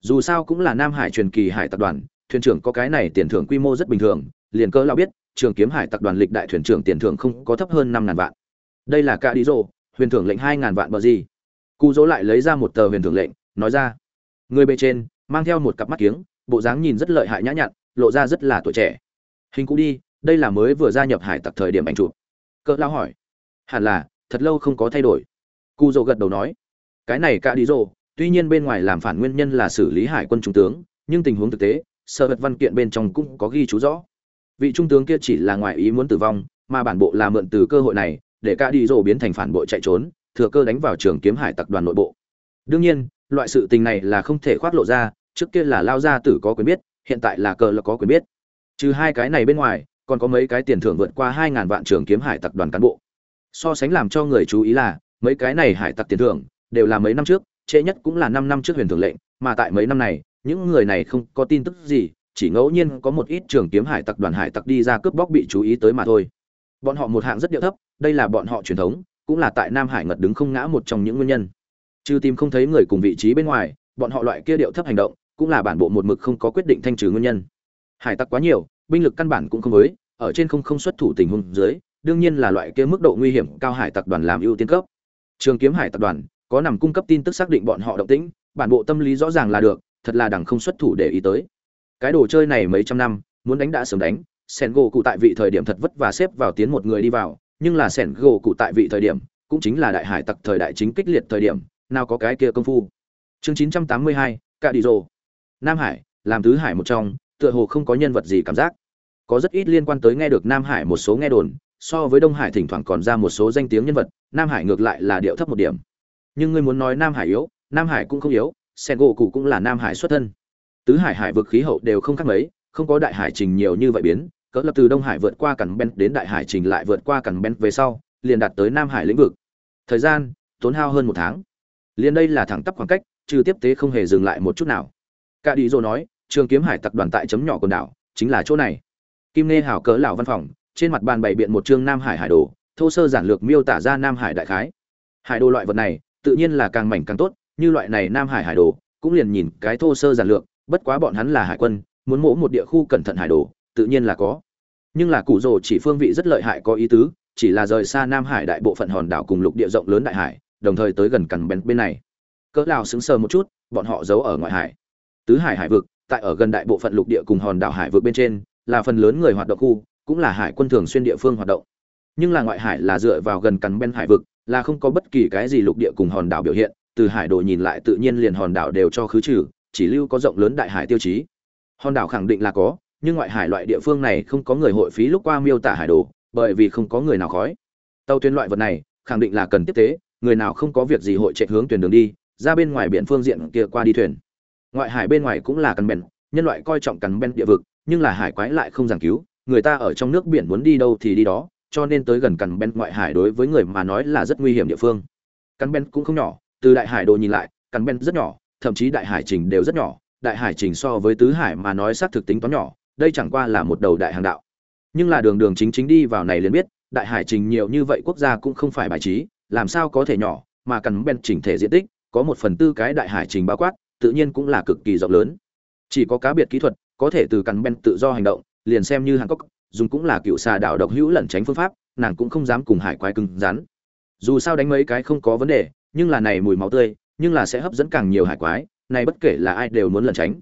dù sao cũng là nam hải truyền kỳ hải tập đoàn, thuyền trưởng có cái này tiền thưởng quy mô rất bình thường, liền cơ lão biết, trường kiếm hải tập đoàn lịch đại thuyền trưởng tiền thưởng không có thấp hơn năm ngàn vạn. Đây là cả đi rồ, huyền thưởng lệnh hai ngàn vạn bờ gì. Cụ dỗ lại lấy ra một tờ huyền thưởng lệnh, nói ra, người bề trên, mang theo một cặp mắt kiếng, bộ dáng nhìn rất lợi hại nhã nhặn, lộ ra rất là tuổi trẻ. Hình cũ đi, đây là mới vừa gia nhập hải tặc thời điểm ảnh chụp. Cỡ lao hỏi, hẳn là, thật lâu không có thay đổi. Cụ dỗ gật đầu nói, cái này cả đi rồ tuy nhiên bên ngoài làm phản nguyên nhân là xử lý hải quân trung tướng, nhưng tình huống thực tế, sở vật văn kiện bên trong cũng có ghi chú rõ. Vị trung tướng kia chỉ là ngoài ý muốn tử vong, mà bản bộ là mượn từ cơ hội này, để cả đi rồ biến thành phản bội chạy trốn, thừa cơ đánh vào trường kiếm hải tặc đoàn nội bộ. Đương nhiên, loại sự tình này là không thể khoác lộ ra, trước kia là lao gia tử có quyền biết, hiện tại là cờ là có quyền biết. Trừ hai cái này bên ngoài, còn có mấy cái tiền thưởng vượt qua hai ngàn vạn trường kiếm hải tặc đoàn cán bộ. So sánh làm cho người chú ý là, mấy cái này hải tặc tiền thưởng, đều là mấy năm trước trễ nhất cũng là năm năm trước huyền thường lệnh, mà tại mấy năm này, những người này không có tin tức gì, chỉ ngẫu nhiên có một ít trường kiếm hải tặc đoàn hải tặc đi ra cướp bóc bị chú ý tới mà thôi. Bọn họ một hạng rất điệu thấp, đây là bọn họ truyền thống, cũng là tại nam hải ngật đứng không ngã một trong những nguyên nhân. Trừ tìm không thấy người cùng vị trí bên ngoài, bọn họ loại kia điệu thấp hành động, cũng là bản bộ một mực không có quyết định thanh trừ nguyên nhân. Hải tặc quá nhiều, binh lực căn bản cũng không với ở trên không không xuất thủ tình huống dưới, đương nhiên là loại kia mức độ nguy hiểm cao hải tặc đoàn làm ưu tiên cấp. Trường kiếm hải tặc đoàn có nằm cung cấp tin tức xác định bọn họ động tĩnh, bản bộ tâm lý rõ ràng là được, thật là đằng không xuất thủ để ý tới. Cái đồ chơi này mấy trăm năm, muốn đánh đã sớm đánh, sẻn gỗ cụ tại vị thời điểm thật vất và xếp vào tiến một người đi vào, nhưng là sẻn gỗ cụ tại vị thời điểm, cũng chính là đại hải tặc thời đại chính kích liệt thời điểm, nào có cái kia công phu. Chương chín trăm tám mươi hai cạ đi rồ nam hải, làm tứ hải một trong, tựa hồ không có nhân vật gì cảm giác. Có rất ít liên quan tới nghe được nam hải một số nghe đồn, so với đông hải thỉnh thoảng còn ra một số danh tiếng nhân vật, nam hải ngược lại là điệu thấp một điểm nhưng ngươi muốn nói nam hải yếu, nam hải cũng không yếu, sen gỗ cụ cũng là nam hải xuất thân. Tứ hải hải vực khí hậu đều không khác mấy, không có đại hải trình nhiều như vậy biến, cỡ lập từ đông hải vượt qua cằn ben đến đại hải trình lại vượt qua cằn ben về sau, liền đạt tới nam hải lĩnh vực. Thời gian, tốn hao hơn một tháng. Liền đây là thẳng tắp khoảng cách, trừ tiếp tế không hề dừng lại một chút nào. Cả đi dô nói, trường kiếm hải tặc đoàn tại chấm nhỏ quần đảo, chính là chỗ này. Kim nê hảo cỡ lão văn phòng, trên mặt bàn bày biện một chương nam hải hải đồ, thô sơ giản lược miêu tả ra nam hải đại khái. Hải đồ loại vật này tự nhiên là càng mảnh càng tốt, như loại này nam hải hải đồ, cũng liền nhìn cái thô sơ giản lược, bất quá bọn hắn là hải quân, muốn mỗ một địa khu cẩn thận hải đồ, tự nhiên là có. Nhưng là cụ rồ chỉ phương vị rất lợi hại có ý tứ, chỉ là rời xa nam hải đại bộ phận hòn đảo cùng lục địa rộng lớn đại hải, đồng thời tới gần cằn bên bên này. Cỡ nào xứng sờ một chút, bọn họ giấu ở ngoại hải. Tứ hải hải vực, tại ở gần đại bộ phận lục địa cùng hòn đảo hải vực bên trên, là phần lớn người hoạt động khu, cũng là hải quân thường xuyên địa phương hoạt động. Nhưng là ngoại hải là dựa vào gần cằn bên hải vực là không có bất kỳ cái gì lục địa cùng hòn đảo biểu hiện, từ hải đồ nhìn lại tự nhiên liền hòn đảo đều cho khứ trừ, chỉ lưu có rộng lớn đại hải tiêu chí. Hòn đảo khẳng định là có, nhưng ngoại hải loại địa phương này không có người hội phí lúc qua miêu tả hải đồ bởi vì không có người nào khói. Tàu thuyền loại vật này, khẳng định là cần tiếp tế, người nào không có việc gì hội chạy hướng thuyền đường đi, ra bên ngoài biển phương diện kia qua đi thuyền. Ngoại hải bên ngoài cũng là cần bèn, nhân loại coi trọng cắn bèn địa vực, nhưng là hải quái lại không giảng cứu, người ta ở trong nước biển muốn đi đâu thì đi đó cho nên tới gần cằn ben ngoại hải đối với người mà nói là rất nguy hiểm địa phương. Cằn ben cũng không nhỏ, từ đại hải đồ nhìn lại, cằn ben rất nhỏ, thậm chí đại hải trình đều rất nhỏ, đại hải trình so với tứ hải mà nói xác thực tính toán nhỏ, đây chẳng qua là một đầu đại hàng đạo. Nhưng là đường đường chính chính đi vào này liền biết, đại hải trình nhiều như vậy quốc gia cũng không phải bài trí, làm sao có thể nhỏ, mà cần ben chỉnh thể diện tích, có một phần tư cái đại hải trình bao quát, tự nhiên cũng là cực kỳ rộng lớn. Chỉ có cá biệt kỹ thuật, có thể từ cần ben tự do hành động, liền xem như hàn cốc dùng cũng là cựu xà đảo độc hữu lẩn tránh phương pháp, nàng cũng không dám cùng hải quái cứng rắn. Dù sao đánh mấy cái không có vấn đề, nhưng là này mùi máu tươi, nhưng là sẽ hấp dẫn càng nhiều hải quái, này bất kể là ai đều muốn lẩn tránh.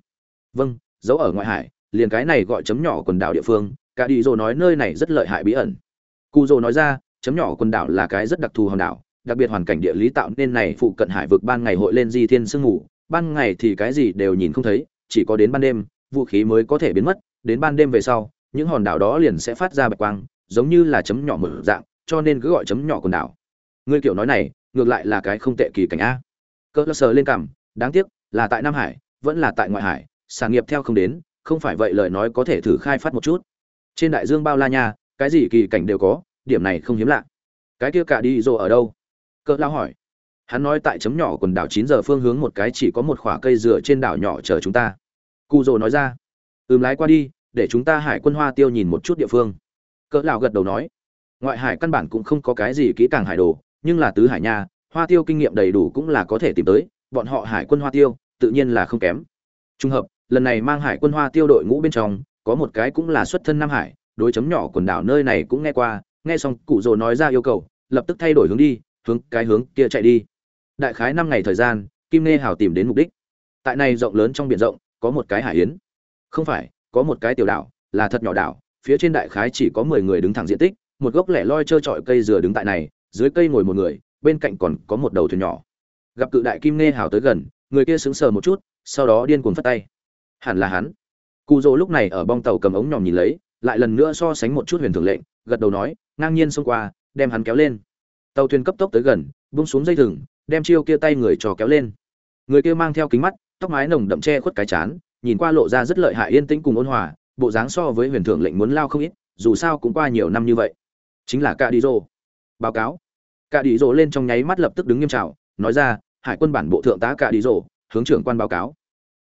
Vâng giấu ở ngoại hải, liền cái này gọi chấm nhỏ quần đảo địa phương, cả đi dồ nói nơi này rất lợi hại bí ẩn. Cụ dồ nói ra, chấm nhỏ quần đảo là cái rất đặc thù hòn đảo, đặc biệt hoàn cảnh địa lý tạo nên này phụ cận hải vực ban ngày hội lên di thiên sương ngủ ban ngày thì cái gì đều nhìn không thấy, chỉ có đến ban đêm, vũ khí mới có thể biến mất, đến ban đêm về sau những hòn đảo đó liền sẽ phát ra bạch quang, giống như là chấm nhỏ mở dạng, cho nên cứ gọi chấm nhỏ quần đảo. Ngươi kiểu nói này, ngược lại là cái không tệ kỳ cảnh a. Cỡ sờ lên cằm, đáng tiếc, là tại nam hải, vẫn là tại ngoại hải sản nghiệp theo không đến, không phải vậy lời nói có thể thử khai phát một chút. Trên đại dương bao la nha, cái gì kỳ cảnh đều có, điểm này không hiếm lạ. Cái kia cả đi rồ ở đâu? Cỡ lao hỏi. Hắn nói tại chấm nhỏ quần đảo chín giờ phương hướng một cái chỉ có một khoả cây dừa trên đảo nhỏ chờ chúng ta. Cụ rồ nói ra. Ừm lái qua đi để chúng ta hải quân hoa tiêu nhìn một chút địa phương cỡ lão gật đầu nói ngoại hải căn bản cũng không có cái gì kỹ càng hải đồ nhưng là tứ hải nha hoa tiêu kinh nghiệm đầy đủ cũng là có thể tìm tới bọn họ hải quân hoa tiêu tự nhiên là không kém Trùng hợp, lần này mang hải quân hoa tiêu đội ngũ bên trong, có một cái cũng là xuất thân Nam Hải, đối chấm nhỏ quần đảo nơi này cũng nghe qua, nghe xong cụ rồ nói ra yêu cầu, lập tức thay đổi hướng đi, hướng cái hướng kia chạy đi. Đại khái năm ngày thời gian, Kim Nê Hào tìm đến mục đích. Tại này rộng lớn trong biển rộng, có một cái hải yến. Không phải, có một cái tiểu đảo, là thật nhỏ đảo, phía trên đại khái chỉ có mười người đứng thẳng diện tích, một gốc lẻ loi trơ trọi cây dừa đứng tại này, dưới cây ngồi một người, bên cạnh còn có một đầu thuyền nhỏ. Gặp cự đại Kim nghe Hào tới gần, người kia sững sờ một chút, sau đó điên cuồng phất tay. Hẳn là hắn. Cụ Dỗ lúc này ở bong tàu cầm ống nhòm nhìn lấy, lại lần nữa so sánh một chút huyền thường lệnh, gật đầu nói, ngang nhiên xông qua, đem hắn kéo lên. Tàu thuyền cấp tốc tới gần, buông xuống dây thừng, đem chiêu kia tay người trò kéo lên. Người kia mang theo kính mắt, tóc mái nồng đậm che khuất cái chán, nhìn qua lộ ra rất lợi hại yên tĩnh cùng ôn hòa, bộ dáng so với huyền thượng lệnh muốn lao không ít, dù sao cũng qua nhiều năm như vậy. Chính là Cả Đi Dô. Báo cáo. Cả Đi Dô lên trong nháy mắt lập tức đứng nghiêm trào, nói ra, hải quân bản bộ thượng tá Cả Đi Dô, hướng trưởng quan báo cáo.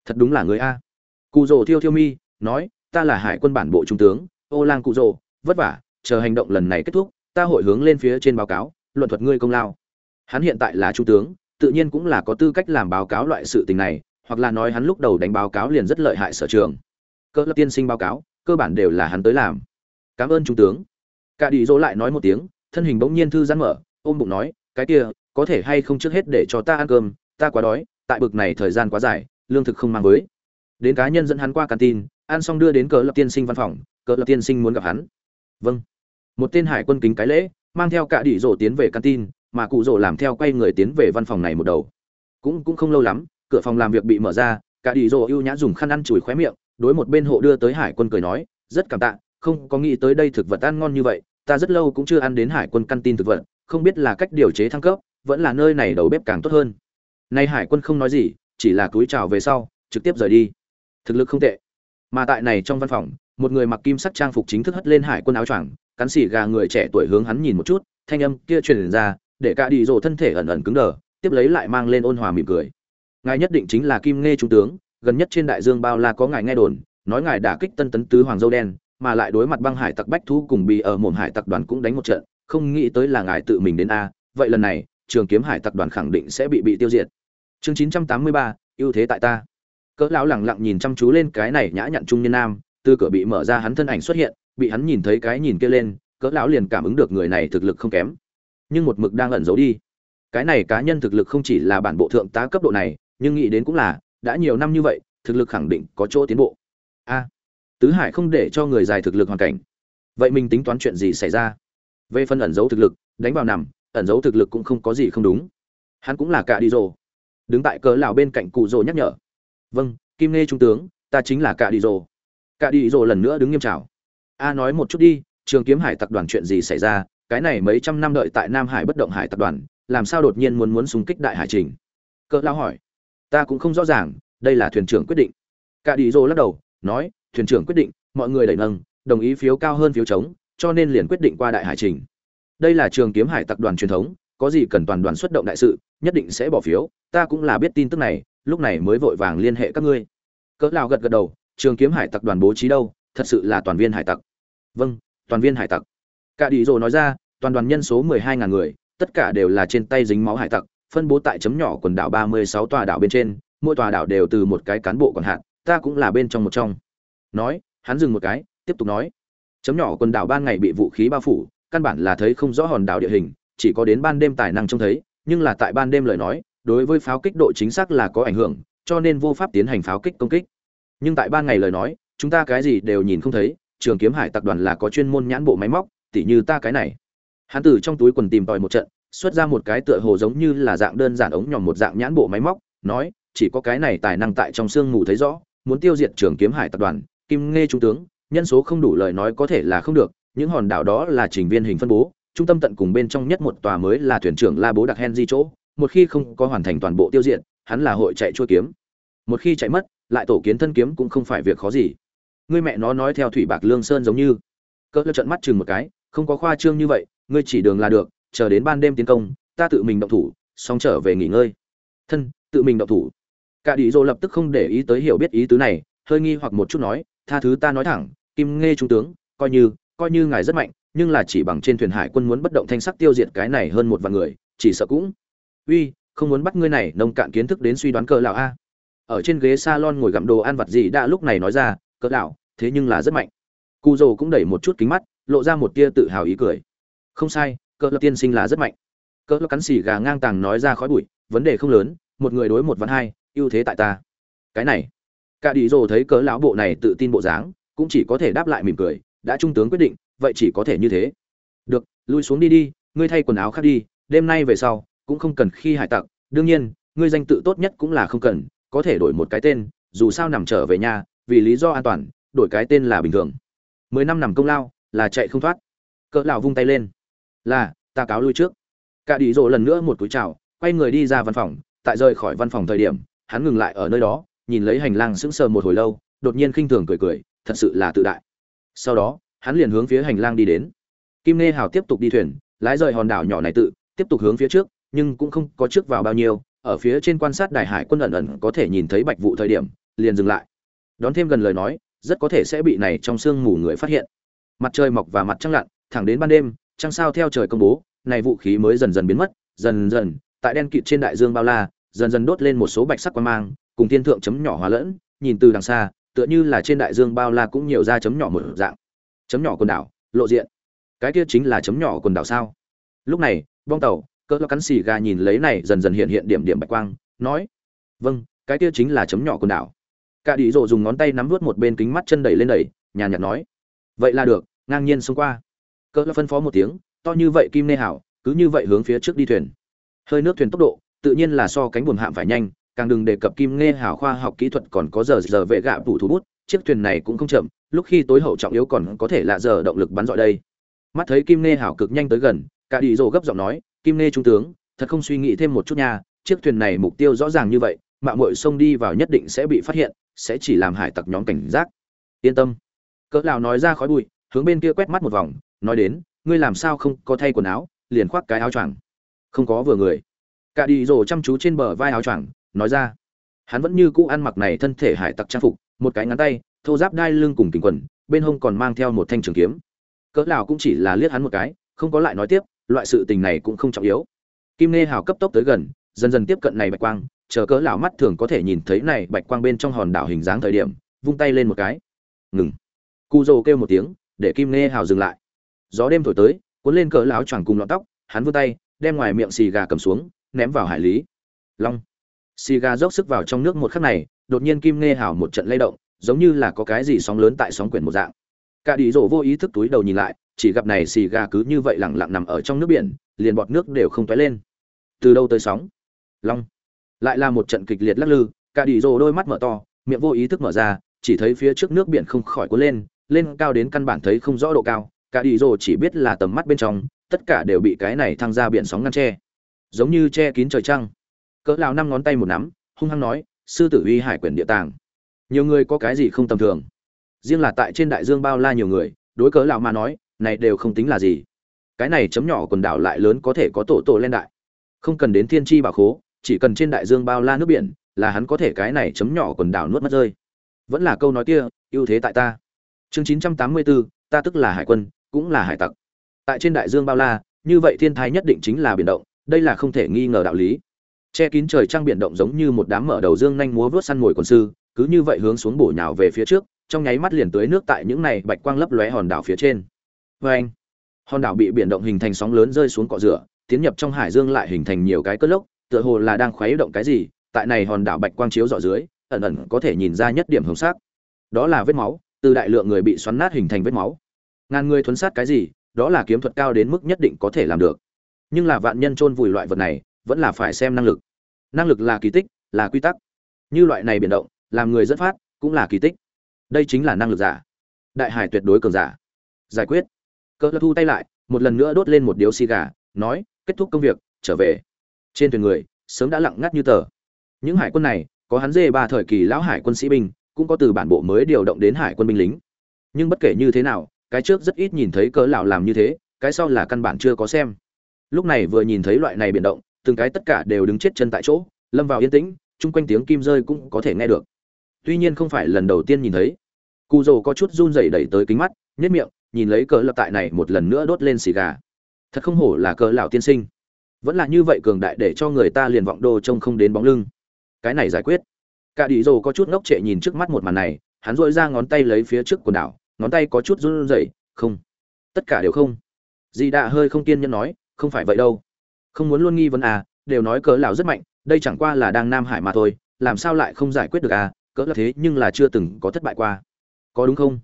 Thật đúng là người a. Cụ Dô thiêu thiêu mi, nói, ta là hải quân bản bộ trung tướng, Ô Lang Cụ Dô, vất vả, chờ hành động lần này kết thúc, ta hội hướng lên phía trên báo cáo, luận thuật ngươi công lao. Hắn hiện tại là trung tướng, tự nhiên cũng là có tư cách làm báo cáo loại sự tình này, hoặc là nói hắn lúc đầu đánh báo cáo liền rất lợi hại sở trường. Cơ lập tiên sinh báo cáo, cơ bản đều là hắn tới làm. Cảm ơn trung tướng. Cả đi dỗ lại nói một tiếng, thân hình bỗng nhiên thư giãn mở, ôm bụng nói, cái kia, có thể hay không trước hết để cho ta ăn cơm, ta quá đói, tại bực này thời gian quá dài, lương thực không mang với. Đến cá nhân dẫn hắn qua căn tin, ăn xong đưa đến cờ lập tiên sinh văn phòng, cờ lập tiên sinh muốn gặp hắn. Vâng. Một tên hải quân kính cái lễ, mang theo cả đỉ rổ tiến về căn tin, mà cụ rổ làm theo quay người tiến về văn phòng này một đầu. Cũng cũng không lâu lắm, cửa phòng làm việc bị mở ra, cả đi rô ưu nhã dùng khăn ăn chùi khóe miệng, đối một bên hộ đưa tới hải quân cười nói, rất cảm tạ, không có nghĩ tới đây thực vật ăn ngon như vậy, ta rất lâu cũng chưa ăn đến hải quân căn tin thực vật, không biết là cách điều chế thăng cấp, vẫn là nơi này đầu bếp càng tốt hơn. Nay hải quân không nói gì, chỉ là cúi chào về sau, trực tiếp rời đi. Thực lực không tệ. Mà tại này trong văn phòng, một người mặc kim sắc trang phục chính thức hất lên hải quân áo choàng, cắn xỉ gà người trẻ tuổi hướng hắn nhìn một chút, thanh âm kia truyền ra, để cả đi rồ thân thể ẩn ẩn cứng đờ, tiếp lấy lại mang lên ôn hòa mỉm cười. Ngài nhất định chính là Kim nghe trung tướng, gần nhất trên đại dương bao la có ngài nghe đồn, nói ngài đả kích Tân Tấn tứ hoàng dâu đen, mà lại đối mặt băng hải tặc bách thu cùng bị ở mồm hải tặc đoàn cũng đánh một trận, không nghĩ tới là ngài tự mình đến a, vậy lần này, trường kiếm hải tặc đoàn khẳng định sẽ bị bị tiêu diệt. Chương 983, ưu thế tại ta. Cỡ lão lẳng lặng nhìn chăm chú lên cái này nhã nhặn trung niên nam, từ cửa bị mở ra hắn thân ảnh xuất hiện, bị hắn nhìn thấy cái nhìn kia lên, cỡ lão liền cảm ứng được người này thực lực không kém nhưng một mực đang ẩn giấu đi cái này cá nhân thực lực không chỉ là bản bộ thượng tá cấp độ này nhưng nghĩ đến cũng là, đã nhiều năm như vậy, thực lực khẳng định có chỗ tiến bộ. A, tứ hải không để cho người dài thực lực hoàn cảnh. Vậy mình tính toán chuyện gì xảy ra? Về phần ẩn giấu thực lực, đánh vào nằm, ẩn giấu thực lực cũng không có gì không đúng. Hắn cũng là cả đi rồ. Đứng tại cớ lão bên cạnh cụ rồ nhắc nhở. Vâng kim nghe trung tướng, ta chính là cả đi rồ. Cả đi rồ lần nữa đứng nghiêm trào a nói một chút đi, trường kiếm hải tập đoàn chuyện gì xảy ra? Cái này mấy trăm năm đợi tại nam hải bất động hải tập đoàn, làm sao đột nhiên muốn muốn xung kích đại hải trình? Cỡ lao hỏi ta cũng không rõ ràng, đây là thuyền trưởng quyết định. Cả đi rô lắc đầu, nói, thuyền trưởng quyết định, mọi người đẩy nâng, đồng ý phiếu cao hơn phiếu chống, cho nên liền quyết định qua đại hải trình. Đây là trường kiếm hải tập đoàn truyền thống, có gì cần toàn đoàn xuất động đại sự, nhất định sẽ bỏ phiếu, ta cũng là biết tin tức này, lúc này mới vội vàng liên hệ các ngươi. Cỡ lao gật gật đầu, trường kiếm hải tập đoàn bố trí đâu, thật sự là toàn viên hải tặc. Vâng toàn viên hải tặc. Cả đi rồi nói ra, toàn đoàn nhân số mười hai ngàn người, tất cả đều là trên tay dính máu hải tặc phân bố tại chấm nhỏ quần đảo ba mươi sáu tòa đảo bên trên, mỗi tòa đảo đều từ một cái cán bộ còn hạn, ta cũng là bên trong một trong. Nói, hắn dừng một cái, tiếp tục nói. Chấm nhỏ quần đảo ban ngày bị vũ khí bao phủ, căn bản là thấy không rõ hòn đảo địa hình, chỉ có đến ban đêm tài năng trông thấy, nhưng là tại ban đêm lời nói, đối với pháo kích độ chính xác là có ảnh hưởng, cho nên vô pháp tiến hành pháo kích công kích. Nhưng tại ban ngày lời nói, chúng ta cái gì đều nhìn không thấy, trường kiếm hải tập đoàn là có chuyên môn nhãn bộ máy móc, tỉ như ta cái này. Hắn từ trong túi quần tìm tòi một trận xuất ra một cái tựa hồ giống như là dạng đơn giản ống nhòm một dạng nhãn bộ máy móc, nói, chỉ có cái này tài năng tại trong xương mù thấy rõ, muốn tiêu diệt trường kiếm hải tập đoàn, kim nghe trung tướng, nhân số không đủ lời nói có thể là không được, những hòn đảo đó là trình viên hình phân bố, trung tâm tận cùng bên trong nhất một tòa mới là thuyền trưởng la bố đặc hen di chỗ, một khi không có hoàn thành toàn bộ tiêu diệt, hắn là hội chạy chua kiếm. Một khi chạy mất, lại tổ kiến thân kiếm cũng không phải việc khó gì. Ngươi mẹ nó nói theo thủy bạc lương sơn giống như. Cỡ lơ trận mắt chừng một cái, không có khoa trương như vậy, ngươi chỉ đường là được chờ đến ban đêm tiến công, ta tự mình động thủ, xong trở về nghỉ ngơi. Thân, tự mình động thủ. Cả đi dô lập tức không để ý tới hiểu biết ý tứ này, hơi nghi hoặc một chút nói, tha thứ ta nói thẳng, kim nghe trung tướng, coi như coi như ngài rất mạnh, nhưng là chỉ bằng trên thuyền hải quân muốn bất động thanh sắc tiêu diệt cái này hơn một vạn người, chỉ sợ cũng uy, không muốn bắt ngươi này nông cạn kiến thức đến suy đoán cờ lão a. Ở trên ghế salon ngồi gặm đồ ăn vặt gì đã lúc này nói ra cỡ lão, thế nhưng là rất mạnh. Cù dô cũng đẩy một chút kính mắt, lộ ra một tia tự hào ý cười. Không sai cỡ lão tiên sinh là rất mạnh. Cỡ lão cắn xì gà ngang tàng nói ra khói bụi, vấn đề không lớn, một người đối một vạn hai, ưu thế tại ta. Cái này, cả đi rồ thấy cỡ lão bộ này tự tin bộ dáng, cũng chỉ có thể đáp lại mỉm cười, đã trung tướng quyết định, vậy chỉ có thể như thế. Được, lui xuống đi đi, ngươi thay quần áo khác đi, đêm nay về sau, cũng không cần khi hải tặc, đương nhiên, ngươi danh tự tốt nhất cũng là không cần, có thể đổi một cái tên, dù sao nằm trở về nhà, vì lý do an toàn, đổi cái tên là bình thường. Mười năm nằm công lao, là chạy không thoát. Cỡ lão vung tay lên là, ta cáo lui trước. Cả đi rồ lần nữa một cúi chào, quay người đi ra văn phòng. Tại rời khỏi văn phòng thời điểm, hắn ngừng lại ở nơi đó, nhìn lấy hành lang sững sờ một hồi lâu, đột nhiên khinh thường cười cười, thật sự là tự đại. Sau đó, hắn liền hướng phía hành lang đi đến. Kim nê hào tiếp tục đi thuyền, lái rời hòn đảo nhỏ này tự, tiếp tục hướng phía trước, nhưng cũng không có trước vào bao nhiêu. Ở phía trên quan sát đài hải quân ẩn ẩn có thể nhìn thấy bạch vụ thời điểm, liền dừng lại. Đón thêm gần lời nói, rất có thể sẽ bị này trong sương mù người phát hiện. Mặt trời mọc và mặt trăng lặn, thẳng đến ban đêm trăng sao theo trời công bố, này vũ khí mới dần dần biến mất, dần dần, tại đen kịt trên đại dương bao la, dần dần đốt lên một số bạch sắc quang mang, cùng thiên thượng chấm nhỏ hòa lẫn, nhìn từ đằng xa, tựa như là trên đại dương bao la cũng nhiều ra chấm nhỏ một dạng. Chấm nhỏ quần đảo, lộ diện. Cái kia chính là chấm nhỏ quần đảo sao? Lúc này, bong tàu cỡ cắn xì gà nhìn lấy này dần dần hiện hiện điểm điểm bạch quang, nói vâng cái kia chính là chấm nhỏ quần đảo. Cả đi rộ dùng ngón tay nắm vuốt một bên kính mắt chân đẩy lên đẩy, nhàn nhạt nói, vậy là được, ngang nhiên xông qua cỡ phân phó một tiếng, to như vậy kim nê hảo, cứ như vậy hướng phía trước đi thuyền. Hơi nước thuyền tốc độ, tự nhiên là so cánh buồm hạm phải nhanh, càng đừng đề cập kim nghe hảo khoa học kỹ thuật còn có giờ giờ vệ gạ tủ thủ bút, chiếc thuyền này cũng không chậm, lúc khi tối hậu trọng yếu còn có thể là giờ động lực bắn dọi đây. Mắt thấy kim nghe hảo cực nhanh tới gần, cả đi rồ gấp giọng nói, kim nghe trung tướng, thật không suy nghĩ thêm một chút nha, chiếc thuyền này mục tiêu rõ ràng như vậy, mạo muội sông đi vào nhất định sẽ bị phát hiện, sẽ chỉ làm hải tặc nhóm cảnh giác. Yên tâm. Cỡ lão nói ra khói bụi, hướng bên kia quét mắt một vòng nói đến, ngươi làm sao không có thay quần áo, liền khoác cái áo choàng. Không có vừa người. Cả đi rồ chăm chú trên bờ vai áo choàng, nói ra. Hắn vẫn như cũ ăn mặc này thân thể hải tặc trang phục, một cái ngắn tay, thô giáp đai lưng cùng kính quần, bên hông còn mang theo một thanh trường kiếm. Cỡ lão cũng chỉ là liếc hắn một cái, không có lại nói tiếp, loại sự tình này cũng không trọng yếu. Kim nê hào cấp tốc tới gần, dần dần tiếp cận này bạch quang, chờ cỡ lão mắt thường có thể nhìn thấy này bạch quang bên trong hòn đảo hình dáng thời điểm, vung tay lên một cái. Ngừng. Cu dô kêu một tiếng, để kim nê hào dừng lại gió đêm thổi tới, cuốn lên cỡ lão choàng cùng lọn tóc, hắn vươn tay, đem ngoài miệng xì gà cầm xuống, ném vào hải lý. Long. Xì gà dốc sức vào trong nước một khắc này, đột nhiên kim nghe hào một trận lay động, giống như là có cái gì sóng lớn tại sóng quyển một dạng. Cả đi rổ vô ý thức túi đầu nhìn lại, chỉ gặp này xì gà cứ như vậy lẳng lặng nằm ở trong nước biển, liền bọt nước đều không tóe lên. Từ đâu tới sóng? Long. Lại là một trận kịch liệt lắc lư, cả đi rổ đôi mắt mở to, miệng vô ý thức mở ra, chỉ thấy phía trước nước biển không khỏi cuốn lên lên cao đến căn bản thấy không rõ độ cao cả đi rồ chỉ biết là tầm mắt bên trong tất cả đều bị cái này thăng ra biển sóng ngăn che. Giống như che kín trời trăng. Cỡ lão năm ngón tay một nắm hung hăng nói sư tử uy hải quyển địa tàng. Nhiều người có cái gì không tầm thường? Riêng là tại trên đại dương bao la nhiều người đối cỡ lão mà nói này đều không tính là gì. Cái này chấm nhỏ quần đảo lại lớn có thể có tổ tổ lên đại. Không cần đến thiên chi bảo khố chỉ cần trên đại dương bao la nước biển là hắn có thể cái này chấm nhỏ quần đảo nuốt mất rơi. Vẫn là câu nói kia ưu thế tại ta. Chương 984, ta tức là hải quân cũng là hải tặc. Tại trên đại dương bao la, như vậy thiên thai nhất định chính là biển động, đây là không thể nghi ngờ đạo lý. Che kín trời trăng biển động giống như một đám mở đầu dương nhanh múa vớt săn mồi quần sư, cứ như vậy hướng xuống bổ nhào về phía trước, trong nháy mắt liền tưới nước tại những này bạch quang lấp lóe hòn đảo phía trên. Vê anh, hòn đảo bị biển động hình thành sóng lớn rơi xuống cọ rửa, tiến nhập trong hải dương lại hình thành nhiều cái cất lốc, tựa hồ là đang khuấy động cái gì, tại này hòn đảo bạch quang chiếu dọ dưới, ẩn ẩn có thể nhìn ra nhất điểm hồng sắc. Đó là vết máu, từ đại lượng người bị xoắn nát hình thành vết máu ngàn người thuấn sát cái gì, đó là kiếm thuật cao đến mức nhất định có thể làm được. Nhưng là vạn nhân chôn vùi loại vật này, vẫn là phải xem năng lực. Năng lực là kỳ tích, là quy tắc. Như loại này biến động, làm người dẫn phát, cũng là kỳ tích. Đây chính là năng lực giả. Đại hải tuyệt đối cường giả. Giải quyết. Cơ thu tay lại, một lần nữa đốt lên một điếu xì gà, nói, kết thúc công việc, trở về. Trên thuyền người, sớm đã lặng ngắt như tờ. Những hải quân này, có hắn dê ba thời kỳ lão hải quân sĩ binh, cũng có từ bản bộ mới điều động đến hải quân binh lính. Nhưng bất kể như thế nào cái trước rất ít nhìn thấy cỡ lão làm như thế, cái sau là căn bản chưa có xem. Lúc này vừa nhìn thấy loại này biến động, từng cái tất cả đều đứng chết chân tại chỗ, lâm vào yên tĩnh, chung quanh tiếng kim rơi cũng có thể nghe được. Tuy nhiên không phải lần đầu tiên nhìn thấy. Cụ rồ có chút run rẩy đẩy tới kính mắt nhất miệng, nhìn lấy cờ lập tại này một lần nữa đốt lên xì gà. Thật không hổ là cờ lão tiên sinh. Vẫn là như vậy cường đại để cho người ta liền vọng đồ trông không đến bóng lưng. Cái này giải quyết. Cả đi rồ có chút ngốc trệ nhìn trước mắt một màn này, hắn dội ra ngón tay lấy phía trước quần đảo ngón tay có chút run rẩy, không, tất cả đều không. Dì đạ hơi không kiên nhẫn nói, không phải vậy đâu. Không muốn luôn nghi vấn à đều nói cỡ lão rất mạnh, đây chẳng qua là đang nam hải mà thôi, làm sao lại không giải quyết được à cỡ là thế nhưng là chưa từng có thất bại qua. Có đúng không?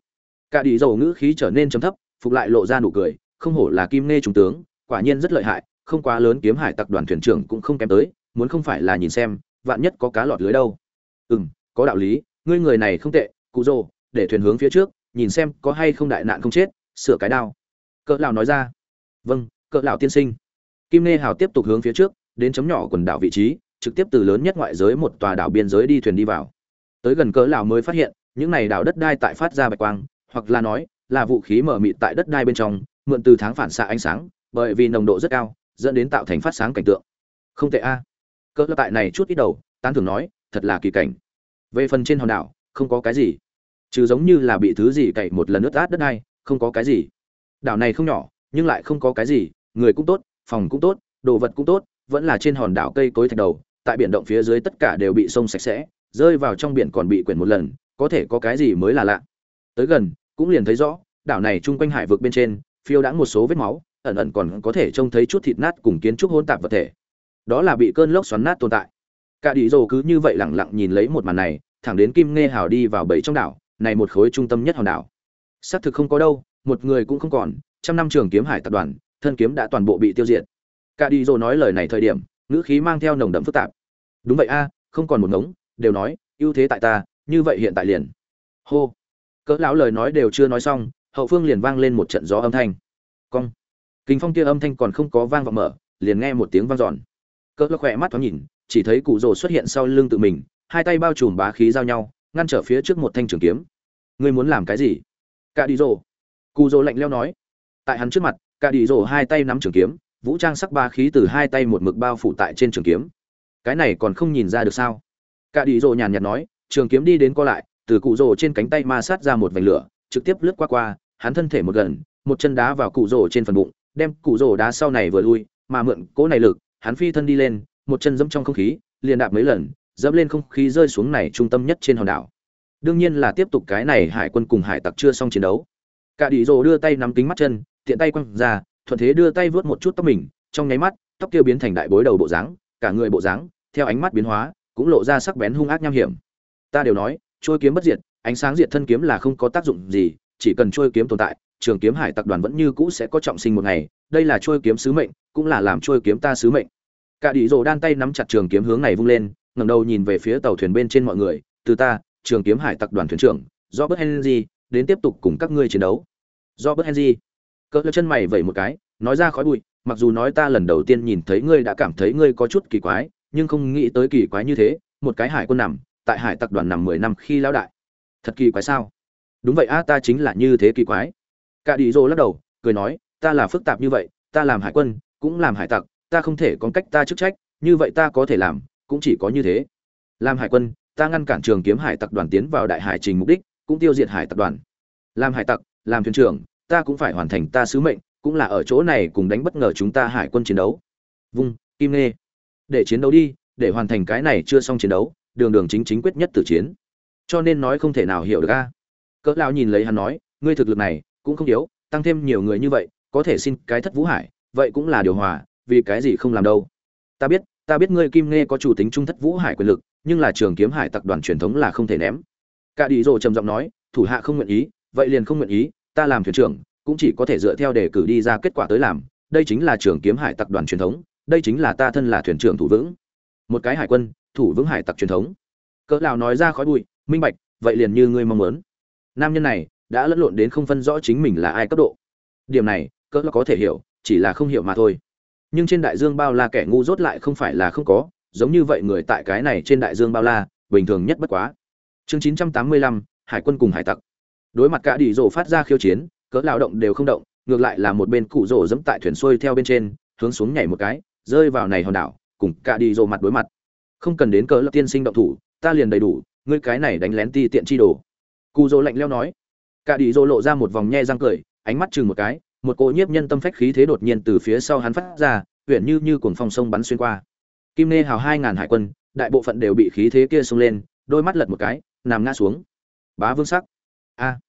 Cả đi dầu ngữ khí trở nên trầm thấp, phục lại lộ ra nụ cười, không hổ là kim nê trung tướng, quả nhiên rất lợi hại, không quá lớn kiếm hải tặc đoàn thuyền trưởng cũng không kém tới, muốn không phải là nhìn xem, vạn nhất có cá lọt lưới đâu. Ừ có đạo lý, ngươi người này không tệ, cụ rồ, để thuyền hướng phía trước nhìn xem có hay không đại nạn không chết, sửa cái đao. Cỡ lão nói ra. Vâng cỡ lão tiên sinh. Kim nê hào tiếp tục hướng phía trước, đến chấm nhỏ quần đảo vị trí, trực tiếp từ lớn nhất ngoại giới một tòa đảo biên giới đi thuyền đi vào. Tới gần cỡ lão mới phát hiện, những này đảo đất đai tại phát ra bạch quang, hoặc là nói, là vũ khí mở mịt tại đất đai bên trong, mượn từ tháng phản xạ ánh sáng, bởi vì nồng độ rất cao, dẫn đến tạo thành phát sáng cảnh tượng. Không tệ a. Cỡ tại này chút ít đầu, tán thường nói, thật là kỳ cảnh. Về phần trên hòn đảo, không có cái gì trừ giống như là bị thứ gì cậy một lần ướt át đất đai, không có cái gì. Đảo này không nhỏ, nhưng lại không có cái gì, người cũng tốt, phòng cũng tốt, đồ vật cũng tốt, vẫn là trên hòn đảo cây cối thạch đầu, tại biển động phía dưới tất cả đều bị sông sạch sẽ, rơi vào trong biển còn bị quyển một lần, có thể có cái gì mới là lạ. Tới gần, cũng liền thấy rõ, đảo này chung quanh hải vực bên trên, phiêu đãng một số vết máu, ẩn ẩn còn có thể trông thấy chút thịt nát cùng kiến trúc hỗn tạp vật thể. Đó là bị cơn lốc xoắn nát tồn tại. Cả đi rồ cứ như vậy lẳng lặng nhìn lấy một màn này, thẳng đến kim nghe hào đi vào bẫy trong đảo này một khối trung tâm nhất hòn đảo. Xác thực không có đâu, một người cũng không còn, trăm năm trường kiếm hải tập đoàn, thân kiếm đã toàn bộ bị tiêu diệt. Cả đi rồi nói lời này thời điểm, ngữ khí mang theo nồng đậm phức tạp. Đúng vậy a, không còn một ngống, đều nói, ưu thế tại ta, như vậy hiện tại liền. Hô. Cỡ lão lời nói đều chưa nói xong, hậu phương liền vang lên một trận gió âm thanh. Cong. Kinh phong kia âm thanh còn không có vang vọng mở, liền nghe một tiếng vang dọn. Cỡ lão khỏe mắt thoáng nhìn, chỉ thấy cụ rồ xuất hiện sau lưng tự mình, hai tay bao trùm bá khí giao nhau ngăn trở phía trước một thanh trường kiếm. Ngươi muốn làm cái gì? Cả đi rồ cụ rồ lạnh leo nói. Tại hắn trước mặt cả đi rồ hai tay nắm trường kiếm, vũ trang sắc ba khí từ hai tay một mực bao phủ tại trên trường kiếm. Cái này còn không nhìn ra được sao? Cả đi rồ nhàn nhạt nói, trường kiếm đi đến co lại, từ cụ rồ trên cánh tay ma sát ra một vành lửa, trực tiếp lướt qua qua, hắn thân thể một gần, một chân đá vào cụ rồ trên phần bụng, đem cụ rồ đá sau này vừa lui, mà mượn cỗ này lực, hắn phi thân đi lên, một chân dẫm trong không khí, liền đạp mấy lần dẫm lên không khí rơi xuống này trung tâm nhất trên hòn đảo. Đương nhiên là tiếp tục cái này hải quân cùng hải tặc chưa xong chiến đấu. Cả đi rồ đưa tay nắm kính mắt chân, tiện tay quăng ra, thuận thế đưa tay vớt một chút tóc mình, trong nháy mắt, tóc kia biến thành đại bối đầu bộ dáng, cả người bộ dáng, theo ánh mắt biến hóa, cũng lộ ra sắc bén hung ác nham hiểm. Ta đều nói trôi kiếm bất diệt, ánh sáng diệt thân kiếm là không có tác dụng gì, chỉ cần trôi kiếm tồn tại, trường kiếm hải tặc đoàn vẫn như cũ sẽ có trọng sinh một ngày, đây là trôi kiếm sứ mệnh, cũng là làm trôi kiếm ta sứ mệnh. Cả đi rồ đan tay nắm chặt trường kiếm hướng này vung lên ngẩng đầu nhìn về phía tàu thuyền bên trên mọi người, từ ta, trường kiếm hải tặc đoàn thuyền trưởng do bất henry, đến tiếp tục cùng các ngươi chiến đấu. Do bất henry cỡ chân mày vẩy một cái, nói ra khói bụi, mặc dù nói ta lần đầu tiên nhìn thấy ngươi đã cảm thấy ngươi có chút kỳ quái, nhưng không nghĩ tới kỳ quái như thế, một cái hải quân nằm tại hải tặc đoàn nằm mười năm khi lão đại. Thật kỳ quái sao? Đúng vậy a, ta chính là như thế kỳ quái. Cả đi Dô lắc đầu, cười nói, ta là phức tạp như vậy, ta làm hải quân, cũng làm hải tặc, ta không thể có cách ta chức trách, như vậy ta có thể làm cũng chỉ có như thế. Làm hải quân, ta ngăn cản trường kiếm hải tặc đoàn tiến vào đại hải trình mục đích, cũng tiêu diệt hải tặc đoàn. Làm hải tặc làm thuyền trưởng, ta cũng phải hoàn thành ta sứ mệnh, cũng là ở chỗ này cùng đánh bất ngờ chúng ta hải quân chiến đấu. Vung, kim nghe để chiến đấu đi, để hoàn thành cái này chưa xong chiến đấu, đường đường chính chính quyết nhất tử chiến. Cho nên nói không thể nào hiểu được a. Cỡ lão nhìn lấy hắn nói, ngươi thực lực này, cũng không yếu, tăng thêm nhiều người như vậy, có thể xin cái thất vũ hải, vậy cũng là điều hòa, vì cái gì không làm đâu. Ta biết ta biết ngươi kim nghe có chủ tính trung thất vũ hải quyền lực, nhưng là trường kiếm hải tập đoàn truyền thống là không thể ném. Cả đi rồ trầm giọng nói, thủ hạ không nguyện ý, vậy liền không nguyện ý, ta làm thuyền trưởng, cũng chỉ có thể dựa theo để cử đi ra kết quả tới làm, đây chính là trường kiếm hải tập đoàn truyền thống, đây chính là ta thân là thuyền trưởng thủ vững. Một cái hải quân, thủ vững hải tặc truyền thống. Cỡ lão nói ra khói bụi, minh bạch, vậy liền như ngươi mong muốn. Nam nhân này, đã lẫn lộn đến không phân rõ chính mình là ai cấp độ. Điểm này, cỡ lão có thể hiểu, chỉ là không hiểu mà thôi nhưng trên đại dương bao la kẻ ngu dốt lại không phải là không có giống như vậy người tại cái này trên đại dương bao la bình thường nhất bất quá. Chương 985, hải quân cùng hải tặc. Đối mặt cả đi rổ phát ra khiêu chiến cỡ lao động đều không động ngược lại là một bên cụ rổ dẫm tại thuyền xuôi theo bên trên hướng xuống nhảy một cái rơi vào này hòn đảo cùng cả đi rổ mặt đối mặt. Không cần đến cỡ lập tiên sinh động thủ ta liền đầy đủ ngươi cái này đánh lén ti tiện chi đồ. Cụ rổ lạnh leo nói. Cả đi rổ lộ ra một vòng nhe răng cười ánh mắt chừng một cái một cỗ nhiếp nhân tâm phách khí thế đột nhiên từ phía sau hắn phát ra, huyền như như cuồng phong sông bắn xuyên qua. Kim nê hào hai ngàn hải quân, đại bộ phận đều bị khí thế kia xông lên, đôi mắt lật một cái, nằm ngã xuống. Bá vương sắc. A.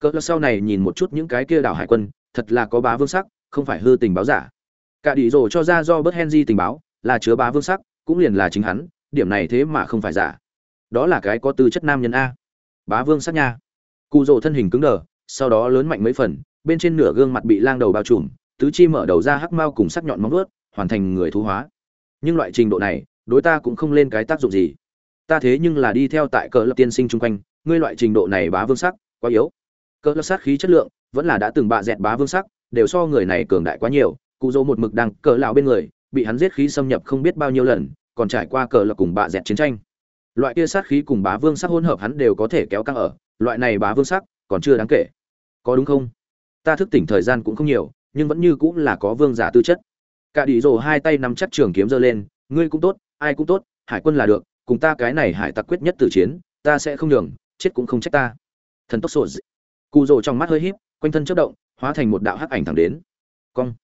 Cỡ lão sau này nhìn một chút những cái kia đảo hải quân, thật là có bá vương sắc, không phải hư tình báo giả. Cả đi rồ cho ra do bớt henry tình báo, là chứa bá vương sắc, cũng liền là chính hắn, điểm này thế mà không phải giả. Đó là cái có tư chất nam nhân a. Bá vương sắc nha. Cù rồ thân hình cứng đờ, sau đó lớn mạnh mấy phần bên trên nửa gương mặt bị lang đầu bao trùm, tứ chi mở đầu ra hắc mao cùng sắc nhọn móng vuốt, hoàn thành người thú hóa. Nhưng loại trình độ này, đối ta cũng không lên cái tác dụng gì. Ta thế nhưng là đi theo tại cờ lập tiên sinh chung quanh, ngươi loại trình độ này bá vương sắc, quá yếu. Cờ lập sát khí chất lượng, vẫn là đã từng bạ dẹt bá vương sắc, đều so người này cường đại quá nhiều, cụ dỗ một mực đang cờ lão bên người, bị hắn giết khí xâm nhập không biết bao nhiêu lần, còn trải qua cờ lập cùng bạ dẹt chiến tranh. Loại kia sát khí cùng bá vương sắc hỗn hợp hắn đều có thể kéo căng ở, loại này bá vương sắc còn chưa đáng kể. Có đúng không? Ta thức tỉnh thời gian cũng không nhiều, nhưng vẫn như cũng là có vương giả tư chất. Cả đi rồ hai tay nắm chắc trường kiếm giơ lên, ngươi cũng tốt, ai cũng tốt, hải quân là được, cùng ta cái này hải tặc quyết nhất tử chiến, ta sẽ không nhường, chết cũng không trách ta. Thần tốc sổ cụ rồ trong mắt hơi híp, quanh thân chớp động, hóa thành một đạo hắc ảnh thẳng đến. Cong.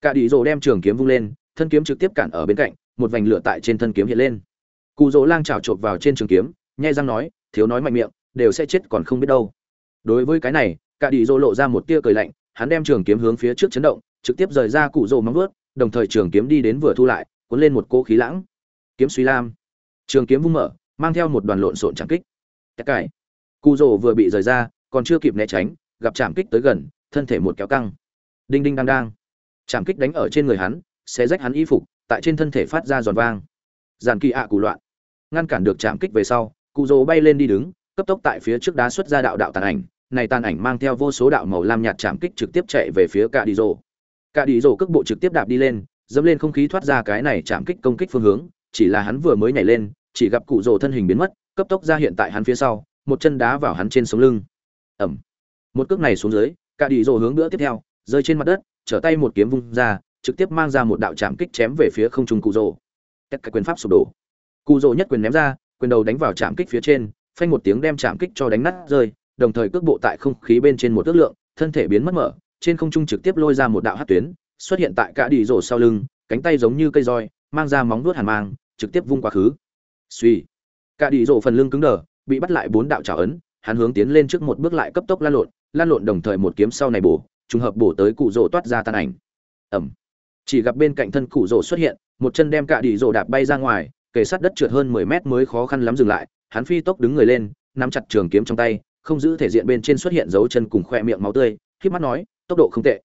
Cả đi rồ đem trường kiếm vung lên, thân kiếm trực tiếp cản ở bên cạnh, một vành lửa tại trên thân kiếm hiện lên. Cụ rồ lang trào chộp vào trên trường kiếm, nhai răng nói, thiếu nói mạnh miệng, đều sẽ chết còn không biết đâu. Đối với cái này cả đi rô lộ ra một tia cười lạnh, hắn đem trường kiếm hướng phía trước chấn động, trực tiếp rời ra cụ rô móng vớt. đồng thời trường kiếm đi đến vừa thu lại, cuốn lên một cỗ khí lãng. Kiếm suy lam. Trường kiếm vung mở, mang theo một đoàn lộn xộn chạm kích. Tất cải cụ rô vừa bị rời ra, còn chưa kịp né tránh, gặp chạm kích tới gần, thân thể một kéo căng. Đinh đinh đang đang. Chạm kích đánh ở trên người hắn sẽ rách hắn y phục, tại trên thân thể phát ra giòn vang. Giàn kỳ ạ à cụ loạn. Ngăn cản được chạm kích về sau, cụ rồ bay lên đi đứng, cấp tốc tại phía trước đá xuất ra đạo đạo tàn ảnh này tàn ảnh mang theo vô số đạo màu lam nhạt chạm kích trực tiếp chạy về phía cả đi rồ. Cả đi rồ cước bộ trực tiếp đạp đi lên, dẫm lên không khí thoát ra cái này chạm kích công kích phương hướng, chỉ là hắn vừa mới nhảy lên, chỉ gặp cụ rồ thân hình biến mất, cấp tốc ra hiện tại hắn phía sau, một chân đá vào hắn trên sống lưng. Ẩm một cước này xuống dưới cả đi rồ hướng nữa tiếp theo, rơi trên mặt đất, trở tay một kiếm vung ra, trực tiếp mang ra một đạo chạm kích chém về phía không trung cụ rồ. Tất cả quyền pháp sụp đổ. Cụ rồ nhất quyền ném ra, quyền đầu đánh vào chạm kích phía trên, phanh một tiếng đem chạm kích cho đánh nát rơi đồng thời cước bộ tại không khí bên trên một ước lượng, thân thể biến mất mở, trên không trung trực tiếp lôi ra một đạo hát tuyến, xuất hiện tại cả đi rổ sau lưng, cánh tay giống như cây roi, mang ra móng vuốt hàn mang, trực tiếp vung quá khứ. Suy cả đi rổ phần lưng cứng đờ, bị bắt lại bốn đạo trảo ấn, hắn hướng tiến lên trước một bước lại cấp tốc lan lộn lan lộn đồng thời một kiếm sau này bổ, trùng hợp bổ tới cụ rổ toát ra tan ảnh. Ẩm. Chỉ gặp bên cạnh thân cụ rổ xuất hiện, một chân đem cả đi rổ đạp bay ra ngoài, kề sát đất trượt hơn mười mét mới khó khăn lắm dừng lại, hắn phi tốc đứng người lên, nắm chặt trường kiếm trong tay không giữ thể diện bên trên xuất hiện dấu chân cùng khoe miệng máu tươi khi mắt nói, tốc độ không tệ.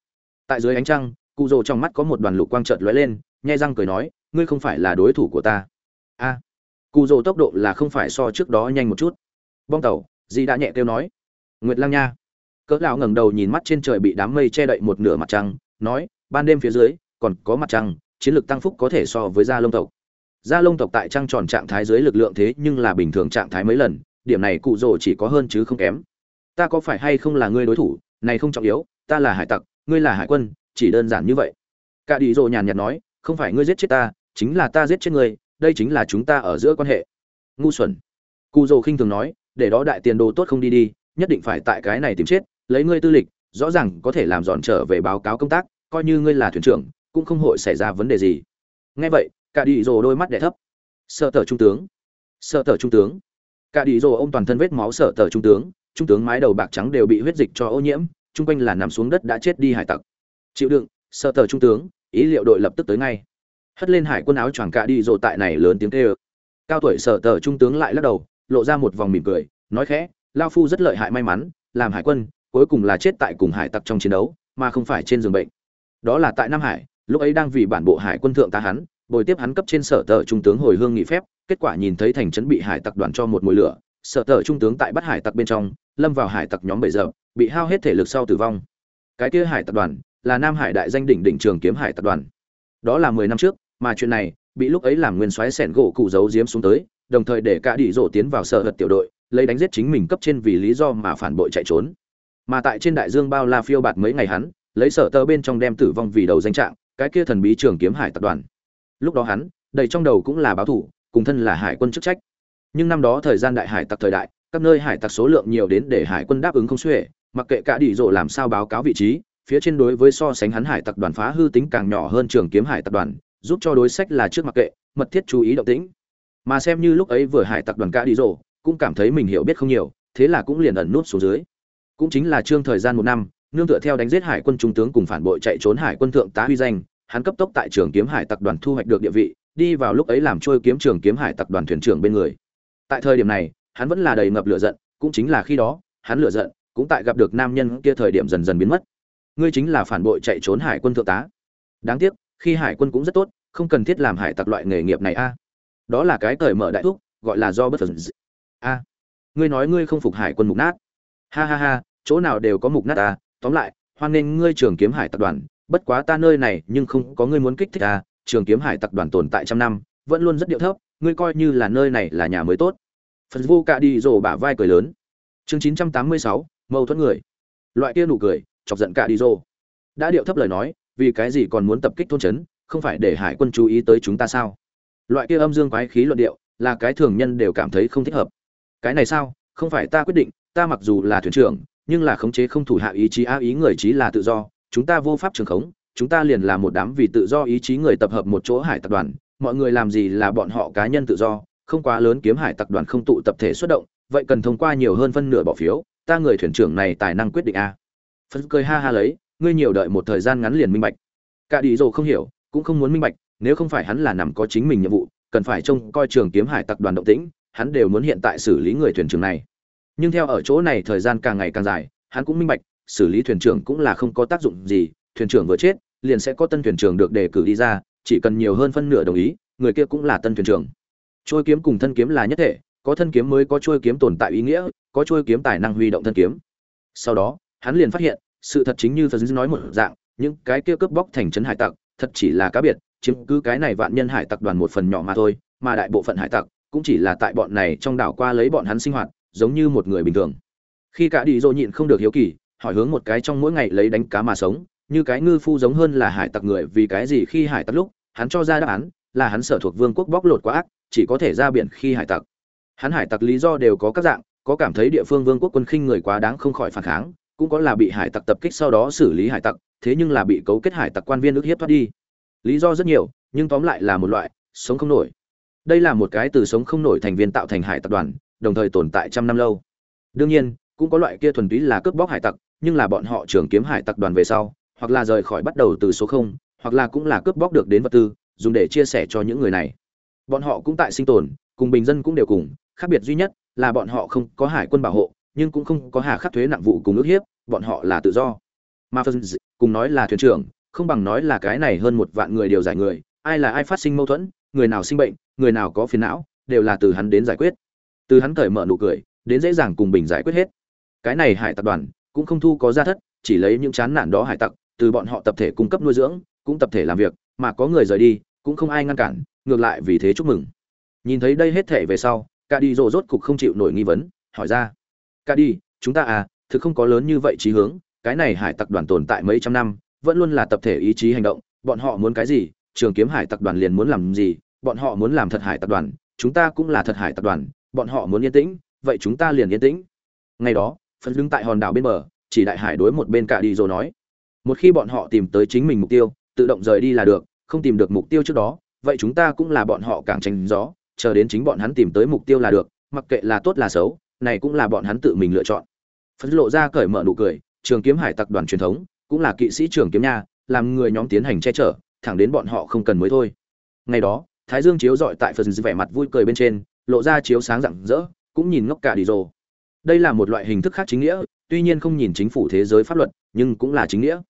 Tại dưới ánh trăng, cụ rồ trong mắt có một đoàn lục quang trợt lóe lên nhai răng cười nói, ngươi không phải là đối thủ của ta. A. Cụ rồ tốc độ là không phải so trước đó nhanh một chút. Bong tàu, Di đã nhẹ kêu nói, nguyệt lang nha. Cỡ lão ngẩng đầu nhìn mắt trên trời bị đám mây che đậy một nửa mặt trăng, nói, ban đêm phía dưới, còn có mặt trăng, chiến lược tăng phúc có thể so với gia lông tộc. Gia lông tộc tại trăng tròn trạng thái dưới lực lượng thế nhưng là bình thường trạng thái mấy lần điểm này cụ rồ chỉ có hơn chứ không kém. Ta có phải hay không là ngươi đối thủ? Này không trọng yếu, ta là hải tặc, ngươi là hải quân, chỉ đơn giản như vậy. Cả đi rồ nhàn nhạt nói, không phải ngươi giết chết ta, chính là ta giết chết ngươi, đây chính là chúng ta ở giữa quan hệ. Ngu xuẩn. Cụ rồ khinh thường nói, để đó đại tiền đồ tốt không đi đi, nhất định phải tại cái này tìm chết, lấy ngươi tư lịch, rõ ràng có thể làm dọn trở về báo cáo công tác, coi như ngươi là thuyền trưởng, cũng không hội xảy ra vấn đề gì. Nghe vậy, cả đi rồ đôi mắt đẻ thấp. Sợ tờ trung tướng. Sợ tờ trung tướng cả đi rồ ôm toàn thân vết máu sở tờ trung tướng trung tướng mái đầu bạc trắng đều bị huyết dịch cho ô nhiễm, chung quanh là nằm xuống đất đã chết đi hải tặc. Chịu đựng, sở tờ trung tướng, ý liệu đội lập tức tới ngay. Hất lên hải quân áo choàng cả đi rồ tại này lớn tiếng kêu. Cao tuổi sở tờ trung tướng lại lắc đầu, lộ ra một vòng mỉm cười, nói khẽ, lao phu rất lợi hại may mắn, làm hải quân, cuối cùng là chết tại cùng hải tặc trong chiến đấu, mà không phải trên giường bệnh. Đó là tại nam hải, lúc ấy đang vì bản bộ hải quân thượng tá hắn, bồi tiếp hắn cấp trên sở tờ trung tướng hồi hương nghỉ phép kết quả nhìn thấy thành trấn bị hải tặc đoàn cho một mùi lửa sở tờ trung tướng tại bắt hải tặc bên trong, lâm vào hải tặc nhóm bảy giờ bị hao hết thể lực sau tử vong. Cái kia hải tặc đoàn, là nam hải đại danh đỉnh đỉnh trường kiếm hải tặc đoàn. Đó là mười năm trước, mà chuyện này, bị lúc ấy làm nguyên soái sẻn gỗ cụ giấu giếm xuống tới, đồng thời để cả đi rổ tiến vào sở hật tiểu đội, lấy đánh giết chính mình cấp trên vì lý do mà phản bội chạy trốn. Mà tại trên đại dương bao la phiêu bạt mấy ngày hắn, lấy sở tơ bên trong đem tử vong vì đầu danh trạng, cái kia thần bí trường kiếm hải tập đoàn. Lúc đó hắn, đầy trong đầu cũng là báo thủ cùng thân là hải quân chức trách. Nhưng năm đó thời gian đại hải tặc thời đại, các nơi hải tặc số lượng nhiều đến để hải quân đáp ứng không xuể, mặc kệ cả đi rộ làm sao báo cáo vị trí, phía trên đối với so sánh hắn hải tặc đoàn phá hư tính càng nhỏ hơn trường kiếm hải tặc đoàn, giúp cho đối sách là trước mặc kệ, mật thiết chú ý động tĩnh. Mà xem như lúc ấy vừa hải tặc đoàn cả đi rộ, cũng cảm thấy mình hiểu biết không nhiều, thế là cũng liền ẩn nút xuống dưới. Cũng chính là trương thời gian một năm, nương tựa theo đánh giết hải quân trung tướng cùng phản bội chạy trốn hải quân thượng tá huy danh, hắn cấp tốc tại trường kiếm hải tặc đoàn thu hoạch được địa vị đi vào lúc ấy làm trôi kiếm trường kiếm hải tập đoàn thuyền trưởng bên người. Tại thời điểm này, hắn vẫn là đầy ngập lửa giận, cũng chính là khi đó, hắn lửa giận, cũng tại gặp được nam nhân kia thời điểm dần dần biến mất. Ngươi chính là phản bội chạy trốn hải quân thượng tá. Đáng tiếc, khi hải quân cũng rất tốt, không cần thiết làm hải tặc loại nghề nghiệp này a. Đó là cái cởi mở đại thúc, gọi là do bất phần a, ngươi nói ngươi không phục hải quân mục nát. Ha ha ha, chỗ nào đều có mục nát ta tóm lại, hoan nghênh ngươi trường kiếm hải tập đoàn, bất quá ta nơi này nhưng không có ngươi muốn kích thích ta trường kiếm hải tập đoàn tồn tại trăm năm, vẫn luôn rất điệu thấp, ngươi coi như là nơi này là nhà mới tốt. Phần vô cạ đi rồ bả vai cười lớn. Chương chín trăm tám mươi sáu, mâu thuẫn người. Loại kia nụ cười, chọc giận cạ đi rồ. Đã điệu thấp lời nói, vì cái gì còn muốn tập kích thôn trấn, không phải để hải quân chú ý tới chúng ta sao? Loại kia âm dương quái khí luận điệu, là cái thường nhân đều cảm thấy không thích hợp. Cái này sao? Không phải ta quyết định, ta mặc dù là thuyền trưởng, nhưng là khống chế không thủ hạ ý chí á ý người trí là tự do, chúng ta vô pháp trường khống chúng ta liền là một đám vì tự do ý chí người tập hợp một chỗ hải tập đoàn, mọi người làm gì là bọn họ cá nhân tự do, không quá lớn kiếm hải tập đoàn không tụ tập thể xuất động, vậy cần thông qua nhiều hơn phân nửa bỏ phiếu, ta người thuyền trưởng này tài năng quyết định a. Phấn cười ha ha lấy, ngươi nhiều đợi một thời gian ngắn liền minh bạch. Cả đi dồ không hiểu, cũng không muốn minh bạch, nếu không phải hắn là nằm có chính mình nhiệm vụ, cần phải trông coi trường kiếm hải tặc đoàn động tĩnh, hắn đều muốn hiện tại xử lý người thuyền trưởng này. Nhưng theo ở chỗ này thời gian càng ngày càng dài, hắn cũng minh bạch, xử lý thuyền trưởng cũng là không có tác dụng gì thuyền trưởng vừa chết, liền sẽ có tân thuyền trưởng được đề cử đi ra, chỉ cần nhiều hơn phân nửa đồng ý, người kia cũng là tân thuyền trưởng. Trôi kiếm cùng thân kiếm là nhất thể, có thân kiếm mới có trôi kiếm tồn tại ý nghĩa, có trôi kiếm tài năng huy động thân kiếm. Sau đó, hắn liền phát hiện, sự thật chính như phật nói một dạng, những cái kia cướp bóc thành trấn hải tặc, thật chỉ là cá biệt, chiếm cứ cái này vạn nhân hải tặc đoàn một phần nhỏ mà thôi, mà đại bộ phận hải tặc cũng chỉ là tại bọn này trong đảo qua lấy bọn hắn sinh hoạt, giống như một người bình thường. Khi cả đi dỗ nhịn không được hiếu kỳ, hỏi hướng một cái trong mỗi ngày lấy đánh cá mà sống như cái ngư phu giống hơn là hải tặc người, vì cái gì khi hải tặc lúc, hắn cho ra đáp án là hắn sở thuộc vương quốc bóc lột quá ác, chỉ có thể ra biển khi hải tặc. Hắn hải tặc lý do đều có các dạng, có cảm thấy địa phương vương quốc quân khinh người quá đáng không khỏi phản kháng, cũng có là bị hải tặc tập kích sau đó xử lý hải tặc, thế nhưng là bị cấu kết hải tặc quan viên ức hiếp thoát đi. Lý do rất nhiều, nhưng tóm lại là một loại, sống không nổi. Đây là một cái từ sống không nổi thành viên tạo thành hải tặc đoàn, đồng thời tồn tại trăm năm lâu. Đương nhiên, cũng có loại kia thuần túy là cướp bóc hải tặc, nhưng là bọn họ trưởng kiếm hải tặc đoàn về sau hoặc là rời khỏi bắt đầu từ số không, hoặc là cũng là cướp bóc được đến vật tư, dùng để chia sẻ cho những người này. Bọn họ cũng tại sinh tồn, cùng bình dân cũng đều cùng, khác biệt duy nhất là bọn họ không có hải quân bảo hộ, nhưng cũng không có hà khắc thuế nặng vụ cùng ước hiếp, bọn họ là tự do. Mà phân cùng nói là thuyền trưởng, không bằng nói là cái này hơn một vạn người đều giải người, ai là ai phát sinh mâu thuẫn, người nào sinh bệnh, người nào có phiền não, đều là từ hắn đến giải quyết. Từ hắn cởi mở nụ cười, đến dễ dàng cùng bình giải quyết hết. Cái này hải tặc đoàn, cũng không thu có gia thất, chỉ lấy những chán nản đó hải tặc từ bọn họ tập thể cung cấp nuôi dưỡng, cũng tập thể làm việc, mà có người rời đi, cũng không ai ngăn cản, ngược lại vì thế chúc mừng. Nhìn thấy đây hết thể về sau cả đi rồ rốt cục không chịu nổi nghi vấn, hỏi ra cả đi chúng ta à thực không có lớn như vậy trí hướng, cái này hải tặc đoàn tồn tại mấy trăm năm, vẫn luôn là tập thể ý chí hành động, bọn họ muốn cái gì, trường kiếm hải tặc đoàn liền muốn làm gì, bọn họ muốn làm thật hải tặc đoàn, chúng ta cũng là thật hải tặc đoàn, bọn họ muốn yên tĩnh, vậy chúng ta liền yên tĩnh. Ngày đó phân đứng tại hòn đảo bên bờ, chỉ đại hải đối một bên cả đi rồ nói một khi bọn họ tìm tới chính mình mục tiêu, tự động rời đi là được, không tìm được mục tiêu trước đó, vậy chúng ta cũng là bọn họ càng tránh gió, chờ đến chính bọn hắn tìm tới mục tiêu là được, mặc kệ là tốt là xấu, này cũng là bọn hắn tự mình lựa chọn. Phấn lộ ra cởi mở nụ cười, trường kiếm hải tặc đoàn truyền thống, cũng là kỵ sĩ trường kiếm nha, làm người nhóm tiến hành che chở, thẳng đến bọn họ không cần mới thôi. Ngày đó, thái dương chiếu dọi tại phần vẻ mặt vui cười bên trên, lộ ra chiếu sáng rạng rỡ, cũng nhìn ngốc cả đi rồ đây là một loại hình thức khác chính nghĩa, tuy nhiên không nhìn chính phủ thế giới pháp luật, nhưng cũng là chính nghĩa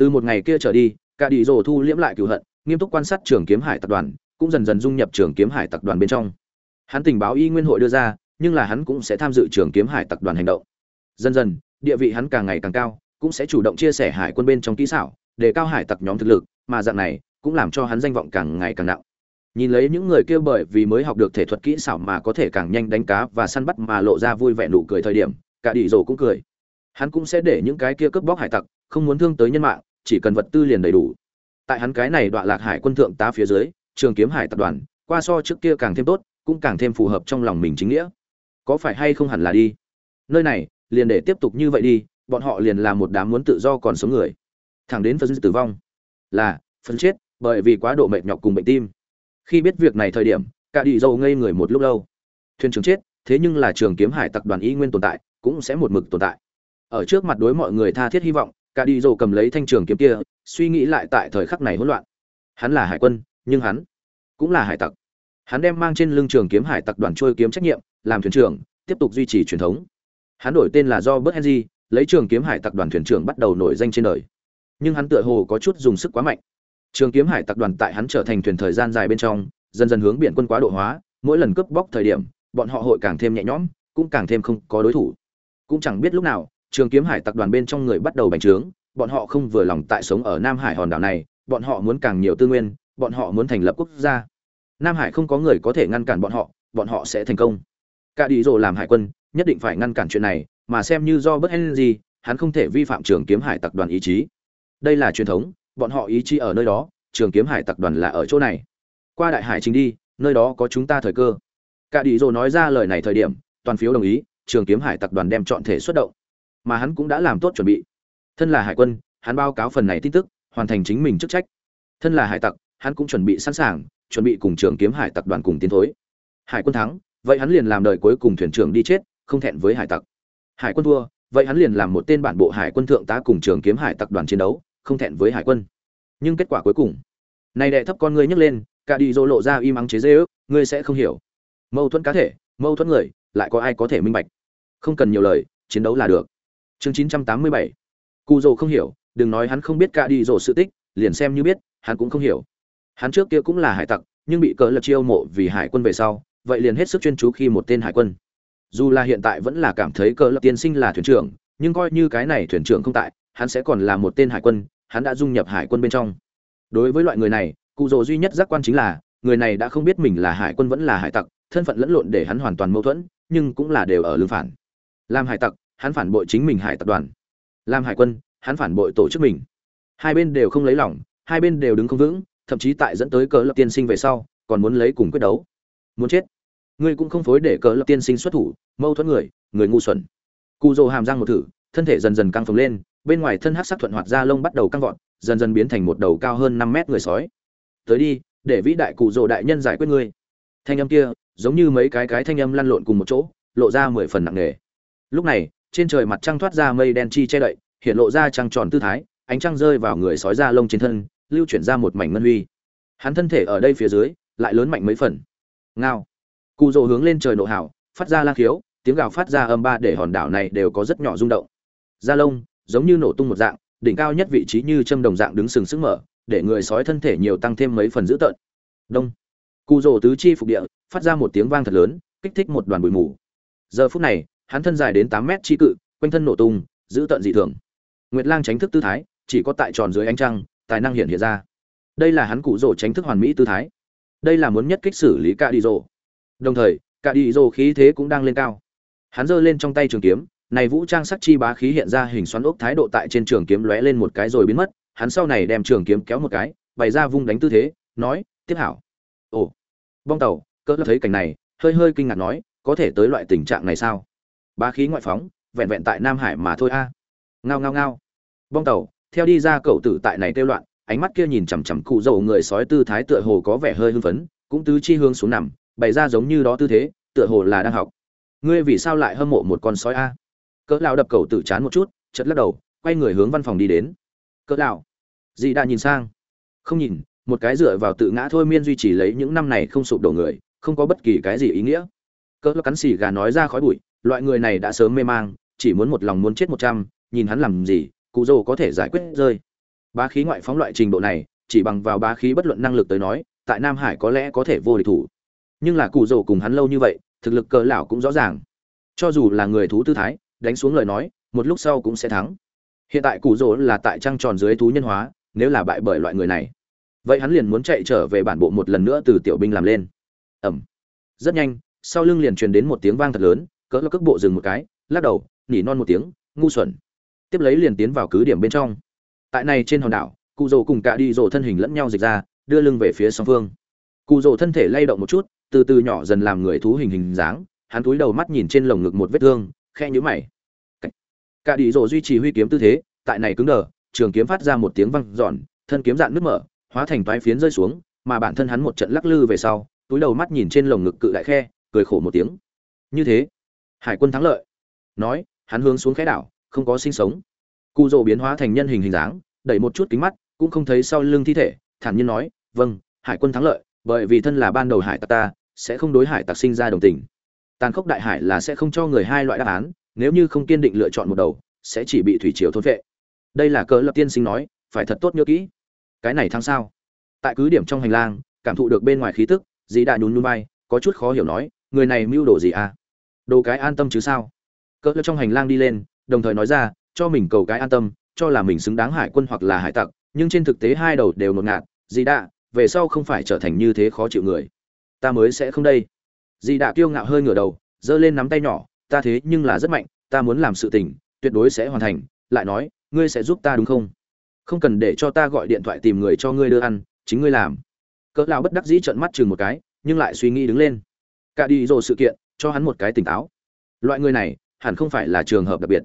từ một ngày kia trở đi, cả đi rồ thu liễm lại cựu hận, nghiêm túc quan sát trường kiếm hải tập đoàn, cũng dần dần dung nhập trường kiếm hải tập đoàn bên trong. Hắn tình báo y nguyên hội đưa ra, nhưng là hắn cũng sẽ tham dự trường kiếm hải tập đoàn hành động. Dần dần, địa vị hắn càng ngày càng cao, cũng sẽ chủ động chia sẻ hải quân bên trong kỹ xảo, để cao hải tặc nhóm thực lực, mà dạng này, cũng làm cho hắn danh vọng càng ngày càng nặng. Nhìn lấy những người kia bởi vì mới học được thể thuật kỹ xảo mà có thể càng nhanh đánh cá và săn bắt mà lộ ra vui vẻ nụ cười thời điểm, cả đi rồ cũng cười. Hắn cũng sẽ để những cái kia cướp bóc hải tặc, không muốn thương tới nhân mạng chỉ cần vật tư liền đầy đủ. Tại hắn cái này đoạn lạc hải quân thượng tá phía dưới, trường kiếm hải tập đoàn, qua so trước kia càng thêm tốt, cũng càng thêm phù hợp trong lòng mình chính nghĩa. Có phải hay không hẳn là đi? Nơi này, liền để tiếp tục như vậy đi, bọn họ liền là một đám muốn tự do còn sống người. Thẳng đến phân tử vong. Là phân chết, bởi vì quá độ mệt nhọc cùng bệnh tim. Khi biết việc này thời điểm, cả đi dâu ngây người một lúc lâu. Thuyền trưởng chết, thế nhưng là trường kiếm hải tặc đoàn y nguyên tồn tại, cũng sẽ một mực tồn tại. Ở trước mặt đối mọi người tha thiết hy vọng cả đi rồ cầm lấy thanh trường kiếm kia, suy nghĩ lại tại thời khắc này hỗn loạn. Hắn là hải quân, nhưng hắn cũng là hải tặc. Hắn đem mang trên lưng trường kiếm hải tặc đoàn trôi kiếm trách nhiệm, làm thuyền trưởng, tiếp tục duy trì truyền thống. Hắn đổi tên là do bớt henry, lấy trường kiếm hải tặc đoàn thuyền trưởng bắt đầu nổi danh trên đời. Nhưng hắn tựa hồ có chút dùng sức quá mạnh. Trường kiếm hải tặc đoàn tại hắn trở thành thuyền thời gian dài bên trong, dần dần hướng biển quân quá độ hóa, mỗi lần cướp bóc thời điểm, bọn họ hội càng thêm nhẹ nhõm, cũng càng thêm không có đối thủ. Cũng chẳng biết lúc nào trường kiếm hải tặc đoàn bên trong người bắt đầu bành trướng, bọn họ không vừa lòng tại sống ở nam hải hòn đảo này, bọn họ muốn càng nhiều tư nguyên, bọn họ muốn thành lập quốc gia. Nam hải không có người có thể ngăn cản bọn họ bọn họ sẽ thành công. Cả đi rồ làm hải quân, nhất định phải ngăn cản chuyện này, mà xem như do bất gì, hắn không thể vi phạm trường kiếm hải tặc đoàn ý chí. Đây là truyền thống, bọn họ ý chí ở nơi đó, trường kiếm hải tặc đoàn là ở chỗ này. Qua đại hải chính đi, nơi đó có chúng ta thời cơ. Cả đi rồ nói ra lời này thời điểm, toàn phiếu đồng ý, trường kiếm hải tặc đoàn đem chọn thể xuất động mà hắn cũng đã làm tốt chuẩn bị. Thân là hải quân hắn báo cáo phần này tin tức hoàn thành chính mình chức trách. Thân là hải tặc hắn cũng chuẩn bị sẵn sàng chuẩn bị cùng trường kiếm hải tặc đoàn cùng tiến thối. Hải quân thắng vậy hắn liền làm đời cuối cùng thuyền trưởng đi chết không thẹn với hải tặc. Hải quân thua vậy hắn liền làm một tên bản bộ hải quân thượng tá cùng trường kiếm hải tặc đoàn chiến đấu không thẹn với hải quân. Nhưng kết quả cuối cùng. Này đệ thấp con ngươi nhấc lên cả đi dỗ lộ ra im ắng chế dế, ước ngươi sẽ không hiểu. Mâu thuẫn cá thể mâu thuẫn người lại có ai có thể minh bạch? Không cần nhiều lời chiến đấu là được chương chín trăm tám mươi bảy. Cụ không hiểu, đừng nói hắn không biết cả đi dỗ sự tích, liền xem như biết, hắn cũng không hiểu. Hắn trước kia cũng là hải tặc, nhưng bị cỡ lập chiêu mộ vì hải quân về sau, vậy liền hết sức chuyên chú khi một tên hải quân. Dù là hiện tại vẫn là cảm thấy cỡ lập tiên sinh là thuyền trưởng, nhưng coi như cái này thuyền trưởng không tại, hắn sẽ còn là một tên hải quân, hắn đã dung nhập hải quân bên trong. Đối với loại người này cụ rồ duy nhất giác quan chính là, người này đã không biết mình là hải quân vẫn là hải tặc, thân phận lẫn lộn để hắn hoàn toàn mâu thuẫn, nhưng cũng là đều ở lương phản. Làm hải tặc hắn phản bội chính mình hải tập đoàn. Làm hải quân, hắn phản bội tổ chức mình. Hai bên đều không lấy lòng, hai bên đều đứng không vững, thậm chí tại dẫn tới cờ lập tiên sinh về sau, còn muốn lấy cùng quyết đấu. Muốn chết. Ngươi cũng không phối để cờ lập tiên sinh xuất thủ, mâu thuẫn người người ngu xuẩn. Cụ dồ hàm răng một thử, thân thể dần dần căng phồng lên, bên ngoài thân hắc sắc thuận hoạt ra lông bắt đầu căng vọt, dần dần biến thành một đầu cao hơn năm mét người sói. Tới đi, để vĩ đại cụ dồ đại nhân giải quyết ngươi. Thanh âm kia, giống như mấy cái cái thanh âm lăn lộn cùng một chỗ, lộ ra mười phần nặng nề. Lúc này trên trời mặt trăng thoát ra mây đen chi che đậy, hiện lộ ra trăng tròn tư thái, ánh trăng rơi vào người sói da lông trên thân, lưu chuyển ra một mảnh ngân huy. Hắn thân thể ở đây phía dưới, lại lớn mạnh mấy phần. Ngao. Cụ rồ hướng lên trời nộ hảo, phát ra lang khiếu, tiếng gào phát ra âm ba để hòn đảo này đều có rất nhỏ rung động. Da lông, giống như nổ tung một dạng, đỉnh cao nhất vị trí như châm đồng dạng đứng sừng sững mở, để người sói thân thể nhiều tăng thêm mấy phần dữ tợn. Đông. Cụ rồ tứ chi phục địa, phát ra một tiếng vang thật lớn, kích thích một đoàn bụi mù. Giờ phút này hắn thân dài đến tám mét chi cự, quanh thân nổ tung, giữ tận dị thường. Nguyệt lang tránh thức tư thái, chỉ có tại tròn dưới ánh trăng, tài năng hiện hiện ra. Đây là hắn cụ rồ tránh thức hoàn mỹ tư thái. Đây là muốn nhất kích xử lý cả đi rồ. Đồng thời cả đi rồ khí thế cũng đang lên cao. Hắn giơ lên trong tay trường kiếm, này vũ trang sắc chi bá khí hiện ra hình xoắn ốc thái độ tại trên trường kiếm lóe lên một cái rồi biến mất, hắn sau này đem trường kiếm kéo một cái, bày ra vung đánh tư thế, nói, tiếp hảo. Ồ. Bong tàu, cỡ thấy cảnh này, hơi hơi kinh ngạc nói, có thể tới loại tình trạng này sao? Bá khí ngoại phóng, vẹn vẹn tại nam hải mà thôi a. Ngao ngao ngao. Bong tàu, theo đi ra cậu tử tại này kêu loạn, ánh mắt kia nhìn chằm chằm cụ dầu người sói tư thái tựa hồ có vẻ hơi hưng phấn, cũng tứ chi hướng xuống nằm, bày ra giống như đó tư thế, tựa hồ là đang học. Ngươi vì sao lại hâm mộ một con sói a? Cỡ lão đập cậu tử chán một chút chật lắc đầu, quay người hướng văn phòng đi đến. Cỡ lão. Dì đã nhìn sang. Không nhìn, một cái dựa vào tự ngã thôi miên duy trì lấy những năm này không sụp đổ người, không có bất kỳ cái gì ý nghĩa. Cỡ lão cắn xì gà nói ra khói bụi loại người này đã sớm mê mang, chỉ muốn một lòng muốn chết một trăm, nhìn hắn làm gì, cụ dô có thể giải quyết rơi. Bá khí ngoại phóng loại trình độ này, chỉ bằng vào bá khí bất luận năng lực tới nói, tại nam hải có lẽ có thể vô địch thủ. Nhưng là cụ dô cùng hắn lâu như vậy, thực lực cờ lão cũng rõ ràng. Cho dù là người thú tư thái, đánh xuống lời nói, một lúc sau cũng sẽ thắng. Hiện tại cụ rỗ là tại trăng tròn dưới thú nhân hóa, nếu là bại bởi loại người này. Vậy hắn liền muốn chạy trở về bản bộ một lần nữa từ tiểu binh làm lên. Ẩm rất nhanh, sau lưng liền truyền đến một tiếng vang thật lớn cỡ cước bộ dừng một cái, lắc đầu, nỉ non một tiếng, ngu xuẩn. Tiếp lấy liền tiến vào cứ điểm bên trong. Tại này trên hòn đảo, cụ rồ cùng cả đi rồ thân hình lẫn nhau dịch ra, đưa lưng về phía song phương. Cụ rồ thân thể lay động một chút, từ từ nhỏ dần làm người thú hình hình dáng, hắn túi đầu mắt nhìn trên lồng ngực một vết thương khe nhũ mày. Cả đi rồ duy trì huy kiếm tư thế, tại này cứng đờ, trường kiếm phát ra một tiếng vang giòn thân kiếm dạn nước mở, hóa thành toái phiến rơi xuống, mà bản thân hắn một trận lắc lư về sau, túi đầu mắt nhìn trên lồng ngực cự đại khe, cười khổ một tiếng. Như thế hải quân thắng lợi. Nói hắn hướng xuống khẽ đảo không có sinh sống. Cụ rỗ biến hóa thành nhân hình hình dáng đẩy một chút kính mắt cũng không thấy sau lưng thi thể thản nhiên nói vâng hải quân thắng lợi bởi vì thân là ban đầu hải tặc ta sẽ không đối hải tặc sinh ra đồng tình. Tàn khốc đại hải là sẽ không cho người hai loại đáp án nếu như không kiên định lựa chọn một đầu sẽ chỉ bị thủy triều thôn vệ đây là cỡ lập tiên sinh nói phải thật tốt nhớ kỹ. Cái này thắng sao? Tại cứ điểm trong hành lang cảm thụ được bên ngoài khí tức dì đã nhún nhún bay, có chút khó hiểu nói người này mưu đồ gì à? Đồ cái an tâm chứ sao? Cỡ trong hành lang đi lên đồng thời nói ra cho mình cầu cái an tâm cho là mình xứng đáng hải quân hoặc là hải tặc nhưng trên thực tế hai đầu đều ngột ngạt. Dì đạ, về sau không phải trở thành như thế khó chịu người. Ta mới sẽ không đây. Dì đạ kiêu ngạo hơi ngửa đầu giơ lên nắm tay nhỏ ta thế nhưng là rất mạnh ta muốn làm sự tình tuyệt đối sẽ hoàn thành. Lại nói ngươi sẽ giúp ta đúng không? Không cần để cho ta gọi điện thoại tìm người cho ngươi đưa ăn chính ngươi làm. Cỡ lão bất đắc dĩ trợn mắt chừng một cái nhưng lại suy nghĩ đứng lên. Cả đi rồi sự kiện cho hắn một cái tỉnh táo. Loại người này, hẳn không phải là trường hợp đặc biệt.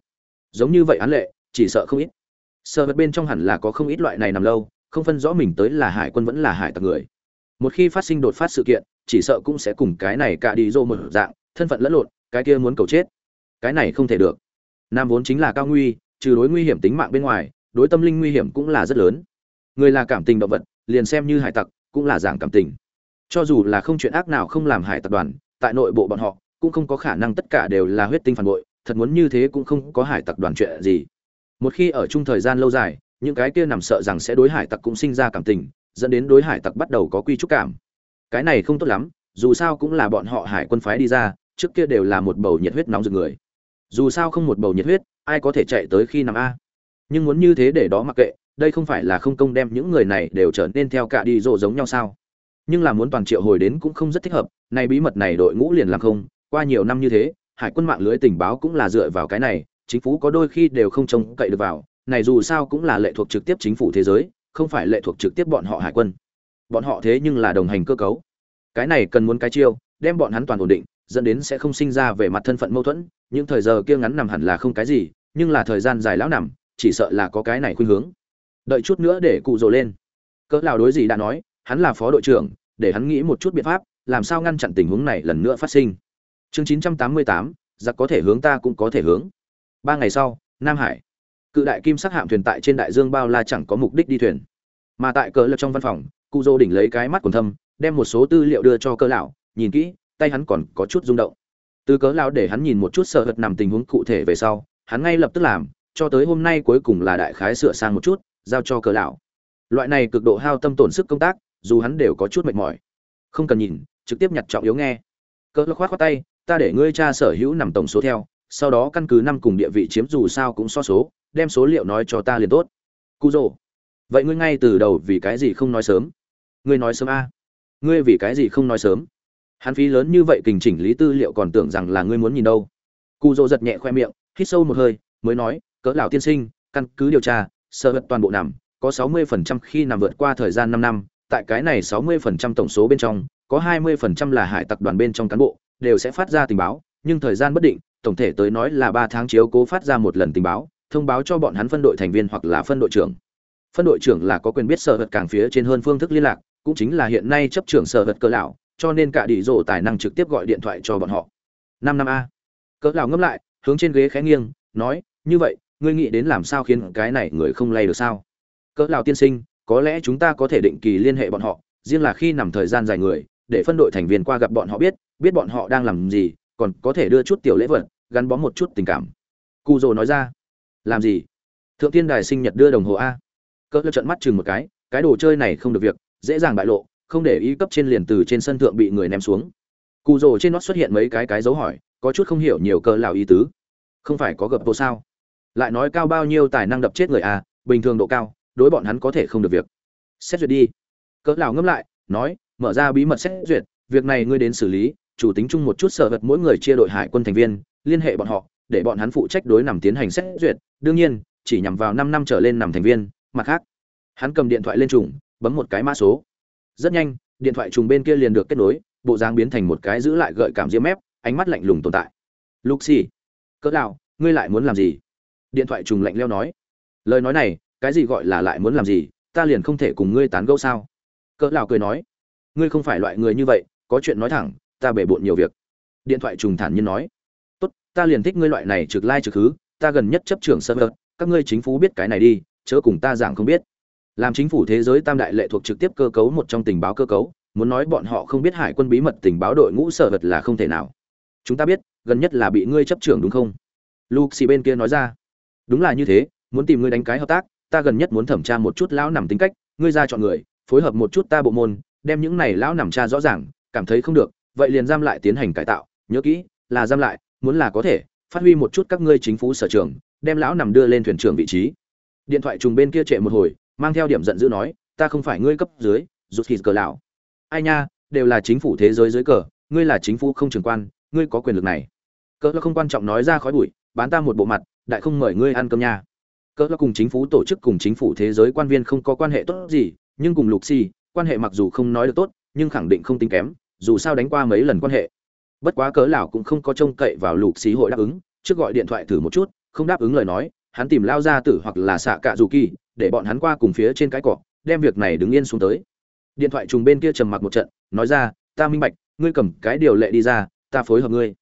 Giống như vậy án lệ, chỉ sợ không ít. Sợ vật bên trong hẳn là có không ít loại này nằm lâu, không phân rõ mình tới là hải quân vẫn là hải tặc người. Một khi phát sinh đột phát sự kiện, chỉ sợ cũng sẽ cùng cái này cả đi dô một dạng, thân phận lẫn lộn, cái kia muốn cầu chết. Cái này không thể được. Nam vốn chính là cao nguy, trừ đối nguy hiểm tính mạng bên ngoài, đối tâm linh nguy hiểm cũng là rất lớn. Người là cảm tình động vật, liền xem như hải tặc, cũng là dạng cảm tình. Cho dù là không chuyện ác nào không làm hải tặc đoàn, tại nội bộ bọn họ cũng không có khả năng tất cả đều là huyết tinh phản bội, thật muốn như thế cũng không có hải tặc đoàn chuyện gì. Một khi ở chung thời gian lâu dài, những cái kia nằm sợ rằng sẽ đối hải tặc cũng sinh ra cảm tình, dẫn đến đối hải tặc bắt đầu có quy trúc cảm. Cái này không tốt lắm, dù sao cũng là bọn họ hải quân phái đi ra, trước kia đều là một bầu nhiệt huyết nóng rực người. Dù sao không một bầu nhiệt huyết, ai có thể chạy tới khi nằm a. Nhưng muốn như thế để đó mặc kệ, đây không phải là không công đem những người này đều trở nên theo cả đi rộ giống nhau sao? Nhưng là muốn toàn triệu hồi đến cũng không rất thích hợp, nay bí mật này đội ngũ liền làm không qua nhiều năm như thế, hải quân mạng lưới tình báo cũng là dựa vào cái này, chính phủ có đôi khi đều không trông cậy được vào, này dù sao cũng là lệ thuộc trực tiếp chính phủ thế giới, không phải lệ thuộc trực tiếp bọn họ hải quân. Bọn họ thế nhưng là đồng hành cơ cấu. Cái này cần muốn cái chiêu, đem bọn hắn toàn ổn định, dẫn đến sẽ không sinh ra về mặt thân phận mâu thuẫn, những thời giờ kia ngắn nằm hẳn là không cái gì, nhưng là thời gian dài lão nằm, chỉ sợ là có cái này khuynh hướng. Đợi chút nữa để cụ rồ lên. Cỡ nào đối gì đã nói, hắn là phó đội trưởng, để hắn nghĩ một chút biện pháp, làm sao ngăn chặn tình huống này lần nữa phát sinh chương 988, giặc có thể hướng ta cũng có thể hướng. Ba ngày sau nam hải. Cự đại kim sắc hạm thuyền tại trên đại dương bao la chẳng có mục đích đi thuyền. Mà tại cỡ lập trong văn phòng cụ dô đỉnh lấy cái mắt quần thâm đem một số tư liệu đưa cho cỡ lão nhìn kỹ tay hắn còn có chút rung động. Từ cỡ lão để hắn nhìn một chút sợ hật nằm tình huống cụ thể về sau hắn ngay lập tức làm cho tới hôm nay cuối cùng là đại khái sửa sang một chút giao cho cỡ lão. Loại này cực độ hao tâm tổn sức công tác dù hắn đều có chút mệt mỏi. Không cần nhìn trực tiếp nhặt trọng yếu nghe. Cỡ lão khoát khoát tay ta để ngươi tra sở hữu nằm tổng số theo, sau đó căn cứ năm cùng địa vị chiếm dù sao cũng so số, đem số liệu nói cho ta liền tốt. Cụ rồ vậy ngươi ngay từ đầu vì cái gì không nói sớm? Ngươi nói sớm a. Ngươi vì cái gì không nói sớm? Hắn phí lớn như vậy kình chỉnh lý tư liệu còn tưởng rằng là ngươi muốn nhìn đâu. Cụ rồ giật nhẹ khoe miệng, hít sâu một hơi, mới nói, cỡ lão tiên sinh, căn cứ điều tra, sở vật toàn bộ nằm, có 60% khi nằm vượt qua thời gian 5 năm, tại cái này 60% tổng số bên trong, có 20% là hải tặc đoàn bên trong cán bộ đều sẽ phát ra tình báo, nhưng thời gian bất định, tổng thể tới nói là ba tháng chiếu cố phát ra một lần tình báo, thông báo cho bọn hắn phân đội thành viên hoặc là phân đội trưởng. Phân đội trưởng là có quyền biết sở vật càng phía trên hơn phương thức liên lạc, cũng chính là hiện nay chấp trưởng sở vật cỡ lão, cho nên cả đi rộ tài năng trực tiếp gọi điện thoại cho bọn họ. Năm năm a. Cỡ lão ngâm lại, hướng trên ghế khẽ nghiêng, nói, như vậy, ngươi nghĩ đến làm sao khiến cái này người không lay được sao? Cỡ lão tiên sinh, có lẽ chúng ta có thể định kỳ liên hệ bọn họ, riêng là khi nằm thời gian dài người, để phân đội thành viên qua gặp bọn họ biết biết bọn họ đang làm gì, còn có thể đưa chút tiểu lễ vật, gắn bó một chút tình cảm. Cụ rồ nói ra. Làm gì? Thượng tiên đài sinh nhật đưa đồng hồ a. Cỡ lơ trận mắt chừng một cái cái đồ chơi này không được việc, dễ dàng bại lộ, không để ý cấp trên liền từ trên sân thượng bị người ném xuống. Cụ rồ trên nót xuất hiện mấy cái cái dấu hỏi, có chút không hiểu nhiều cỡ lào ý tứ. Không phải có gập bộ sao? Lại nói cao bao nhiêu tài năng đập chết người a, bình thường độ cao, đối bọn hắn có thể không được việc. Xét duyệt đi. Cỡ lào ngâm lại, nói, mở ra bí mật xét duyệt, việc này ngươi đến xử lý chủ tính chung một chút sở vật mỗi người chia đội hải quân thành viên, liên hệ bọn họ, để bọn hắn phụ trách đối nằm tiến hành xét duyệt. Đương nhiên, chỉ nhằm vào năm năm trở lên nằm thành viên, mặt khác, hắn cầm điện thoại lên trùng, bấm một cái mã số. Rất nhanh, điện thoại trùng bên kia liền được kết nối, bộ dáng biến thành một cái giữ lại gợi cảm diễm mép, ánh mắt lạnh lùng tồn tại. Luxi, cỡ nào, ngươi lại muốn làm gì? Điện thoại trùng lạnh leo nói. Lời nói này, cái gì gọi là lại muốn làm gì, ta liền không thể cùng ngươi tán gẫu sao? Cỡ nào cười nói. Ngươi không phải loại người như vậy, có chuyện nói thẳng ta bể bộn nhiều việc. Điện thoại trùng thản nhiên nói. Tốt, ta liền thích ngươi loại này trực lai trực hứ, ta gần nhất chấp trưởng server, các ngươi chính phủ biết cái này đi, chớ cùng ta giảng không biết. Làm chính phủ thế giới tam đại lệ thuộc trực tiếp cơ cấu một trong tình báo cơ cấu, muốn nói bọn họ không biết hải quân bí mật tình báo đội ngũ sở vật là không thể nào. Chúng ta biết, gần nhất là bị ngươi chấp trưởng đúng không? Luxi bên kia nói ra. Đúng là như thế, muốn tìm ngươi đánh cái hợp tác, ta gần nhất muốn thẩm tra một chút lão nằm tính cách, ngươi ra chọn người, phối hợp một chút ta bộ môn, đem những này lão nằm tra rõ ràng, cảm thấy không được vậy liền giam lại tiến hành cải tạo. Nhớ kỹ, là giam lại, muốn là có thể, phát huy một chút các ngươi chính phủ sở trường, đem lão nằm đưa lên thuyền trưởng vị trí. Điện thoại trùng bên kia trệ một hồi, mang theo điểm giận dữ nói, ta không phải ngươi cấp dưới rút hít cờ lão. Ai nha, đều là chính phủ thế giới dưới cờ, ngươi là chính phủ không trường quan, ngươi có quyền lực này. Cỡ là không quan trọng nói ra khói bụi, bán ta một bộ mặt, đại không mời ngươi ăn cơm nha. Cỡ là cùng chính phủ tổ chức cùng chính phủ thế giới quan viên không có quan hệ tốt gì, nhưng cùng lục xì quan hệ mặc dù không nói được tốt, nhưng khẳng định không tính kém dù sao đánh qua mấy lần quan hệ. Bất quá cớ lão cũng không có trông cậy vào lục xí hội đáp ứng, trước gọi điện thoại thử một chút, không đáp ứng lời nói, hắn tìm lao ra tử hoặc là xạ cạ dù kỳ, để bọn hắn qua cùng phía trên cái cọ, đem việc này đứng yên xuống tới. Điện thoại trùng bên kia trầm mặc một trận, nói ra, ta minh bạch, ngươi cầm cái điều lệ đi ra, ta phối hợp ngươi.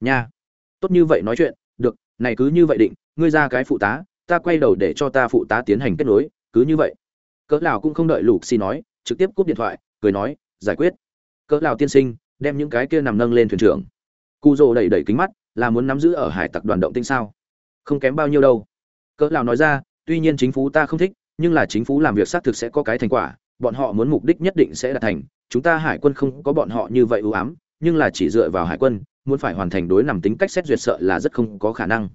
Nha. Tốt như vậy nói chuyện, được, này cứ như vậy định, ngươi ra cái phụ tá, ta quay đầu để cho ta phụ tá tiến hành kết nối, cứ như vậy. Cỡ lão cũng không đợi lục xì nói, trực tiếp cúp điện thoại, cười nói, giải quyết cỡ lão tiên sinh, đem những cái kia nằm nâng lên thuyền trưởng. Cụ rồ đẩy đẩy kính mắt, là muốn nắm giữ ở hải tặc đoàn động tinh sao? Không kém bao nhiêu đâu. Cỡ lão nói ra, tuy nhiên chính phủ ta không thích, nhưng là chính phủ làm việc xác thực sẽ có cái thành quả, bọn họ muốn mục đích nhất định sẽ đạt thành, chúng ta hải quân không có bọn họ như vậy ưu ám, nhưng là chỉ dựa vào hải quân, muốn phải hoàn thành đối nằm tính cách xét duyệt sợ là rất không có khả năng.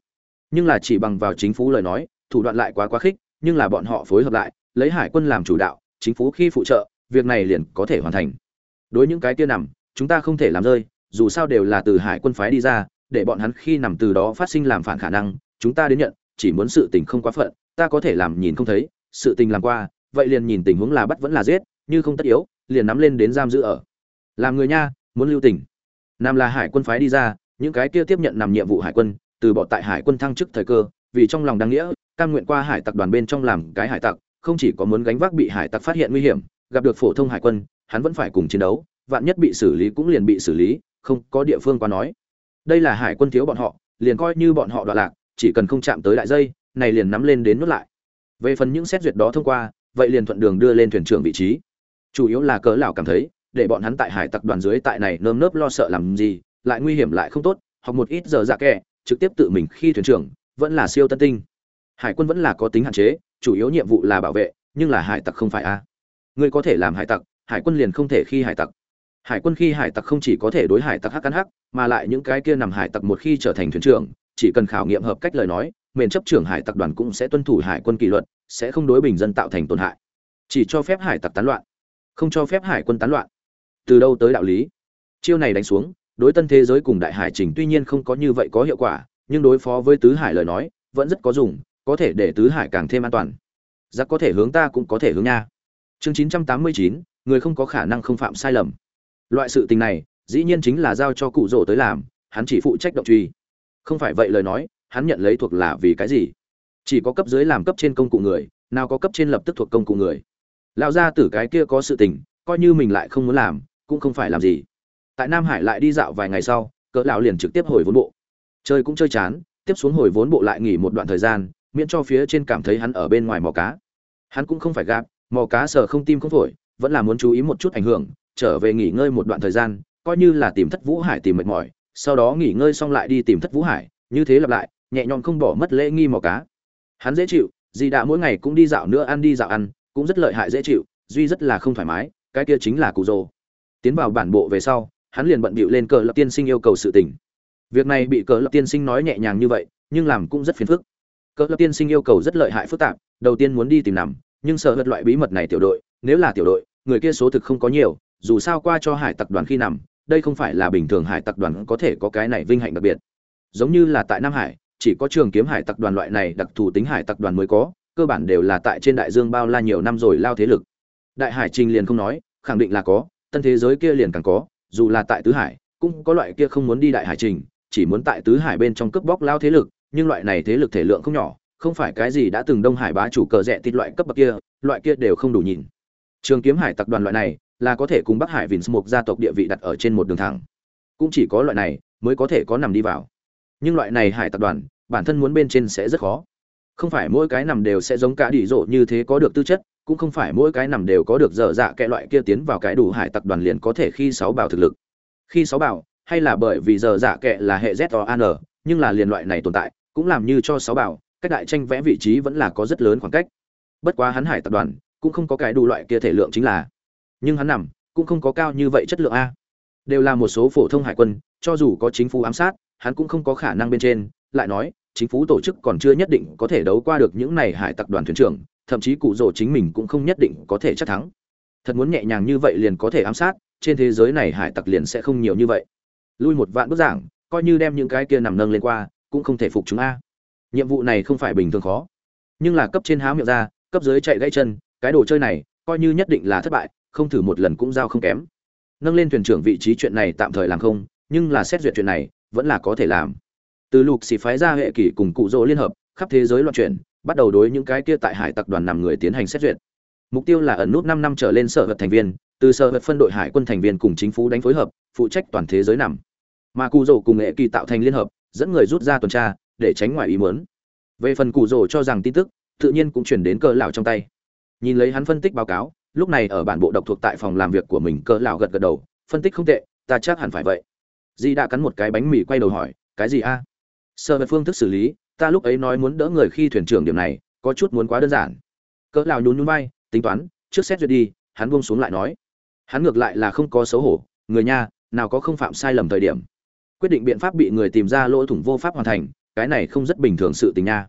Nhưng là chỉ bằng vào chính phủ lời nói, thủ đoạn lại quá quá khích, nhưng là bọn họ phối hợp lại, lấy hải quân làm chủ đạo, chính phủ khi phụ trợ, việc này liền có thể hoàn thành đối những cái kia nằm, chúng ta không thể làm rơi, dù sao đều là từ hải quân phái đi ra, để bọn hắn khi nằm từ đó phát sinh làm phản khả năng, chúng ta đến nhận, chỉ muốn sự tình không quá phận, ta có thể làm nhìn không thấy, sự tình làm qua, vậy liền nhìn tình huống là bắt vẫn là giết, như không tất yếu, liền nắm lên đến giam giữ ở. Làm người nha, muốn lưu tình. Nam là hải quân phái đi ra, những cái kia tiếp nhận nằm nhiệm vụ hải quân, từ bỏ tại hải quân thăng chức thời cơ, vì trong lòng đáng nghĩa, cam nguyện qua hải tặc đoàn bên trong làm cái hải tặc, không chỉ có muốn gánh vác bị hải tặc phát hiện nguy hiểm, gặp được phổ thông hải quân hắn vẫn phải cùng chiến đấu, vạn nhất bị xử lý cũng liền bị xử lý, không có địa phương qua nói. Đây là hải quân thiếu bọn họ, liền coi như bọn họ đoạn lạc, chỉ cần không chạm tới đại dây, này liền nắm lên đến nuốt lại. Về phần những xét duyệt đó thông qua, vậy liền thuận đường đưa lên thuyền trưởng vị trí. Chủ yếu là cỡ lão cảm thấy, để bọn hắn tại hải tặc đoàn dưới tại này nơm nớp lo sợ làm gì, lại nguy hiểm lại không tốt hoặc một ít giờ dạ kẹ, trực tiếp tự mình khi thuyền trưởng, vẫn là siêu tân tinh. Hải quân vẫn là có tính hạn chế, chủ yếu nhiệm vụ là bảo vệ, nhưng là hải tặc không phải a. À. ngươi có thể làm hải tặc hải quân liền không thể khi hải tặc. Hải quân khi hải tặc không chỉ có thể đối hải tặc hắc ăn hắc, mà lại những cái kia nằm hải tặc một khi trở thành thuyền trưởng, chỉ cần khảo nghiệm hợp cách lời nói miền chấp trưởng hải tặc đoàn cũng sẽ tuân thủ hải quân kỷ luật, sẽ không đối bình dân tạo thành tổn hại. Chỉ cho phép hải tặc tán loạn, không cho phép hải quân tán loạn. Từ đâu tới đạo lý? Chiêu này đánh xuống, đối tân thế giới cùng đại hải trình tuy nhiên không có như vậy có hiệu quả, nhưng đối phó với tứ hải lời nói, vẫn rất có dùng, có thể để tứ hải càng thêm an toàn. Giặc có thể hướng ta cũng có thể hướng nha. Chương chín trăm tám mươi chín người không có khả năng không phạm sai lầm. Loại sự tình này, dĩ nhiên chính là giao cho cụ rỗ tới làm, hắn chỉ phụ trách động truy. Không phải vậy lời nói, hắn nhận lấy thuộc là vì cái gì? Chỉ có cấp dưới làm cấp trên công cụ người, nào có cấp trên lập tức thuộc công cụ người. Lão gia tử cái kia có sự tình, coi như mình lại không muốn làm, cũng không phải làm gì. Tại nam hải lại đi dạo vài ngày sau, cỡ lão liền trực tiếp hồi vốn bộ. Chơi cũng chơi chán, tiếp xuống hồi vốn bộ lại nghỉ một đoạn thời gian, miễn cho phía trên cảm thấy hắn ở bên ngoài mò cá. Hắn cũng không phải gạp mò cá sờ không tim không phổi vẫn là muốn chú ý một chút ảnh hưởng, trở về nghỉ ngơi một đoạn thời gian, coi như là tìm thất vũ hải tìm mệt mỏi, sau đó nghỉ ngơi xong lại đi tìm thất vũ hải, như thế lặp lại, nhẹ nhõm không bỏ mất lễ nghi mò cá. Hắn dễ chịu, dì đã mỗi ngày cũng đi dạo nữa ăn đi dạo ăn, cũng rất lợi hại dễ chịu, duy rất là không thoải mái, cái kia chính là cụ rồ. Tiến vào bản bộ về sau, hắn liền bận bịu lên cờ lập tiên sinh yêu cầu sự tình. Việc này bị cờ lập tiên sinh nói nhẹ nhàng như vậy, nhưng làm cũng rất phiền phức. Cờ lập tiên sinh yêu cầu rất lợi hại phức tạp, đầu tiên muốn đi tìm nằm, nhưng sợ hất loại bí mật này tiểu đội nếu là tiểu đội, người kia số thực không có nhiều, dù sao qua cho hải tặc đoàn khi nằm, đây không phải là bình thường hải tặc đoàn có thể có cái này vinh hạnh đặc biệt. Giống như là tại nam hải, chỉ có trường kiếm hải tặc đoàn loại này đặc thù tính hải tặc đoàn mới có, cơ bản đều là tại trên đại dương bao la nhiều năm rồi lao thế lực. Đại hải trình liền không nói, khẳng định là có, tân thế giới kia liền càng có, dù là tại tứ hải, cũng có loại kia không muốn đi đại hải trình, chỉ muốn tại tứ hải bên trong cướp bóc lao thế lực, nhưng loại này thế lực thể lượng không nhỏ, không phải cái gì đã từng đông hải bá chủ cờ rẽ tít loại cấp bậc kia, loại kia đều không đủ nhìn trường kiếm hải tặc đoàn loại này là có thể cùng bắc hải vins một gia tộc địa vị đặt ở trên một đường thẳng. Cũng chỉ có loại này mới có thể có nằm đi vào. Nhưng loại này hải tặc đoàn, bản thân muốn bên trên sẽ rất khó. Không phải mỗi cái nằm đều sẽ giống cả đỉ rộ như thế có được tư chất, cũng không phải mỗi cái nằm đều có được dở dạ kệ loại kia tiến vào cái đủ hải tặc đoàn liền có thể khi sáu bảo thực lực. Khi sáu bảo, hay là bởi vì dở dạ kệ là hệ z o an nhưng là liền loại này tồn tại, cũng làm như cho sáu bảo, cách đại tranh vẽ vị trí vẫn là có rất lớn khoảng cách. Bất quá hắn hải tập đoàn cũng không có cái đủ loại kia thể lượng chính là. Nhưng hắn nằm, cũng không có cao như vậy chất lượng a. Đều là một số phổ thông hải quân, cho dù có chính phủ ám sát, hắn cũng không có khả năng bên trên. Lại nói, chính phủ tổ chức còn chưa nhất định có thể đấu qua được những này hải tặc đoàn thuyền trưởng, thậm chí cụ rồ chính mình cũng không nhất định có thể chắc thắng. Thật muốn nhẹ nhàng như vậy liền có thể ám sát, trên thế giới này hải tặc liền sẽ không nhiều như vậy. Lui một vạn bức giảng, coi như đem những cái kia nằm nâng lên qua, cũng không thể phục chúng a. Nhiệm vụ này không phải bình thường khó. Nhưng là cấp trên háo miệng ra, cấp dưới chạy gãy chân cái đồ chơi này coi như nhất định là thất bại, không thử một lần cũng giao không kém. Nâng lên thuyền trưởng vị trí chuyện này tạm thời làm không, nhưng là xét duyệt chuyện này, vẫn là có thể làm. Từ lục xì phái ra hệ kỷ cùng cụ rỗ liên hợp, khắp thế giới loạn chuyển, bắt đầu đối những cái kia tại hải tặc đoàn nằm người tiến hành xét duyệt. Mục tiêu là ẩn nút năm năm trở lên sở vật thành viên, từ sở vật phân đội hải quân thành viên cùng chính phủ đánh phối hợp, phụ trách toàn thế giới nằm. Mà cụ rỗ cùng hệ kỳ tạo thành liên hợp, dẫn người rút ra tuần tra, để tránh ngoài ý muốn. Về phần cụ rỗ cho rằng tin tức, tự nhiên cũng chuyển đến cờ lão trong tay nhìn lấy hắn phân tích báo cáo, lúc này ở bản bộ độc thuộc tại phòng làm việc của mình, cỡ lão gật gật đầu, phân tích không tệ, ta chắc hẳn phải vậy. Di đã cắn một cái bánh mì quay đầu hỏi, cái gì a? Sơ về phương thức xử lý, ta lúc ấy nói muốn đỡ người khi thuyền trưởng điểm này, có chút muốn quá đơn giản. Cỡ lão nhún nhún vai, tính toán, trước xét duyệt đi, hắn buông xuống lại nói. Hắn ngược lại là không có xấu hổ, người nha nào có không phạm sai lầm thời điểm. Quyết định biện pháp bị người tìm ra lỗ thủng vô pháp hoàn thành, cái này không rất bình thường sự tình nha.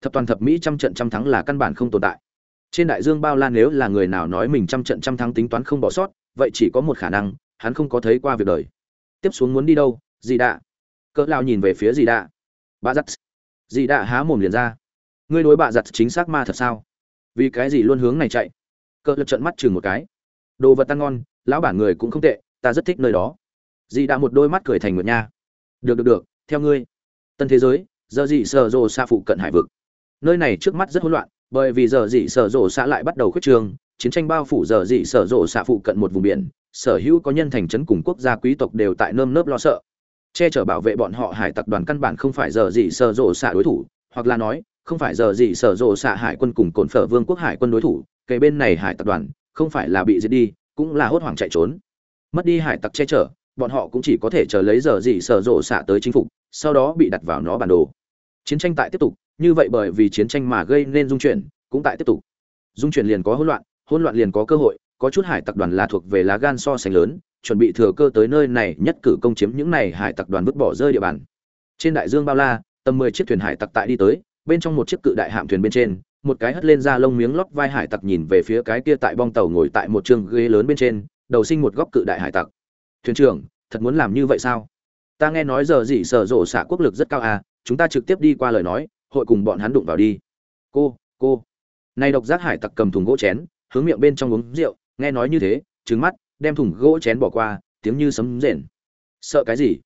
Thập toàn thập mỹ trăm trận trăm thắng là căn bản không tồn tại trên đại dương bao la nếu là người nào nói mình trăm trận trăm thắng tính toán không bỏ sót, vậy chỉ có một khả năng, hắn không có thấy qua việc đời. Tiếp xuống muốn đi đâu? Dì đạ. Cỡ lao nhìn về phía dì đạ. Bà giặt dì đạ há mồm liền ra. Ngươi đối bà giặt chính xác ma thật sao? Vì cái gì luôn hướng này chạy? Cỡ lật trận mắt chừng một cái. Đồ vật ăn ngon, lão bản người cũng không tệ, ta rất thích nơi đó. Dì đạ một đôi mắt cười thành nguyệt nha. Được được được, theo ngươi. Tân thế giới giờ dị sờ rồ xa phụ cận hải vực. Nơi này trước mắt rất hỗn loạn bởi vì giờ dị sở rộ xã lại bắt đầu khuyết trương chiến tranh bao phủ giờ dị sở rộ xã phụ cận một vùng biển, sở hữu có nhân thành trấn cùng quốc gia quý tộc đều tại nơm nớp lo sợ. Che chở bảo vệ bọn họ hải tặc đoàn căn bản không phải giờ dị sở rộ xã đối thủ, hoặc là nói, không phải giờ dị sở rộ xã hải quân cùng cồn phở vương quốc hải quân đối thủ, kể bên này hải tặc đoàn, không phải là bị giết đi, cũng là hốt hoảng chạy trốn. Mất đi hải tặc che chở, bọn họ cũng chỉ có thể chờ lấy giờ dị sở rộ xã tới chính phục, sau đó bị đặt vào nó bản đồ. Chiến tranh tại tiếp tục như vậy bởi vì chiến tranh mà gây nên dung chuyển, cũng tại tiếp tục. Dung chuyển liền có hỗn loạn hỗn loạn liền có cơ hội, có chút hải tặc đoàn là thuộc về lá gan so sánh lớn, chuẩn bị thừa cơ tới nơi này nhất cử công chiếm những này hải tặc đoàn vứt bỏ rơi địa bàn. Trên đại dương bao la, tầm mười chiếc thuyền hải tặc tại đi tới, bên trong một chiếc cự đại hạm thuyền bên trên, một cái hất lên ra lông miếng lót vai hải tặc nhìn về phía cái kia tại bong tàu ngồi tại một trường ghế lớn bên trên, đầu sinh một góc cự đại hải tặc. Thuyền trưởng, thật muốn làm như vậy sao? Ta nghe nói giờ gì sở rộ xạ quốc lực rất cao à chúng ta trực tiếp đi qua lời nói hội cùng bọn hắn đụng vào đi. Cô cô. Này độc giác hải tặc cầm thùng gỗ chén, hướng miệng bên trong uống rượu, nghe nói như thế trứng mắt, đem thùng gỗ chén bỏ qua, tiếng như sấm rền. Sợ cái gì?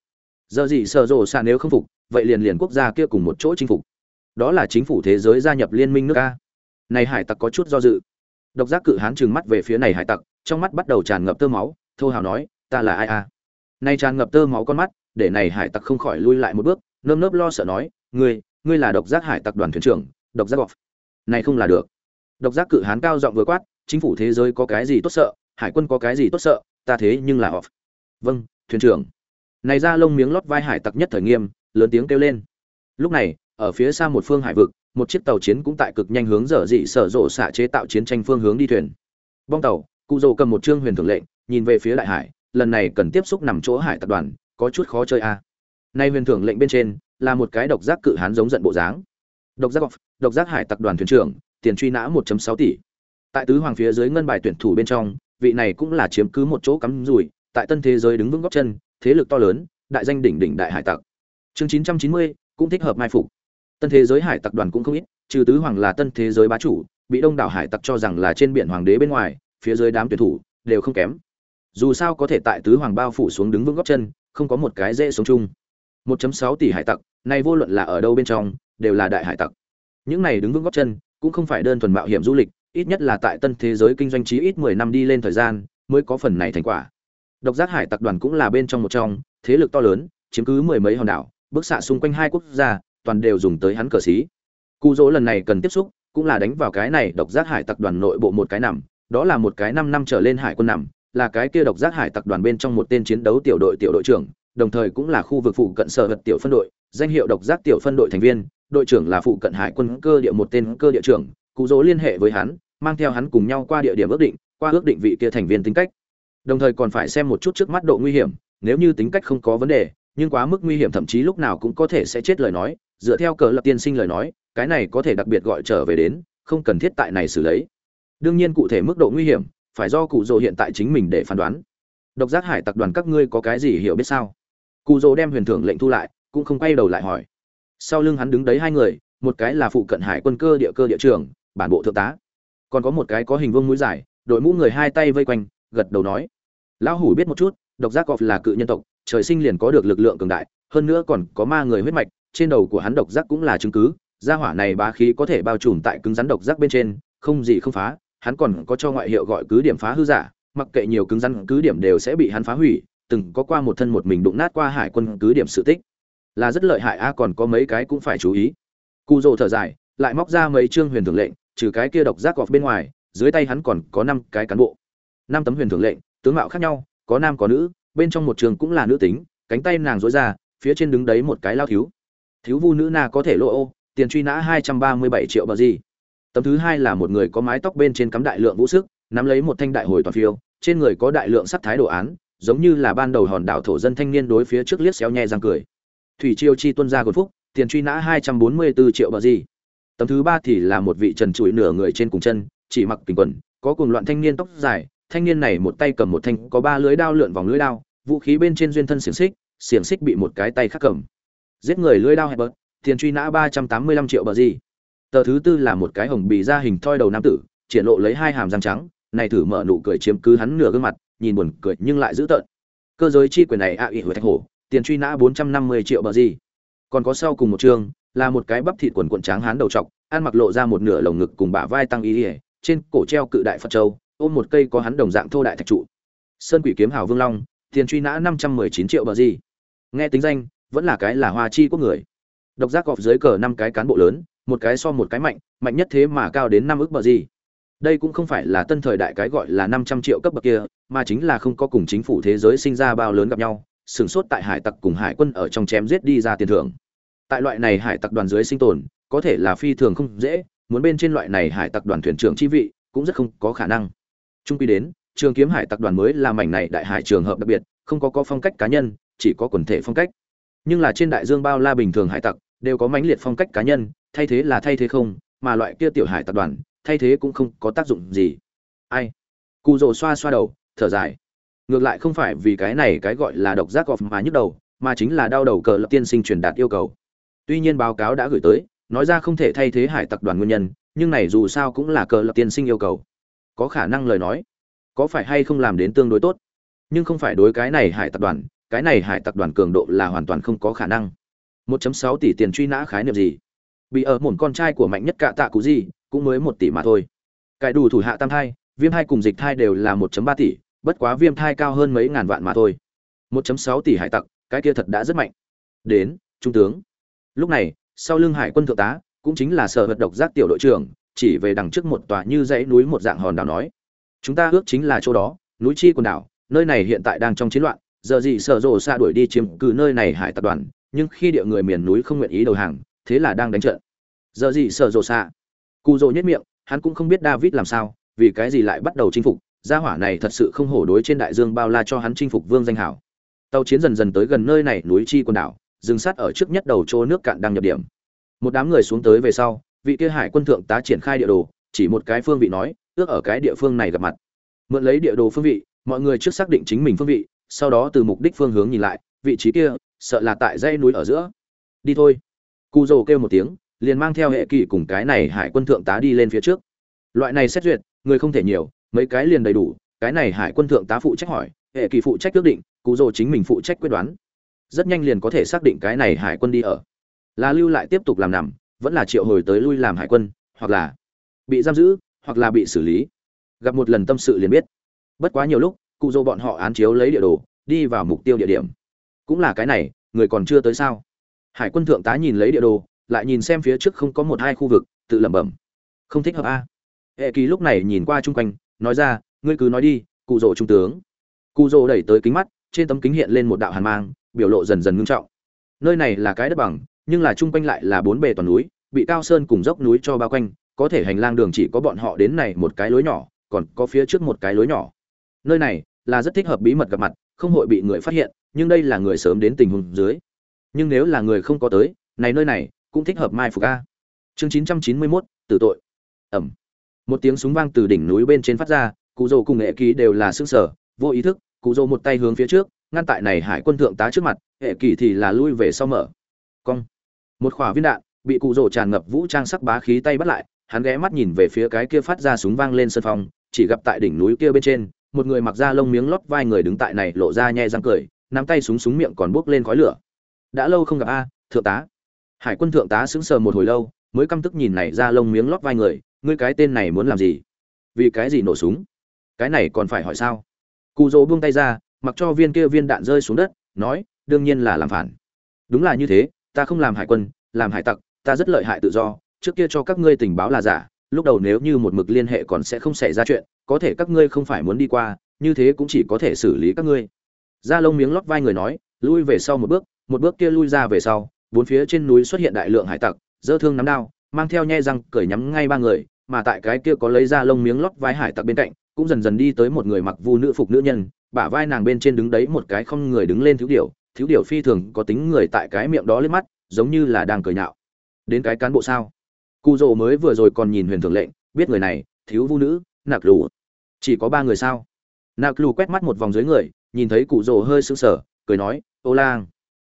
Giờ gì sợ rồ xa nếu không phục, vậy liền liền quốc gia kia cùng một chỗ chinh phục. Đó là chính phủ thế giới gia nhập liên minh nước ta này hải tặc có chút do dự. Độc giác cự hán trừng mắt về phía này hải tặc, trong mắt bắt đầu tràn ngập tơ máu, thô hào nói, ta là ai a? À? nay tràn ngập tơ máu con mắt, để này hải tặc không khỏi lui lại một bước, nơm nớp lo sợ nói, ngươi ngươi là độc giác hải tặc đoàn thuyền trưởng, độc giác gọt này không là được. Độc giác cự hán cao giọng vừa quát, chính phủ thế giới có cái gì tốt sợ, hải quân có cái gì tốt sợ, ta thế nhưng là off vâng thuyền trưởng. Này ra lông miếng lót vai hải tặc nhất thời nghiêm, lớn tiếng kêu lên. Lúc này, ở phía xa một phương hải vực, một chiếc tàu chiến cũng tại cực nhanh hướng dở dị sở rộ xạ chế tạo chiến tranh phương hướng đi thuyền. Bong tàu, cụ dầu cầm một trương huyền thường lệnh, nhìn về phía đại hải, lần này cần tiếp xúc nằm chỗ hải tập đoàn, có chút khó chơi a à. nay huyền thưởng lệnh bên trên là một cái độc giác cự hán giống giận bộ dáng. Độc giác độc giác hải tặc đoàn thuyền trưởng tiền truy nã 1.6 tỷ. Tại tứ hoàng phía dưới ngân bài tuyển thủ bên trong vị này cũng là chiếm cứ một chỗ cắm rủi tại tân thế giới đứng vững góc chân thế lực to lớn đại danh đỉnh đỉnh đại hải tặc. Chương 990, cũng thích hợp mai phục. Tân thế giới hải tặc đoàn cũng không ít trừ tứ hoàng là tân thế giới bá chủ bị đông đảo hải tặc cho rằng là trên biển hoàng đế bên ngoài phía dưới đám tuyển thủ đều không kém. Dù sao có thể tại tứ hoàng bao phủ xuống đứng vững góc chân không có một cái dễ sống chung. 1.6 tỷ hải tặc này vô luận là ở đâu bên trong, đều là đại hải tặc những này đứng vững gót chân, cũng không phải đơn thuần mạo hiểm du lịch, ít nhất là tại tân thế giới kinh doanh chí ít 10 năm đi lên thời gian, mới có phần này thành quả độc giác hải tặc đoàn cũng là bên trong một trong, thế lực to lớn, chiếm cứ mười mấy hòn đảo bức xạ xung quanh hai quốc gia, toàn đều dùng tới hắn cờ sĩ. Cú dỗ lần này cần tiếp xúc, cũng là đánh vào cái này độc giác hải tặc đoàn nội bộ một cái nằm, đó là một cái năm năm trở lên hải quân nằm, là cái kia độc giác hải tặc đoàn bên trong một tên chiến đấu tiểu đội tiểu đội trưởng đồng thời cũng là khu vực phụ cận sở vật tiểu phân đội, danh hiệu độc giác tiểu phân đội thành viên, đội trưởng là phụ cận hải quân cơ địa một tên cơ địa trưởng, cụ dỗ liên hệ với hắn, mang theo hắn cùng nhau qua địa điểm ước định, qua ước định vị kia thành viên tính cách. Đồng thời còn phải xem một chút trước mắt độ nguy hiểm, nếu như tính cách không có vấn đề, nhưng quá mức nguy hiểm thậm chí lúc nào cũng có thể sẽ chết lời nói, dựa theo cờ lập tiên sinh lời nói, cái này có thể đặc biệt gọi trở về đến, không cần thiết tại này xử lấy. Đương nhiên cụ thể mức độ nguy hiểm, phải do cụ dỗ hiện tại chính mình để phán đoán. Độc giác hải tặc đoàn các ngươi có cái gì hiểu biết sao? Cụ dỗ đem huyền thưởng lệnh thu lại cũng không quay đầu lại hỏi. Sau lưng hắn đứng đấy hai người một cái là phụ cận hải quân cơ địa cơ địa Trường, bản bộ thượng tá. Còn có một cái có hình vương mũi dài đội mũ người hai tay vây quanh gật đầu nói. Lão hủ biết một chút độc giác cọp là cự nhân tộc trời sinh liền có được lực lượng cường đại hơn nữa còn có ma người huyết mạch trên đầu của hắn độc giác cũng là chứng cứ. Gia hỏa này bá khí có thể bao trùm tại cứng rắn độc giác bên trên không gì không phá hắn còn có cho ngoại hiệu gọi cứ điểm phá hư giả mặc kệ nhiều cứng rắn cứ điểm đều sẽ bị hắn phá hủy từng có qua một thân một mình đụng nát qua hải quân cứ điểm sự tích. Là rất lợi hại a, còn có mấy cái cũng phải chú ý. Cụ rồ thở dài, lại móc ra mấy chương huyền thường lệnh, trừ cái kia độc giác gọt bên ngoài, dưới tay hắn còn có năm cái cán bộ. Năm tấm huyền thường lệnh, tướng mạo khác nhau, có nam có nữ, bên trong một trường cũng là nữ tính, cánh tay nàng dối ra, phía trên đứng đấy một cái lao thiếu. Thiếu vu nữ na có thể lộ ô, tiền truy nã hai trăm ba mươi bảy triệu bờ gì. Tấm thứ hai là một người có mái tóc bên trên cắm đại lượng vũ sức, nắm lấy một thanh đại hồi toàn phiêu, trên người có đại lượng sắc thái đồ án giống như là ban đầu hòn đảo thổ dân thanh niên đối phía trước liếc xéo nhẹ răng cười. Thủy triều chi tuân gia cột phúc, tiền truy nã hai trăm bốn mươi bốn triệu bờ gì. Tấm thứ ba thì là một vị trần trụi nửa người trên cùng chân, chỉ mặc kính quần, có cùng loạn thanh niên tóc dài, thanh niên này một tay cầm một thanh, có ba lưỡi đao lượn vòng lưỡi đao, vũ khí bên trên duyên thân xiềng xích xiềng xích bị một cái tay khác cầm. Giết người lưỡi đao hẹp bớt, tiền truy nã ba trăm tám mươi lăm triệu bờ gì. Tờ thứ tư là một cái hồng bì ra hình thoi đầu nam tử, triển lộ lấy hai hàm răng trắng, này thử mở nụ cười chiếm cứ hắn nửa gương mặt nhìn buồn cười nhưng lại dữ tợn. Cơ giới chi quyền này ạ à ỉ hồi thạch hổ, tiền truy nã bốn trăm năm mươi triệu bờ gì. Còn có sau cùng một chương, là một cái bắp thịt quần quần tráng hán đầu trọc, ăn mặc lộ ra một nửa lồng ngực cùng bả vai tăng ý ỉa trên cổ treo cự đại phật châu, ôm một cây có hắn đồng dạng thô đại thạch trụ. Sơn quỷ kiếm hào vương long, tiền truy nã năm trăm mười chín triệu bờ gì. Nghe tính danh, vẫn là cái là hoa chi của người. Độc giác gọp dưới cờ năm cái cán bộ lớn, một cái so một cái mạnh mạnh nhất thế mà cao đến năm ước bờ gì. Đây cũng không phải là tân thời đại cái gọi là năm trăm triệu cấp bậc kia mà chính là không có cùng chính phủ thế giới sinh ra bao lớn gặp nhau sửng sốt tại hải tặc cùng hải quân ở trong chém giết đi ra tiền thưởng. Tại loại này hải tặc đoàn dưới sinh tồn, có thể là phi thường không dễ, muốn bên trên loại này hải tặc đoàn thuyền trưởng chi vị, cũng rất không có khả năng. Trung quy đến, trường kiếm hải tặc đoàn mới là mảnh này đại hải trường hợp đặc biệt, không có có phong cách cá nhân, chỉ có quần thể phong cách. Nhưng là trên đại dương bao la bình thường hải tặc, đều có mãnh liệt phong cách cá nhân, thay thế là thay thế không, mà loại kia tiểu hải tặc đoàn, thay thế cũng không có tác dụng gì. Ai? Cụ rồ xoa xoa đầu thở dài. Ngược lại không phải vì cái này cái gọi là độc giác gọt mà nhức đầu, mà chính là đau đầu cờ lập tiên sinh truyền đạt yêu cầu. Tuy nhiên báo cáo đã gửi tới, nói ra không thể thay thế hải tặc đoàn nguyên nhân, nhưng này dù sao cũng là cờ lập tiên sinh yêu cầu. Có khả năng lời nói, có phải hay không làm đến tương đối tốt? Nhưng không phải đối cái này hải tặc đoàn, cái này hải tặc đoàn cường độ là hoàn toàn không có khả năng. 1.6 tỷ tiền truy nã khái niệm gì? Bị ở một con trai của mạnh nhất cạ tạ cú gì, cũng mới một tỷ mà thôi. Cải đủ thủ hạ tam thai, viêm thai cùng dịch thai đều là 1.3 tỷ bất quá viêm thai cao hơn mấy ngàn vạn mà thôi. 1.6 tỷ hải tặc, cái kia thật đã rất mạnh. Đến, trung tướng. Lúc này, sau lưng hải quân thượng tá, cũng chính là sở vật độc giác tiểu đội trưởng, chỉ về đằng trước một tòa như dãy núi một dạng hòn đảo nói. Chúng ta ước chính là chỗ đó, núi chi quần đảo, nơi này hiện tại đang trong chiến loạn, giờ gì sở rồ xa đuổi đi chiếm cứ nơi này hải tập đoàn, nhưng khi địa người miền núi không nguyện ý đầu hàng, thế là đang đánh trận. Giờ gì sở rồ xa? Cụ rồ nhất miệng, hắn cũng không biết david làm sao, vì cái gì lại bắt đầu chinh phục gia hỏa này thật sự không hổ đối trên đại dương bao la cho hắn chinh phục vương danh hảo. Tàu chiến dần dần tới gần nơi này núi chi quần đảo, dừng sát ở trước nhất đầu chỗ nước cạn đang nhập điểm. Một đám người xuống tới về sau, vị kia hải quân thượng tá triển khai địa đồ, chỉ một cái phương vị nói, ước ở cái địa phương này gặp mặt. Mượn lấy địa đồ phương vị, mọi người trước xác định chính mình phương vị, sau đó từ mục đích phương hướng nhìn lại, vị trí kia, sợ là tại dãy núi ở giữa. Đi thôi. Cụ rồ kêu một tiếng, liền mang theo hệ kỳ cùng cái này hải quân thượng tá đi lên phía trước. Loại này xét duyệt, người không thể nhiều mấy cái liền đầy đủ, cái này hải quân thượng tá phụ trách hỏi, hệ kỳ phụ trách quyết định, cụ rồ chính mình phụ trách quyết đoán. Rất nhanh liền có thể xác định cái này hải quân đi ở. Là lưu lại tiếp tục làm nằm, vẫn là triệu hồi tới lui làm hải quân, hoặc là bị giam giữ, hoặc là bị xử lý. Gặp một lần tâm sự liền biết. Bất quá nhiều lúc, cụ dô bọn họ án chiếu lấy địa đồ, đi vào mục tiêu địa điểm. Cũng là cái này, người còn chưa tới sao? Hải quân thượng tá nhìn lấy địa đồ, lại nhìn xem phía trước không có một hai khu vực, tự lẩm bẩm. Không thích hợp a. Hệ kỳ lúc này nhìn qua chung quanh nói ra ngươi cứ nói đi cụ rỗ trung tướng. Cụ rỗ đẩy tới kính mắt trên tấm kính hiện lên một đạo hàn mang biểu lộ dần dần ngưng trọng. Nơi này là cái đất bằng nhưng là chung quanh lại là bốn bề toàn núi bị cao sơn cùng dốc núi cho bao quanh có thể hành lang đường chỉ có bọn họ đến này một cái lối nhỏ còn có phía trước một cái lối nhỏ. Nơi này là rất thích hợp bí mật gặp mặt không hội bị người phát hiện nhưng đây là người sớm đến tình huống dưới. Nhưng nếu là người không có tới này nơi này cũng thích hợp mai phục a. Chương 991, tử tội. Ẩm một tiếng súng vang từ đỉnh núi bên trên phát ra cụ rồ cùng nghệ ký đều là xương sở vô ý thức cụ rồ một tay hướng phía trước ngăn tại này hải quân thượng tá trước mặt hệ kỳ thì là lui về sau mở. Cong. Một khỏa viên đạn bị cụ rồ tràn ngập vũ trang sắc bá khí tay bắt lại hắn ghé mắt nhìn về phía cái kia phát ra súng vang lên sân phòng, chỉ gặp tại đỉnh núi kia bên trên một người mặc da lông miếng lót vai người đứng tại này lộ ra nhe răng cười nắm tay súng súng miệng còn bốc lên khói lửa. Đã lâu không gặp a thượng tá. Hải quân thượng tá sững sờ một hồi lâu mới căm tức nhìn này ra lông miếng lót vai người ngươi cái tên này muốn làm gì? Vì cái gì nổ súng? Cái này còn phải hỏi sao? Cụ dỗ buông tay ra, mặc cho viên kia viên đạn rơi xuống đất, nói, đương nhiên là làm phản. Đúng là như thế, ta không làm hải quân, làm hải tặc, ta rất lợi hại tự do, trước kia cho các ngươi tình báo là giả, lúc đầu nếu như một mực liên hệ còn sẽ không xảy ra chuyện, có thể các ngươi không phải muốn đi qua, như thế cũng chỉ có thể xử lý các ngươi. Da lông miếng lót vai người nói, lui về sau một bước một bước kia lui ra về sau, bốn phía trên núi xuất hiện đại lượng hải tặc, dơ thương nắm đao mang theo nhe răng cởi nhắm ngay ba người, mà tại cái kia có lấy ra lông miếng lót vai hải tặc bên cạnh, cũng dần dần đi tới một người mặc vu nữ phục nữ nhân, bả vai nàng bên trên đứng đấy một cái không người đứng lên thiếu điều thiếu điều phi thường có tính người tại cái miệng đó lên mắt, giống như là đang cười nhạo. Đến cái cán bộ sao? Cụ rồ mới vừa rồi còn nhìn huyền thường lệnh, biết người này, thiếu vu nữ, nạc lù. Chỉ có ba người sao? Nạc lù quét mắt một vòng dưới người, nhìn thấy cụ rồ hơi sững sờ, cười nói, ô lang.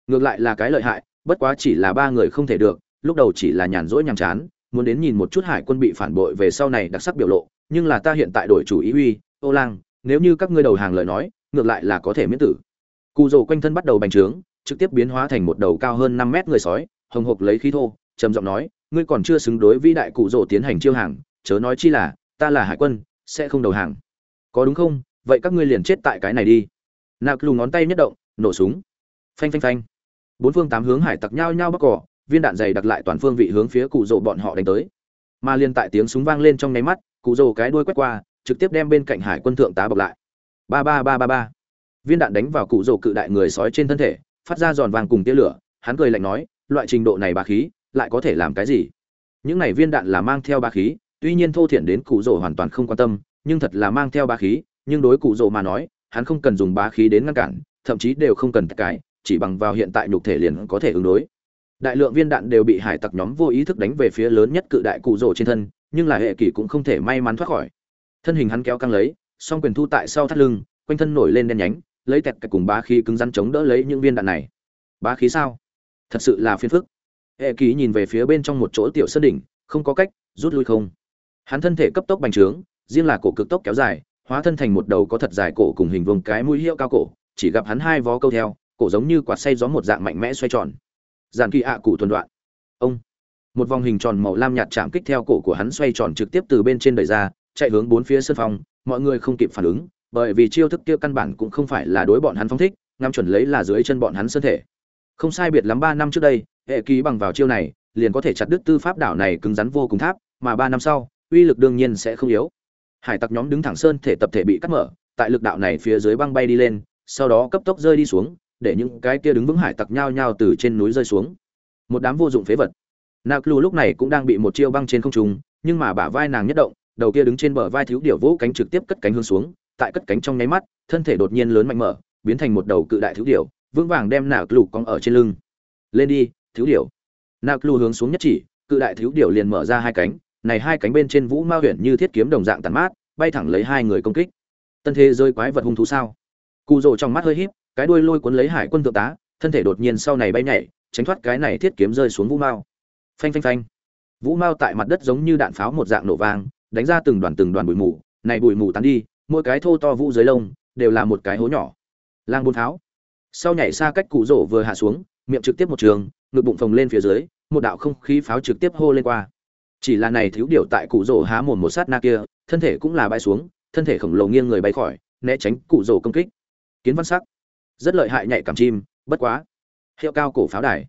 Ngược lại là cái lợi hại, bất quá chỉ là ba người không thể được lúc đầu chỉ là nhàn rỗi nhàm chán, muốn đến nhìn một chút hải quân bị phản bội về sau này đặc sắc biểu lộ, nhưng là ta hiện tại đổi chủ ý uy, ô lang, nếu như các ngươi đầu hàng lời nói, ngược lại là có thể miễn tử. Cụ rồ quanh thân bắt đầu bành trướng, trực tiếp biến hóa thành một đầu cao hơn năm mét người sói, hồng hộc lấy khí thô, trầm giọng nói, ngươi còn chưa xứng đối vĩ đại cụ rồ tiến hành chiêu hàng, chớ nói chi là, ta là hải quân, sẽ không đầu hàng. Có đúng không? Vậy các ngươi liền chết tại cái này đi. Nạc lù ngón tay nhất động, nổ súng. Phanh phanh phanh. Bốn phương tám hướng hải tặc nhau nhau bắc cỏ viên đạn dày đặt lại toàn phương vị hướng phía cụ rồ bọn họ đánh tới. Mà liên tại tiếng súng vang lên trong nháy mắt, cụ rồ cái đuôi quét qua, trực tiếp đem bên cạnh hải quân thượng tá bọc lại. Ba ba ba ba ba. Viên đạn đánh vào cụ rồ cự đại người sói trên thân thể, phát ra giòn vàng cùng tia lửa, hắn cười lạnh nói, loại trình độ này bá khí, lại có thể làm cái gì? Những này viên đạn là mang theo bá khí, tuy nhiên thô thiển đến cụ rồ hoàn toàn không quan tâm, nhưng thật là mang theo bá khí, nhưng đối cụ rồ mà nói, hắn không cần dùng bá khí đến ngăn cản, thậm chí đều không cần cái chỉ bằng vào hiện tại nhục thể liền có thể ứng đối đại lượng viên đạn đều bị hải tặc nhóm vô ý thức đánh về phía lớn nhất cự đại cụ rổ trên thân, nhưng là hệ kỷ cũng không thể may mắn thoát khỏi. Thân hình hắn kéo căng lấy, song quyền thu tại sau thắt lưng, quanh thân nổi lên đen nhánh, lấy tẹt cùng bá khí cứng rắn chống đỡ lấy những viên đạn này. Bá khí sao? Thật sự là phiền phức. Hệ kỷ nhìn về phía bên trong một chỗ tiểu sơn đỉnh, không có cách, rút lui không. Hắn thân thể cấp tốc bành trướng, riêng là cổ cực tốc kéo dài, hóa thân thành một đầu có thật dài cổ cùng hình vuông cái mũi hiệu cao cổ, chỉ gặp hắn hai vó câu theo, cổ giống như quạt xay gió một dạng mạnh mẽ xoay tròn giàn kỳ ạ cụ tuần đoạn. Ông. Một vòng hình tròn màu lam nhạt chạm kích theo cổ của hắn xoay tròn trực tiếp từ bên trên đời ra, chạy hướng bốn phía sân phòng, mọi người không kịp phản ứng, bởi vì chiêu thức kia căn bản cũng không phải là đối bọn hắn phong thích, ngắm chuẩn lấy là dưới chân bọn hắn sơn thể. Không sai biệt lắm ba năm trước đây, hệ ký bằng vào chiêu này, liền có thể chặt đứt tư pháp đảo này cứng rắn vô cùng tháp, mà ba năm sau, uy lực đương nhiên sẽ không yếu. Hải tặc nhóm đứng thẳng sơn thể tập thể bị cắt mở, tại lực đạo này phía dưới băng bay đi lên, sau đó cấp tốc rơi đi xuống để những cái kia đứng vững hải tặc nhao nhao từ trên núi rơi xuống. Một đám vô dụng phế vật. Nạc lù lúc này cũng đang bị một chiêu băng trên không trung, nhưng mà bả vai nàng nhất động, đầu kia đứng trên bờ vai thiếu điểu vỗ cánh trực tiếp cất cánh hướng xuống, tại cất cánh trong nháy mắt, thân thể đột nhiên lớn mạnh mở, biến thành một đầu cự đại thiếu điểu, vững vàng đem nạc lù cong ở trên lưng. Lên đi, thiếu điểu. Nạc lù hướng xuống nhất chỉ, cự đại thiếu điểu liền mở ra hai cánh, này hai cánh bên trên vũ ma huyện như thiết kiếm đồng dạng tàn mát, bay thẳng lấy hai người công kích. Tân thế rơi quái vật hung thú sao? Cụ rồ trong mắt hơi híp cái đuôi lôi cuốn lấy hải quân thượng tá, thân thể đột nhiên sau này bay nhảy, tránh thoát cái này thiết kiếm rơi xuống vũ mao. Phanh phanh phanh. Vũ mao tại mặt đất giống như đạn pháo một dạng nổ vang, đánh ra từng đoàn từng đoàn bụi mù, này bụi mù tán đi, mỗi cái thô to vũ dưới lông đều là một cái hố nhỏ. Lang buôn pháo. Sau nhảy xa cách cụ rổ vừa hạ xuống, miệng trực tiếp một trường, ngực bụng phồng lên phía dưới, một đạo không khí pháo trực tiếp hô lên qua. Chỉ là này thiếu điều tại cụ rổ há mồm một sát na kia, thân thể cũng là bay xuống, thân thể khổng lồ nghiêng người bay khỏi, né tránh cụ rổ công kích. Kiến văn sắc rất lợi hại nhạy cảm chim bất quá. Hiệu cao cổ pháo đài.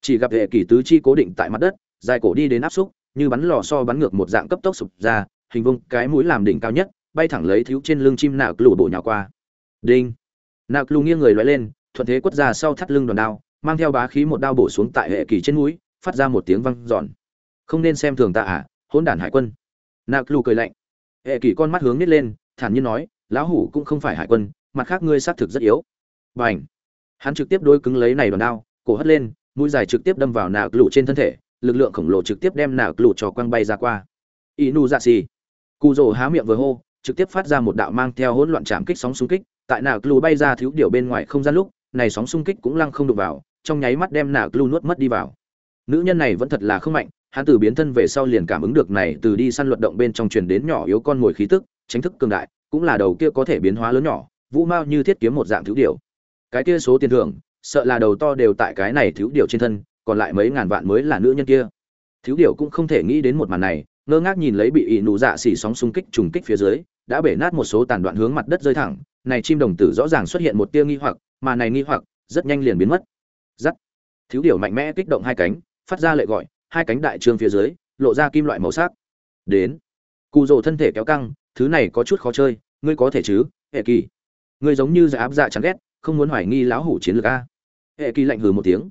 Chỉ gặp hệ kỳ tứ chi cố định tại mặt đất dài cổ đi đến áp xúc như bắn lò so bắn ngược một dạng cấp tốc sụp ra hình vung, cái mũi làm đỉnh cao nhất bay thẳng lấy thiếu trên lưng chim nạo lù bổ nhào qua. Đinh. Nạo lù nghiêng người loại lên thuận thế quất ra sau thắt lưng đòn đao mang theo bá khí một đao bổ xuống tại hệ kỳ trên mũi phát ra một tiếng vang giòn không nên xem thường ta à hỗn đản hải quân. Nạo lù cười lạnh. Hệ kỳ con mắt hướng nít lên thản nhiên nói lão hủ cũng không phải hải quân mặt khác ngươi xác thực rất yếu bành. Hắn trực tiếp đôi cứng lấy này đòn đao, cổ hất lên, mũi dài trực tiếp đâm vào nạo lù trên thân thể, lực lượng khổng lồ trực tiếp đem nạo lù cho quăng bay ra qua. Inu dạ xì. Cụ rồ há miệng vừa hô, trực tiếp phát ra một đạo mang theo hỗn loạn chạm kích sóng xung kích, tại nạo lù bay ra thiếu điều bên ngoài không gian lúc, này sóng xung kích cũng lăng không đụng vào, trong nháy mắt đem nạo lù nuốt mất đi vào. Nữ nhân này vẫn thật là không mạnh, hắn từ biến thân về sau liền cảm ứng được này từ đi săn luật động bên trong truyền đến nhỏ yếu con ngồi khí tức, tránh thức cường đại, cũng là đầu kia có thể biến hóa lớn nhỏ, vũ mao như thiết kiếm một dạng thiếu điều cái kia số tiền thưởng, sợ là đầu to đều tại cái này thiếu điều trên thân, còn lại mấy ngàn vạn mới là nữ nhân kia. Thiếu điều cũng không thể nghĩ đến một màn này, ngơ ngác nhìn lấy bị ị nụ dạ xỉ sóng xung kích trùng kích phía dưới, đã bể nát một số tàn đoạn hướng mặt đất rơi thẳng, này chim đồng tử rõ ràng xuất hiện một tia nghi hoặc, mà này nghi hoặc rất nhanh liền biến mất. Giắt. Thiếu điều mạnh mẽ kích động hai cánh, phát ra lệ gọi, hai cánh đại trương phía dưới, lộ ra kim loại màu sắc. Đến. Cụ rồ thân thể kéo căng, thứ này có chút khó chơi, ngươi có thể chứ, hệ kỳ. Ngươi giống như dạ áp dạ chán ghét không muốn hoài nghi lão hủ chiến lược a. Hệ kỳ lạnh hừ một tiếng.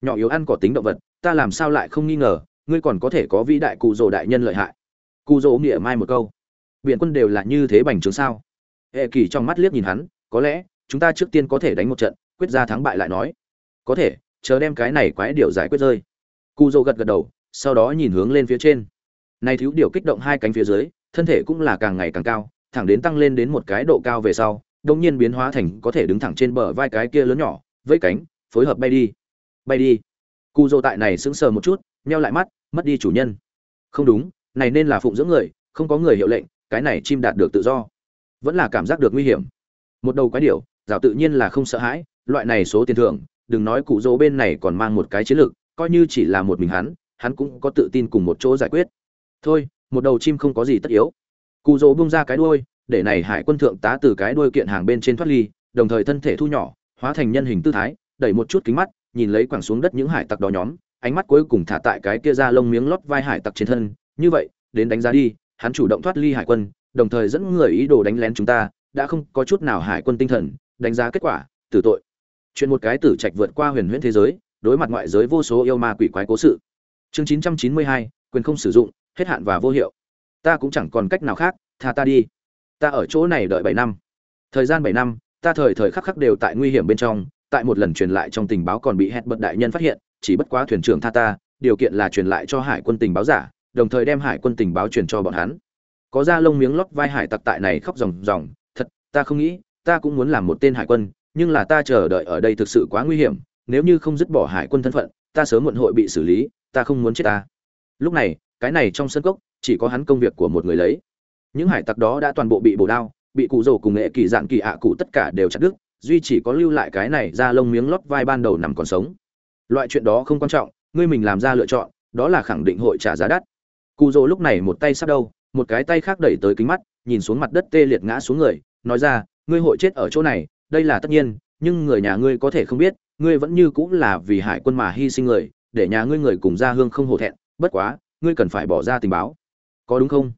Nhỏ yếu ăn cỏ tính động vật, ta làm sao lại không nghi ngờ, ngươi còn có thể có vĩ đại cụ rồ đại nhân lợi hại. Cụ rồ nghĩa mai một câu. Biện quân đều là như thế bành trướng sao? Hệ kỳ trong mắt liếc nhìn hắn, có lẽ, chúng ta trước tiên có thể đánh một trận, quyết ra thắng bại lại nói. Có thể, chờ đem cái này quái điệu giải quyết rơi. Cụ rồ gật gật đầu, sau đó nhìn hướng lên phía trên. Nay thiếu điều kích động hai cánh phía dưới, thân thể cũng là càng ngày càng cao, thẳng đến tăng lên đến một cái độ cao về sau đông nhiên biến hóa thành có thể đứng thẳng trên bờ vai cái kia lớn nhỏ với cánh, phối hợp bay đi. Bay đi. Cụ dô tại này sững sờ một chút, nheo lại mắt, mất đi chủ nhân. Không đúng, này nên là phụng dưỡng người, không có người hiệu lệnh, cái này chim đạt được tự do. Vẫn là cảm giác được nguy hiểm. Một đầu quái điểu, rào tự nhiên là không sợ hãi, loại này số tiền thưởng, đừng nói cụ dỗ bên này còn mang một cái chiến lược, coi như chỉ là một mình hắn hắn cũng có tự tin cùng một chỗ giải quyết. Thôi, một đầu chim không có gì tất yếu. Cụ dỗ bung ra cái đuôi để này hải quân thượng tá từ cái đuôi kiện hàng bên trên thoát ly đồng thời thân thể thu nhỏ hóa thành nhân hình tư thái đẩy một chút kính mắt nhìn lấy quẳng xuống đất những hải tặc đó nhóm ánh mắt cuối cùng thả tại cái kia ra lông miếng lót vai hải tặc trên thân. Như vậy đến đánh giá đi hắn chủ động thoát ly hải quân đồng thời dẫn người ý đồ đánh lén chúng ta đã không có chút nào hải quân tinh thần đánh giá kết quả tử tội. Chuyện một cái tử trạch vượt qua huyền huyễn thế giới đối mặt ngoại giới vô số yêu ma quỷ quái cố sự. Chương 992, quyền không sử dụng hết hạn và vô hiệu. Ta cũng chẳng còn cách nào khác tha ta đi ta ở chỗ này đợi bảy năm. Thời gian bảy năm, ta thời thời khắc khắc đều tại nguy hiểm bên trong, tại một lần truyền lại trong tình báo còn bị hẹn bật đại nhân phát hiện, chỉ bất quá thuyền trưởng tha ta, điều kiện là truyền lại cho hải quân tình báo giả, đồng thời đem hải quân tình báo truyền cho bọn hắn. Có da lông miếng lót vai hải tặc tại này khóc ròng ròng, thật, ta không nghĩ, ta cũng muốn làm một tên hải quân, nhưng là ta chờ đợi ở đây thực sự quá nguy hiểm, nếu như không dứt bỏ hải quân thân phận, ta sớm muộn hội bị xử lý, ta không muốn chết ta. Lúc này, cái này trong sân cốc, chỉ có hắn công việc của một người lấy những hải tặc đó đã toàn bộ bị bổ đao, bị cụ rổ cùng nghệ kỳ dạng kỳ ạ cụ tất cả đều chặt đứt, duy chỉ có lưu lại cái này ra lông miếng lót vai ban đầu nằm còn sống. Loại chuyện đó không quan trọng, ngươi mình làm ra lựa chọn, đó là khẳng định hội trả giá đắt. Cụ rổ lúc này một tay sắp đâu, một cái tay khác đẩy tới kính mắt, nhìn xuống mặt đất tê liệt ngã xuống người, nói ra, ngươi hội chết ở chỗ này, đây là tất nhiên, nhưng người nhà ngươi có thể không biết, ngươi vẫn như cũng là vì hải quân mà hy sinh người, để nhà ngươi người cùng ra hương không hổ thẹn, bất quá, ngươi cần phải bỏ ra tình báo. Có đúng không?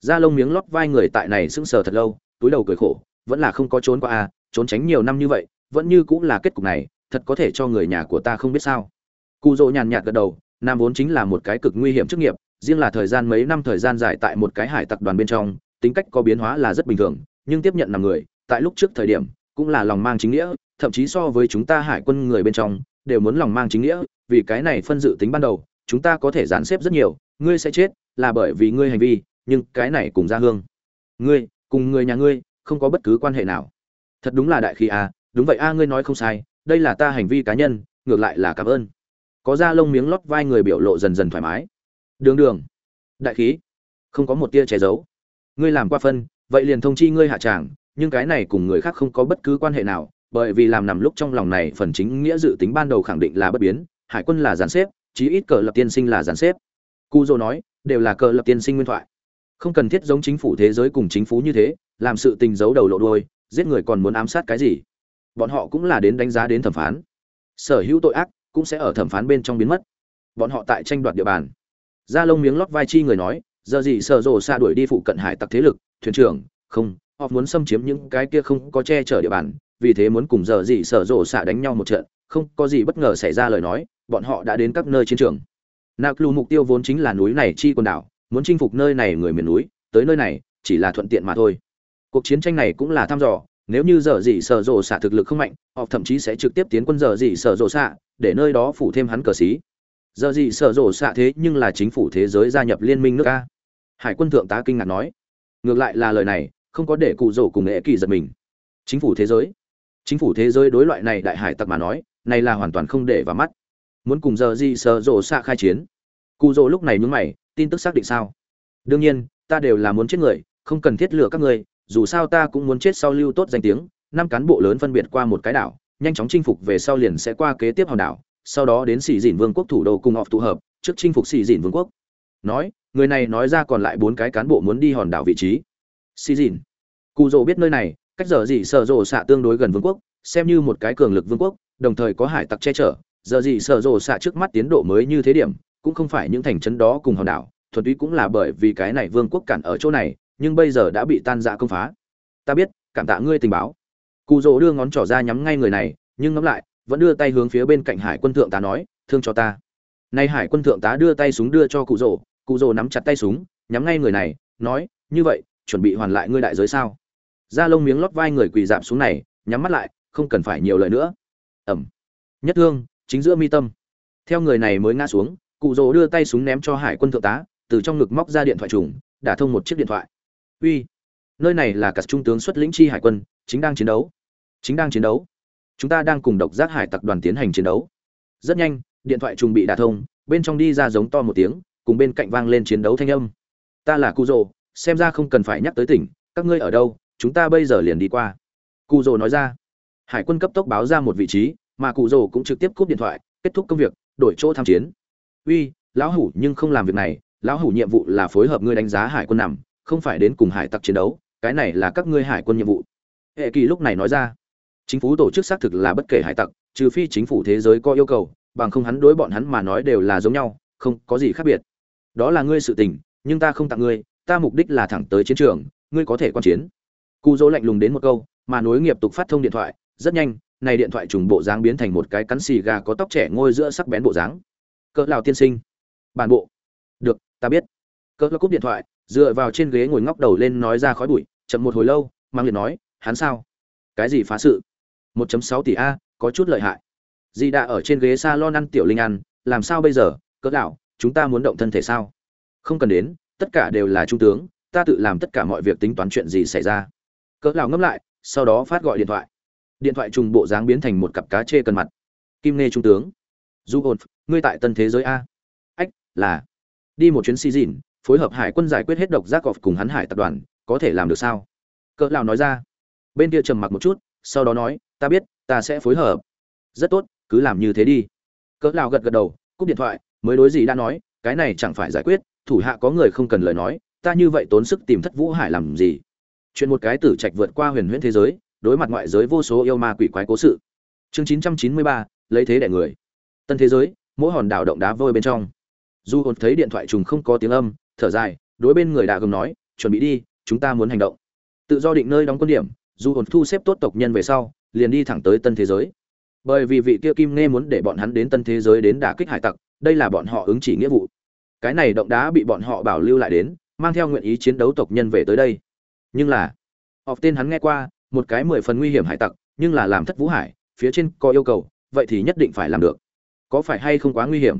Da lông miếng lót vai người tại này sững sờ thật lâu túi đầu cười khổ vẫn là không có trốn qua a, trốn tránh nhiều năm như vậy vẫn như cũng là kết cục này thật có thể cho người nhà của ta không biết sao. Cụ dỗ nhàn nhạt gật đầu nam vốn chính là một cái cực nguy hiểm chức nghiệp riêng là thời gian mấy năm thời gian dài tại một cái hải tặc đoàn bên trong tính cách có biến hóa là rất bình thường nhưng tiếp nhận làm người tại lúc trước thời điểm cũng là lòng mang chính nghĩa thậm chí so với chúng ta hải quân người bên trong đều muốn lòng mang chính nghĩa vì cái này phân dự tính ban đầu chúng ta có thể dàn xếp rất nhiều ngươi sẽ chết là bởi vì ngươi hành vi nhưng cái này cùng ra hương. Ngươi, cùng người nhà ngươi, không có bất cứ quan hệ nào. Thật đúng là đại khí à đúng vậy a ngươi nói không sai, đây là ta hành vi cá nhân, ngược lại là cảm ơn. Có da lông miếng lót vai người biểu lộ dần dần thoải mái. Đường đường. Đại khí. Không có một tia che giấu. Ngươi làm qua phân, vậy liền thông chi ngươi hạ tràng, nhưng cái này cùng người khác không có bất cứ quan hệ nào, bởi vì làm nằm lúc trong lòng này phần chính nghĩa dự tính ban đầu khẳng định là bất biến, hải quân là giàn xếp, chí ít cờ lập tiên sinh là giàn xếp. Cu dô nói, đều là cờ lập tiên sinh nguyên thoại không cần thiết giống chính phủ thế giới cùng chính phủ như thế, làm sự tình giấu đầu lộ đuôi, giết người còn muốn ám sát cái gì? Bọn họ cũng là đến đánh giá đến thẩm phán. Sở hữu tội ác cũng sẽ ở thẩm phán bên trong biến mất. Bọn họ tại tranh đoạt địa bàn. Da lông miếng lót vai chi người nói, giờ gì sở rồ xa đuổi đi phụ cận hải tặc thế lực, thuyền trưởng, không, họ muốn xâm chiếm những cái kia không có che chở địa bàn, vì thế muốn cùng giờ gì sở rồ xạ đánh nhau một trận, không có gì bất ngờ xảy ra lời nói, bọn họ đã đến các nơi chiến trường. Nạc lù mục tiêu vốn chính là núi này chi quần đảo muốn chinh phục nơi này người miền núi, tới nơi này, chỉ là thuận tiện mà thôi. Cuộc chiến tranh này cũng là thăm dò, nếu như giờ gì sở rộ xạ thực lực không mạnh, họ thậm chí sẽ trực tiếp tiến quân giờ gì sở rộ xạ, để nơi đó phủ thêm hắn cờ xí. Giờ gì sở rộ xạ thế nhưng là chính phủ thế giới gia nhập liên minh nước a. Hải quân thượng tá kinh ngạc nói, ngược lại là lời này, không có để cụ rổ cùng nghệ kỳ giật mình. Chính phủ thế giới. Chính phủ thế giới đối loại này đại hải tặc mà nói, này là hoàn toàn không để vào mắt. Muốn cùng giờ gì sở rộ xạ khai chiến. Cụ rổ lúc này nhướng mày tin tức xác định sao? Đương nhiên, ta đều là muốn chết người, không cần thiết lựa các ngươi dù sao ta cũng muốn chết sau lưu tốt danh tiếng, năm cán bộ lớn phân biệt qua một cái đảo, nhanh chóng chinh phục về sau liền sẽ qua kế tiếp hòn đảo, sau đó đến xỉ dìn vương quốc thủ đô cùng họp tụ hợp, trước chinh phục xỉ dìn vương quốc. Nói, người này nói ra còn lại bốn cái cán bộ muốn đi hòn đảo vị trí. Xỉ dìn cụ rồ biết nơi này, cách giờ gì sở rồ xạ tương đối gần vương quốc, xem như một cái cường lực vương quốc, đồng thời có hải tặc che chở, giờ gì sở rồ xạ trước mắt tiến độ mới như thế điểm cũng không phải những thành trấn đó cùng hòn đảo, thuần túy cũng là bởi vì cái này vương quốc cản ở chỗ này, nhưng bây giờ đã bị tan dạ công phá. Ta biết, cảm tạ ngươi tình báo. Cụ rỗ đưa ngón trỏ ra nhắm ngay người này, nhưng ngẫm lại, vẫn đưa tay hướng phía bên cạnh hải quân thượng tá nói, thương cho ta. Nay hải quân thượng tá đưa tay súng đưa cho cụ rỗ cụ rỗ nắm chặt tay súng, nhắm ngay người này, nói, như vậy, chuẩn bị hoàn lại ngươi đại giới sao? Da lông miếng lót vai người quỳ giảm xuống này, nhắm mắt lại, không cần phải nhiều lời nữa. Ẩm. Nhất thương, chính giữa mi tâm. Theo người này mới ngã xuống cụ rồ đưa tay súng ném cho hải quân thượng tá, từ trong ngực móc ra điện thoại trùng, đả thông một chiếc điện thoại. Uy, nơi này là cả trung tướng xuất lĩnh chi hải quân, chính đang chiến đấu. Chính đang chiến đấu. Chúng ta đang cùng độc giác hải tặc đoàn tiến hành chiến đấu. Rất nhanh, điện thoại trùng bị đả thông, bên trong đi ra giống to một tiếng, cùng bên cạnh vang lên chiến đấu thanh âm. Ta là cụ rồ xem ra không cần phải nhắc tới tỉnh, các ngươi ở đâu, chúng ta bây giờ liền đi qua. Cụ rồ nói ra. Hải quân cấp tốc báo ra một vị trí, mà cụ rồ cũng trực tiếp cúp điện thoại, kết thúc công việc, đổi chỗ tham chiến uy, lão hủ nhưng không làm việc này, lão hủ nhiệm vụ là phối hợp ngươi đánh giá hải quân nằm, không phải đến cùng hải tặc chiến đấu, cái này là các ngươi hải quân nhiệm vụ. Hệ kỳ lúc này nói ra, chính phủ tổ chức xác thực là bất kể hải tặc, trừ phi chính phủ thế giới có yêu cầu, bằng không hắn đối bọn hắn mà nói đều là giống nhau, không có gì khác biệt. Đó là ngươi sự tình, nhưng ta không tặng ngươi, ta mục đích là thẳng tới chiến trường, ngươi có thể quan chiến. Cụ dỗ lạnh lùng đến một câu, mà nối nghiệp tục phát thông điện thoại, rất nhanh, này điện thoại trùng bộ dáng biến thành một cái cắn xì gà có tóc trẻ ngôi giữa sắc bén bộ dáng cỡ lào tiên sinh. Bản bộ. Được ta biết. Cỡ cúp điện thoại dựa vào trên ghế ngồi ngóc đầu lên nói ra khói bụi chậm một hồi lâu mang liền nói hắn sao? Cái gì phá sự? 1.6 tỷ a có chút lợi hại. Di đã ở trên ghế salon ăn tiểu linh ăn làm sao bây giờ? Cỡ lão, chúng ta muốn động thân thể sao? Không cần đến tất cả đều là trung tướng ta tự làm tất cả mọi việc tính toán chuyện gì xảy ra. Cỡ lão ngâm lại sau đó phát gọi điện thoại. Điện thoại trùng bộ dáng biến thành một cặp cá chê cần mặt. Kim nghe trung tướng du ổn ngươi tại tân thế giới a. Ách là. Đi một chuyến xi dìn phối hợp hải quân giải quyết hết độc giác cọp cùng hắn hải tập đoàn có thể làm được sao? Cỡ lão nói ra. Bên kia trầm mặc một chút sau đó nói ta biết ta sẽ phối hợp. Rất tốt cứ làm như thế đi. Cỡ lão gật gật đầu cúp điện thoại mới đối gì đã nói cái này chẳng phải giải quyết thủ hạ có người không cần lời nói ta như vậy tốn sức tìm thất vũ hải làm gì? Chuyện một cái tử trạch vượt qua huyền huyễn thế giới đối mặt ngoại giới vô số yêu ma quỷ quái cố sự. Chương 993, lấy thế đẻ người tân thế giới, mỗi hòn đảo động đá vôi bên trong. Du hồn thấy điện thoại trùng không có tiếng âm, thở dài, đối bên người đà gầm nói, chuẩn bị đi, chúng ta muốn hành động. Tự do định nơi đóng quân điểm du hồn thu xếp tốt tộc nhân về sau, liền đi thẳng tới tân thế giới. Bởi vì vị kia kim nghe muốn để bọn hắn đến tân thế giới đến đả kích hải tặc, đây là bọn họ ứng chỉ nghĩa vụ. Cái này động đá bị bọn họ bảo lưu lại đến, mang theo nguyện ý chiến đấu tộc nhân về tới đây. Nhưng là, họp tên hắn nghe qua, một cái mười phần nguy hiểm hải tặc, nhưng là làm thất vũ hải, phía trên có yêu cầu, vậy thì nhất định phải làm được có phải hay không quá nguy hiểm?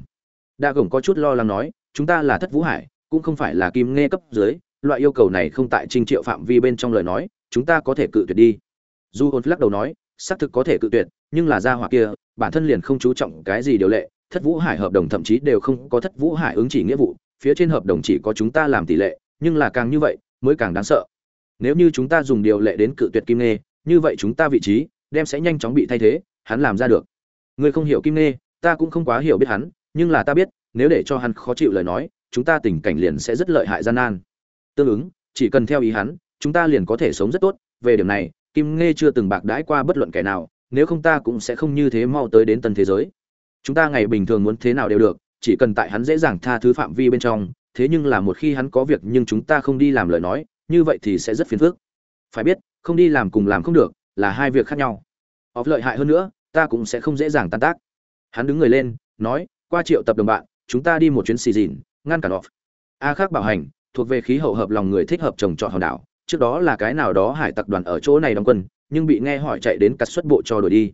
Đa gồng có chút lo lắng nói, chúng ta là thất vũ hải, cũng không phải là kim nghe cấp dưới, loại yêu cầu này không tại trình triệu phạm vi bên trong lời nói, chúng ta có thể cự tuyệt đi. Du hồn lắc đầu nói, xác thực có thể cự tuyệt, nhưng là gia hỏa kia, bản thân liền không chú trọng cái gì điều lệ, thất vũ hải hợp đồng thậm chí đều không có thất vũ hải ứng chỉ nghĩa vụ, phía trên hợp đồng chỉ có chúng ta làm tỷ lệ, nhưng là càng như vậy, mới càng đáng sợ. Nếu như chúng ta dùng điều lệ đến cự tuyệt kim nghe, như vậy chúng ta vị trí, đem sẽ nhanh chóng bị thay thế, hắn làm ra được. Người không hiểu kim nghe ta cũng không quá hiểu biết hắn, nhưng là ta biết, nếu để cho hắn khó chịu lời nói, chúng ta tình cảnh liền sẽ rất lợi hại gian nan. Tương ứng, chỉ cần theo ý hắn, chúng ta liền có thể sống rất tốt. Về điểm này, kim nghe chưa từng bạc đãi qua bất luận kẻ nào, nếu không ta cũng sẽ không như thế mau tới đến tân thế giới. Chúng ta ngày bình thường muốn thế nào đều được, chỉ cần tại hắn dễ dàng tha thứ phạm vi bên trong, thế nhưng là một khi hắn có việc nhưng chúng ta không đi làm lời nói, như vậy thì sẽ rất phiền phức. Phải biết, không đi làm cùng làm không được, là hai việc khác nhau. Off lợi hại hơn nữa, ta cũng sẽ không dễ dàng tan tác hắn đứng người lên, nói, qua triệu tập đồng bạn, chúng ta đi một chuyến xì dìn, ngăn cản off. A khác bảo hành, thuộc về khí hậu hợp lòng người thích hợp trồng trọt hòn đảo, trước đó là cái nào đó hải tặc đoàn ở chỗ này đóng quân, nhưng bị nghe hỏi chạy đến cắt xuất bộ cho đổi đi.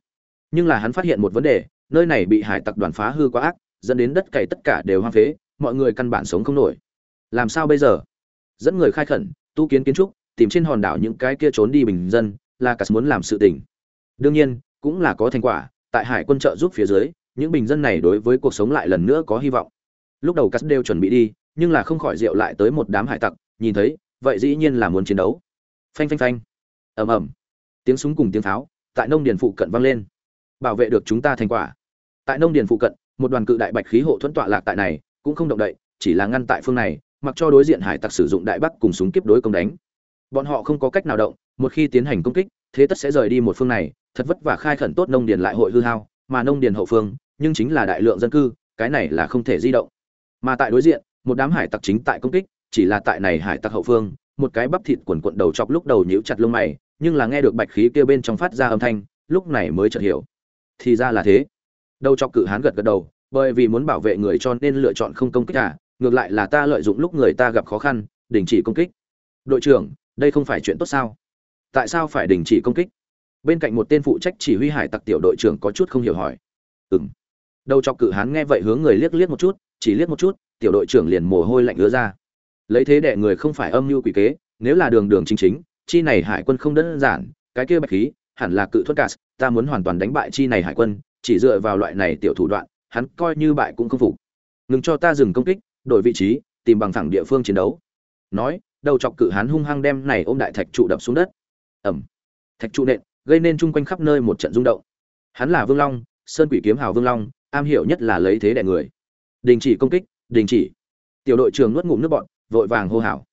Nhưng là hắn phát hiện một vấn đề, nơi này bị hải tặc đoàn phá hư quá ác, dẫn đến đất cày tất cả đều hoang phế, mọi người căn bản sống không nổi. Làm sao bây giờ? Dẫn người khai khẩn, tu kiến kiến trúc, tìm trên hòn đảo những cái kia trốn đi bình dân, là cắt muốn làm sự tình. Đương nhiên, cũng là có thành quả, tại hải quân trợ giúp phía dưới những bình dân này đối với cuộc sống lại lần nữa có hy vọng. Lúc đầu cắt đều chuẩn bị đi, nhưng là không khỏi rượu lại tới một đám hải tặc, nhìn thấy, vậy dĩ nhiên là muốn chiến đấu. Phanh phanh phanh. Ầm ầm. Tiếng súng cùng tiếng pháo tại nông điền phụ cận vang lên. Bảo vệ được chúng ta thành quả. Tại nông điền phụ cận, một đoàn cự đại bạch khí hộ thuẫn tọa lạc tại này, cũng không động đậy, chỉ là ngăn tại phương này, mặc cho đối diện hải tặc sử dụng đại bắc cùng súng kiếp đối công đánh. Bọn họ không có cách nào động, một khi tiến hành công kích, thế tất sẽ rời đi một phương này, thật vất vả khai khẩn tốt nông điền lại hội hư hao mà nông điền hậu phương, nhưng chính là đại lượng dân cư, cái này là không thể di động. Mà tại đối diện, một đám hải tặc chính tại công kích, chỉ là tại này hải tặc hậu phương, một cái bắp thịt quần quận đầu chọc lúc đầu nhíu chặt lông mày, nhưng là nghe được bạch khí kia bên trong phát ra âm thanh, lúc này mới chợt hiểu. Thì ra là thế. Đầu chọc cự hán gật gật đầu, bởi vì muốn bảo vệ người cho nên lựa chọn không công kích cả, ngược lại là ta lợi dụng lúc người ta gặp khó khăn, đình chỉ công kích. Đội trưởng, đây không phải chuyện tốt sao? Tại sao phải đình chỉ công kích? Bên cạnh một tên phụ trách chỉ huy hải tặc tiểu đội trưởng có chút không hiểu hỏi. Ừng đầu chọc cự hán nghe vậy hướng người liếc liếc một chút, chỉ liếc một chút, tiểu đội trưởng liền mồ hôi lạnh ứa ra. Lấy thế đệ người không phải âm mưu quỷ kế, nếu là đường đường chính chính, chi này hải quân không đơn giản, cái kia bạch khí, hẳn là cự thuất cát, ta muốn hoàn toàn đánh bại chi này hải quân, chỉ dựa vào loại này tiểu thủ đoạn, hắn coi như bại cũng không phục. Ngừng cho ta dừng công kích, đổi vị trí, tìm bằng thẳng địa phương chiến đấu. Nói, đầu chọc cự hắn hung hăng đem này ôm đại thạch trụ đập xuống đất. Ẩm thạch trụ nện gây nên chung quanh khắp nơi một trận rung động. Hắn là vương long, sơn quỷ kiếm hào vương long, am hiểu nhất là lấy thế đè người. Đình chỉ công kích, đình chỉ. Tiểu đội trưởng nuốt ngụm nước bọn vội vàng hô hào.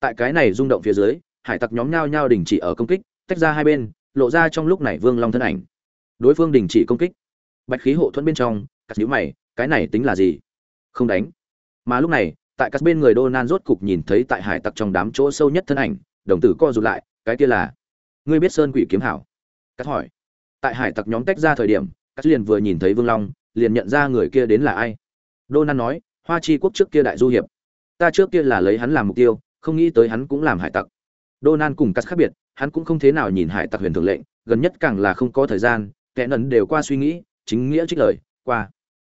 Tại cái này rung động phía dưới, hải tặc nhóm nhao nhao đình chỉ ở công kích, tách ra hai bên, lộ ra trong lúc này vương long thân ảnh. Đối phương đình chỉ công kích. Bạch khí hộ thuẫn bên trong, cắt nhíu mày, cái này tính là gì? Không đánh. Mà lúc này, tại các bên người Donan rốt cục nhìn thấy tại hải tặc trong đám chỗ sâu nhất thân ảnh, đồng tử co rụt lại, cái kia là, ngươi biết sơn quỷ kiếm hảo cắt hỏi. Tại hải tặc nhóm tách ra thời điểm cắt liền vừa nhìn thấy vương long, liền nhận ra người kia đến là ai. Donan nói, hoa chi quốc trước kia đại du hiệp. Ta trước kia là lấy hắn làm mục tiêu, không nghĩ tới hắn cũng làm hải tặc. Donan cùng cắt khác biệt, hắn cũng không thế nào nhìn hải tặc huyền thường lệnh, gần nhất càng là không có thời gian, kẻ nần đều qua suy nghĩ, chính nghĩa trích lời, qua.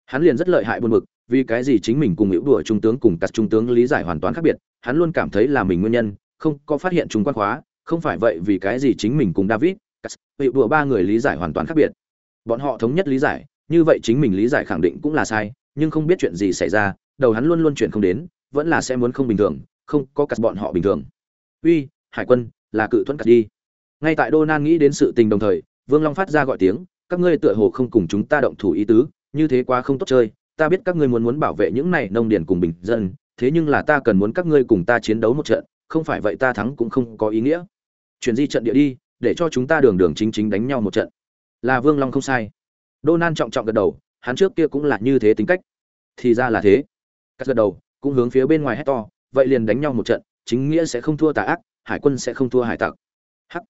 Hắn liền rất lợi hại buồn bực, vì cái gì chính mình cùng hữu đùa trung tướng cùng cắt trung tướng lý giải hoàn toàn khác biệt, hắn luôn cảm thấy là mình nguyên nhân, không có phát hiện trung quan khóa, không phải vậy vì cái gì chính mình cùng david cắt hiệu đùa ba người lý giải hoàn toàn khác biệt. Bọn họ thống nhất lý giải, như vậy chính mình lý giải khẳng định cũng là sai, nhưng không biết chuyện gì xảy ra, đầu hắn luôn luôn chuyện không đến, vẫn là sẽ muốn không bình thường, không có cắt bọn họ bình thường. Uy, hải quân, là cự thuẫn cắt đi. Ngay tại đô nan nghĩ đến sự tình đồng thời, vương long phát ra gọi tiếng, các ngươi tựa hồ không cùng chúng ta động thủ ý tứ, như thế quá không tốt chơi, ta biết các ngươi muốn muốn bảo vệ những này nông điền cùng bình dân, thế nhưng là ta cần muốn các ngươi cùng ta chiến đấu một trận, không phải vậy ta thắng cũng không có ý nghĩa. Chuyển di trận địa đi để cho chúng ta đường đường chính chính đánh nhau một trận. Là vương long không sai. Đô nan trọng trọng gật đầu, hắn trước kia cũng là như thế tính cách. Thì ra là thế. Cắt gật đầu, cũng hướng phía bên ngoài hét to, vậy liền đánh nhau một trận, chính nghĩa sẽ không thua tà ác, hải quân sẽ không thua hải tặc. Hắc.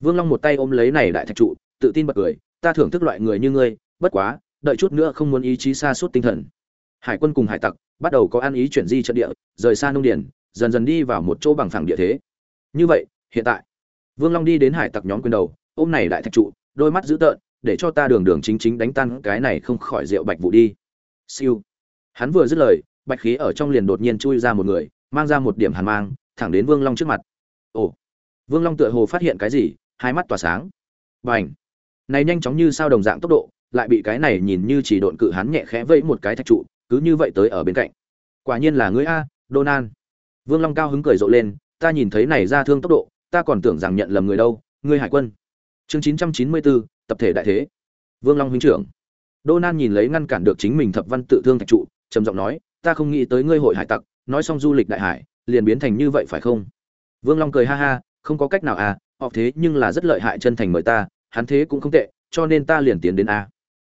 Vương long một tay ôm lấy này đại thạch trụ, tự tin bật cười, ta thưởng thức loại người như ngươi, bất quá, đợi chút nữa không muốn ý chí xa suốt tinh thần. Hải quân cùng hải tặc bắt đầu có ăn ý chuyển di trận địa, rời xa nông điền, dần dần đi vào một chỗ bằng phẳng địa thế. Như vậy, hiện tại vương long đi đến hải tặc nhóm quyền đầu, ôm này đại thạch trụ, đôi mắt dữ tợn, để cho ta đường đường chính chính đánh tan cái này không khỏi rượu bạch vụ đi. Siêu. Hắn vừa dứt lời, bạch khí ở trong liền đột nhiên chui ra một người, mang ra một điểm hàn mang, thẳng đến vương long trước mặt. Ồ. Vương long tựa hồ phát hiện cái gì, hai mắt tỏa sáng. Bành. này nhanh chóng như sao đồng dạng tốc độ, lại bị cái này nhìn như chỉ độn cự hắn nhẹ khẽ vẫy một cái thạch trụ, cứ như vậy tới ở bên cạnh. Quả nhiên là ngươi a donan vương long cao hứng cười rộ lên, ta nhìn thấy này ra thương tốc độ ta còn tưởng rằng nhận lầm người đâu, ngươi hải quân. Chương chín trăm chín mươi bốn tập thể đại thế. Vương long huynh trưởng. Donan nhìn lấy ngăn cản được chính mình thập văn tự thương thạch trụ, trầm giọng nói, ta không nghĩ tới ngươi hội hải tặc, nói xong du lịch đại hải, liền biến thành như vậy phải không? Vương long cười ha ha, không có cách nào à họ thế nhưng là rất lợi hại chân thành mời ta, hắn thế cũng không tệ, cho nên ta liền tiến đến a.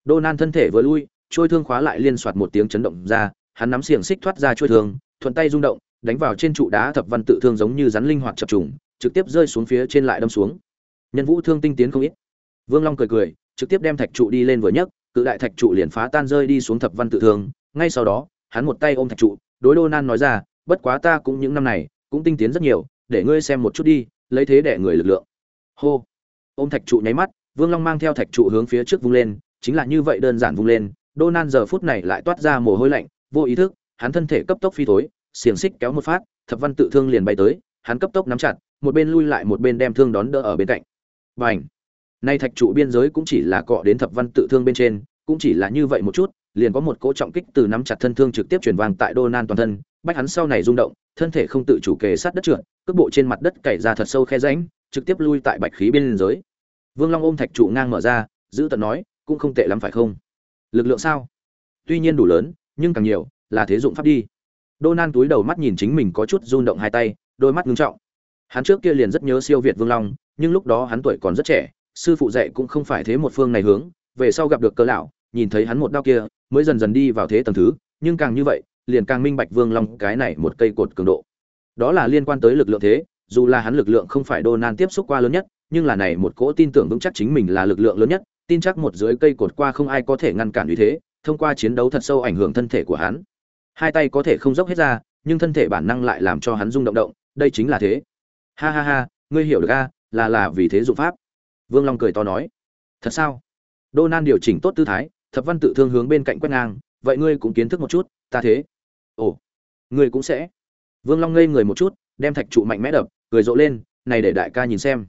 Donan thân thể vừa lui trôi thương khóa lại liên soạt một tiếng chấn động ra, hắn nắm xiềng xích thoát ra trôi thương, thuận tay rung động, đánh vào trên trụ đá thập văn tự thương giống như rắn linh hoạt chập trùng trực tiếp rơi xuống phía trên lại đâm xuống. Nhân vũ thương tinh tiến không ít. Vương long cười cười, trực tiếp đem thạch trụ đi lên vừa nhấc, cự đại thạch trụ liền phá tan rơi đi xuống thập văn tự thương. Ngay sau đó, hắn một tay ôm thạch trụ, đối đô nan nói ra, bất quá ta cũng những năm này cũng tinh tiến rất nhiều, để ngươi xem một chút đi, lấy thế để người lực lượng. Hô. Ôm thạch trụ nháy mắt, vương long mang theo thạch trụ hướng phía trước vung lên, chính là như vậy đơn giản vung lên, đô nan giờ phút này lại toát ra mồ hôi lạnh, vô ý thức, hắn thân thể cấp tốc phi thối, xiềng xích kéo một phát, thập văn tự thương liền bay tới, hắn cấp tốc nắm chặt một bên lui lại một bên đem thương đón đỡ ở bên cạnh. Và ảnh nay thạch trụ biên giới cũng chỉ là cọ đến thập văn tự thương bên trên, cũng chỉ là như vậy một chút, liền có một cỗ trọng kích từ nắm chặt thân thương trực tiếp truyền vang tại đô nan toàn thân, bách hắn sau này rung động, thân thể không tự chủ kề sát đất trượt, cước bộ trên mặt đất cày ra thật sâu khe ránh trực tiếp lui tại bạch khí biên giới. Vương long ôm thạch trụ ngang mở ra, giữ tận nói, cũng không tệ lắm phải không? Lực lượng sao? Tuy nhiên đủ lớn, nhưng càng nhiều là thế dụng pháp đi. Đô nan túi đầu mắt nhìn chính mình có chút rung động hai tay, đôi mắt ngưng trọng hắn trước kia liền rất nhớ siêu việt vương long, nhưng lúc đó hắn tuổi còn rất trẻ, sư phụ dạy cũng không phải thế một phương này hướng, về sau gặp được cơ lão, nhìn thấy hắn một đao kia, mới dần dần đi vào thế tầng thứ, nhưng càng như vậy, liền càng minh bạch vương long cái này một cây cột cường độ. Đó là liên quan tới lực lượng thế, dù là hắn lực lượng không phải đô nan tiếp xúc qua lớn nhất, nhưng là này một cỗ tin tưởng vững chắc chính mình là lực lượng lớn nhất, tin chắc một dưới cây cột qua không ai có thể ngăn cản uy thế, thông qua chiến đấu thật sâu ảnh hưởng thân thể của hắn. Hai tay có thể không dốc hết ra, nhưng thân thể bản năng lại làm cho hắn rung động động, đây chính là thế ha ha ha, ngươi hiểu được a, là là vì thế dụng pháp. Vương long cười to nói. Thật sao? Đô nan điều chỉnh tốt tư thái, thập văn tự thương hướng bên cạnh quét ngang, vậy ngươi cũng kiến thức một chút, ta thế. Ồ, ngươi cũng sẽ. Vương long ngây người một chút, đem thạch trụ mạnh mẽ đập, cười rộ lên, này để đại ca nhìn xem.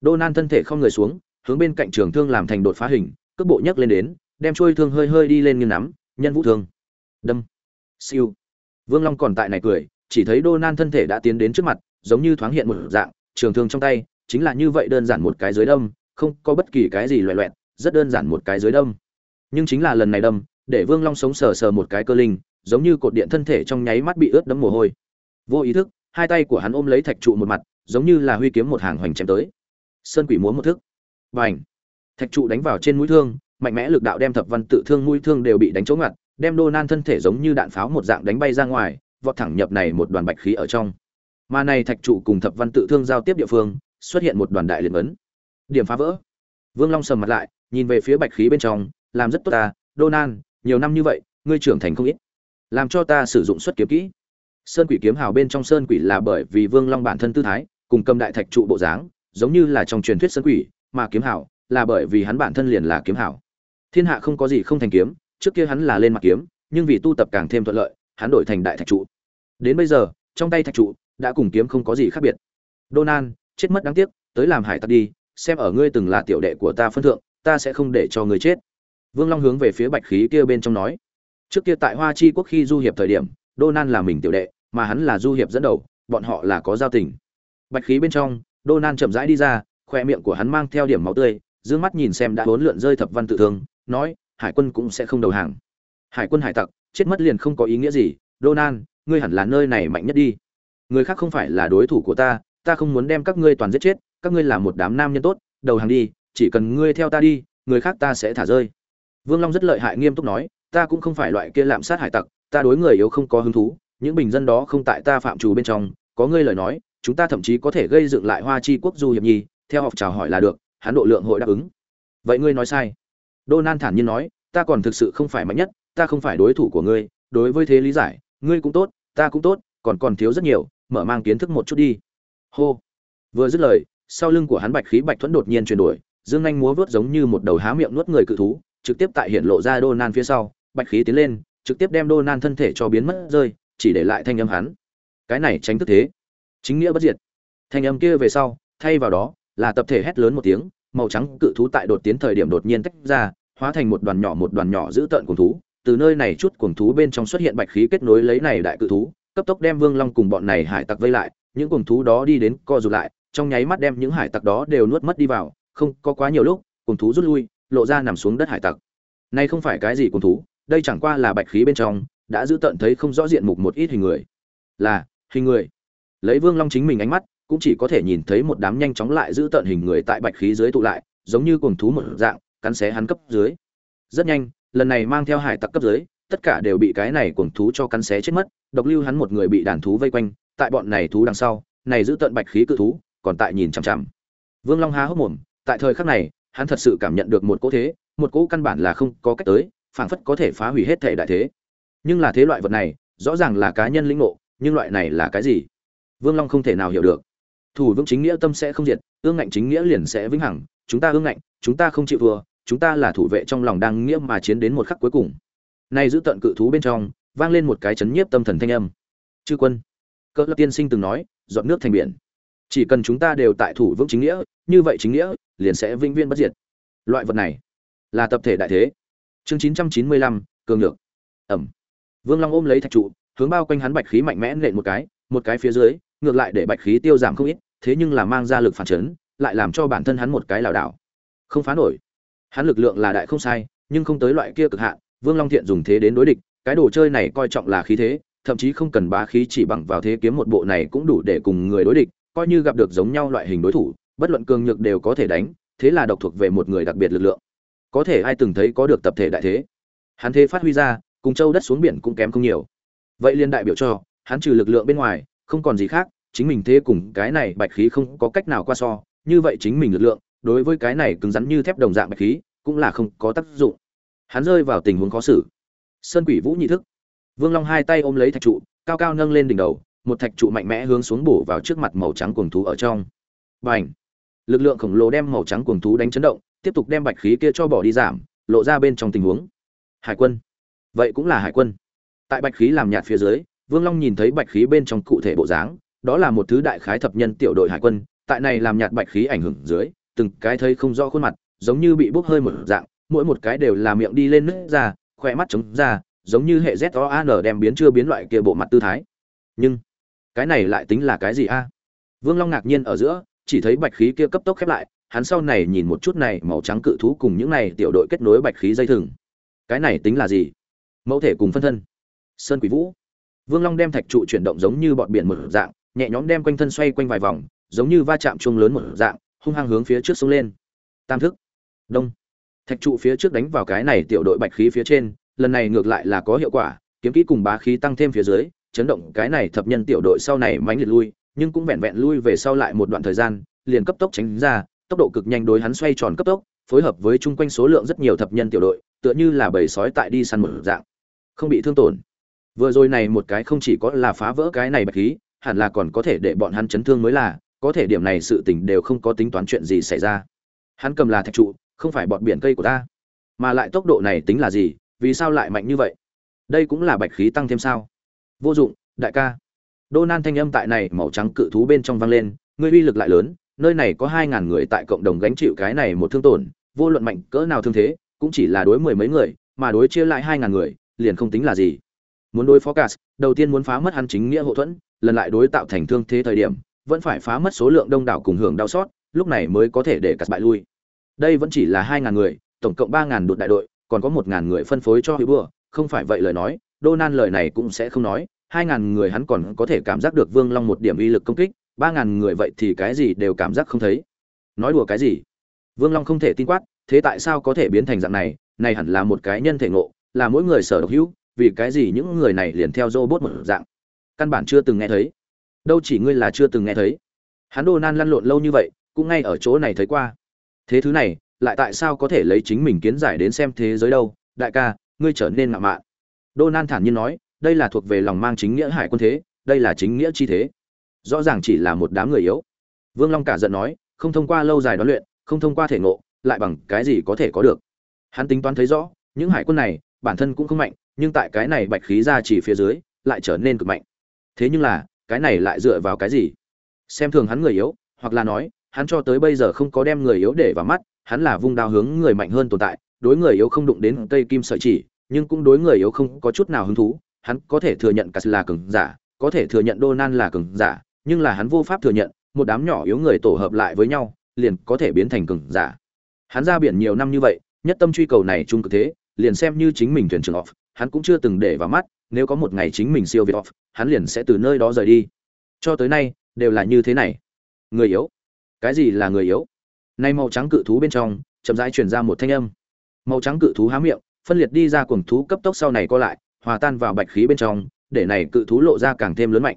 Đô nan thân thể không người xuống, hướng bên cạnh trường thương làm thành đột phá hình, cước bộ nhấc lên đến, đem trôi thương hơi hơi đi lên như nắm, nhân vũ thương. Đâm. Siêu. Vương long còn tại này cười, chỉ thấy đô nan thân thể đã tiến đến trước mặt giống như thoáng hiện một dạng, trường thương trong tay, chính là như vậy đơn giản một cái dưới đâm, không có bất kỳ cái gì loẹ loẹt, rất đơn giản một cái dưới đâm. Nhưng chính là lần này đâm, để vương long sống sờ sờ một cái cơ linh, giống như cột điện thân thể trong nháy mắt bị ướt đẫm mồ hôi. Vô ý thức, hai tay của hắn ôm lấy thạch trụ một mặt, giống như là huy kiếm một hàng hoành chém tới. Sơn quỷ múa một thức. Và ảnh thạch trụ đánh vào trên mũi thương, mạnh mẽ lực đạo đem thập văn tự thương mũi thương đều bị đánh chỗ ngặt, đem đô nan thân thể giống như đạn pháo một dạng đánh bay ra ngoài, vọt thẳng nhập này một đoàn bạch khí ở trong mà này thạch trụ cùng thập văn tự thương giao tiếp địa phương, xuất hiện một đoàn đại liền ấn. Điểm phá vỡ. Vương long sầm mặt lại, nhìn về phía bạch khí bên trong, làm rất tốt ta đô nan nhiều năm như vậy, ngươi trưởng thành không ít. Làm cho ta sử dụng xuất kiếm kỹ. Sơn quỷ kiếm hào bên trong sơn quỷ là bởi vì vương long bản thân tư thái, cùng cầm đại thạch trụ bộ dáng, giống như là trong truyền thuyết sơn quỷ, mà kiếm hào là bởi vì hắn bản thân liền là kiếm hào. Thiên hạ không có gì không thành kiếm, trước kia hắn là lên mặt kiếm, nhưng vì tu tập càng thêm thuận lợi, hắn đổi thành đại thạch trụ. Đến bây giờ, trong tay thạch trụ đã cùng kiếm không có gì khác biệt. Donan, chết mất đáng tiếc tới làm hải tặc đi xem ở ngươi từng là tiểu đệ của ta phân thượng ta sẽ không để cho ngươi chết. Vương long hướng về phía bạch khí kia bên trong nói. Trước kia tại hoa chi quốc khi du hiệp thời điểm Donan là mình tiểu đệ mà hắn là du hiệp dẫn đầu bọn họ là có giao tình. Bạch khí bên trong Donan chậm rãi đi ra khoe miệng của hắn mang theo điểm máu tươi dương mắt nhìn xem đã bốn lượn rơi thập văn tự thương nói hải quân cũng sẽ không đầu hàng. Hải quân hải tặc chết mất liền không có ý nghĩa gì donan ngươi hẳn là nơi này mạnh nhất đi người khác không phải là đối thủ của ta ta không muốn đem các ngươi toàn giết chết các ngươi là một đám nam nhân tốt đầu hàng đi chỉ cần ngươi theo ta đi người khác ta sẽ thả rơi. Vương long rất lợi hại nghiêm túc nói ta cũng không phải loại kia lạm sát hải tặc ta đối người yếu không có hứng thú những bình dân đó không tại ta phạm trù bên trong có ngươi lời nói chúng ta thậm chí có thể gây dựng lại hoa chi quốc du hiệp nhi theo học chào hỏi là được hắn độ lượng hội đáp ứng. Vậy ngươi nói sai. Donan thản nhiên nói, ta còn thực sự không phải mạnh nhất, ta không phải đối thủ của ngươi, đối với thế lý giải, ngươi cũng tốt, ta cũng tốt, còn còn thiếu rất nhiều, mở mang kiến thức một chút đi. Hô. Vừa dứt lời, sau lưng của hắn bạch khí bạch thuẫn đột nhiên chuyển đổi, dương anh múa vớt giống như một đầu há miệng nuốt người cự thú, trực tiếp tại hiện lộ ra Donan phía sau, bạch khí tiến lên, trực tiếp đem Donan thân thể cho biến mất rơi, chỉ để lại thanh âm hắn. Cái này tránh thức thế, chính nghĩa bất diệt. Thanh âm kia về sau, thay vào đó là tập thể hét lớn một tiếng, màu trắng cự thú tại đột tiến thời điểm đột nhiên tách ra, hóa thành một đoàn nhỏ một đoàn nhỏ giữ tợn cuồng thú, từ nơi này chút cuồng thú bên trong xuất hiện bạch khí kết nối lấy này đại cự thú, cấp tốc đem Vương Long cùng bọn này hải tặc vây lại, những cuồng thú đó đi đến co rụt lại, trong nháy mắt đem những hải tặc đó đều nuốt mất đi vào, không có quá nhiều lúc, cuồng thú rút lui, lộ ra nằm xuống đất hải tặc. nay không phải cái gì cuồng thú, đây chẳng qua là bạch khí bên trong, đã giữ tận thấy không rõ diện mục một ít hình người. Là, hình người. Lấy Vương Long chính mình ánh mắt, cũng chỉ có thể nhìn thấy một đám nhanh chóng lại giữ tận hình người tại bạch khí dưới tụ lại, giống như cuồng thú một dạng, cắn xé hắn cấp dưới rất nhanh lần này mang theo hải tặc cấp dưới tất cả đều bị cái này cuồng thú cho cắn xé chết mất, độc lưu hắn một người bị đàn thú vây quanh, tại bọn này thú đằng sau, này giữ tận bạch khí cự thú, còn tại nhìn chằm chằm. Vương long há hốc mồm, tại thời khắc này, hắn thật sự cảm nhận được một cỗ thế, một cỗ căn bản là không có cách tới, phảng phất có thể phá hủy hết thể đại thế. Nhưng là thế loại vật này, rõ ràng là cá nhân lĩnh ngộ, nhưng loại này là cái gì? Vương long không thể nào hiểu được. Thủ vững chính nghĩa tâm sẽ không diệt, ương ngạnh chính nghĩa liền sẽ vĩnh hằng, chúng ta ương ngạnh, chúng ta không chịu vừa chúng ta là thủ vệ trong lòng đang nghĩa mà chiến đến một khắc cuối cùng nay giữ tận cự thú bên trong, vang lên một cái chấn nhiếp tâm thần thanh âm. Chư quân, cỡ lập tiên sinh từng nói dọn nước thành biển. Chỉ cần chúng ta đều tại thủ vững chính nghĩa, như vậy chính nghĩa, liền sẽ vĩnh viễn bất diệt. Loại vật này là tập thể đại thế. Chương chín trăm chín mươi lăm, cường lược. Ẩm. Vương long ôm lấy thạch trụ, hướng bao quanh hắn bạch khí mạnh mẽ nện một cái một cái phía dưới, ngược lại để bạch khí tiêu giảm không ít, thế nhưng là mang ra lực phản chấn, lại làm cho bản thân hắn một cái lảo đảo. Không phá nổi. Hắn lực lượng là đại không sai, nhưng không tới loại kia cực hạn vương long thiện dùng thế đến đối địch, cái đồ chơi này coi trọng là khí thế, thậm chí không cần bá khí chỉ bằng vào thế kiếm một bộ này cũng đủ để cùng người đối địch, coi như gặp được giống nhau loại hình đối thủ, bất luận cường nhược đều có thể đánh, thế là độc thuộc về một người đặc biệt lực lượng. Có thể ai từng thấy có được tập thể đại thế? Hắn thế phát huy ra, cùng châu đất xuống biển cũng kém không nhiều. Vậy liên đại biểu cho, hắn trừ lực lượng bên ngoài, không còn gì khác, chính mình thế cùng cái này bạch khí không có cách nào qua so, như vậy chính mình lực lượng, đối với cái này cứng rắn như thép đồng dạng bạch khí, cũng là không có tác dụng hắn rơi vào tình huống khó xử. Sơn quỷ vũ nhị thức. Vương long hai tay ôm lấy thạch trụ, cao cao nâng lên đỉnh đầu, một thạch trụ mạnh mẽ hướng xuống bổ vào trước mặt màu trắng cuồng thú ở trong. Bành! Lực lượng khổng lồ đem màu trắng cuồng thú đánh chấn động, tiếp tục đem bạch khí kia cho bỏ đi giảm, lộ ra bên trong tình huống. Hải quân! Vậy cũng là hải quân. Tại bạch khí làm nhạt phía dưới, vương long nhìn thấy bạch khí bên trong cụ thể bộ dáng, đó là một thứ đại khái thập nhân tiểu đội hải quân, tại này làm nhạt bạch khí ảnh hưởng dưới, từng cái thấy không rõ khuôn mặt, giống như bị bốc hơi một dạng mỗi một cái đều là miệng đi lên nước ra khoe mắt trống ra, giống như hệ z o an đem biến chưa biến loại kia bộ mặt tư thái. Nhưng, cái này lại tính là cái gì a? Vương long ngạc nhiên ở giữa, chỉ thấy bạch khí kia cấp tốc khép lại, hắn sau này nhìn một chút này màu trắng cự thú cùng những này tiểu đội kết nối bạch khí dây thừng. Cái này tính là gì? Mẫu thể cùng phân thân. Sơn quỷ vũ. Vương long đem thạch trụ chuyển động giống như bọn biển một dạng, nhẹ nhõm đem quanh thân xoay quanh vài vòng, giống như va chạm chuông lớn một dạng, hung hăng hướng phía trước sông lên. Tam thức. Đông thạch trụ phía trước đánh vào cái này tiểu đội bạch khí phía trên, lần này ngược lại là có hiệu quả, kiếm kỹ cùng bá khí tăng thêm phía dưới, chấn động cái này thập nhân tiểu đội sau này mãnh liệt lui, nhưng cũng vẹn vẹn lui về sau lại một đoạn thời gian, liền cấp tốc tránh ra, tốc độ cực nhanh đối hắn xoay tròn cấp tốc, phối hợp với chung quanh số lượng rất nhiều thập nhân tiểu đội, tựa như là bầy sói tại đi săn một dạng. Không bị thương tổn. Vừa rồi này một cái không chỉ có là phá vỡ cái này bạch khí, hẳn là còn có thể để bọn hắn chấn thương mới là, có thể điểm này sự tình đều không có tính toán chuyện gì xảy ra. Hắn cầm là thạch trụ không phải bọt biển cây của ta. Mà lại tốc độ này tính là gì, vì sao lại mạnh như vậy? Đây cũng là bạch khí tăng thêm sao? Vô dụng, đại ca. Đô nan thanh âm tại này màu trắng cự thú bên trong vang lên ngươi uy lực lại lớn, nơi này có hai ngàn người tại cộng đồng gánh chịu cái này một thương tổn, vô luận mạnh cỡ nào thương thế, cũng chỉ là đối mười mấy người, mà đối chia lại hai ngàn người, liền không tính là gì. Muốn đối phó cả đầu tiên muốn phá mất hắn chính nghĩa hậu thuẫn, lần lại đối tạo thành thương thế thời điểm, vẫn phải phá mất số lượng đông đảo cùng hưởng đau xót, lúc này mới có thể để cắt bại lui đây vẫn chỉ là hai ngàn người, tổng cộng ba ngàn đột đại đội, còn có một ngàn người phân phối cho hữu bừa không phải vậy lời nói đô nan lời này cũng sẽ không nói. Hai ngàn người hắn còn có thể cảm giác được vương long một điểm uy lực công kích, ba ngàn người vậy thì cái gì đều cảm giác không thấy. Nói đùa cái gì? Vương long không thể tin quát, thế tại sao có thể biến thành dạng này? Này hẳn là một cái nhân thể ngộ, là mỗi người sở độc hữu, vì cái gì những người này liền theo robot một dạng? Căn bản chưa từng nghe thấy. Đâu chỉ ngươi là chưa từng nghe thấy. Hắn đô nan lăn lộn lâu như vậy, cũng ngay ở chỗ này thấy qua thế thứ này, lại tại sao có thể lấy chính mình kiến giải đến xem thế giới đâu? Đại ca, ngươi trở nên ngạo mạn. Đô nan thản nhiên nói, đây là thuộc về lòng mang chính nghĩa hải quân thế, đây là chính nghĩa chi thế. Rõ ràng chỉ là một đám người yếu. Vương long cả giận nói, không thông qua lâu dài đoán luyện, không thông qua thể ngộ, lại bằng cái gì có thể có được? Hắn tính toán thấy rõ, những hải quân này, bản thân cũng không mạnh, nhưng tại cái này bạch khí ra chỉ phía dưới, lại trở nên cực mạnh. Thế nhưng là, cái này lại dựa vào cái gì? Xem thường hắn người yếu, hoặc là nói hắn cho tới bây giờ không có đem người yếu để vào mắt, hắn là vung đao hướng người mạnh hơn tồn tại, đối người yếu không đụng đến cây kim sợi chỉ, nhưng cũng đối người yếu không có chút nào hứng thú, hắn có thể thừa nhận cả là cường giả, có thể thừa nhận Donan là cường giả, nhưng là hắn vô pháp thừa nhận, một đám nhỏ yếu người tổ hợp lại với nhau, liền có thể biến thành cường giả. Hắn ra biển nhiều năm như vậy, nhất tâm truy cầu này chung cực thế, liền xem như chính mình thuyền trưởng off, hắn cũng chưa từng để vào mắt, nếu có một ngày chính mình siêu việt off, hắn liền sẽ từ nơi đó rời đi. Cho tới nay, đều là như thế này. Người yếu cái gì là người yếu? Nay màu trắng cự thú bên trong, chậm rãi truyền ra một thanh âm. Màu trắng cự thú há miệng, phân liệt đi ra cuồng thú cấp tốc sau này co lại, hòa tan vào bạch khí bên trong, để này cự thú lộ ra càng thêm lớn mạnh.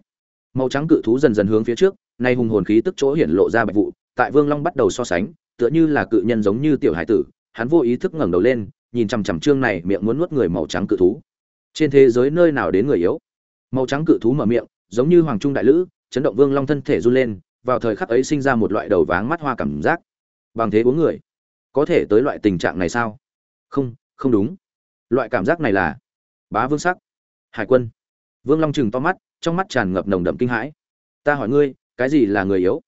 Màu trắng cự thú dần dần hướng phía trước, nay hùng hồn khí tức chỗ hiển lộ ra bạch vụ, tại vương long bắt đầu so sánh, tựa như là cự nhân giống như tiểu hải tử, hắn vô ý thức ngẩng đầu lên, nhìn chằm chằm trương này miệng muốn nuốt người màu trắng cự thú. Trên thế giới nơi nào đến người yếu? Màu trắng cự thú mở miệng, giống như hoàng trung đại lữ, chấn động vương long thân thể run lên vào thời khắc ấy sinh ra một loại đầu váng mắt hoa cảm giác. Bằng thế uống người, có thể tới loại tình trạng này sao? Không không đúng. Loại cảm giác này là bá vương sắc, hải quân. Vương long chừng to mắt, trong mắt tràn ngập nồng đậm kinh hãi. Ta hỏi ngươi, cái gì là người yếu?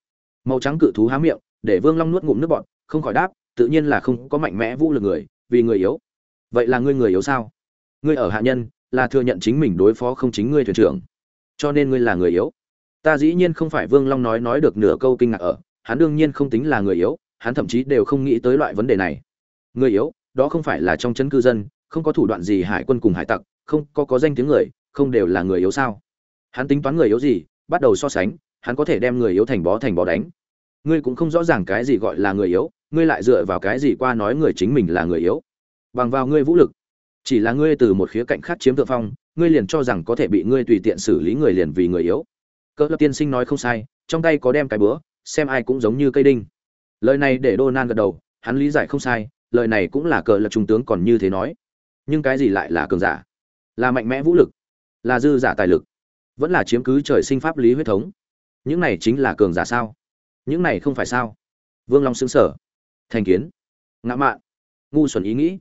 Màu trắng cự thú há miệng, để vương long nuốt ngụm nước bọt, không khỏi đáp, tự nhiên là không có mạnh mẽ vũ lực người, vì người yếu. Vậy là ngươi người yếu sao? Ngươi ở hạ nhân, là thừa nhận chính mình đối phó không chính ngươi thuyền trưởng. Cho nên ngươi là người yếu ta dĩ nhiên không phải vương long nói nói được nửa câu kinh ngạc ở, hắn đương nhiên không tính là người yếu, hắn thậm chí đều không nghĩ tới loại vấn đề này. Người yếu, đó không phải là trong chân cư dân, không có thủ đoạn gì hải quân cùng hải tặc, không, có có danh tiếng người, không đều là người yếu sao? Hắn tính toán người yếu gì, bắt đầu so sánh, hắn có thể đem người yếu thành bó thành bó đánh. Ngươi cũng không rõ ràng cái gì gọi là người yếu, ngươi lại dựa vào cái gì qua nói người chính mình là người yếu? Bằng vào ngươi vũ lực, chỉ là ngươi từ một khía cạnh khác chiếm thượng phong, ngươi liền cho rằng có thể bị ngươi tùy tiện xử lý người liền vì người yếu cỡ lập tiên sinh nói không sai trong tay có đem cái bữa, xem ai cũng giống như cây đinh. Lời này để đô nan gật đầu hắn lý giải không sai lời này cũng là cờ lập trung tướng còn như thế nói. Nhưng cái gì lại là cường giả? Là mạnh mẽ vũ lực là dư giả tài lực vẫn là chiếm cứ trời sinh pháp lý huyết thống. Những này chính là cường giả sao? Những này không phải sao? Vương long xứng sở thành kiến. Ngã mạn. Ngu xuẩn ý nghĩ.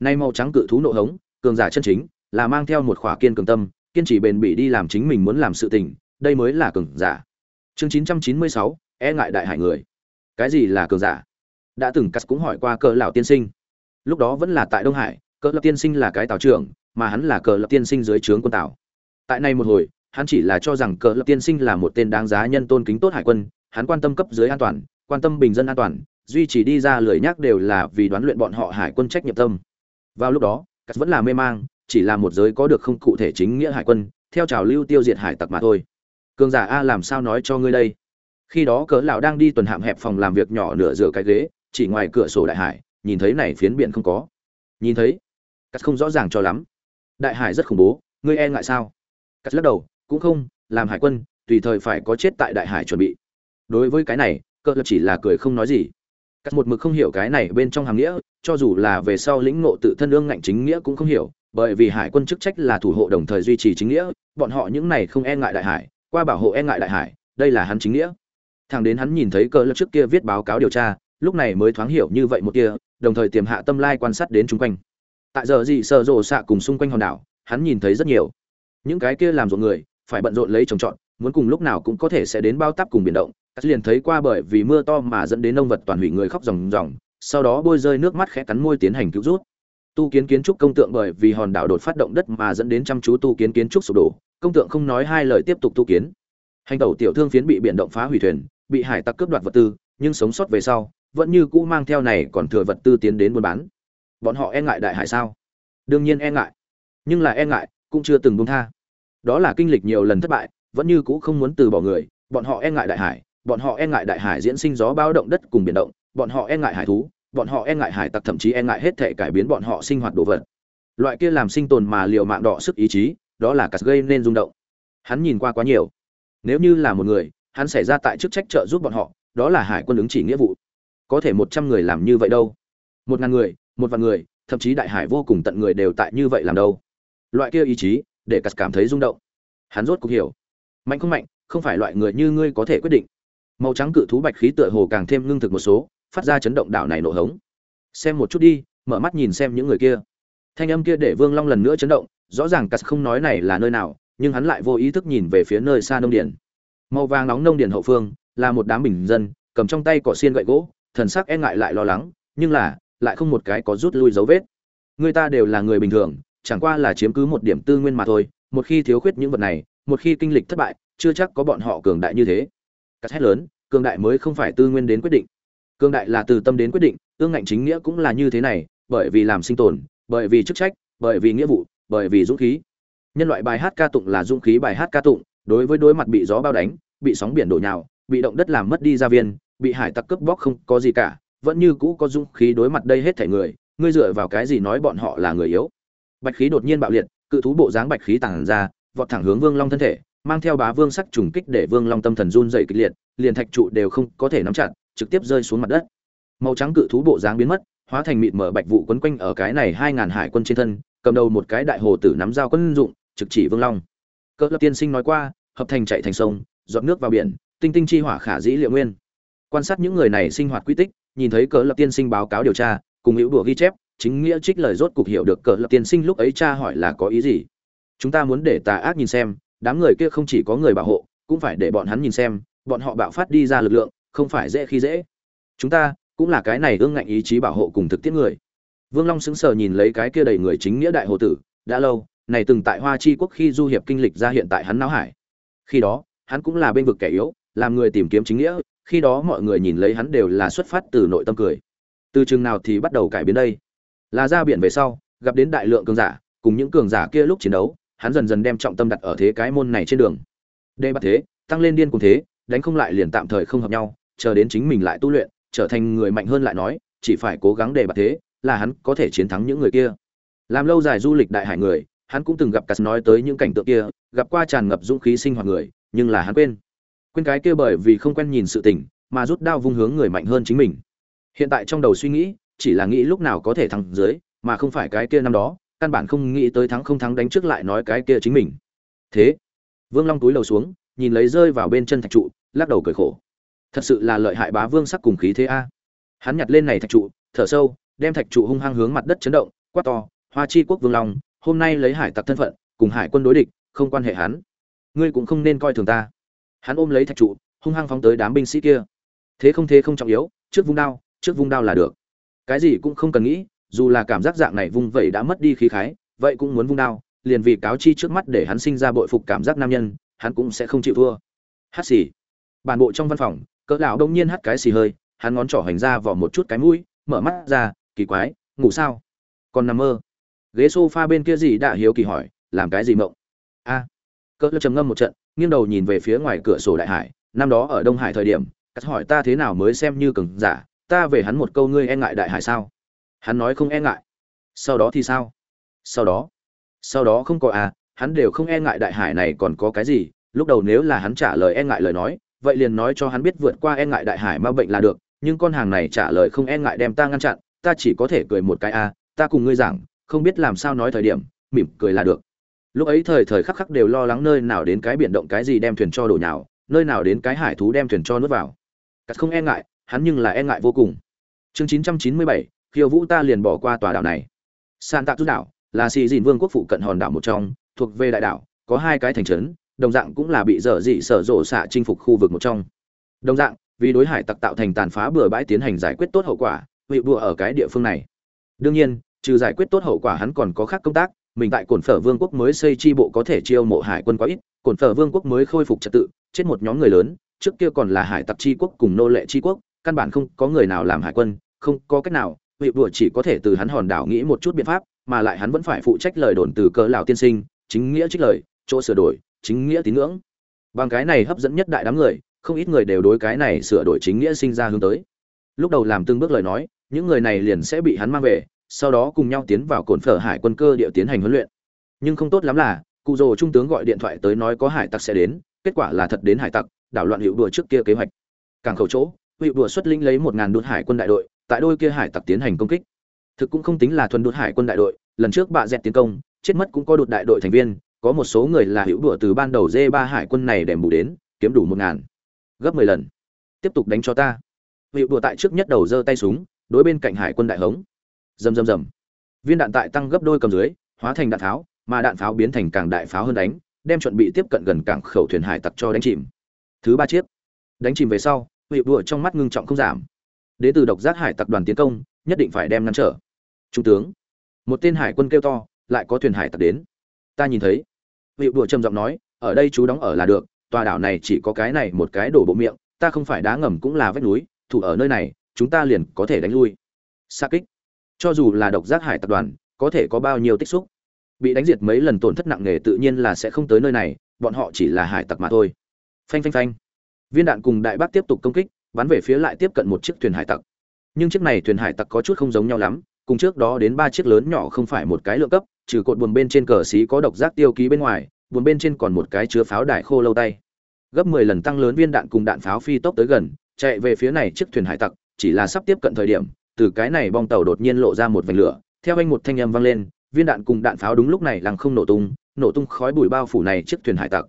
Nay màu trắng cự thú nộ hống cường giả chân chính là mang theo một khỏa kiên cường tâm kiên trì bền bỉ đi làm chính mình muốn làm sự tình đây mới là cường giả. Chương 996, e ngại đại hải người. Cái gì là cường giả? Đã từng cắt cũng hỏi qua cờ lão tiên sinh. Lúc đó vẫn là tại đông hải cờ lão tiên sinh là cái tàu trưởng mà hắn là cờ lão tiên sinh dưới trướng quân tàu tại này một hồi hắn chỉ là cho rằng cờ lão tiên sinh là một tên đáng giá nhân tôn kính tốt hải quân hắn quan tâm cấp dưới an toàn quan tâm bình dân an toàn duy trì đi ra lời nhắc đều là vì đoán luyện bọn họ hải quân trách nhiệm tâm. Vào lúc đó cắt vẫn là mê mang chỉ là một giới có được không cụ thể chính nghĩa hải quân theo trào lưu tiêu diệt hải tặc mà thôi cường giả a làm sao nói cho ngươi đây? Khi đó cỡ lão đang đi tuần hạm hẹp phòng làm việc nhỏ nửa rửa cái ghế, chỉ ngoài cửa sổ đại hải, nhìn thấy này phiến biển không có. Nhìn thấy? Cắt không rõ ràng cho lắm. Đại hải rất khủng bố, ngươi e ngại sao? Cắt lắc đầu, cũng không, làm hải quân, tùy thời phải có chết tại đại hải chuẩn bị. Đối với cái này, cỡ lập chỉ là cười không nói gì. Cắt một mực không hiểu cái này bên trong hàng nghĩa, cho dù là về sau lĩnh ngộ tự thân ương ngạnh chính nghĩa cũng không hiểu, bởi vì hải quân chức trách là thủ hộ đồng thời duy trì chính nghĩa, bọn họ những này không e ngại đại hải qua bảo hộ e ngại đại hải, đây là hắn chính nghĩa. Thằng đến hắn nhìn thấy cờ lớp trước kia viết báo cáo điều tra, lúc này mới thoáng hiểu như vậy một kia, đồng thời tiềm hạ tâm lai quan sát đến chung quanh. Tại giờ gì sợ rộ xạ cùng xung quanh hòn đảo, hắn nhìn thấy rất nhiều. Những cái kia làm rộn người, phải bận rộn lấy trồng trọt, muốn cùng lúc nào cũng có thể sẽ đến bao tắp cùng biển động. Cắt liền thấy qua bởi vì mưa to mà dẫn đến nông vật toàn hủy người khóc ròng ròng, sau đó bôi rơi nước mắt khẽ cắn môi tiến hành cứu rút. Tu kiến kiến trúc công tượng bởi vì hòn đảo đột phát động đất mà dẫn đến chăm chú tu kiến kiến trúc sụp đổ công tượng không nói hai lời tiếp tục tu kiến. Hành tẩu tiểu thương phiến bị biển động phá hủy thuyền, bị hải tặc cướp đoạt vật tư, nhưng sống sót về sau, vẫn như cũ mang theo này còn thừa vật tư tiến đến buôn bán. Bọn họ e ngại đại hải sao? Đương nhiên e ngại. Nhưng là e ngại, cũng chưa từng buông tha. Đó là kinh lịch nhiều lần thất bại, vẫn như cũ không muốn từ bỏ người, bọn họ e ngại đại hải, bọn họ e ngại đại hải diễn sinh gió bao động đất cùng biển động, bọn họ e ngại hải thú, bọn họ e ngại hải tặc thậm chí e ngại hết thể cải biến bọn họ sinh hoạt đồ vật. Loại kia làm sinh tồn mà liều mạng đỏ sức ý chí đó là cắt gây nên rung động. Hắn nhìn qua quá nhiều. Nếu như là một người, hắn xảy ra tại chức trách trợ giúp bọn họ, đó là hải quân ứng chỉ nghĩa vụ. Có thể một trăm người làm như vậy đâu? Một ngàn người, một vạn người, thậm chí đại hải vô cùng tận người đều tại như vậy làm đâu? Loại kia ý chí, để cắt cảm thấy rung động. Hắn rốt cuộc hiểu. Mạnh không mạnh, không phải loại người như ngươi có thể quyết định. Màu trắng cự thú bạch khí tựa hồ càng thêm ngưng thực một số, phát ra chấn động đảo này nổ hống. Xem một chút đi, mở mắt nhìn xem những người kia. Thanh âm kia để vương long lần nữa chấn động rõ ràng cắt không nói này là nơi nào, nhưng hắn lại vô ý thức nhìn về phía nơi xa nông điển màu vàng nóng nông điển hậu phương, là một đám bình dân, cầm trong tay cỏ xiên gậy gỗ, thần sắc e ngại lại lo lắng, nhưng là, lại không một cái có rút lui dấu vết. Người ta đều là người bình thường, chẳng qua là chiếm cứ một điểm tư nguyên mà thôi, một khi thiếu khuyết những vật này, một khi kinh lịch thất bại, chưa chắc có bọn họ cường đại như thế. Cắt hét lớn, cường đại mới không phải tư nguyên đến quyết định. Cường đại là từ tâm đến quyết định, ương ngạnh chính nghĩa cũng là như thế này, bởi vì làm sinh tồn, bởi vì chức trách, bởi vì nghĩa vụ bởi vì dũng khí. Nhân loại bài hát ca tụng là dũng khí, bài hát ca tụng, đối với đối mặt bị gió bao đánh, bị sóng biển đổ nhào, bị động đất làm mất đi gia viên, bị hải tặc cướp bóc không có gì cả, vẫn như cũ có dũng khí đối mặt đây hết thể người, ngươi dựa vào cái gì nói bọn họ là người yếu? Bạch khí đột nhiên bạo liệt, cự thú bộ dáng bạch khí tàng ra, vọt thẳng hướng vương long thân thể, mang theo bá vương sắc trùng kích để vương long tâm thần run rẩy kịch liệt, liền thạch trụ đều không có thể nắm chặt, trực tiếp rơi xuống mặt đất. Màu trắng cự thú bộ dáng biến mất, hóa thành mịt mở bạch vụ quấn quanh ở cái này hai ngàn hải quân trên thân cầm đầu một cái đại hồ tử nắm dao quân dụng, trực chỉ vương long. Cỡ lập tiên sinh nói qua, hợp thành chạy thành sông dọn nước vào biển, tinh tinh chi hỏa khả dĩ liệu nguyên. Quan sát những người này sinh hoạt quy tích, nhìn thấy cỡ lập tiên sinh báo cáo điều tra, cùng hữu đùa ghi chép, chính nghĩa trích lời rốt cục hiểu được cỡ lập tiên sinh lúc ấy cha hỏi là có ý gì. Chúng ta muốn để tà ác nhìn xem, đám người kia không chỉ có người bảo hộ, cũng phải để bọn hắn nhìn xem, bọn họ bạo phát đi ra lực lượng, không phải dễ khi dễ. Chúng ta cũng là cái này ương ngạnh ý chí bảo hộ cùng thực tiễn người vương long sững sờ nhìn lấy cái kia đầy người chính nghĩa đại hồ tử, đã lâu, này từng tại hoa chi quốc khi du hiệp kinh lịch ra hiện tại hắn não hải. Khi đó, hắn cũng là bên vực kẻ yếu, làm người tìm kiếm chính nghĩa, khi đó mọi người nhìn lấy hắn đều là xuất phát từ nội tâm cười. Từ chừng nào thì bắt đầu cải biến đây? Là ra biển về sau, gặp đến đại lượng cường giả, cùng những cường giả kia lúc chiến đấu, hắn dần dần đem trọng tâm đặt ở thế cái môn này trên đường. Đề bắt thế, tăng lên điên cùng thế, đánh không lại liền tạm thời không hợp nhau, chờ đến chính mình lại tu luyện, trở thành người mạnh hơn lại nói, chỉ phải cố gắng để bạt thế là hắn có thể chiến thắng những người kia. Làm lâu dài du lịch đại hải người, hắn cũng từng gặp cắt nói tới những cảnh tượng kia, gặp qua tràn ngập dũng khí sinh hoạt người, nhưng là hắn quên. Quên cái kia bởi vì không quen nhìn sự tình, mà rút đao vung hướng người mạnh hơn chính mình. Hiện tại trong đầu suy nghĩ, chỉ là nghĩ lúc nào có thể thắng dưới, mà không phải cái kia năm đó, căn bản không nghĩ tới thắng không thắng đánh trước lại nói cái kia chính mình. Thế, vương long túi lầu xuống, nhìn lấy rơi vào bên chân thạch trụ, lắc đầu cười khổ. Thật sự là lợi hại bá vương sắc cùng khí thế a. Hắn nhặt lên này thạch trụ, thở sâu đem thạch trụ hung hăng hướng mặt đất chấn động, quát to, hoa chi quốc vương long, hôm nay lấy hải tặc thân phận, cùng hải quân đối địch, không quan hệ hắn. Ngươi cũng không nên coi thường ta. Hắn ôm lấy thạch trụ, hung hăng phóng tới đám binh sĩ kia. Thế không thế không trọng yếu, trước vung đao, trước vung đao là được. Cái gì cũng không cần nghĩ, dù là cảm giác dạng này vung vậy đã mất đi khí khái, vậy cũng muốn vung đao, liền vì cáo chi trước mắt để hắn sinh ra bội phục cảm giác nam nhân, hắn cũng sẽ không chịu thua. Hát xì. Bản bộ trong văn phòng, cỡ lão đông nhiên hắt cái xì hơi, hắn ngón trỏ hành ra vỏ một chút cái mũi, mở mắt ra kỳ quái, ngủ sao? Còn nằm mơ. Ghế sofa bên kia gì đã hiếu kỳ hỏi, làm cái gì mộng? A. À. cỡ trầm ngâm một trận, nghiêng đầu nhìn về phía ngoài cửa sổ đại hải, năm đó ở đông hải thời điểm, cắt hỏi ta thế nào mới xem như cường giả, ta về hắn một câu ngươi e ngại đại hải sao? Hắn nói không e ngại. Sau đó thì sao? Sau đó. Sau đó không có à hắn đều không e ngại đại hải này còn có cái gì, lúc đầu nếu là hắn trả lời e ngại lời nói, vậy liền nói cho hắn biết vượt qua e ngại đại hải ma bệnh là được, nhưng con hàng này trả lời không e ngại đem ta ngăn chặn ta chỉ có thể cười một cái a ta cùng ngươi giảng không biết làm sao nói thời điểm mỉm cười là được. Lúc ấy thời thời khắc khắc đều lo lắng nơi nào đến cái biển động cái gì đem thuyền cho đổ nhào nơi nào đến cái hải thú đem thuyền cho nuốt vào. Cắt không e ngại hắn nhưng là e ngại vô cùng. Chương 997, khiêu vũ ta liền bỏ qua tòa đảo này. San tạc rút đảo là xì dìn vương quốc phụ cận hòn đảo một trong thuộc về đại đảo có hai cái thành trấn đồng dạng cũng là bị dở dị sở rộ xạ chinh phục khu vực một trong. Đồng dạng vì đối hải tặc tạo thành tàn phá bừa bãi tiến hành giải quyết tốt hậu quả vị bùa ở cái địa phương này. Đương nhiên, trừ giải quyết tốt hậu quả hắn còn có khác công tác, mình tại cổn phở vương quốc mới xây chi bộ có thể chiêu mộ hải quân quá ít, cổn phở vương quốc mới khôi phục trật tự, chết một nhóm người lớn, trước kia còn là hải tặc chi quốc cùng nô lệ chi quốc, căn bản không có người nào làm hải quân, không có cách nào, vị bùa chỉ có thể từ hắn hòn đảo nghĩ một chút biện pháp, mà lại hắn vẫn phải phụ trách lời đồn từ cỡ lão tiên sinh, chính nghĩa trích lời, chỗ sửa đổi, chính nghĩa tín ngưỡng. Bằng cái này hấp dẫn nhất đại đám người, không ít người đều đối cái này sửa đổi chính nghĩa sinh ra hướng tới. Lúc đầu làm từng bước lời nói những người này liền sẽ bị hắn mang về, sau đó cùng nhau tiến vào cồn phở hải quân cơ địa tiến hành huấn luyện. Nhưng không tốt lắm là, cụ rồ trung tướng gọi điện thoại tới nói có hải tặc sẽ đến, kết quả là thật đến hải tặc, đảo loạn hiệu đùa trước kia kế hoạch. Càng khẩu chỗ, hiệu đùa xuất linh lấy một ngàn đột hải quân đại đội, tại đôi kia hải tặc tiến hành công kích. Thực cũng không tính là thuần đột hải quân đại đội, lần trước bạ dẹt tiến công, chết mất cũng có đột đại đội thành viên, có một số người là hữu đùa từ ban đầu dê ba hải quân này để bù đến, kiếm đủ một ngàn. Gấp mười lần. Tiếp tục đánh cho ta. Hữu đùa tại trước nhất đầu giơ tay súng đối bên cạnh hải quân đại hống. Rầm rầm rầm. Viên đạn tại tăng gấp đôi cầm dưới, hóa thành đạn pháo, mà đạn pháo biến thành càng đại pháo hơn đánh, đem chuẩn bị tiếp cận gần cảng khẩu thuyền hải tặc cho đánh chìm. Thứ ba chiếc. Đánh chìm về sau bị đùa trong mắt ngưng trọng không giảm. Đến từ độc giác hải tặc đoàn tiến công, nhất định phải đem ngăn trở. Trung tướng. Một tên hải quân kêu to, lại có thuyền hải tặc đến. Ta nhìn thấy. Hiệu đùa trầm giọng nói, ở đây chú đóng ở là được, tòa đảo này chỉ có cái này một cái đổ bộ miệng, ta không phải đá ngầm cũng là vách núi, thủ ở nơi này chúng ta liền có thể đánh lui. Xa kích. Cho dù là độc giác hải tập đoàn, có thể có bao nhiêu tích xúc? Bị đánh diệt mấy lần tổn thất nặng nề tự nhiên là sẽ không tới nơi này, bọn họ chỉ là hải tặc mà thôi. Phanh phanh phanh. Viên đạn cùng đại bác tiếp tục công kích, bắn về phía lại tiếp cận một chiếc thuyền hải tặc. Nhưng chiếc này thuyền hải tặc có chút không giống nhau lắm, cùng trước đó đến ba chiếc lớn nhỏ không phải một cái lượng cấp, trừ cột buồn bên trên cờ xí có độc giác tiêu ký bên ngoài buồn bên trên còn một cái chứa pháo đài khô lâu tay. Gấp 10 lần tăng lớn viên đạn cùng đạn pháo phi tốc tới gần, chạy về phía này chiếc thuyền hải tặc chỉ là sắp tiếp cận thời điểm, từ cái này bong tàu đột nhiên lộ ra một vành lửa, theo anh một thanh âm vang lên, viên đạn cùng đạn pháo đúng lúc này lăng không nổ tung nổ tung khói bụi bao phủ này chiếc thuyền hải tặc.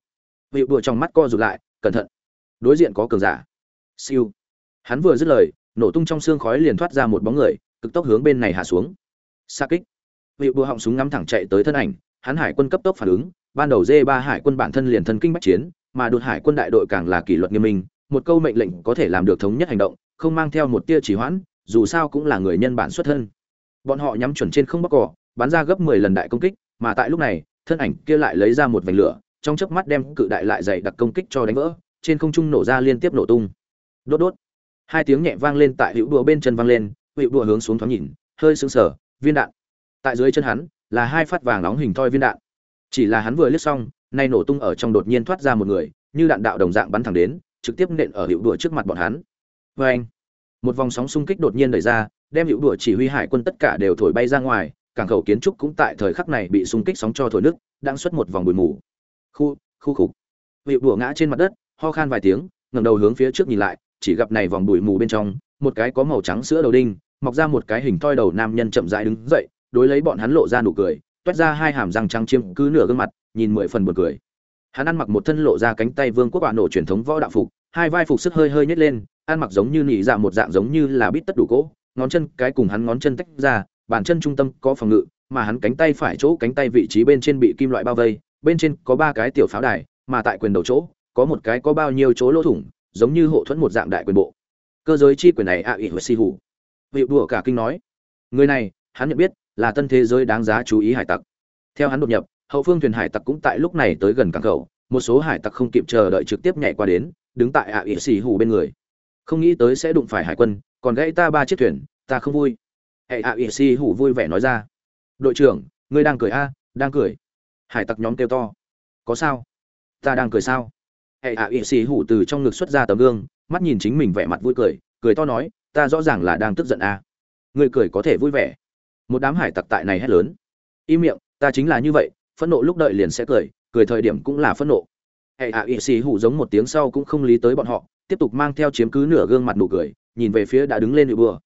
Vị đùa trong mắt co rụt lại, cẩn thận. Đối diện có cường giả. Siêu. Hắn vừa dứt lời, nổ tung trong xương khói liền thoát ra một bóng người, cực tốc hướng bên này hạ xuống. Sa kích. Vị đùa họng súng ngắm thẳng chạy tới thân ảnh, hắn hải quân cấp tốc phản ứng, ban đầu dê ba hải quân bản thân liền thân kinh bách chiến, mà đột hải quân đại đội càng là kỷ luật nghiêm minh, một câu mệnh lệnh có thể làm được thống nhất hành động không mang theo một tia chỉ hoãn, dù sao cũng là người nhân bản xuất thân. Bọn họ nhắm chuẩn trên không bắc cỏ, bắn ra gấp 10 lần đại công kích, mà tại lúc này, thân ảnh kia lại lấy ra một vành lửa, trong chớp mắt đem cự đại lại dày đặc công kích cho đánh vỡ, trên không trung nổ ra liên tiếp nổ tung. Đốt đốt. Hai tiếng nhẹ vang lên tại hữu đùa bên chân vang lên, hữu đùa hướng xuống thoáng nhìn, hơi sững sờ, viên đạn. Tại dưới chân hắn, là hai phát vàng nóng hình thoi viên đạn. Chỉ là hắn vừa liếc xong, nay nổ tung ở trong đột nhiên thoát ra một người, như đạn đạo đồng dạng bắn thẳng đến, trực tiếp nện ở hữu đùa trước mặt bọn hắn. Và anh. Một vòng sóng xung kích đột nhiên đẩy ra, đem hữu đùa chỉ huy hải quân tất cả đều thổi bay ra ngoài, cảng khẩu kiến trúc cũng tại thời khắc này bị xung kích sóng cho thổi nước đang xuất một vòng bụi mù. Khu khu khục. Hữu đùa ngã trên mặt đất, ho khan vài tiếng, ngẩng đầu hướng phía trước nhìn lại, chỉ gặp này vòng bụi mù bên trong, một cái có màu trắng sữa đầu đinh, mọc ra một cái hình toi đầu nam nhân chậm rãi đứng dậy, đối lấy bọn hắn lộ ra nụ cười toát ra hai hàm răng trắng chiêm cứ nửa gương mặt, nhìn mười phần buồn cười. Hắn ăn mặc một thân lộ ra cánh tay vương quốc bản nổ truyền thống võ đạo phục, hai vai phục sức hơi hơi nhếch lên ăn mặc giống như nỉ dạ một dạng giống như là bít tất đủ cỗ, ngón chân cái cùng hắn ngón chân tách ra, bàn chân trung tâm có phòng ngự, mà hắn cánh tay phải chỗ cánh tay vị trí bên trên bị kim loại bao vây, bên trên có ba cái tiểu pháo đài, mà tại quyền đầu chỗ, có một cái có bao nhiêu chỗ lỗ thủng, giống như hộ thuẫn một dạng đại quyền bộ. Cơ giới chi quyền này ạ ỉ hồi si hủ vị đùa cả kinh nói, người này, hắn nhận biết là tân thế giới đáng giá chú ý hải tặc. Theo hắn đột nhập, hậu phương thuyền hải tặc cũng tại lúc này tới gần cảng khẩu, một số hải tặc không kịp chờ đợi trực tiếp nhảy qua đến, đứng tại ạ ỉ xì hủ bên người không nghĩ tới sẽ đụng phải hải quân, còn gãy ta ba chiếc thuyền, ta không vui. Hệ a ỉ si hủ vui vẻ nói ra. Đội trưởng, ngươi đang cười a, đang cười. Hải tặc nhóm kêu to. Có sao? Ta đang cười sao? Hệ a ỉ si hủ từ trong ngực xuất ra tấm gương, mắt nhìn chính mình vẻ mặt vui cười cười to nói, ta rõ ràng là đang tức giận a. Ngươi cười có thể vui vẻ. Một đám hải tặc tại này hét lớn. Im miệng, ta chính là như vậy, phẫn nộ lúc đợi liền sẽ cười cười thời điểm cũng là phẫn nộ. Hệ a ỉ si hủ giống một tiếng sau cũng không lý tới bọn họ tiếp tục mang theo chiếm cứ nửa gương mặt nụ cười, nhìn về phía đã đứng lên hữu bừa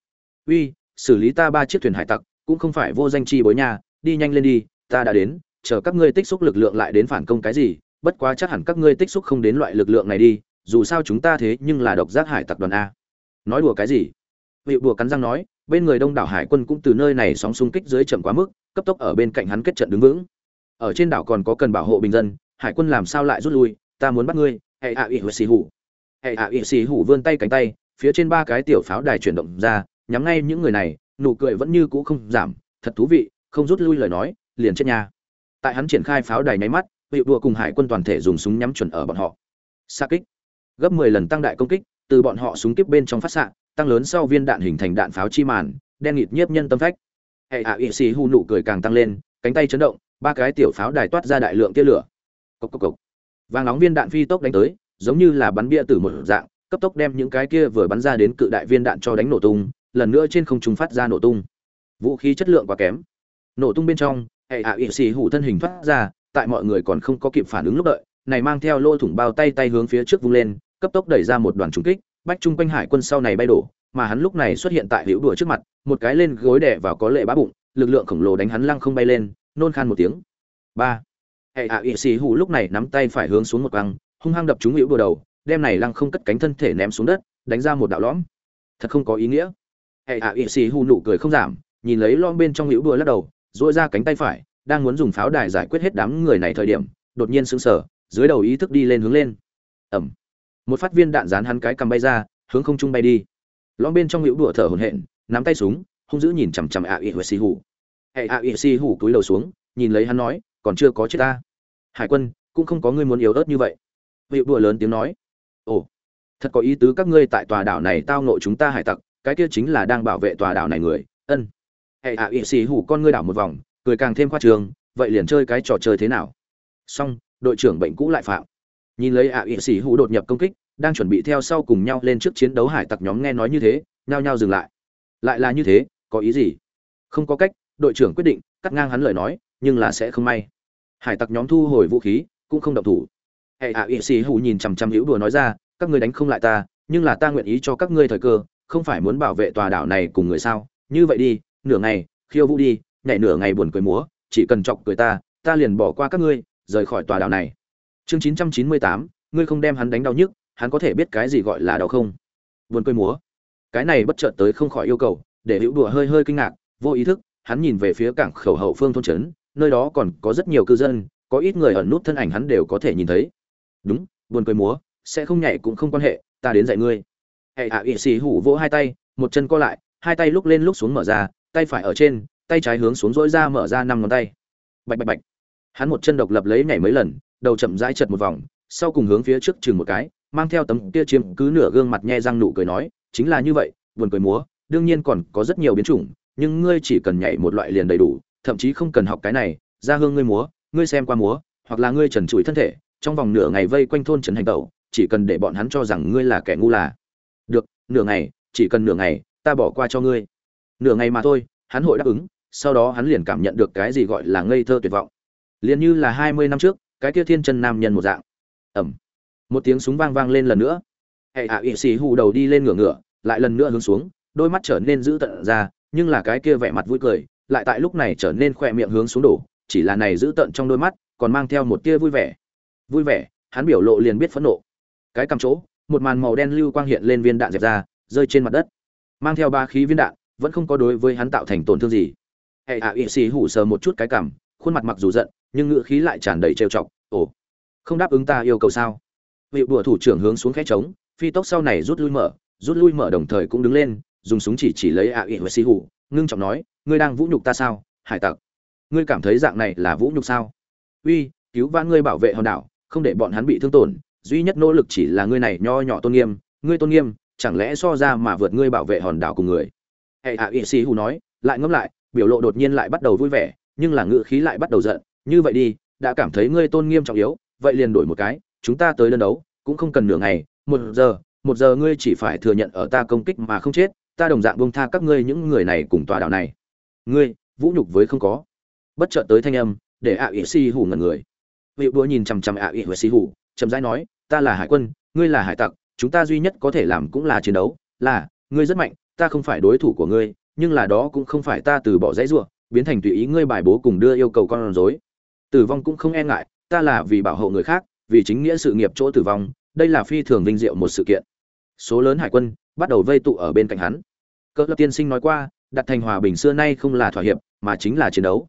uy, xử lý ta ba chiếc thuyền hải tặc, cũng không phải vô danh chi bối nhà đi nhanh lên đi, ta đã đến, chờ các ngươi tích xúc lực lượng lại đến phản công cái gì, bất quá chắc hẳn các ngươi tích xúc không đến loại lực lượng này đi, dù sao chúng ta thế nhưng là độc giác hải tặc đoàn a. Nói đùa cái gì? Vị bùa cắn răng nói, bên người đông đảo hải quân cũng từ nơi này sóng xung kích dưới chậm quá mức, cấp tốc ở bên cạnh hắn kết trận đứng vững. Ở trên đảo còn có cần bảo hộ bình dân, hải quân làm sao lại rút lui, ta muốn bắt ngươi, hệ ạ ỵ hồi xì hủ hệ hạ ỵ xì hủ vươn tay cánh tay, phía trên ba cái tiểu pháo đài chuyển động ra, nhắm ngay những người này, nụ cười vẫn như cũ không giảm, thật thú vị, không rút lui lời nói, liền chết nha. Tại hắn triển khai pháo đài nháy mắt hiệu đua cùng hải quân toàn thể dùng súng nhắm chuẩn ở bọn họ. Xa kích. Gấp 10 lần tăng đại công kích, từ bọn họ súng kiếp bên trong phát xạ, tăng lớn sau viên đạn hình thành đạn pháo chi màn, đen nghịt nhiếp nhân tâm phách. Hệ hạ ỵ xì hù nụ cười càng tăng lên, cánh tay chấn động, ba cái tiểu pháo đài toát ra đại lượng tia lửa. Cốc cốc cốc. vàng nóng viên đạn phi tốc đánh tới giống như là bắn bia từ một dạng, cấp tốc đem những cái kia vừa bắn ra đến cự đại viên đạn cho đánh nổ tung, lần nữa trên không trung phát ra nổ tung. Vũ khí chất lượng quá kém. Nổ tung bên trong, hệ hạ ỵ xì hủ thân hình thoát ra, tại mọi người còn không có kịp phản ứng lúc đợi, này mang theo lô thủng bao tay tay hướng phía trước vung lên, cấp tốc đẩy ra một đoàn trúng kích, bách trung quanh hải quân sau này bay đổ, mà hắn lúc này xuất hiện tại hữu đùa trước mặt, một cái lên gối đẻ vào có lệ bá bụng, lực lượng khổng lồ đánh hắn lăng không bay lên, nôn khan một tiếng. Ba. Hệ hạ ỵ xì hủ lúc này nắm tay phải hướng xuống một căng hung hăng đập trúng hữu đùa đầu, đem này lăng không cất cánh thân thể ném xuống đất, đánh ra một đạo lõm. Thật không có ý nghĩa. Hệ ạ ỵ xì hù nụ cười không giảm, nhìn lấy lõm bên trong hữu đùa lắc đầu dội ra cánh tay phải, đang muốn dùng pháo đài giải quyết hết đám người này thời điểm, đột nhiên sững sờ, dưới đầu ý thức đi lên hướng lên. Ẩm. Một phát viên đạn dán hắn cái cầm bay ra, hướng không trung bay đi. Lõm bên trong hữu đùa thở hổn hển, nắm tay súng, hung dữ nhìn chằm chằm ạ ỵ xì hù. hệ ạ ỵ xì hù túi đầu xuống, nhìn lấy hắn nói, còn chưa có chết ta. Hải quân, cũng không có người muốn yếu ớt như vậy. Vị đùa lớn tiếng nói. Ồ, thật có ý tứ các ngươi tại tòa đảo này tao nộ chúng ta hải tặc, cái kia chính là đang bảo vệ tòa đảo này người. Ân. Hệ ạ ỵ xì hủ con ngươi đảo một vòng, cười càng thêm khoa trường vậy liền chơi cái trò chơi thế nào? Xong, đội trưởng bệnh cũ lại phạm. Nhìn lấy ạ ỵ xì hủ đột nhập công kích, đang chuẩn bị theo sau cùng nhau lên trước chiến đấu hải tặc nhóm nghe nói như thế, nhao nhao dừng lại. Lại là như thế, có ý gì? Không có cách, đội trưởng quyết định, cắt ngang hắn lời nói, nhưng là sẽ không may. Hải tặc nhóm thu hồi vũ khí, cũng không động thủ hệ ạ ỵ xì hù nhìn chằm chằm hữu đùa nói ra, các ngươi đánh không lại ta, nhưng là ta nguyện ý cho các ngươi thời cơ, không phải muốn bảo vệ tòa đảo này cùng người sao? Như vậy đi, nửa ngày, khiêu vũ đi, nhảy nửa ngày buồn cười múa, chỉ cần chọc cười ta ta liền bỏ qua các ngươi, rời khỏi tòa đảo này. Chương chín trăm chín mươi tám, ngươi không đem hắn đánh đau nhức, hắn có thể biết cái gì gọi là đau không? Buồn cười múa. Cái này bất chợt tới không khỏi yêu cầu, để hữu đùa hơi hơi kinh ngạc, vô ý thức, hắn nhìn về phía cảng khẩu hậu phương thôn trấn, nơi đó còn có rất nhiều cư dân, có ít người ẩn nút thân ảnh hắn đều có thể nhìn thấy đúng, buồn cười múa, sẽ không nhảy cũng không quan hệ, ta đến dạy ngươi. Hệ hạ ỵ xì hủ vỗ hai tay, một chân co lại, hai tay lúc lên lúc xuống mở ra, tay phải ở trên, tay trái hướng xuống dỗi ra mở ra năm ngón tay. Bạch bạch bạch. Hắn một chân độc lập lấy nhảy mấy lần, đầu chậm rãi chật một vòng, sau cùng hướng phía trước chừng một cái, mang theo tấm kia chiếm cứ nửa gương mặt nhe răng nụ cười nói, chính là như vậy, buồn cười múa, đương nhiên còn có rất nhiều biến chủng, nhưng ngươi chỉ cần nhảy một loại liền đầy đủ, thậm chí không cần học cái này, ra hương ngươi múa, ngươi xem qua múa, hoặc là ngươi trần trụi thân thể trong vòng nửa ngày vây quanh thôn trấn hành tẩu, chỉ cần để bọn hắn cho rằng ngươi là kẻ ngu là. Được, nửa ngày, chỉ cần nửa ngày, ta bỏ qua cho ngươi. Nửa ngày mà thôi, hắn hội đáp ứng, sau đó hắn liền cảm nhận được cái gì gọi là ngây thơ tuyệt vọng. Liền như là hai mươi năm trước, cái kia thiên chân nam nhân một dạng. Ẩm một tiếng súng vang vang lên lần nữa. Hệ hạ ỵ xì hù đầu đi lên ngửa ngửa, lại lần nữa hướng xuống, đôi mắt trở nên dữ tợn ra, nhưng là cái kia vẻ mặt vui cười, lại tại lúc này trở nên khỏe miệng hướng xuống đổ, chỉ là này dữ tợn trong đôi mắt, còn mang theo một tia vui vẻ vui vẻ, hắn biểu lộ liền biết phẫn nộ. Cái cầm chỗ, một màn màu đen lưu quang hiện lên viên đạn dẹp ra, rơi trên mặt đất. Mang theo ba khí viên đạn, vẫn không có đối với hắn tạo thành tổn thương gì. Hệ hạ ỵ xì hủ sờ một chút cái cảm khuôn mặt mặc dù giận, nhưng ngựa khí lại tràn đầy trêu chọc, ồ, không đáp ứng ta yêu cầu sao? Vị đùa thủ trưởng hướng xuống khẽ trống, phi tốc sau này rút lui mở, rút lui mở đồng thời cũng đứng lên, dùng súng chỉ chỉ lấy ạ ỵ và xì hủ, ngưng trọng nói, ngươi đang vũ nhục ta sao, hải tặc? Ngươi cảm thấy dạng này là vũ nhục sao? Uy, cứu vãn ngươi bảo vệ hòn đảo không để bọn hắn bị thương tổn, duy nhất nỗ lực chỉ là ngươi này nho nhỏ tôn nghiêm, ngươi tôn nghiêm, chẳng lẽ so ra mà vượt ngươi bảo vệ hòn đảo cùng người? Hệ ạ y sĩ hủ nói, lại ngẫm lại, biểu lộ đột nhiên lại bắt đầu vui vẻ, nhưng là ngự khí lại bắt đầu giận, như vậy đi, đã cảm thấy ngươi tôn nghiêm trọng yếu, vậy liền đổi một cái, chúng ta tới đơn đấu, cũng không cần nửa ngày, một giờ một giờ ngươi chỉ phải thừa nhận ở ta công kích mà không chết, ta đồng dạng bông tha các ngươi những người này cùng tòa đảo này. Ngươi, vũ nhục với không có. Bất chợt tới thanh âm, để ạ ỉ si hủ ngẩn người vị búa nhìn chằm chằm ạ ỉ huệ si hủ chậm rãi nói, ta là hải quân, ngươi là hải tặc, chúng ta duy nhất có thể làm cũng là chiến đấu, là, ngươi rất mạnh, ta không phải đối thủ của ngươi, nhưng là đó cũng không phải ta từ bỏ dãy ruộng biến thành tùy ý ngươi bài bố cùng đưa yêu cầu con rối. Tử vong cũng không e ngại, ta là vì bảo hộ người khác, vì chính nghĩa sự nghiệp chỗ tử vong, đây là phi thường vinh diệu một sự kiện. Số lớn hải quân bắt đầu vây tụ ở bên cạnh hắn. Cỡ lập tiên sinh nói qua, đặt thành hòa bình xưa nay không là thỏa hiệp, mà chính là chiến đấu.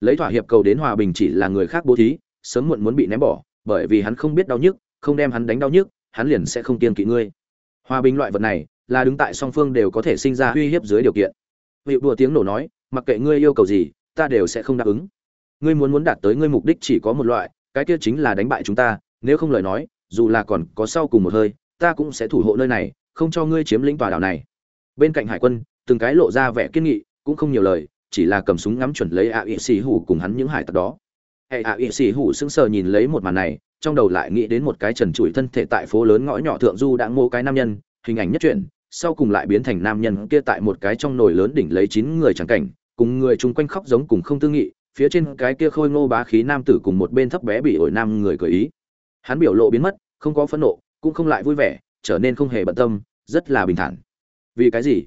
Lấy thỏa hiệp cầu đến hòa bình chỉ là người khác bố thí sớm muộn muốn bị ném bỏ, bởi vì hắn không biết đau nhức, không đem hắn đánh đau nhức, hắn liền sẽ không kiên kỵ ngươi. Hòa bình loại vật này, là đứng tại song phương đều có thể sinh ra uy hiếp dưới điều kiện. Hiệu đùa tiếng nổ nói, mặc kệ ngươi yêu cầu gì, ta đều sẽ không đáp ứng. Ngươi muốn muốn đạt tới ngươi mục đích chỉ có một loại, cái kia chính là đánh bại chúng ta, nếu không lời nói, dù là còn có sau cùng một hơi, ta cũng sẽ thủ hộ nơi này, không cho ngươi chiếm lĩnh tòa đảo này. Bên cạnh hải quân, từng cái lộ ra vẻ kiên nghị, cũng không nhiều lời, chỉ là cầm súng ngắm chuẩn lấy ạ ỵ xì hủ cùng hắn những hải tặc đó hệ hạ ỵ xì hủ sững sờ nhìn lấy một màn này, trong đầu lại nghĩ đến một cái trần trụi thân thể tại phố lớn ngõ nhỏ thượng du đã ngô cái nam nhân, hình ảnh nhất truyện, sau cùng lại biến thành nam nhân kia tại một cái trong nồi lớn đỉnh lấy chín người trắng cảnh, cùng người chung quanh khóc giống cùng không tư nghị, phía trên cái kia khôi ngô bá khí nam tử cùng một bên thấp bé bị ổi nam người cười ý. Hắn biểu lộ biến mất, không có phẫn nộ, cũng không lại vui vẻ, trở nên không hề bận tâm, rất là bình thản. Vì cái gì?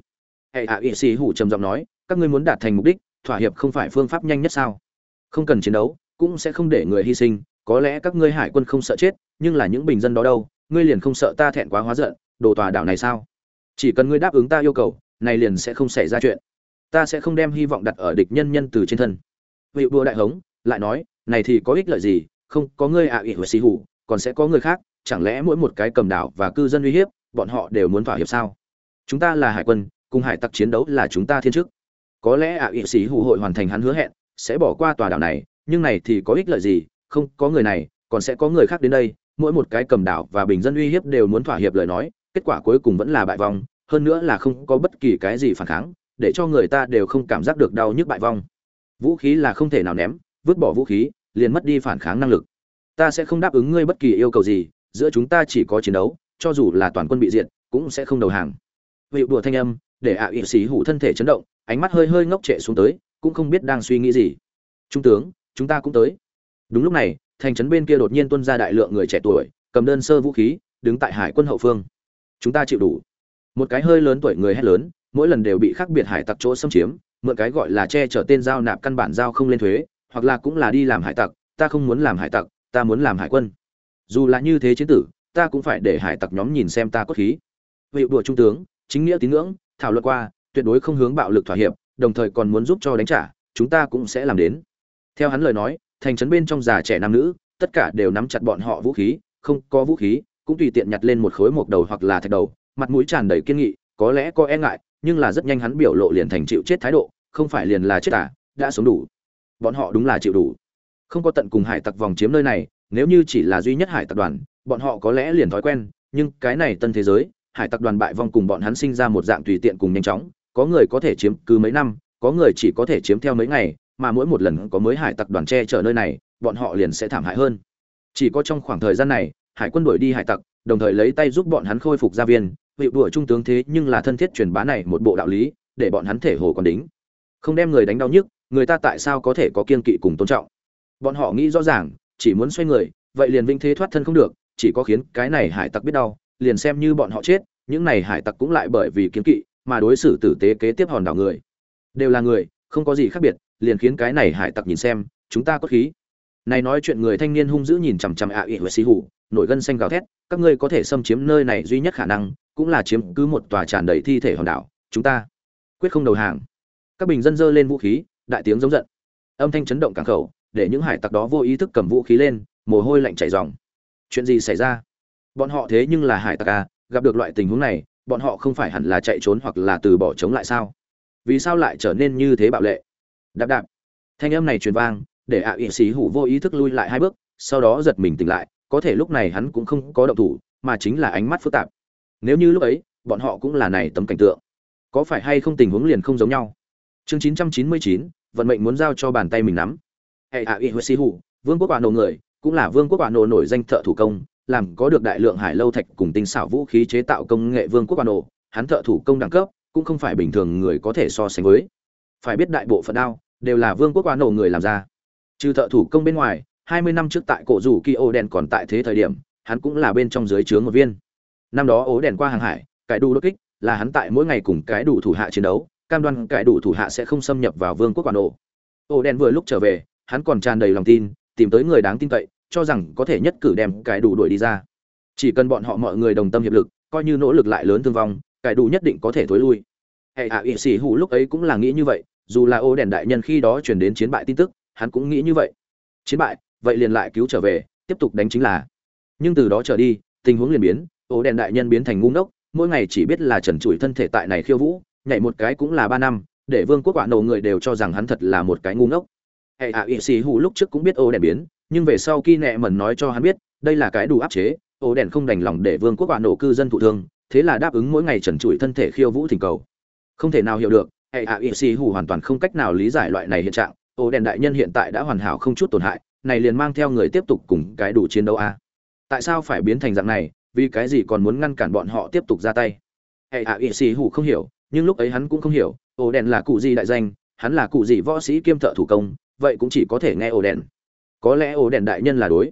Hệ hạ ỵ xì hủ trầm giọng nói, các ngươi muốn đạt thành mục đích, thỏa hiệp không phải phương pháp nhanh nhất sao? Không cần chiến đấu cũng sẽ không để người hy sinh, có lẽ các ngươi hải quân không sợ chết, nhưng là những bình dân đó đâu, ngươi liền không sợ ta thẹn quá hóa giận, đồ tòa đảo này sao? Chỉ cần ngươi đáp ứng ta yêu cầu, này liền sẽ không xảy ra chuyện. Ta sẽ không đem hy vọng đặt ở địch nhân nhân từ trên thân. Vị đua đại hống lại nói, này thì có ích lợi gì? Không, có ngươi ạ ỉ hồi xì hủ, còn sẽ có người khác, chẳng lẽ mỗi một cái cầm đảo và cư dân uy hiếp, bọn họ đều muốn thỏa hiệp sao? Chúng ta là hải quân, cùng hải tặc chiến đấu là chúng ta thiên chức. Có lẽ ạ ỉ sĩ hủ hội hoàn thành hắn hứa hẹn, sẽ bỏ qua tòa đảo này nhưng này thì có ích lợi gì? Không, có người này, còn sẽ có người khác đến đây, mỗi một cái cầm đảo và bình dân uy hiếp đều muốn thỏa hiệp lời nói, kết quả cuối cùng vẫn là bại vong, hơn nữa là không có bất kỳ cái gì phản kháng, để cho người ta đều không cảm giác được đau nhức bại vong. Vũ khí là không thể nào ném, vứt bỏ vũ khí, liền mất đi phản kháng năng lực. Ta sẽ không đáp ứng ngươi bất kỳ yêu cầu gì, giữa chúng ta chỉ có chiến đấu, cho dù là toàn quân bị diệt, cũng sẽ không đầu hàng. Vị đùa thanh âm, để ạ à ỵ sĩ hủ thân thể chấn động, ánh mắt hơi hơi ngốc trệ xuống tới, cũng không biết đang suy nghĩ gì. Trung tướng chúng ta cũng tới. Đúng lúc này, thành trấn bên kia đột nhiên tuân ra đại lượng người trẻ tuổi, cầm đơn sơ vũ khí, đứng tại hải quân hậu phương. Chúng ta chịu đủ. Một cái hơi lớn tuổi người hét lớn, mỗi lần đều bị khác biệt hải tặc chỗ xâm chiếm, mượn cái gọi là che chở tên giao nạp căn bản giao không lên thuế, hoặc là cũng là đi làm hải tặc, ta không muốn làm hải tặc, ta muốn làm hải quân. Dù là như thế chiến tử, ta cũng phải để hải tặc nhóm nhìn xem ta cốt khí. Vị đùa trung tướng, chính nghĩa tín ngưỡng, thảo luận qua, tuyệt đối không hướng bạo lực thỏa hiệp, đồng thời còn muốn giúp cho đánh trả, chúng ta cũng sẽ làm đến theo hắn lời nói, thành trấn bên trong già trẻ nam nữ, tất cả đều nắm chặt bọn họ vũ khí, không có vũ khí, cũng tùy tiện nhặt lên một khối mộc đầu hoặc là thạch đầu, mặt mũi tràn đầy kiên nghị, có lẽ có e ngại, nhưng là rất nhanh hắn biểu lộ liền thành chịu chết thái độ, không phải liền là chết à đã sống đủ. Bọn họ đúng là chịu đủ. Không có tận cùng hải tặc vòng chiếm nơi này, nếu như chỉ là duy nhất hải tặc đoàn, bọn họ có lẽ liền thói quen, nhưng cái này tân thế giới, hải tặc đoàn bại vong cùng bọn hắn sinh ra một dạng tùy tiện cùng nhanh chóng, có người có thể chiếm cứ mấy năm, có người chỉ có thể chiếm theo mấy ngày mà mỗi một lần có mới hải tặc đoàn che chở nơi này, bọn họ liền sẽ thảm hại hơn. Chỉ có trong khoảng thời gian này, hải quân đuổi đi hải tặc, đồng thời lấy tay giúp bọn hắn khôi phục gia viên vị đuổi trung tướng thế nhưng là thân thiết truyền bá này một bộ đạo lý, để bọn hắn thể hồ còn đính. Không đem người đánh đau nhức, người ta tại sao có thể có kiên kỵ cùng tôn trọng? Bọn họ nghĩ rõ ràng, chỉ muốn xoay người, vậy liền vinh thế thoát thân không được, chỉ có khiến cái này hải tặc biết đau, liền xem như bọn họ chết, những này hải tặc cũng lại bởi vì kiên kỵ, mà đối xử tử tế kế tiếp hòn đảo người. Đều là người, không có gì khác biệt liền khiến cái này hải tặc nhìn xem, chúng ta có khí. Này nói chuyện người thanh niên hung dữ nhìn chằm chằm ạ ỉ huệ xì hủ nổi gân xanh gào thét, các ngươi có thể xâm chiếm nơi này duy nhất khả năng, cũng là chiếm cứ một tòa tràn đầy thi thể hòn đảo, chúng ta quyết không đầu hàng. Các bình dân dơ lên vũ khí, đại tiếng giống giận. Âm thanh chấn động cảng khẩu, để những hải tặc đó vô ý thức cầm vũ khí lên, mồ hôi lạnh chảy ròng. Chuyện gì xảy ra? Bọn họ thế nhưng là hải tặc à? Gặp được loại tình huống này, bọn họ không phải hẳn là chạy trốn hoặc là từ bỏ chống lại sao? Vì sao lại trở nên như thế bạo lệ? Đạp đạp. Thanh âm này truyền vang để ạ à ỵ sĩ hủ vô ý thức lui lại hai bước sau đó giật mình tỉnh lại có thể lúc này hắn cũng không có động thủ mà chính là ánh mắt phức tạp. Nếu như lúc ấy bọn họ cũng là này tấm cảnh tượng có phải hay không tình huống liền không giống nhau? Chương 999, vận mệnh muốn giao cho bàn tay mình nắm. Hệ ạ ỵ sĩ hủ vương quốc quả nổ người cũng là vương quốc quả nổ nổi danh thợ thủ công làm có được đại lượng hải lâu thạch cùng tinh xảo vũ khí chế tạo công nghệ vương quốc quả nổ hắn thợ thủ công đẳng cấp cũng không phải bình thường người có thể so sánh với. Phải biết đại bộ phận đao đều là vương quốc quả nổ người làm ra. Trừ thợ thủ công bên ngoài, hai mươi năm trước tại cổ rủ kỳ ô đèn còn tại thế thời điểm, hắn cũng là bên trong dưới trướng một viên. Năm đó ố đèn qua hàng hải, cải đủ đột kích, là hắn tại mỗi ngày cùng cái đủ thủ hạ chiến đấu, cam đoan cải đủ thủ hạ sẽ không xâm nhập vào vương quốc quả nổ. Ô đèn vừa lúc trở về, hắn còn tràn đầy lòng tin, tìm tới người đáng tin cậy, cho rằng có thể nhất cử đem cải đủ đuổi đi ra. Chỉ cần bọn họ mọi người đồng tâm hiệp lực, coi như nỗ lực lại lớn thương vong cải đủ nhất định có thể thối lui. Hệ hạ ỵ sĩ hủ lúc ấy cũng là nghĩ như vậy dù là ô đèn đại nhân khi đó truyền đến chiến bại tin tức, hắn cũng nghĩ như vậy. Chiến bại, vậy liền lại cứu trở về, tiếp tục đánh chính là. Nhưng từ đó trở đi, tình huống liền biến, ô đèn đại nhân biến thành ngu ngốc, mỗi ngày chỉ biết là trần trụi thân thể tại này khiêu vũ, nhảy một cái cũng là ba năm, để vương quốc quả nổ người đều cho rằng hắn thật là một cái ngu ngốc. Hệ ạ ỵ sĩ hủ lúc trước cũng biết ô đèn biến, nhưng về sau khi nẹ mẩn nói cho hắn biết, đây là cái đủ áp chế, ô đèn không đành lòng để vương quốc quả nổ cư dân thụ thương, thế là đáp ứng mỗi ngày trần trụi thân thể khiêu vũ thỉnh cầu. Không thể nào hiểu được hệ hạ ỵ sĩ hủ hoàn toàn không cách nào lý giải loại này hiện trạng. Ô đèn đại nhân hiện tại đã hoàn hảo không chút tổn hại, này liền mang theo người tiếp tục cùng cái đủ chiến đấu a. Tại sao phải biến thành dạng này, vì cái gì còn muốn ngăn cản bọn họ tiếp tục ra tay? Hệ hạ ỵ sĩ hủ không hiểu, nhưng lúc ấy hắn cũng không hiểu, ô đèn là cụ gì đại danh, hắn là cụ gì võ sĩ kiêm thợ thủ công, vậy cũng chỉ có thể nghe ô đèn. Có lẽ ô đèn đại nhân là đối.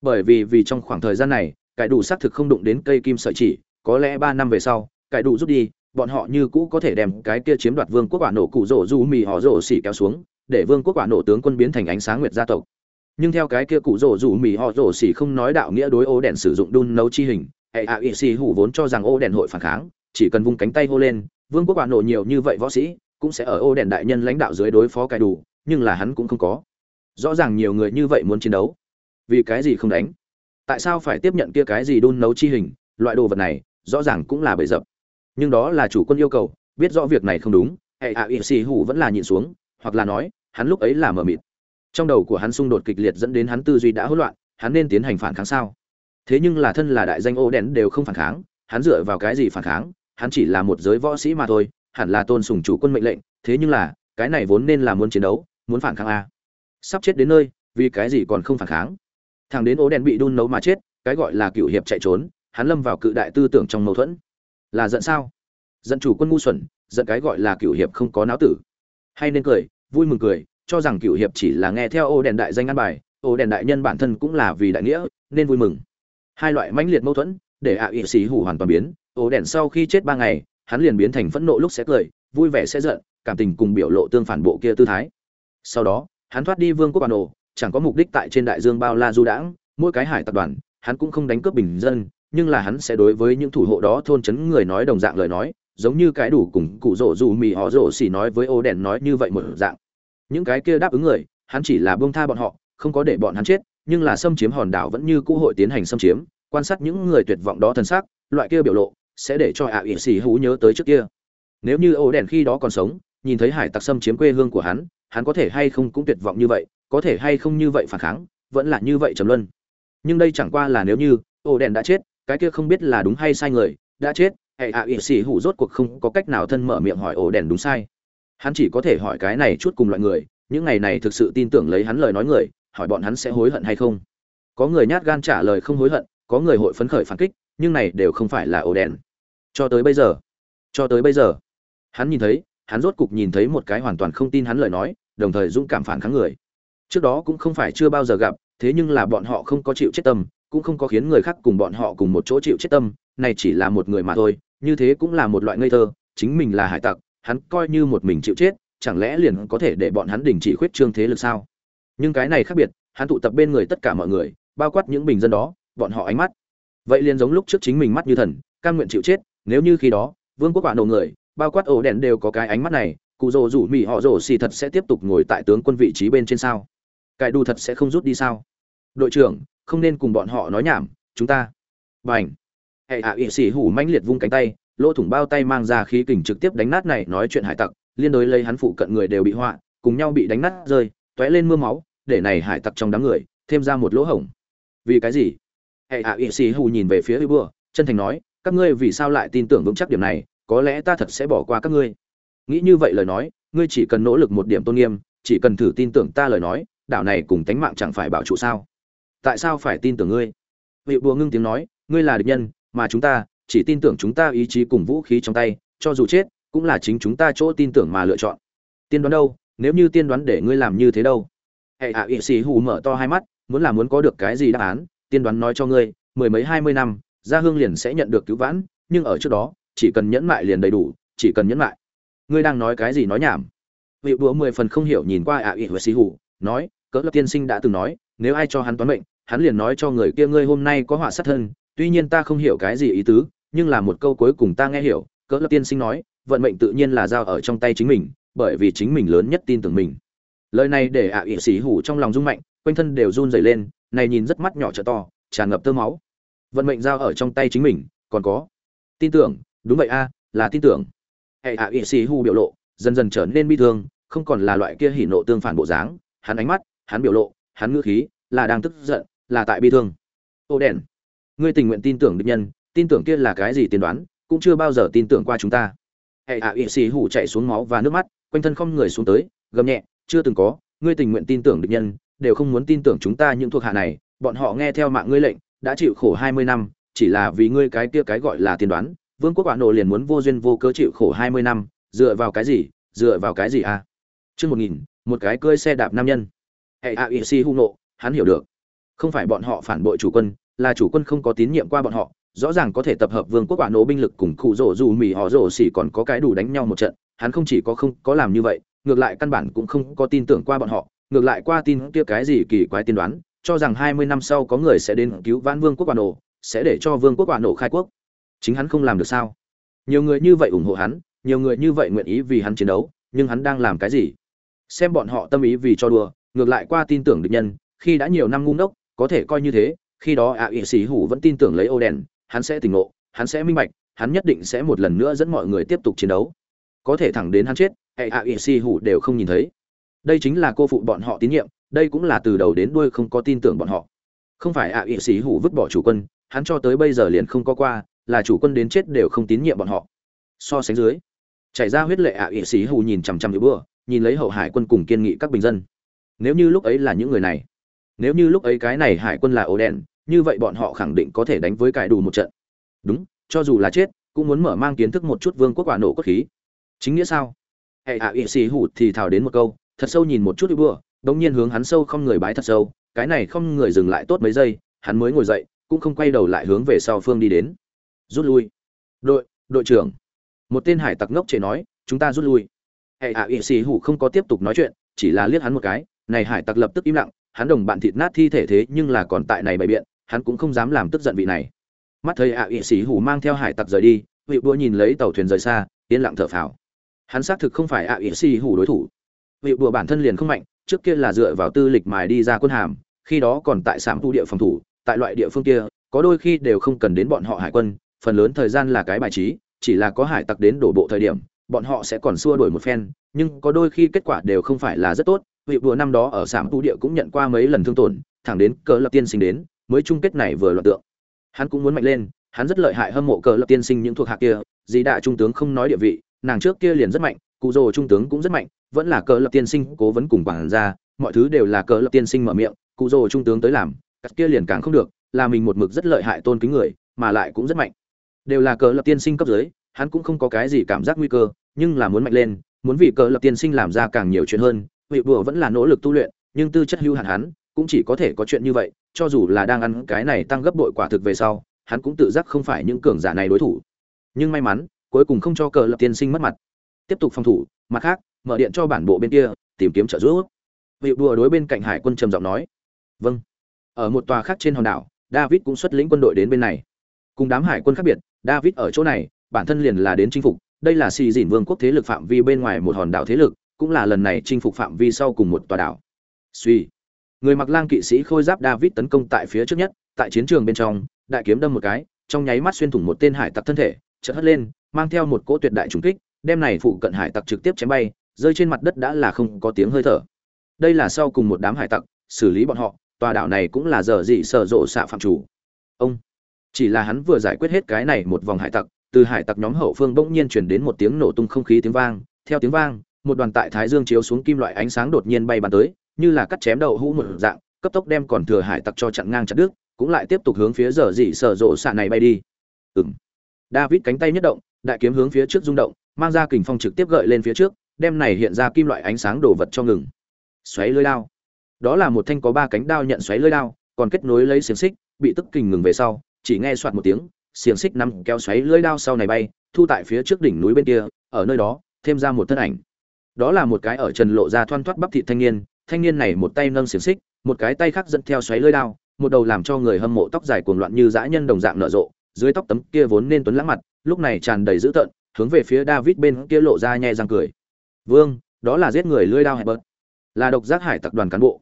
Bởi vì vì trong khoảng thời gian này cải đủ xác thực không đụng đến cây kim sợi chỉ, có lẽ ba năm về sau cải đủ rút đi bọn họ như cũ có thể đem cái kia chiếm đoạt vương quốc quả nổ cụ rổ du mì họ rổ xỉ kéo xuống, để vương quốc quả nổ tướng quân biến thành ánh sáng nguyệt gia tộc. Nhưng theo cái kia cụ rổ du mì họ rổ xỉ không nói đạo nghĩa đối ô đèn sử dụng đun nấu chi hình, hệ a ỵ xì hủ vốn cho rằng ô đèn hội phản kháng, chỉ cần vung cánh tay hô lên, vương quốc quả nổ nhiều như vậy võ sĩ, cũng sẽ ở ô đèn đại nhân lãnh đạo dưới đối phó cai đủ, nhưng là hắn cũng không có. Rõ ràng nhiều người như vậy muốn chiến đấu, vì cái gì không đánh? Tại sao phải tiếp nhận kia cái gì đun nấu chi hình, loại đồ vật này, rõ ràng cũng là bậy dập nhưng đó là chủ quân yêu cầu, biết rõ việc này không đúng, hệ ạ ỵ xì hủ vẫn là nhịn xuống, hoặc là nói, hắn lúc ấy là mờ mịt. Trong đầu của hắn xung đột kịch liệt dẫn đến hắn tư duy đã hỗn loạn, hắn nên tiến hành phản kháng sao? Thế nhưng là thân là đại danh ô đen đều không phản kháng, hắn dựa vào cái gì phản kháng? Hắn chỉ là một giới võ sĩ mà thôi, hẳn là tôn sùng chủ quân mệnh lệnh, thế nhưng là, cái này vốn nên là muốn chiến đấu, muốn phản kháng a. Sắp chết đến nơi, vì cái gì còn không phản kháng? Thằng đến ố đen bị đun nấu mà chết, cái gọi là cựu hiệp chạy trốn, hắn lâm vào cự đại tư tưởng trong mâu thuẫn là giận sao? Giận chủ quân ngu xuẩn, giận cái gọi là cựu hiệp không có não tử. Hay nên cười, vui mừng cười, cho rằng cựu hiệp chỉ là nghe theo ô đèn đại danh ăn bài, ô đèn đại nhân bản thân cũng là vì đại nghĩa, nên vui mừng. Hai loại mãnh liệt mâu thuẫn, để ạ ỵ xì hủ hoàn toàn biến, ô đèn sau khi chết ba ngày, hắn liền biến thành phẫn nộ lúc sẽ cười, vui vẻ sẽ giận, cảm tình cùng biểu lộ tương phản bộ kia tư thái. Sau đó, hắn thoát đi vương quốc bản đồ, chẳng có mục đích tại trên đại dương bao la du đãng, mỗi cái hải tập đoàn, hắn cũng không đánh cướp bình dân nhưng là hắn sẽ đối với những thủ hộ đó thôn chấn người nói đồng dạng lời nói, giống như cái đủ cùng cụ rổ dù mì họ rổ xỉ nói với ô đèn nói như vậy một dạng. Những cái kia đáp ứng người, hắn chỉ là buông tha bọn họ, không có để bọn hắn chết, nhưng là xâm chiếm hòn đảo vẫn như cũ hội tiến hành xâm chiếm, quan sát những người tuyệt vọng đó thân xác, loại kia biểu lộ, sẽ để cho ạ ỉ xỉ hú nhớ tới trước kia. Nếu như ô đèn khi đó còn sống, nhìn thấy hải tặc xâm chiếm quê hương của hắn hắn có thể hay không cũng tuyệt vọng như vậy, có thể hay không như vậy phản kháng, vẫn là như vậy trầm luân. Nhưng đây chẳng qua là nếu như ô đèn đã chết cái kia không biết là đúng hay sai người, đã chết, hệ ạ ỵ xỉ hủ rốt cuộc không có cách nào thân mở miệng hỏi ổ đèn đúng sai. Hắn chỉ có thể hỏi cái này chút cùng loại người, những ngày này thực sự tin tưởng lấy hắn lời nói người, hỏi bọn hắn sẽ hối hận hay không. Có người nhát gan trả lời không hối hận, có người hội phấn khởi phản kích, nhưng này đều không phải là ổ đèn. Cho tới bây giờ, cho tới bây giờ, hắn nhìn thấy, hắn rốt cục nhìn thấy một cái hoàn toàn không tin hắn lời nói, đồng thời dũng cảm phản kháng người. Trước đó cũng không phải chưa bao giờ gặp, thế nhưng là bọn họ không có chịu chết tâm cũng không có khiến người khác cùng bọn họ cùng một chỗ chịu chết tâm, này chỉ là một người mà thôi, như thế cũng là một loại ngây thơ, chính mình là hải tặc, hắn coi như một mình chịu chết, chẳng lẽ liền có thể để bọn hắn đình chỉ khuyết trương thế lực sao? Nhưng cái này khác biệt, hắn tụ tập bên người tất cả mọi người, bao quát những bình dân đó, bọn họ ánh mắt. Vậy liền giống lúc trước chính mình mắt như thần, cam nguyện chịu chết, nếu như khi đó, vương quốc quả nổ người, bao quát ổ đèn đều có cái ánh mắt này, cụ rồ rủ mỹ họ rồ xì thật sẽ tiếp tục ngồi tại tướng quân vị trí bên trên sao? Cải đu thật sẽ không rút đi sao? Đội trưởng không nên cùng bọn họ nói nhảm, chúng ta. Bảnh hệ hạ ỵ sĩ hủ mãnh liệt vung cánh tay, lỗ thủng bao tay mang ra khí kình trực tiếp đánh nát này nói chuyện hải tặc, liên đối lấy hắn phụ cận người đều bị họa, cùng nhau bị đánh nát rơi, tóe lên mưa máu, để này hải tặc trong đám người, thêm ra một lỗ hổng. Vì cái gì? Hệ hạ ỵ sĩ hủ nhìn về phía hữu bừa chân thành nói, các ngươi vì sao lại tin tưởng vững chắc điểm này, có lẽ ta thật sẽ bỏ qua các ngươi. Nghĩ như vậy lời nói, ngươi chỉ cần nỗ lực một điểm tôn nghiêm, chỉ cần thử tin tưởng ta lời nói, đảo này cùng tánh mạng chẳng phải bảo trụ sao? Tại sao phải tin tưởng ngươi? Vị bùa ngưng tiếng nói, ngươi là địch nhân, mà chúng ta, chỉ tin tưởng chúng ta ý chí cùng vũ khí trong tay, cho dù chết, cũng là chính chúng ta chỗ tin tưởng mà lựa chọn. Tiên đoán đâu, nếu như tiên đoán để ngươi làm như thế đâu? Hệ hạ ỵ sĩ hù mở to hai mắt, muốn là muốn có được cái gì đáp án, tiên đoán nói cho ngươi, mười mấy hai mươi năm, gia hương liền sẽ nhận được cứu vãn, nhưng ở trước đó, chỉ cần nhẫn mại liền đầy đủ, chỉ cần nhẫn mại. Ngươi đang nói cái gì nói nhảm? Vị búa mười phần không hiểu nhìn qua ạ ỵ sĩ hù, nói, cỡ lập tiên sinh đã từng nói, nếu ai cho hắn toán mệnh hắn liền nói cho người kia ngươi hôm nay có họa sát thân, tuy nhiên ta không hiểu cái gì ý tứ, nhưng là một câu cuối cùng ta nghe hiểu, cỡ lập tiên sinh nói, vận mệnh tự nhiên là giao ở trong tay chính mình, bởi vì chính mình lớn nhất tin tưởng mình. Lời này để ạ ỵ sĩ hủ trong lòng rung mạnh, quanh thân đều run rẩy lên, này nhìn rất mắt nhỏ trợ to, tràn ngập tơ máu. Vận mệnh giao ở trong tay chính mình, còn có. Tin tưởng, đúng vậy a, là tin tưởng. Hệ ạ ỵ sĩ hủ biểu lộ, dần dần trở nên bi thương, không còn là loại kia hỉ nộ tương phản bộ dáng, hắn ánh mắt, hắn biểu lộ, hắn ngữ khí, là đang tức giận là tại bi thương. Ô đèn, ngươi tình nguyện tin tưởng địch nhân, tin tưởng kia là cái gì tiên đoán, cũng chưa bao giờ tin tưởng qua chúng ta. Hệ ạ ỵ sĩ hủ chạy xuống máu và nước mắt, quanh thân không người xuống tới, gầm nhẹ, chưa từng có, ngươi tình nguyện tin tưởng địch nhân, đều không muốn tin tưởng chúng ta những thuộc hạ này, bọn họ nghe theo mạng ngươi lệnh, đã chịu khổ hai mươi năm, chỉ là vì ngươi cái kia cái gọi là tiên đoán, vương quốc bạn nộ liền muốn vô duyên vô cớ chịu khổ hai mươi năm, dựa vào cái gì, dựa vào cái gì à? Chương một nghìn, một cái cơi xe đạp nam nhân. Hệ a ỵ sĩ hung nộ, hắn hiểu được không phải bọn họ phản bội chủ quân, là chủ quân không có tín nhiệm qua bọn họ, rõ ràng có thể tập hợp vương quốc quả nổ binh lực cùng cụ rổ dù mì họ rổ xỉ còn có cái đủ đánh nhau một trận, hắn không chỉ có không có làm như vậy, ngược lại căn bản cũng không có tin tưởng qua bọn họ, ngược lại qua tin kia cái gì kỳ quái tiên đoán, cho rằng hai mươi năm sau có người sẽ đến cứu vãn vương quốc quả nổ, sẽ để cho vương quốc quả nổ khai quốc. Chính hắn không làm được sao? Nhiều người như vậy ủng hộ hắn, nhiều người như vậy nguyện ý vì hắn chiến đấu, nhưng hắn đang làm cái gì? Xem bọn họ tâm ý vì cho đùa, ngược lại qua tin tưởng địch nhân, khi đã nhiều năm ngu ngốc có thể coi như thế, khi đó ạ ỵ sĩ hủ vẫn tin tưởng lấy ô đèn hắn sẽ tỉnh ngộ, hắn sẽ minh bạch, hắn nhất định sẽ một lần nữa dẫn mọi người tiếp tục chiến đấu. Có thể thẳng đến hắn chết hệ ạ ỵ sĩ hủ đều không nhìn thấy. Đây chính là cô phụ bọn họ tín nhiệm, đây cũng là từ đầu đến đuôi không có tin tưởng bọn họ. Không phải ạ ỵ sĩ hủ vứt bỏ chủ quân, hắn cho tới bây giờ liền không có qua, là chủ quân đến chết đều không tín nhiệm bọn họ. So sánh dưới chảy ra huyết lệ ạ ỵ sĩ hủ nhìn chằm chằm bữa nhìn lấy hậu hải quân cùng kiên nghị các bình dân. Nếu như lúc ấy là những người này nếu như lúc ấy cái này hải quân là ổ đen như vậy bọn họ khẳng định có thể đánh với cải đủ một trận. Đúng, cho dù là chết, cũng muốn mở mang kiến thức một chút vương quốc quả nổ cốt khí. Chính nghĩa sao? Hệ hạ ỵ xì hủ thì thào đến một câu, thật sâu nhìn một chút đi bừa đống nhiên hướng hắn sâu không người bái thật sâu, cái này không người dừng lại tốt mấy giây, hắn mới ngồi dậy, cũng không quay đầu lại hướng về sau phương đi đến. Rút lui. Đội đội trưởng. Một tên hải tặc ngốc chế nói, chúng ta rút lui. Hệ hạ ỵ xì hủ không có tiếp tục nói chuyện, chỉ là liếc hắn một cái, này hải tặc lập tức im lặng hắn đồng bạn thịt nát thi thể thế nhưng là còn tại này bày biện, hắn cũng không dám làm tức giận vị này. Mắt thấy ạ à ỵ sĩ hủ mang theo hải tặc rời đi, vị búa nhìn lấy tàu thuyền rời xa, yên lặng thở phào. Hắn xác thực không phải ạ à ỵ sĩ hủ đối thủ. Vị búa bản thân liền không mạnh, trước kia là dựa vào tư lịch mài đi ra quân hàm, khi đó còn tại sảm tu địa phòng thủ, tại loại địa phương kia, có đôi khi đều không cần đến bọn họ hải quân, phần lớn thời gian là cái bài trí, chỉ là có hải tặc đến đổ bộ thời điểm, bọn họ sẽ còn xua đuổi một phen, nhưng có đôi khi kết quả đều không phải là rất tốt vị vừa năm đó ở sạm tu địa cũng nhận qua mấy lần thương tổn, thẳng đến cờ lập tiên sinh đến, mới chung kết này vừa loạn tượng. Hắn cũng muốn mạnh lên, hắn rất lợi hại hâm mộ cờ lập tiên sinh những thuộc hạ kia dì đạ trung tướng không nói địa vị, nàng trước kia liền rất mạnh, cụ rồ trung tướng cũng rất mạnh, vẫn là cờ lập tiên sinh cố vấn cùng quản ra mọi thứ đều là cờ lập tiên sinh mở miệng, cụ rồ trung tướng tới làm cắt kia liền càng không được, là mình một mực rất lợi hại tôn kính người, mà lại cũng rất mạnh. Đều là cờ lập tiên sinh cấp dưới, hắn cũng không có cái gì cảm giác nguy cơ, nhưng là muốn mạnh lên, muốn vì cờ lập tiên sinh làm ra càng nhiều chuyện hơn vị bùa vẫn là nỗ lực tu luyện, nhưng tư chất hưu hạn hắn, cũng chỉ có thể có chuyện như vậy, cho dù là đang ăn cái này tăng gấp bội quả thực về sau, hắn cũng tự giác không phải những cường giả này đối thủ. Nhưng may mắn, cuối cùng không cho cờ lập tiên sinh mất mặt. Tiếp tục phòng thủ, mặt khác, mở điện cho bản bộ bên kia, tìm kiếm trợ giúp. Vị đùa đối bên cạnh hải quân trầm giọng nói vâng. Ở một tòa khác trên hòn đảo, david cũng xuất lĩnh quân đội đến bên này. Cùng đám hải quân khác biệt, david ở chỗ này, bản thân liền là đến chinh phục. Đây là xì dỉn vương quốc thế lực phạm vi bên ngoài một hòn đảo thế lực cũng là lần này chinh phục phạm vi sau cùng một tòa đảo. Suy. Người mặc lang kỵ sĩ khôi giáp david tấn công tại phía trước nhất, tại chiến trường bên trong, đại kiếm đâm một cái, trong nháy mắt xuyên thủng một tên hải tặc thân thể, chợt hất lên, mang theo một cỗ tuyệt đại trùng kích, đem này phụ cận hải tặc trực tiếp chém bay, rơi trên mặt đất đã là không có tiếng hơi thở. Đây là sau cùng một đám hải tặc, xử lý bọn họ, tòa đảo này cũng là giờ dị sở rộ xạ phạm chủ. Ông. Chỉ là hắn vừa giải quyết hết cái này một vòng hải tặc, từ hải tặc nhóm hậu phương bỗng nhiên truyền đến một tiếng nổ tung không khí tiếng vang, theo tiếng vang một đoàn tại thái dương chiếu xuống kim loại ánh sáng đột nhiên bay bắn tới, như là cắt chém đậu hũ một dạng, cấp tốc đem còn thừa hải tặc cho chặn ngang chặt đứt, cũng lại tiếp tục hướng phía giờ dị sở rộ xạ này bay đi. Ừm. david cánh tay nhất động, đại kiếm hướng phía trước rung động, mang ra kình phong trực tiếp gợi lên phía trước, đem này hiện ra kim loại ánh sáng đổ vật cho ngừng. Xoáy lưới đao. Đó là một thanh có ba cánh đao nhận xoáy lưới đao, còn kết nối lấy xiềng xích, bị tức kình ngừng về sau, chỉ nghe soạt một tiếng, xiềng xích nằm kéo xoáy lưới đao sau này bay, thu tại phía trước đỉnh núi bên kia, ở nơi đó, thêm ra một thân ảnh đó là một cái ở trần lộ ra thoăn thoắt bắp thịt thanh niên thanh niên này một tay nâng xiềng xích một cái tay khác dẫn theo xoáy lưỡi đao một đầu làm cho người hâm mộ tóc dài cuồng loạn như dã nhân đồng dạng nở rộ dưới tóc tấm kia vốn nên tuấn lãng mặt lúc này tràn đầy dữ tợn hướng về phía david bên kia lộ ra nhẹ răng cười. Vương đó là giết người lưỡi đao hẹp bớt là độc giác hải tập đoàn cán bộ.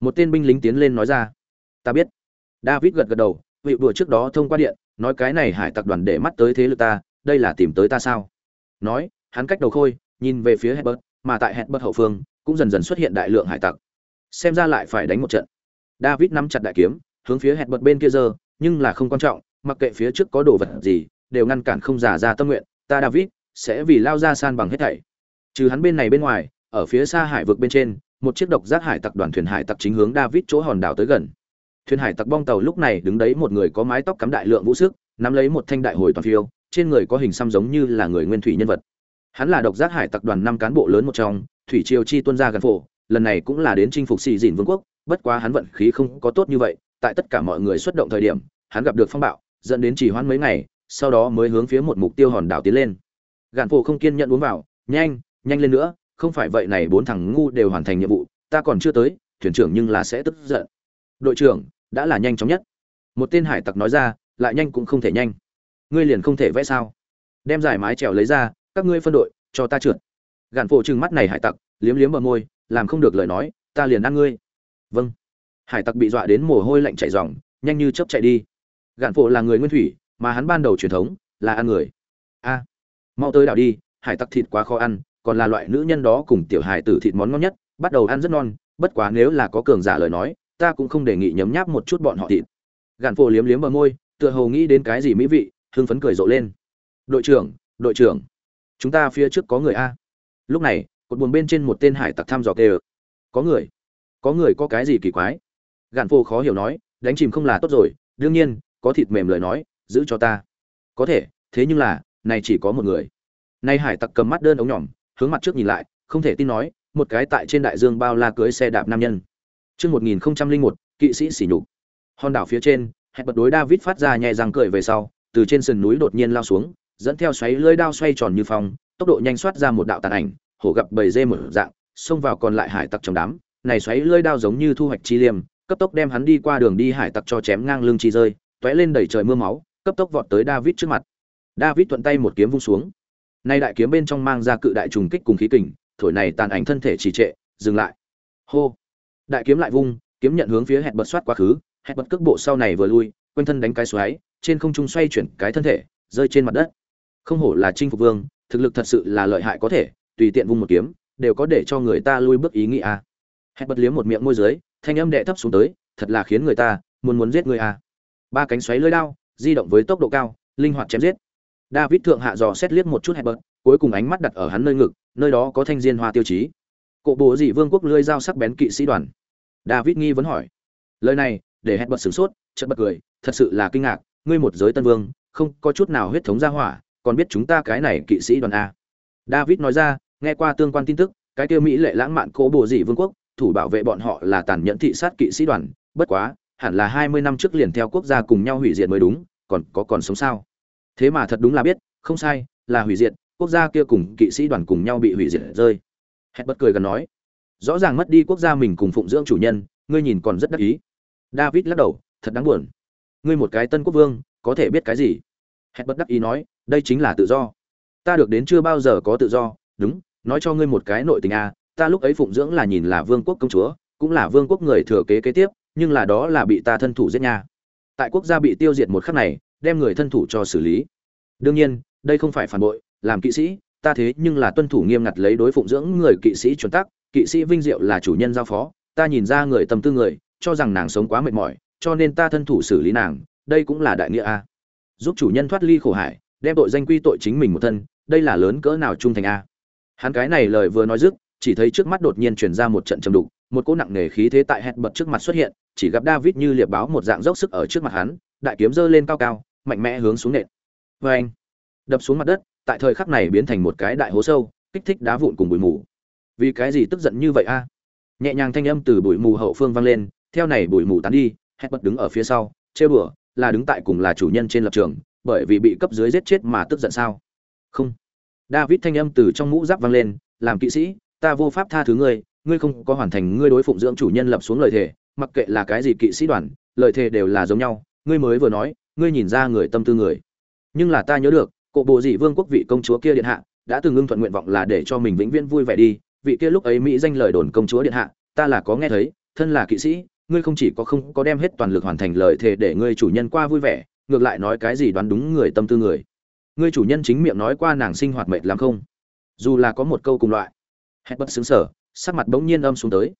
Một tên binh lính tiến lên nói ra. Ta biết. David gật gật đầu vị đùa trước đó thông qua điện nói cái này hải tặc đoàn để mắt tới thế lực ta đây là tìm tới ta sao? Nói hắn cách đầu khôi nhìn về phía Herbert, mà tại Herbert hậu phương, cũng dần dần xuất hiện đại lượng hải tặc. Xem ra lại phải đánh một trận. David nắm chặt đại kiếm, hướng phía Herbert bên kia giờ nhưng là không quan trọng, mặc kệ phía trước có đồ vật gì, đều ngăn cản không giả ra tâm nguyện, ta david, sẽ vì lao ra san bằng hết thảy. Trừ hắn bên này bên ngoài, ở phía xa hải vực bên trên, một chiếc độc giác hải tặc đoàn thuyền hải tặc chính hướng david chỗ hòn đảo tới gần. Thuyền hải tặc bong tàu lúc này đứng đấy một người có mái tóc cắm đại lượng vũ sức, nắm lấy một thanh đại hồi toàn phiêu, trên người có hình xăm giống như là người nguyên thủy nhân vật hắn là độc giác hải tặc đoàn năm cán bộ lớn một trong, thủy triều chi tuân ra gần phổ, lần này cũng là đến chinh phục xì dìn vương quốc, bất quá hắn vận khí không có tốt như vậy, tại tất cả mọi người xuất động thời điểm, hắn gặp được phong bạo, dẫn đến chỉ hoãn mấy ngày, sau đó mới hướng phía một mục tiêu hòn đảo tiến lên. Gạn phổ không kiên nhận uống vào, nhanh nhanh lên nữa, không phải vậy này bốn thằng ngu đều hoàn thành nhiệm vụ, ta còn chưa tới, thuyền trưởng nhưng là sẽ tức giận. Đội trưởng, đã là nhanh chóng nhất. Một tên hải tặc nói ra, lại nhanh cũng không thể nhanh. Ngươi liền không thể vẽ sao? Đem giải mái trèo lấy ra các ngươi phân đội, cho ta trượt. Gạn phổ trừng mắt này hải tặc, liếm liếm bờ môi, làm không được lời nói, ta liền ăn ngươi. Vâng. Hải tặc bị dọa đến mồ hôi lạnh chảy ròng, nhanh như chớp chạy đi. Gạn phổ là người nguyên thủy, mà hắn ban đầu truyền thống là ăn người. A. Mau tới đảo đi, hải tặc thịt quá khó ăn, còn là loại nữ nhân đó cùng tiểu hải tử thịt món ngon nhất, bắt đầu ăn rất non, bất quá nếu là có cường giả lời nói, ta cũng không đề nghị nhấm nháp một chút bọn họ thịt. Gạn phổ liếm liếm bờ môi, tựa hồ nghĩ đến cái gì mỹ vị, hưng phấn cười rộ lên. Đội trưởng đội trưởng chúng ta phía trước có người a. Lúc này, cột buồn bên trên một tên hải tặc thăm dò kề có người? Có người có cái gì kỳ quái? Gạn phô khó hiểu nói, đánh chìm không là tốt rồi, đương nhiên, có thịt mềm lời nói, giữ cho ta. Có thể, thế nhưng là, này chỉ có một người. Nay hải tặc cầm mắt đơn ống nhỏm hướng mặt trước nhìn lại, không thể tin nói, một cái tại trên đại dương bao la cưới xe đạp nam nhân. Chương một nghìn một, kỵ sĩ sỉ nhục. Hòn đảo phía trên, hẹn bật đối david phát ra nhẹ răng cười về sau, từ trên sườn núi đột nhiên lao xuống dẫn theo xoáy lưỡi đao xoay tròn như phong, tốc độ nhanh xoát ra một đạo tàn ảnh, hổ gặp bầy dê mở dạng, xông vào còn lại hải tặc trong đám. Này xoáy lưỡi đao giống như thu hoạch chi liêm, cấp tốc đem hắn đi qua đường đi hải tặc cho chém ngang lưng chi rơi, tóe lên đầy trời mưa máu, cấp tốc vọt tới david trước mặt. David thuận tay một kiếm vung xuống. Nay đại kiếm bên trong mang ra cự đại trùng kích cùng khí kình, thổi này tàn ảnh thân thể trì trệ, dừng lại. Hô. Đại kiếm lại vung, kiếm nhận hướng phía hẹn bật xoát quá khứ, hẹn bật cước bộ sau này vừa lui, quanh thân đánh cái xoáy, trên không trung xoay chuyển cái thân thể, rơi trên mặt đất không hổ là chinh phục vương, thực lực thật sự là lợi hại có thể, tùy tiện vung một kiếm, đều có để cho người ta lui bước ý nghĩ a. Hẹn bật liếm một miệng môi dưới, thanh âm đệ thấp xuống tới, thật là khiến người ta muốn muốn giết người a. Ba cánh xoáy lưỡi đao, di động với tốc độ cao, linh hoạt chém giết. David thượng hạ dò xét liếc một chút hẹp bật cuối cùng ánh mắt đặt ở hắn nơi ngực, nơi đó có thanh diên hoa tiêu chí. Cộ bộ dị vương quốc lưỡi dao sắc bén kỵ sĩ đoàn. David nghi vấn hỏi. Lời này, để hẹn bật sửng sốt, chợt bật cười, thật sự là kinh ngạc, ngươi một giới tân vương, không có chút nào huyết thống gia hỏa còn biết chúng ta cái này kỵ sĩ đoàn a. David nói ra, nghe qua tương quan tin tức, cái kia mỹ lệ lãng mạn cố bồ dị vương quốc, thủ bảo vệ bọn họ là tàn nhẫn thị sát kỵ sĩ đoàn, bất quá, hẳn là hai mươi năm trước liền theo quốc gia cùng nhau hủy diệt mới đúng, còn có còn sống sao? Thế mà thật đúng là biết, không sai, là hủy diệt, quốc gia kia cùng kỵ sĩ đoàn cùng nhau bị hủy diệt rơi. Hét bất cười gần nói, rõ ràng mất đi quốc gia mình cùng phụng dưỡng chủ nhân, ngươi nhìn còn rất đắc ý. David lắc đầu, thật đáng buồn. Ngươi một cái tân quốc vương, có thể biết cái gì? Hét bất đắc ý nói đây chính là tự do. Ta được đến chưa bao giờ có tự do. Đúng nói cho ngươi một cái nội tình a à, ta lúc ấy phụng dưỡng là nhìn là vương quốc công chúa cũng là vương quốc người thừa kế kế tiếp nhưng là đó là bị ta thân thủ giết nha. Tại quốc gia bị tiêu diệt một khắc này đem người thân thủ cho xử lý. Đương nhiên đây không phải phản bội làm kỵ sĩ ta thế nhưng là tuân thủ nghiêm ngặt lấy đối phụng dưỡng người kỵ sĩ chuẩn tắc kỵ sĩ vinh diệu là chủ nhân giao phó ta nhìn ra người tâm tư người cho rằng nàng sống quá mệt mỏi cho nên ta thân thủ xử lý nàng đây cũng là đại nghĩa a. Giúp chủ nhân thoát ly khổ hải đem tội danh quy tội chính mình một thân, đây là lớn cỡ nào trung thành a? Hắn cái này lời vừa nói dứt, chỉ thấy trước mắt đột nhiên truyền ra một trận trầm đục, một cỗ nặng nề khí thế tại hẹn bật trước mặt xuất hiện, chỉ gặp david như liệp báo một dạng dốc sức ở trước mặt hắn, đại kiếm giơ lên cao cao, mạnh mẽ hướng xuống nện. Vê anh, đập xuống mặt đất, tại thời khắc này biến thành một cái đại hố sâu, kích thích đá vụn cùng bụi mù. Vì cái gì tức giận như vậy a? Nhẹ nhàng thanh âm từ bụi mù hậu phương vang lên, theo này bụi mù tán đi hét bật đứng ở phía sau chê bửa là đứng tại cùng là chủ nhân trên lập trường bởi vì bị cấp dưới giết chết mà tức giận sao? Không. David thanh âm từ trong mũ giáp vang lên, làm kỵ sĩ, ta vô pháp tha thứ ngươi ngươi không có hoàn thành ngươi đối phụng dưỡng chủ nhân lập xuống lời thề, mặc kệ là cái gì kỵ sĩ đoàn, lời thề đều là giống nhau, ngươi mới vừa nói, ngươi nhìn ra người tâm tư người. Nhưng là ta nhớ được cộ bộ dị vương quốc vị công chúa kia điện hạ, đã từng ngưng thuận nguyện vọng là để cho mình vĩnh viễn vui vẻ đi, vị kia lúc ấy mỹ danh lời đồn công chúa điện hạ, ta là có nghe thấy, thân là kỵ sĩ, ngươi không chỉ có không có đem hết toàn lực hoàn thành lời thề để ngươi chủ nhân qua vui vẻ ngược lại nói cái gì đoán đúng người tâm tư người. Ngươi chủ nhân chính miệng nói qua nàng sinh hoạt mệt lắm không? Dù là có một câu cùng loại. Hết bất xứng sở, sắc mặt bỗng nhiên âm xuống tới.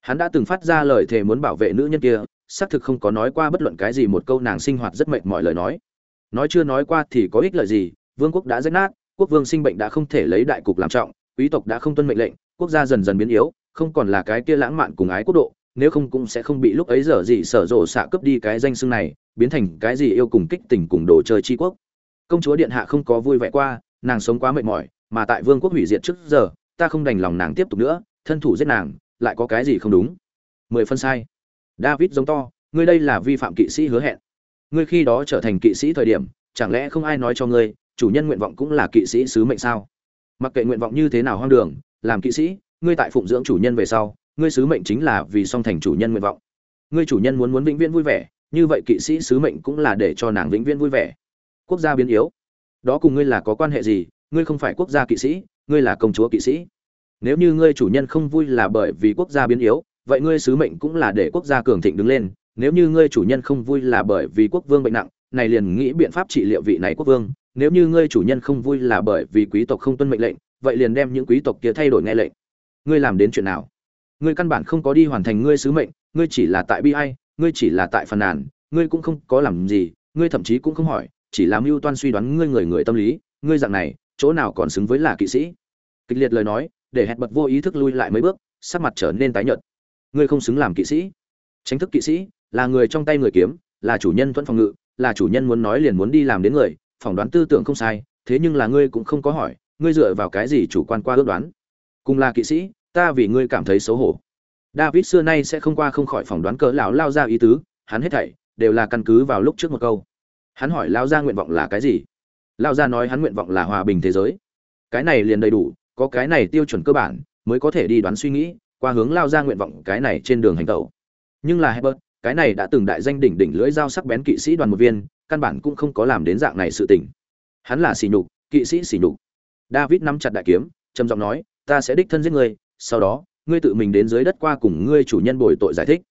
Hắn đã từng phát ra lời thề muốn bảo vệ nữ nhân kia, xác thực không có nói qua bất luận cái gì một câu nàng sinh hoạt rất mệt mọi lời nói. Nói chưa nói qua thì có ích lợi gì, vương quốc đã rách nát, quốc vương sinh bệnh đã không thể lấy đại cục làm trọng, quý tộc đã không tuân mệnh lệnh, quốc gia dần dần biến yếu, không còn là cái kia lãng mạn cùng ái quốc độ nếu không cũng sẽ không bị lúc ấy giờ gì sở rộ xạ cướp đi cái danh xưng này, biến thành cái gì yêu cùng kích tình cùng đồ chơi tri quốc. Công chúa điện hạ không có vui vẻ qua, nàng sống quá mệt mỏi, mà tại vương quốc hủy diệt trước giờ, ta không đành lòng nàng tiếp tục nữa, thân thủ giết nàng, lại có cái gì không đúng? Mười phân sai. David giống to, ngươi đây là vi phạm kỵ sĩ hứa hẹn. Ngươi khi đó trở thành kỵ sĩ thời điểm, chẳng lẽ không ai nói cho ngươi, chủ nhân nguyện vọng cũng là kỵ sĩ sứ mệnh sao? Mặc kệ nguyện vọng như thế nào hoang đường, làm kỵ sĩ, ngươi tại phụng dưỡng chủ nhân về sau ngươi sứ mệnh chính là vì song thành chủ nhân nguyện vọng. Ngươi chủ nhân muốn muốn vĩnh viễn vui vẻ, như vậy kỵ sĩ sứ mệnh cũng là để cho nàng vĩnh viễn vui vẻ. Quốc gia biến yếu. Đó cùng ngươi là có quan hệ gì? Ngươi không phải quốc gia kỵ sĩ, ngươi là công chúa kỵ sĩ. Nếu như ngươi chủ nhân không vui là bởi vì quốc gia biến yếu, vậy ngươi sứ mệnh cũng là để quốc gia cường thịnh đứng lên. Nếu như ngươi chủ nhân không vui là bởi vì quốc vương bệnh nặng, này liền nghĩ biện pháp trị liệu vị này quốc vương. Nếu như ngươi chủ nhân không vui là bởi vì quý tộc không tuân mệnh lệnh, vậy liền đem những quý tộc kia thay đổi nghe lệnh. Ngươi làm đến chuyện nào? Ngươi căn bản không có đi hoàn thành ngươi sứ mệnh, ngươi chỉ là tại bi ai, ngươi chỉ là tại phàn nàn, ngươi cũng không có làm gì, ngươi thậm chí cũng không hỏi, chỉ làm mưu toan suy đoán ngươi người người tâm lý, ngươi dạng này, chỗ nào còn xứng với là kỵ sĩ? Kịch liệt lời nói, để hẹn bật vô ý thức lui lại mấy bước, sắc mặt trở nên tái nhợt. Ngươi không xứng làm kỵ sĩ. Tránh thức kỵ sĩ, là người trong tay người kiếm, là chủ nhân thuận phòng ngự, là chủ nhân muốn nói liền muốn đi làm đến người, phỏng đoán tư tưởng không sai, thế nhưng là ngươi cũng không có hỏi, ngươi dựa vào cái gì chủ quan qua ước đoán? Cùng là kỵ sĩ ta vì ngươi cảm thấy xấu hổ. David xưa nay sẽ không qua không khỏi phỏng đoán cỡ lão lao ra ý tứ hắn hết thảy đều là căn cứ vào lúc trước một câu. Hắn hỏi lao ra nguyện vọng là cái gì? Lao ra nói hắn nguyện vọng là hòa bình thế giới. Cái này liền đầy đủ có cái này tiêu chuẩn cơ bản mới có thể đi đoán suy nghĩ qua hướng lao ra nguyện vọng cái này trên đường hành tẩu. Nhưng là Herbert, cái này đã từng đại danh đỉnh đỉnh lưỡi dao sắc bén kỵ sĩ đoàn một viên căn bản cũng không có làm đến dạng này sự tình. Hắn là sỉ nhục kỵ sĩ sỉ nhục. David nắm chặt đại kiếm trầm giọng nói ta sẽ đích thân giết ngươi sau đó, ngươi tự mình đến dưới đất qua cùng ngươi chủ nhân bồi tội giải thích.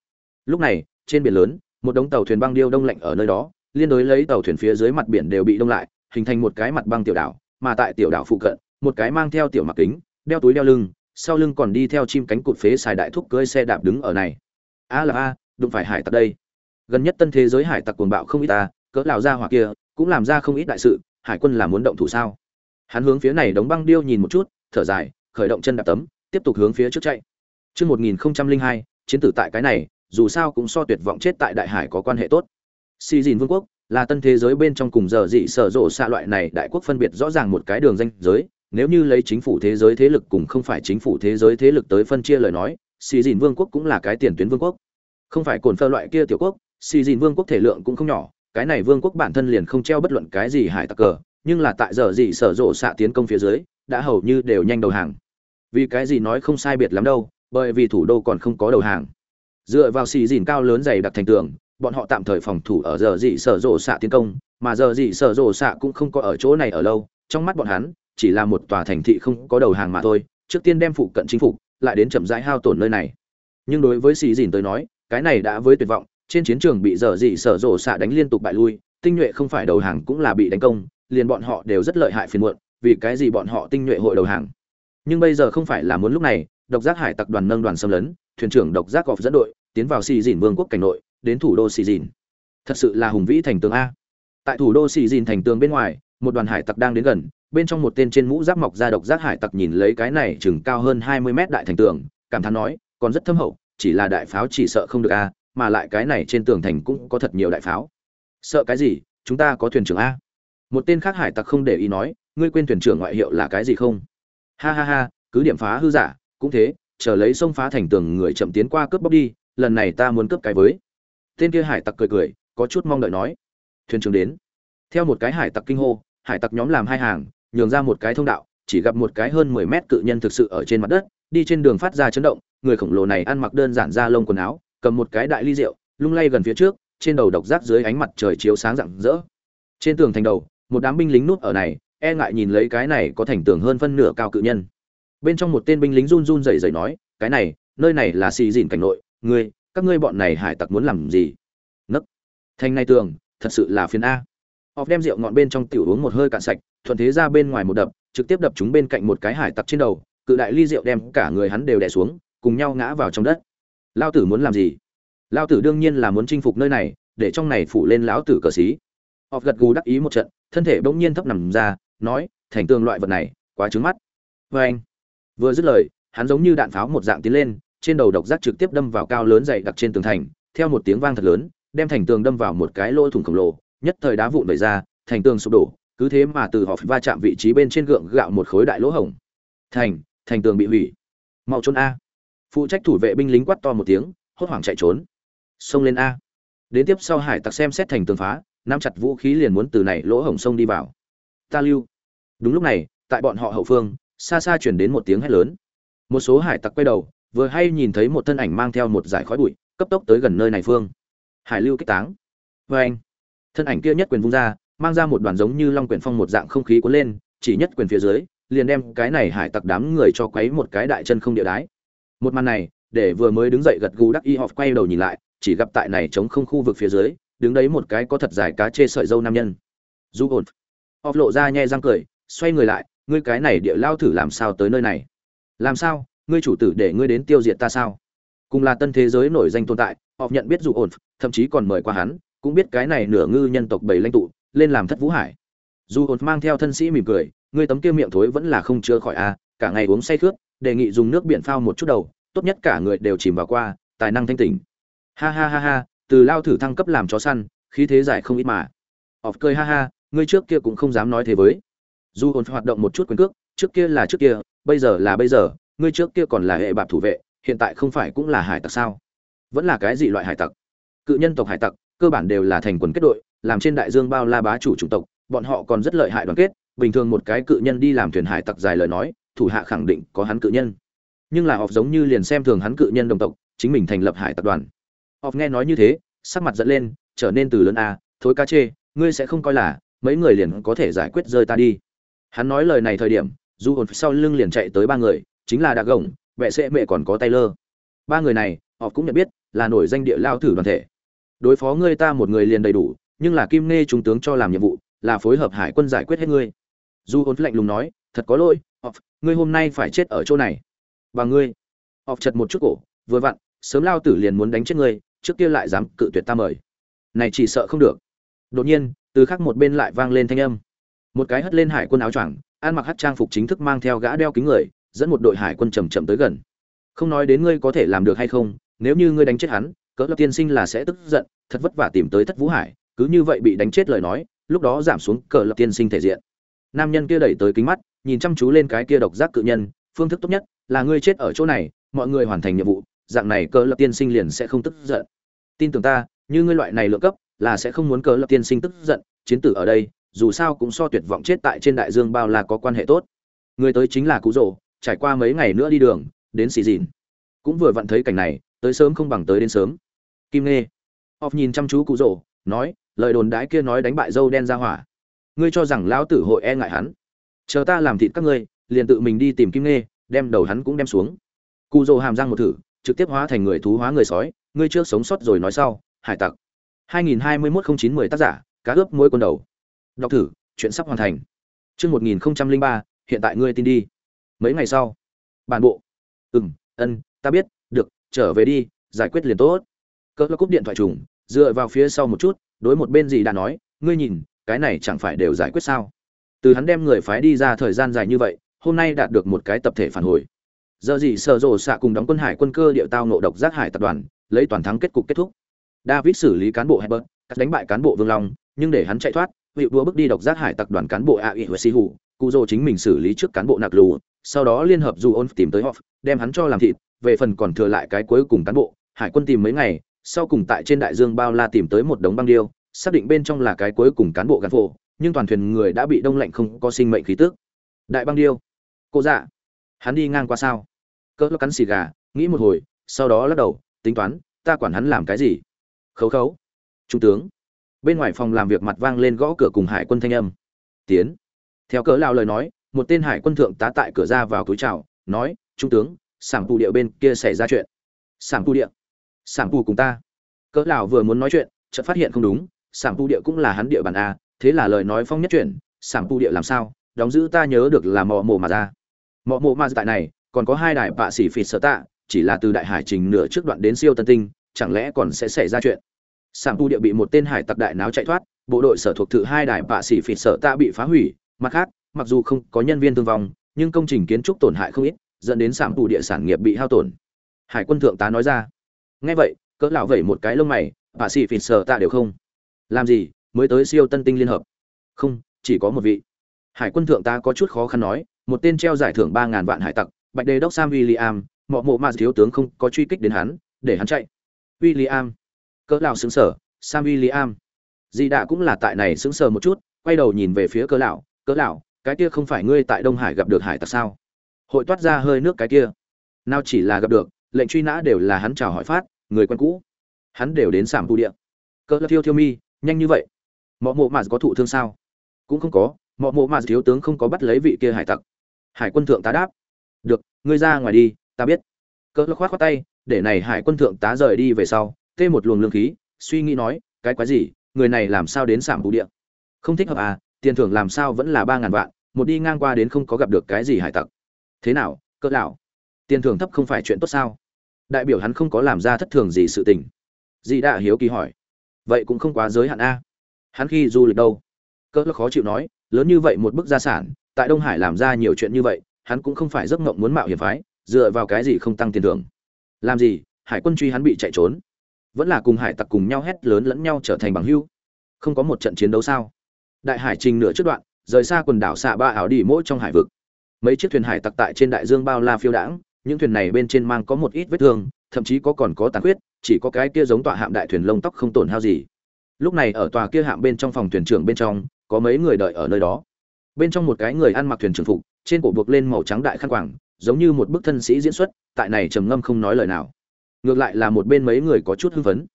Lúc này, trên biển lớn, một đống tàu thuyền băng điêu đông lạnh ở nơi đó, liên đối lấy tàu thuyền phía dưới mặt biển đều bị đông lại, hình thành một cái mặt băng tiểu đảo, mà tại tiểu đảo phụ cận, một cái mang theo tiểu mặc kính, đeo túi đeo lưng, sau lưng còn đi theo chim cánh cụt phế xài đại thúc cưỡi xe đạp đứng ở này. A là a, đụng phải hải tặc đây. Gần nhất tân thế giới hải tặc cuồng bạo không ít ta, cỡ lào ra hoặc kia, cũng làm ra không ít đại sự, hải quân là muốn động thủ sao? Hắn hướng phía này đóng băng điêu nhìn một chút, thở dài, khởi động chân đạp tấm tiếp tục hướng phía trước chạy Trước 1002, chiến tử tại cái này, dù sao cũng so tuyệt vọng chết tại đại hải có quan hệ tốt. Xi Dìn Vương quốc là tân thế giới bên trong cùng giờ dị sở rộ xạ loại này đại quốc phân biệt rõ ràng một cái đường danh giới, nếu như lấy chính phủ thế giới thế lực cùng không phải chính phủ thế giới thế lực tới phân chia lời nói, Xi Dìn Vương quốc cũng là cái tiền tuyến vương quốc. Không phải cồn phơ loại kia tiểu quốc, Xi Dìn Vương quốc thể lượng cũng không nhỏ, cái này vương quốc bản thân liền không treo bất luận cái gì hải tặc cờ, nhưng là tại giờ dị sở rộ xạ tiến công phía dưới, đã hầu như đều nhanh đầu hàng vì cái gì nói không sai biệt lắm đâu, bởi vì thủ đô còn không có đầu hàng. Dựa vào xì dìn cao lớn dày đặc thành tường, bọn họ tạm thời phòng thủ ở giờ dị sở rộ xạ tiến công, mà giờ dị sở rộ xạ cũng không có ở chỗ này ở lâu, trong mắt bọn hắn, chỉ là một tòa thành thị không có đầu hàng mà thôi, trước tiên đem phụ cận chính phủ lại đến chậm rãi hao tổn nơi này. Nhưng đối với xì dìn tới nói, cái này đã với tuyệt vọng, trên chiến trường bị giờ dị sở rộ xạ đánh liên tục bại lui, tinh nhuệ không phải đầu hàng cũng là bị đánh công, liền bọn họ đều rất lợi hại phiền muộn, vì cái gì bọn họ tinh nhuệ hội đầu hàng? Nhưng bây giờ không phải là muốn lúc này, độc giác hải tặc đoàn nâng đoàn xâm lấn, thuyền trưởng độc giác gọp dẫn đội, tiến vào xì dìn vương quốc cảnh nội, đến thủ đô xì dìn. Thật sự là hùng vĩ thành tường a. Tại thủ đô xì dìn thành tường bên ngoài, một đoàn hải tặc đang đến gần, bên trong một tên trên mũ giáp mọc ra độc giác hải tặc nhìn lấy cái này chừng cao hơn hai mươi mét đại thành tường, cảm thán nói, còn rất thâm hậu, chỉ là đại pháo chỉ sợ không được a, mà lại cái này trên tường thành cũng có thật nhiều đại pháo. Sợ cái gì? Chúng ta có thuyền trưởng a. Một tên khác hải tặc không để ý nói, ngươi quên thuyền trưởng ngoại hiệu là cái gì không? Ha ha ha, cứ điểm phá hư giả, cũng thế, chờ lấy sông phá thành tường người chậm tiến qua cướp bóc đi, lần này ta muốn cướp cái với. Tên kia hải tặc cười cười, có chút mong đợi nói. Thuyền trưởng đến. Theo một cái hải tặc kinh hô, hải tặc nhóm làm hai hàng, nhường ra một cái thông đạo, chỉ gặp một cái hơn mười mét cự nhân thực sự ở trên mặt đất, đi trên đường phát ra chấn động, người khổng lồ này ăn mặc đơn giản da lông quần áo, cầm một cái đại ly rượu, lung lay gần phía trước, trên đầu độc giác dưới ánh mặt trời chiếu sáng rạng rỡ. Trên tường thành đầu, một đám binh lính núp ở này e ngại nhìn lấy cái này có thành tường hơn phân nửa cao cự nhân. Bên trong một tên binh lính run run rẩy rẩy nói, cái này, nơi này là xì dìn cảnh nội, ngươi, các ngươi bọn này hải tặc muốn làm gì? Nấc. Thành này tường, thật sự là phiền a. Họp đem rượu ngọn bên trong tiểu uống một hơi cạn sạch, thuận thế ra bên ngoài một đập, trực tiếp đập chúng bên cạnh một cái hải tặc trên đầu, cự đại ly rượu đem cả người hắn đều đè xuống, cùng nhau ngã vào trong đất. Lao tử muốn làm gì? Lao tử đương nhiên là muốn chinh phục nơi này, để trong này phủ lên lão tử cờ xí. Họp gật gù đắc ý một trận, thân thể bỗng nhiên thấp nằm ra nói, thành tường loại vật này, quá trứng mắt. Vê anh, vừa dứt lời, hắn giống như đạn pháo một dạng tiến lên, trên đầu độc giác trực tiếp đâm vào cao lớn dày đặc trên tường thành, theo một tiếng vang thật lớn, đem thành tường đâm vào một cái lỗ thủng khổng lồ, nhất thời đá vụn vẩy ra, thành tường sụp đổ, cứ thế mà từ họ va chạm vị trí bên trên gượng gạo một khối đại lỗ hổng. Thành thành tường bị hủy. Mau trốn a. Phụ trách thủ vệ binh lính quát to một tiếng, hốt hoảng chạy trốn. Xông lên a. Đến tiếp sau hải tặc xem xét thành tường phá, nắm chặt vũ khí liền muốn từ này lỗ hổng sông đi vào ta lưu. Đúng lúc này, tại bọn họ hậu phương, xa xa chuyển đến một tiếng hét lớn. Một số hải tặc quay đầu, vừa hay nhìn thấy một thân ảnh mang theo một dải khói bụi, cấp tốc tới gần nơi này phương. Hải lưu kích táng. Vê anh, thân ảnh kia nhất quyền vung ra, mang ra một đoàn giống như long quyển phong một dạng không khí cuốn lên, chỉ nhất quyền phía dưới, liền đem cái này hải tặc đám người cho quấy một cái đại chân không địa đái. Một màn này, để vừa mới đứng dậy gật gù đắc y họp quay đầu nhìn lại, chỉ gặp tại này chống không khu vực phía dưới, đứng đấy một cái có thật dài cá chê sợi dâu nam nhân. Du ổn họp lộ ra nhe răng cười xoay người lại ngươi cái này địa lao thử làm sao tới nơi này? Làm sao? Ngươi chủ tử để ngươi đến tiêu diệt ta sao? Cùng là tân thế giới nổi danh tồn tại họ nhận biết dù ổn thậm chí còn mời qua hắn cũng biết cái này nửa ngư nhân tộc bảy lãnh tụ lên làm thất vũ hải. Dù ổn mang theo thân sĩ mỉm cười ngươi tấm kia miệng thối vẫn là không chữa khỏi a à, cả ngày uống say khướt đề nghị dùng nước biển phao một chút đầu tốt nhất cả người đều chìm vào qua tài năng thanh tỉnh. Ha ha ha ha từ lao thử thăng cấp làm chó săn khí thế giải không ít mà. Họ cười ha ha ngươi trước kia cũng không dám nói thế với. Dù hồn hoạt động một chút quyền cước, trước kia là trước kia, bây giờ là bây giờ, ngươi trước kia còn là hệ bạp thủ vệ, hiện tại không phải cũng là hải tặc sao? Vẫn là cái gì loại hải tặc? Cự nhân tộc hải tặc, cơ bản đều là thành quần kết đội, làm trên đại dương bao la bá chủ chủng tộc, bọn họ còn rất lợi hại đoàn kết, bình thường một cái cự nhân đi làm thuyền hải tặc dài lời nói, thủ hạ khẳng định có hắn cự nhân. Nhưng là họ giống như liền xem thường hắn cự nhân đồng tộc, chính mình thành lập hải tặc đoàn. Họ nghe nói như thế, sắc mặt dẫn lên, trở nên từ lớn a, thối cá chê, ngươi sẽ không coi là mấy người liền có thể giải quyết rơi ta đi. Hắn nói lời này thời điểm du hồn sau lưng liền chạy tới ba người, chính là đạc gồng, vệ sệ mẹ còn có tay lơ ba người này, họ cũng nhận biết, là nổi danh địa lao thử đoàn thể. Đối phó ngươi ta một người liền đầy đủ, nhưng là kim nghe trung tướng cho làm nhiệm vụ, là phối hợp hải quân giải quyết hết ngươi. Du hồn lạnh lùng nói, thật có lỗi, họ, ngươi hôm nay phải chết ở chỗ này. Và ngươi, họ chật một chút cổ, vừa vặn, sớm lao tử liền muốn đánh chết ngươi, trước kia lại dám cự tuyệt ta mời. Này chỉ sợ không được. Đột nhiên từ khắc một bên lại vang lên thanh âm. Một cái hất lên hải quân áo choàng, ăn mặc hát trang phục chính thức mang theo gã đeo kính người, dẫn một đội hải quân chầm chậm tới gần. Không nói đến ngươi có thể làm được hay không, nếu như ngươi đánh chết hắn, cỡ lập tiên sinh là sẽ tức giận, thật vất vả tìm tới thất vũ hải, cứ như vậy bị đánh chết lời nói, lúc đó giảm xuống cỡ lập tiên sinh thể diện. Nam nhân kia đẩy tới kính mắt, nhìn chăm chú lên cái kia độc giác cự nhân, phương thức tốt nhất là ngươi chết ở chỗ này, mọi người hoàn thành nhiệm vụ, dạng này cỡ lập tiên sinh liền sẽ không tức giận. Tin tưởng ta, như ngươi loại này lựa cấp là sẽ không muốn cớ lập tiên sinh tức giận, chiến tử ở đây, dù sao cũng so tuyệt vọng chết tại trên đại dương bao là có quan hệ tốt. Người tới chính là cú rồ trải qua mấy ngày nữa đi đường, đến xì dìn. Cũng vừa vặn thấy cảnh này, tới sớm không bằng tới đến sớm. Kim nghe off nhìn chăm chú cụ rồ nói, lời đồn đái kia nói đánh bại dâu đen ra hỏa. Ngươi cho rằng lão tử hội e ngại hắn. Chờ ta làm thịt các ngươi, liền tự mình đi tìm kim nghe đem đầu hắn cũng đem xuống. Cụ rồ hàm răng một thử, trực tiếp hóa thành người thú hóa người sói, ngươi trước sống sót rồi nói sau, hải tặc. 2021-09-10 tác giả, cá ướp mỗi con đầu. Đọc thử, chuyện sắp hoàn thành. Chương 1003 hiện tại ngươi tin đi. Mấy ngày sau. Bản bộ. Ừm, ân, ta biết, được, trở về đi, giải quyết liền tốt. Cỡ cúp điện thoại trùng, dựa vào phía sau một chút, đối một bên gì đã nói, ngươi nhìn, cái này chẳng phải đều giải quyết sao? Từ hắn đem người phái đi ra thời gian dài như vậy, hôm nay đạt được một cái tập thể phản hồi. Giờ gì sợ rồ xạ cùng đóng quân hải quân cơ điệu tao nộ độc giác hải tập đoàn, lấy toàn thắng kết cục kết thúc david xử lý cán bộ hebert cắt đánh bại cán bộ vương long, nhưng để hắn chạy thoát, vị đua bước đi độc giác hải tập đoàn cán bộ a y si hủ Cujo chính mình xử lý trước cán bộ nạc lù, sau đó liên hợp dù ôn tìm tới họ đem hắn cho làm thịt, về phần còn thừa lại cái cuối cùng cán bộ, hải quân tìm mấy ngày, sau cùng tại trên đại dương bao la tìm tới một đống băng điêu, xác định bên trong là cái cuối cùng cán bộ gắn phổ, nhưng toàn thuyền người đã bị đông lạnh không có sinh mệnh khí tức. Đại băng điêu. Cô dạ. Hắn đi ngang qua sao? Cỡ cắn xì gà, nghĩ một hồi, sau đó lắc đầu, tính toán, ta quản hắn làm cái gì? Khấu khấu. Trung tướng. Bên ngoài phòng làm việc mặt vang lên gõ cửa cùng hải quân thanh âm. Tiến. Theo cỡ lao lời nói, một tên hải quân thượng tá tại cửa ra vào túi chào, nói, trung tướng, sảng pù địa bên kia xảy ra chuyện. Sảng pù địa? Sảng pù cùng ta? Cỡ lão vừa muốn nói chuyện, chợt phát hiện không đúng, sảng pù địa cũng là hắn địa bàn a, thế là lời nói phong nhất chuyển, sảng pù địa làm sao? Đóng giữ ta nhớ được là mọ mồ mà ra. Mọ mồ mà tại này, còn có hai đại bạ sĩ phỉ sở tạ, chỉ là từ đại hải trình nửa trước đoạn đến siêu tân tinh chẳng lẽ còn sẽ xảy ra chuyện? Sảng tu địa bị một tên hải tặc đại náo chạy thoát, bộ đội sở thuộc thự hai đài bạ xỉ phỉ sở tạ bị phá hủy. Mặt khác, mặc dù không có nhân viên thương vong, nhưng công trình kiến trúc tổn hại không ít, dẫn đến sảng tu địa sản nghiệp bị hao tổn. Hải quân thượng tá nói ra. Nghe vậy, cỡ lão vẩy một cái lông mày, bạ xỉ phỉ sở tạ đều không. Làm gì, mới tới siêu tân tinh liên hợp? Không, chỉ có một vị. Hải quân thượng tá có chút khó khăn nói, một tên treo giải thưởng ba ngàn vạn hải tặc, bạch đề đốc sam william, mọ mộ mà thiếu tướng không có truy kích đến hắn, để hắn chạy william. Cỡ lão xứng sở sam william. Di đã cũng là tại này xứng sở một chút, quay đầu nhìn về phía cỡ lão. Cỡ lão, cái kia không phải ngươi tại đông hải gặp được hải tặc sao? Hội toát ra hơi nước cái kia. Nào chỉ là gặp được, lệnh truy nã đều là hắn chào hỏi phát, người quen cũ. Hắn đều đến sạm tu địa cỡ lão thiêu thiêu mi, nhanh như vậy. Mọ mộ mà có thụ thương sao? Cũng không có, mọ mộ mà thiếu tướng không có bắt lấy vị kia hải tặc. Hải quân thượng tá đáp. Được, ngươi ra ngoài đi, ta biết. Cỡ lão khoát khoát tay để này hải quân thượng tá rời đi về sau, tê một luồng lương khí, suy nghĩ nói, cái quái gì, người này làm sao đến sảm bù địa? Không thích hợp à tiền thưởng làm sao vẫn là ba ngàn vạn, một đi ngang qua đến không có gặp được cái gì hải tặc. Thế nào, cỡ lão? Tiền thưởng thấp không phải chuyện tốt sao? Đại biểu hắn không có làm ra thất thường gì sự tình. Di đã hiếu kỳ hỏi. Vậy cũng không quá giới hạn a. Hắn khi du lịch đâu? Cỡ khó chịu nói, lớn như vậy một bức gia sản, tại đông hải làm ra nhiều chuyện như vậy, hắn cũng không phải giấc mộng muốn mạo hiểm phái, dựa vào cái gì không tăng tiền thưởng? Làm gì, hải quân truy hắn bị chạy trốn. Vẫn là cùng hải tặc cùng nhau hét lớn lẫn nhau trở thành bằng hưu. Không có một trận chiến đấu sao? Đại hải trình nửa trước đoạn, rời xa quần đảo xạ ba ảo đi mỗi trong hải vực. Mấy chiếc thuyền hải tặc tại trên đại dương bao la phiêu đãng, những thuyền này bên trên mang có một ít vết thương, thậm chí có còn có tàn huyết chỉ có cái kia giống tọa hạm đại thuyền lông tóc không tổn hao gì. Lúc này ở tòa kia hạm bên trong phòng thuyền trưởng bên trong, có mấy người đợi ở nơi đó. Bên trong một cái người ăn mặc thuyền trưởng phục, trên cổ buộc lên màu trắng đại khăn quàng giống như một bức thân sĩ diễn xuất tại này trầm ngâm không nói lời nào. Ngược lại là một bên mấy người có chút hưng phấn.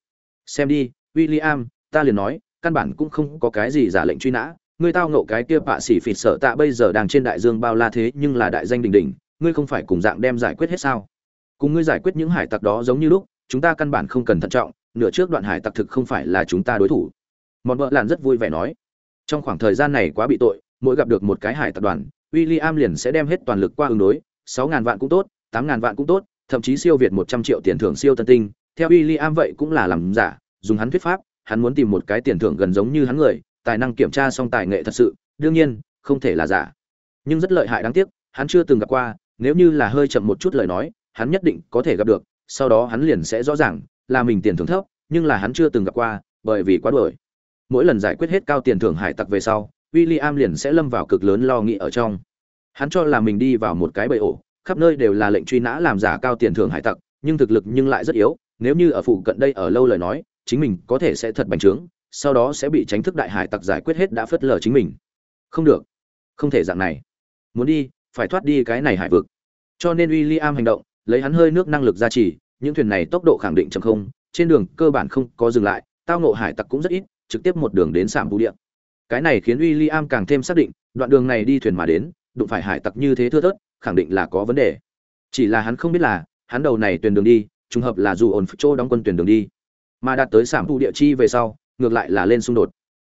Xem đi William, ta liền nói căn bản cũng không có cái gì giả lệnh truy nã ngươi tao ngộ cái kia bạ sĩ phịt sợ tạ bây giờ đang trên đại dương bao la thế nhưng là đại danh đỉnh đỉnh, ngươi không phải cùng dạng đem giải quyết hết sao? Cùng ngươi giải quyết những hải tặc đó giống như lúc chúng ta căn bản không cần thận trọng nửa trước đoạn hải tặc thực không phải là chúng ta đối thủ. Mọn vợ làn rất vui vẻ nói. Trong khoảng thời gian này quá bị tội mỗi gặp được một cái hải tặc đoàn William liền sẽ đem hết toàn lực qua ứng đối sáu ngàn vạn cũng tốt, tám ngàn vạn cũng tốt, thậm chí siêu việt một trăm triệu tiền thưởng siêu tân tinh. Theo William vậy cũng là làm giả, dùng hắn thuyết pháp, hắn muốn tìm một cái tiền thưởng gần giống như hắn người, tài năng kiểm tra xong tài nghệ thật sự, đương nhiên, không thể là giả. Nhưng rất lợi hại đáng tiếc, hắn chưa từng gặp qua, nếu như là hơi chậm một chút lời nói, hắn nhất định có thể gặp được, sau đó hắn liền sẽ rõ ràng là mình tiền thưởng thấp, nhưng là hắn chưa từng gặp qua, bởi vì quá đuổi. Mỗi lần giải quyết hết cao tiền thưởng hải tặc về sau, William liền sẽ lâm vào cực lớn lo nghĩ ở trong hắn cho là mình đi vào một cái bầy ổ, khắp nơi đều là lệnh truy nã làm giả cao tiền thưởng hải tặc, nhưng thực lực nhưng lại rất yếu, nếu như ở phụ cận đây ở lâu lời nói, chính mình có thể sẽ thật bành trướng, sau đó sẽ bị tránh thức đại hải tặc giải quyết hết đã phớt lờ chính mình. Không được. Không thể dạng này. Muốn đi, phải thoát đi cái này hải vực. Cho nên William hành động, lấy hắn hơi nước năng lực ra trì, những thuyền này tốc độ khẳng định chậm không, trên đường cơ bản không có dừng lại, tao ngộ hải tặc cũng rất ít, trực tiếp một đường đến sảm vũ điện. cái này khiến William càng thêm xác định, đoạn đường này đi thuyền mà đến đụng phải hải tặc như thế thưa thớt, khẳng định là có vấn đề. Chỉ là hắn không biết là, hắn đầu này tuyển đường đi, trùng hợp là dù ổn chỗ đóng quân tuyển đường đi. Mà đạt tới sảm thu địa chi về sau, ngược lại là lên xung đột.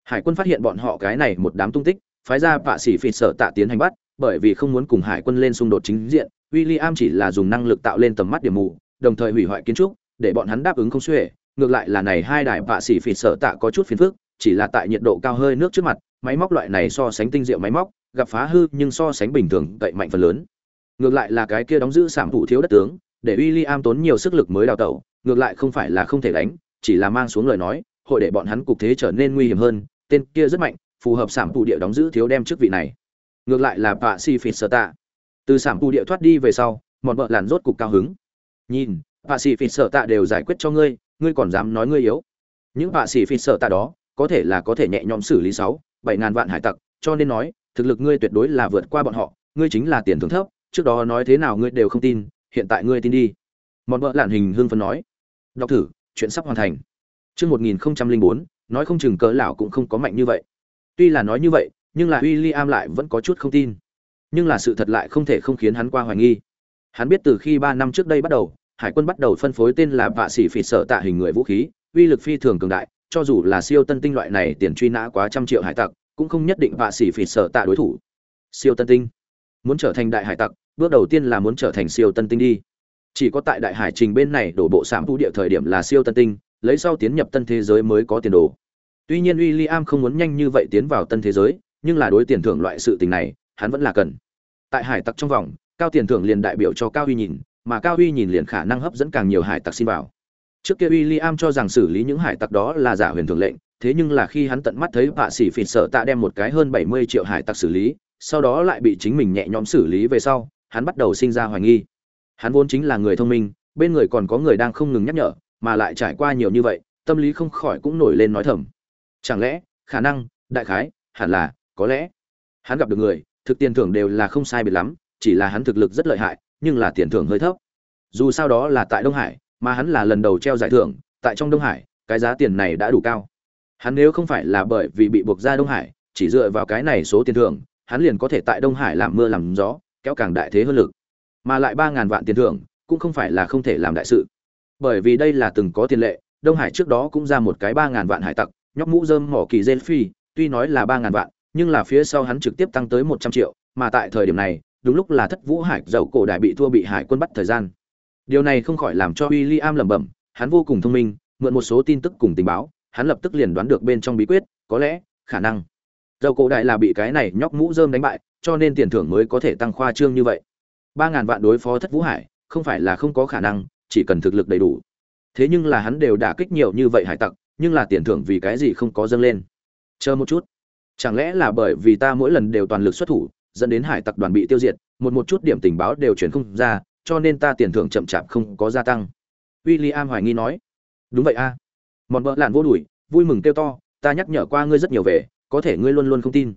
Hải quân phát hiện bọn họ cái này một đám tung tích, phái ra vạ sĩ phỉ sợ tạ tiến hành bắt, bởi vì không muốn cùng hải quân lên xung đột chính diện, William chỉ là dùng năng lực tạo lên tầm mắt điểm mù, đồng thời hủy hoại kiến trúc, để bọn hắn đáp ứng không xuể. Ngược lại là này hai đài vạ sĩ phỉ sợ tạ có chút phiền phức, chỉ là tại nhiệt độ cao hơi nước trước mặt, máy móc loại này so sánh tinh diệu máy móc gặp phá hư nhưng so sánh bình thường cậy mạnh phần lớn. Ngược lại là cái kia đóng giữ sản phụ thiếu đất tướng, để William tốn nhiều sức lực mới đào tẩu, ngược lại không phải là không thể đánh, chỉ là mang xuống lời nói, hội để bọn hắn cục thế trở nên nguy hiểm hơn, tên kia rất mạnh, phù hợp sản phụ địa đóng giữ thiếu đem chức vị này. Ngược lại là bà si phỉ sơ tạ từ sản phụ địa thoát đi về sau, mọn vợ làn rốt cục cao hứng. Nhìn bà si phỉ sơ tạ đều giải quyết cho ngươi ngươi còn dám nói ngươi yếu. Những bà si phỉ sơ tạ đó, có thể là có thể nhẹ nhõm xử lý sáu, bảy ngàn vạn hải tặc, cho nên nói thực lực ngươi tuyệt đối là vượt qua bọn họ ngươi chính là tiền thưởng thấp trước đó nói thế nào ngươi đều không tin hiện tại ngươi tin đi mọn vợ lạn hình hưng phấn nói đọc thử chuyện sắp hoàn thành Trước 1004, nói không chừng cỡ lão cũng không có mạnh như vậy. Tuy là nói như vậy, nhưng là William lại vẫn có chút không tin. Nhưng là sự thật lại không thể không khiến hắn qua hoài nghi. Hắn biết từ khi 3 năm trước đây bắt đầu, hải quân bắt đầu phân phối tên là vạ sĩ phỉ sở tạ hình người vũ khí, uy lực phi thường cường đại, cho dù là siêu tân tinh loại này tiền truy nã quá trăm triệu hải tặc, cũng không nhất định vạ xỉ phỉ sở tạ đối thủ. Siêu tân tinh, muốn trở thành đại hải tặc, bước đầu tiên là muốn trở thành siêu tân tinh đi. Chỉ có tại đại hải trình bên này đổ bộ sạm vũ địa thời điểm là siêu tân tinh, lấy sau tiến nhập tân thế giới mới có tiền đồ. Tuy nhiên William không muốn nhanh như vậy tiến vào tân thế giới, nhưng là đối tiền thưởng loại sự tình này, hắn vẫn là cần. Tại hải tặc trong vòng, cao tiền thưởng liền đại biểu cho cao huy nhìn, mà cao huy nhìn liền khả năng hấp dẫn càng nhiều hải tặc xin vào. Trước kia William cho rằng xử lý những hải tặc đó là giả huyền thường lệnh, thế nhưng là khi hắn tận mắt thấy vạ sĩ phỉ sợ tạ đem một cái hơn 70 triệu hải tặc xử lý, sau đó lại bị chính mình nhẹ nhõm xử lý về sau, hắn bắt đầu sinh ra hoài nghi. Hắn vốn chính là người thông minh, bên người còn có người đang không ngừng nhắc nhở, mà lại trải qua nhiều như vậy tâm lý không khỏi cũng nổi lên nói thầm. Chẳng lẽ khả năng đại khái hẳn là có lẽ. Hắn gặp được người thực tiền thưởng đều là không sai biệt lắm chỉ là hắn thực lực rất lợi hại nhưng là tiền thưởng hơi thấp. Dù sao đó là tại đông hải mà hắn là lần đầu treo giải thưởng tại trong đông hải cái giá tiền này đã đủ cao hắn nếu không phải là bởi vì bị buộc ra đông hải, chỉ dựa vào cái này số tiền thưởng, hắn liền có thể tại đông hải làm mưa làm gió, kéo càng đại thế hơn lực. Mà lại ba ngàn vạn tiền thưởng, cũng không phải là không thể làm đại sự. Bởi vì đây là từng có tiền lệ, đông hải trước đó cũng ra một cái ba ngàn vạn hải tặc, nhóc mũ dơm mỏ kỳ gen phi, tuy nói là ba ngàn vạn, nhưng là phía sau hắn trực tiếp tăng tới một trăm triệu, mà tại thời điểm này, đúng lúc là thất vũ hải dầu cổ đại bị thua bị hải quân bắt thời gian. Điều này không khỏi làm cho w i l l i am lẩm bẩm, hắn vô cùng thông minh, mượn một số tin tức cùng tình báo hắn lập tức liền đoán được bên trong bí quyết, có lẽ, khả năng. Dầu cổ đại là bị cái này nhóc mũ dơm đánh bại, cho nên tiền thưởng mới có thể tăng khoa trương như vậy. Ba ngàn vạn đối phó thất vũ hải, không phải là không có khả năng, chỉ cần thực lực đầy đủ. Thế nhưng là hắn đều đả kích nhiều như vậy hải tặc, nhưng là tiền thưởng vì cái gì không có dâng lên? Chờ một chút. Chẳng lẽ là bởi vì ta mỗi lần đều toàn lực xuất thủ, dẫn đến hải tặc đoàn bị tiêu diệt, một một chút điểm tình báo đều chuyển không ra, cho nên ta tiền thưởng chậm chạp không có gia tăng. William hoài nghi nói. Đúng vậy a. à mòn vợ lạn vô đuổi vui mừng kêu to ta nhắc nhở qua ngươi rất nhiều về có thể ngươi luôn luôn không tin.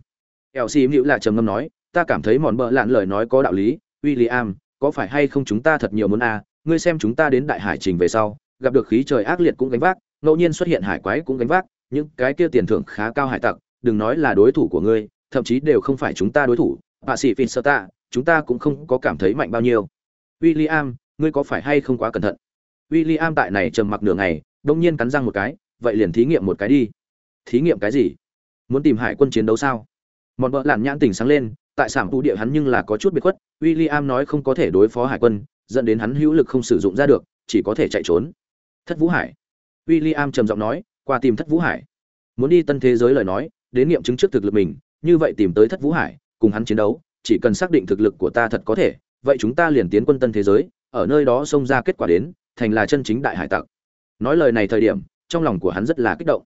Eo xì hữu là trầm ngâm nói ta cảm thấy mòn vợ lạn lời nói có đạo lý William có phải hay không chúng ta thật nhiều muốn a? Ngươi xem chúng ta đến đại hải trình về sau gặp được khí trời ác liệt cũng gánh vác ngẫu nhiên xuất hiện hải quái cũng gánh vác những cái kia tiền thưởng khá cao hải tặc đừng nói là đối thủ của ngươi thậm chí đều không phải chúng ta đối thủ. Bà sĩ phin sơ ta chúng ta cũng không có cảm thấy mạnh bao nhiêu. William, ngươi có phải hay không quá cẩn thận? William tại này trầm mặc nửa ngày đông nhiên cắn răng một cái, vậy liền thí nghiệm một cái đi. Thí nghiệm cái gì? Muốn tìm hải quân chiến đấu sao? Mọn vợ làn nhãn tỉnh sáng lên, tại sản tu địa hắn nhưng là có chút biệt khuất, William nói không có thể đối phó hải quân, dẫn đến hắn hữu lực không sử dụng ra được, chỉ có thể chạy trốn. Thất vũ hải. William trầm giọng nói, qua tìm thất vũ hải. Muốn đi tân thế giới lời nói, đến nghiệm chứng trước thực lực mình, như vậy tìm tới thất vũ hải, cùng hắn chiến đấu, chỉ cần xác định thực lực của ta thật có thể, vậy chúng ta liền tiến quân tân thế giới, ở nơi đó xông ra kết quả đến, thành là chân chính đại hải tặc nói lời này thời điểm, trong lòng của hắn rất là kích động.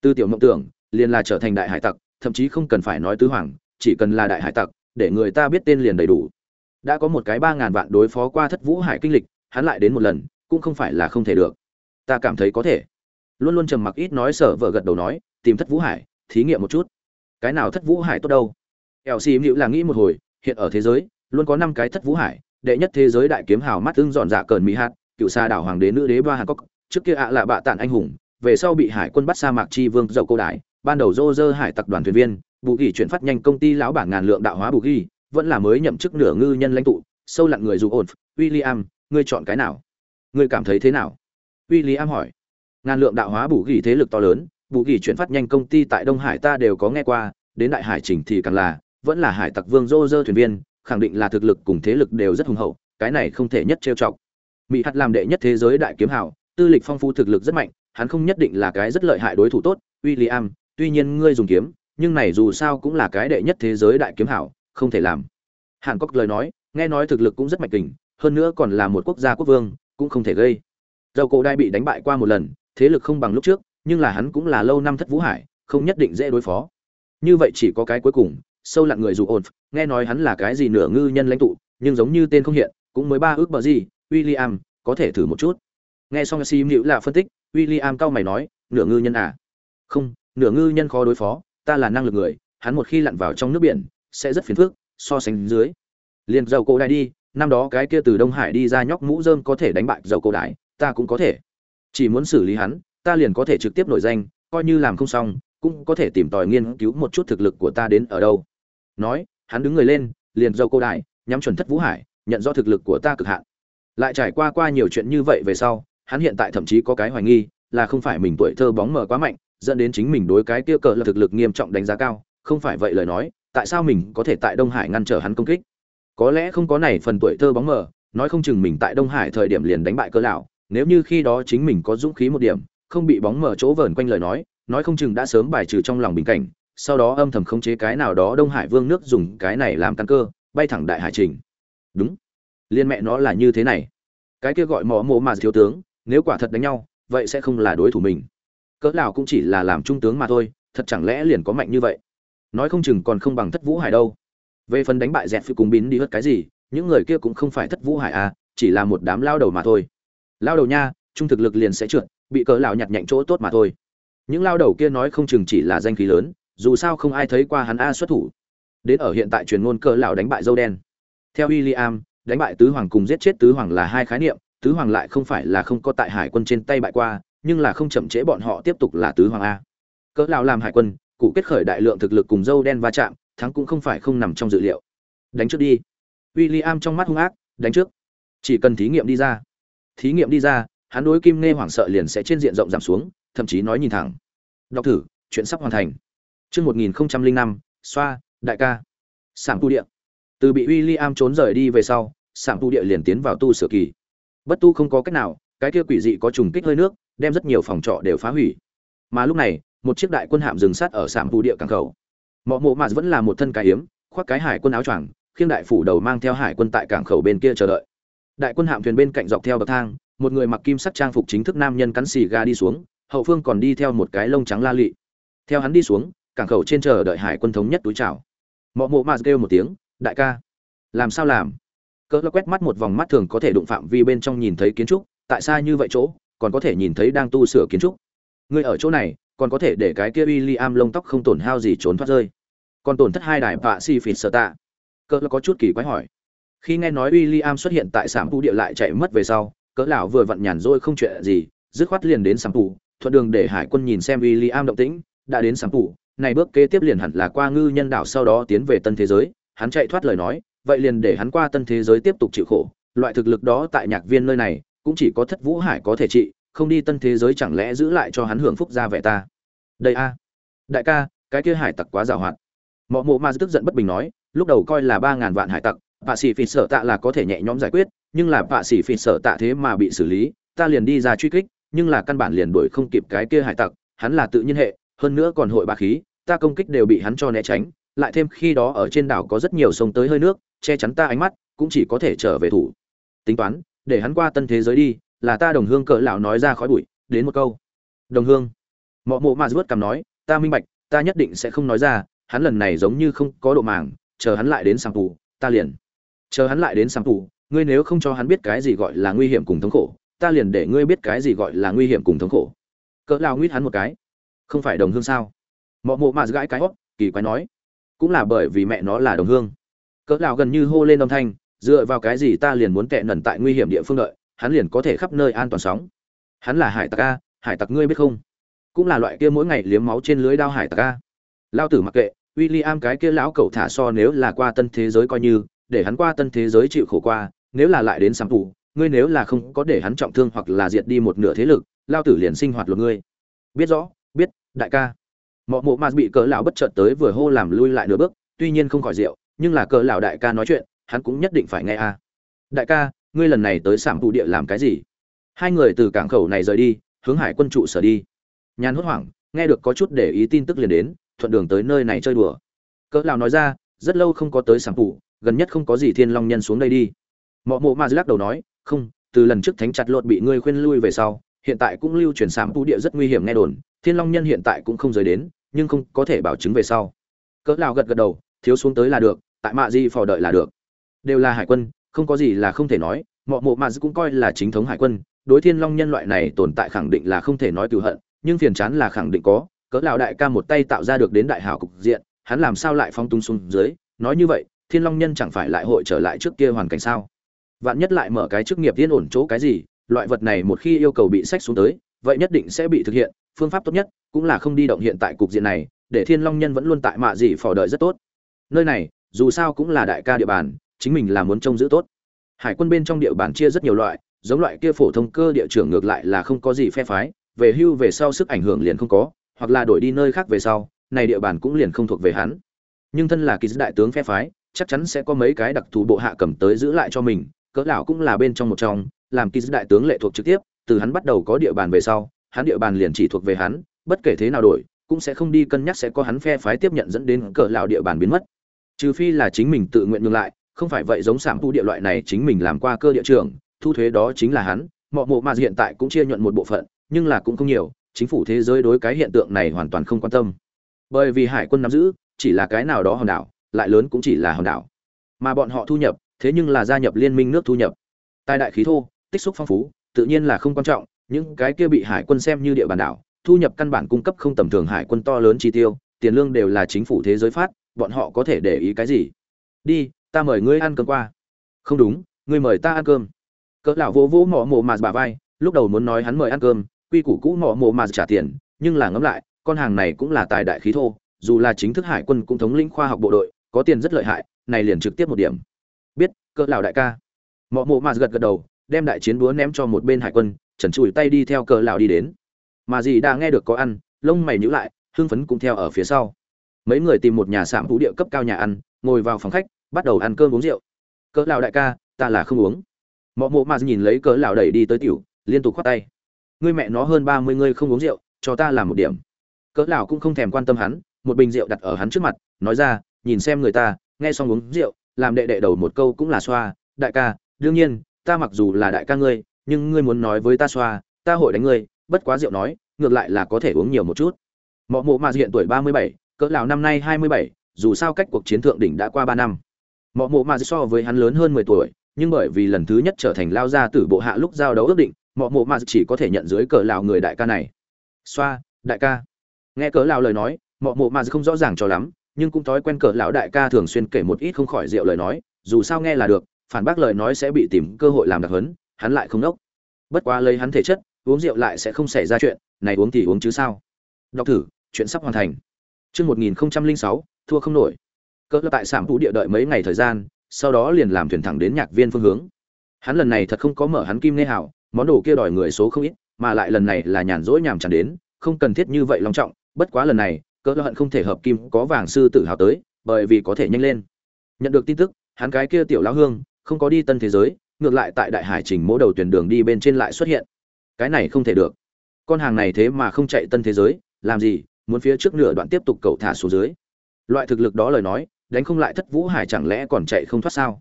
Tư tiểu mộng tưởng, liền là trở thành đại hải tặc, thậm chí không cần phải nói tứ hoàng, chỉ cần là đại hải tặc, để người ta biết tên liền đầy đủ. Đã có một cái ba ngàn vạn đối phó qua thất vũ hải kinh lịch, hắn lại đến một lần, cũng không phải là không thể được. Ta cảm thấy có thể. Luôn luôn trầm mặc ít nói sở vợ gật đầu nói, tìm thất vũ hải, thí nghiệm một chút. Cái nào thất vũ hải tốt đâu? Eo xì mịu là nghĩ một hồi, hiện ở thế giới, luôn có năm cái thất vũ hải, đệ nhất thế giới đại kiếm hào mắt tương dọn dạ cờn mỹ hạt, cựu xa đảo hoàng đế nữ đế ba hàn cốc trước kia ạ là bạ tản anh hùng, về sau bị hải quân bắt sa mạc chi vương dậu cô đại ban đầu dô dơ hải tặc đoàn thuyền viên, bù ghi chuyển phát nhanh công ty lão bản ngàn lượng đạo hóa bù ghi, vẫn là mới nhậm chức nửa ngư nhân lãnh tụ, sâu lặn người dù ổn, William, ngươi chọn cái nào? Ngươi cảm thấy thế nào? William hỏi. Ngàn lượng đạo hóa bù ghi thế lực to lớn, bù ghi chuyển phát nhanh công ty tại đông hải ta đều có nghe qua, đến đại hải trình thì càng là, vẫn là hải tặc vương dô dơ thuyền viên, khẳng định là thực lực cùng thế lực đều rất hùng hậu, cái này không thể nhất trêu chọc. Mỹ hạt làm đệ nhất thế giới đại kiếm hảo tư lịch phong phú thực lực rất mạnh hắn không nhất định là cái rất lợi hại đối thủ tốt William, tuy nhiên ngươi dùng kiếm nhưng này dù sao cũng là cái đệ nhất thế giới đại kiếm hảo không thể làm. Hàn Quốc lời nói nghe nói thực lực cũng rất mạnh kình hơn nữa còn là một quốc gia quốc vương cũng không thể gây. Dầu cổ đai bị đánh bại qua một lần thế lực không bằng lúc trước nhưng là hắn cũng là lâu năm thất vũ hải không nhất định dễ đối phó. Như vậy chỉ có cái cuối cùng sâu lặn người dù ổn nghe nói hắn là cái gì nửa ngư nhân lãnh tụ nhưng giống như tên không hiện cũng mới ba ước bờ gì William có thể thử một chút nghe xong sim hữu là phân tích, William cao mày nói, nửa ngư nhân à? Không, nửa ngư nhân khó đối phó, ta là năng lực người, hắn một khi lặn vào trong nước biển, sẽ rất phiền phức, so sánh dưới. Liền dầu cổ đại đi, năm đó cái kia từ đông hải đi ra nhóc mũ dơm có thể đánh bại dầu cổ đại, ta cũng có thể. Chỉ muốn xử lý hắn, ta liền có thể trực tiếp nổi danh, coi như làm không xong, cũng có thể tìm tòi nghiên cứu một chút thực lực của ta đến ở đâu. Nói, hắn đứng người lên, liền dâu cô đại, nhắm chuẩn thất vũ hải, nhận rõ thực lực của ta cực hạn. Lại trải qua qua nhiều chuyện như vậy về sau hắn hiện tại thậm chí có cái hoài nghi, là không phải mình tuổi thơ bóng mờ quá mạnh, dẫn đến chính mình đối cái kia cờ là thực lực nghiêm trọng đánh giá cao. Không phải vậy lời nói, tại sao mình có thể tại đông hải ngăn trở hắn công kích? Có lẽ không có này phần tuổi thơ bóng mờ, nói không chừng mình tại đông hải thời điểm liền đánh bại cơ lão, nếu như khi đó chính mình có dũng khí một điểm, không bị bóng mờ chỗ vờn quanh lời nói nói không chừng đã sớm bài trừ trong lòng bình cảnh, sau đó âm thầm khống chế cái nào đó đông hải vương nước dùng cái này làm căn cơ, bay thẳng đại hải trình. Đúng. Liên mẹ nó là như thế này. Cái kia gọi mỏ mồ mà thiếu tướng nếu quả thật đánh nhau, vậy sẽ không là đối thủ mình. Cỡ nào cũng chỉ là làm trung tướng mà thôi, thật chẳng lẽ liền có mạnh như vậy? Nói không chừng còn không bằng thất vũ hải đâu. Về phần đánh bại dẹt phi cùng bín đi hất cái gì, những người kia cũng không phải thất vũ hải à chỉ là một đám lao đầu mà thôi. Lao đầu nha, trung thực lực liền sẽ trượt, bị cỡ lão nhặt nhạnh chỗ tốt mà thôi. Những lao đầu kia nói không chừng chỉ là danh khí lớn, dù sao không ai thấy qua hắn a xuất thủ. Đến ở hiện tại truyền ngôn cỡ lão đánh bại dâu đen. Theo William, đánh bại tứ hoàng cùng giết chết tứ hoàng là hai khái niệm tứ hoàng lại không phải là không có tại hải quân trên tay bại qua, nhưng là không chậm trễ bọn họ tiếp tục là tứ hoàng a. Cỡ lão làm hải quân, cụ kết khởi đại lượng thực lực cùng dâu đen va chạm, thắng cũng không phải không nằm trong dự liệu. Đánh trước đi. William trong mắt hung ác, đánh trước. Chỉ cần thí nghiệm đi ra. Thí nghiệm đi ra, hắn đối kim nghe hoảng sợ liền sẽ trên diện rộng giảm xuống, thậm chí nói nhìn thẳng. Đọc thử, chuyện sắp hoàn thành. Chương một nghìn năm xoa, đại ca. Sảng tu địa. Từ bị w i l l i am trốn rời đi về sau sảng tu địa liền tiến vào tu sửa kỳ bất tu không có cách nào, cái kia quỷ dị có trùng kích hơi nước, đem rất nhiều phòng trọ đều phá hủy. Mà lúc này, một chiếc đại quân hạm dừng sát ở sảm vụ địa cảng khẩu. Mọi mộ mà vẫn là một thân cái hiếm khoác cái hải quân áo choàng, khiêng đại phủ đầu mang theo hải quân tại cảng khẩu bên kia chờ đợi. Đại quân hạm thuyền bên cạnh dọc theo bậc thang, một người mặc kim sắc trang phục chính thức nam nhân cắn xì ga đi xuống, hậu phương còn đi theo một cái lông trắng la lị. Theo hắn đi xuống, cảng khẩu trên chờ đợi hải quân thống nhất túi chào. Mọi mộ mà kêu một tiếng, đại ca, làm sao làm? Cỡ lo quét mắt một vòng mắt thường có thể đụng phạm vi bên trong nhìn thấy kiến trúc, tại sao như vậy chỗ, còn có thể nhìn thấy đang tu sửa kiến trúc. Ngươi ở chỗ này, còn có thể để cái kia William lông tóc không tổn hao gì trốn thoát rơi. Còn tổn thất hai đài vạ si phịt sợ tạ. Cỡ có chút kỳ quái hỏi. Khi nghe nói William xuất hiện tại sảm phụ địa lại chạy mất về sau, cỡ lão vừa vặn nhàn rỗi không chuyện gì, dứt khoát liền đến sảm phụ thuận đường để hải quân nhìn xem William động tĩnh, đã đến sảm phụ này bước kế tiếp liền hẳn là qua ngư nhân đảo sau đó tiến về tân thế giới, hắn chạy thoát lời nói vậy liền để hắn qua tân thế giới tiếp tục chịu khổ, loại thực lực đó tại nhạc viên nơi này, cũng chỉ có thất vũ hải có thể trị, không đi tân thế giới chẳng lẽ giữ lại cho hắn hưởng phúc ra vẻ ta? Đây a. Đại ca, cái kia hải tặc quá giàu hoạt mọ mộ ma tức giận bất bình nói, lúc đầu coi là ba ngàn vạn hải tặc bạ sĩ phỉ sở tạ là có thể nhẹ nhõm giải quyết, nhưng là bạ sĩ phỉ sở tạ thế mà bị xử lý, ta liền đi ra truy kích, nhưng là căn bản liền đuổi không kịp cái kia hải tặc, hắn là tự nhiên hệ, hơn nữa còn hội ba khí, ta công kích đều bị hắn cho né tránh lại thêm khi đó ở trên đảo có rất nhiều sông tới hơi nước, che chắn ta ánh mắt, cũng chỉ có thể trở về thủ. Tính toán, để hắn qua tân thế giới đi, là ta đồng hương cỡ lão nói ra khói bụi, đến một câu. Đồng hương. Mọ mộ mà vớt cằm nói, ta minh bạch, ta nhất định sẽ không nói ra, hắn lần này giống như không có độ màng, chờ hắn lại đến sang tù, ta liền. Chờ hắn lại đến sang tù, ngươi nếu không cho hắn biết cái gì gọi là nguy hiểm cùng thống khổ, ta liền để ngươi biết cái gì gọi là nguy hiểm cùng thống khổ. Cỡ lão nguyết hắn một cái. Không phải đồng hương sao? Mọ mộ mà gãi cái hót, kỳ quái nói cũng là bởi vì mẹ nó là đồng hương. Cỡ lão gần như hô lên âm thanh, dựa vào cái gì ta liền muốn tệ nần tại nguy hiểm địa phương đợi, hắn liền có thể khắp nơi an toàn sóng. Hắn là hải tặc a, hải tặc ngươi biết không? Cũng là loại kia mỗi ngày liếm máu trên lưới đao hải tặc a. Lao tử mặc kệ w i l l i am cái kia lão cậu thả so nếu là qua tân thế giới coi như, để hắn qua tân thế giới chịu khổ qua, nếu là lại đến sắm tù, ngươi nếu là không có để hắn trọng thương hoặc là diệt đi một nửa thế lực lao tử liền sinh hoạt luật ngươi. Biết rõ, biết, đại ca mọ mộ mà bị cỡ lão bất chợt tới vừa hô làm lui lại nửa bước, tuy nhiên không khỏi rượu, nhưng là cỡ lão đại ca nói chuyện, hắn cũng nhất định phải nghe a. Đại ca, ngươi lần này tới sảm tụ địa làm cái gì? Hai người từ cảng khẩu này rời đi, hướng hải quân trụ sở đi. Nhàn hốt hoảng, nghe được có chút để ý tin tức liền đến, thuận đường tới nơi này chơi đùa. Cỡ lão nói ra, rất lâu không có tới sảm tụ gần nhất không có gì thiên long nhân xuống đây đi. Mọ mộ ma lắc đầu nói, không, từ lần trước thánh chặt lột bị ngươi khuyên lui về sau, hiện tại cũng lưu truyền sảm tụ địa rất nguy hiểm nghe đồn thiên long nhân hiện tại cũng không rời đến, nhưng không có thể bảo chứng về sau. Cỡ lão gật gật đầu, thiếu xuống tới là được, tại mạ di phò đợi là được. Đều là hải quân, không có gì là không thể nói, mọ mộ mà cũng coi là chính thống hải quân, đối thiên long nhân loại này tồn tại khẳng định là không thể nói cựu hận, nhưng phiền chán là khẳng định có, cỡ lão đại ca một tay tạo ra được đến đại hảo cục diện, hắn làm sao lại phong tung xuống dưới? Nói như vậy, thiên long nhân chẳng phải lại hội trở lại trước kia hoàn cảnh sao? Vạn nhất lại mở cái chức nghiệp yên ổn chỗ cái gì, loại vật này một khi yêu cầu bị sách xuống tới, vậy nhất định sẽ bị thực hiện phương pháp tốt nhất cũng là không đi động hiện tại cục diện này, để thiên long nhân vẫn luôn tại mạ dị phò đợi rất tốt. Nơi này, dù sao cũng là đại ca địa bàn, chính mình là muốn trông giữ tốt. Hải quân bên trong địa bàn chia rất nhiều loại, giống loại kia phổ thông cơ địa trưởng ngược lại là không có gì phe phái, về hưu về sau sức ảnh hưởng liền không có, hoặc là đổi đi nơi khác về sau, này địa bàn cũng liền không thuộc về hắn. Nhưng thân là kỳ đại tướng phe phái, chắc chắn sẽ có mấy cái đặc thù bộ hạ cầm tới giữ lại cho mình, cỡ lão cũng là bên trong một trong, làm kỳ đại tướng lệ thuộc trực tiếp, từ hắn bắt đầu có địa bàn về sau hắn địa bàn liền chỉ thuộc về hắn bất kể thế nào đổi cũng sẽ không đi cân nhắc sẽ có hắn phe phái tiếp nhận dẫn đến cỡ lão địa bàn biến mất. Trừ phi là chính mình tự nguyện nhường lại không phải vậy giống sạm thu địa loại này chính mình làm qua cơ địa trưởng, thu thuế đó chính là hắn mọ mộ mà hiện tại cũng chia nhuận một bộ phận nhưng là cũng không nhiều chính phủ thế giới đối cái hiện tượng này hoàn toàn không quan tâm. Bởi vì hải quân nắm giữ chỉ là cái nào đó hòn đảo lại lớn cũng chỉ là hòn đảo. Mà bọn họ thu nhập thế nhưng là gia nhập liên minh nước thu nhập. Tài đại khí thô tích xúc phong phú tự nhiên là không quan trọng những cái kia bị hải quân xem như địa bàn đảo, thu nhập căn bản cung cấp không tầm thường hải quân to lớn chi tiêu, tiền lương đều là chính phủ thế giới phát, bọn họ có thể để ý cái gì? Đi, ta mời ngươi ăn cơm qua. Không đúng, ngươi mời ta ăn cơm. Cỡ lão vỗ vỗ mỏ mồ mà bà vai, lúc đầu muốn nói hắn mời ăn cơm, quy củ cũ mỏ mồ mà trả tiền, nhưng là ngẫm lại, con hàng này cũng là tài đại khí thô, dù là chính thức hải quân cũng thống lĩnh khoa học bộ đội, có tiền rất lợi hại, này liền trực tiếp một điểm. Biết, cỡ lão đại ca. Mỏ mồ mà gật gật đầu đem đại chiến búa ném cho một bên hải quân, trần trụi tay đi theo cỡ lão đi đến. Mà dì đã nghe được có ăn, lông mày nhíu lại, hưng phấn cũng theo ở phía sau. Mấy người tìm một nhà sạm vũ địa cấp cao nhà ăn, ngồi vào phòng khách, bắt đầu ăn cơm uống rượu. Cỡ lão đại ca, ta là không uống. Mọi mộ mà nhìn lấy cỡ lão đẩy đi tới tiểu, liên tục khoát tay. Ngươi mẹ nó hơn ba mươi ngươi không uống rượu, cho ta làm một điểm. Cỡ lão cũng không thèm quan tâm hắn, một bình rượu đặt ở hắn trước mặt, nói ra, nhìn xem người ta, nghe xong uống rượu, làm đệ đệ đầu một câu cũng là xoa, đại ca, đương nhiên ta mặc dù là đại ca ngươi, nhưng ngươi muốn nói với ta xoa, ta hội đánh ngươi, bất quá rượu nói, ngược lại là có thể uống nhiều một chút. Mọ mộ mà hiện tuổi ba mươi bảy, cỡ lão năm nay hai mươi bảy, dù sao cách cuộc chiến thượng đỉnh đã qua ba năm. Mọ mộ mà so với hắn lớn hơn mười tuổi, nhưng bởi vì lần thứ nhất trở thành lao gia tử bộ hạ lúc giao đấu ước định, mọ mộ mà chỉ có thể nhận dưới cỡ lão người đại ca này. Xoa, đại ca. Nghe cỡ lão lời nói, mọ mộ mà không rõ ràng cho lắm, nhưng cũng thói quen cỡ lão đại ca thường xuyên kể một ít không khỏi rượu lời nói, dù sao nghe là được phản bác lời nói sẽ bị tìm cơ hội làm đặc hấn hắn lại không nốc bất quá lấy hắn thể chất uống rượu lại sẽ không xảy ra chuyện này uống thì uống chứ sao đọc thử chuyện sắp hoàn thành chương một nghìn sáu thua không nổi. Cỡ tại sảm vũ địa đợi mấy ngày thời gian, sau đó liền làm thuyền thẳng đến nhạc viên phương hướng. Hắn lần này thật không có mở hắn kim nê hảo, món đồ kia đòi người số không ít, mà lại lần này là nhàn rỗi nhàm chán đến, không cần thiết như vậy long trọng, bất quá lần này, cỡ hận không thể hợp kim có vàng sư tử hào tới, bởi vì có thể nhanh lên. Nhận được tin tức, hắn cái kia tiểu lão hương, không có đi tân thế giới, ngược lại tại đại hải trình mỗi đầu tuyển đường đi bên trên lại xuất hiện. Cái này không thể được. Con hàng này thế mà không chạy tân thế giới, làm gì, muốn phía trước nửa đoạn tiếp tục cầu thả xuống dưới loại thực lực đó lời nói đánh không lại thất vũ hải chẳng lẽ còn chạy không thoát sao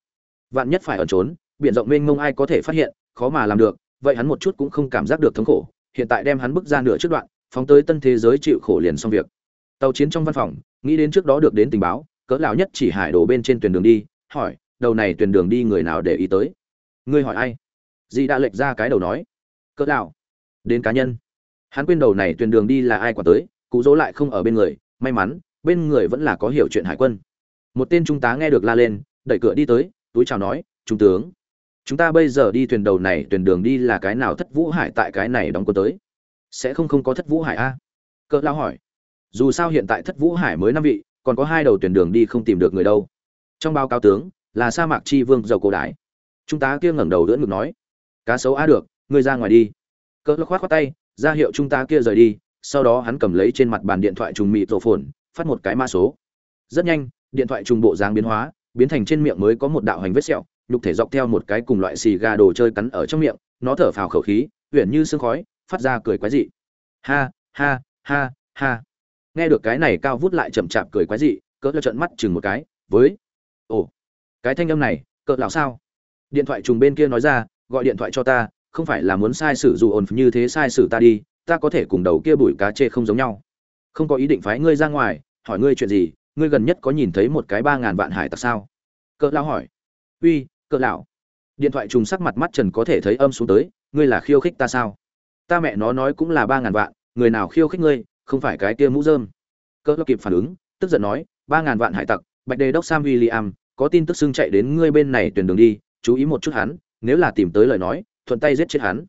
vạn nhất phải ẩn trốn biển rộng mênh mông ai có thể phát hiện khó mà làm được vậy hắn một chút cũng không cảm giác được thống khổ hiện tại đem hắn bước ra nửa trước đoạn phóng tới tân thế giới chịu khổ liền xong việc tàu chiến trong văn phòng nghĩ đến trước đó được đến tình báo cỡ lão nhất chỉ hải đổ bên trên tuyển đường đi hỏi đầu này tuyển đường đi người nào để ý tới? Ngươi hỏi ai? Dì đã lệch ra cái đầu nói. Cỡ đạo đến cá nhân. Hắn quên đầu này tuyển đường đi là ai quả tới cụ dỗ lại không ở bên người. May mắn, bên người vẫn là có hiểu chuyện hải quân. Một tên trung tá nghe được la lên, đẩy cửa đi tới, túi chào nói, trung tướng, chúng ta bây giờ đi thuyền đầu này thuyền đường đi là cái nào thất vũ hải tại cái này đóng quân tới? Sẽ không không có thất vũ hải a? Cỡ lao hỏi. Dù sao hiện tại thất vũ hải mới năm vị, còn có hai đầu thuyền đường đi không tìm được người đâu. Trong báo cáo tướng là sa mạc chi vương dầu cổ đại. Chúng ta kia ngẩng đầu đỡ ngực nói, cá sấu a được, ngươi ra ngoài đi. Cỡ khoát khoát tay, ra hiệu chúng ta kia rời đi, sau đó hắn cầm lấy trên mặt bàn điện thoại trùng mịt rổ phồn, phát một cái mã số. Rất nhanh, điện thoại trùng bộ dáng biến hóa, biến thành trên miệng mới có một đạo hành vết sẹo, nhục thể dọc theo một cái cùng loại xì gà đồ chơi cắn ở trong miệng, nó thở phào khẩu khí uyển như sương khói, phát ra cười quái dị. Ha ha ha ha. Nghe được cái này cao vút lại chậm chạp cười quái dị, cỡ lo trận mắt chừng một cái, với, ồ cái thanh âm này, cỡ lão sao? Điện thoại trùng bên kia nói ra, gọi điện thoại cho ta, không phải là muốn sai sử dù ồn như thế sai sử ta đi, ta có thể cùng đầu kia bụi cá chê không giống nhau. Không có ý định phái ngươi ra ngoài, hỏi ngươi chuyện gì, ngươi gần nhất có nhìn thấy một cái ba ngàn vạn hải tặc sao? Cỡ lão hỏi. Uy, cỡ lão. Điện thoại trùng sắc mặt mắt trần có thể thấy âm xuống tới, ngươi là khiêu khích ta sao? Ta mẹ nó nói cũng là ba ngàn vạn, người nào khiêu khích ngươi, không phải cái kia mũ dơm. cỡ lão kịp phản ứng, tức giận nói, ba ngàn vạn hải tặc, bạch đề đốc sam william có tin tức xưng chạy đến ngươi bên này tuyển đường đi, chú ý một chút hắn, nếu là tìm tới lời nói, thuận tay giết chết hắn.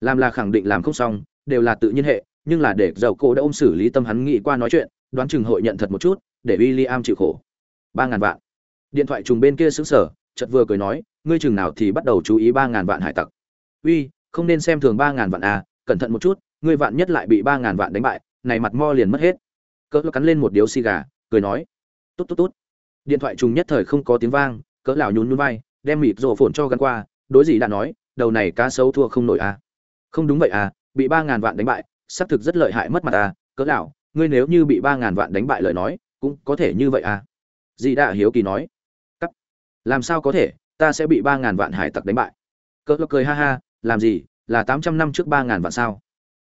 Làm là khẳng định làm không xong, đều là tự nhiên hệ, nhưng là để dầu cô đã ôm xử lý tâm hắn nghĩ qua nói chuyện, đoán chừng hội nhận thật một chút, để w i l l i am chịu khổ. Ba ngàn vạn. Điện thoại trùng bên kia xứng sở chật vừa cười nói, ngươi chừng nào thì bắt đầu chú ý ba ngàn vạn hải tặc. Uy, không nên xem thường ba ngàn vạn à cẩn thận một chút, ngươi vạn nhất lại bị ba ngàn vạn đánh bại, này mặt mo liền mất hết. Cỡ cắn lên một điếu xì gà, cười nói, tốt tốt tốt điện thoại trùng nhất thời không có tiếng vang, cỡ lão nhún nhún vai, đem mịt rổ phồn cho gắn qua, đối gì đã nói, đầu này cá sấu thua không nổi à. Không đúng vậy à bị ba ngàn vạn đánh bại, xác thực rất lợi hại mất mặt à cỡ lão, ngươi nếu như bị ba ngàn vạn đánh bại lời nói, cũng có thể như vậy à. Dì đã hiếu kỳ nói. Cắt. Làm sao có thể, ta sẽ bị ba ngàn vạn hải tặc đánh bại. Cỡ lão cười ha ha, làm gì, là tám trăm năm trước ba ngàn vạn sao?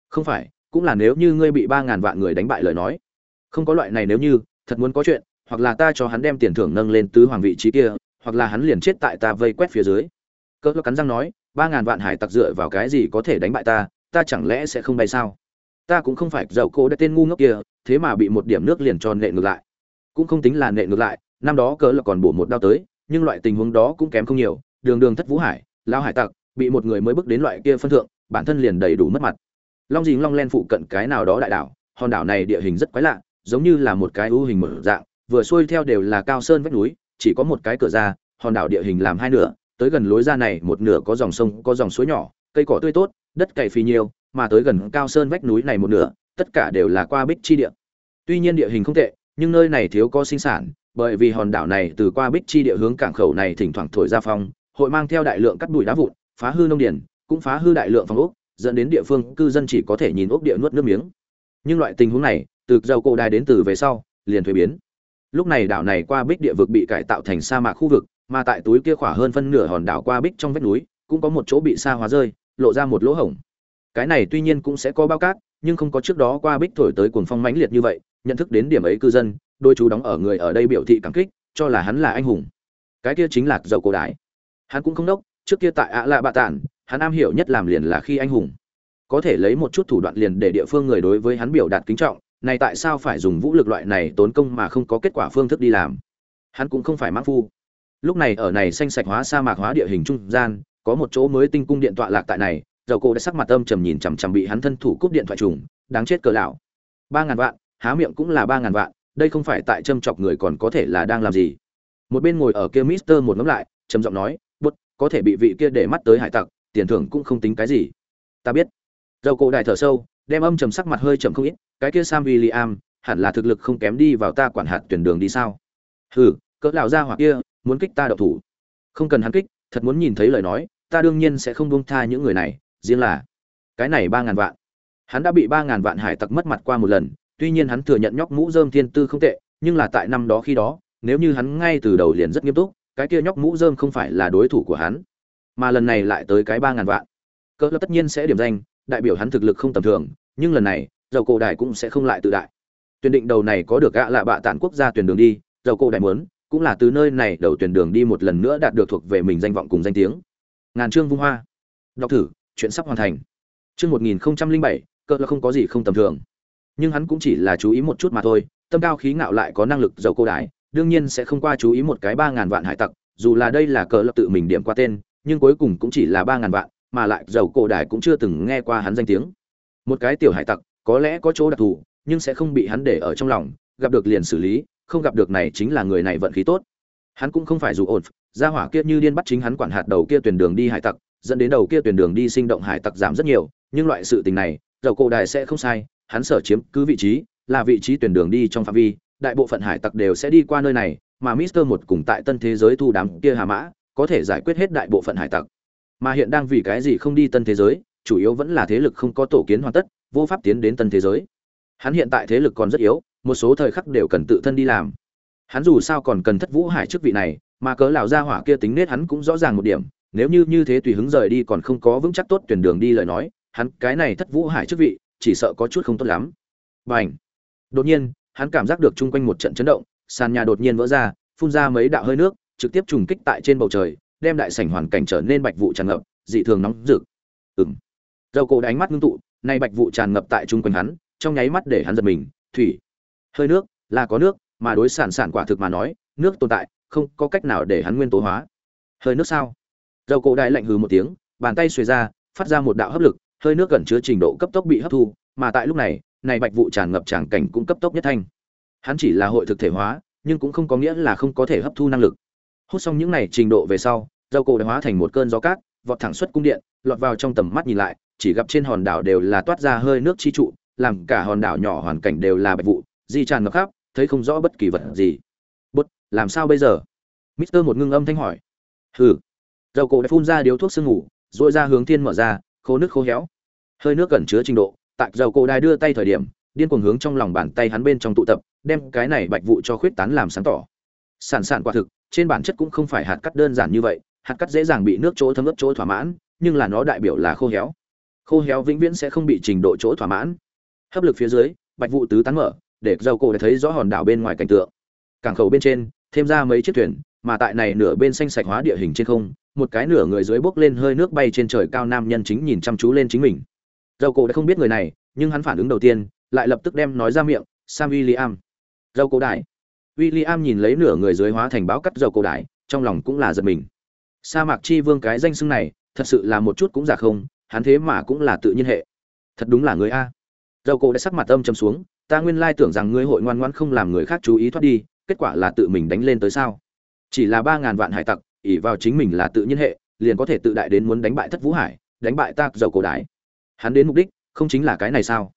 Không phải, cũng là nếu như ngươi bị ba ngàn vạn người đánh bại lời nói. Không có loại này nếu như, thật muốn có chuyện hoặc là ta cho hắn đem tiền thưởng nâng lên tứ hoàng vị trí kia, hoặc là hắn liền chết tại ta vây quét phía dưới. Cỡ cắn răng nói, ba ngàn vạn hải tặc dựa vào cái gì có thể đánh bại ta? Ta chẳng lẽ sẽ không bay sao? Ta cũng không phải giàu cô đã tên ngu ngốc kia, thế mà bị một điểm nước liền tròn nệ ngược lại. Cũng không tính là nệ ngược lại, năm đó cớ là còn bổ một đao tới, nhưng loại tình huống đó cũng kém không nhiều. Đường đường thất vũ hải lao hải tặc, bị một người mới bước đến loại kia phân thượng, bản thân liền đầy đủ mất mặt. Long dình long len phụ cận cái nào đó đại đảo, hòn đảo này địa hình rất quái lạ, giống như là một cái ưu hình mở dạng vừa xuôi theo đều là cao sơn vách núi, chỉ có một cái cửa ra, hòn đảo địa hình làm hai nửa, tới gần lối ra này một nửa có dòng sông, có dòng suối nhỏ, cây cỏ tươi tốt, đất cày phì nhiều, mà tới gần cao sơn vách núi này một nửa, tất cả đều là qua bích chi địa. Tuy nhiên địa hình không tệ, nhưng nơi này thiếu có sinh sản, bởi vì hòn đảo này từ qua bích chi địa hướng cảng khẩu này thỉnh thoảng thổi ra phong, hội mang theo đại lượng cắt bụi đá vụn, phá hư nông điển, cũng phá hư đại lượng phòng ốc, dẫn đến địa phương cư dân chỉ có thể nhìn ốc địa nuốt nước miếng. Nhưng loại tình huống này, từ dầu cổ đài đến từ về sau, liền thuế biến lúc này đảo này qua bích địa vực bị cải tạo thành sa mạc khu vực, mà tại túi kia khỏa hơn phân nửa hòn đảo qua bích trong vách núi, cũng có một chỗ bị sa hóa rơi, lộ ra một lỗ hổng. Cái này tuy nhiên cũng sẽ có bao cát, nhưng không có trước đó qua bích thổi tới cuồng phong mãnh liệt như vậy, nhận thức đến điểm ấy cư dân, đôi chú đóng ở người ở đây biểu thị cảm kích, cho là hắn là anh hùng. Cái kia chính là dầu cổ đại. Hắn cũng không đốc, trước kia tại ạ lạ bạ tản hắn am hiểu nhất làm liền là khi anh hùng. Có thể lấy một chút thủ đoạn liền để địa phương người đối với hắn biểu đạt kính trọng này tại sao phải dùng vũ lực loại này tốn công mà không có kết quả phương thức đi làm? Hắn cũng không phải mãn phu. Lúc này ở này xanh sạch hóa sa mạc hóa địa hình trung gian, có một chỗ mới tinh cung điện tọa lạc tại này, dầu cổ đã sắc mặt âm trầm nhìn chằm chằm bị hắn thân thủ cúp điện thoại trùng, đáng chết cờ lão. Ba ngàn vạn, há miệng cũng là ba ngàn vạn, đây không phải tại châm chọc người còn có thể là đang làm gì? Một bên ngồi ở kia mister một ngấm lại, trầm giọng nói bút có thể bị vị kia để mắt tới hải tặc, tiền thưởng cũng không tính cái gì. Ta biết. Dầu cổ đại thở sâu, đem âm trầm sắc mặt hơi trầm không ít cái kia sam william, hẳn là thực lực không kém đi vào ta quản hạt tuyển đường đi sao? Hừ, cỡ lão ra hoặc kia, muốn kích ta đậu thủ. Không cần hắn kích, thật muốn nhìn thấy lời nói, ta đương nhiên sẽ không buông tha những người này, riêng là cái này ba ngàn vạn. Hắn đã bị ba ngàn vạn hải tặc mất mặt qua một lần, tuy nhiên hắn thừa nhận nhóc mũ dơm thiên tư không tệ, nhưng là tại năm đó khi đó, nếu như hắn ngay từ đầu liền rất nghiêm túc, cái kia nhóc mũ dơm không phải là đối thủ của hắn, mà lần này lại tới cái ba ngàn vạn. Cỡ tất nhiên sẽ điểm danh, đại biểu hắn thực lực không tầm thường, nhưng lần này dầu cổ đài cũng sẽ không lại tự đại. Tuyển định đầu này có được gạ lạ bạ tản quốc gia tuyển đường đi, dầu cổ đài muốn, cũng là từ nơi này đầu tuyển đường đi một lần nữa đạt được thuộc về mình danh vọng cùng danh tiếng. Ngàn chương vung hoa. Đọc thử, chuyện sắp hoàn thành. Chương một nghìn bảy cỡ là không có gì không tầm thường. Nhưng hắn cũng chỉ là chú ý một chút mà thôi, tâm cao khí ngạo lại có năng lực dầu cô đái đương nhiên sẽ không qua chú ý một cái ba ngàn vạn hải tặc, dù là đây là cờ lập tự mình điểm qua tên, nhưng cuối cùng cũng chỉ là ba ngàn vạn, mà lại dầu cổ đài cũng chưa từng nghe qua hắn danh tiếng. Một cái tiểu hải tặc có lẽ có chỗ đặc thù, nhưng sẽ không bị hắn để ở trong lòng, gặp được liền xử lý, không gặp được này chính là người này vận khí tốt. Hắn cũng không phải dù ổn ra hỏa kia như điên bắt chính hắn quản hạt đầu kia tuyển đường đi hải tặc, dẫn đến đầu kia tuyển đường đi sinh động hải tặc giảm rất nhiều, nhưng loại sự tình này, dầu cổ đài sẽ không sai, hắn sở chiếm cứ vị trí, là vị trí tuyển đường đi trong phạm vi, đại bộ phận hải tặc đều sẽ đi qua nơi này, mà mister một cùng tại tân thế giới thu đám kia hà mã, có thể giải quyết hết đại bộ phận hải tặc. Mà hiện đang vì cái gì không đi tân thế giới, chủ yếu vẫn là thế lực không có tổ kiến hoàn tất vô pháp tiến đến tân thế giới. Hắn hiện tại thế lực còn rất yếu, một số thời khắc đều cần tự thân đi làm. Hắn dù sao còn cần thất vũ hải chức vị này, mà cớ lão gia hỏa kia tính nết hắn cũng rõ ràng một điểm, nếu như như thế tùy hứng rời đi còn không có vững chắc tốt tuyển đường đi lời nói, hắn cái này thất vũ hải chức vị, chỉ sợ có chút không tốt lắm. Bành! Đột nhiên, hắn cảm giác được chung quanh một trận chấn động, sàn nhà đột nhiên vỡ ra, phun ra mấy đạo hơi nước, trực tiếp trùng kích tại trên bầu trời, đem đại sảnh hoàn cảnh trở nên bạch vụ tràn ngập, dị thường nóng rực. Ừng dầu cổ đánh mắt ngưng tụ nay bạch vụ tràn ngập tại chung quanh hắn, trong nháy mắt để hắn giật mình, thủy, hơi nước, là có nước, mà đối sản sản quả thực mà nói, nước tồn tại, không có cách nào để hắn nguyên tố hóa. Hơi nước sao? Dầu cổ đại lạnh hừ một tiếng, bàn tay xuề ra, phát ra một đạo hấp lực, hơi nước gần chứa trình độ cấp tốc bị hấp thu, mà tại lúc này này bạch vụ tràn ngập tràng cảnh cũng cấp tốc nhất thanh. Hắn chỉ là hội thực thể hóa, nhưng cũng không có nghĩa là không có thể hấp thu năng lực. Hút xong những này trình độ về sau, dầu cổ đã hóa thành một cơn gió cát, vọt thẳng xuất cung điện, lọt vào trong tầm mắt nhìn lại chỉ gặp trên hòn đảo đều là toát ra hơi nước chi trụ, làm cả hòn đảo nhỏ hoàn cảnh đều là bạch vụ, di tràn ngập khắp, thấy không rõ bất kỳ vật gì. Bút, làm sao bây giờ? Mister một ngưng âm thanh hỏi. Hừ. Dầu cổ đã phun ra điếu thuốc sương ngủ dội ra hướng thiên mở ra, khô nước khô héo. Hơi nước gần chứa trình độ, tại dầu cổ đài đưa tay thời điểm, điên cuồng hướng trong lòng bàn tay hắn bên trong tụ tập, đem cái này bạch vụ cho khuyết tán làm sáng tỏ. Sản sản quả thực, trên bản chất cũng không phải hạt cắt đơn giản như vậy, hạt cắt dễ dàng bị nước chỗ thấm ướt chỗ thỏa mãn, nhưng là nó đại biểu là khô héo khô héo vĩnh viễn sẽ không bị trình độ chỗ thỏa mãn. Hấp lực phía dưới, bạch vụ tứ tán mở, để dầu cổ thấy rõ hòn đảo bên ngoài cảnh tượng. Cảng khẩu bên trên, thêm ra mấy chiếc thuyền, mà tại này nửa bên xanh sạch hóa địa hình trên không, một cái nửa người dưới bốc lên hơi nước bay trên trời cao nam nhân chính nhìn chăm chú lên chính mình. Dầu cổ đã không biết người này, nhưng hắn phản ứng đầu tiên, lại lập tức đem nói ra miệng, sam william. Dầu cổ đại. William nhìn lấy nửa người dưới hóa thành báo cắt dầu cổ đại, trong lòng cũng là giật mình. Sa mạc chi vương cái danh xưng này, thật sự là một chút cũng giả không hắn thế mà cũng là tự nhiên hệ. Thật đúng là người a. Dầu cổ đã sắc mặt âm châm xuống, ta nguyên lai tưởng rằng ngươi hội ngoan ngoãn không làm người khác chú ý thoát đi, kết quả là tự mình đánh lên tới sao? Chỉ là ba ngàn vạn hải tặc ỉ vào chính mình là tự nhiên hệ, liền có thể tự đại đến muốn đánh bại thất vũ hải, đánh bại ta, dầu cổ đái. Hắn đến mục đích, không chính là cái này sao?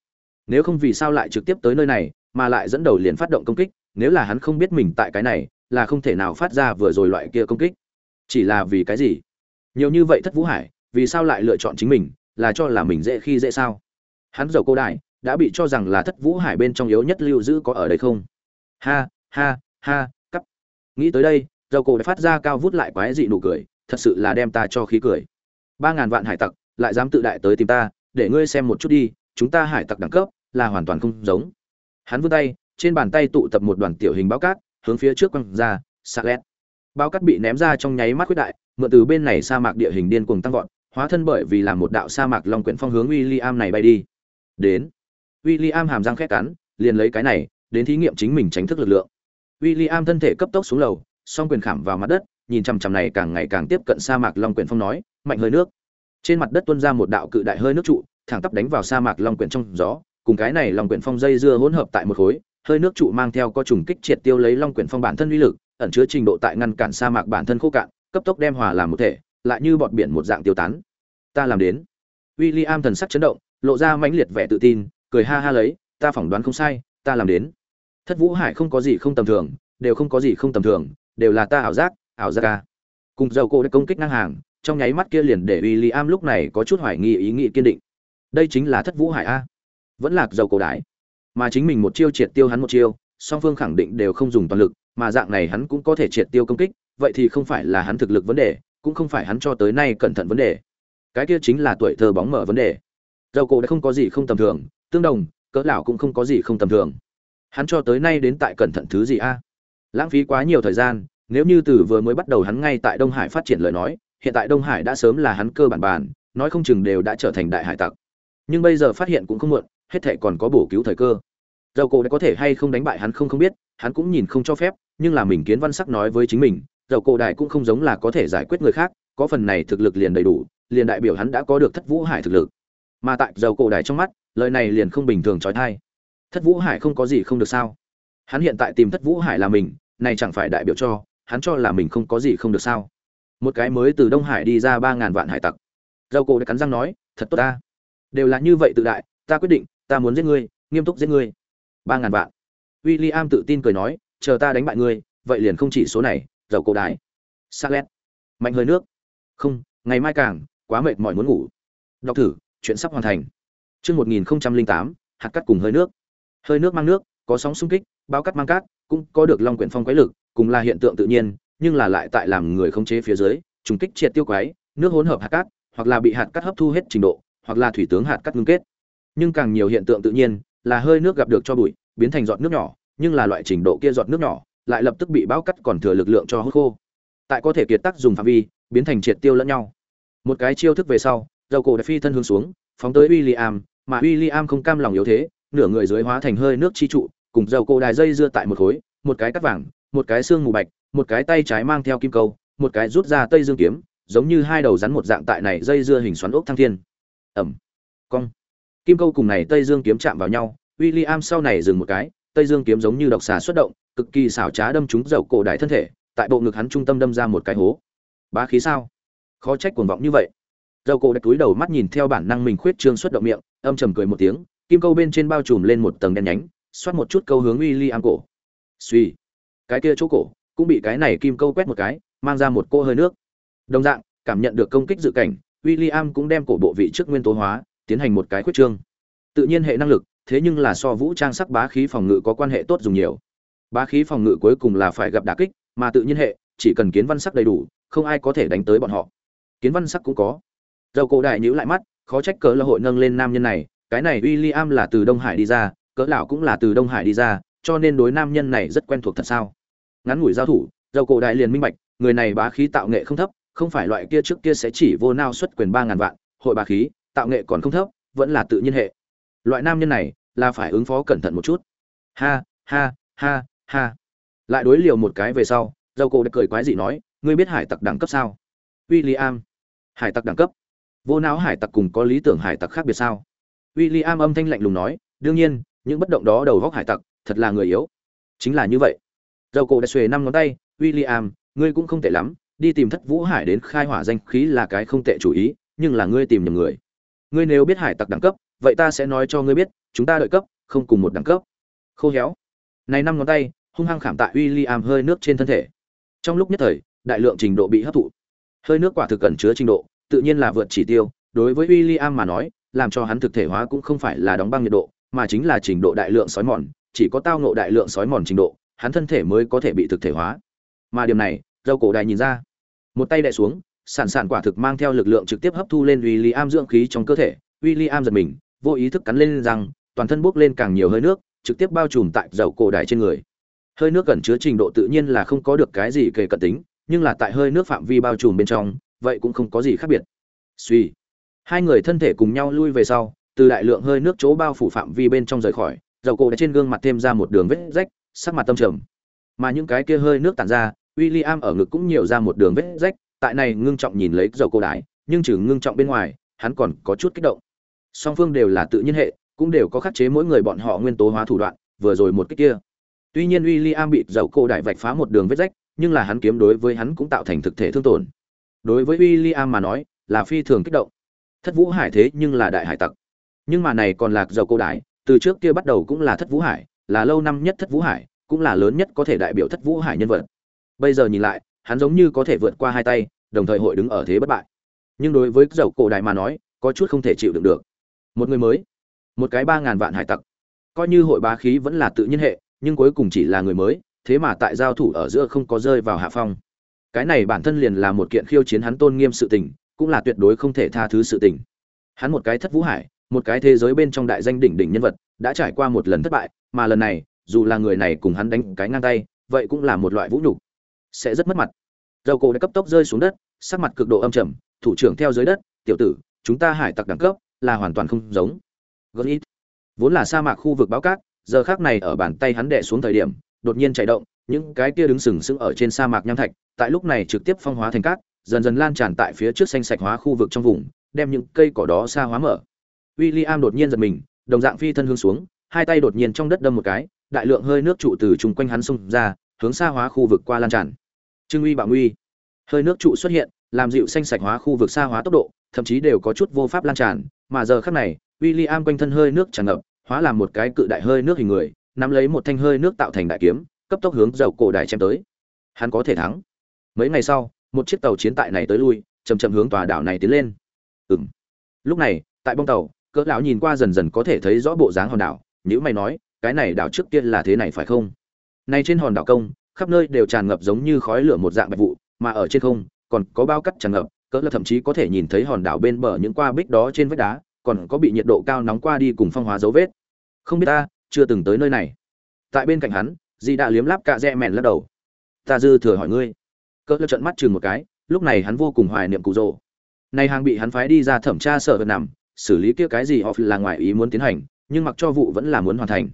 Nếu không vì sao lại trực tiếp tới nơi này, mà lại dẫn đầu liền phát động công kích, nếu là hắn không biết mình tại cái này, là không thể nào phát ra vừa rồi loại kia công kích. Chỉ là vì cái gì? Nhiều như vậy thất vũ hải vì sao lại lựa chọn chính mình, là cho là mình dễ khi dễ sao? Hắn dầu cô đại, đã bị cho rằng là thất vũ hải bên trong yếu nhất lưu giữ có ở đây không? Ha ha ha, cắp. Nghĩ tới đây dầu cổ đã phát ra cao vút lại quái dị nụ cười, thật sự là đem ta cho khí cười. Ba ngàn vạn hải tặc, lại dám tự đại tới tìm ta, để ngươi xem một chút đi, chúng ta hải tặc đẳng cấp, là hoàn toàn không giống. Hắn vươn tay, trên bàn tay tụ tập một đoàn tiểu hình báo cát, hướng phía trước quăng ra, xạ lét. Bao cát bị ném ra trong nháy mắt quyết đại, mượn từ bên này sa mạc địa hình điên cuồng tăng vọt hóa thân bởi vì làm một đạo sa mạc long quyển phong hướng William này bay đi. Đến. William hàm răng khét cắn, liền lấy cái này, đến thí nghiệm chính mình tránh thức lực lượng. William thân thể cấp tốc xuống lầu, song quyền khảm vào mặt đất, nhìn chằm chằm này càng ngày càng tiếp cận sa mạc long quyển phong nói, mạnh hơi nước. Trên mặt đất tuôn ra một đạo cự đại hơi nước trụ, thẳng tắp đánh vào sa mạc long quyển trong gió, cùng cái này long quyển phong dây dưa hỗn hợp tại một khối, hơi nước trụ mang theo có trùng kích triệt tiêu lấy long quyển phong bản thân uy lực, ẩn chứa trình độ tại ngăn cản sa mạc bản thân khô cạn, cấp tốc đem hòa làm một thể lại như bọt biển một dạng tiêu tán. Ta làm đến. William thần sắc chấn động, lộ ra mãnh liệt vẻ tự tin, cười ha ha lấy, ta phỏng đoán không sai, ta làm đến. Thất vũ hải không có gì không tầm thường, đều không có gì không tầm thường, đều là ta ảo giác ảo giác ca cùng dầu cô đã công kích ngang hàng, trong nháy mắt kia liền để William lúc này có chút hoài nghi ý nghĩ kiên định. Đây chính là thất vũ hải a. Vẫn lạc dầu cổ đái. Mà chính mình một chiêu triệt tiêu hắn một chiêu, song phương khẳng định đều không dùng toàn lực, mà dạng này hắn cũng có thể triệt tiêu công kích, vậy thì không phải là hắn thực lực vấn đề cũng không phải hắn cho tới nay cẩn thận vấn đề. Cái kia chính là tuổi thơ bóng mở vấn đề. Dầu cổ đã không có gì không tầm thường, tương đồng, cỡ lão cũng không có gì không tầm thường. Hắn cho tới nay đến tại cẩn thận thứ gì a? Lãng phí quá nhiều thời gian, nếu như từ vừa mới bắt đầu hắn ngay tại đông hải phát triển lời nói, hiện tại đông hải đã sớm là hắn cơ bản bàn, nói không chừng đều đã trở thành đại hải tặc. Nhưng bây giờ phát hiện cũng không muộn, hết thệ còn có bổ cứu thời cơ. Dầu cổ đã có thể hay không đánh bại hắn không không biết, hắn cũng nhìn không cho phép, nhưng là mình kiến văn sắc nói với chính mình dầu cổ đại cũng không giống là có thể giải quyết người khác, có phần này thực lực liền đầy đủ, liền đại biểu hắn đã có được thất vũ hải thực lực. Mà tại dầu cổ đại trong mắt, lời này liền không bình thường trói thai. Thất vũ hải không có gì không được sao? Hắn hiện tại tìm thất vũ hải là mình, này chẳng phải đại biểu cho, hắn cho là mình không có gì không được sao? Một cái mới từ đông hải đi ra ba ngàn vạn hải tặc. Dầu cổ đã cắn răng nói, thật tốt ta. Đều là như vậy tự đại, ta quyết định, ta muốn giết ngươi, nghiêm túc giết ngươi. Ba ngàn vạn. W i l l i am tự tin cười nói, chờ ta đánh bại ngươi, vậy liền không chỉ số này dầu cổ đại, s lét. Mạnh hơi nước. Không ngày mai càng quá mệt mỏi muốn ngủ. Đọc thử chuyện sắp hoàn thành. Chương một nghìn tám hạt cắt cùng hơi nước. Hơi nước mang nước có sóng xung kích bao cắt mang cát cũng có được long quyển phong quái lực cùng là hiện tượng tự nhiên nhưng là lại tại làm người khống chế phía dưới trùng kích triệt tiêu quái nước hỗn hợp hạt cát hoặc là bị hạt cát hấp thu hết trình độ hoặc là thủy tướng hạt cát ngưng kết. Nhưng càng nhiều hiện tượng tự nhiên là hơi nước gặp được cho bụi biến thành giọt nước nhỏ nhưng là loại trình độ kia giọt nước nhỏ lại lập tức bị bão cắt còn thừa lực lượng cho hút khô. Tại có thể kiệt tác dùng phạm vi biến thành triệt tiêu lẫn nhau. Một cái chiêu thức về sau dầu cổ đã phi thân hướng xuống phóng tới William, mà William không cam lòng yếu thế nửa người dưới hóa thành hơi nước chi trụ cùng dầu cổ đài dây dưa tại một khối một cái cắt vàng một cái xương mù bạch một cái tay trái mang theo kim câu một cái rút ra tây dương kiếm giống như hai đầu rắn một dạng tại này dây dưa hình xoắn ốc thăng thiên. Ẩm. Cong. Kim câu cùng này tây dương kiếm chạm vào nhau William sau này dừng một cái tây dương kiếm giống như độc xà xuất động cực kỳ xảo trá đâm trúng dầu cổ đại thân thể, tại bộ ngực hắn trung tâm đâm ra một cái hố. Bá khí sao? Khó trách cuồng vọng như vậy. Dầu cổ đặt túi đầu mắt nhìn theo bản năng mình khuyết trương xuất động miệng, âm trầm cười một tiếng, kim câu bên trên bao trùm lên một tầng đen nhánh, xoát một chút câu hướng uy William cổ. Suy cái kia chỗ cổ, cũng bị cái này kim câu quét một cái, mang ra một cô hơi nước. Đồng dạng, cảm nhận được công kích dự cảnh William cũng đem cổ bộ vị trước nguyên tố hóa, tiến hành một cái khuyết trương. Tự nhiên hệ năng lực, thế nhưng là so vũ trang sắc bá khí phòng ngự có quan hệ tốt dùng nhiều bá khí phòng ngự cuối cùng là phải gặp đả kích, mà tự nhiên hệ, chỉ cần kiến văn sắc đầy đủ, không ai có thể đánh tới bọn họ. Kiến văn sắc cũng có. Dầu cổ đại nhíu lại mắt, khó trách cỡ là hội nâng lên nam nhân này, cái này William là từ đông hải đi ra, cỡ lão cũng là từ đông hải đi ra, cho nên đối nam nhân này rất quen thuộc thật sao. Ngắn ngủi giao thủ, dầu cổ đại liền minh bạch, người này bá khí tạo nghệ không thấp, không phải loại kia trước kia sẽ chỉ vô nao xuất quyền ba ngàn vạn, hội bá khí, tạo nghệ còn không thấp, vẫn là tự nhiên hệ. Loại nam nhân này, là phải ứng phó cẩn thận một chút. Ha ha ha ha. Lại đối liều một cái về sau dầu cổ đã cười quái dị nói, ngươi biết hải tặc đẳng cấp sao? William. Hải tặc đẳng cấp? Vô não hải tặc cùng có lý tưởng hải tặc khác biệt sao? William âm thanh lạnh lùng nói, đương nhiên, những bất động đó đầu góc hải tặc, thật là người yếu. Chính là như vậy. Dầu cổ đã xuề năm ngón tay, William, ngươi cũng không tệ lắm, đi tìm thất vũ hải đến khai hỏa danh khí là cái không tệ chủ ý, nhưng là ngươi tìm nhầm người. Ngươi nếu biết hải tặc đẳng cấp, vậy ta sẽ nói cho ngươi biết, chúng ta đợi cấp, không cùng một đẳng cấp. Khô héo này năm ngón tay, hung hăng khảm tại William hơi nước trên thân thể. Trong lúc nhất thời, đại lượng trình độ bị hấp thụ. Hơi nước quả thực cần chứa trình độ, tự nhiên là vượt chỉ tiêu. Đối với William mà nói, làm cho hắn thực thể hóa cũng không phải là đóng băng nhiệt độ, mà chính là trình độ đại lượng sói mòn. Chỉ có tao ngộ đại lượng sói mòn trình độ, hắn thân thể mới có thể bị thực thể hóa. Mà điểm này, dâu cổ đại nhìn ra. Một tay đè xuống sản sản quả thực mang theo lực lượng trực tiếp hấp thu lên William dưỡng khí trong cơ thể. William giật mình, vô ý thức cắn lên răng, toàn thân bốc lên càng nhiều hơi nước trực tiếp bao trùm tại dầu cổ đài trên người. Hơi nước gần chứa trình độ tự nhiên là không có được cái gì kể cận tính, nhưng là tại hơi nước phạm vi bao trùm bên trong, vậy cũng không có gì khác biệt. Suy. Hai người thân thể cùng nhau lui về sau, từ đại lượng hơi nước chỗ bao phủ phạm vi bên trong rời khỏi, dầu cổ đã trên gương mặt thêm ra một đường vết rách, sắc mặt tâm trầm. Mà những cái kia hơi nước tản ra, William ở ngực cũng nhiều ra một đường vết rách, tại này ngưng trọng nhìn lấy dầu cổ đái nhưng trừ ngưng trọng bên ngoài, hắn còn có chút kích động. Song phương đều là tự nhiên hệ cũng đều có khắc chế mỗi người bọn họ nguyên tố hóa thủ đoạn, vừa rồi một cái kia. Tuy nhiên William bị dầu cổ đại vạch phá một đường vết rách, nhưng là hắn kiếm đối với hắn cũng tạo thành thực thể thương tổn. Đối với William mà nói, là phi thường kích động. Thất vũ hải thế nhưng là đại hải tặc. Nhưng mà này còn lạc dầu cổ đại, từ trước kia bắt đầu cũng là thất vũ hải, là lâu năm nhất thất vũ hải, cũng là lớn nhất có thể đại biểu thất vũ hải nhân vật. Bây giờ nhìn lại, hắn giống như có thể vượt qua hai tay, đồng thời hội đứng ở thế bất bại. Nhưng đối với dầu cổ đại mà nói, có chút không thể chịu đựng được. Một người mới một cái ba ngàn vạn hải tặc. Coi như hội bá khí vẫn là tự nhiên hệ, nhưng cuối cùng chỉ là người mới, thế mà tại giao thủ ở giữa không có rơi vào hạ phong. Cái này bản thân liền là một kiện khiêu chiến hắn tôn nghiêm sự tình, cũng là tuyệt đối không thể tha thứ sự tình. Hắn một cái thất vũ hải, một cái thế giới bên trong đại danh đỉnh đỉnh nhân vật, đã trải qua một lần thất bại, mà lần này, dù là người này cùng hắn đánh cái ngang tay, vậy cũng là một loại vũ nhục. Sẽ rất mất mặt. Dầu cổ đã cấp tốc rơi xuống đất, sắc mặt cực độ âm trầm, thủ trưởng theo dưới đất, tiểu tử, chúng ta hải tặc đẳng cấp là hoàn toàn không giống. Gợi vốn là sa mạc khu vực báo cát, giờ khác này ở bàn tay hắn đè xuống thời điểm, đột nhiên chạy động, những cái kia đứng sừng sững ở trên sa mạc nham thạch, tại lúc này trực tiếp phong hóa thành cát, dần dần lan tràn tại phía trước xanh sạch hóa khu vực trong vùng, đem những cây cỏ đó xa hóa mở. William đột nhiên giật mình, đồng dạng phi thân hướng xuống, hai tay đột nhiên trong đất đâm một cái, đại lượng hơi nước trụ từ chung quanh hắn xông ra, hướng xa hóa khu vực qua lan tràn. Trưng uy bạo nguy. Hơi nước trụ xuất hiện, làm dịu xanh sạch hóa khu vực xa hóa tốc độ, thậm chí đều có chút vô pháp lan tràn, mà giờ khắc này William quanh thân hơi nước tràn ngập, hóa làm một cái cự đại hơi nước hình người, nắm lấy một thanh hơi nước tạo thành đại kiếm, cấp tốc hướng dầu cổ đại chém tới. Hắn có thể thắng. Mấy ngày sau, một chiếc tàu chiến tại này tới lui, chậm chậm hướng tòa đảo này tiến lên. Ừm. Lúc này, tại bong tàu, cỡ lão nhìn qua dần dần có thể thấy rõ bộ dáng hòn đảo nếu mày nói, cái này đảo trước kia là thế này phải không? Này trên hòn đảo công, khắp nơi đều tràn ngập giống như khói lửa một dạng bạch vụ, mà ở trên không, còn có bao cắt tràn ngập, cỡ là thậm chí có thể nhìn thấy hòn đảo bên bờ những qua bích đó trên vách đá còn có bị nhiệt độ cao nóng qua đi cùng phong hóa dấu vết. Không biết ta, chưa từng tới nơi này. Tại bên cạnh hắn di đã liếm láp cạ rẽ mèn lắc đầu. Ta dư thừa hỏi ngươi. Cỡ lơ trận mắt chừng một cái, lúc này hắn vô cùng hoài niệm cụ rồ nay hàng bị hắn phái đi ra thẩm tra sở vật nằm, xử lý kia cái gì họ là ngoài ý muốn tiến hành, nhưng mặc cho vụ vẫn là muốn hoàn thành.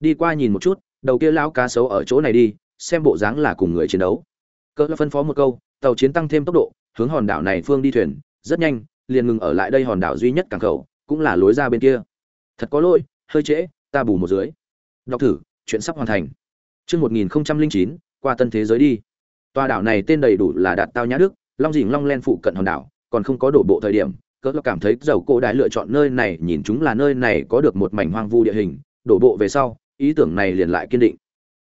Đi qua nhìn một chút, đầu kia lão cá sấu ở chỗ này đi, xem bộ dáng là cùng người chiến đấu. Cỡ lơ phân phó một câu, tàu chiến tăng thêm tốc độ, hướng hòn đảo này phương đi thuyền, rất nhanh liền ngừng ở lại đây hòn đảo duy nhất cảng khẩu, cũng là lối ra bên kia. Thật có lỗi, hơi trễ, ta bù một dưới. Đọc thử, chuyện sắp hoàn thành. Chương một nghìn chín, qua tân thế giới đi. Tòa đảo này tên đầy đủ là đạt tao nhã đức, long dình long len phụ cận hòn đảo, còn không có đổ bộ thời điểm, cỡ cảm thấy dầu cô đại lựa chọn nơi này nhìn chúng là nơi này có được một mảnh hoang vu địa hình, đổ bộ về sau, ý tưởng này liền lại kiên định.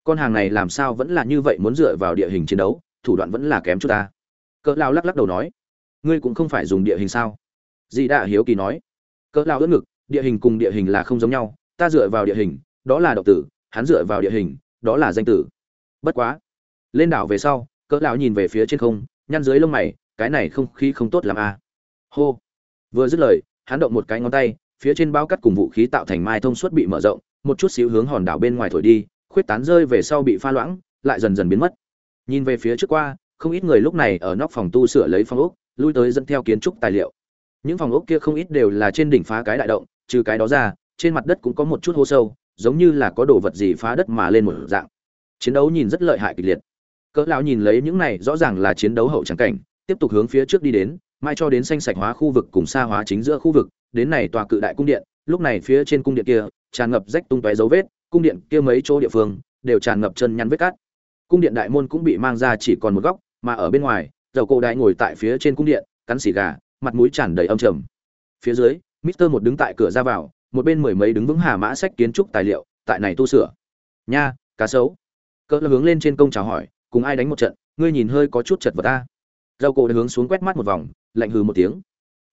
Con hàng này làm sao vẫn là như vậy muốn dựa vào địa hình chiến đấu, thủ đoạn vẫn là kém chút ta. Cỡ lao lắc lắc đầu nói ngươi cũng không phải dùng địa hình sao? Dì đạ hiếu kỳ nói. Cỡ lao ướt ngực, địa hình cùng địa hình là không giống nhau, ta dựa vào địa hình, đó là độc tử, hắn dựa vào địa hình, đó là danh tử. Bất quá, lên đảo về sau, cỡ lão nhìn về phía trên không, nhăn dưới lông mày, cái này không khí không tốt làm a à. hô. Vừa dứt lời, hắn động một cái ngón tay, phía trên bao cắt cùng vũ khí tạo thành mai thông suốt bị mở rộng, một chút xíu hướng hòn đảo bên ngoài thổi đi, khuyết tán rơi về sau bị pha loãng, lại dần dần biến mất. Nhìn về phía trước qua, không ít người lúc này ở nóc phòng tu sửa lấy phong ốc lui tới dẫn theo kiến trúc tài liệu. Những phòng ốc kia không ít đều là trên đỉnh phá cái đại động, trừ cái đó ra, trên mặt đất cũng có một chút hố sâu, giống như là có đồ vật gì phá đất mà lên một dạng. Chiến đấu nhìn rất lợi hại kịch liệt. Cỡ lão nhìn lấy những này rõ ràng là chiến đấu hậu tràng cảnh, tiếp tục hướng phía trước đi đến, mai cho đến xanh sạch hóa khu vực cùng xa hóa chính giữa khu vực, đến này tòa cự đại cung điện, lúc này phía trên cung điện kia, tràn ngập rách tung tóe dấu vết, cung điện kia mấy chỗ địa phương, đều tràn ngập chân nhăn vết cát. Cung điện đại môn cũng bị mang ra chỉ còn một góc, mà ở bên ngoài dầu cổ đại ngồi tại phía trên cung điện, cắn xì gà, mặt mũi tràn đầy âm trầm. Phía dưới, mister một đứng tại cửa ra vào, một bên mười mấy đứng vững hà mã sách kiến trúc tài liệu, tại này tu sửa. Nha, cá sấu. Cỡ hướng lên trên công chào hỏi, cùng ai đánh một trận? Ngươi nhìn hơi có chút chật vật ta dầu cổ đã hướng xuống quét mắt một vòng, lạnh hừ một tiếng.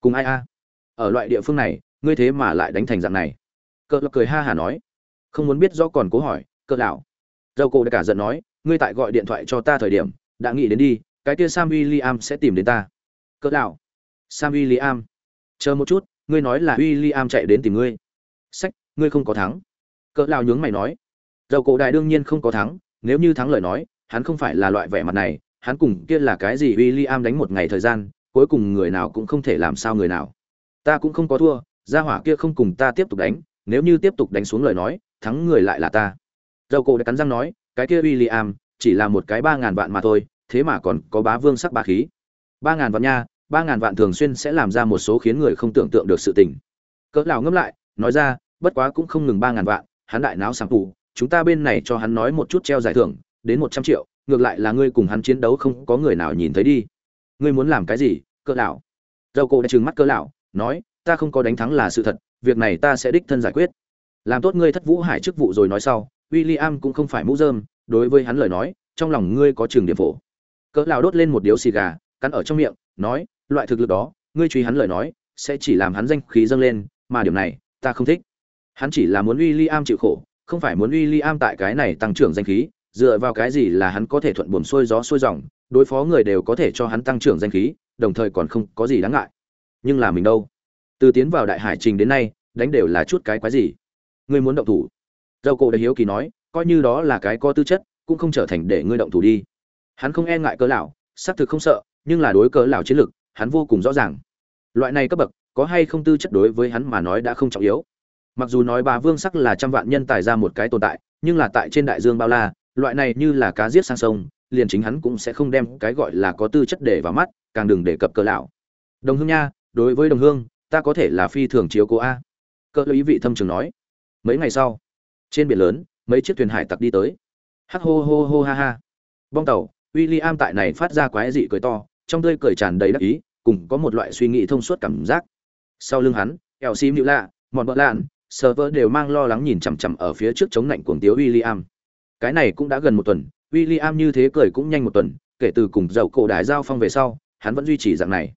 Cùng ai a? Ở loại địa phương này, ngươi thế mà lại đánh thành dạng này. Cỡ cười ha hà nói. Không muốn biết do còn cố hỏi cỡ lão. Dầu cổ đã cả giận nói, ngươi tại gọi điện thoại cho ta thời điểm, đã nghĩ đến đi cái kia sam William sẽ tìm đến ta. Cỡ lão sam William. Chờ một chút, ngươi nói là William chạy đến tìm ngươi. Sách, ngươi không có thắng. Cỡ lão nhướng mày nói. Dầu cổ đại đương nhiên không có thắng, nếu như thắng lời nói, hắn không phải là loại vẻ mặt này, hắn cùng kia là cái gì William đánh một ngày thời gian, cuối cùng người nào cũng không thể làm sao người nào. Ta cũng không có thua, gia hỏa kia không cùng ta tiếp tục đánh, nếu như tiếp tục đánh xuống lời nói, thắng người lại là ta. Dầu cổ đã cắn răng nói, cái kia William, chỉ là một cái ba ngàn vạn mà thôi thế mà còn có bá vương sắc bá khí. Ba ngàn vạn nha, ba ngàn vạn thường xuyên sẽ làm ra một số khiến người không tưởng tượng được sự tình. Cỡ lão ngâm lại, nói ra, bất quá cũng không ngừng ba ngàn vạn, hắn đại não sáng tù, chúng ta bên này cho hắn nói một chút treo giải thưởng, đến một trăm triệu, ngược lại là ngươi cùng hắn chiến đấu không có người nào nhìn thấy đi. Ngươi muốn làm cái gì, cỡ lão? Dầu cổ đã trừng mắt cỡ lão, nói, ta không có đánh thắng là sự thật, việc này ta sẽ đích thân giải quyết. Làm tốt ngươi thất vũ hải chức vụ rồi nói sau, William cũng không phải mũ rơm đối với hắn lời nói, trong lòng ngươi có trường điểm phổ cỡ lão đốt lên một điếu xì gà, cắn ở trong miệng, nói, loại thực lực đó, ngươi truy hắn lời nói, sẽ chỉ làm hắn danh khí dâng lên, mà điểm này, ta không thích. Hắn chỉ là muốn William chịu khổ, không phải muốn William tại cái này tăng trưởng danh khí, dựa vào cái gì là hắn có thể thuận buồm xuôi gió xuôi dòng, đối phó người đều có thể cho hắn tăng trưởng danh khí, đồng thời còn không có gì đáng ngại. Nhưng là mình đâu? Từ tiến vào đại hải trình đến nay, đánh đều là chút cái quái gì? Ngươi muốn động thủ? Dâu cổ đại hiếu kỳ nói, coi như đó là cái có tư chất, cũng không trở thành để ngươi động thủ đi hắn không e ngại cỡ lão, xác thực không sợ, nhưng là đối cỡ lão chiến lực hắn vô cùng rõ ràng. Loại này cấp bậc, có hay không tư chất đối với hắn mà nói đã không trọng yếu. Mặc dù nói bà vương sắc là trăm vạn nhân tài ra một cái tồn tại, nhưng là tại trên đại dương bao la, loại này như là cá giết sang sông, liền chính hắn cũng sẽ không đem cái gọi là có tư chất để vào mắt, càng đừng để cập cỡ lão. Đồng hương nha, đối với đồng hương, ta có thể là phi thường chiếu cố a. Cỡ ý vị thâm trường nói. Mấy ngày sau, trên biển lớn, mấy chiếc thuyền hải tặc đi tới. Hắc hô hô hô ha ha. Bong tàu w i l l i am tại này phát ra quái dị cười to, trong tươi cười tràn đầy đắc ý, cùng có một loại suy nghĩ thông suốt cảm giác. Sau lưng hắn eo xim lạ, mọn bỡ lạn, sờ vỡ đều mang lo lắng nhìn chằm chằm ở phía trước chống lạnh cuồng tiếu w i l l i am cái này cũng đã gần một tuần w i l l i am như thế cười cũng nhanh một tuần, kể từ cùng dầu cổ đại giao phong về sau, hắn vẫn duy trì dạng này.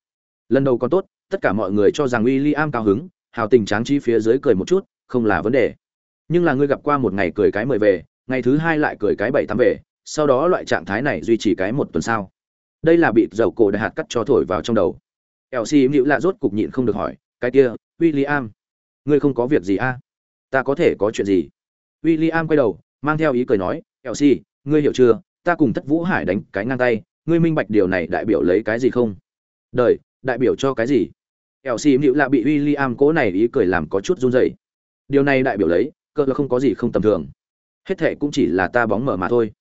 Lần đầu còn tốt, tất cả mọi người cho rằng w i l l i am cao hứng, hào tình tráng chi phía dưới cười một chút, không là vấn đề. Nhưng là ngươi gặp qua một ngày cười cái mười về, ngày thứ hai lại cười cái bảy tám về sau đó loại trạng thái này duy trì cái một tuần sau. Đây là bị dầu cổ đại hạt cắt cho thổi vào trong đầu. Elsie mịu lạ rốt cục nhịn không được hỏi, cái kia w i l l i am ngươi không có việc gì a à? ta có thể có chuyện gì? W i l l i am quay đầu, mang theo ý cười nói, elsie, ngươi hiểu chưa? Ta cùng thất vũ hải đánh cái ngang tay, ngươi minh bạch điều này đại biểu lấy cái gì không? Đời, đại biểu cho cái gì? Elsie mịu lạ bị w i l l i am cố này ý cười làm có chút run rẩy. Điều này đại biểu lấy, cơ là không có gì không tầm thường. Hết thệ cũng chỉ là ta bóng mở mà thôi.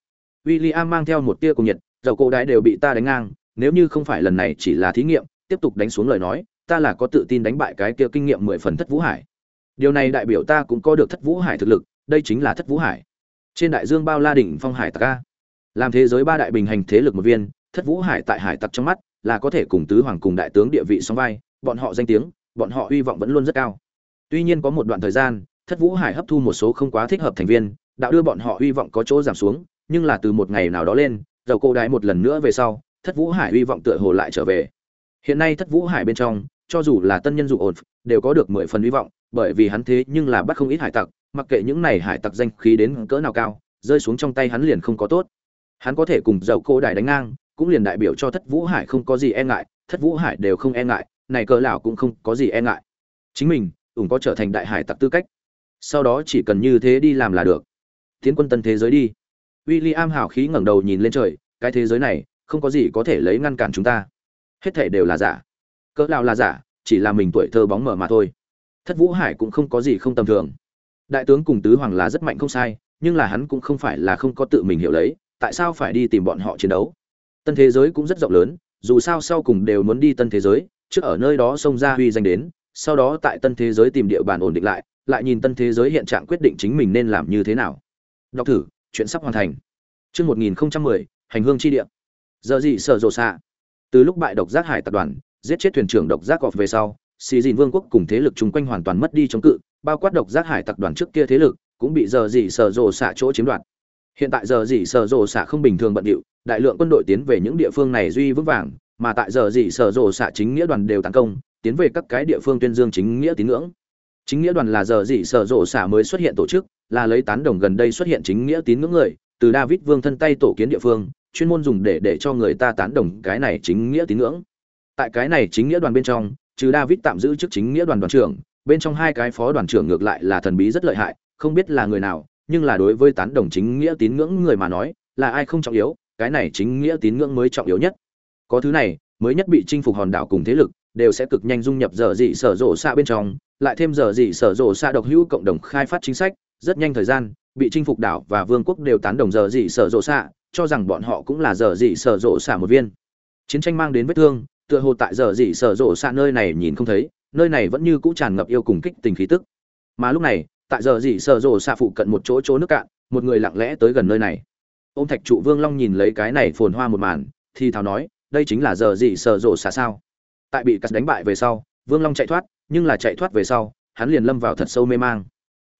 William mang theo một tia cùng nhiệt, dầu cổ đái đều bị ta đánh ngang, nếu như không phải lần này chỉ là thí nghiệm, tiếp tục đánh xuống lời nói, ta là có tự tin đánh bại cái kia kinh nghiệm mười phần thất vũ hải. Điều này đại biểu ta cũng có được thất vũ hải thực lực, đây chính là thất vũ hải. Trên đại dương bao la đỉnh phong hải tặc a. Làm thế giới ba đại bình hành thế lực một viên, thất vũ hải tại hải tặc trong mắt là có thể cùng tứ hoàng cùng đại tướng địa vị song vai, bọn họ danh tiếng, bọn họ hy vọng vẫn luôn rất cao. Tuy nhiên có một đoạn thời gian, thất vũ hải hấp thu một số không quá thích hợp thành viên, đạo đưa bọn họ hy vọng có chỗ giảm xuống nhưng là từ một ngày nào đó lên, dầu cô đái một lần nữa về sau, thất vũ hải hy vọng tựa hồ lại trở về. Hiện nay thất vũ hải bên trong, cho dù là tân nhân dụ ổn, đều có được mười phần hy vọng, bởi vì hắn thế nhưng là bắt không ít hải tặc, mặc kệ những này hải tặc danh khí đến cỡ nào cao, rơi xuống trong tay hắn liền không có tốt. Hắn có thể cùng dầu cô đài đánh ngang, cũng liền đại biểu cho thất vũ hải không có gì e ngại, thất vũ hải đều không e ngại, này cỡ lão cũng không có gì e ngại. Chính mình, ủng có trở thành đại hải tặc tư cách. Sau đó chỉ cần như thế đi làm là được. Tiến quân tân thế giới đi w i l l i am hào khí ngẩng đầu nhìn lên trời, cái thế giới này, không có gì có thể lấy ngăn cản chúng ta. Hết thể đều là giả. Cỡ nào là giả, chỉ là mình tuổi thơ bóng mở mà thôi. Thất vũ hải cũng không có gì không tầm thường. Đại tướng cùng tứ hoàng là rất mạnh không sai, nhưng là hắn cũng không phải là không có tự mình hiểu lấy, tại sao phải đi tìm bọn họ chiến đấu? Tân thế giới cũng rất rộng lớn, dù sao sau cùng đều muốn đi tân thế giới, trước ở nơi đó xông ra huy danh đến, sau đó tại tân thế giới tìm địa bàn ổn định lại lại nhìn tân thế giới hiện trạng quyết định chính mình nên làm như thế nào. Đọc thử chuyện sắp hoàn thành Chương 1010, hành hương chi địa. Giờ gì sở rồ xạ. Từ lúc bại độc giác hải tập đoàn, giết chết thuyền trưởng độc giác cọp về sau, xì dìn vương quốc cùng thế lực chung quanh hoàn toàn mất đi chống cự, bao quát độc giác hải tập đoàn trước kia thế lực, cũng bị giờ gì sở rồ xạ chỗ chiếm đoạt. Hiện tại giờ gì sở rồ xạ không bình thường bận điệu, đại lượng quân đội tiến về những địa phương này duy vững vàng, mà tại giờ gì sở rồ xạ chính nghĩa đoàn đều tấn công, tiến về các cái địa phương tuyên dương chính nghĩa tín ngưỡng chính nghĩa đoàn là giờ gì sở rồ xạ mới xuất hiện tổ chức là lấy tán đồng gần đây xuất hiện chính nghĩa tín ngưỡng người, từ david vương thân tay tổ kiến địa phương, chuyên môn dùng để để cho người ta tán đồng cái này chính nghĩa tín ngưỡng. Tại cái này chính nghĩa đoàn bên trong, trừ david tạm giữ chức chính nghĩa đoàn đoàn trưởng, bên trong hai cái phó đoàn trưởng ngược lại là thần bí rất lợi hại, không biết là người nào, nhưng là đối với tán đồng chính nghĩa tín ngưỡng người mà nói, là ai không trọng yếu, cái này chính nghĩa tín ngưỡng mới trọng yếu nhất. Có thứ này, mới nhất bị chinh phục hòn đảo cùng thế lực, đều sẽ cực nhanh dung nhập giờ dị sở rộ xa bên trong, lại thêm giờ dị sở rộ xa độc hữu cộng đồng khai phát chính sách rất nhanh thời gian, bị chinh phục đảo và vương quốc đều tán đồng giờ dị sở rộ xạ, cho rằng bọn họ cũng là giờ dị sở rộ xạ một viên. Chiến tranh mang đến vết thương, tựa hồ tại giờ dị sở rộ xạ nơi này nhìn không thấy, nơi này vẫn như cũ tràn ngập yêu cùng kích tình khí tức. Mà lúc này, tại giờ dị sở rộ xạ phụ cận một chỗ chỗ nước cạn, một người lặng lẽ tới gần nơi này. Ô m thạch trụ vương long nhìn lấy cái này phồn hoa một màn, thì thào nói, đây chính là giờ dị sở rộ xạ sao? Tại bị cắt đánh bại về sau, vương long chạy thoát, nhưng là chạy thoát về sau, hắn liền lâm vào thật sâu mê mang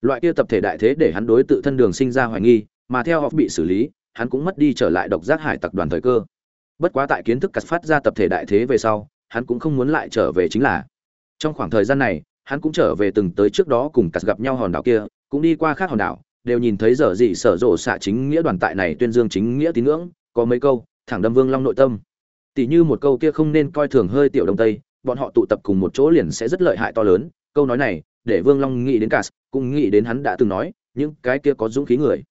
loại kia tập thể đại thế để hắn đối tự thân đường sinh ra hoài nghi mà theo họ bị xử lý hắn cũng mất đi trở lại độc giác hải tặc đoàn thời cơ. Bất quá tại kiến thức cắt phát ra tập thể đại thế về sau hắn cũng không muốn lại trở về chính là. Trong khoảng thời gian này hắn cũng trở về từng tới trước đó cùng cắt gặp nhau hòn đảo kia cũng đi qua khác hòn đảo đều nhìn thấy giờ gì sở rộ xạ chính nghĩa đoàn tại này tuyên dương chính nghĩa tín ngưỡng có mấy câu thẳng đâm vương long nội tâm. Tỷ như một câu kia không nên coi thường hơi tiểu đông tây, bọn họ tụ tập cùng một chỗ liền sẽ rất lợi hại to lớn, câu nói này, để Vương Long nghĩ đến cả, cũng nghĩ đến hắn đã từng nói, những cái kia có dũng khí người.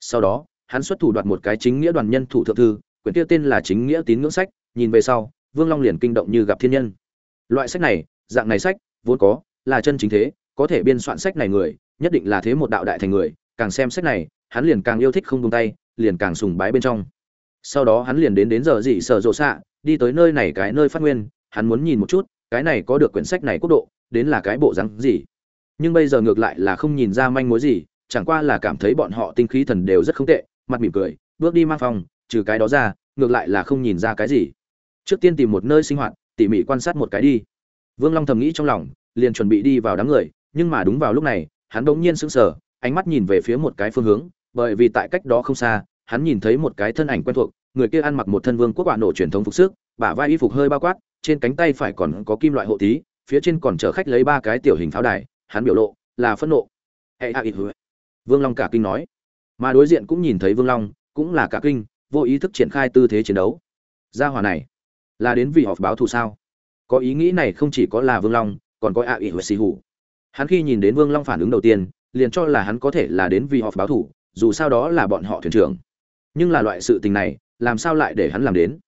Sau đó, hắn xuất thủ đoạt một cái chính nghĩa đoàn nhân thủ thượng thư, quyển kia tên là chính nghĩa tín ngưỡng sách, nhìn về sau, Vương Long liền kinh động như gặp thiên nhân. Loại sách này, dạng này sách, vốn có, là chân chính thế, có thể biên soạn sách này người, nhất định là thế một đạo đại thành người, càng xem sách này, hắn liền càng yêu thích không buông tay, liền càng sùng bái bên trong sau đó hắn liền đến đến giờ dị sở rộ xạ đi tới nơi này cái nơi phát nguyên hắn muốn nhìn một chút cái này có được quyển sách này quốc độ đến là cái bộ dáng gì nhưng bây giờ ngược lại là không nhìn ra manh mối gì chẳng qua là cảm thấy bọn họ tinh khí thần đều rất không tệ mặt mỉm cười bước đi mang phòng trừ cái đó ra ngược lại là không nhìn ra cái gì. Trước tiên tìm một nơi sinh hoạt tỉ mỉ quan sát một cái đi. Vương long thầm nghĩ trong lòng liền chuẩn bị đi vào đám người nhưng mà đúng vào lúc này hắn bỗng nhiên sững sờ ánh mắt nhìn về phía một cái phương hướng bởi vì tại cách đó không xa hắn nhìn thấy một cái thân ảnh quen thuộc, người kia ăn mặc một thân vương quốc quả nổ truyền thống phục sức, bả vai y phục hơi bao quát, trên cánh tay phải còn có kim loại hộ tí, phía trên còn chở khách lấy ba cái tiểu hình pháo đài, hắn biểu lộ là phẫn nộ. Hệ hạ ít Vương Long cả kinh nói. Mà đối diện cũng nhìn thấy Vương Long, cũng là cả kinh, vô ý thức triển khai tư thế chiến đấu. Gia hỏa này, là đến vì họp báo thù sao? Có ý nghĩ này không chỉ có là Vương Long, còn có a ít xì hủ. Hắn khi nhìn đến Vương Long phản ứng đầu tiên, liền cho là hắn có thể là đến vì họp báo thù, dù sao đó là bọn họ thuyền trưởng nhưng là loại sự tình này làm sao lại để hắn làm đến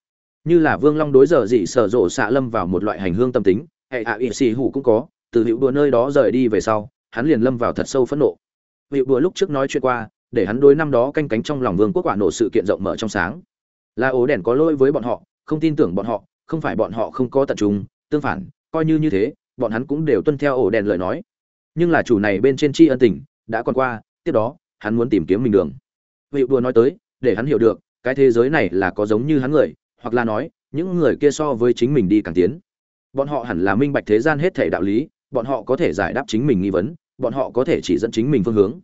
như là vương long đối giờ dị sở rộ xạ lâm vào một loại hành hương tâm tính hệ ạ ỉ xì hủ cũng có từ hữu đùa nơi đó rời đi về sau, hắn liền lâm vào thật sâu phẫn nộ. Hữu đùa lúc trước nói chuyện qua, để hắn đối năm đó canh cánh trong lòng vương quốc quả nổ sự kiện rộng mở trong sáng. Là ố đèn có lỗi với bọn họ, không tin tưởng bọn họ, không phải bọn họ không có tận trung, tương phản, coi như như thế, bọn hắn cũng đều tuân theo ổ đèn lời nói. Nhưng là chủ này bên trên tri ân tình, đã còn qua, tiếp đó, hắn muốn tìm kiếm mình đường. Hữu đùa nói tới, để hắn hiểu được, cái thế giới này là có giống như hắn người, hoặc là nói, những người kia so với chính mình đi càng tiến. Bọn họ hẳn là minh bạch thế gian hết thể đạo lý bọn họ có thể giải đáp chính mình nghi vấn, bọn họ có thể chỉ dẫn chính mình phương hướng.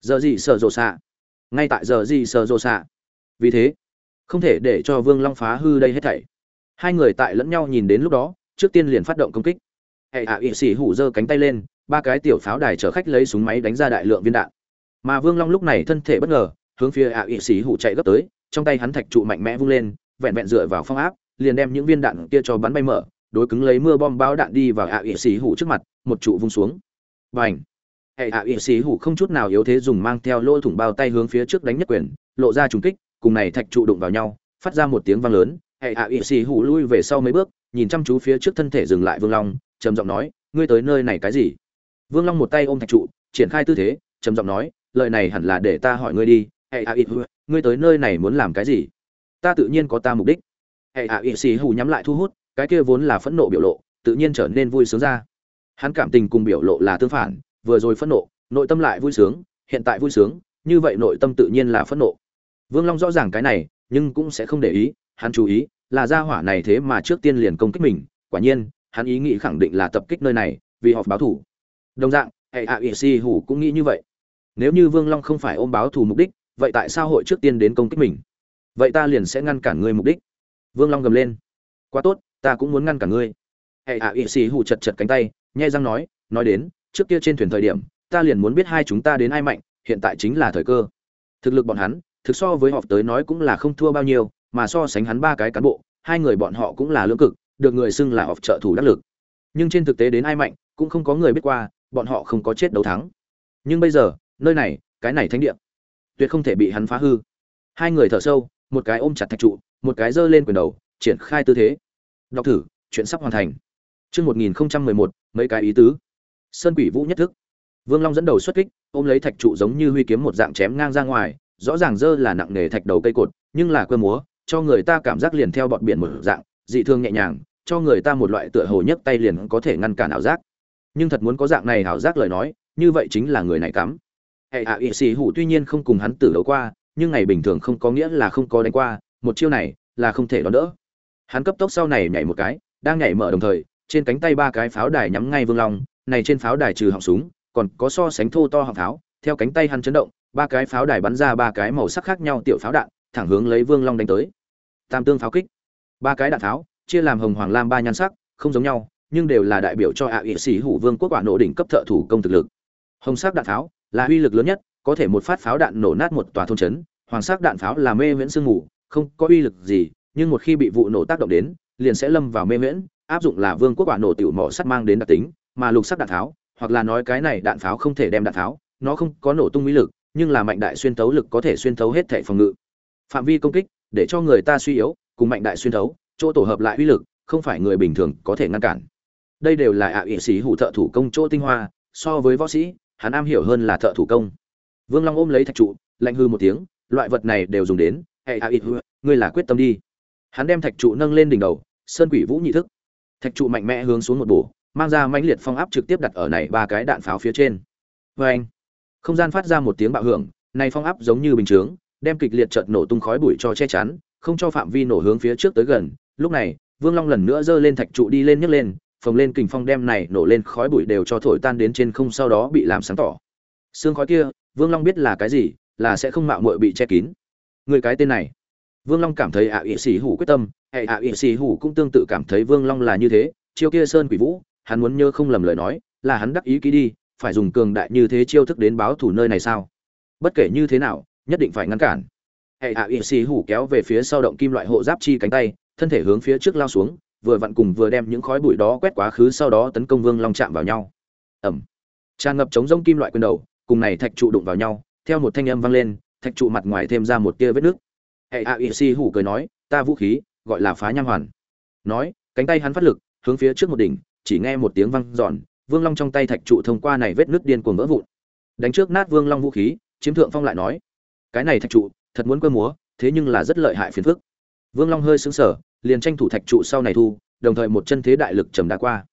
Giờ gì sợ rộ xạ? Ngay tại giờ gì sợ rộ xạ? Vì thế, không thể để cho vương long phá hư đây hết thảy. Hai người tại lẫn nhau nhìn đến lúc đó, trước tiên liền phát động công kích. Hệ hạ ỵ sĩ hủ giơ cánh tay lên, ba cái tiểu pháo đài chở khách lấy súng máy đánh ra đại lượng viên đạn. Mà vương long lúc này thân thể bất ngờ, hướng phía ạ ỵ sĩ hụ chạy gấp tới, trong tay hắn thạch trụ mạnh mẽ vung lên, vẹn vẹn dựa vào phong áp, liền đem những viên đạn kia cho bắn bay mở đối cứng lấy mưa bom bão đạn đi vào ạ ỵ sĩ hủ trước mặt, một trụ vung xuống. Và ảnh hệ ạ ỵ sĩ hủ không chút nào yếu thế dùng mang theo lỗ thủng bao tay hướng phía trước đánh nhất quyền, lộ ra trùng kích, cùng này thạch trụ đụng vào nhau, phát ra một tiếng vang lớn. Hệ ạ ỵ sĩ hủ lui về sau mấy bước, nhìn chăm chú phía trước thân thể dừng lại vương long, trầm giọng nói, ngươi tới nơi này cái gì? Vương long một tay ôm thạch trụ, triển khai tư thế, trầm giọng nói, lời này hẳn là để ta hỏi ngươi đi. Hệ a hủ, ngươi tới nơi này muốn làm cái gì? Ta tự nhiên có ta mục đích. Hệ ạ ít xì hủ nhắm lại thu hút cái kia vốn là phẫn nộ biểu lộ, tự nhiên trở nên vui sướng ra. Hắn cảm tình cùng biểu lộ là tương phản, vừa rồi phẫn nộ, nội tâm lại vui sướng, hiện tại vui sướng, như vậy nội tâm tự nhiên là phẫn nộ. Vương long rõ ràng cái này, nhưng cũng sẽ không để ý, hắn chú ý, là gia hỏa này thế mà trước tiên liền công kích mình, quả nhiên, hắn ý nghĩ khẳng định là tập kích nơi này, vì họp báo thủ. Đồng dạng, hệ a ỉ xì hủ cũng nghĩ như vậy. Nếu như vương long không phải ôm báo thù mục đích, vậy tại sao hội trước tiên đến công kích mình? Vậy ta liền sẽ ngăn cản ngươi mục đích. Vương long gầm lên. Quá tốt ta cũng muốn ngăn cả ngươi. Hệ ạ ỵ xì hụ chật chật cánh tay, nhai răng nói nói đến, trước kia trên thuyền thời điểm, ta liền muốn biết hai chúng ta đến ai mạnh, hiện tại chính là thời cơ. Thực lực bọn hắn, thực so với họp tới nói cũng là không thua bao nhiêu, mà so sánh hắn ba cái cán bộ, hai người bọn họ cũng là lưỡng cực, được người xưng là họp trợ thủ đắc lực. Nhưng trên thực tế đến ai mạnh, cũng không có người biết qua, bọn họ không có chết đấu thắng. Nhưng bây giờ, nơi này, cái này thánh địa, tuyệt không thể bị hắn phá hư. Hai người thở sâu, một cái ôm chặt thạch trụ, một cái giơ lên quyền đầu, triển khai tư thế đọc thử chuyện sắp hoàn thành Chương 1011, mấy cái ý tứ. Sơn Quỷ Vũ nhất thức. Vương Long dẫn đầu xuất kích, ôm lấy thạch trụ giống như huy kiếm một dạng chém ngang ra ngoài, rõ ràng dơ là nặng nề thạch đầu cây cột, nhưng là quơ múa, cho người ta cảm giác liền theo bọt biển một dạng, dị thương nhẹ nhàng, cho người ta một loại tựa hồ nhấc tay liền có thể ngăn cản ảo giác. Nhưng thật muốn có dạng này ảo giác lời nói, như vậy chính là người này cắm. Hệ hạ y xì hủ tuy nhiên không cùng hắn tử đấu qua, nhưng ngày bình thường không có nghĩa là không có đánh qua, một chiêu này là không thể đón đỡ. Hắn cấp tốc sau này nhảy một cái, đang nhảy mở đồng thời, trên cánh tay ba cái pháo đài nhắm ngay Vương Long, này trên pháo đài trừ họng súng, còn có so sánh thô to họng pháo, theo cánh tay hắn chấn động, ba cái pháo đài bắn ra ba cái màu sắc khác nhau tiểu pháo đạn, thẳng hướng lấy Vương Long đánh tới. Tam tương pháo kích. Ba cái đạn pháo, chia làm hồng hoàng lam ba nhan sắc, không giống nhau, nhưng đều là đại biểu cho ạ à sĩ hủ vương quốc quả nổ đỉnh cấp thợ thủ công thực lực. Hồng sắc đạn pháo là uy lực lớn nhất, có thể một phát pháo đạn nổ nát một tòa thôn trấn, hoàng sắc đạn pháo là mê viễn sương mù, không có uy lực gì, nhưng một khi bị vụ nổ tác động đến, liền sẽ lâm vào mê viễn, áp dụng là vương quốc quả nổ tiểu mỏ sắt mang đến đặc tính, mà lục sắc đạn tháo, hoặc là nói cái này đạn pháo không thể đem đạn pháo, nó không có nổ tung mỹ lực, nhưng là mạnh đại xuyên thấu lực có thể xuyên thấu hết thể phòng ngự. Phạm vi công kích, để cho người ta suy yếu, cùng mạnh đại xuyên thấu, chỗ tổ hợp lại uy lực, không phải người bình thường có thể ngăn cản. Đây đều là ạ à sĩ hủ thợ thủ công chỗ tinh hoa, so với võ sĩ, hắn am hiểu hơn là thợ thủ công. Vương Long ôm lấy thạch trụ, lạnh hư một tiếng, loại vật này đều dùng đến, "Hệ a ngươi là quyết tâm đi." Hắn đem thạch trụ nâng lên đỉnh đầu, sơn quỷ vũ nhị thức. Thạch trụ mạnh mẽ hướng xuống một bổ mang ra mãnh liệt phong áp trực tiếp đặt ở này ba cái đạn pháo phía trên. Vê anh không gian phát ra một tiếng bạo hưởng này phong áp giống như bình chướng đem kịch liệt chợt nổ tung khói bụi cho che chắn không cho phạm vi nổ hướng phía trước tới gần. Lúc này vương long lần nữa giơ lên thạch trụ đi lên nhấc lên phồng lên kình phong đem này nổ lên khói bụi đều cho thổi tan đến trên không sau đó bị làm sáng tỏ. Xương khói kia vương long biết là cái gì là sẽ không mạo muội bị che kín. Người cái tên này vương long cảm thấy ạ ỵ sĩ hủ quyết tâm, hệ ạ ỵ xì hủ cũng tương tự cảm thấy vương long là như thế. Chiêu kia sơn quỷ vũ, hắn muốn nhớ không lầm lời nói, là hắn đắc ý ký đi, phải dùng cường đại như thế chiêu thức đến báo thủ nơi này sao? Bất kể như thế nào, nhất định phải ngăn cản. Hệ ạ ỵ xì hủ kéo về phía sau động kim loại hộ giáp chi cánh tay, thân thể hướng phía trước lao xuống, vừa vặn cùng vừa đem những khói bụi đó quét quá khứ sau đó tấn công vương long chạm vào nhau. Ẩm tràn ngập chống rông kim loại quyền đầu, cùng này thạch trụ đụng vào nhau, theo một thanh âm vang lên, thạch trụ mặt ngoài thêm ra một tia vết nước hệ a y si hủ cười nói, ta vũ khí, gọi là phá nham hoàn. Nói, cánh tay hắn phát lực, hướng phía trước một đỉnh, chỉ nghe một tiếng vang giòn vương long trong tay thạch trụ thông qua này vết nước điên cuồng vỡ vụn. Đánh trước nát vương long vũ khí, chiếm thượng phong lại nói, cái này thạch trụ, thật muốn quơ múa, thế nhưng là rất lợi hại phiền phức. Vương long hơi xứng sở liền tranh thủ thạch trụ sau này thu, đồng thời một chân thế đại lực trầm đá qua.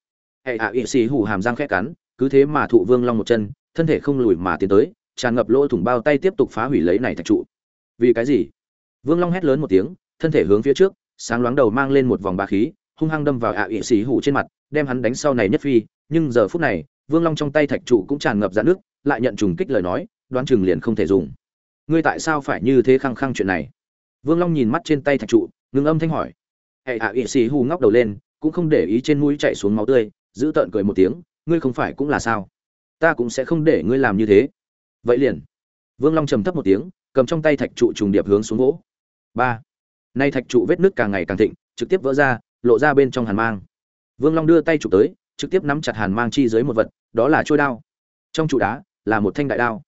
Hệ hạ ỵ xì hủ hàm răng khẽ cắn, cứ thế mà thụ vương long một chân, thân thể không lùi mà tiến tới, tràn ngập lỗ thủng bao tay tiếp tục phá hủy lấy này thạch trụ. Vì cái gì? Vương long hét lớn một tiếng, thân thể hướng phía trước, sáng loáng đầu mang lên một vòng ba khí, hung hăng đâm vào ạ à ỵ sĩ hủ trên mặt, đem hắn đánh sau này nhất phi. Nhưng giờ phút này, vương long trong tay thạch trụ cũng tràn ngập dạn nước, lại nhận trùng kích lời nói, đoán chừng liền không thể dùng. Ngươi tại sao phải như thế khăng khăng chuyện này? Vương long nhìn mắt trên tay thạch trụ, ngừng âm thanh hỏi. Hệ ạ ỵ sĩ hù ngóc đầu lên, cũng không để ý trên mũi chạy xuống máu tươi, giữ tợn cười một tiếng, ngươi không phải cũng là sao? Ta cũng sẽ không để ngươi làm như thế. Vậy liền. Vương long trầm thấp một tiếng, cầm trong tay thạch trụ trùng điệp hướng xuống gỗ ba Nay thạch trụ vết nước càng ngày càng thịnh, trực tiếp vỡ ra, lộ ra bên trong hàn mang. Vương Long đưa tay chụp tới, trực tiếp nắm chặt hàn mang chi dưới một vật, đó là chuôi đao. Trong trụ đá là một thanh đại đao.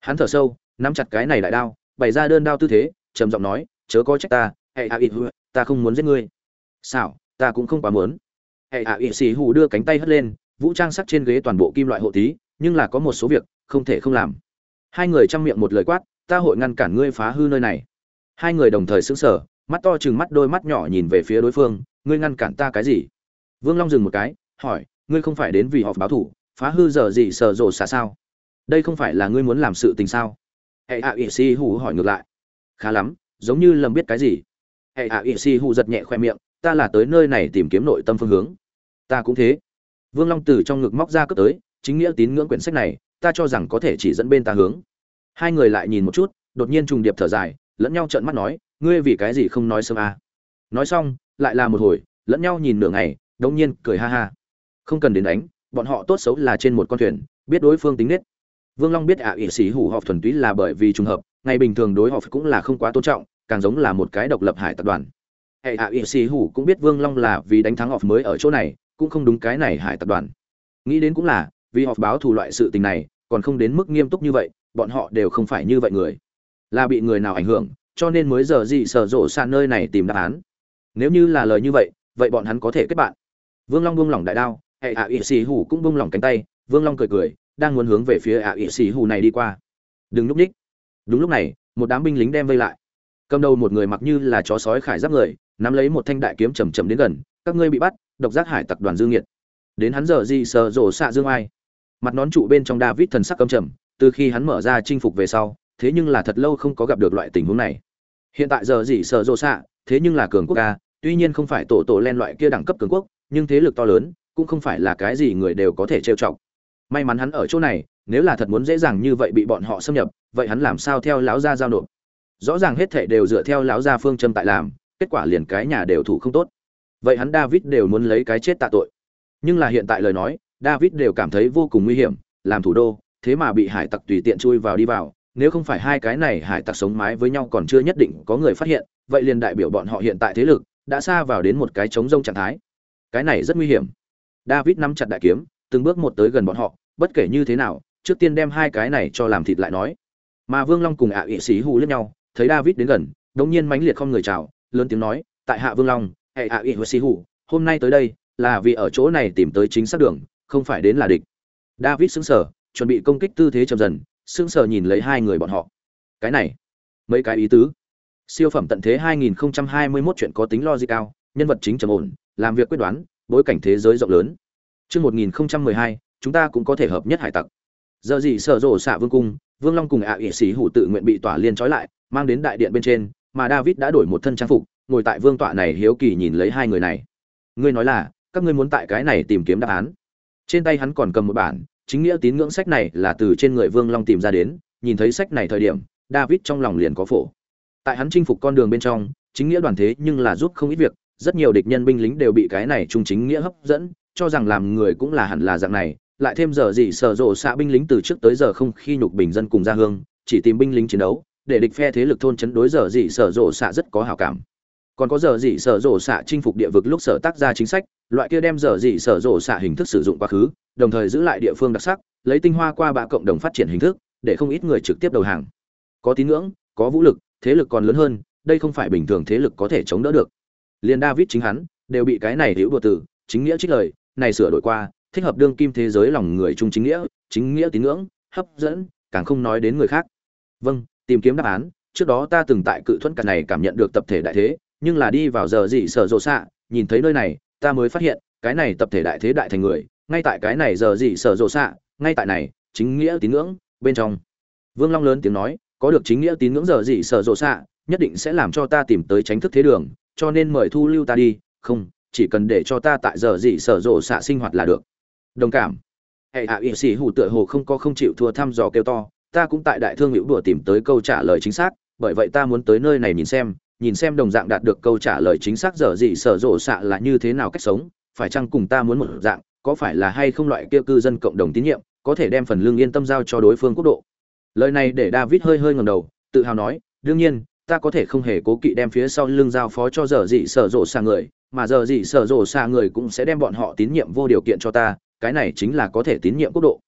Hắn thở sâu, nắm chặt cái này đại đao, bày ra đơn đao tư thế, trầm giọng nói, chớ có trách ta, hệ a ít ta không muốn giết ngươi. Sao, ta cũng không quá muốn. Hệ a ít xì hù đưa cánh tay hất lên, vũ trang sắc trên ghế toàn bộ kim loại hộ tí, nhưng là có một số việc không thể không làm. Hai người chăm miệng một lời quát, ta hội ngăn cản ngươi phá hư nơi này. Hai người đồng thời sững sờ, mắt to chừng mắt đôi mắt nhỏ nhìn về phía đối phương ngươi ngăn cản ta cái gì? Vương long dừng một cái hỏi ngươi không phải đến vì họp báo thủ phá hư giờ gì sờ rồ xả sao? Đây không phải là ngươi muốn làm sự tình sao? Hệ ạ ỵ si hù hỏi ngược lại khá lắm giống như lầm biết cái gì? Hệ ạ ỵ si hù giật nhẹ khoe miệng ta là tới nơi này tìm kiếm nội tâm phương hướng. Ta cũng thế. Vương long từ trong ngực móc ra cướp tới chính nghĩa tín ngưỡng quyển sách này ta cho rằng có thể chỉ dẫn bên ta hướng. Hai người lại nhìn một chút đột nhiên trùng điệp thở dài lẫn nhau trợn mắt nói ngươi vì cái gì không nói sớm à? nói xong lại là một hồi lẫn nhau nhìn nửa ngày đống nhiên cười ha ha. Không cần đến đánh bọn họ tốt xấu là trên một con thuyền biết đối phương tính nết. Vương long biết ạ à, ỵ sĩ hủ họp thuần túy là bởi vì trùng hợp ngày bình thường đối họ cũng là không quá tôn trọng càng giống là một cái độc lập hải tập đoàn. Hệ ạ ỵ sĩ hủ cũng biết vương long là vì đánh thắng họ mới ở chỗ này cũng không đúng cái này hải tập đoàn. Nghĩ đến cũng là vì họ báo thù loại sự tình này còn không đến mức nghiêm túc như vậy bọn họ đều không phải như vậy người là bị người nào ảnh hưởng, cho nên mới giờ gì sở rộ sàn nơi này tìm đáp án. Nếu như là lời như vậy vậy bọn hắn có thể kết bạn. Vương long buông lỏng đại đao, hệ ạ ỵ xì hủ cũng buông lỏng cánh tay, vương long cười cười, đang muốn hướng về phía ạ ỵ xì hủ này đi qua. Đừng núp ních. Đúng lúc này, một đám binh lính đem vây lại. Cầm đầu một người mặc như là chó sói khải giáp người, nắm lấy một thanh đại kiếm chầm chầm đến gần, các ngươi bị bắt, độc giác hải tặc đoàn dương nhiệt. Đến hắn giờ gì sờ rổ xạ dương ai. Mặt nón trụ bên trong david thần sắc căm trầm, từ khi hắn mở ra chinh phục về sau thế nhưng là thật lâu không có gặp được loại tình huống này. Hiện tại giờ gì sợ rộ xạ, thế nhưng là cường quốc ca tuy nhiên không phải tổ tổ len loại kia đẳng cấp cường quốc, nhưng thế lực to lớn, cũng không phải là cái gì người đều có thể trêu chọc. May mắn hắn ở chỗ này, nếu là thật muốn dễ dàng như vậy bị bọn họ xâm nhập, vậy hắn làm sao theo lão gia giao nộp? Rõ ràng hết thảy đều dựa theo lão gia phương châm tại làm, kết quả liền cái nhà đều thủ không tốt. Vậy hắn david đều muốn lấy cái chết tạ tội. Nhưng là hiện tại lời nói, david đều cảm thấy vô cùng nguy hiểm, làm thủ đô, thế mà bị hải tặc tùy tiện chui vào đi vào nếu không phải hai cái này hải tặc sống mái với nhau còn chưa nhất định có người phát hiện, vậy liền đại biểu bọn họ hiện tại thế lực đã xa vào đến một cái chống rông trạng thái. Cái này rất nguy hiểm. David nắm chặt đại kiếm, từng bước một tới gần bọn họ, bất kể như thế nào, trước tiên đem hai cái này cho làm thịt lại nói. Mà vương long cùng ạ à ỵ sĩ hù lẫn nhau, thấy david đến gần, đống nhiên mãnh liệt không người chào, lớn tiếng nói, tại hạ vương long, hệ ạ ỵ sĩ hù, hôm nay tới đây là vì ở chỗ này tìm tới chính xác đường, không phải đến là địch. David sững sờ, chuẩn bị công kích tư thế chậm dần sững sờ nhìn lấy hai người bọn họ cái này mấy cái ý tứ siêu phẩm tận thế 2021 chuyện có tính logic cao nhân vật chính trầm ổn làm việc quyết đoán bối cảnh thế giới rộng lớn Trước 1012, chúng ta cũng có thể hợp nhất hải tặc. Giờ gì sở rổ xạ vương cung, Vương Long cùng ạ à ỷ sĩ hủ tự nguyện bị tỏa liên trói lại, mang đến đại điện bên trên, mà David đã đổi một thân trang phục, ngồi tại vương tọa này hiếu kỳ nhìn lấy hai người này. Ngươi nói là, các ngươi muốn tại cái này tìm kiếm đáp án. Trên tay hắn còn cầm một bản, chính nghĩa tín ngưỡng sách này là từ trên người Vương Long tìm ra đến, nhìn thấy sách này thời điểm, David trong lòng liền có phổ. Tại hắn chinh phục con đường bên trong, chính nghĩa đoàn thế nhưng là giúp không ít việc, rất nhiều địch nhân binh lính đều bị cái này trung chính nghĩa hấp dẫn, cho rằng làm người cũng là hẳn là dạng này, lại thêm giờ gì sở rộ xạ binh lính từ trước tới giờ không khi nhục bình dân cùng gia hương, chỉ tìm binh lính chiến đấu, để địch phe thế lực thôn chấn đối giờ gì sở rộ xạ rất có hảo cảm. Còn có giờ gì sở rộ xạ chinh phục địa vực lúc sở tác ra chính sách, loại kia đem giờ gì sở rộ xạ hình thức sử dụng quá khứ, đồng thời giữ lại địa phương đặc sắc, lấy tinh hoa qua bạ cộng đồng phát triển hình thức, để không ít người trực tiếp đầu hàng. Có tín ngưỡng, có vũ lực, thế lực còn lớn hơn, đây không phải bình thường thế lực có thể chống đỡ được. Liên David chính hắn đều bị cái này hữu đùa tử, chính nghĩa trích lời, này sửa đổi qua, thích hợp đương kim thế giới lòng người trung chính nghĩa, chính nghĩa tín ngưỡng, hấp dẫn, càng không nói đến người khác. Vâng, tìm kiếm đáp án, trước đó ta từng tại cự thuẫn cả này cảm nhận được tập thể đại thế, nhưng là đi vào giờ gì sở rộ xạ, nhìn thấy nơi này, ta mới phát hiện, cái này tập thể đại thế đại thành người, ngay tại cái này giờ gì sở rộ xạ, ngay tại này, chính nghĩa tín ngưỡng, bên trong. Vương Long lớn tiếng nói, có được chính nghĩa tín ngưỡng giờ gì sở rộ xạ, nhất định sẽ làm cho ta tìm tới tránh thức thế đường, cho nên mời thu lưu ta đi, không, chỉ cần để cho ta tại giờ gì sở rộ xạ sinh hoạt là được đồng cảm hệ hạ ỵ sĩ hủ tựa hồ không có không chịu thua thăm dò kêu to ta cũng tại đại thương hữu đùa tìm tới câu trả lời chính xác bởi vậy ta muốn tới nơi này nhìn xem nhìn xem đồng dạng đạt được câu trả lời chính xác giờ gì sở rộ xạ là như thế nào cách sống phải chăng cùng ta muốn một dạng có phải là hay không loại kia cư dân cộng đồng tín nhiệm, có thể đem phần lương yên tâm giao cho đối phương quốc độ? Lời này để david hơi hơi ngầm đầu, tự hào nói, đương nhiên, ta có thể không hề cố kỵ đem phía sau lưng giao phó cho giờ dị sở rộ xa người, mà giờ dị sở rộ xa người cũng sẽ đem bọn họ tín nhiệm vô điều kiện cho ta, cái này chính là có thể tín nhiệm quốc độ.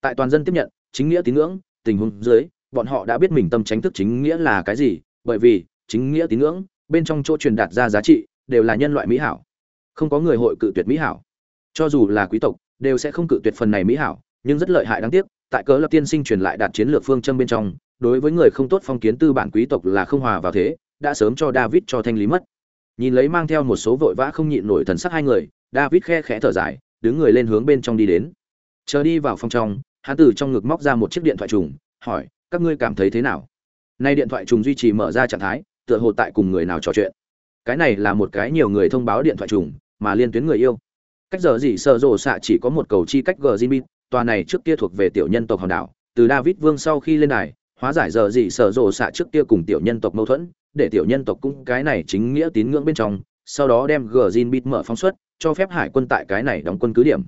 Tại toàn dân tiếp nhận, chính nghĩa tín ngưỡng, tình huống dưới, bọn họ đã biết mình tâm tránh thức chính nghĩa là cái gì, bởi vì, chính nghĩa tín ngưỡng, bên trong chỗ truyền đạt ra giá trị, đều là nhân loại mỹ hảo. Không có người hội cự tuyệt mỹ hảo cho dù là quý tộc, đều sẽ không cự tuyệt phần này mỹ hảo, nhưng rất lợi hại đáng tiếc, tại cớ lập tiên sinh truyền lại đạt chiến lược phương châm bên trong, đối với người không tốt phong kiến tư bản quý tộc là không hòa vào thế, đã sớm cho david cho thanh lý mất. Nhìn lấy mang theo một số vội vã không nhịn nổi thần sắc hai người, david khe khẽ thở dài, đứng người lên hướng bên trong đi đến. Chờ đi vào phòng trong, hắn từ trong ngực móc ra một chiếc điện thoại trùng, hỏi, các ngươi cảm thấy thế nào? Nay điện thoại trùng duy trì mở ra trạng thái, tựa hồ tại cùng người nào trò chuyện. Cái này là một cái nhiều người thông báo điện thoại trùng, mà liên tuyến người yêu cách giờ gì sợ rồ xạ chỉ có một cầu chi cách gờ zin tòa này trước kia thuộc về tiểu nhân tộc hòn đảo. Từ david vương sau khi lên đài, hóa giải giờ gì sợ rồ xạ trước kia cùng tiểu nhân tộc mâu thuẫn, để tiểu nhân tộc cũng cái này chính nghĩa tín ngưỡng bên trong, sau đó đem gờ zin mở phóng xuất, cho phép hải quân tại cái này đóng quân cứ điểm.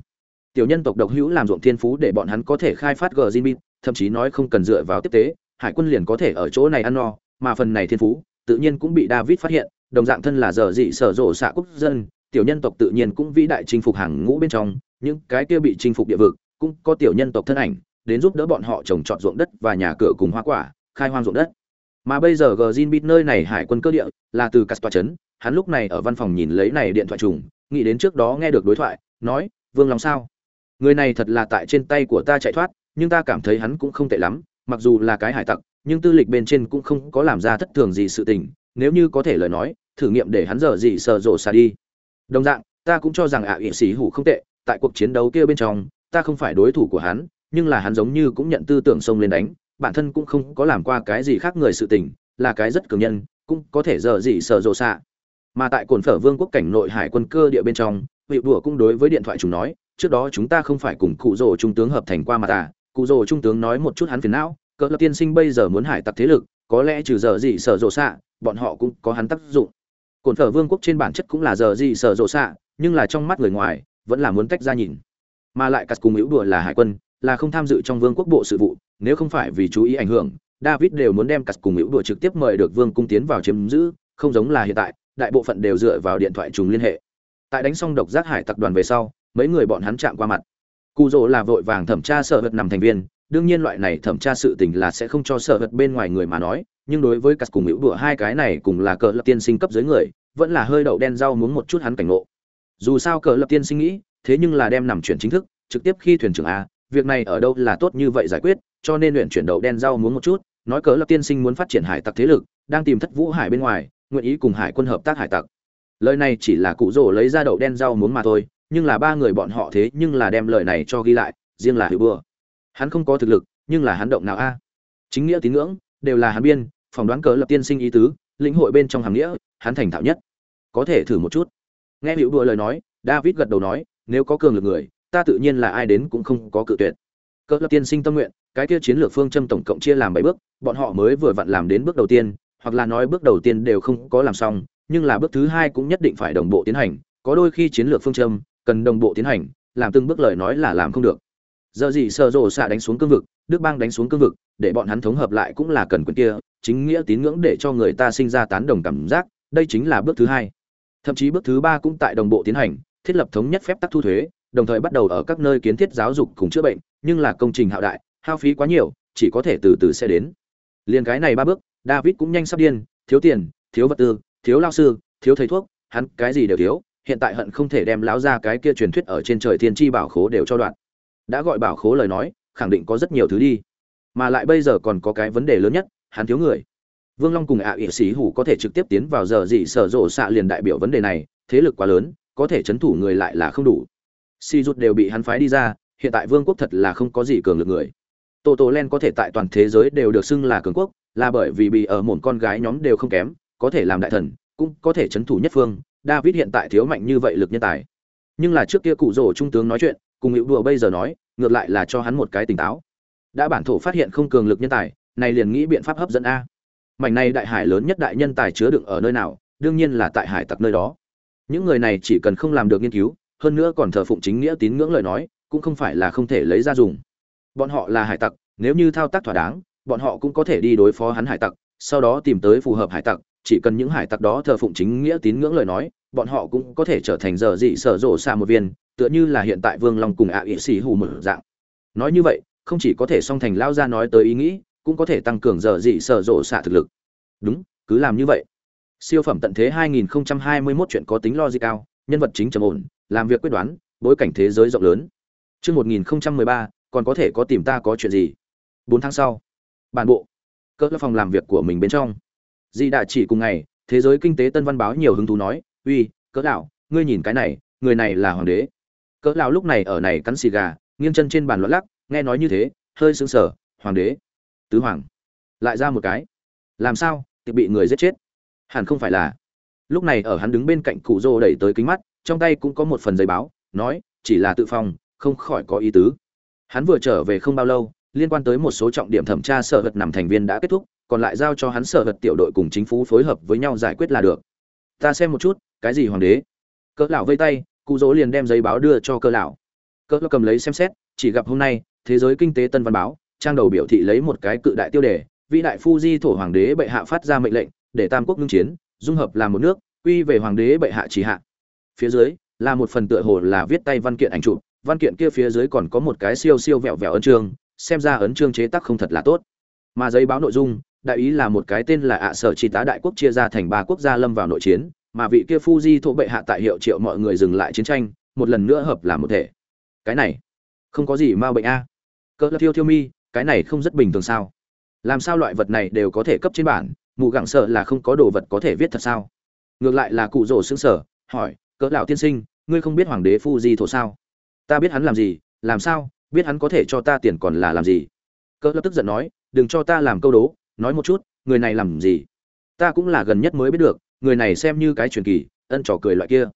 Tiểu nhân tộc độc hữu làm ruộng thiên phú để bọn hắn có thể khai phát gờ zin thậm chí nói không cần dựa vào tiếp tế, hải quân liền có thể ở chỗ này ăn no, mà phần này thiên phú, tự nhiên cũng bị david phát hiện, đồng dạng thân là giờ dị sở rộ xạ quốc dân tiểu nhân tộc tự nhiên cũng vĩ đại chinh phục hàng ngũ bên trong, những cái kia bị chinh phục địa vực cũng có tiểu nhân tộc thân ảnh, đến giúp đỡ bọn họ trồng trọt ruộng đất và nhà cửa cùng hoa quả, khai hoang ruộng đất. Mà bây giờ Gjinbit nơi này hải quân cơ địa là từ caspa trấn, hắn lúc này ở văn phòng nhìn lấy này điện thoại trùng, nghĩ đến trước đó nghe được đối thoại, nói, vương long sao? Người này thật là tại trên tay của ta chạy thoát, nhưng ta cảm thấy hắn cũng không tệ lắm, mặc dù là cái hải tặc, nhưng tư lịch bên trên cũng không có làm ra thất thường gì sự tình, nếu như có thể lời nói, thử nghiệm để hắn giờ gì sợ rộ xa đi đồng dạng, ta cũng cho rằng ạ à ỵ sĩ hủ không tệ, tại cuộc chiến đấu kia bên trong, ta không phải đối thủ của hắn, nhưng là hắn giống như cũng nhận tư tưởng xông lên đánh, bản thân cũng không có làm qua cái gì khác người sự tình, là cái rất cường nhân, cũng có thể giờ gì sợ rộ xạ. Mà tại cồn phở vương quốc cảnh nội hải quân cơ địa bên trong, vị đùa cũng đối với điện thoại chúng nói, trước đó chúng ta không phải cùng cụ rồ trung tướng hợp thành qua mà ta. Cụ rồ trung tướng nói một chút hắn phiền não, cỡ lập tiên sinh bây giờ muốn hải tặc thế lực, có lẽ trừ giờ gì sở rộ xạ, bọn họ cũng có hắn tác dụng cồn phở vương quốc trên bản chất cũng là giờ gì sở rộ xạ, nhưng là trong mắt người ngoài, vẫn là muốn tách ra nhìn. Mà lại cắt cùng hữu đùa là hải quân, là không tham dự trong vương quốc bộ sự vụ, nếu không phải vì chú ý ảnh hưởng, david đều muốn đem cắt cùng hữu đùa trực tiếp mời được vương cung tiến vào chiếm giữ, không giống là hiện tại, đại bộ phận đều dựa vào điện thoại trùng liên hệ. Tại đánh xong độc giác hải tặc đoàn về sau, mấy người bọn hắn chạm qua mặt. Cụ rỗ là vội vàng thẩm tra sở vật nằm thành viên, đương nhiên loại này thẩm tra sự tình là sẽ không cho sở vật bên ngoài người mà nói, nhưng đối với cắt cùng hữu đùa hai cái này cùng là cờ lập tiên sinh cấp dưới người vẫn là hơi đậu đen rau muốn một chút hắn cảnh ngộ. Dù sao cờ lập tiên sinh nghĩ, thế nhưng là đem nằm chuyển chính thức, trực tiếp khi thuyền trưởng a, việc này ở đâu là tốt như vậy giải quyết, cho nên luyện chuyển đậu đen rau muốn một chút, nói cờ lập tiên sinh muốn phát triển hải tặc thế lực, đang tìm thất vũ hải bên ngoài, nguyện ý cùng hải quân hợp tác hải tặc. Lời này chỉ là cụ rổ lấy ra đậu đen rau muốn mà thôi, nhưng là ba người bọn họ thế nhưng là đem lời này cho ghi lại, riêng là hữu bừa hắn không có thực lực, nhưng là hắn động nào a. Chính nghĩa tín ngưỡng, đều là hắn biên, phỏng đoán cờ lập tiên sinh ý tứ, lĩnh hội bên trong hàng nghĩa, hắn thành thạo nhất có thể thử một chút. Nghe hữu đùa lời nói, david gật đầu nói, nếu có cường lực người, ta tự nhiên là ai đến cũng không có cự tuyệt. Cỡ lập tiên sinh tâm nguyện, cái kia chiến lược phương châm tổng cộng chia làm bảy bước, bọn họ mới vừa vặn làm đến bước đầu tiên, hoặc là nói bước đầu tiên đều không có làm xong, nhưng là bước thứ hai cũng nhất định phải đồng bộ tiến hành, có đôi khi chiến lược phương châm cần đồng bộ tiến hành, làm từng bước lời nói là làm không được. Giờ gì sơ rộ xạ đánh xuống cương vực, đức bang đánh xuống cương vực, để bọn hắn thống hợp lại cũng là cần quyền kia, chính nghĩa tín ngưỡng để cho người ta sinh ra tán đồng cảm giác, đây chính là bước thứ hai thậm chí bước thứ ba cũng tại đồng bộ tiến hành, thiết lập thống nhất phép tắc thu thuế, đồng thời bắt đầu ở các nơi kiến thiết giáo dục cùng chữa bệnh, nhưng là công trình hạo đại, hao phí quá nhiều, chỉ có thể từ từ sẽ đến. Liền cái này ba bước, david cũng nhanh sắp điên, thiếu tiền, thiếu vật tư, thiếu lao sư, thiếu thầy thuốc, hắn cái gì đều thiếu, hiện tại hận không thể đem láo ra cái kia truyền thuyết ở trên trời thiên tri bảo khố đều cho đoạn. Đã gọi bảo khố lời nói, khẳng định có rất nhiều thứ đi. Mà lại bây giờ còn có cái vấn đề lớn nhất, hắn thiếu người vương long cùng ạ à ỵ sĩ hủ có thể trực tiếp tiến vào giờ gì sở rộ xạ liền đại biểu vấn đề này, thế lực quá lớn, có thể chấn thủ người lại là không đủ. Si rút đều bị hắn phái đi ra, hiện tại vương quốc thật là không có gì cường lực người. Tô tô len có thể tại toàn thế giới đều được xưng là cường quốc, là bởi vì bị ở một con gái nhóm đều không kém, có thể làm đại thần, cũng có thể chấn thủ nhất phương. David hiện tại thiếu mạnh như vậy lực nhân tài. Nhưng là trước kia cụ rổ trung tướng nói chuyện, cùng hữu đùa bây giờ nói, ngược lại là cho hắn một cái tỉnh táo. Đã bản thổ phát hiện không cường lực nhân tài, này liền nghĩ biện pháp hấp dẫn a mảnh này đại hải lớn nhất đại nhân tài chứa đựng ở nơi nào, đương nhiên là tại hải tặc nơi đó. Những người này chỉ cần không làm được nghiên cứu, hơn nữa còn thờ phụng chính nghĩa tín ngưỡng lời nói, cũng không phải là không thể lấy ra dùng. Bọn họ là hải tặc, nếu như thao tác thỏa đáng, bọn họ cũng có thể đi đối phó hắn hải tặc, sau đó tìm tới phù hợp hải tặc, chỉ cần những hải tặc đó thờ phụng chính nghĩa tín ngưỡng lời nói, bọn họ cũng có thể trở thành giờ dị sở rộ xa một viên, tựa như là hiện tại vương long cùng ạ à ỵ sĩ hù mở dạng. Nói như vậy, không chỉ có thể song thành lao ra nói tới ý nghĩ cũng có thể tăng cường giờ dị sở rộ xạ thực lực đúng cứ làm như vậy siêu phẩm tận thế 2021 chuyện có tính logic cao nhân vật chính trầm ổn làm việc quyết đoán bối cảnh thế giới rộng lớn Trước 1013, còn có thể có tìm ta có chuyện gì? 4 tháng sau, bản bộ, cỡ phòng làm việc của mình bên trong. dị đã chỉ cùng ngày, thế giới kinh tế tân văn báo nhiều hứng thú nói, "Uy, cỡ lão ngươi nhìn cái này, người này là hoàng đế." Cỡ lão lúc này ở này cắn xì gà, nghiêng chân trên bàn loạn lắc, nghe nói như thế, hơi sững sờ, "Hoàng đế? Tứ hoàng?" Lại ra một cái. "Làm sao? Thì bị người giết chết?" Hẳn không phải là. Lúc này ở hắn đứng bên cạnh cụ rô đẩy tới kính mắt, trong tay cũng có một phần giấy báo, nói, "Chỉ là tự phòng, không khỏi có ý tứ." Hắn vừa trở về không bao lâu, liên quan tới một số trọng điểm thẩm tra sở vật nằm thành viên đã kết thúc, còn lại giao cho hắn sở vật tiểu đội cùng chính phủ phối hợp với nhau giải quyết là được. Ta xem một chút, cái gì hoàng đế? Cỡ lão vây tay, cụ dỗ liền đem giấy báo đưa cho cơ lão. Cỡ lão cầm lấy xem xét, chỉ gặp hôm nay, thế giới kinh tế tân văn báo, trang đầu biểu thị lấy một cái cự đại tiêu đề, vĩ đại Fuji thổ hoàng đế bệ hạ phát ra mệnh lệnh, để tam quốc ngưng chiến, dung hợp làm một nước, quy về hoàng đế bệ hạ chỉ hạ. Phía dưới là một phần tựa hồ là viết tay văn kiện ảnh chụp, văn kiện kia phía dưới còn có một cái siêu siêu vẹo vẹo ấn chương, xem ra ấn chương chế tác không thật là tốt. Mà giấy báo nội dung đại ý là một cái tên là ạ sở chỉ tá đại quốc chia ra thành ba quốc gia lâm vào nội chiến mà vị kia Fuji thổ bệ hạ tại hiệu triệu mọi người dừng lại chiến tranh một lần nữa hợp làm một thể. Cái này không có gì ma bệnh a. Cỡ thiêu thiêu mi cái này không rất bình thường sao? Làm sao loại vật này đều có thể cấp trên bản? Mù gặng sợ là không có đồ vật có thể viết thật sao? Ngược lại là cụ rồ xứng sở hỏi, cỡ lão tiên sinh, ngươi không biết hoàng đế Fuji thổ sao? Ta biết hắn làm gì, làm sao, biết hắn có thể cho ta tiền còn là làm gì? Cỡ lập tức giận nói, đừng cho ta làm câu đố, nói một chút, người này làm gì? Ta cũng là gần nhất mới biết được, người này xem như cái truyền kỳ, ân trò cười loại kia.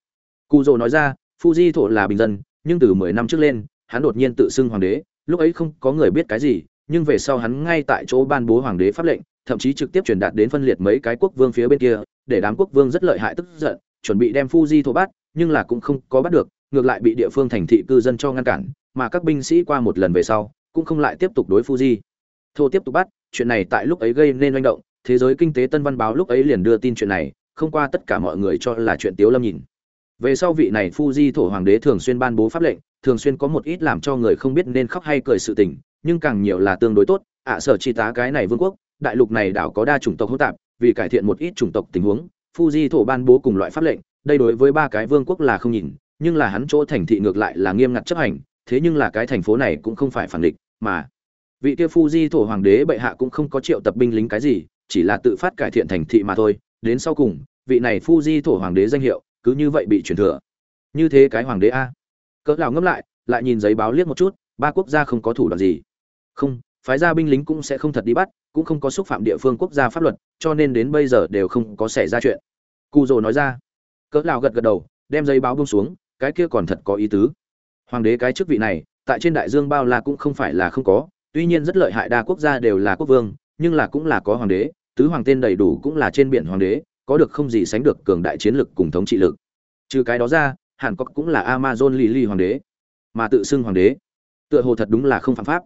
Cụ rồ nói ra fuji thổ là bình dân, nhưng từ mười năm trước lên, hắn đột nhiên tự xưng hoàng đế lúc ấy không có người biết cái gì, nhưng về sau hắn ngay tại chỗ ban bố hoàng đế pháp lệnh, thậm chí trực tiếp truyền đạt đến phân liệt mấy cái quốc vương phía bên kia, để đám quốc vương rất lợi hại tức giận, chuẩn bị đem fuji thô bắt nhưng là cũng không có bắt được, ngược lại bị địa phương thành thị cư dân cho ngăn cản, mà các binh sĩ qua một lần về sau, cũng không lại tiếp tục đối fuji. Thô tiếp tục bắt, chuyện này tại lúc ấy gây nên manh động, thế giới kinh tế tân văn báo lúc ấy liền đưa tin chuyện này, không qua tất cả mọi người cho là chuyện tiếu lâm nhìn. Về sau vị này Fuji thổ hoàng đế thường xuyên ban bố pháp lệnh thường xuyên có một ít làm cho người không biết nên khóc hay cười sự tình, nhưng càng nhiều là tương đối tốt. Ạ sở chi tá cái này vương quốc, đại lục này đảo có đa chủng tộc hỗn tạp, vì cải thiện một ít chủng tộc tình huống, Fuji thổ ban bố cùng loại pháp lệnh, đây đối với ba cái vương quốc là không nhìn, nhưng là hắn chỗ thành thị ngược lại là nghiêm ngặt chấp hành, thế nhưng là cái thành phố này cũng không phải phản địch, mà vị kia Fuji thổ hoàng đế bệ hạ cũng không có triệu tập binh lính cái gì, chỉ là tự phát cải thiện thành thị mà thôi. Đến sau cùng, vị này Fuji thổ hoàng đế danh hiệu cứ như vậy bị truyền thừa. Như thế cái hoàng đế a cỡ lão ngâm lại lại nhìn giấy báo liếc một chút, ba quốc gia không có thủ đoạn gì. Không, phái ra binh lính cũng sẽ không thật đi bắt, cũng không có xúc phạm địa phương quốc gia pháp luật, cho nên đến bây giờ đều không có xảy ra chuyện. Cụ rồ nói ra. Cỡ lão gật gật đầu, đem giấy báo buông xuống, cái kia còn thật có ý tứ. Hoàng đế cái chức vị này, tại trên đại dương bao la cũng không phải là không có, tuy nhiên rất lợi hại đa quốc gia đều là quốc vương, nhưng là cũng là có hoàng đế, tứ hoàng tên đầy đủ cũng là trên biển hoàng đế, có được không gì sánh được cường đại chiến lực cùng thống trị lực. Trừ cái đó ra hàn cốc cũng là amazon lily hoàng đế, mà tự xưng hoàng đế, tựa hồ thật đúng là không phạm pháp.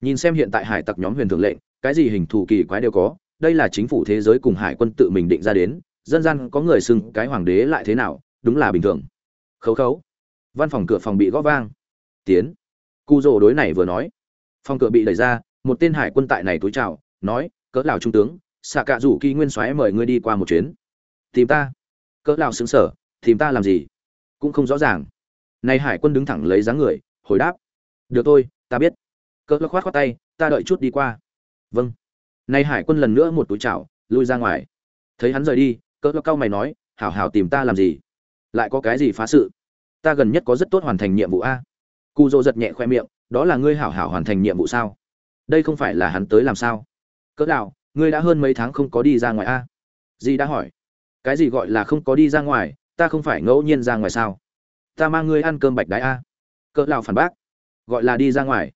Nhìn xem hiện tại hải tặc nhóm huyền thường lệnh, cái gì hình thù kỳ quái đều có, đây là chính phủ thế giới cùng hải quân tự mình định ra đến, dân gian có người xưng cái hoàng đế lại thế nào, đúng là bình thường. Khấu khấu. Văn phòng cửa phòng bị gõ vang. Tiến. Cu rồ đối này vừa nói. Phòng cửa bị đẩy ra, một tên hải quân tại này túi chào, nói, cỡ lào trung tướng, xạ cạ rủ kỳ nguyên soái mời ngươi đi qua một chuyến. Tìm ta. Cỡ lào xứng sở tìm ta làm gì? Cũng không rõ ràng. Nay hải quân đứng thẳng lấy dáng người, hồi đáp. Được thôi, ta biết. Cỡ lào khoát khoát tay, ta đợi chút đi qua. Vâng. Nay hải quân lần nữa một túi chảo, lui ra ngoài. Thấy hắn rời đi cỡ lào cao mày nói, hảo hảo tìm ta làm gì? Lại có cái gì phá sự? Ta gần nhất có rất tốt hoàn thành nhiệm vụ a. Cụ dỗ giật nhẹ khoe miệng, đó là ngươi hảo hảo hoàn thành nhiệm vụ sao? Đây không phải là hắn tới làm sao? Cỡ đạo ngươi đã hơn mấy tháng không có đi ra ngoài a? À? di đã hỏi. Cái gì gọi là không có đi ra ngoài? Ta không phải ngẫu nhiên ra ngoài sao? Ta mang ngươi ăn cơm bạch đái a. Cỡ lão phản bác. Gọi là đi ra ngoài.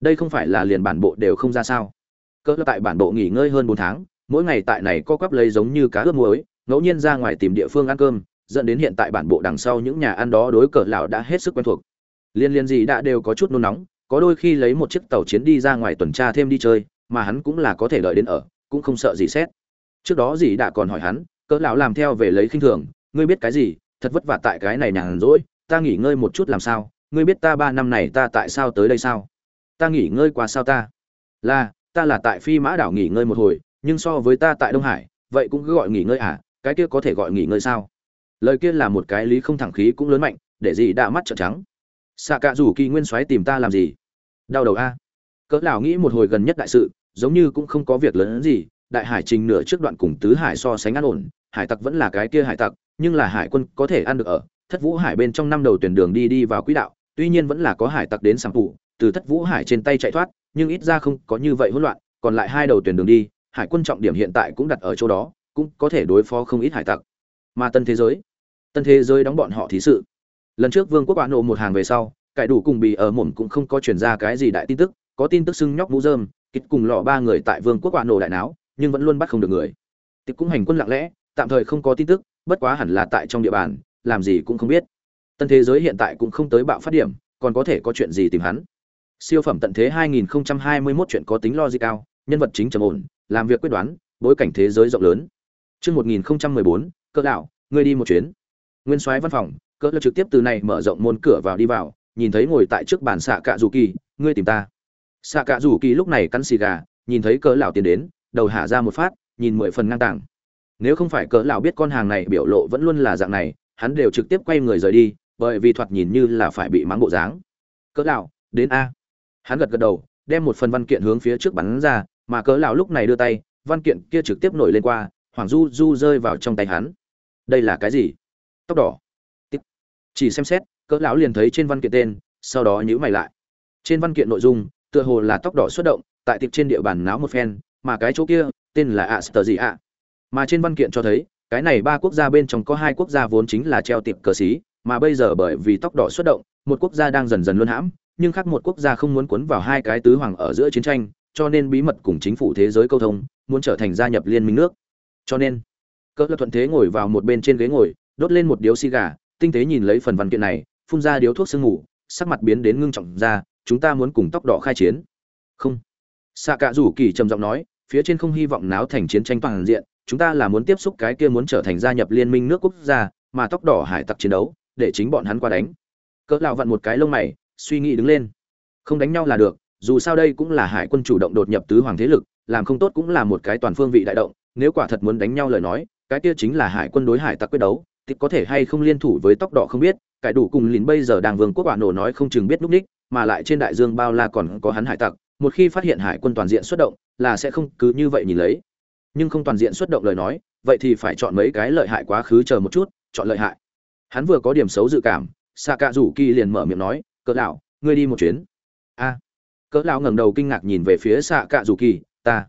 Đây không phải là liền bản bộ đều không ra sao? Cỡ tại bản bộ nghỉ ngơi hơn bốn tháng, mỗi ngày tại này co quắp lấy giống như cá ướp muối, ngẫu nhiên ra ngoài tìm địa phương ăn cơm, dẫn đến hiện tại bản bộ đằng sau những nhà ăn đó đối cỡ lão đã hết sức quen thuộc. Liên liên gì đã đều có chút nôn nóng, có đôi khi lấy một chiếc tàu chiến đi ra ngoài tuần tra thêm đi chơi, mà hắn cũng là có thể đợi đến ở, cũng không sợ gì xét. Trước đó gì đã còn hỏi hắn, cỡ lão làm theo về lấy khinh thường ngươi biết cái gì, thật vất vả tại cái này nhàn rỗi, ta nghỉ ngơi một chút làm sao, ngươi biết ta ba năm này ta tại sao tới đây sao? Ta nghỉ ngơi qua sao ta? Là ta là tại phi mã đảo nghỉ ngơi một hồi, nhưng so với ta tại đông hải, vậy cũng cứ gọi nghỉ ngơi à cái kia có thể gọi nghỉ ngơi sao? Lời kia là một cái lý không thẳng khí cũng lớn mạnh, để gì đã mắt trợn trắng. Xạ cạ rủ kỳ nguyên soái tìm ta làm gì? Đau đầu a. Cỡ lão nghĩ một hồi gần nhất đại sự, giống như cũng không có việc lớn gì, đại hải trình nửa trước đoạn cùng tứ hải so sánh an ổn, hải tặc vẫn là cái kia hải tặc nhưng là hải quân có thể ăn được ở, thất vũ hải bên trong năm đầu tuyển đường đi đi vào quỹ đạo, tuy nhiên vẫn là có hải tặc đến sáng phủ từ thất vũ hải trên tay chạy thoát, nhưng ít ra không có như vậy hỗn loạn, còn lại hai đầu tuyển đường đi, hải quân trọng điểm hiện tại cũng đặt ở chỗ đó, cũng có thể đối phó không ít hải tặc. Mà tân thế giới, tân thế giới đóng bọn họ thí sự. Lần trước vương quốc bạn nộ một hàng về sau, cải đủ cùng bị ở mồm cũng không có chuyển ra cái gì đại tin tức, có tin tức xưng nhóc mũ dơm kịch cùng lọ ba người tại vương quốc bạn nổ đại náo, nhưng vẫn luôn bắt không được người. Tịch cũng hành quân lặng lẽ, tạm thời không có tin tức bất quá hẳn là tại trong địa bàn làm gì cũng không biết tân thế giới hiện tại cũng không tới bạo phát điểm còn có thể có chuyện gì tìm hắn siêu phẩm tận thế 2021 chuyện có tính logic cao nhân vật chính trầm ổn làm việc quyết đoán bối cảnh thế giới rộng lớn chương 1014, cơ đạo, ngươi đi một chuyến. Nguyên soái văn phòng, cỡ lão trực tiếp từ này mở rộng môn cửa vào đi vào, nhìn thấy ngồi tại trước bàn xạ cạ dù kỳ, ngươi tìm ta. xạ cả rủ kỳ lúc này cắn xì gà nhìn thấy cỡ lão tiến đến đầu hạ ra một phát nhìn mười phần ngang tàng nếu không phải cỡ lão biết con hàng này biểu lộ vẫn luôn là dạng này, hắn đều trực tiếp quay người rời đi, bởi vì thoạt nhìn như là phải bị mắng bộ dáng. Cỡ lão, đến a. Hắn gật gật đầu, đem một phần văn kiện hướng phía trước bắn ra, mà cỡ lão lúc này đưa tay, văn kiện kia trực tiếp nổi lên qua, hoàng du du rơi vào trong tay hắn. Đây là cái gì? Tóc đỏ. Chỉ xem xét, cỡ lão liền thấy trên văn kiện tên, sau đó nhíu mày lại. Trên văn kiện nội dung, tựa hồ là tóc đỏ xuất động, tại tiệp trên địa bàn náo một phen, mà cái chỗ kia, tên là Aster gì ạ mà trên văn kiện cho thấy, cái này ba quốc gia bên trong có hai quốc gia vốn chính là treo tiệp cờ xí, mà bây giờ bởi vì tóc đỏ xuất động, một quốc gia đang dần dần luân hãm, nhưng khác một quốc gia không muốn cuốn vào hai cái tứ hoàng ở giữa chiến tranh, cho nên bí mật cùng chính phủ thế giới câu thông, muốn trở thành gia nhập liên minh nước. Cho nên, cỡ thuận thế ngồi vào một bên trên ghế ngồi, đốt lên một điếu xì gà, tinh tế nhìn lấy phần văn kiện này, phun ra điếu thuốc sương ngủ sắc mặt biến đến ngưng trọng ra, chúng ta muốn cùng tóc đỏ khai chiến. Không. Xạ cạ rủ kỳ trầm giọng nói, phía trên không hy vọng náo thành chiến tranh toàn diện chúng ta là muốn tiếp xúc cái kia muốn trở thành gia nhập liên minh nước quốc gia, mà tóc đỏ hải tặc chiến đấu, để chính bọn hắn qua đánh. Cỡ lão vặn một cái lông mày, suy nghĩ đứng lên. Không đánh nhau là được, dù sao đây cũng là hải quân chủ động đột nhập tứ hoàng thế lực, làm không tốt cũng là một cái toàn phương vị đại động, nếu quả thật muốn đánh nhau lời nói, cái kia chính là hải quân đối hải tặc quyết đấu, thì có thể hay không liên thủ với tóc đỏ không biết, cải đủ cùng lín bây giờ đang vương quốc quả nổ nói không chừng biết núp ních, mà lại trên đại dương bao la còn có hắn hải tặc, một khi phát hiện hải quân toàn diện xuất động, là sẽ không cứ như vậy nhìn lấy nhưng không toàn diện xuất động lời nói, vậy thì phải chọn mấy cái lợi hại quá khứ chờ một chút, chọn lợi hại. Hắn vừa có điểm xấu dự cảm xạ cạ rủ kỳ liền mở miệng nói, cỡ lão, ngươi đi một chuyến. A. Cỡ lão ngẩng đầu kinh ngạc nhìn về phía xạ cạ rủ kỳ ta.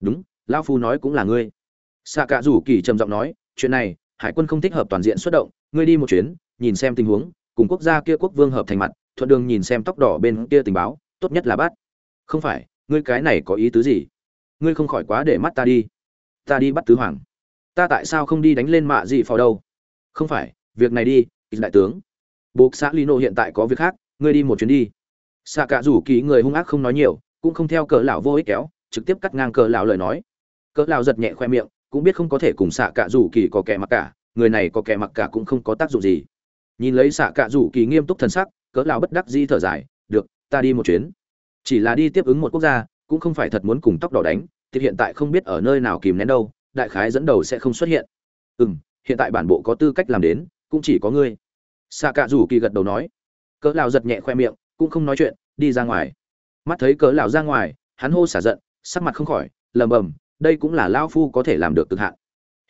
Đúng, lão phu nói cũng là ngươi. Xạ cạ rủ kỳ trầm giọng nói, chuyện này, hải quân không thích hợp toàn diện xuất động, ngươi đi một chuyến, nhìn xem tình huống, cùng quốc gia kia quốc vương hợp thành mặt, thuận đường nhìn xem tóc đỏ bên kia tình báo, tốt nhất là bắt. Không phải, ngươi cái này có ý tứ gì? Ngươi không khỏi quá để mắt ta đi ta đi bắt tứ hoàng. Ta tại sao không đi đánh lên mạ gì phò đâu? Không phải, việc này đi đại tướng. Buộc xã lino hiện tại có việc khác, ngươi đi một chuyến đi. Xạ cả rủ kỳ người hung ác không nói nhiều, cũng không theo cờ lão vô ích kéo, trực tiếp cắt ngang cờ lão lời nói. Cờ lão giật nhẹ khoe miệng, cũng biết không có thể cùng xạ cả rủ kỳ có kẻ mặc cả, người này có kẻ mặc cả cũng không có tác dụng gì. Nhìn lấy xạ cả rủ kỳ nghiêm túc thần sắc cỡ lão bất đắc dĩ thở dài, được, ta đi một chuyến. Chỉ là đi tiếp ứng một quốc gia, cũng không phải thật muốn cùng tóc đỏ đánh thì hiện tại không biết ở nơi nào kìm nén đâu, đại khái dẫn đầu sẽ không xuất hiện. Ừ hiện tại bản bộ có tư cách làm đến, cũng chỉ có ngươi. Xạ cạ rủ kỳ gật đầu nói. Cỡ lão giật nhẹ khoe miệng, cũng không nói chuyện, đi ra ngoài. Mắt thấy cỡ lão ra ngoài, hắn hô xả giận, sắc mặt không khỏi, lầm bầm, đây cũng là lão phu có thể làm được cực hạn.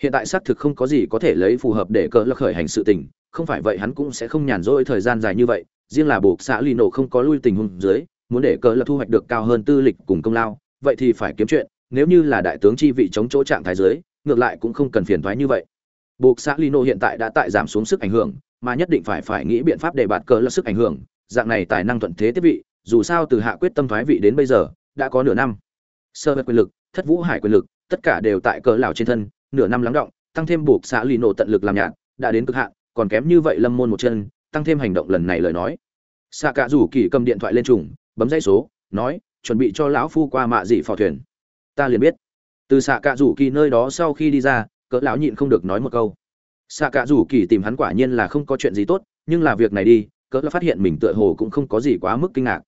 Hiện tại xác thực không có gì có thể lấy phù hợp để cỡ lão khởi hành sự tình, không phải vậy hắn cũng sẽ không nhàn rỗi thời gian dài như vậy, riêng là buộc xã lì nổ không có lui tình huống dưới, muốn để cỡ lão thu hoạch được cao hơn tư lịch cùng công lao, vậy thì phải kiếm chuyện nếu như là đại tướng chi vị chống chỗ trạng thái dưới, ngược lại cũng không cần phiền thoái như vậy. Buộc xã lino hiện tại đã tại giảm xuống sức ảnh hưởng, mà nhất định phải phải nghĩ biện pháp để bạt cỡ là sức ảnh hưởng. Dạng này tài năng thuận thế tiếp vị, dù sao từ hạ quyết tâm thoái vị đến bây giờ, đã có nửa năm. Sơ vật quyền lực, thất vũ hải quyền lực, tất cả đều tại cỡ lão trên thân, nửa năm lắng động, tăng thêm buộc xã lino tận lực làm nhạt, đã đến cực hạn, còn kém như vậy lâm môn một chân, tăng thêm hành động lần này lời nói. Xạ cả rủ kỳ cầm điện thoại lên trùng, bấm dây số, nói, chuẩn bị cho lão phu qua mạ dị phò thuyền ta liền biết. Từ xạ cạ rủ kỳ nơi đó sau khi đi ra, cỡ lão nhịn không được nói một câu. Xạ cạ rủ kỳ tìm hắn quả nhiên là không có chuyện gì tốt, nhưng là việc này đi, cỡ lão phát hiện mình tựa hồ cũng không có gì quá mức kinh ngạc.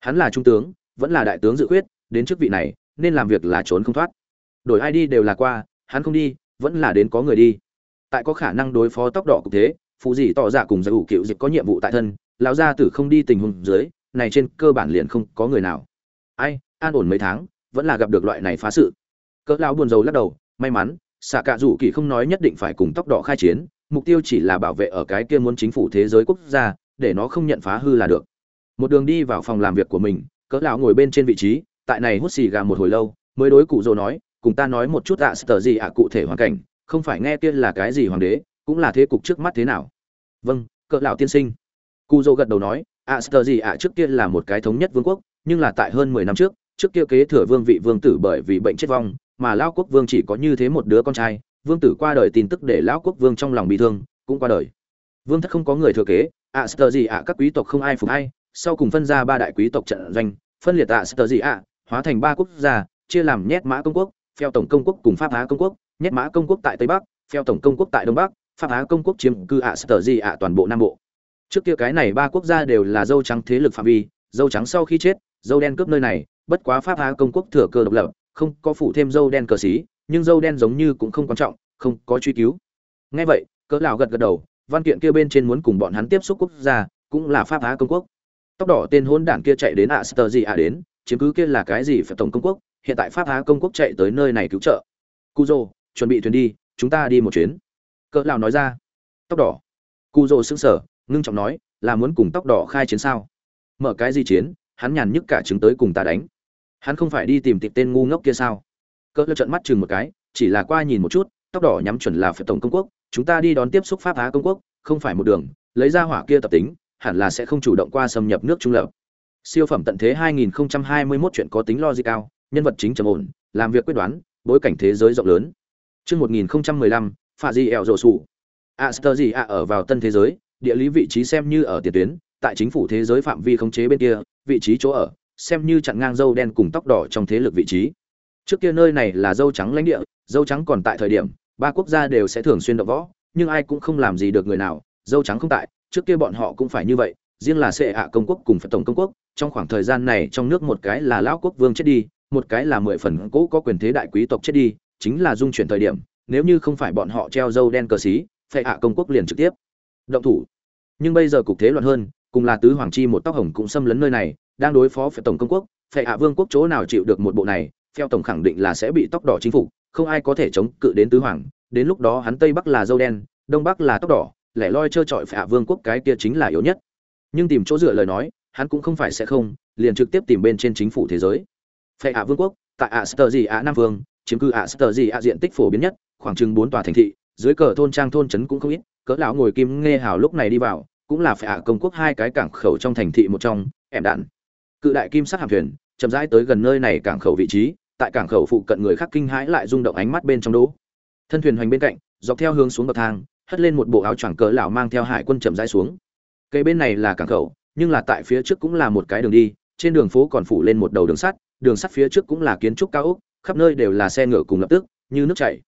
Hắn là trung tướng, vẫn là đại tướng dự quyết đến chức vị này, nên làm việc là trốn không thoát. Đổi ai đi đều là qua, hắn không đi, vẫn là đến có người đi. Tại có khả năng đối phó tóc đỏ cục thế, phụ gì tỏ ra cùng giải ủ cựu dịch có nhiệm vụ tại thân, lão gia tử không đi tình huống dưới, này trên cơ bản liền không có người nào. Ai, an ổn mấy tháng vẫn là gặp được loại này phá sự. Cỡ lão buồn rầu lắc đầu may mắn xạ cạ rủ kỳ không nói nhất định phải cùng tóc đỏ khai chiến mục tiêu chỉ là bảo vệ ở cái kia muốn chính phủ thế giới quốc gia để nó không nhận phá hư là được. Một đường đi vào phòng làm việc của mình cỡ lão ngồi bên trên vị trí tại này hút xì gà một hồi lâu mới đối cụ rồ nói cùng ta nói một chút ạ à, gì ạ cụ thể hoàn cảnh không phải nghe kia là cái gì hoàng đế cũng là thế cục trước mắt thế nào? Vâng cỡ lão tiên sinh. Cụ rồ gật đầu nói ạ à, gì ạ trước kia là một cái thống nhất vương quốc nhưng là tại hơn mười năm trước trước kia kế thừa vương vị vương tử bởi vì bệnh chết vong, mà lão quốc vương chỉ có như thế một đứa con trai, vương tử qua đời tin tức để lão quốc vương trong lòng bị thương, cũng qua đời. Vương thất không có người thừa kế, ạ, sờ gì ạ, các quý tộc không ai phục ai, sau cùng phân ra ba đại quý tộc trận doanh, phân liệt ạ, sờ gì ạ, hóa thành ba quốc gia, chia làm nhét mã công quốc, phèo tổng công quốc cùng pháp á công quốc, nhét mã công quốc tại tây bắc, phèo tổng công quốc tại đông bắc, pháp á công quốc chiếm cư ạ, sờ gì ạ, toàn bộ nam bộ. Trước kia cái này ba quốc gia đều là dâu trắng thế lực phạm vi, dâu trắng sau khi chết, dâu đen cướp nơi này bất quá pháp á công quốc thừa cơ độc lập, không có phủ thêm dâu đen cờ xí, nhưng dâu đen giống như cũng không quan trọng, không có truy cứu. Nghe vậy, cỡ lão gật gật đầu, văn kiện kia bên trên muốn cùng bọn hắn tiếp xúc quốc gia, cũng là pháp á công quốc. Tóc đỏ tên hôn đảng kia chạy đến ạ sờ gì ạ đến, chiếm cứ kia là cái gì phải tổng công quốc, hiện tại pháp á công quốc chạy tới nơi này cứu trợ. Cujo, chuẩn bị thuyền đi, chúng ta đi một chuyến. Cỡ lão nói ra. Tóc đỏ. Cujo sững sờ, ngưng trọng nói, là muốn cùng tóc đỏ khai chiến sao? Mở cái gì chiến, hắn nhàn nhức cả chứng tới cùng ta đánh hắn không phải đi tìm tịp tên ngu ngốc kia sao? Cỡ lơ trận mắt chừng một cái chỉ là qua nhìn một chút tóc đỏ nhắm chuẩn là phải tổng công quốc chúng ta đi đón tiếp xúc pháp á công quốc không phải một đường lấy ra hỏa kia tập tính hẳn là sẽ không chủ động qua xâm nhập nước trung lập. Siêu phẩm tận thế 2021 chuyện có tính logic cao nhân vật chính trầm ổn làm việc quyết đoán bối cảnh thế giới rộng lớn. Trước 1015, Phạ Di ẻo rổ sụ. Aster gì ạ ở vào tân thế giới, địa lý vị trí xem như ở tiền tuyến, tại chính phủ thế giới phạm vi khống chế bên kia, vị trí chỗ ở, xem như chặn ngang dâu đen cùng tóc đỏ trong thế lực vị trí. Trước kia nơi này là dâu trắng lãnh địa, dâu trắng còn tại thời điểm, ba quốc gia đều sẽ thường xuyên động võ, nhưng ai cũng không làm gì được người nào, dâu trắng không tại, trước kia bọn họ cũng phải như vậy, riêng là Sệ ạ công quốc cùng Phật tổng công quốc, trong khoảng thời gian này trong nước một cái là lão quốc vương chết đi, một cái là mười phần cũ có quyền thế đại quý tộc chết đi, chính là dung chuyển thời điểm, nếu như không phải bọn họ treo dâu đen cờ xí, Phệ ạ công quốc liền trực tiếp động thủ. Nhưng bây giờ cục thế loạn hơn, cùng là tứ hoàng chi một tóc hồng cũng xâm lấn nơi này, đang đối phó Phệ tổng công quốc, Phệ hạ vương quốc chỗ nào chịu được một bộ này, theo tổng khẳng định là sẽ bị tóc đỏ chính phủ, không ai có thể chống cự đến tứ hoàng, đến lúc đó hắn tây bắc là dâu đen, đông bắc là tóc đỏ, lẻ loi chơi chọi Phệ hạ vương quốc cái kia chính là yếu nhất. Nhưng tìm chỗ dựa lời nói, hắn cũng không phải sẽ không, liền trực tiếp tìm bên trên chính phủ thế giới. Phệ hạ vương quốc, tại ạ sơ gì ạ Nam Vương, chiếm cư ạ sơ gì ạ diện tích phổ biến nhất, khoảng chừng bốn tòa thành thị, dưới cờ thôn trang thôn trấn cũng không ít, cỡ lão ngồi kim nghe hào lúc này đi vào, cũng là phải ạ công quốc hai cái cảng khẩu trong thành thị một trong, ẻm đạn. Cự đại kim sắc hạm thuyền, chậm rãi tới gần nơi này cảng khẩu vị trí, tại cảng khẩu phụ cận người khác kinh hãi lại rung động ánh mắt bên trong đố. Thân thuyền hoành bên cạnh, dọc theo hướng xuống bậc thang, hất lên một bộ áo choàng cỡ lão mang theo hải quân chậm rãi xuống. Cây bên này là cảng khẩu, nhưng là tại phía trước cũng là một cái đường đi, trên đường phố còn phủ lên một đầu đường sắt, đường sắt phía trước cũng là kiến trúc cao ốc, khắp nơi đều là xe ngựa cùng lập tức, như nước chảy.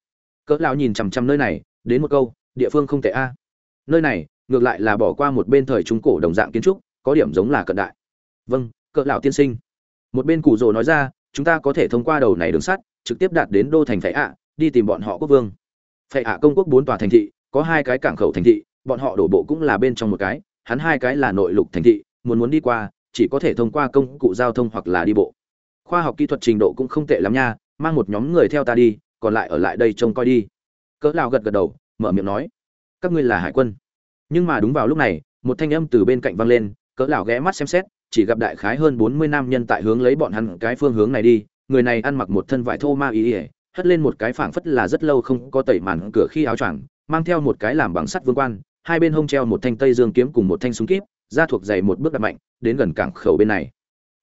Cỡ lão nhìn chằm chằm nơi này, đến một câu, địa phương không tệ a. Nơi này, ngược lại là bỏ qua một bên thời trung cổ đồng dạng kiến trúc, có điểm giống là cận đại. Vâng, cỡ lão tiên sinh. Một bên cụ rồ nói ra, chúng ta có thể thông qua đầu này đường sắt, trực tiếp đạt đến đô thành Phệ ạ, đi tìm bọn họ quốc vương. Phệ ạ công quốc bốn tòa thành thị, có hai cái cảng khẩu thành thị, bọn họ đổ bộ cũng là bên trong một cái, hắn hai cái là nội lục thành thị, muốn muốn đi qua, chỉ có thể thông qua công cụ giao thông hoặc là đi bộ khoa học kỹ thuật trình độ cũng không tệ lắm nha mang một nhóm người theo ta đi còn lại ở lại đây trông coi đi cỡ lão gật gật đầu mở miệng nói các ngươi là hải quân nhưng mà đúng vào lúc này một thanh âm từ bên cạnh vang lên cỡ lão ghé mắt xem xét chỉ gặp đại khái hơn bốn mươi nam nhân tại hướng lấy bọn hắn cái phương hướng này đi người này ăn mặc một thân vải thô ma y, hất lên một cái phảng phất là rất lâu không có tẩy màn cửa khi áo choàng mang theo một cái làm bằng sắt vương quan hai bên hông treo một thanh tây dương kiếm cùng một thanh súng kíp ra thuộc dày một bước đặt mạnh đến gần cảng khẩu bên này.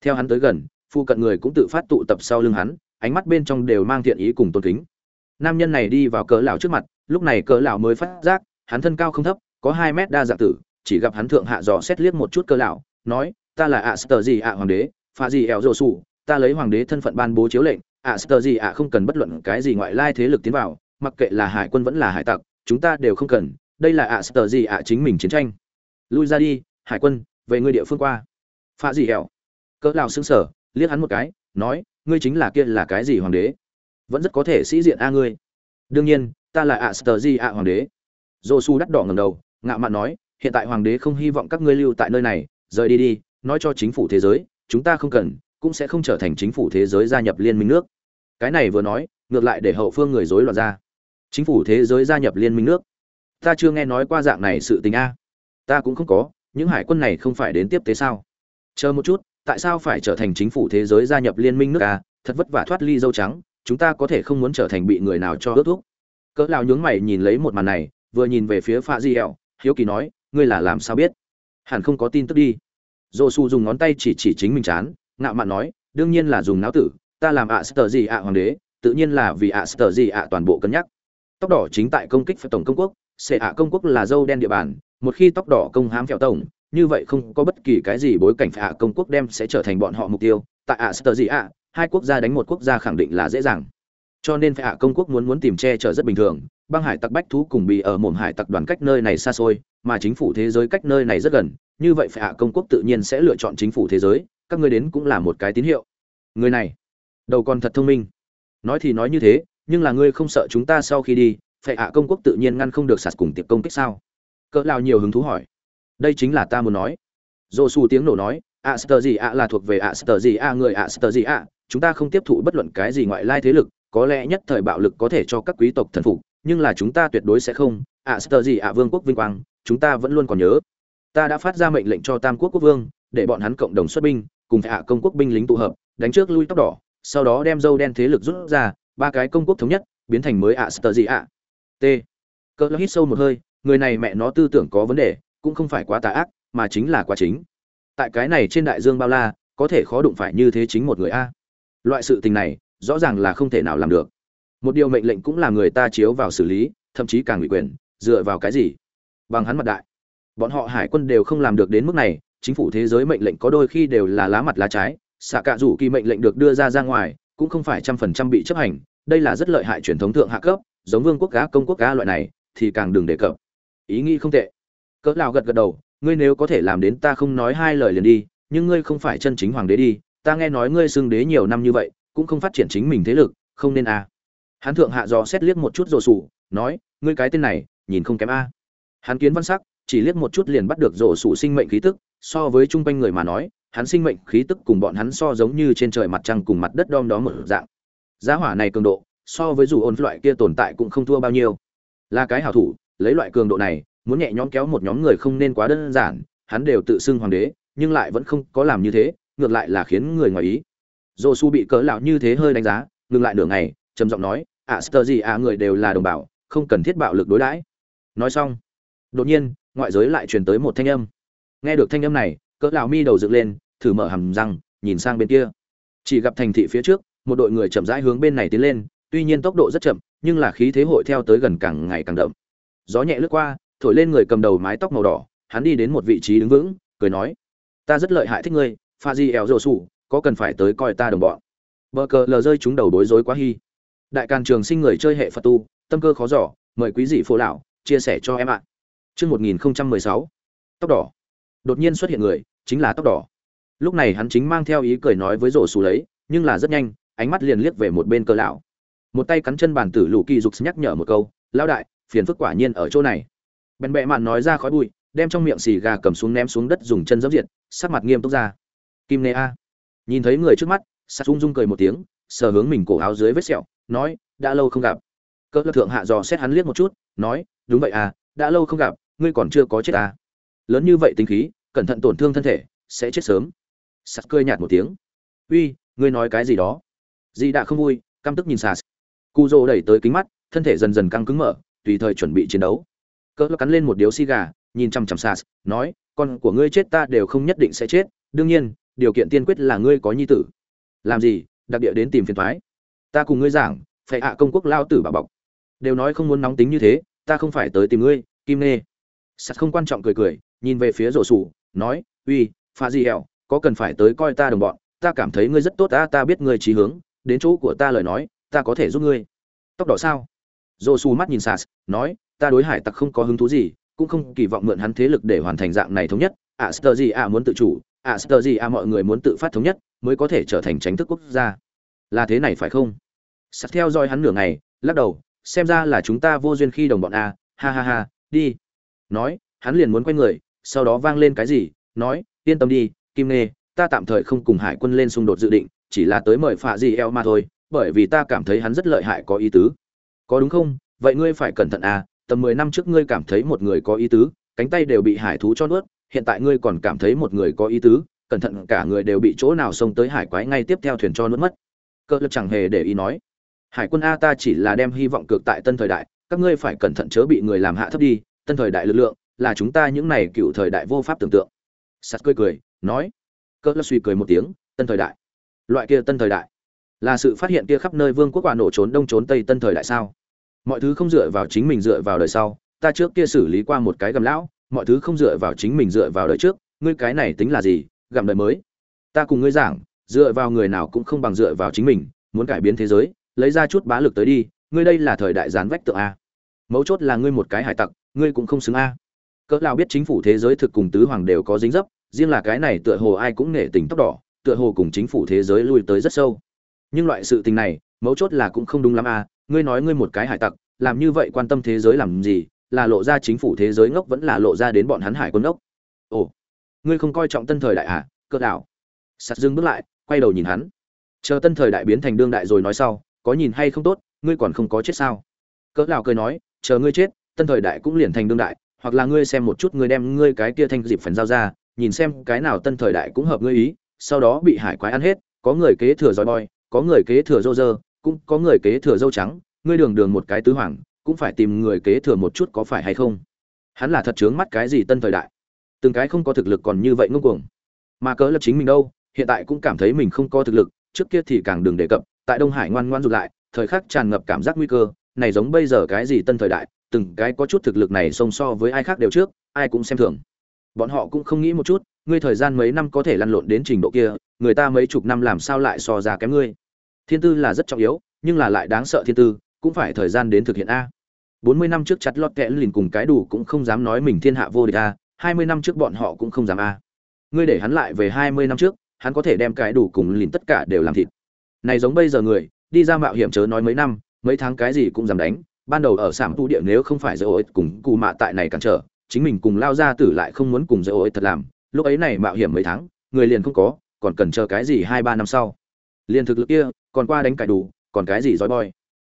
Theo hắn tới gần phụ cận người cũng tự phát tụ tập sau lưng hắn ánh mắt bên trong đều mang thiện ý cùng tôn kính. Nam nhân này đi vào cỡ lão trước mặt lúc này cỡ lão mới phát giác hắn thân cao không thấp có hai mét đa dạng tử chỉ gặp hắn thượng hạ dò xét liếc một chút cỡ lão nói ta là ạ, sờ gì ạ, hoàng đế pha gì ẻo rồ sủ, ta lấy hoàng đế thân phận ban bố chiếu lệnh. Ạ, sờ gì ạ, không cần bất luận cái gì ngoại lai thế lực tiến vào, mặc kệ là hải quân vẫn là hải tặc, chúng ta đều không cần. Đây là ạ, sờ gì ạ, chính mình chiến tranh. Lui ra đi, hải quân, về ngươi địa phương qua. Pha gì ẻo. Cỡ lão xứng sở liếc hắn một cái, nói, ngươi chính là kia là cái gì hoàng đế? Vẫn rất có thể sĩ diện a ngươi. Đương nhiên, ta là ạ, sờ gì ạ, hoàng đế. Dô su đắt đỏ ngầm đầu, ngạo mạn nói, hiện tại hoàng đế không hy vọng các ngươi lưu tại nơi này, rời đi đi nói cho chính phủ thế giới, chúng ta không cần, cũng sẽ không trở thành chính phủ thế giới gia nhập liên minh nước. Cái này vừa nói, ngược lại để hậu phương người dối loạn ra. Chính phủ thế giới gia nhập liên minh nước. Ta chưa nghe nói qua dạng này sự tình a. Ta cũng không có, những hải quân này không phải đến tiếp tế sao? Chờ một chút, tại sao phải trở thành chính phủ thế giới gia nhập liên minh nước a? Thật vất vả thoát ly dâu trắng, chúng ta có thể không muốn trở thành bị người nào cho ước thúc. Cỡ lao nhướng mày nhìn lấy một màn này, vừa nhìn về phía pha di ẹo hiếu kỳ nói, ngươi là làm sao biết? Hẳn không có tin tức đi dồ su dùng ngón tay chỉ chỉ chính mình chán, ngạo mạn nói, đương nhiên là dùng não tử, ta làm ạ sờ gì ạ hoàng đế, tự nhiên là vì ạ sờ gì ạ toàn bộ cân nhắc. Tóc đỏ chính tại công kích phải tổng công quốc sẽ ạ công quốc là dâu đen địa bàn, một khi tóc đỏ công hám phèo tổng, như vậy không có bất kỳ cái gì bối cảnh phải ạ công quốc đem sẽ trở thành bọn họ mục tiêu. Tại ạ sờ gì ạ, hai quốc gia đánh một quốc gia khẳng định là dễ dàng cho nên phải hạ công quốc muốn muốn tìm che chở rất bình thường. Băng hải tặc bách thú cùng bị ở mồm hải tặc đoàn cách nơi này xa xôi, mà chính phủ thế giới cách nơi này rất gần. Như vậy phải hạ công quốc tự nhiên sẽ lựa chọn chính phủ thế giới. Các ngươi đến cũng là một cái tín hiệu. Người này, đầu còn thật thông minh. Nói thì nói như thế, nhưng là ngươi không sợ chúng ta sau khi đi phệ hạ công quốc tự nhiên ngăn không được sạt cùng tiệp công kích sao? Cỡ lao nhiều hứng thú hỏi. Đây chính là ta muốn nói. Dồ xù tiếng nổ nói ạ sờ gì ạ là thuộc về ạ sờ gì ạ người ạ sờ gì ạ chúng ta không tiếp thụ bất luận cái gì ngoại lai thế lực có lẽ nhất thời bạo lực có thể cho các quý tộc thần phục, nhưng là chúng ta tuyệt đối sẽ không. À, ạ sờ gì ạ vương quốc vinh quang, chúng ta vẫn luôn còn nhớ. Ta đã phát ra mệnh lệnh cho tam quốc quốc vương, để bọn hắn cộng đồng xuất binh, cùng hạ công quốc binh lính tụ hợp, đánh trước lui tóc đỏ sau đó đem dâu đen thế lực rút ra, ba cái công quốc thống nhất, biến thành mới à, ạ sờ gì ạ t. Cỡ hít sâu một hơi, người này mẹ nó tư tưởng có vấn đề, cũng không phải quá tà ác, mà chính là quá chính. Tại cái này trên đại dương bao la, có thể khó đụng phải như thế chính một người a. Loại sự tình này rõ ràng là không thể nào làm được. Một điều mệnh lệnh cũng là người ta chiếu vào xử lý, thậm chí càng ủy quyền, dựa vào cái gì? Bằng hắn mặt đại. Bọn họ hải quân đều không làm được đến mức này, chính phủ thế giới mệnh lệnh có đôi khi đều là lá mặt lá trái, xạ cạ rủ kỳ mệnh lệnh được đưa ra ra ngoài, cũng không phải trăm phần trăm bị chấp hành, đây là rất lợi hại truyền thống thượng hạ cấp, giống vương quốc cá công quốc cá loại này, thì càng đừng đề cập. Ý nghĩ không tệ. Cỡ nào gật gật đầu, ngươi nếu có thể làm đến ta không nói hai lời liền đi, nhưng ngươi không phải chân chính hoàng đế đi, ta nghe nói ngươi xưng đế nhiều năm như vậy cũng không phát triển chính mình thế lực, không nên à. hắn thượng hạ dò xét liếc một chút rồ sủ, nói, ngươi cái tên này, nhìn không kém a. Hắn kiến văn sắc, chỉ liếc một chút liền bắt được rồ sủ sinh mệnh khí tức, so với chung quanh người mà nói, hắn sinh mệnh khí tức cùng bọn hắn so giống như trên trời mặt trăng cùng mặt đất đom đó một dạng. Giá hỏa này cường độ, so với dù ôn loại kia tồn tại cũng không thua bao nhiêu. Là cái hảo thủ, lấy loại cường độ này, muốn nhẹ nhõm kéo một nhóm người không nên quá đơn giản, hắn đều tự xưng hoàng đế, nhưng lại vẫn không có làm như thế, ngược lại là khiến người ngoài ý dô su bị cỡ lão như thế hơi đánh giá, ngừng lại nửa ngày, trầm giọng nói ạ sơ gì ạ người đều là đồng bào, không cần thiết bạo lực đối đãi. Nói xong, đột nhiên, ngoại giới lại truyền tới một thanh âm. Nghe được thanh âm này, cỡ lão mi đầu dựng lên, thử mở hầm răng, nhìn sang bên kia. Chỉ gặp thành thị phía trước, một đội người chậm rãi hướng bên này tiến lên, tuy nhiên tốc độ rất chậm, nhưng là khí thế hội theo tới gần càng ngày càng đậm. Gió nhẹ lướt qua, thổi lên người cầm đầu mái tóc màu đỏ, hắn đi đến một vị trí đứng vững, cười nói, ta rất lợi hại thích ngươi pha di eo rồ sủ có cần phải tới coi ta đồng bọn. Bờ cờ lờ rơi chúng đầu bối rối quá hy đại càn trường sinh người chơi hệ phật tu, tâm cơ khó giỏ mời quý dị phố lão, chia sẻ cho em ạ. Chương một nghìn sáu. Tóc đỏ. Đột nhiên xuất hiện người, chính là tóc đỏ. Lúc này hắn chính mang theo ý cười nói với rổ xù lấy, nhưng là rất nhanh, ánh mắt liền liếc về một bên cơ lão. Một tay cắn chân bàn tử lù kỳ dục nhắc nhở một câu, lão đại, phiền phức quả nhiên ở chỗ này. Bèn bẹ mạn nói ra khói bụi, đem trong miệng xì gà cầm xuống ném xuống đất dùng chân dẫm diệt, sắc mặt nghiêm túc ra. Kim nê a nhìn thấy người trước mắt sạt rung rung cười một tiếng, sờ hướng mình cổ áo dưới vết sẹo, nói, đã lâu không gặp. Cỡ lực thượng hạ dò xét hắn liếc một chút, nói, đúng vậy à đã lâu không gặp, ngươi còn chưa có chết à. Lớn như vậy tính khí, cẩn thận tổn thương thân thể, sẽ chết sớm. Sạt cười nhạt một tiếng, uy, ngươi nói cái gì đó? Dì đã không vui, căm tức nhìn sạt cu dô đẩy tới kính mắt, thân thể dần dần căng cứng mở, tùy thời chuẩn bị chiến đấu. Cỡ cắn lên một điếu xì gà, nhìn chăm chăm sạt nói, con của ngươi chết ta đều không nhất định sẽ chết, đương nhiên điều kiện tiên quyết là ngươi có nhi tử. Làm gì? Đặc địa đến tìm phiền thoái. Ta cùng ngươi giảng phải hạ công quốc lao tử bà bọc. Đều nói không muốn nóng tính như thế, ta không phải tới tìm ngươi, kim nê. Sắt không quan trọng cười cười, nhìn về phía rổ sủ, nói, uy pha gì hẹo, có cần phải tới coi ta đồng bọn? Ta cảm thấy ngươi rất tốt ta ta biết ngươi trí hướng, đến chỗ của ta lời nói, ta có thể giúp ngươi. Tóc đỏ sao? Rổ sủ mắt nhìn sas, nói, ta đối hải tặc không có hứng thú gì, cũng không kỳ vọng mượn hắn thế lực để hoàn thành dạng này thống nhất. Ạ sơ gì ạ muốn tự chủ À, ạ sơ gì à mọi người muốn tự phát thống nhất mới có thể trở thành tránh thức quốc gia. Là thế này phải không? Sắt theo dõi hắn nửa ngày lắc đầu xem ra là chúng ta vô duyên khi đồng bọn a ha ha ha đi. Nói hắn liền muốn quay người sau đó vang lên cái gì nói yên tâm đi kim nê ta tạm thời không cùng hải quân lên xung đột dự định chỉ là tới mời phạ gì eo mà thôi bởi vì ta cảm thấy hắn rất lợi hại có ý tứ. Có đúng không? Vậy ngươi phải cẩn thận à tầm mười năm trước ngươi cảm thấy một người có ý tứ, cánh tay đều bị hải thú cho nuốt, hiện tại ngươi còn cảm thấy một người có ý tứ, cẩn thận cả người đều bị chỗ nào xông tới hải quái ngay tiếp theo thuyền cho nuốt mất. Cơ lực chẳng hề để ý nói, hải quân a ta chỉ là đem hy vọng cược tại tân thời đại, các ngươi phải cẩn thận chớ bị người làm hạ thấp đi, tân thời đại lực lượng là chúng ta những này cựu thời đại vô pháp tưởng tượng. Sắt cười cười, nói, cơ lực suy cười một tiếng, tân thời đại, loại kia tân thời đại, là sự phát hiện kia khắp nơi vương quốc quả nổ trốn đông trốn tây tân thời đại sao? mọi thứ không dựa vào chính mình dựa vào đời sau ta trước kia xử lý qua một cái gầm lão mọi thứ không dựa vào chính mình dựa vào đời trước, ngươi cái này tính là gì, gặm đời mới. Ta cùng ngươi giảng, dựa vào người nào cũng không bằng dựa vào chính mình, muốn cải biến thế giới, lấy ra chút bá lực tới đi, ngươi đây là thời đại gián vách tượng a. Mấu chốt là ngươi một cái hải tặc, ngươi cũng không xứng a. Cỡ nào biết chính phủ thế giới thực cùng tứ hoàng đều có dính dấp, riêng là cái này tựa hồ ai cũng nể tình tóc đỏ, tựa hồ cùng chính phủ thế giới lui tới rất sâu. Nhưng loại sự tình này, mấu chốt là cũng không đúng lắm à ngươi nói ngươi một cái hải tặc, làm như vậy quan tâm thế giới làm gì là lộ ra chính phủ thế giới ngốc vẫn là lộ ra đến bọn hắn hải quân ngốc. Ồ, ngươi không coi trọng tân thời đại à cỡ đảo sạt dưng bước lại, quay đầu nhìn hắn. Chờ tân thời đại biến thành đương đại rồi nói sau, có nhìn hay không tốt, ngươi còn không có chết sao? Cỡ đảo cười nói, chờ ngươi chết, tân thời đại cũng liền thành đương đại, hoặc là ngươi xem một chút ngươi đem ngươi cái kia thanh dịp phần giao ra, nhìn xem cái nào tân thời đại cũng hợp ngươi ý, sau đó bị hải quái ăn hết, có người kế thừa dòi boy có người kế thừa rô rơ, cũng có người kế thừa dâu trắng, ngươi đường đường một cái tứ hoàng cũng phải tìm người kế thừa một chút có phải hay không. Hắn là thật chướng mắt cái gì tân thời đại. Từng cái không có thực lực còn như vậy ngông cuồng. Mà cớ lập chính mình đâu, hiện tại cũng cảm thấy mình không có thực lực, trước kia thì càng đừng đề cập, tại đông hải ngoan ngoan rụt lại, thời khắc tràn ngập cảm giác nguy cơ, này giống bây giờ cái gì tân thời đại, từng cái có chút thực lực này song so với ai khác đều trước, ai cũng xem thường. Bọn họ cũng không nghĩ một chút, ngươi thời gian mấy năm có thể lăn lộn đến trình độ kia, người ta mấy chục năm làm sao lại so ra kém ngươi. Thiên tư là rất trọng yếu, nhưng là lại đáng sợ thiên tư, cũng phải thời gian đến thực hiện a bốn mươi năm trước chặt lọt kẽ lìn cùng cái đủ cũng không dám nói mình thiên hạ vô địch a, hai mươi năm trước bọn họ cũng không dám a. Ngươi để hắn lại về hai mươi năm trước, hắn có thể đem cái đủ cùng lìn tất cả đều làm thịt. Này giống bây giờ người, đi ra mạo hiểm chớ nói mấy năm, mấy tháng cái gì cũng dám đánh. Ban đầu ở sảm tu địa nếu không phải dỡ ối cùng cù mạ tại này cản trở, chính mình cùng lao ra tử lại không muốn cùng dỡ ối thật làm. Lúc ấy này mạo hiểm mấy tháng, người liền không có, còn cần chờ cái gì hai ba năm sau. Liền thực lực kia, còn qua đánh cải đủ, còn cái gì dói boy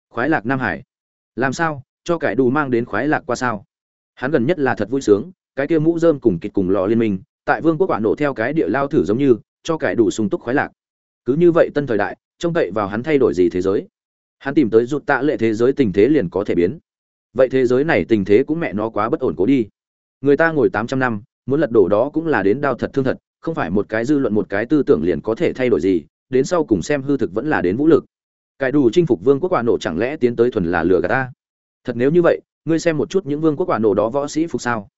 khoái lạc nam hải. Làm sao? Cho cải đủ mang đến khoái lạc qua sao. Hắn gần nhất là thật vui sướng, cái kia mũ rơm cùng kịch cùng lò liên minh, tại vương quốc quả nổ theo cái địa lao thử giống như, cho cải đủ sung túc khoái lạc. Cứ như vậy tân thời đại, trông cậy vào hắn thay đổi gì thế giới? Hắn tìm tới rụt tạ lệ thế giới tình thế liền có thể biến. Vậy thế giới này tình thế cũng mẹ nó quá bất ổn cố đi. Người ta ngồi tám trăm năm, muốn lật đổ đó cũng là đến đau thật thương thật, không phải một cái dư luận một cái tư tưởng liền có thể thay đổi gì, đến sau cùng xem hư thực vẫn là đến vũ lực. Cải đủ chinh phục vương quốc quả nổ chẳng lẽ tiến tới thuần là lừa gạt ta? Thật nếu như vậy, ngươi xem một chút những vương quốc quả nổ đó võ sĩ phục sao?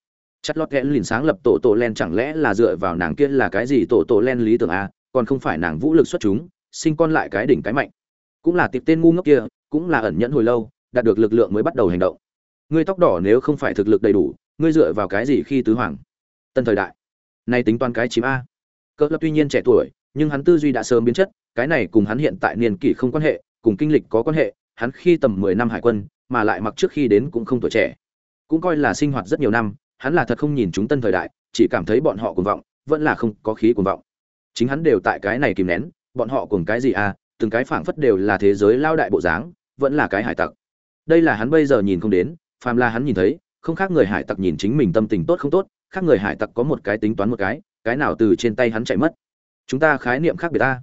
Chất lót kẽ liền sáng lập tổ tổ len chẳng lẽ là dựa vào nàng kia là cái gì tổ tổ len lý tưởng a? Còn không phải nàng vũ lực xuất chúng, sinh con lại cái đỉnh cái mạnh. Cũng là tiệp tên ngu ngốc kia, cũng là ẩn nhẫn hồi lâu, đạt được lực lượng mới bắt đầu hành động. Ngươi tóc đỏ nếu không phải thực lực đầy đủ, ngươi dựa vào cái gì khi tứ hoàng? Tân thời đại. Nay tính toán cái chím a. Cỡ lập tuy nhiên trẻ tuổi, nhưng hắn tư duy đã sớm biến chất, cái này cùng hắn hiện tại niên kỷ không quan hệ, cùng kinh lịch có quan hệ, hắn khi tầm mười năm hải quân mà lại mặc trước khi đến cũng không tuổi trẻ. Cũng coi là sinh hoạt rất nhiều năm, hắn là thật không nhìn chúng tân thời đại, chỉ cảm thấy bọn họ cuồng vọng, vẫn là không có khí cuồng vọng. Chính hắn đều tại cái này kìm nén, bọn họ cùng cái gì à từng cái phảng phất đều là thế giới lao đại bộ dáng, vẫn là cái hải tặc. Đây là hắn bây giờ nhìn không đến, phàm là hắn nhìn thấy, không khác người hải tặc nhìn chính mình tâm tình tốt không tốt, khác người hải tặc có một cái tính toán một cái cái nào từ trên tay hắn chạy mất. Chúng ta khái niệm khác biệt ta.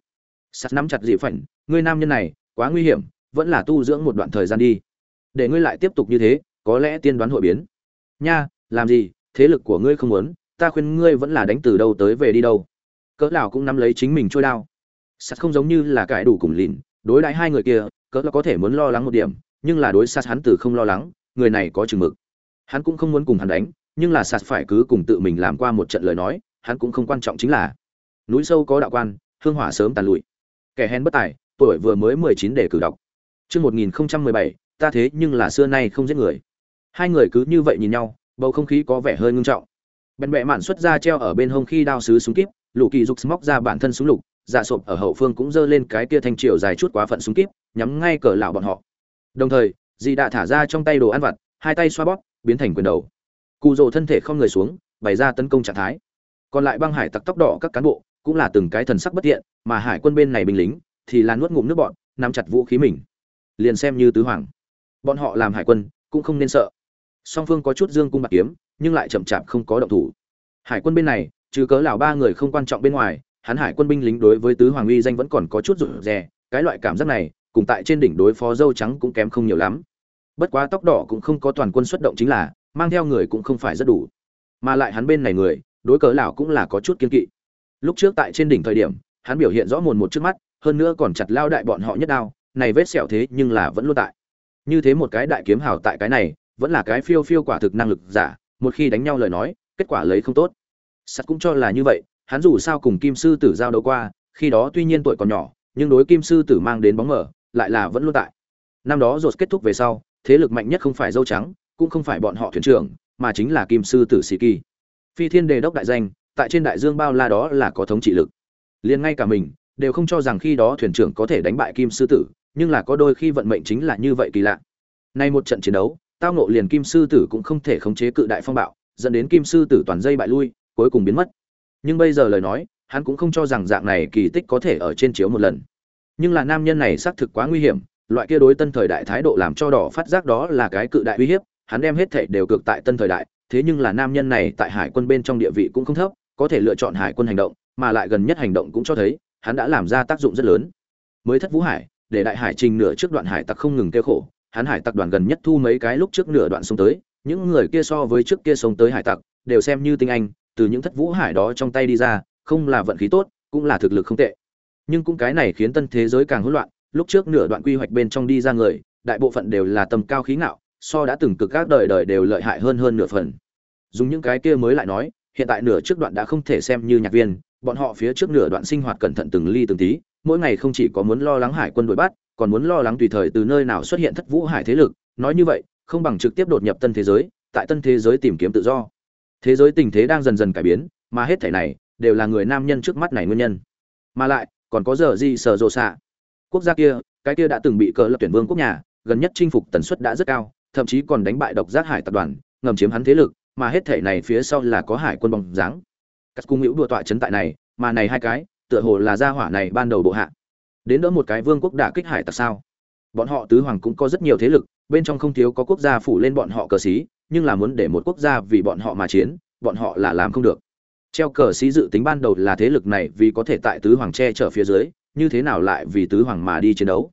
Sắt nắm chặt dị phảnh người nam nhân này, quá nguy hiểm, vẫn là tu dưỡng một đoạn thời gian đi để ngươi lại tiếp tục như thế, có lẽ tiên đoán hội biến. Nha, làm gì, thế lực của ngươi không muốn, ta khuyên ngươi vẫn là đánh từ đâu tới về đi đâu. Cỡ nào cũng nắm lấy chính mình trôi đao. Sạt không giống như là cãi đủ cùng lìn đối đãi hai người kia, cỡ lão có thể muốn lo lắng một điểm, nhưng là đối sạt hắn từ không lo lắng, người này có chừng mực. Hắn cũng không muốn cùng hắn đánh, nhưng là sạt phải cứ cùng tự mình làm qua một trận lời nói, hắn cũng không quan trọng chính là. Núi sâu có đạo quan, hương hỏa sớm tàn lụi. Kẻ hèn bất tài, tuổi vừa mới mười chín để cử đọc. Chương một nghìn mười bảy ta thế nhưng là xưa nay không giết người. Hai người cứ như vậy nhìn nhau, bầu không khí có vẻ hơi ngưng trọng. Bèn bẹ mạn xuất ra treo ở bên hông khi đao sứ súng kíp, lũ kỳ dục móc ra bản thân súng lục dạ sộp ở hậu phương cũng giơ lên cái kia thanh triều dài chút quá phận súng kíp, nhắm ngay cờ lão bọn họ. Đồng thời dì đã thả ra trong tay đồ ăn vặt, hai tay xoa bóp, biến thành quyền đầu. Cụ rồ thân thể không người xuống, bày ra tấn công trạng thái. Còn lại băng hải tặc tóc đỏ các cán bộ, cũng là từng cái thần sắc bất thiện mà hải quân bên này binh lính, thì là nuốt ngụm nước bọn, nắm chặt vũ khí mình. Liền xem như tứ hoàng bọn họ làm hải quân, cũng không nên sợ. Song phương có chút dương cung bạc kiếm, nhưng lại chậm chạp không có động thủ. Hải quân bên này, trừ cớ lào ba người không quan trọng bên ngoài, hắn hải quân binh lính đối với tứ hoàng uy danh vẫn còn có chút rụt rè, cái loại cảm giác này, cùng tại trên đỉnh đối phó dâu trắng cũng kém không nhiều lắm. Bất quá tóc đỏ cũng không có toàn quân xuất động chính là, mang theo người cũng không phải rất đủ. Mà lại hắn bên này người, đối cớ lão cũng là có chút kiên kỵ. Lúc trước tại trên đỉnh thời điểm, hắn biểu hiện rõ mồn một trước mắt, hơn nữa còn chặt lao đại bọn họ nhất đao, này vết sẹo thế nhưng là vẫn luôn tại như thế một cái đại kiếm hào tại cái này, vẫn là cái phiêu phiêu quả thực năng lực giả, một khi đánh nhau lời nói, kết quả lấy không tốt. Sắt cũng cho là như vậy, hắn dù sao cùng kim sư tử giao đấu qua, khi đó tuy nhiên tuổi còn nhỏ, nhưng đối kim sư tử mang đến bóng mở, lại là vẫn luôn tại. Năm đó rột kết thúc về sau, thế lực mạnh nhất không phải dâu trắng, cũng không phải bọn họ thuyền trưởng, mà chính là kim sư tử sĩ kỳ. Phi thiên đề đốc đại danh, tại trên đại dương bao la đó là có thống trị lực. Liền ngay cả mình, đều không cho rằng khi đó thuyền trưởng có thể đánh bại kim sư tử nhưng là có đôi khi vận mệnh chính là như vậy kỳ lạ. Nay một trận chiến đấu, tao nộ liền kim sư tử cũng không thể khống chế cự đại phong bạo, dẫn đến kim sư tử toàn dây bại lui, cuối cùng biến mất. Nhưng bây giờ lời nói, hắn cũng không cho rằng dạng này kỳ tích có thể ở trên chiếu một lần. Nhưng là nam nhân này xác thực quá nguy hiểm, loại kia đối tân thời đại thái độ làm cho đỏ phát giác đó là cái cự đại uy hiếp, hắn đem hết thảy đều cược tại tân thời đại, thế nhưng là nam nhân này tại hải quân bên trong địa vị cũng không thấp, có thể lựa chọn hải quân hành động, mà lại gần nhất hành động cũng cho thấy, hắn đã làm ra tác dụng rất lớn. Mới thất vũ hải để đại hải trình nửa trước đoạn hải tặc không ngừng kêu khổ, hắn hải tặc đoàn gần nhất thu mấy cái lúc trước nửa đoạn sông tới, những người kia so với trước kia sông tới hải tặc, đều xem như tinh anh, từ những thất vũ hải đó trong tay đi ra, không là vận khí tốt, cũng là thực lực không tệ. Nhưng cũng cái này khiến tân thế giới càng hỗn loạn, lúc trước nửa đoạn quy hoạch bên trong đi ra người, đại bộ phận đều là tầm cao khí ngạo, so đã từng cực các đời đời đều lợi hại hơn hơn nửa phần. Dùng những cái kia mới lại nói, hiện tại nửa trước đoạn đã không thể xem như nhạc viên, bọn họ phía trước nửa đoạn sinh hoạt cẩn thận từng ly từng tí mỗi ngày không chỉ có muốn lo lắng hải quân đuổi bắt, còn muốn lo lắng tùy thời từ nơi nào xuất hiện thất vũ hải thế lực. Nói như vậy, không bằng trực tiếp đột nhập tân thế giới, tại tân thế giới tìm kiếm tự do. Thế giới tình thế đang dần dần cải biến, mà hết thảy này đều là người nam nhân trước mắt này nguyên nhân. Mà lại, còn có giờ gì sở rộ xạ. Quốc gia kia, cái kia đã từng bị cờ lập tuyển vương quốc nhà, gần nhất chinh phục tần suất đã rất cao, thậm chí còn đánh bại độc giác hải tập đoàn, ngầm chiếm hắn thế lực, mà hết thảy này phía sau là có hải quân bóng dáng. Cát cung hữu đùa tọa chấn tại này, mà này hai cái tựa hồ là gia hỏa này ban đầu bộ hạ. Đến đỡ một cái vương quốc đả kích hải tặc sao? Bọn họ tứ hoàng cũng có rất nhiều thế lực, bên trong không thiếu có quốc gia phủ lên bọn họ cờ xí, nhưng là muốn để một quốc gia vì bọn họ mà chiến, bọn họ là làm không được. Treo cờ xí dự tính ban đầu là thế lực này vì có thể tại tứ hoàng che chở phía dưới, như thế nào lại vì tứ hoàng mà đi chiến đấu?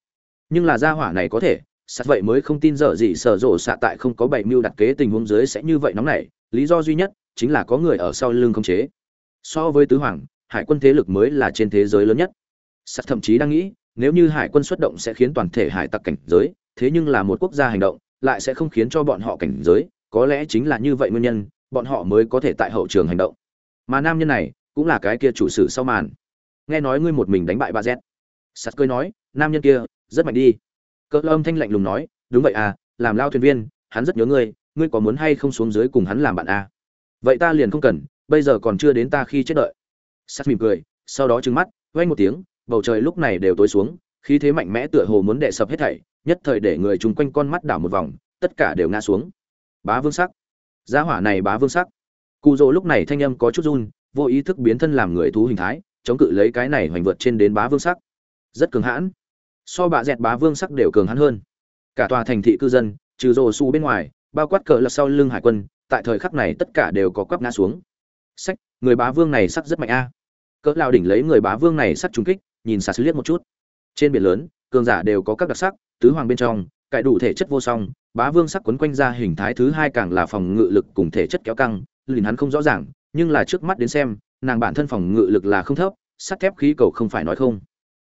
Nhưng là gia hỏa này có thể, sắt vậy mới không tin dở gì sở rộ xạ tại không có bảy mưu đặt kế tình huống dưới sẽ như vậy nóng nảy, lý do duy nhất chính là có người ở sau lưng không chế. So với tứ hoàng hải quân thế lực mới là trên thế giới lớn nhất. Sắt thậm chí đang nghĩ, nếu như hải quân xuất động sẽ khiến toàn thể hải tặc cảnh giới, thế nhưng là một quốc gia hành động, lại sẽ không khiến cho bọn họ cảnh giới, có lẽ chính là như vậy nguyên nhân, bọn họ mới có thể tại hậu trường hành động. Mà nam nhân này, cũng là cái kia chủ sử sau màn. Nghe nói ngươi một mình đánh bại ba z. Sắt cười nói, nam nhân kia, rất mạnh đi. Cỡ âm thanh lạnh lùng nói, đúng vậy à làm lao thuyền viên, hắn rất nhớ ngươi ngươi có muốn hay không xuống dưới cùng hắn làm bạn à? vậy ta liền không cần, bây giờ còn chưa đến ta khi chết đợi sắt mỉm cười, sau đó trừng mắt vang một tiếng, bầu trời lúc này đều tối xuống, khí thế mạnh mẽ tựa hồ muốn đè sập hết thảy, nhất thời để người chung quanh con mắt đảo một vòng, tất cả đều ngã xuống. Bá vương sắc. Giá hỏa này bá vương sắc. Cụ dỗ lúc này thanh âm có chút run, vô ý thức biến thân làm người thú hình thái, chống cự lấy cái này hoành vượt trên đến bá vương sắc. Rất cường hãn. So bạ dẹt bá vương sắc đều cường hãn hơn. Cả tòa thành thị cư dân, trừ rồ su bên ngoài, bao quát cờ lật sau lưng hải quân, tại thời khắc này tất cả đều có quắp ngã xuống. Sách, người bá vương này sắc rất mạnh a cỡ lao đỉnh lấy người bá vương này sắc trúng kích, nhìn xà xứ liếc một chút. Trên biển lớn, cường giả đều có các đặc sắc, tứ hoàng bên trong, cải đủ thể chất vô song, bá vương sắc quấn quanh ra hình thái thứ hai càng là phòng ngự lực cùng thể chất kéo căng lìn hắn không rõ ràng, nhưng là trước mắt đến xem, nàng bản thân phòng ngự lực là không thấp, sắt thép khí cầu không phải nói không.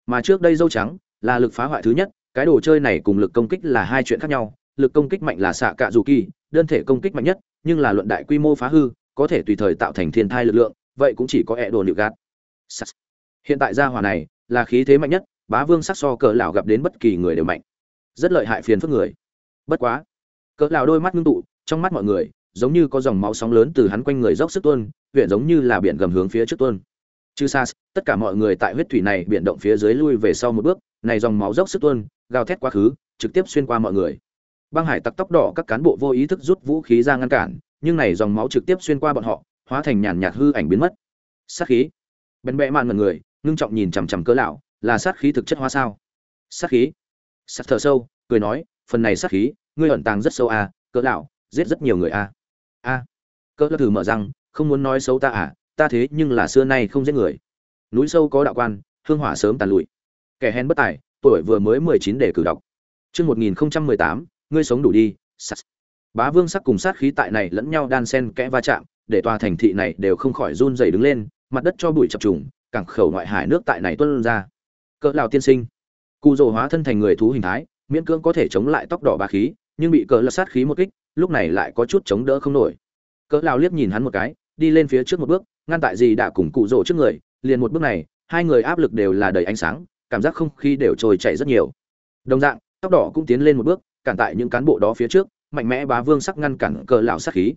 Mà trước đây dâu trắng, là lực phá hoại thứ nhất, cái đồ chơi này cùng lực công kích là hai chuyện khác nhau, lực công kích mạnh là xạ cạ dù kỳ, đơn thể công kích mạnh nhất, nhưng là luận đại quy mô phá hư, có thể tùy thời tạo thành thiên thai lực lượng, vậy cũng chỉ có ẹ đồ nịu gạt hiện tại gia hỏa này là khí thế mạnh nhất, bá vương sắc so cỡ lão gặp đến bất kỳ người đều mạnh. Rất lợi hại phiền phức người. Bất quá, cỡ lão đôi mắt ngưng tụ, trong mắt mọi người giống như có dòng máu sóng lớn từ hắn quanh người dốc sức tuôn, huyện giống như là biển gầm hướng phía trước tuôn. Chư sas tất cả mọi người tại huyết thủy này biển động phía dưới lui về sau một bước, này dòng máu dốc sức tuôn, gào thét quá khứ, trực tiếp xuyên qua mọi người. Băng hải tặc tóc đỏ các cán bộ vô ý thức rút vũ khí ra ngăn cản, nhưng này dòng máu trực tiếp xuyên qua bọn họ, hóa thành nhàn nhạt hư ảnh biến mất. Sát khí bén bẽ mạn mật người, ngưng trọng nhìn chằm chằm cỡ lão, là sát khí thực chất hóa sao? Sát khí? Sát thở sâu, cười nói, phần này sát khí, ngươi ẩn tàng rất sâu à cỡ lão, giết rất nhiều người à. A. Cỡ lão thử mở răng, không muốn nói xấu ta à ta thế nhưng là xưa nay không giết người. Núi sâu có đạo quan, hương hỏa sớm tàn lụi. Kẻ hèn bất tài, tuổi vừa mới mười chín để cử đọc. Chương một nghìn mười tám, ngươi sống đủ đi, sắt. Bá vương sắc cùng sát khí tại này lẫn nhau đan sen kẽ va chạm, để tòa thành thị này đều không khỏi run rẩy đứng lên mặt đất cho bụi chập trùng, cảng khẩu ngoại hải nước tại này tuôn ra. Cỡ lào tiên sinh. Cụ rồ hóa thân thành người thú hình thái, miễn cưỡng có thể chống lại tóc đỏ bá khí, nhưng bị cỡ lật sát khí một kích, lúc này lại có chút chống đỡ không nổi. Cỡ lào liếc nhìn hắn một cái, đi lên phía trước một bước, ngăn tại gì đã cùng cụ rồ trước người, liền một bước này, hai người áp lực đều là đầy ánh sáng, cảm giác không khí đều trồi chảy rất nhiều. Đồng dạng, tóc đỏ cũng tiến lên một bước, cản tại những cán bộ đó phía trước, mạnh mẽ bá vương sắc ngăn cản cờ lão sát khí.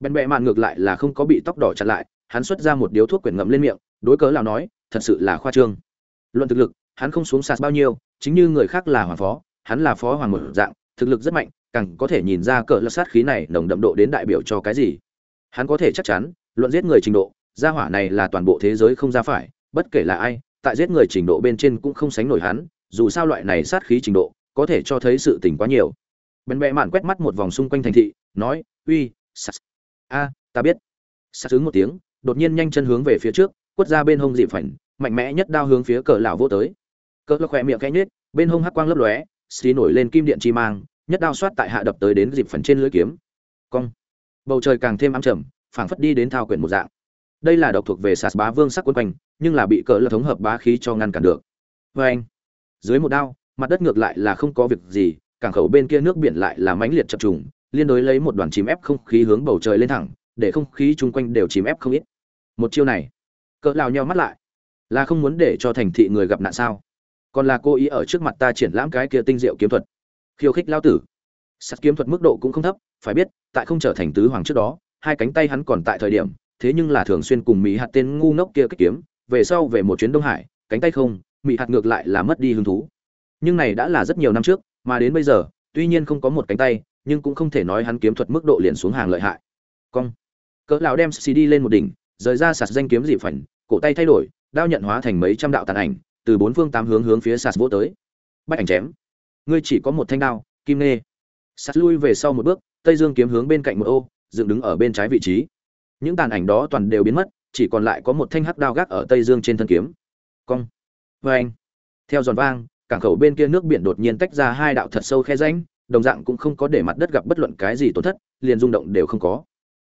Bèn bẹ mạn ngược lại là không có bị tóc đỏ chặn lại hắn xuất ra một điếu thuốc quyển ngậm lên miệng, đối cớ lão nói, thật sự là khoa trương. Luận thực lực, hắn không xuống sạt bao nhiêu, chính như người khác là hoàng phó, hắn là phó hoàng một dạng, thực lực rất mạnh, càng có thể nhìn ra cỡ lão sát khí này nồng đậm độ đến đại biểu cho cái gì. Hắn có thể chắc chắn, luận giết người trình độ, gia hỏa này là toàn bộ thế giới không ra phải, bất kể là ai, tại giết người trình độ bên trên cũng không sánh nổi hắn, dù sao loại này sát khí trình độ, có thể cho thấy sự tình quá nhiều. Bèn bẹ mạn quét mắt một vòng xung quanh thành thị, nói, uy sas a, ta biết. Sas ứng một tiếng đột nhiên nhanh chân hướng về phía trước, quất ra bên hông dị phảnh, mạnh mẽ nhất đao hướng phía cờ lão vô tới. Cỡ lão khỏe miệng khẽ nhếch, bên hông hắc quang lấp lóe xí nổi lên kim điện chi mang, nhất đao xoát tại hạ đập tới đến dịp phảnh trên lưỡi kiếm. Cong. Bầu trời càng thêm ám trầm, phảng phất đi đến thao quyển một dạng. Đây là độc thuộc về sạt bá vương sắc quân quanh, nhưng là bị cỡ lão thống hợp bá khí cho ngăn cản được. Với anh, dưới một đao, mặt đất ngược lại là không có việc gì, cảng khẩu bên kia nước biển lại là mãnh liệt chập trùng, liên đối lấy một đoàn chìm ép không khí hướng bầu trời lên thẳng để không khí chung quanh đều chìm ép không ít. Một chiêu này, cỡ lao nhau mắt lại. Là không muốn để cho thành thị người gặp nạn sao? Còn là cô ý ở trước mặt ta triển lãm cái kia tinh diệu kiếm thuật. Khiêu khích lao tử. Sắt kiếm thuật mức độ cũng không thấp, phải biết, tại không trở thành tứ hoàng trước đó, hai cánh tay hắn còn tại thời điểm, thế nhưng là thường xuyên cùng mỹ hạt tên ngu ngốc kia kích kiếm, về sau về một chuyến đông hải, cánh tay không, mỹ hạt ngược lại là mất đi hứng thú. Nhưng này đã là rất nhiều năm trước, mà đến bây giờ, tuy nhiên không có một cánh tay, nhưng cũng không thể nói hắn kiếm thuật mức độ liền xuống hàng lợi hại. Cong cỡ lão đem cd lên một đỉnh, rời ra sạt danh kiếm dị phảnh cổ tay thay đổi, đao nhận hóa thành mấy trăm đạo tàn ảnh, từ bốn phương tám hướng hướng phía sạt vỗ tới. Bách ảnh chém. Ngươi chỉ có một thanh đao, kim nê. Sạt lui về sau một bước, tây dương kiếm hướng bên cạnh một ô, dựng đứng ở bên trái vị trí. Những tàn ảnh đó toàn đều biến mất, chỉ còn lại có một thanh hắc đao gác ở tây dương trên thân kiếm. Cong. Vê anh theo giòn vang, cảng khẩu bên kia nước biển đột nhiên tách ra hai đạo thật sâu khe rãnh, đồng dạng cũng không có để mặt đất gặp bất luận cái gì tổn thất, liền rung động đều không có.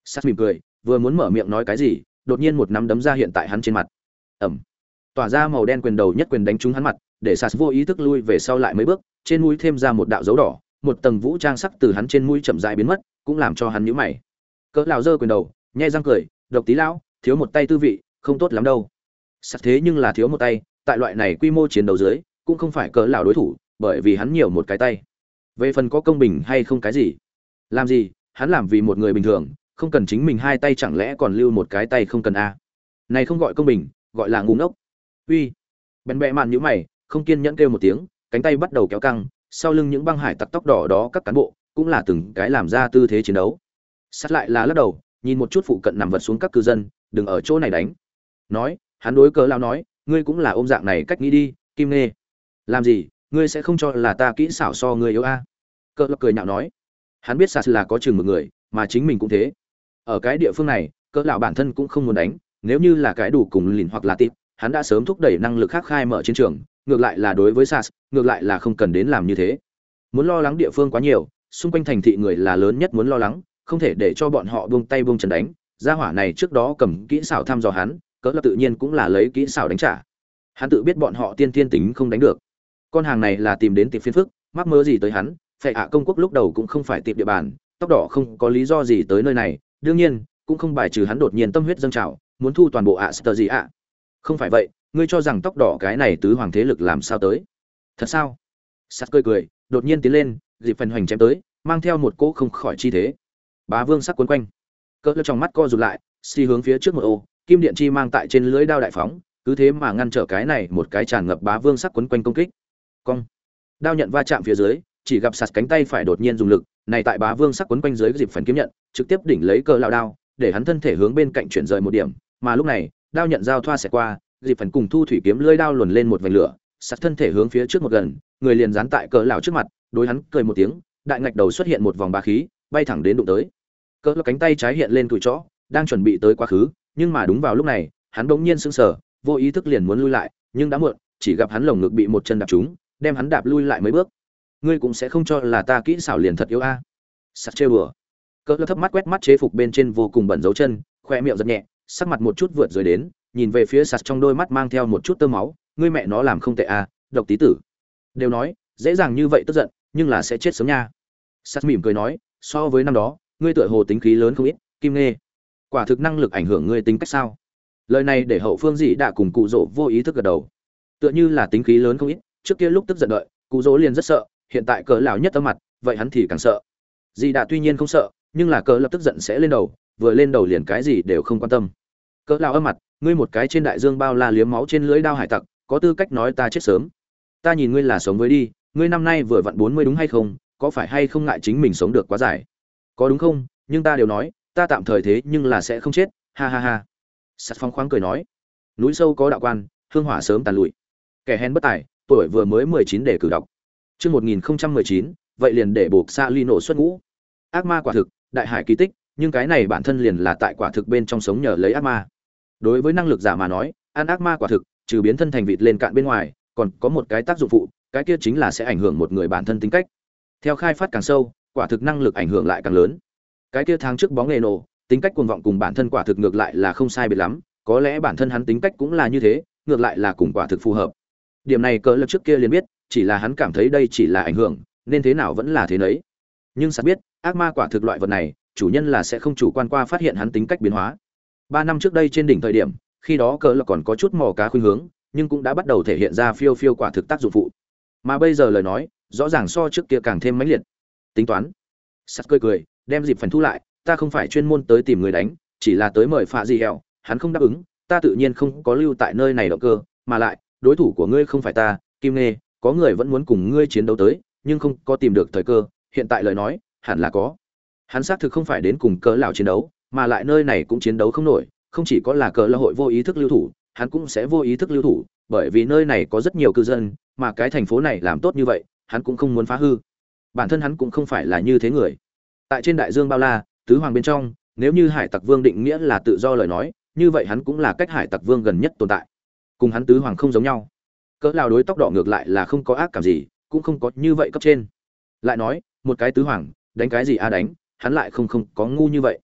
Sắt mỉm cười vừa muốn mở miệng nói cái gì, đột nhiên một nắm đấm ra hiện tại hắn trên mặt. Ẩm tỏa ra màu đen quyền đầu nhất quyền đánh trúng hắn mặt, để sas vô ý thức lui về sau lại mấy bước, trên mũi thêm ra một đạo dấu đỏ, một tầng vũ trang sắc từ hắn trên mũi chậm rãi biến mất, cũng làm cho hắn nhíu mày. Cỡ lão dơ quyền đầu nhai răng cười, độc tí lão, thiếu một tay tư vị, không tốt lắm đâu. Sắt thế nhưng là thiếu một tay, tại loại này quy mô chiến đấu dưới, cũng không phải cỡ lão đối thủ, bởi vì hắn nhiều một cái tay. Về phần có công bình hay không cái gì? Làm gì? Hắn làm vì một người bình thường không cần chính mình hai tay chẳng lẽ còn lưu một cái tay không cần a? À. này không gọi công bình, gọi là ngu ngốc. Uy. Bèn bẹ mạn nhíu mày, không kiên nhẫn kêu một tiếng, cánh tay bắt đầu kéo căng, sau lưng những băng hải tặc tóc đỏ đó các cán bộ cũng là từng cái làm ra tư thế chiến đấu. Sát lại là lắc đầu, nhìn một chút phụ cận nằm vật xuống các cư dân, đừng ở chỗ này đánh. Nói, hắn đối cớ lao nói, ngươi cũng là ôm dạng này cách nghĩ đi, kim nê làm gì, ngươi sẽ không cho là ta kỹ xảo so ngươi yếu a? À? cỡ cười nhạo nói. Hắn biết sạt là có chừng một người, mà chính mình cũng thế ở cái địa phương này, cỡ lão bản thân cũng không muốn đánh, nếu như là cái đủ cùng lìn hoặc là tịt hắn đã sớm thúc đẩy năng lực khác khai mở chiến trường, ngược lại là đối với sas ngược lại là không cần đến làm như thế. Muốn lo lắng địa phương quá nhiều, xung quanh thành thị người là lớn nhất muốn lo lắng, không thể để cho bọn họ buông tay buông chân đánh. Gia hỏa này trước đó cầm kỹ xảo thăm dò hắn, cỡ là tự nhiên cũng là lấy kỹ xảo đánh trả. Hắn tự biết bọn họ tiên tiên tính không đánh được. Con hàng này là tìm đến tiệp phiên phức, mắc mơ gì tới hắn, phệ hạ công quốc lúc đầu cũng không phải tiệp địa bàn, tóc đỏ không có lý do gì tới nơi này đương nhiên, cũng không bài trừ hắn đột nhiên tâm huyết dâng trào, muốn thu toàn bộ ạ sơ gì ạ. Không phải vậy, ngươi cho rằng tóc đỏ cái này tứ hoàng thế lực làm sao tới? Thật sao? Sắt cười cười, đột nhiên tiến lên, dịp phần hoành chém tới, mang theo một cỗ không khỏi chi thế. Bá vương sắc quấn quanh. Cỡ lơ trong mắt co rụt lại xi hướng phía trước một ô, kim điện chi mang tại trên lưới đao đại phóng, cứ thế mà ngăn trở cái này một cái tràn ngập bá vương sắc quấn quanh công kích. Cong. Đao nhận va chạm phía dưới chỉ gặp sạt cánh tay phải đột nhiên dùng lực, này tại bá vương sắc quấn quanh dưới dịp phần kiếm nhận, trực tiếp đỉnh lấy cờ lao đao, để hắn thân thể hướng bên cạnh chuyển rời một điểm, mà lúc này, đao nhận giao thoa sẽ qua, dịp phần cùng thu thủy kiếm lưỡi đao luồn lên một vành lửa, sạt thân thể hướng phía trước một gần, người liền dán tại cờ lão trước mặt, đối hắn cười một tiếng, đại ngạch đầu xuất hiện một vòng bá khí, bay thẳng đến đụng tới. Cỡ cánh tay trái hiện lên cùi chó, đang chuẩn bị tới quá khứ, nhưng mà đúng vào lúc này, hắn bỗng nhiên sững sờ, vô ý thức liền muốn lui lại, nhưng đã muộn, chỉ gặp hắn lồng ngực bị một chân đạp trúng, đem hắn đạp lui lại mấy bước ngươi cũng sẽ không cho là ta kỹ xảo liền thật yếu a. À. sắt chê bừa. Cỡ thấp mắt quét mắt chế phục bên trên vô cùng bẩn dấu chân khoe miệng giật nhẹ, sắc mặt một chút vượt rời đến, nhìn về phía sạt trong đôi mắt mang theo một chút tơ máu, ngươi mẹ nó làm không tệ a, độc tí tử. Đều nói, dễ dàng như vậy tức giận, nhưng là sẽ chết sớm nha. Sắt mỉm cười nói, so với năm đó, ngươi tựa hồ tính khí lớn không ít, kim nghe quả thực năng lực ảnh hưởng ngươi tính cách sao? Lời này để hậu phương dị đã cùng cụ rỗ vô ý thức gật đầu. Tựa như là tính khí lớn không ít, trước kia lúc tức giận đợi, cụ rỗ liền rất sợ hiện tại cỡ lão nhất tâm mặt, vậy hắn thì càng sợ. Dị đã tuy nhiên không sợ, nhưng là cỡ lập tức giận sẽ lên đầu, vừa lên đầu liền cái gì đều không quan tâm. Cỡ lão âm mặt, ngươi một cái trên đại dương bao la liếm máu trên lưỡi đao hải tặc, có tư cách nói ta chết sớm. Ta nhìn ngươi là sống với đi, ngươi năm nay vừa vặn bốn mươi đúng hay không, có phải hay không ngại chính mình sống được quá dài? Có đúng không? Nhưng ta đều nói, ta tạm thời thế nhưng là sẽ không chết, ha ha ha. Sắt phong khoáng cười nói, núi sâu có đạo quan, hương hỏa sớm tàn lụi. Kẻ hèn bất tài, tuổi vừa mới mười chín để cử đọc. Trước 1019, vậy liền để buộc xa ly nổ xuất ngũ. Ác ma quả thực, đại hải kỳ tích, nhưng cái này bản thân liền là tại quả thực bên trong sống nhờ lấy ác ma. Đối với năng lực giả mà nói, ăn ác ma quả thực, trừ biến thân thành vịt lên cạn bên ngoài, còn có một cái tác dụng phụ, cái kia chính là sẽ ảnh hưởng một người bản thân tính cách. Theo khai phát càng sâu, quả thực năng lực ảnh hưởng lại càng lớn. Cái kia tháng trước bóng nghề nổ, tính cách cuồng vọng cùng bản thân quả thực ngược lại là không sai biệt lắm, có lẽ bản thân hắn tính cách cũng là như thế, ngược lại là cùng quả thực phù hợp. Điểm này cỡ lập trước kia liền biết, chỉ là hắn cảm thấy đây chỉ là ảnh hưởng, nên thế nào vẫn là thế nấy. Nhưng sạt biết, ác ma quả thực loại vật này, chủ nhân là sẽ không chủ quan qua phát hiện hắn tính cách biến hóa. Ba năm trước đây trên đỉnh thời điểm, khi đó cỡ là còn có chút mò cá khuynh hướng, nhưng cũng đã bắt đầu thể hiện ra phiêu phiêu quả thực tác dụng phụ. Mà bây giờ lời nói, rõ ràng so trước kia càng thêm mãnh liệt. Tính toán. Sắt cười cười, đem dịp phần thu lại, ta không phải chuyên môn tới tìm người đánh, chỉ là tới mời phạ di hẹo, hắn không đáp ứng, ta tự nhiên không có lưu tại nơi này động cơ, mà lại, đối thủ của ngươi không phải ta, Kim Nê, có người vẫn muốn cùng ngươi chiến đấu tới, nhưng không có tìm được thời cơ, hiện tại lời nói, hẳn là có. Hắn xác thực không phải đến cùng cỡ lão chiến đấu, mà lại nơi này cũng chiến đấu không nổi, không chỉ có là cỡ lão hội vô ý thức lưu thủ, hắn cũng sẽ vô ý thức lưu thủ, bởi vì nơi này có rất nhiều cư dân, mà cái thành phố này làm tốt như vậy, hắn cũng không muốn phá hư. Bản thân hắn cũng không phải là như thế người. Tại trên đại dương bao la, tứ hoàng bên trong, nếu như Hải Tặc Vương định nghĩa là tự do lời nói, như vậy hắn cũng là cách Hải Tặc Vương gần nhất tồn tại. Cùng hắn tứ hoàng không giống nhau cỡ lao đối tóc đỏ ngược lại là không có ác cảm gì, cũng không có như vậy cấp trên. Lại nói, một cái tứ hoàng, đánh cái gì a đánh, hắn lại không không có ngu như vậy.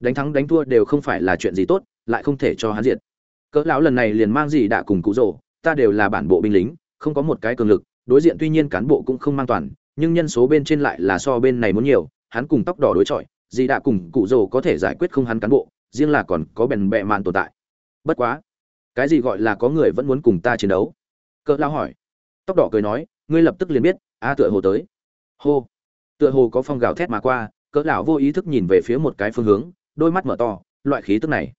Đánh thắng đánh thua đều không phải là chuyện gì tốt, lại không thể cho hắn diệt. Cỡ lão lần này liền mang gì đã cùng cụ rồ, ta đều là bản bộ binh lính, không có một cái cường lực, đối diện tuy nhiên cán bộ cũng không mang toàn, nhưng nhân số bên trên lại là so bên này muốn nhiều, hắn cùng tóc đỏ đối chọi, gì đã cùng cụ rồ có thể giải quyết không hắn cán bộ, riêng là còn có bèn bẹ mạn tồn tại. Bất quá, cái gì gọi là có người vẫn muốn cùng ta chiến đấu? Cỡ lao hỏi. Tóc đỏ cười nói, ngươi lập tức liền biết, a, tựa hồ tới. Hô. Tựa hồ có phong gào thét mà qua, cỡ lão vô ý thức nhìn về phía một cái phương hướng, đôi mắt mở to, loại khí tức này.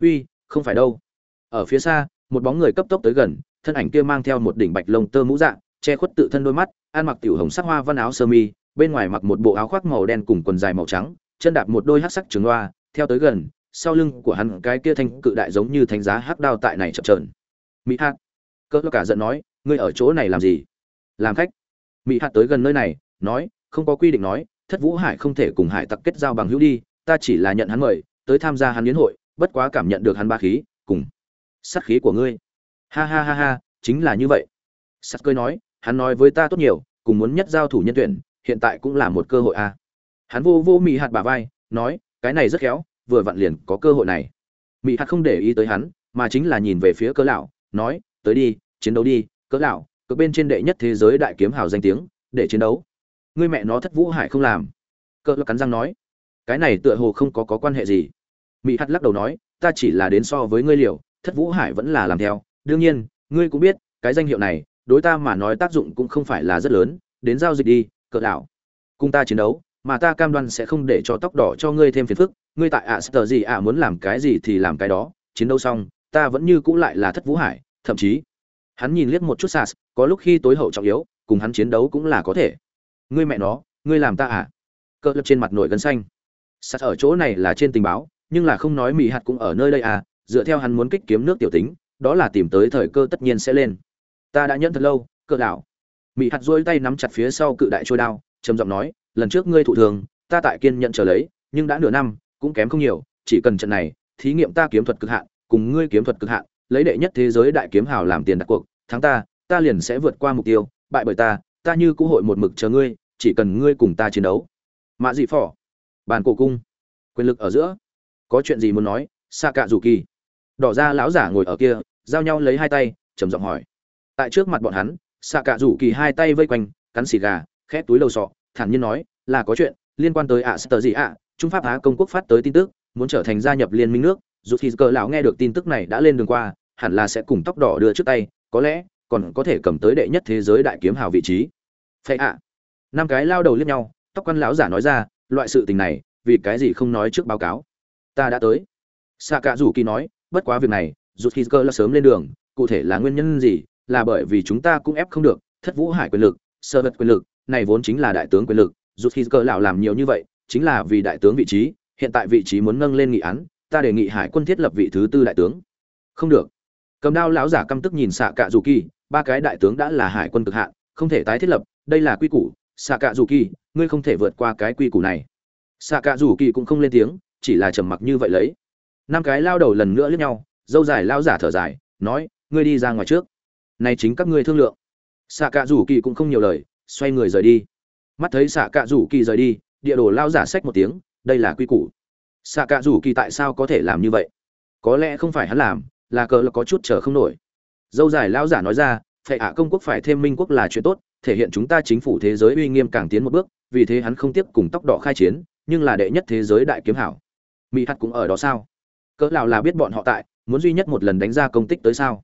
Uy, không phải đâu. Ở phía xa, một bóng người cấp tốc tới gần, thân ảnh kia mang theo một đỉnh bạch lông tơ mũ dạng che khuất tự thân đôi mắt, ăn mặc tiểu hồng sắc hoa văn áo sơ mi, bên ngoài mặc một bộ áo khoác màu đen cùng quần dài màu trắng, chân đạp một đôi hắc sắc trường loa, theo tới gần, sau lưng của hắn cái kia thanh cự đại giống như thánh giá hắc đao tại này chập chờn. Mỹ hạt cỡ cả giận nói, ngươi ở chỗ này làm gì? Làm khách. Mỹ hạt tới gần nơi này, nói, không có quy định nói, thất vũ hải không thể cùng hải tặc kết giao bằng hữu đi, ta chỉ là nhận hắn mời, tới tham gia hắn biến hội, bất quá cảm nhận được hắn ba khí, cùng sát khí của ngươi. Ha ha ha ha, chính là như vậy. Sắt cười nói, hắn nói với ta tốt nhiều, cùng muốn nhất giao thủ nhân tuyển, hiện tại cũng là một cơ hội a. À. hắn vô vô mỹ hạt bà vai, nói, cái này rất khéo, vừa vặn liền có cơ hội này. Mỹ hạt không để ý tới hắn, mà chính là nhìn về phía cơ lão, nói tới đi chiến đấu đi cỡ lão cỡ bên trên đệ nhất thế giới đại kiếm hào danh tiếng để chiến đấu. Ngươi mẹ nó thất vũ hải không làm. Cỡ lão cắn răng nói. Cái này tựa hồ không có có quan hệ gì. Mỹ hắt lắc đầu nói ta chỉ là đến so với ngươi liều thất vũ hải vẫn là làm theo. Đương nhiên ngươi cũng biết cái danh hiệu này đối ta mà nói tác dụng cũng không phải là rất lớn đến giao dịch đi cỡ lão cùng ta chiến đấu mà ta cam đoan sẽ không để cho tóc đỏ cho ngươi thêm phiền phức. Ngươi tại ạ à, gì ạ muốn làm cái gì thì làm cái đó. Chiến đấu xong ta vẫn như cũ lại là thất vũ hải thậm chí hắn nhìn liếc một chút sas có lúc khi tối hậu trọng yếu, cùng hắn chiến đấu cũng là có thể. Ngươi mẹ nó, ngươi làm ta à? Cỡ lập trên mặt nổi gân xanh. Sas ở chỗ này là trên tình báo, nhưng là không nói mỹ hạt cũng ở nơi đây à dựa theo hắn muốn kích kiếm nước tiểu tính, đó là tìm tới thời cơ tất nhiên sẽ lên. Ta đã nhận thật lâu cỡ đảo mỹ hạt duỗi tay nắm chặt phía sau cự đại trôi đao, trầm giọng nói, lần trước ngươi thụ thường, ta tại kiên nhận chờ lấy, nhưng đã nửa năm, cũng kém không nhiều, chỉ cần trận này, thí nghiệm ta kiếm thuật cực hạn, cùng ngươi kiếm thuật cực hạn lấy đệ nhất thế giới đại kiếm hào làm tiền đặt cuộc, thắng ta ta liền sẽ vượt qua mục tiêu, bại bởi ta ta như cũ hội một mực chờ ngươi, chỉ cần ngươi cùng ta chiến đấu. Mạ dị phỏ, bàn cổ cung, quyền lực ở giữa. Có chuyện gì muốn nói? Xa cạ rủ kỳ đỏ ra lão giả ngồi ở kia, giao nhau lấy hai tay, trầm giọng hỏi. Tại trước mặt bọn hắn xạ cạ rủ kỳ hai tay vây quanh, cắn xì gà khép túi lầu sọ, thản nhiên nói, là có chuyện, liên quan tới ạ sơ gì ạ, trung pháp á công quốc phát tới tin tức, muốn trở thành gia nhập liên minh nước dù khi cờ lão nghe được tin tức này đã lên đường qua, hẳn là sẽ cùng tóc đỏ đưa trước tay, có lẽ còn có thể cầm tới đệ nhất thế giới đại kiếm hào vị trí. Phệ ạ. Năm cái lao đầu liếc nhau, tóc quan lão giả nói ra, loại sự tình này, vì cái gì không nói trước báo cáo? Ta đã tới. Xạ cả rủ kỳ nói, bất quá việc này, dù khi cơ là sớm lên đường, cụ thể là nguyên nhân gì, là bởi vì chúng ta cũng ép không được, thất vũ hải quyền lực, sơ vật quyền lực, này vốn chính là đại tướng quyền lực, dù khi cơ lão làm nhiều như vậy, chính là vì đại tướng vị trí, hiện tại vị trí muốn nâng lên nghị án ta đề nghị hải quân thiết lập vị thứ tư đại tướng. Không được. Cầm đao lão giả căm tức nhìn xạ cạ dù kỳ, ba cái đại tướng đã là hải quân cực hạn, không thể tái thiết lập, đây là quy củ. Xạ cạ dù kỳ, ngươi không thể vượt qua cái quy củ này. Xạ cạ dù kỳ cũng không lên tiếng, chỉ là trầm mặc như vậy lấy. Năm cái lao đầu lần nữa lướt nhau, dâu dài lao giả thở dài, nói, ngươi đi ra ngoài trước. Này chính các ngươi thương lượng. Xạ cạ rủ kỳ cũng không nhiều lời, xoay người rời đi. Mắt thấy xạ cạ rủ kỳ rời đi, địa đồ lao giả xách một tiếng, đây là quy củ xạ cạ rủ kỳ tại sao có thể làm như vậy? Có lẽ không phải hắn làm, là cờ là có chút chờ không nổi. Dâu dài lao giả nói ra, phệ ạ, công quốc phải thêm minh quốc là chuyện tốt, thể hiện chúng ta chính phủ thế giới uy nghiêm càng tiến một bước, vì thế hắn không tiếp cùng tóc đỏ khai chiến, nhưng là đệ nhất thế giới đại kiếm hảo. Mỹ hạt cũng ở đó sao? Cỡ nào là biết bọn họ tại, muốn duy nhất một lần đánh ra công tích tới sao?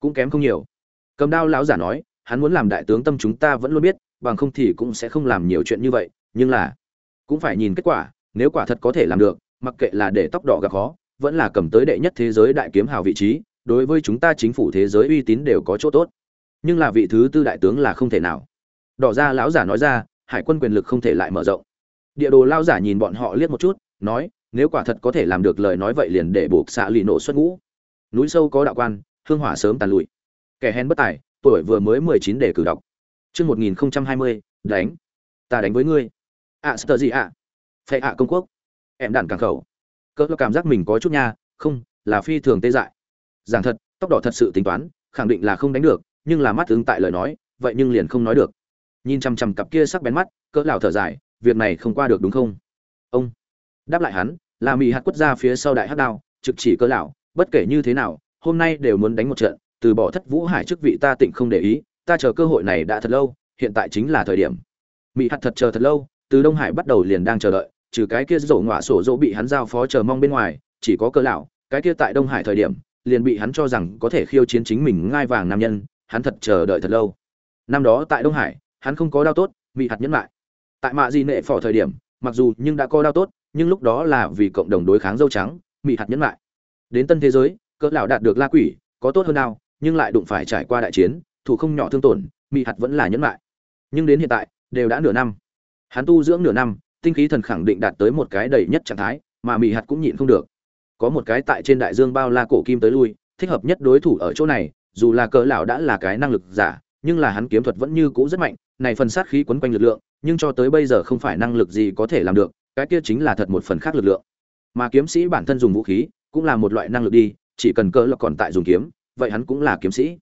Cũng kém không nhiều. Cầm đao lão giả nói, hắn muốn làm đại tướng tâm chúng ta vẫn luôn biết, bằng không thì cũng sẽ không làm nhiều chuyện như vậy, nhưng là cũng phải nhìn kết quả, nếu quả thật có thể làm được mặc kệ là để tóc đỏ gặp khó, vẫn là cầm tới đệ nhất thế giới đại kiếm hào vị trí, đối với chúng ta chính phủ thế giới uy tín đều có chỗ tốt. Nhưng là vị thứ tư đại tướng là không thể nào. Đỏ ra lão giả nói ra, hải quân quyền lực không thể lại mở rộng. Địa đồ lao giả nhìn bọn họ liếc một chút, nói, nếu quả thật có thể làm được lời nói vậy liền để buộc xạ lì nổ xuất ngũ. Núi sâu có đạo quan, hương hỏa sớm tàn lụi. Kẻ hèn bất tài, tuổi vừa mới mười chín để cử đọc. Chương một nghìn không trăm hai mươi, đánh. Ta đánh với ngươi. Ạ sợ gì ạ? Phệ ạ công quốc em đạn càng khẩu. Cỡ cảm giác mình có chút nha, không, là phi thường tê dại. Giảng thật, tóc đỏ thật sự tính toán, khẳng định là không đánh được, nhưng là mắt ứng tại lời nói, vậy nhưng liền không nói được. Nhìn chằm chằm cặp kia sắc bén mắt cỡ lão thở dài, việc này không qua được đúng không? Ông. Đáp lại hắn, là mỹ hạt quất ra phía sau đại hắc đao, trực chỉ cỡ lão, bất kể như thế nào, hôm nay đều muốn đánh một trận, từ bỏ thất vũ hải chức vị ta tịnh không để ý, ta chờ cơ hội này đã thật lâu, hiện tại chính là thời điểm. Mỹ hạt thật chờ thật lâu, từ đông hải bắt đầu liền đang chờ đợi trừ cái kia rổ ngọa sổ dỗ bị hắn giao phó chờ mong bên ngoài, chỉ có cơ lão, cái kia tại đông hải thời điểm, liền bị hắn cho rằng có thể khiêu chiến chính mình ngai vàng nam nhân, hắn thật chờ đợi thật lâu. Năm đó tại đông hải, hắn không có đao tốt, bị hạt nhẫn lại. Tại mạ di nệ phỏ thời điểm, mặc dù nhưng đã có đao tốt, nhưng lúc đó là vì cộng đồng đối kháng dâu trắng, bị hạt nhẫn lại. Đến tân thế giới cỡ lão đạt được la quỷ, có tốt hơn nào, nhưng lại đụng phải trải qua đại chiến, thủ không nhỏ thương tổn, bị hạt vẫn là nhẫn lại. Nhưng đến hiện tại, đều đã nửa năm. Hắn tu dưỡng nửa năm tinh khí thần khẳng định đạt tới một cái đầy nhất trạng thái, mà mị hạt cũng nhịn không được. Có một cái tại trên đại dương bao la cổ kim tới lui, thích hợp nhất đối thủ ở chỗ này, dù là cỡ lão đã là cái năng lực giả, nhưng là hắn kiếm thuật vẫn như cũ rất mạnh, này phần sát khí quấn quanh lực lượng, nhưng cho tới bây giờ không phải năng lực gì có thể làm được, cái kia chính là thật một phần khác lực lượng. Mà kiếm sĩ bản thân dùng vũ khí, cũng là một loại năng lực đi, chỉ cần cỡ lão còn tại dùng kiếm, vậy hắn cũng là kiếm sĩ.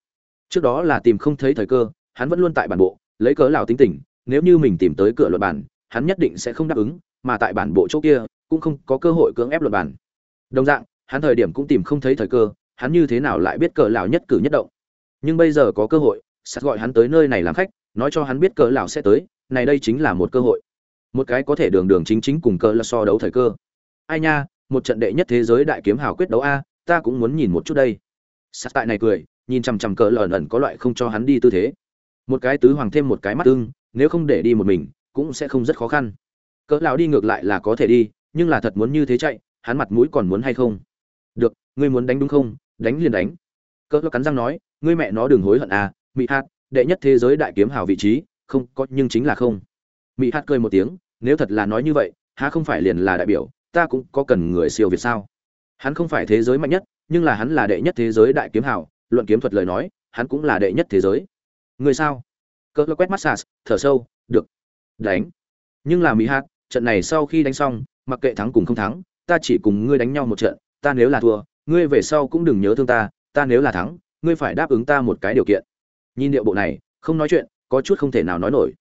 Trước đó là tìm không thấy thời cơ, hắn vẫn luôn tại bản bộ, lấy cỡ lão tính tình, nếu như mình tìm tới cửa luật bản hắn nhất định sẽ không đáp ứng, mà tại bản bộ chỗ kia, cũng không có cơ hội cưỡng ép luận bản đồng dạng, hắn thời điểm cũng tìm không thấy thời cơ, hắn như thế nào lại biết cờ lão nhất cử nhất động. Nhưng bây giờ có cơ hội sát gọi hắn tới nơi này làm khách, nói cho hắn biết cờ lão sẽ tới, này đây chính là một cơ hội. Một cái có thể đường đường chính chính cùng cờ là so đấu thời cơ. Ai nha, một trận đệ nhất thế giới đại kiếm hào quyết đấu a, ta cũng muốn nhìn một chút đây. Sát tại này cười, nhìn chằm chằm cờ lão ẩn có loại không cho hắn đi tư thế. Một cái tứ hoàng thêm một cái mắt ưng, nếu không để đi một mình cũng sẽ không rất khó khăn. Cỡ lão đi ngược lại là có thể đi, nhưng là thật muốn như thế chạy, hắn mặt mũi còn muốn hay không? Được, ngươi muốn đánh đúng không? Đánh liền đánh. Cỡ lão cắn răng nói, ngươi mẹ nó đừng hối hận à mỹ hạt, đệ nhất thế giới đại kiếm hào vị trí, không có nhưng chính là không. Mỹ hạt cười một tiếng, nếu thật là nói như vậy, há không phải liền là đại biểu, ta cũng có cần người siêu việt sao? Hắn không phải thế giới mạnh nhất, nhưng là hắn là đệ nhất thế giới đại kiếm hào, luận kiếm thuật lời nói, hắn cũng là đệ nhất thế giới. Người sao? Cỡ quét mắt sas thở sâu, được đánh. Nhưng là mỹ hạt, trận này sau khi đánh xong, mặc kệ thắng cùng không thắng, ta chỉ cùng ngươi đánh nhau một trận, ta nếu là thua, ngươi về sau cũng đừng nhớ thương ta ta nếu là thắng, ngươi phải đáp ứng ta một cái điều kiện. Nhìn điệu bộ này, không nói chuyện, có chút không thể nào nói nổi.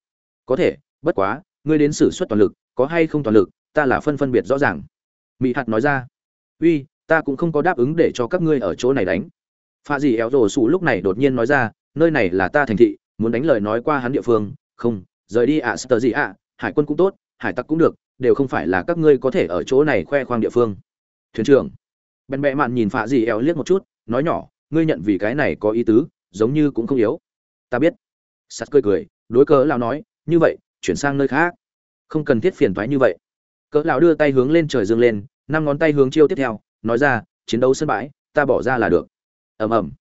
Có thể, bất quá, ngươi đến xử suất toàn lực, có hay không toàn lực, ta là phân phân biệt rõ ràng. Mỹ hạt nói ra. Uy, ta cũng không có đáp ứng để cho các ngươi ở chỗ này đánh. Pha dì éo rồ sụ lúc này đột nhiên nói ra, nơi này là ta thành thị, muốn đánh lời nói qua hắn địa phương, không rời đi ạ à, sờ gì ạ hải quân cũng tốt hải tặc cũng được đều không phải là các ngươi có thể ở chỗ này khoe khoang địa phương. Thuyền trưởng bèn bẹ mạn nhìn phạ dì eo liếc một chút nói nhỏ ngươi nhận vì cái này có ý tứ giống như cũng không yếu. Ta biết. Sắt cười cười đối cớ lão nói như vậy chuyển sang nơi khác. Không cần thiết phiền thoái như vậy. Cỡ lão đưa tay hướng lên trời dương lên năm ngón tay hướng chiêu tiếp theo nói ra chiến đấu sân bãi ta bỏ ra là được. Ầm ầm.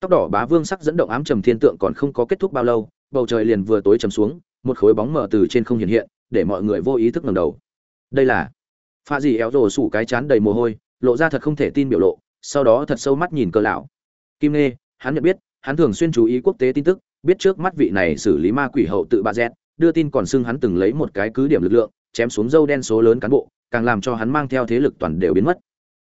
Tóc đỏ bá vương sắc dẫn động ám trầm thiên tượng còn không có kết thúc bao lâu bầu trời liền vừa tối trầm xuống một khối bóng mờ từ trên không hiện hiện, để mọi người vô ý thức ngẩng đầu. Đây là pha dì éo rồ sủ cái chán đầy mồ hôi, lộ ra thật không thể tin biểu lộ, sau đó thật sâu mắt nhìn cơ lão. Kim nê hắn nhận biết, hắn thường xuyên chú ý quốc tế tin tức, biết trước mắt vị này xử lý ma quỷ hậu tự bà dẹt, đưa tin còn xưng hắn từng lấy một cái cứ điểm lực lượng, chém xuống dâu đen số lớn cán bộ, càng làm cho hắn mang theo thế lực toàn đều biến mất.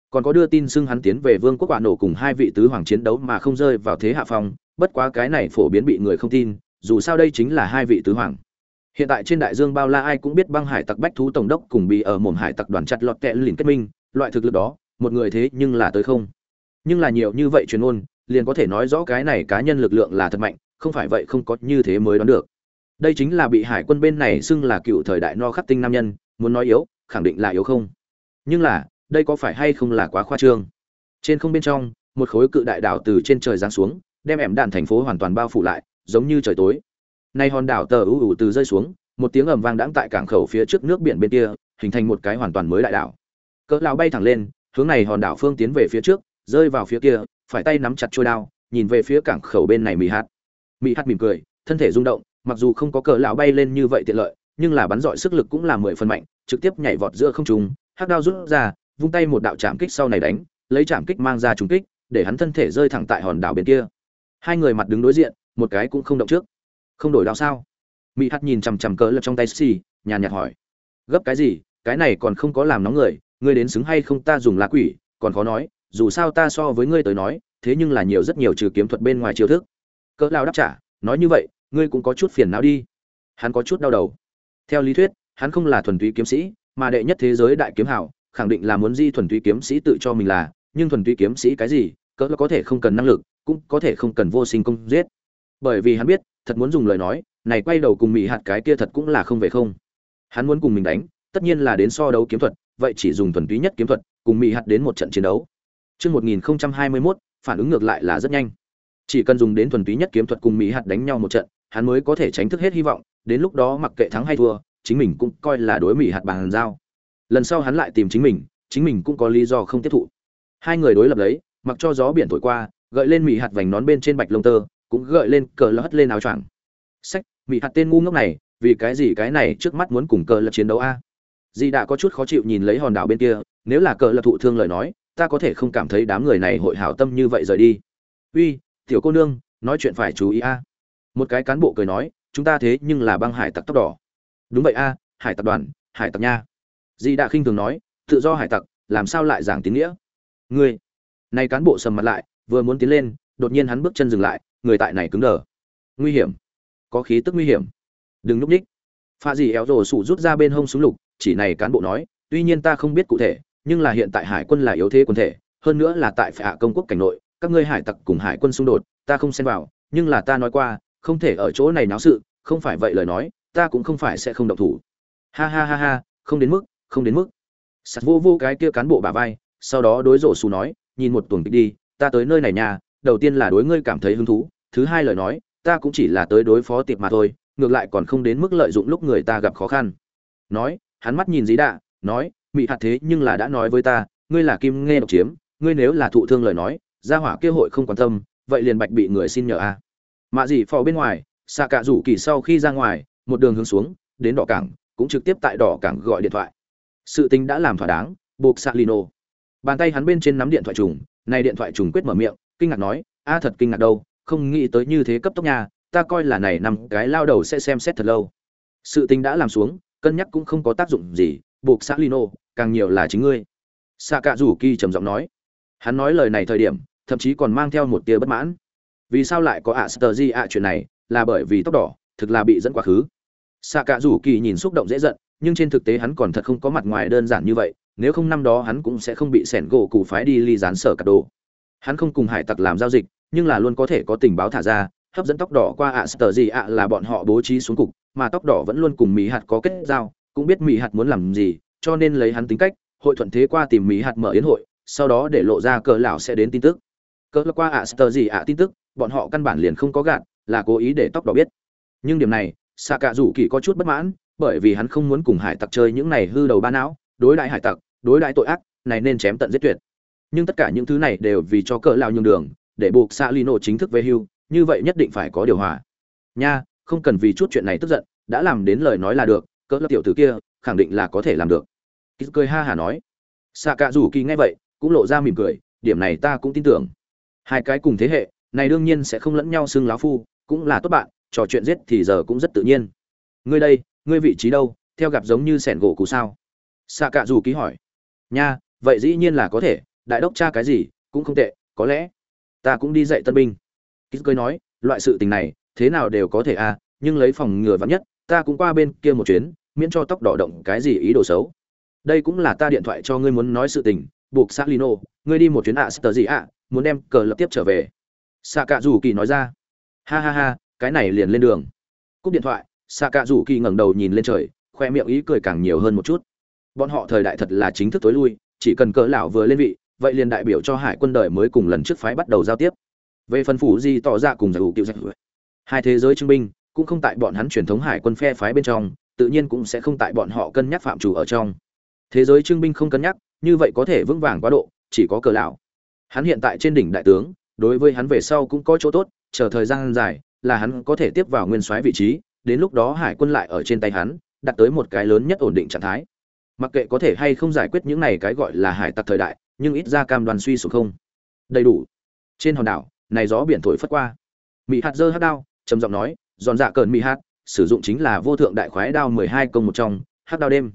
Còn có đưa tin xưng hắn tiến về vương quốc quả nổ cùng hai vị tứ hoàng chiến đấu mà không rơi vào thế hạ phong, bất quá cái này phổ biến bị người không tin, dù sao đây chính là hai vị tứ hoàng hiện tại trên đại dương bao la ai cũng biết băng hải tặc bách thú tổng đốc cùng bị ở mồm hải tặc đoàn chặt lọt kẹ lìn kết minh, loại thực lực đó, một người thế nhưng là tới không. Nhưng là nhiều như vậy truyền ôn liền có thể nói rõ cái này cá nhân lực lượng là thật mạnh, không phải vậy không có như thế mới đoán được. Đây chính là bị hải quân bên này xưng là cựu thời đại no khắc tinh nam nhân, muốn nói yếu, khẳng định là yếu không. Nhưng là, đây có phải hay không là quá khoa trương? Trên không bên trong, một khối cự đại đảo từ trên trời giáng xuống, đem ẻm đạn thành phố hoàn toàn bao phủ lại, giống như trời tối nay hòn đảo tờ ưu ủ từ rơi xuống, một tiếng ầm vang đãng tại cảng khẩu phía trước nước biển bên kia, hình thành một cái hoàn toàn mới đại đảo. Cỡ lão bay thẳng lên, hướng này hòn đảo phương tiến về phía trước, rơi vào phía kia, phải tay nắm chặt trôi đao, nhìn về phía cảng khẩu bên này mỹ hát mỹ hát mỉm cười, thân thể rung động, mặc dù không có cỡ lão bay lên như vậy tiện lợi, nhưng là bắn giỏi sức lực cũng là mười phần mạnh, trực tiếp nhảy vọt giữa không trung, hắc đao rút ra, vung tay một đạo chạm kích sau này đánh, lấy chạm kích mang ra trúng kích, để hắn thân thể rơi thẳng tại hòn đảo bên kia. Hai người mặt đứng đối diện, một cái cũng không động trước không đổi đao sao? Mỹ hắt nhìn chằm chằm cỡ lập trong tay xì, nhàn nhạt hỏi. Gấp cái gì? Cái này còn không có làm nóng người, ngươi đến xứng hay không ta dùng lá quỷ, còn khó nói, dù sao ta so với ngươi tới nói, thế nhưng là nhiều rất nhiều trừ kiếm thuật bên ngoài chiêu thức. Cỡ lao đáp trả, nói như vậy, ngươi cũng có chút phiền não đi. Hắn có chút đau đầu. Theo lý thuyết, hắn không là thuần túy kiếm sĩ, mà đệ nhất thế giới đại kiếm hảo khẳng định là muốn di thuần túy kiếm sĩ tự cho mình là, nhưng thuần túy kiếm sĩ cái gì, cỡ có thể không cần năng lực, cũng có thể không cần vô sinh công giết. Bởi vì hắn biết thật muốn dùng lời nói này quay đầu cùng mỹ hạt cái kia thật cũng là không về không hắn muốn cùng mình đánh tất nhiên là đến so đấu kiếm thuật vậy chỉ dùng thuần túy nhất kiếm thuật cùng mỹ hạt đến một trận chiến đấu Trước 1021, phản ứng ngược lại là rất nhanh. Chỉ cần dùng đến thuần túy nhất kiếm thuật cùng Mỹ hạt đánh nhau một trận, hắn mới có thể tránh thức hết hy vọng, đến lúc đó mặc kệ thắng hay thua, chính mình cũng coi là đối Mỹ hạt bằng giao. Lần sau hắn lại tìm chính mình, chính mình cũng có lý do không tiếp thụ. Hai người đối lập lấy, mặc cho gió biển thổi qua, gợi lên Mỹ hạt vành nón bên trên bạch lông tơ, cũng gợi lên cờ lật lên áo choàng. Sách, Mỹ hạt tên ngu ngốc này, vì cái gì cái này trước mắt muốn cùng cờ lật chiến đấu a? dì đã có chút khó chịu nhìn lấy hòn đảo bên kia, nếu là cờ lật thụ thương lời nói, ta có thể không cảm thấy đám người này hội hảo tâm như vậy rời đi. Uy tiểu cô nương nói chuyện phải chú ý a. Một cái cán bộ cười nói chúng ta thế nhưng là băng hải tặc tóc đỏ. Đúng vậy a hải tặc đoàn hải tặc nha. Dì đã khinh thường nói tự do hải tặc làm sao lại giảng tín nghĩa? Ngươi này cán bộ sầm mặt lại vừa muốn tiến lên đột nhiên hắn bước chân dừng lại người tại này cứng đờ. Nguy hiểm. Có khí tức nguy hiểm. Đừng núp ních pha gì éo rồ sụ rút ra bên hông súng lục, chỉ này cán bộ nói, tuy nhiên ta không biết cụ thể, nhưng là hiện tại hải quân là yếu thế quân thể, hơn nữa là tại phệ hạ công quốc cảnh nội, các ngươi hải tặc cùng hải quân xung đột, ta không xen vào, nhưng là ta nói qua, không thể ở chỗ này náo sự, không phải vậy lời nói, ta cũng không phải sẽ không động thủ. Ha ha ha ha, không đến mức, không đến mức. Sạt vô vô cái kia cán bộ bà vai, sau đó đối rổ xù nói, nhìn một tuần kịch đi, ta tới nơi này nhà đầu tiên là đối ngươi cảm thấy hứng thú, thứ hai lời nói, ta cũng chỉ là tới đối phó tiệp mà thôi, ngược lại còn không đến mức lợi dụng lúc người ta gặp khó khăn. Nói, hắn mắt nhìn dí đạ, nói, mị hạt thế nhưng là đã nói với ta, ngươi là kim nghe độc chiếm, ngươi nếu là thụ thương lời nói, gia hỏa kia hội không quan tâm, vậy liền bạch bị người xin nhờ a. À. mạ dị phò bên ngoài xạ cạ rủ kỳ sau khi ra ngoài, một đường hướng xuống, đến đỏ cảng, cũng trực tiếp tại đỏ cảng gọi điện thoại. Sự tính đã làm thỏa đáng, buộc xạ lino bàn tay hắn bên trên nắm điện thoại trùng, này điện thoại trùng quyết mở miệng kinh ngạc nói, a, thật kinh ngạc đâu, không nghĩ tới như thế cấp tốc nhà ta coi là này năm cái lao đầu sẽ xem xét thật lâu. Sự tình đã làm xuống, cân nhắc cũng không có tác dụng gì, buộc xã lino, càng nhiều là chính ngươi. Xạ cạ rủ kỳ trầm giọng nói. Hắn nói lời này thời điểm, thậm chí còn mang theo một tia bất mãn. Vì sao lại có ạ sờ di ạ chuyện này? Là bởi vì tóc đỏ, thực là bị dẫn quá khứ. Xạ cạ rủ kỳ nhìn xúc động dễ giận, nhưng trên thực tế hắn còn thật không có mặt ngoài đơn giản như vậy, nếu không năm đó hắn cũng sẽ không bị sẻn gỗ củ phái đi ly dán sở cả đồ hắn không cùng hải tặc làm giao dịch, nhưng là luôn có thể có tình báo thả ra, hấp dẫn tóc đỏ qua ạ, sờ gì ạ là bọn họ bố trí xuống cục, mà tóc đỏ vẫn luôn cùng mỹ hạt có kết giao, cũng biết mỹ hạt muốn làm gì, cho nên lấy hắn tính cách, hội thuận thế qua tìm mỹ hạt mở yến hội, sau đó để lộ ra cờ lão sẽ đến tin tức. Cờ qua ạ, sờ gì ạ tin tức, bọn họ căn bản liền không có gạt, là cố ý để tóc đỏ biết. Nhưng điểm này xạ cạ rủ kỳ có chút bất mãn, bởi vì hắn không muốn cùng hải tặc chơi những này hư đầu ba não, đối đại hải tặc, đối đại tội ác, này nên chém tận giết tuyệt nhưng tất cả những thứ này đều vì cho cỡ lao nhường đường, để buộc xạ lino chính thức về hưu, như vậy nhất định phải có điều hòa. Nha, không cần vì chút chuyện này tức giận, đã làm đến lời nói là được, cỡ lớp tiểu tử kia, khẳng định là có thể làm được. Kýt cười ha hả nói. Xạ cạ rủ kỳ nghe vậy, cũng lộ ra mỉm cười, điểm này ta cũng tin tưởng. Hai cái cùng thế hệ, này đương nhiên sẽ không lẫn nhau xưng láo phu, cũng là tốt bạn, trò chuyện giết thì giờ cũng rất tự nhiên. Ngươi đây, ngươi vị trí đâu, theo gặp giống như sẻn gỗ cụ sao? Xạ cạ rủ ký hỏi. Nha, vậy dĩ nhiên là có thể đại đốc cha cái gì cũng không tệ có lẽ ta cũng đi dạy tân binh. Kýt cười nói loại sự tình này thế nào đều có thể à nhưng lấy phòng ngừa vắn nhất ta cũng qua bên kia một chuyến miễn cho tóc đỏ động cái gì ý đồ xấu. Đây cũng là ta điện thoại cho ngươi muốn nói sự tình buộc xác lino ngươi đi một chuyến ạ à, gì ạ muốn đem cờ lập tiếp trở về. Xạ cạ rủ kỳ nói ra. Ha ha ha cái này liền lên đường. Cúp điện thoại xạ cạ rủ kỳ ngẩng đầu nhìn lên trời khoe miệng ý cười càng nhiều hơn một chút. Bọn họ thời đại thật là chính thức tối lui chỉ cần cỡ lão vừa lên vị vậy liền đại biểu cho hải quân đời mới cùng lần trước phái bắt đầu giao tiếp. Về phần phủ di tỏ ra cùng giải hữu cựu giải hai thế giới chứng binh cũng không tại bọn hắn truyền thống hải quân phe phái bên trong, tự nhiên cũng sẽ không tại bọn họ cân nhắc phạm chủ ở trong. Thế giới trưng binh không cân nhắc, như vậy có thể vững vàng quá độ, chỉ có cờ lão. Hắn hiện tại trên đỉnh đại tướng, đối với hắn về sau cũng có chỗ tốt, chờ thời gian dài, là hắn có thể tiếp vào nguyên soái vị trí, đến lúc đó hải quân lại ở trên tay hắn đặt tới một cái lớn nhất ổn định trạng thái. Mặc kệ có thể hay không giải quyết những này cái gọi là hải tặc thời đại nhưng ít ra cam đoan suy sụp không. Đầy đủ. Trên hòn đảo, này gió biển thổi phất qua. Mỹ hạt dơ hát đao, trầm giọng nói, giòn dạ cờn mỹ hạt, sử dụng chính là vô thượng đại khoái đao mười hai công một trong hát đao đêm.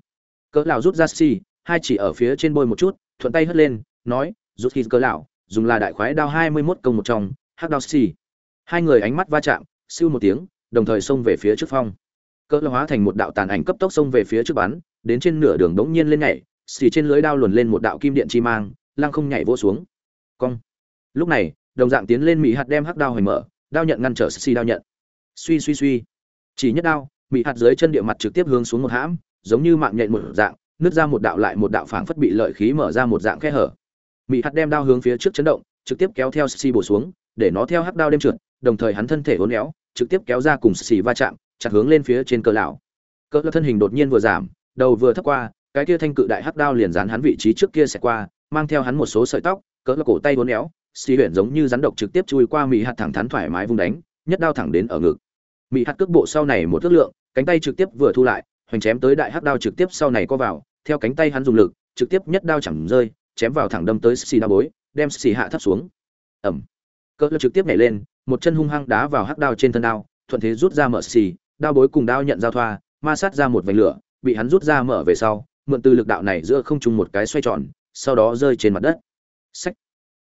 Cỡ lão rút ra xi hai chỉ ở phía trên bôi một chút, thuận tay hất lên, nói, rút khi cỡ lão, dùng là đại khoái đao hai mươi 21 công một trong hát đao xi hai người ánh mắt va chạm, siêu một tiếng, đồng thời xông về phía trước phong. Cỡ lão hóa thành một đạo tàn ảnh cấp tốc xông về phía trước bắn, đến trên nửa đường đống nhiên lên nhảy xì trên lưới đao luồn lên một đạo kim điện chi mang, lăng không nhảy vỗ xuống. Cong. Lúc này, đồng dạng tiến lên mỹ hạt đem hắc đao hoành mở, đao nhận ngăn trở xì đao nhận. Suy suy suy. Chỉ nhất đao mỹ hạt dưới chân địa mặt trực tiếp hướng xuống một hãm, giống như mạng nhện một dạng, nứt ra một đạo lại một đạo phảng phất bị lợi khí mở ra một dạng khe hở. Mỹ hạt đem đao hướng phía trước chấn động, trực tiếp kéo theo xì bổ xuống, để nó theo hắc đao đêm trượt, đồng thời hắn thân thể uốn éo, trực tiếp kéo ra cùng xì va chạm, chặt hướng lên phía trên cờ lão. Cỡ thân hình đột nhiên vừa giảm, đầu vừa thấp qua cái kia thanh cự đại hắc đao liền dán hắn vị trí trước kia sẽ qua, mang theo hắn một số sợi tóc, cỡ là cổ tay uốn éo, xì huyền giống như rắn độc trực tiếp chui qua mị hạt thẳng thắn thoải mái vung đánh, nhất đao thẳng đến ở ngực. Mị hạt cước bộ sau này một thước lượng, cánh tay trực tiếp vừa thu lại, hoành chém tới đại hắc đao trực tiếp sau này co vào, theo cánh tay hắn dùng lực, trực tiếp nhất đao chẳng rơi, chém vào thẳng đâm tới xì đao bối, đem xì hạ thấp xuống. Ầm cỡ trực tiếp nhảy lên, một chân hung hăng đá vào hắc đao trên thân đao, thuận thế rút ra mở xì, đao bối cùng đao nhận giao thoa, ma sát ra một vành lửa, bị hắn rút ra mở về sau mượn từ lực đạo này giữa không trung một cái xoay tròn sau đó rơi trên mặt đất sách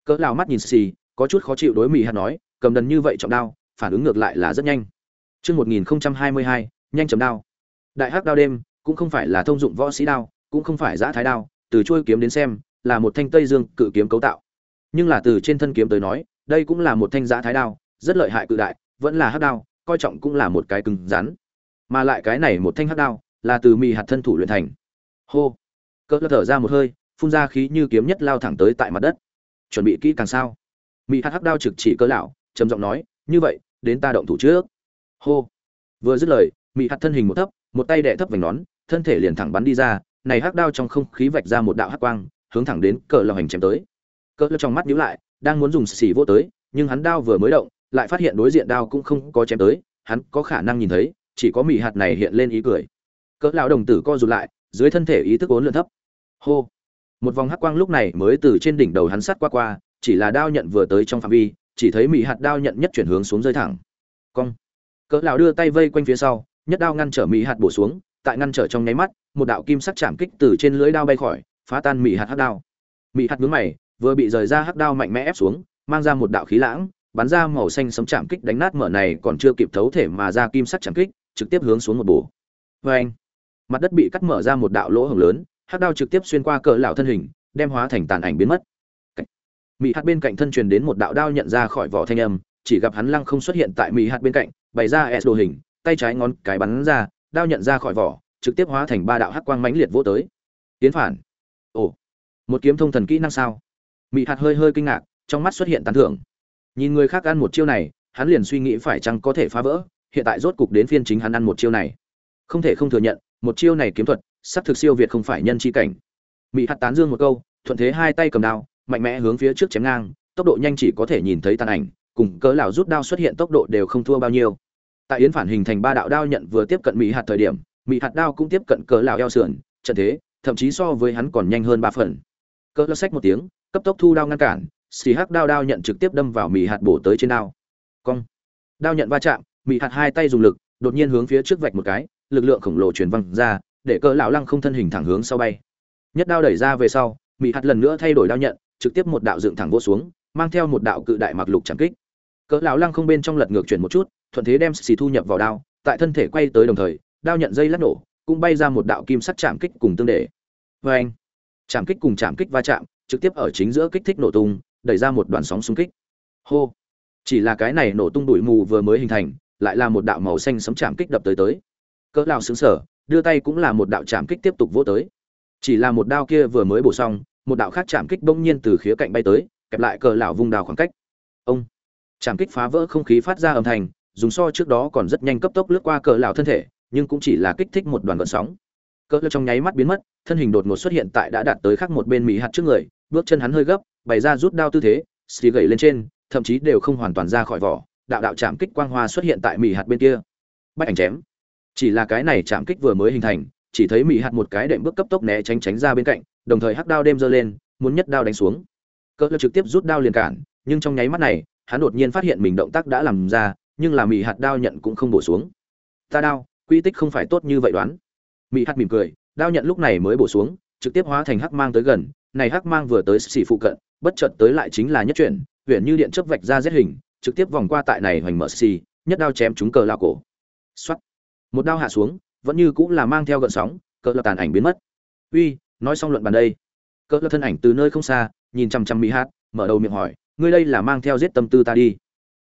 cỡ lao mắt nhìn xì có chút khó chịu đối mỹ hạt nói cầm đần như vậy trọng đao phản ứng ngược lại là rất nhanh Chương 1022, nhanh chấm đao. Đại hắc đao đêm, cũng không phải là thông dụng võ sĩ đao, cũng không phải giã thái đao, từ chuôi kiếm đến xem, là một thanh Tây Dương cự kiếm cấu tạo. Nhưng là từ trên thân kiếm tới nói, đây cũng là một thanh giã thái đao, rất lợi hại cự đại, vẫn là hắc đao, coi trọng cũng là một cái cứng rắn. Mà lại cái này một thanh hắc đao, là từ mì hạt thân thủ luyện thành. Hô. Cỡ thở ra một hơi, phun ra khí như kiếm nhất lao thẳng tới tại mặt đất. Chuẩn bị kỹ càng sao? Mị hạt hắc đao trực chỉ cơ lão, trầm giọng nói, "Như vậy, đến ta động thủ trước." hô vừa dứt lời mị hạt thân hình một thấp một tay đẻ thấp vành nón thân thể liền thẳng bắn đi ra này hắc đao trong không khí vạch ra một đạo hắc quang hướng thẳng đến cờ lão hành chém tới Cơ lão trong mắt nhíu lại đang muốn dùng xỉ vô tới nhưng hắn đao vừa mới động lại phát hiện đối diện đao cũng không có chém tới hắn có khả năng nhìn thấy chỉ có mị hạt này hiện lên ý cười cỡ lão đồng tử co rụt lại dưới thân thể ý thức ốn lượn thấp. Hô. Một vòng hắc quang lúc này mới từ trên đỉnh đầu hắn sát qua qua, chỉ là đao nhận vừa tới trong phạm vi, chỉ thấy mị hạt đao nhận nhất chuyển hướng xuống rơi thẳng. Cong. Cỡ lão đưa tay vây quanh phía sau, nhất đao ngăn trở mỹ hạt bổ xuống, tại ngăn trở trong nháy mắt, một đạo kim sắc chạm kích từ trên lưỡi đao bay khỏi, phá tan mỹ hạt hắc đao. Mỹ hạt nhướng mày, vừa bị rời ra hắc đao mạnh mẽ ép xuống, mang ra một đạo khí lãng, bắn ra màu xanh sấm chạm kích đánh nát mở này còn chưa kịp thấu thể mà ra kim sắc chạm kích, trực tiếp hướng xuống một bổ. Vê anh mặt đất bị cắt mở ra một đạo lỗ hổng lớn, hắc đao trực tiếp xuyên qua cỡ lão thân hình, đem hóa thành tàn ảnh biến mất. Mỹ hạt bên cạnh thân truyền đến một đạo đao nhận ra khỏi vỏ thanh âm, chỉ gặp hắn lăng không xuất hiện tại mỹ hạt bên cạnh, bày ra s đồ hình, tay trái ngón cái bắn ra, đao nhận ra khỏi vỏ, trực tiếp hóa thành ba đạo hắc quang mãnh liệt vô tới. Tiến phản. Ồ. Một kiếm thông thần kỹ năng sao? Mỹ hạt hơi hơi kinh ngạc, trong mắt xuất hiện tán thưởng. Nhìn người khác ăn một chiêu này, hắn liền suy nghĩ phải chăng có thể phá vỡ, hiện tại rốt cục đến phiên chính hắn ăn một chiêu này. Không thể không thừa nhận một chiêu này kiếm thuật sắc thực siêu việt không phải nhân chi cảnh. Mỹ hạt tán dương một câu, thuận thế hai tay cầm đao, mạnh mẽ hướng phía trước chém ngang, tốc độ nhanh chỉ có thể nhìn thấy tàn ảnh, cùng cỡ lão rút đao xuất hiện tốc độ đều không thua bao nhiêu. Tại yến phản hình thành ba đạo đao nhận vừa tiếp cận mỹ hạt thời điểm mỹ hạt đao cũng tiếp cận cỡ lão eo sườn, trận thế, thậm chí so với hắn còn nhanh hơn ba phần. Cỡ lão xách một tiếng, cấp tốc thu đao ngăn cản, xì hắc đao đao nhận trực tiếp đâm vào mỹ hạt bổ tới trên đao. Cong. Đao nhận va chạm mỹ hạt hai tay dùng lực, đột nhiên hướng phía trước vạch một cái lực lượng khổng lồ truyền văng ra, để cỡ lão lăng không thân hình thẳng hướng sau bay. Nhất đao đẩy ra về sau mỹ hạt lần nữa thay đổi đao nhận, trực tiếp một đạo dựng thẳng vỗ xuống, mang theo một đạo cự đại mặc lục chẳng kích. Cỡ lão lăng không bên trong lật ngược chuyển một chút, thuận thế đem xì thu nhập vào đao, tại thân thể quay tới đồng thời, đao nhận dây lắc nổ, cũng bay ra một đạo kim sắt chạm kích cùng tương để. Với anh chạm kích cùng chạm kích va chạm, trực tiếp ở chính giữa kích thích nổ tung, đẩy ra một đoàn sóng xung kích. Hô! Chỉ là cái này nổ tung bụi mù vừa mới hình thành, lại là một đạo màu xanh sấm chạm kích đập tới tới cỡ lão sững sờ đưa tay cũng là một đạo chạm kích tiếp tục vỗ tới. Chỉ là một đao kia vừa mới bổ xong, một đạo khác chạm kích bỗng nhiên từ khía cạnh bay tới, kẹp lại cỡ lão vùng đao khoảng cách. Ông! Chạm kích phá vỡ không khí phát ra âm thanh, dùng so trước đó còn rất nhanh cấp tốc lướt qua cỡ lão thân thể, nhưng cũng chỉ là kích thích một đoàn gợn sóng. Cỡ lão trong nháy mắt biến mất, thân hình đột ngột xuất hiện tại đã đạt tới khác một bên mỹ hạt trước người, bước chân hắn hơi gấp, bày ra rút đao tư thế, xì gậy lên trên, thậm chí đều không hoàn toàn ra khỏi vỏ, đạo đạo chạm kích quang hoa xuất hiện tại mỹ hạt bên kia. Bách ảnh chém chỉ là cái này chạm kích vừa mới hình thành, chỉ thấy mỹ hạt một cái đệm bước cấp tốc né tránh tránh ra bên cạnh, đồng thời hắc đao đêm giơ lên, muốn nhất đao đánh xuống. Cỡ trực tiếp rút đao liền cản, nhưng trong nháy mắt này, hắn đột nhiên phát hiện mình động tác đã làm ra, nhưng là mỹ hạt đao nhận cũng không bổ xuống. Ta đao, quy tích không phải tốt như vậy đoán. Mỹ hạt mỉm cười, đao nhận lúc này mới bổ xuống, trực tiếp hóa thành hắc mang tới gần, này hắc mang vừa tới xỉ phụ cận, bất chợt tới lại chính là nhất chuyển huyện như điện chớp vạch ra giết hình, trực tiếp vòng qua tại này hoành mở xì nhất đao chém trúng cờ lao cổ. Xoắt một đao hạ xuống, vẫn như cũng là mang theo gợn sóng, cỡ lập tàn ảnh biến mất. Uy, nói xong luận bàn đây. Cỡ lập thân ảnh từ nơi không xa, nhìn chăm chăm mỹ hát mở đầu miệng hỏi, ngươi đây là mang theo giết tâm tư ta đi.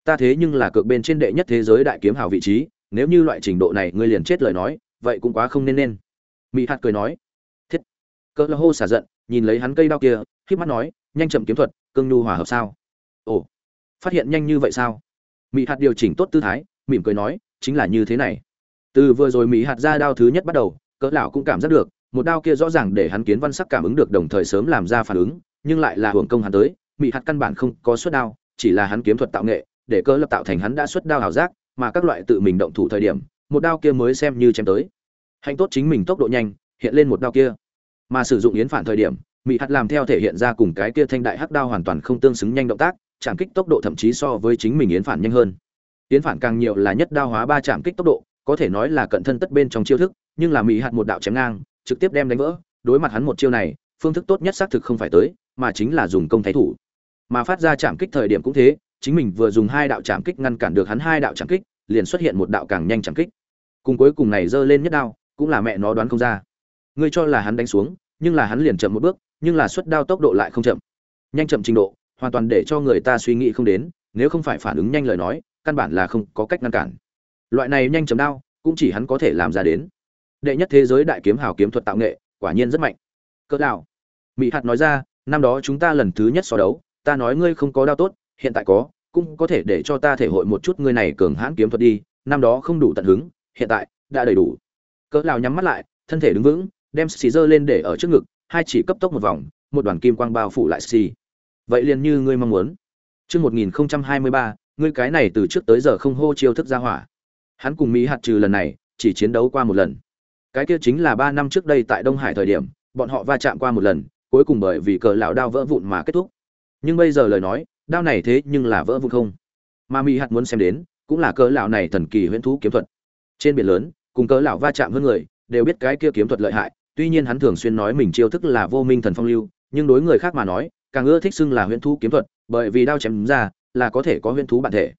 Ta thế nhưng là cược bên trên đệ nhất thế giới đại kiếm hào vị trí, nếu như loại trình độ này ngươi liền chết lời nói, vậy cũng quá không nên nên. Mỹ hạt cười nói. Thiết. Cỡ là hô xả giận, nhìn lấy hắn cây đao kia khiếp mắt nói, nhanh chậm kiếm thuật, cương nhu hòa hợp sao? Ồ, phát hiện nhanh như vậy sao? Mỹ hạt điều chỉnh tốt tư thái, mỉm cười nói, chính là như thế này từ vừa rồi mỹ hạt ra đao thứ nhất bắt đầu, cỡ lão cũng cảm giác được, một đao kia rõ ràng để hắn kiến văn sắc cảm ứng được đồng thời sớm làm ra phản ứng, nhưng lại là hưởng công hắn tới, mỹ hạt căn bản không có xuất đao, chỉ là hắn kiếm thuật tạo nghệ, để cỡ lập tạo thành hắn đã xuất đao hảo giác, mà các loại tự mình động thủ thời điểm, một đao kia mới xem như chém tới. Hạnh tốt chính mình tốc độ nhanh, hiện lên một đao kia. Mà sử dụng yến phản thời điểm, mỹ hạt làm theo thể hiện ra cùng cái kia thanh đại hắc đao hoàn toàn không tương xứng nhanh động tác, chạm kích tốc độ thậm chí so với chính mình yến phản nhanh hơn. Yến phản càng nhiều là nhất đao hóa ba chạm kích tốc độ có thể nói là cận thân tất bên trong chiêu thức, nhưng là mỹ hạt một đạo chém ngang, trực tiếp đem đánh vỡ, đối mặt hắn một chiêu này, phương thức tốt nhất xác thực không phải tới, mà chính là dùng công thái thủ. Mà phát ra chạm kích thời điểm cũng thế, chính mình vừa dùng hai đạo chạm kích ngăn cản được hắn hai đạo chạm kích, liền xuất hiện một đạo càng nhanh chạm kích. Cùng cuối cùng này giơ lên nhất đao, cũng là mẹ nó đoán không ra. Ngươi cho là hắn đánh xuống, nhưng là hắn liền chậm một bước, nhưng là xuất đao tốc độ lại không chậm. Nhanh chậm trình độ, hoàn toàn để cho người ta suy nghĩ không đến, nếu không phải phản ứng nhanh lời nói, căn bản là không có cách ngăn cản loại này nhanh chấm đao, cũng chỉ hắn có thể làm ra đến. Đệ nhất thế giới đại kiếm hào kiếm thuật tạo nghệ, quả nhiên rất mạnh. Cỡ đạo mỹ hạt nói ra, năm đó chúng ta lần thứ nhất so đấu, ta nói ngươi không có đao tốt, hiện tại có, cũng có thể để cho ta thể hội một chút ngươi này cường hãn kiếm thuật đi, năm đó không đủ tận hứng, hiện tại, đã đầy đủ. Cỡ lào nhắm mắt lại, thân thể đứng vững, đem xì dơ lên để ở trước ngực, hai chỉ cấp tốc một vòng, một đoàn kim quang bao phủ lại xì. Vậy liền như ngươi mong muốn. Chương một nghìn hai mươi ba, ngươi cái này từ trước tới giờ không hô chiêu thức ra hỏa hắn cùng mỹ hạt trừ lần này, chỉ chiến đấu qua một lần. Cái kia chính là ba năm trước đây tại đông hải thời điểm, bọn họ va chạm qua một lần, cuối cùng bởi vì cờ lão đao vỡ vụn mà kết thúc. Nhưng bây giờ lời nói, đao này thế nhưng là vỡ vụn không? Mà mỹ hạt muốn xem đến, cũng là cờ lão này thần kỳ huyễn thú kiếm thuật. Trên biển lớn, cùng cờ lão va chạm hơn người, đều biết cái kia kiếm thuật lợi hại, tuy nhiên hắn thường xuyên nói mình chiêu thức là vô minh thần phong lưu, nhưng đối người khác mà nói, càng ưa thích xưng là huyễn thú kiếm thuật, bởi vì đao chém ra, là có thể có huyễn thú bản thể.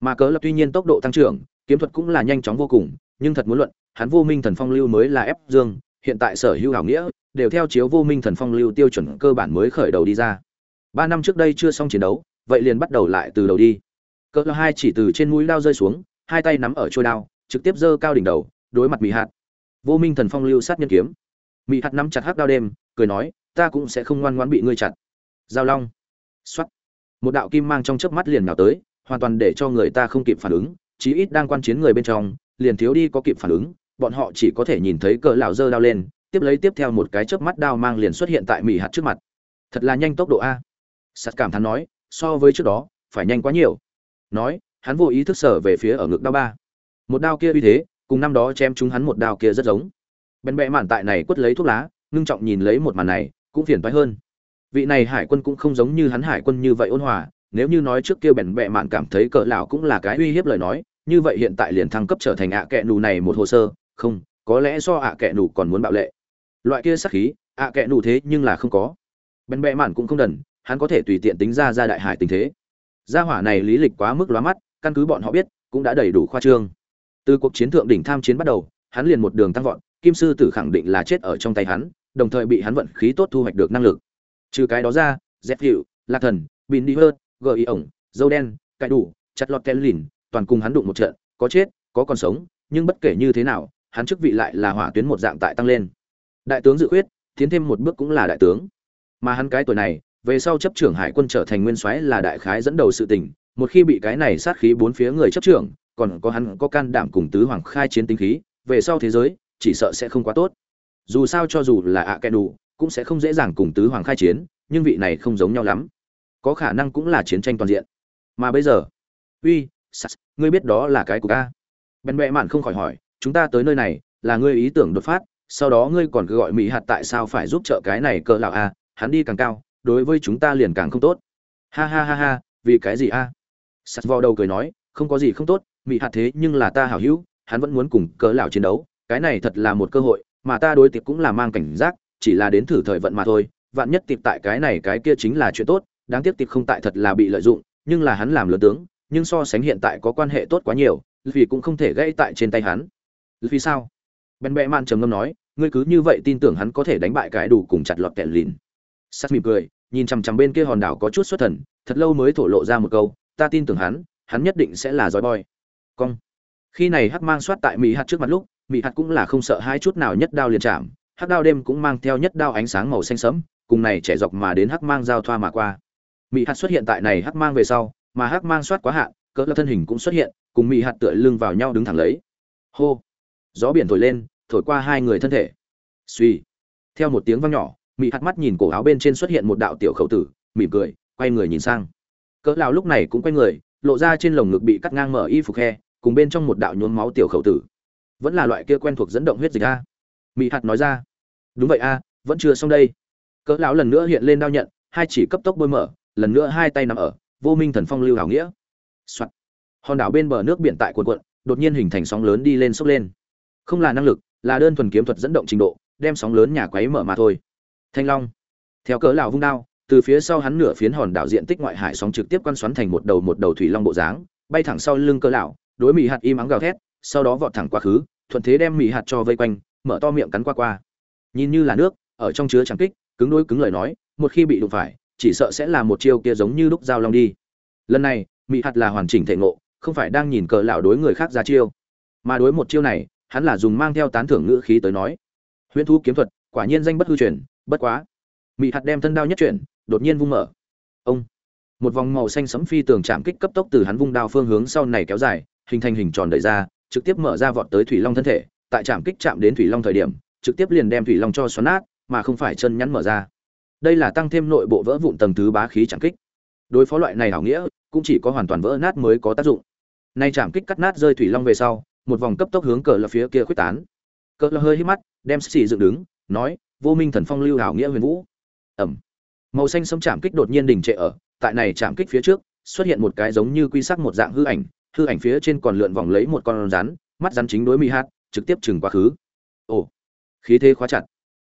Mà cớ là tuy nhiên tốc độ tăng trưởng kiếm thuật cũng là nhanh chóng vô cùng, nhưng thật muốn luận, hắn vô minh thần phong lưu mới là ép dương, hiện tại sở hữu hảo nghĩa, đều theo chiếu vô minh thần phong lưu tiêu chuẩn cơ bản mới khởi đầu đi ra. Ba năm trước đây chưa xong chiến đấu, vậy liền bắt đầu lại từ đầu đi. Cỡ hai chỉ từ trên mũi đao rơi xuống, hai tay nắm ở trôi đao, trực tiếp giơ cao đỉnh đầu, đối mặt mỹ hạt. Vô minh thần phong lưu sát nhân kiếm. Mỹ hạt nắm chặt hắc đao đêm, cười nói, ta cũng sẽ không ngoan ngoãn bị ngươi chặt. Giao long. Xuất một đạo kim mang trong chớp mắt liền nào tới, hoàn toàn để cho người ta không kịp phản ứng chí ít đang quan chiến người bên trong, liền thiếu đi có kịp phản ứng, bọn họ chỉ có thể nhìn thấy cỡ lão dơ đao lên, tiếp lấy tiếp theo một cái chớp mắt đao mang liền xuất hiện tại mỹ hạt trước mặt. Thật là nhanh tốc độ a. Sắt cảm thán nói, so với trước đó, phải nhanh quá nhiều. Nói, hắn vô ý thức sở về phía ở ngực đao ba. Một đao kia uy thế, cùng năm đó chém chúng hắn một đao kia rất giống. Bèn bẹ mạn tại này quất lấy thuốc lá, ngưng trọng nhìn lấy một màn này, cũng phiền toái hơn. Vị này hải quân cũng không giống như hắn hải quân như vậy ôn hòa, nếu như nói trước kia bèn bẹ mạn cảm thấy cỡ lão cũng là cái uy hiếp lời nói như vậy hiện tại liền thăng cấp trở thành ạ kẹ nù này một hồ sơ, không, có lẽ do ạ kẹ nù còn muốn bạo lệ. Loại kia sắc khí, ạ kẹ nù thế nhưng là không có. Bèn bẹ mạn cũng không đần, hắn có thể tùy tiện tính ra ra đại hải tình thế. Gia hỏa này lý lịch quá mức lóa mắt, căn cứ bọn họ biết, cũng đã đầy đủ khoa trương. Từ cuộc chiến thượng đỉnh tham chiến bắt đầu, hắn liền một đường tăng vọt, kim sư tử khẳng định là chết ở trong tay hắn, đồng thời bị hắn vận khí tốt thu hoạch được năng lực. Trừ cái đó ra dép hiệu lạc thần bin đi hơn gợi ổng, dâu đen cãi đủ, chặt lọt ken lìn toàn cùng hắn đụng một trận có chết có còn sống nhưng bất kể như thế nào hắn chức vị lại là hỏa tuyến một dạng tại tăng lên. Đại tướng dự quyết, tiến thêm một bước cũng là đại tướng. Mà hắn cái tuổi này về sau chấp trưởng hải quân trở thành nguyên soái là đại khái dẫn đầu sự tình một khi bị cái này sát khí bốn phía người chấp trưởng còn có hắn có can đảm cùng tứ hoàng khai chiến tính khí về sau thế giới chỉ sợ sẽ không quá tốt. Dù sao cho dù là ạ à kẻ đủ cũng sẽ không dễ dàng cùng tứ hoàng khai chiến nhưng vị này không giống nhau lắm. Có khả năng cũng là chiến tranh toàn diện. Mà bây giờ uy sas, ngươi biết đó là cái của ca bèn bẹ mạn không khỏi hỏi, chúng ta tới nơi này, là ngươi ý tưởng đột phát, sau đó ngươi còn cứ gọi mỹ hạt tại sao phải giúp trợ cái này cỡ lão a, hắn đi càng cao, đối với chúng ta liền càng không tốt. Ha ha ha ha, vì cái gì a? Sắt vò đầu cười nói, không có gì không tốt, mỹ hạt thế nhưng là ta hảo hữu, hắn vẫn muốn cùng cỡ lão chiến đấu, cái này thật là một cơ hội, mà ta đối tiệp cũng là mang cảnh giác, chỉ là đến thử thời vận mà thôi, vạn nhất tiệp tại cái này cái kia chính là chuyện tốt, đáng tiếc tiệp không tại thật là bị lợi dụng, nhưng là hắn làm lớn tướng nhưng so sánh hiện tại có quan hệ tốt quá nhiều vì cũng không thể gây tại trên tay hắn. Vì sao? Ben bẹ man trầm ngâm nói, ngươi cứ như vậy tin tưởng hắn có thể đánh bại cái đủ cùng chặt lọt kẹt lìn. Sắt mỉm cười, nhìn chằm chằm bên kia hòn đảo có chút xuất thần, thật lâu mới thổ lộ ra một câu, ta tin tưởng hắn hắn nhất định sẽ là giỏi boy. Cong. Khi này hắc mang soát tại mỹ hạt trước mặt lúc mỹ hạt cũng là không sợ hai chút nào nhất đao liền chạm, hắc đao đêm cũng mang theo nhất đao ánh sáng màu xanh sẫm, cùng này trẻ dọc mà đến hắc mang giao thoa mà qua. Mỹ hạt xuất hiện tại này hắc mang về sau mà hắc mang soát quá hạn, cỡ thân hình cũng xuất hiện, cùng mị hạt tựa lưng vào nhau đứng thẳng lấy. Hô! Gió biển thổi lên, thổi qua hai người thân thể. Suy theo một tiếng vang nhỏ, mị hạt mắt nhìn cổ áo bên trên xuất hiện một đạo tiểu khẩu tử, mỉm cười, quay người nhìn sang. Cỡ lão lúc này cũng quay người, lộ ra trên lồng ngực bị cắt ngang mở y phục khe, cùng bên trong một đạo nhuốm máu tiểu khẩu tử. Vẫn là loại kia quen thuộc dẫn động huyết dịch a. Mị hạt nói ra. Đúng vậy a, vẫn chưa xong đây. Cỡ lão lần nữa hiện lên đao nhận, hai chỉ cấp tốc bôi mở, lần nữa hai tay nắm ở vô minh thần phong lưu hảo nghĩa. Soạn. hòn đảo bên bờ nước biển tại quần quận, đột nhiên hình thành sóng lớn đi lên sốc lên. Không là năng lực là đơn thuần kiếm thuật dẫn động trình độ đem sóng lớn nhà quấy mở mà thôi. Thanh long. Theo cỡ lão vung đao từ phía sau hắn nửa phiến hòn đảo diện tích ngoại hải sóng trực tiếp quan xoắn thành một đầu một đầu thủy long bộ dáng bay thẳng sau lưng cỡ lão đối mỹ hạt im ắng gào thét sau đó vọt thẳng quá khứ thuận thế đem mỹ hạt cho vây quanh mở to miệng cắn qua qua. Nhìn như là nước ở trong chứa trắng kích cứng đối cứng lời nói một khi bị đụng phải chỉ sợ sẽ là một chiêu kia giống như lúc giao long đi. Lần này mỹ hạt là hoàn chỉnh thể ngộ, không phải đang nhìn cờ lão đối người khác ra chiêu. Mà đối một chiêu này, hắn là dùng mang theo tán thưởng ngữ khí tới nói. Huyễn thú kiếm thuật, quả nhiên danh bất hư truyền, bất quá. Mỹ hạt đem thân đao nhất chuyển, đột nhiên vung mở. Ông! Một vòng màu xanh sẫm phi tường chạm kích cấp tốc từ hắn vung đao phương hướng sau này kéo dài, hình thành hình tròn đẩy ra, trực tiếp mở ra vọt tới thủy long thân thể. Tại chạm kích chạm đến thủy long thời điểm, trực tiếp liền đem thủy long cho xoắn nát, mà không phải chân nhắn mở ra đây là tăng thêm nội bộ vỡ vụn tầng thứ bá khí chạm kích. Đối phó loại này hảo nghĩa, cũng chỉ có hoàn toàn vỡ nát mới có tác dụng. Nay chạm kích cắt nát rơi thủy long về sau, một vòng cấp tốc hướng cờ là phía kia khuếch tán. Cờ là hơi hít mắt, đem xì dựng đứng, nói, vô minh thần phong lưu hảo nghĩa huyền vũ. Ẩm. Màu xanh sấm chạm kích đột nhiên đình trệ ở, tại này chạm kích phía trước, xuất hiện một cái giống như quy sắc một dạng hư ảnh hư ảnh phía trên còn lượn vòng lấy một con rắn, mắt rắn chính đối mi hát trực tiếp chừng quá khứ. Ồ, khí thế khóa chặt.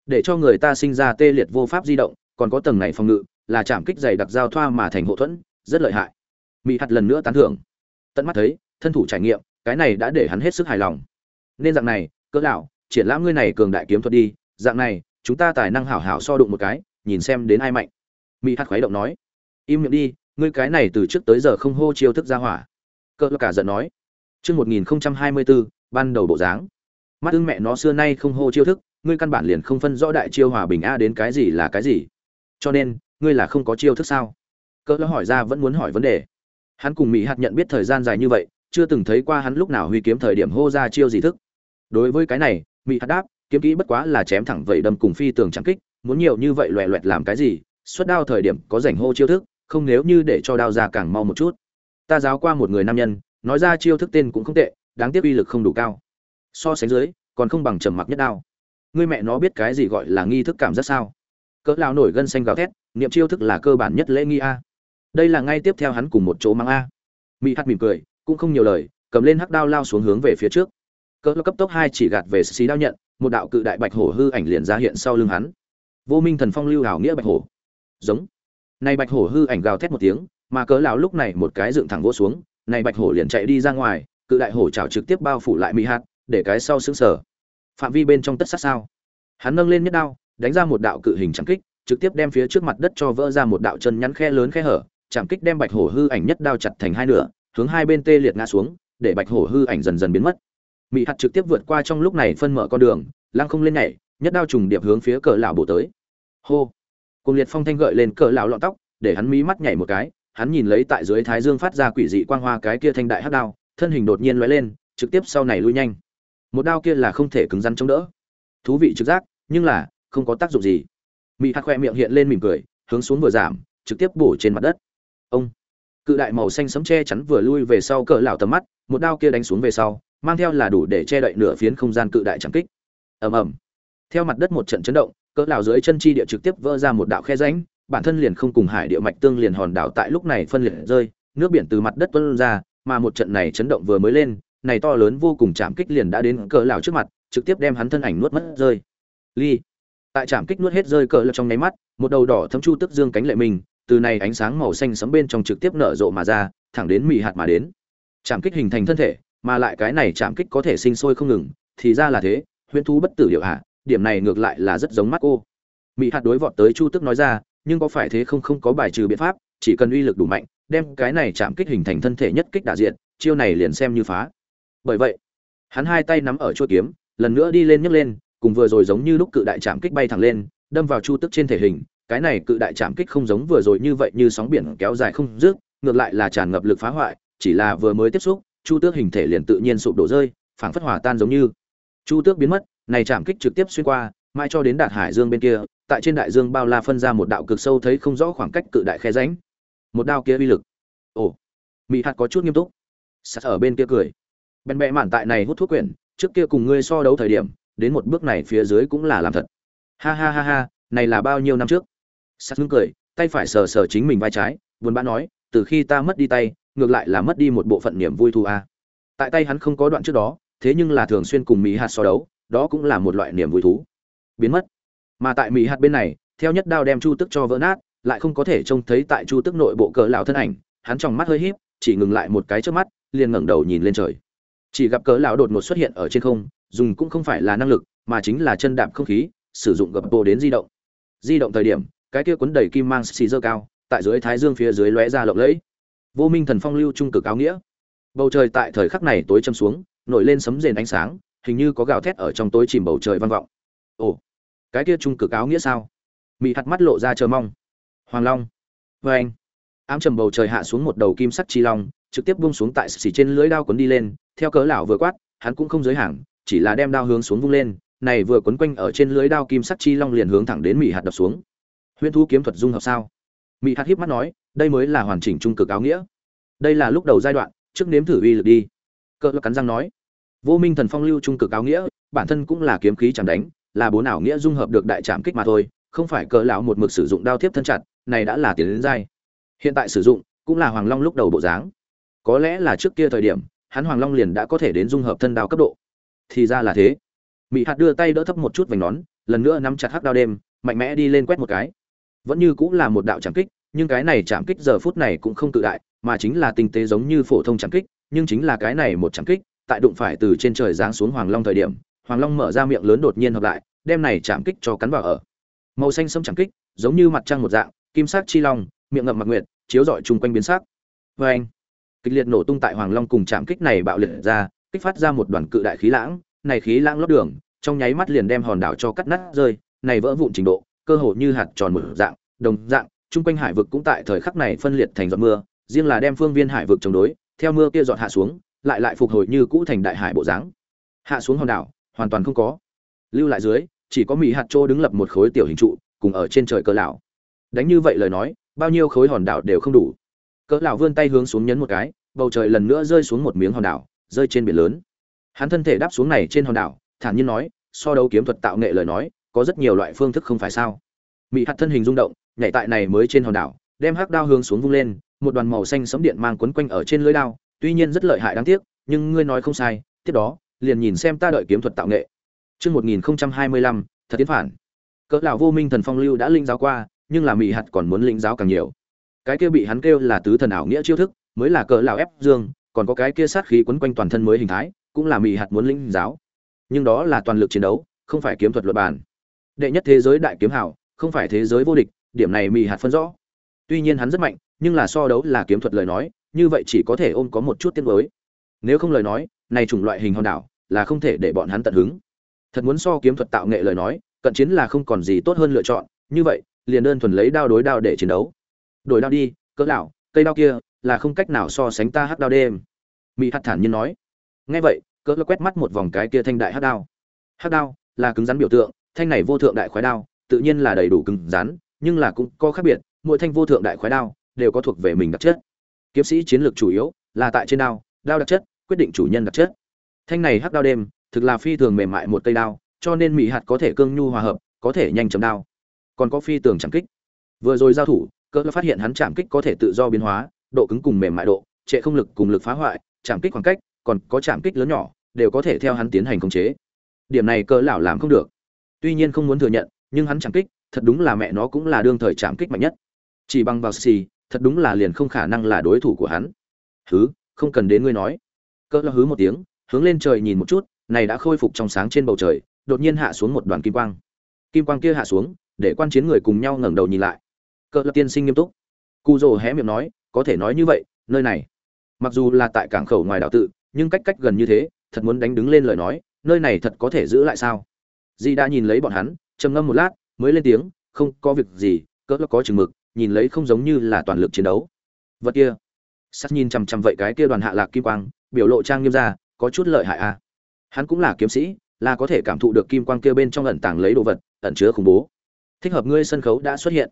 Để cho người ta sinh ra tê liệt vô pháp di động còn có tầng này phòng ngự, là chạm kích dày đặc giao thoa mà thành hộ thuẫn, rất lợi hại. Mỹ hạt lần nữa tán thưởng. Tận mắt thấy, thân thủ trải nghiệm, cái này đã để hắn hết sức hài lòng. Nên dạng này, cỡ lão, triển lãm ngươi này cường đại kiếm thuật đi, dạng này, chúng ta tài năng hảo hảo so đụng một cái, nhìn xem đến ai mạnh. Mỹ hạt khuấy động nói. Im miệng đi, ngươi cái này từ trước tới giờ không hô chiêu thức ra hỏa. Cỡ cả giận nói. Trước 1024 ban đầu bộ dáng. Mắt ưng mẹ nó xưa nay không hô chiêu thức, ngươi căn bản liền không phân rõ đại chiêu hòa bình a đến cái gì là cái gì cho nên, ngươi là không có chiêu thức sao? Cỡ hỏi ra vẫn muốn hỏi vấn đề. Hắn cùng mỹ hạt nhận biết thời gian dài như vậy, chưa từng thấy qua hắn lúc nào huy kiếm thời điểm hô ra chiêu gì thức. Đối với cái này mỹ hạt đáp, kiếm kỹ bất quá là chém thẳng vậy đâm cùng phi tường trắng kích, muốn nhiều như vậy loẹ loẹt làm cái gì, xuất đao thời điểm có rảnh hô chiêu thức, không nếu như để cho đao ra càng mau một chút. Ta giáo qua một người nam nhân, nói ra chiêu thức tên cũng không tệ, đáng tiếc uy lực không đủ cao. So sánh dưới, còn không bằng trầm mặc nhất đao. Ngươi mẹ nó biết cái gì gọi là nghi thức cảm giác sao? Cỡ lao nổi gân xanh gào thét, niệm chiêu thức là cơ bản nhất lễ nghi a. Đây là ngay tiếp theo hắn cùng một chỗ mang a. Mỹ hắt mỉm cười, cũng không nhiều lời, cầm lên hắc đao lao xuống hướng về phía trước. Cỡ cấp tốc hai chỉ gạt về xí đao nhận, một đạo cự đại bạch hổ hư ảnh liền ra hiện sau lưng hắn. Vô minh thần phong lưu hảo nghĩa bạch hổ. Giống. Này bạch hổ hư ảnh gào thét một tiếng, mà cỡ lão lúc này một cái dựng thẳng vỗ xuống, này bạch hổ liền chạy đi ra ngoài, cự đại hổ chảo trực tiếp bao phủ lại mỹ hạt, để cái sau sững sờ. Phạm vi bên trong tất sát sao? Hắn nâng lên nhất đao đánh ra một đạo cự hình chẳng kích, trực tiếp đem phía trước mặt đất cho vỡ ra một đạo chân nhắn khe lớn khe hở chạm kích đem bạch hổ hư ảnh nhất đao chặt thành hai nửa, hướng hai bên tê liệt ngã xuống, để bạch hổ hư ảnh dần dần biến mất. Mị hạt trực tiếp vượt qua trong lúc này phân mở con đường, lăng không lên nhảy, nhất đao trùng điệp hướng phía cờ lão bổ tới. Hô! Cùng liệt phong thanh gợi lên cờ lão lọn tóc, để hắn mí mắt nhảy một cái, hắn nhìn lấy tại dưới thái dương phát ra quỷ dị quang hoa cái kia thanh đại hắc đao, thân hình đột nhiên lóe lên, trực tiếp sau này lui nhanh. Một đao kia là không thể cứng rắn chống đỡ. Thú vị trực giác, nhưng là không có tác dụng gì. Mỹ hạt khoe miệng hiện lên mỉm cười, hướng xuống vừa giảm, trực tiếp bổ trên mặt đất. Ông. Cự đại màu xanh sấm che chắn vừa lui về sau cỡ lão tầm mắt, một đao kia đánh xuống về sau, mang theo là đủ để che đậy nửa phiến không gian cự đại chẳng kích. Ầm ầm. Theo mặt đất một trận chấn động, cỡ lão dưới chân chi địa trực tiếp vỡ ra một đạo khe rãnh, bản thân liền không cùng hải địa mạch tương liền hòn đảo tại lúc này phân liệt rơi, nước biển từ mặt đất tuôn ra, mà một trận này chấn động vừa mới lên, này to lớn vô cùng chạm kích liền đã đến cỡ lão trước mặt, trực tiếp đem hắn thân ảnh nuốt mất rơi. Ly tại chạm kích nuốt hết rơi cỡ lão trong nháy mắt, một đầu đỏ thấm chu tức dương cánh lệ mình, từ này ánh sáng màu xanh sấm bên trong trực tiếp nở rộ mà ra, thẳng đến mị hạt mà đến. Chạm kích hình thành thân thể, mà lại cái này chạm kích có thể sinh sôi không ngừng, thì ra là thế, huyễn thú bất tử điệu hạ, điểm này ngược lại là rất giống mắt cô. Mị hạt đối vọt tới chu tức nói ra, nhưng có phải thế không không có bài trừ biện pháp, chỉ cần uy lực đủ mạnh, đem cái này chạm kích hình thành thân thể nhất kích đả diện chiêu này liền xem như phá. Bởi vậy, hắn hai tay nắm ở chuôi kiếm, lần nữa đi lên nhấc lên cùng vừa rồi giống như lúc cự đại chạm kích bay thẳng lên, đâm vào chu tức trên thể hình. Cái này cự đại chạm kích không giống vừa rồi như vậy như sóng biển kéo dài không dứt, ngược lại là tràn ngập lực phá hoại, chỉ là vừa mới tiếp xúc, chu tước hình thể liền tự nhiên sụp đổ rơi, phảng phất hòa tan giống như. Chu tước biến mất, này chạm kích trực tiếp xuyên qua mai cho đến đạt hải dương bên kia, tại trên đại dương bao la phân ra một đạo cực sâu thấy không rõ khoảng cách cự đại khe ránh một đao kia uy lực. Ồ. Mỹ hạt có chút nghiêm túc. Sạt ở bên kia cười. Bèn bẹ mạn tại này hút thuốc quyển, trước kia cùng ngươi so đấu thời điểm đến một bước này phía dưới cũng là làm thật. Ha ha ha ha, này là bao nhiêu năm trước? Sắt ngưng cười, tay phải sờ sờ chính mình vai trái, buồn bã nói, từ khi ta mất đi tay, ngược lại là mất đi một bộ phận niềm vui thu a. Tại tay hắn không có đoạn trước đó, thế nhưng là thường xuyên cùng mỹ hạt so đấu, đó cũng là một loại niềm vui thú. Biến mất. Mà tại mỹ hạt bên này, theo nhất đao đem chu tức cho vỡ nát, lại không có thể trông thấy tại chu tức nội bộ cỡ lão thân ảnh, hắn trong mắt hơi híp, chỉ ngừng lại một cái trước mắt, liền ngẩng đầu nhìn lên trời. Chỉ gặp cỡ lão đột ngột xuất hiện ở trên không dùng cũng không phải là năng lực, mà chính là chân đạp không khí, sử dụng gập bộ đến di động. Di động thời điểm, cái kia cuốn đầy kim mang xì dơ cao, tại dưới thái dương phía dưới lóe ra lộng lẫy. Vô minh thần phong lưu trung cực áo nghĩa. Bầu trời tại thời khắc này tối châm xuống, nổi lên sấm rền ánh sáng, hình như có gào thét ở trong tối chìm bầu trời vang vọng. Ồ, cái kia trung cực áo nghĩa sao? Mị hạt mắt lộ ra chờ mong. Hoàng long. Vê anh. Ám trầm bầu trời hạ xuống một đầu kim sắc chi long, trực tiếp bung xuống tại xỉ trên lưới đao cuốn đi lên, theo cớ lão vừa quát, hắn cũng không giới hạn chỉ là đem đao hướng xuống vung lên, này vừa quấn quanh ở trên lưới đao kim sắc chi long liền hướng thẳng đến mị hạt đập xuống. Huyễn thú kiếm thuật dung hợp sao? Mị hạt híp mắt nói, đây mới là hoàn chỉnh trung cực áo nghĩa. Đây là lúc đầu giai đoạn, trước nếm thử uy lực đi. Cỡ cắn răng nói, vô minh thần phong lưu trung cực áo nghĩa, bản thân cũng là kiếm khí chẳng đánh, là bốn ảo nghĩa dung hợp được đại trạm kích mà thôi, không phải cỡ lão một mực sử dụng đao tiếp thân chặt, này đã là tiền đến giai. Hiện tại sử dụng, cũng là hoàng long lúc đầu bộ dáng. Có lẽ là trước kia thời điểm, hắn hoàng long liền đã có thể đến dung hợp thân đao cấp độ thì ra là thế. Mỹ hạt đưa tay đỡ thấp một chút vành nón, lần nữa nắm chặt hắc đao đêm, mạnh mẽ đi lên quét một cái. Vẫn như cũng là một đạo trảm kích, nhưng cái này chạm kích giờ phút này cũng không tự đại, mà chính là tinh tế giống như phổ thông chạm kích, nhưng chính là cái này một chạm kích, tại đụng phải từ trên trời giáng xuống hoàng long thời điểm, hoàng long mở ra miệng lớn đột nhiên hợp lại, đem này chạm kích cho cắn vào ở. Màu xanh sẫm chạm kích, giống như mặt trăng một dạng, kim sắc chi long, miệng ngậm mặt nguyệt, chiếu rọi chung quanh biến sắc. Vê anh kịch liệt nổ tung tại hoàng long cùng chạm kích này bạo liệt ra kích phát ra một đoàn cự đại khí lãng, này khí lãng lót đường, trong nháy mắt liền đem hòn đảo cho cắt nát rơi, này vỡ vụn trình độ, cơ hồ như hạt tròn mở dạng, đồng dạng trung quanh hải vực cũng tại thời khắc này phân liệt thành giọt mưa, riêng là đem phương viên hải vực chống đối, theo mưa kia giọt hạ xuống, lại lại phục hồi như cũ thành đại hải bộ dáng. Hạ xuống hòn đảo, hoàn toàn không có. Lưu lại dưới, chỉ có mỹ hạt trô đứng lập một khối tiểu hình trụ, cùng ở trên trời cờ lão. Đánh như vậy lời nói, bao nhiêu khối hòn đảo đều không đủ. Cỡ lão vươn tay hướng xuống nhấn một cái, bầu trời lần nữa rơi xuống một miếng hòn đảo rơi trên biển lớn hắn thân thể đáp xuống này trên hòn đảo thản nhiên nói so đấu kiếm thuật tạo nghệ lời nói có rất nhiều loại phương thức không phải sao mỹ hạt thân hình rung động nhảy tại này mới trên hòn đảo đem hắc đao hướng xuống vung lên một đoàn màu xanh sấm điện mang quấn quanh ở trên lưỡi đao tuy nhiên rất lợi hại đáng tiếc nhưng ngươi nói không sai tiếp đó liền nhìn xem ta đợi kiếm thuật tạo nghệ Chương 1025, thật tiến phản. Cỡ lão vô minh thần phong lưu đã linh giáo qua, nhưng là mị hạt còn muốn linh giáo càng nhiều. Cái kia bị hắn kêu là tứ thần ảo nghĩa chiêu thức, mới là cỡ lão ép dương, còn có cái kia sát khí quấn quanh toàn thân mới hình thái, cũng là mị hạt muốn lĩnh giáo. Nhưng đó là toàn lực chiến đấu, không phải kiếm thuật luật bản. Đệ nhất thế giới đại kiếm hảo, không phải thế giới vô địch, điểm này mị hạt phân rõ. Tuy nhiên hắn rất mạnh, nhưng là so đấu là kiếm thuật lời nói, như vậy chỉ có thể ôm có một chút tiếng đối. Nếu không lời nói, này chủng loại hình hòn đảo là không thể để bọn hắn tận hứng thật muốn so kiếm thuật tạo nghệ lời nói cận chiến là không còn gì tốt hơn lựa chọn như vậy liền đơn thuần lấy đao đối đao để chiến đấu đổi đao đi cỡ lão cây đao kia là không cách nào so sánh ta hắc đao đêm. Mỹ hạt thản nhiên nói. Nghe vậy, cỡ lão quét mắt một vòng cái kia thanh đại hắc đao. Hắc đao là cứng rắn biểu tượng, thanh này vô thượng đại khoái đao, tự nhiên là đầy đủ cứng rắn, nhưng là cũng có khác biệt, mỗi thanh vô thượng đại khoái đao đều có thuộc về mình đặc chất. Kiếm sĩ chiến lược chủ yếu là tại trên đao đao đặc chất, quyết định chủ nhân đặc chất. Thanh này hắc đao đêm thực là phi thường mềm mại một cây đao, cho nên mỹ hạt có thể cương nhu hòa hợp, có thể nhanh chấm đao, còn có phi tường chạm kích. Vừa rồi giao thủ cỡ phát hiện hắn chạm kích có thể tự do biến hóa, độ cứng cùng mềm mại độ, trệ không lực cùng lực phá hoại, chạm kích khoảng cách, còn có chạm kích lớn nhỏ, đều có thể theo hắn tiến hành khống chế. Điểm này cỡ lão làm không được. Tuy nhiên không muốn thừa nhận, nhưng hắn chạm kích, thật đúng là mẹ nó cũng là đương thời chạm kích mạnh nhất. Chỉ bằng vào xì, thật đúng là liền không khả năng là đối thủ của hắn. Hứ, không cần đến ngươi nói. Cỡ lão hứ một tiếng, hướng lên trời nhìn một chút, này đã khôi phục trong sáng trên bầu trời, đột nhiên hạ xuống một đoàn kim quang. Kim quang kia hạ xuống, để quan chiến người cùng nhau ngẩng đầu nhìn lại cỡ lập tiên sinh nghiêm túc. Cụ rồ hé miệng nói, có thể nói như vậy, nơi này. Mặc dù là tại cảng khẩu ngoài đảo tự, nhưng cách cách gần như thế, thật muốn đánh đứng lên lời nói, nơi này thật có thể giữ lại sao? Di đã nhìn lấy bọn hắn, trầm ngâm một lát, mới lên tiếng, không có việc gì cỡ có chừng mực, nhìn lấy không giống như là toàn lực chiến đấu. Vật kia. Sắt nhìn chằm chằm vậy cái kia đoàn hạ lạc kim quang, biểu lộ trang nghiêm ra, có chút lợi hại a à. hắn cũng là kiếm sĩ, là có thể cảm thụ được kim quang kia bên trong ẩn tàng lấy đồ vật, ẩn chứa khủng bố. Thích hợp ngươi sân khấu đã xuất hiện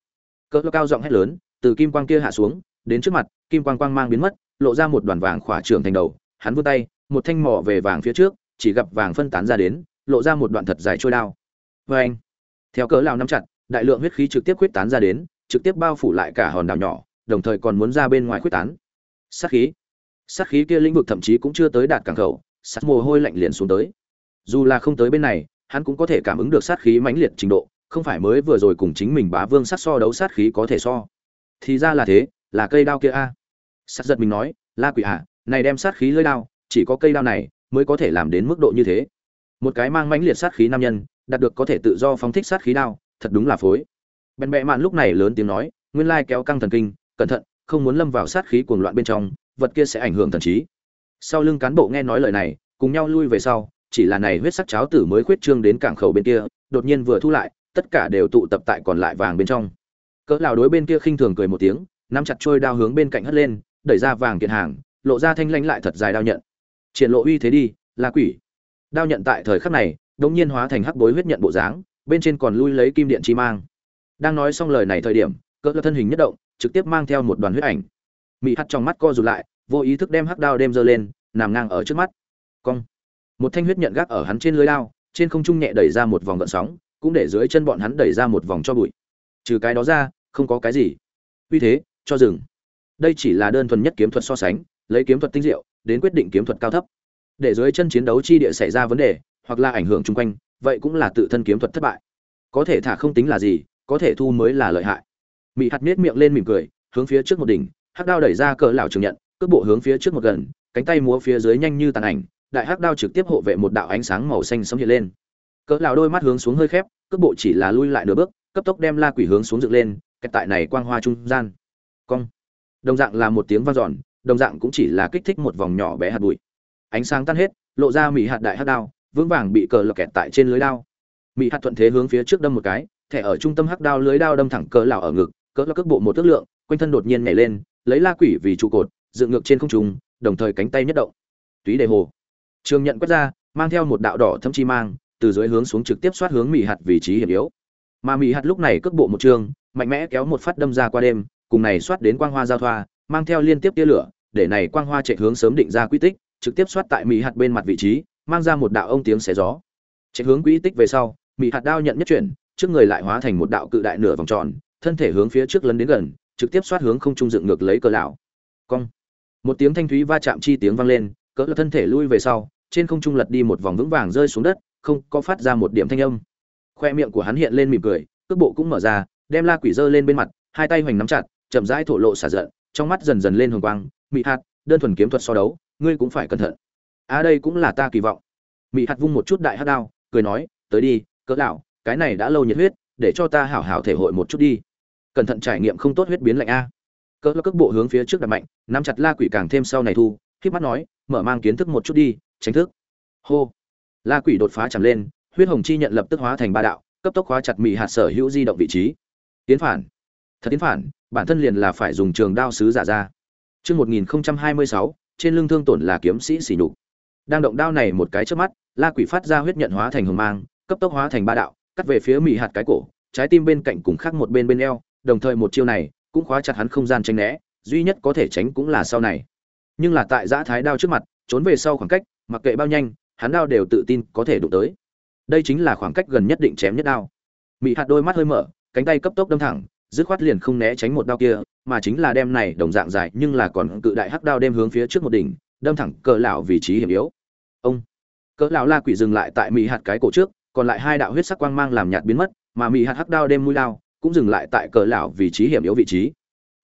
cỡ cao giọng hét lớn, từ kim quang kia hạ xuống, đến trước mặt, kim quang quang mang biến mất, lộ ra một đoàn vàng khỏa trưởng thành đầu, hắn vươn tay, một thanh mỏ về vàng phía trước, chỉ gặp vàng phân tán ra đến, lộ ra một đoạn thật dài trôi đao. Vê anh theo cỡ lao nắm chặt, đại lượng huyết khí trực tiếp quyết tán ra đến, trực tiếp bao phủ lại cả hòn đảo nhỏ, đồng thời còn muốn ra bên ngoài quyết tán. Sát khí! Sát khí kia lĩnh vực thậm chí cũng chưa tới đạt cảng khẩu, sát mồ hôi lạnh liền xuống tới. Dù là không tới bên này, hắn cũng có thể cảm ứng được sát khí mãnh liệt trình độ không phải mới vừa rồi cùng chính mình bá vương sát so đấu sát khí có thể so. Thì ra là thế, là cây đao kia a. Sát giật mình nói, la quỷ à này đem sát khí lưỡi đao, chỉ có cây đao này mới có thể làm đến mức độ như thế. Một cái mang mãnh liệt sát khí nam nhân, đạt được có thể tự do phóng thích sát khí đao, thật đúng là phối. Bèn bẹ mạn lúc này lớn tiếng nói, nguyên lai kéo căng thần kinh, cẩn thận, không muốn lâm vào sát khí cuồng loạn bên trong, vật kia sẽ ảnh hưởng thần trí. Sau lưng cán bộ nghe nói lời này, cùng nhau lui về sau, chỉ là này huyết sắc cháo tử mới khuyết trương đến cảng khẩu bên kia, đột nhiên vừa thu lại tất cả đều tụ tập tại còn lại vàng bên trong. Cỡ lão đối bên kia khinh thường cười một tiếng, nắm chặt trôi đao hướng bên cạnh hất lên, đẩy ra vàng kiện hàng, lộ ra thanh lãnh lại thật dài đao nhận. Triển lộ uy thế đi, là quỷ. Đao nhận tại thời khắc này, đột nhiên hóa thành hắc bối huyết nhận bộ dáng, bên trên còn lui lấy kim điện chi mang. Đang nói xong lời này thời điểm, cỡ thân hình nhất động, trực tiếp mang theo một đoàn huyết ảnh. Mị hắt trong mắt co rụt lại, vô ý thức đem hắc đao đem giơ lên, nằm ngang ở trước mắt. Cong. Một thanh huyết nhận gác ở hắn trên lưới đao, trên không trung nhẹ đẩy ra một vòng gợn sóng cũng để dưới chân bọn hắn đẩy ra một vòng cho bụi. Trừ cái đó ra, không có cái gì. Uy thế, cho dừng. Đây chỉ là đơn thuần nhất kiếm thuật so sánh, lấy kiếm thuật tinh diệu, đến quyết định kiếm thuật cao thấp. Để dưới chân chiến đấu chi địa xảy ra vấn đề, hoặc là ảnh hưởng chung quanh, vậy cũng là tự thân kiếm thuật thất bại. Có thể thả không tính là gì, có thể thu mới là lợi hại. Mị hạt miết miệng lên mỉm cười, hướng phía trước một đỉnh, hắc đao đẩy ra cỡ lão trường nhận, cước bộ hướng phía trước một gần, cánh tay múa phía dưới nhanh như tàn ảnh, đại hắc đao trực tiếp hộ vệ một đạo ánh sáng màu xanh sống hiện lên cỡ lão đôi mắt hướng xuống hơi khép, cước bộ chỉ là lui lại nửa bước, cấp tốc đem la quỷ hướng xuống dựng lên, cái tại này quang hoa trung gian. Cong. Đồng dạng là một tiếng vang dọn, đồng dạng cũng chỉ là kích thích một vòng nhỏ bé hạt bụi. Ánh sáng tan hết, lộ ra mỹ hạt đại hắc đao, vững vàng bị cờ lọc kẹt tại trên lưới đao. Mỹ hạt thuận thế hướng phía trước đâm một cái, thẻ ở trung tâm hắc đao lưới đao đâm thẳng cỡ lão ở ngực, cỡ lão cước bộ một tước lượng, quanh thân đột nhiên nhảy lên, lấy la quỷ vì trụ cột, dựng ngược trên không trung, đồng thời cánh tay nhất động. Túy đề hồ. Trường nhận quét ra, mang theo một đạo đỏ thâm chi mang từ dưới hướng xuống trực tiếp xoát hướng mỹ hạt vị trí hiểm yếu. Mà mỹ hạt lúc này cước bộ một trường, mạnh mẽ kéo một phát đâm ra qua đêm, cùng này xoát đến quang hoa giao thoa, mang theo liên tiếp tia lửa, để này quang hoa chạy hướng sớm định ra quy tích, trực tiếp xoát tại mỹ hạt bên mặt vị trí, mang ra một đạo ông tiếng xé gió. Chạy hướng quy tích về sau mỹ hạt đao nhận nhất chuyển, trước người lại hóa thành một đạo cự đại nửa vòng tròn, thân thể hướng phía trước lấn đến gần, trực tiếp xoát hướng không trung dựng ngược lấy cờ lão. Cong. Một tiếng thanh thúy va chạm chi tiếng vang lên, cỡ thân thể lui về sau, trên không trung lật đi một vòng vững vàng rơi xuống đất không có phát ra một điểm thanh âm. Khoe miệng của hắn hiện lên mỉm cười, cước bộ cũng mở ra, đem la quỷ dơ lên bên mặt, hai tay hoành nắm chặt, chậm rãi thổ lộ xả giận, trong mắt dần dần lên hồng quang, mị hạt, đơn thuần kiếm thuật so đấu, ngươi cũng phải cẩn thận. À đây cũng là ta kỳ vọng. Mị hạt vung một chút đại hát đao, cười nói, tới đi, cỡ lão, cái này đã lâu nhiệt huyết, để cho ta hảo hảo thể hội một chút đi. Cẩn thận trải nghiệm không tốt huyết biến lạnh a. Cỡ cước bộ hướng phía trước đặt mạnh, nắm chặt la quỷ càng thêm sau này thu khi mắt nói, mở mang kiến thức một chút đi, tránh thức. Hô la quỷ đột phá chầm lên, huyết hồng chi nhận lập tức hóa thành ba đạo, cấp tốc hóa chặt mị hạt sở hữu di động vị trí. Tiến phản. Thật tiến phản, bản thân liền là phải dùng trường đao sứ giả ra. Chương một nghìn hai mươi sáu, trên lưng thương tổn là kiếm sĩ sỉ nhục. Đang động đao này một cái trước mắt, la quỷ phát ra huyết nhận hóa thành hồng mang, cấp tốc hóa thành ba đạo, cắt về phía mị hạt cái cổ, trái tim bên cạnh cùng khác một bên bên eo, đồng thời một chiêu này cũng khóa chặt hắn không gian tránh né, duy nhất có thể tránh cũng là sau này. Nhưng là tại giã thái đao trước mặt, trốn về sau khoảng cách, mặc kệ bao nhanh hắn đao đều tự tin có thể đụng tới. Đây chính là khoảng cách gần nhất định chém nhất đao. Mị hạt đôi mắt hơi mở, cánh tay cấp tốc đâm thẳng, dứt khoát liền không né tránh một đao kia, mà chính là đem này đồng dạng dài nhưng là còn cự đại hắc đao đem hướng phía trước một đỉnh, đâm thẳng cỡ lão vị trí hiểm yếu. Ông! Cỡ lão la quỷ dừng lại tại mị hạt cái cổ trước, còn lại hai đạo huyết sắc quang mang làm nhạt biến mất, mà mị hạt hắc đao đem mũi đao cũng dừng lại tại cỡ lão vị trí hiểm yếu vị trí.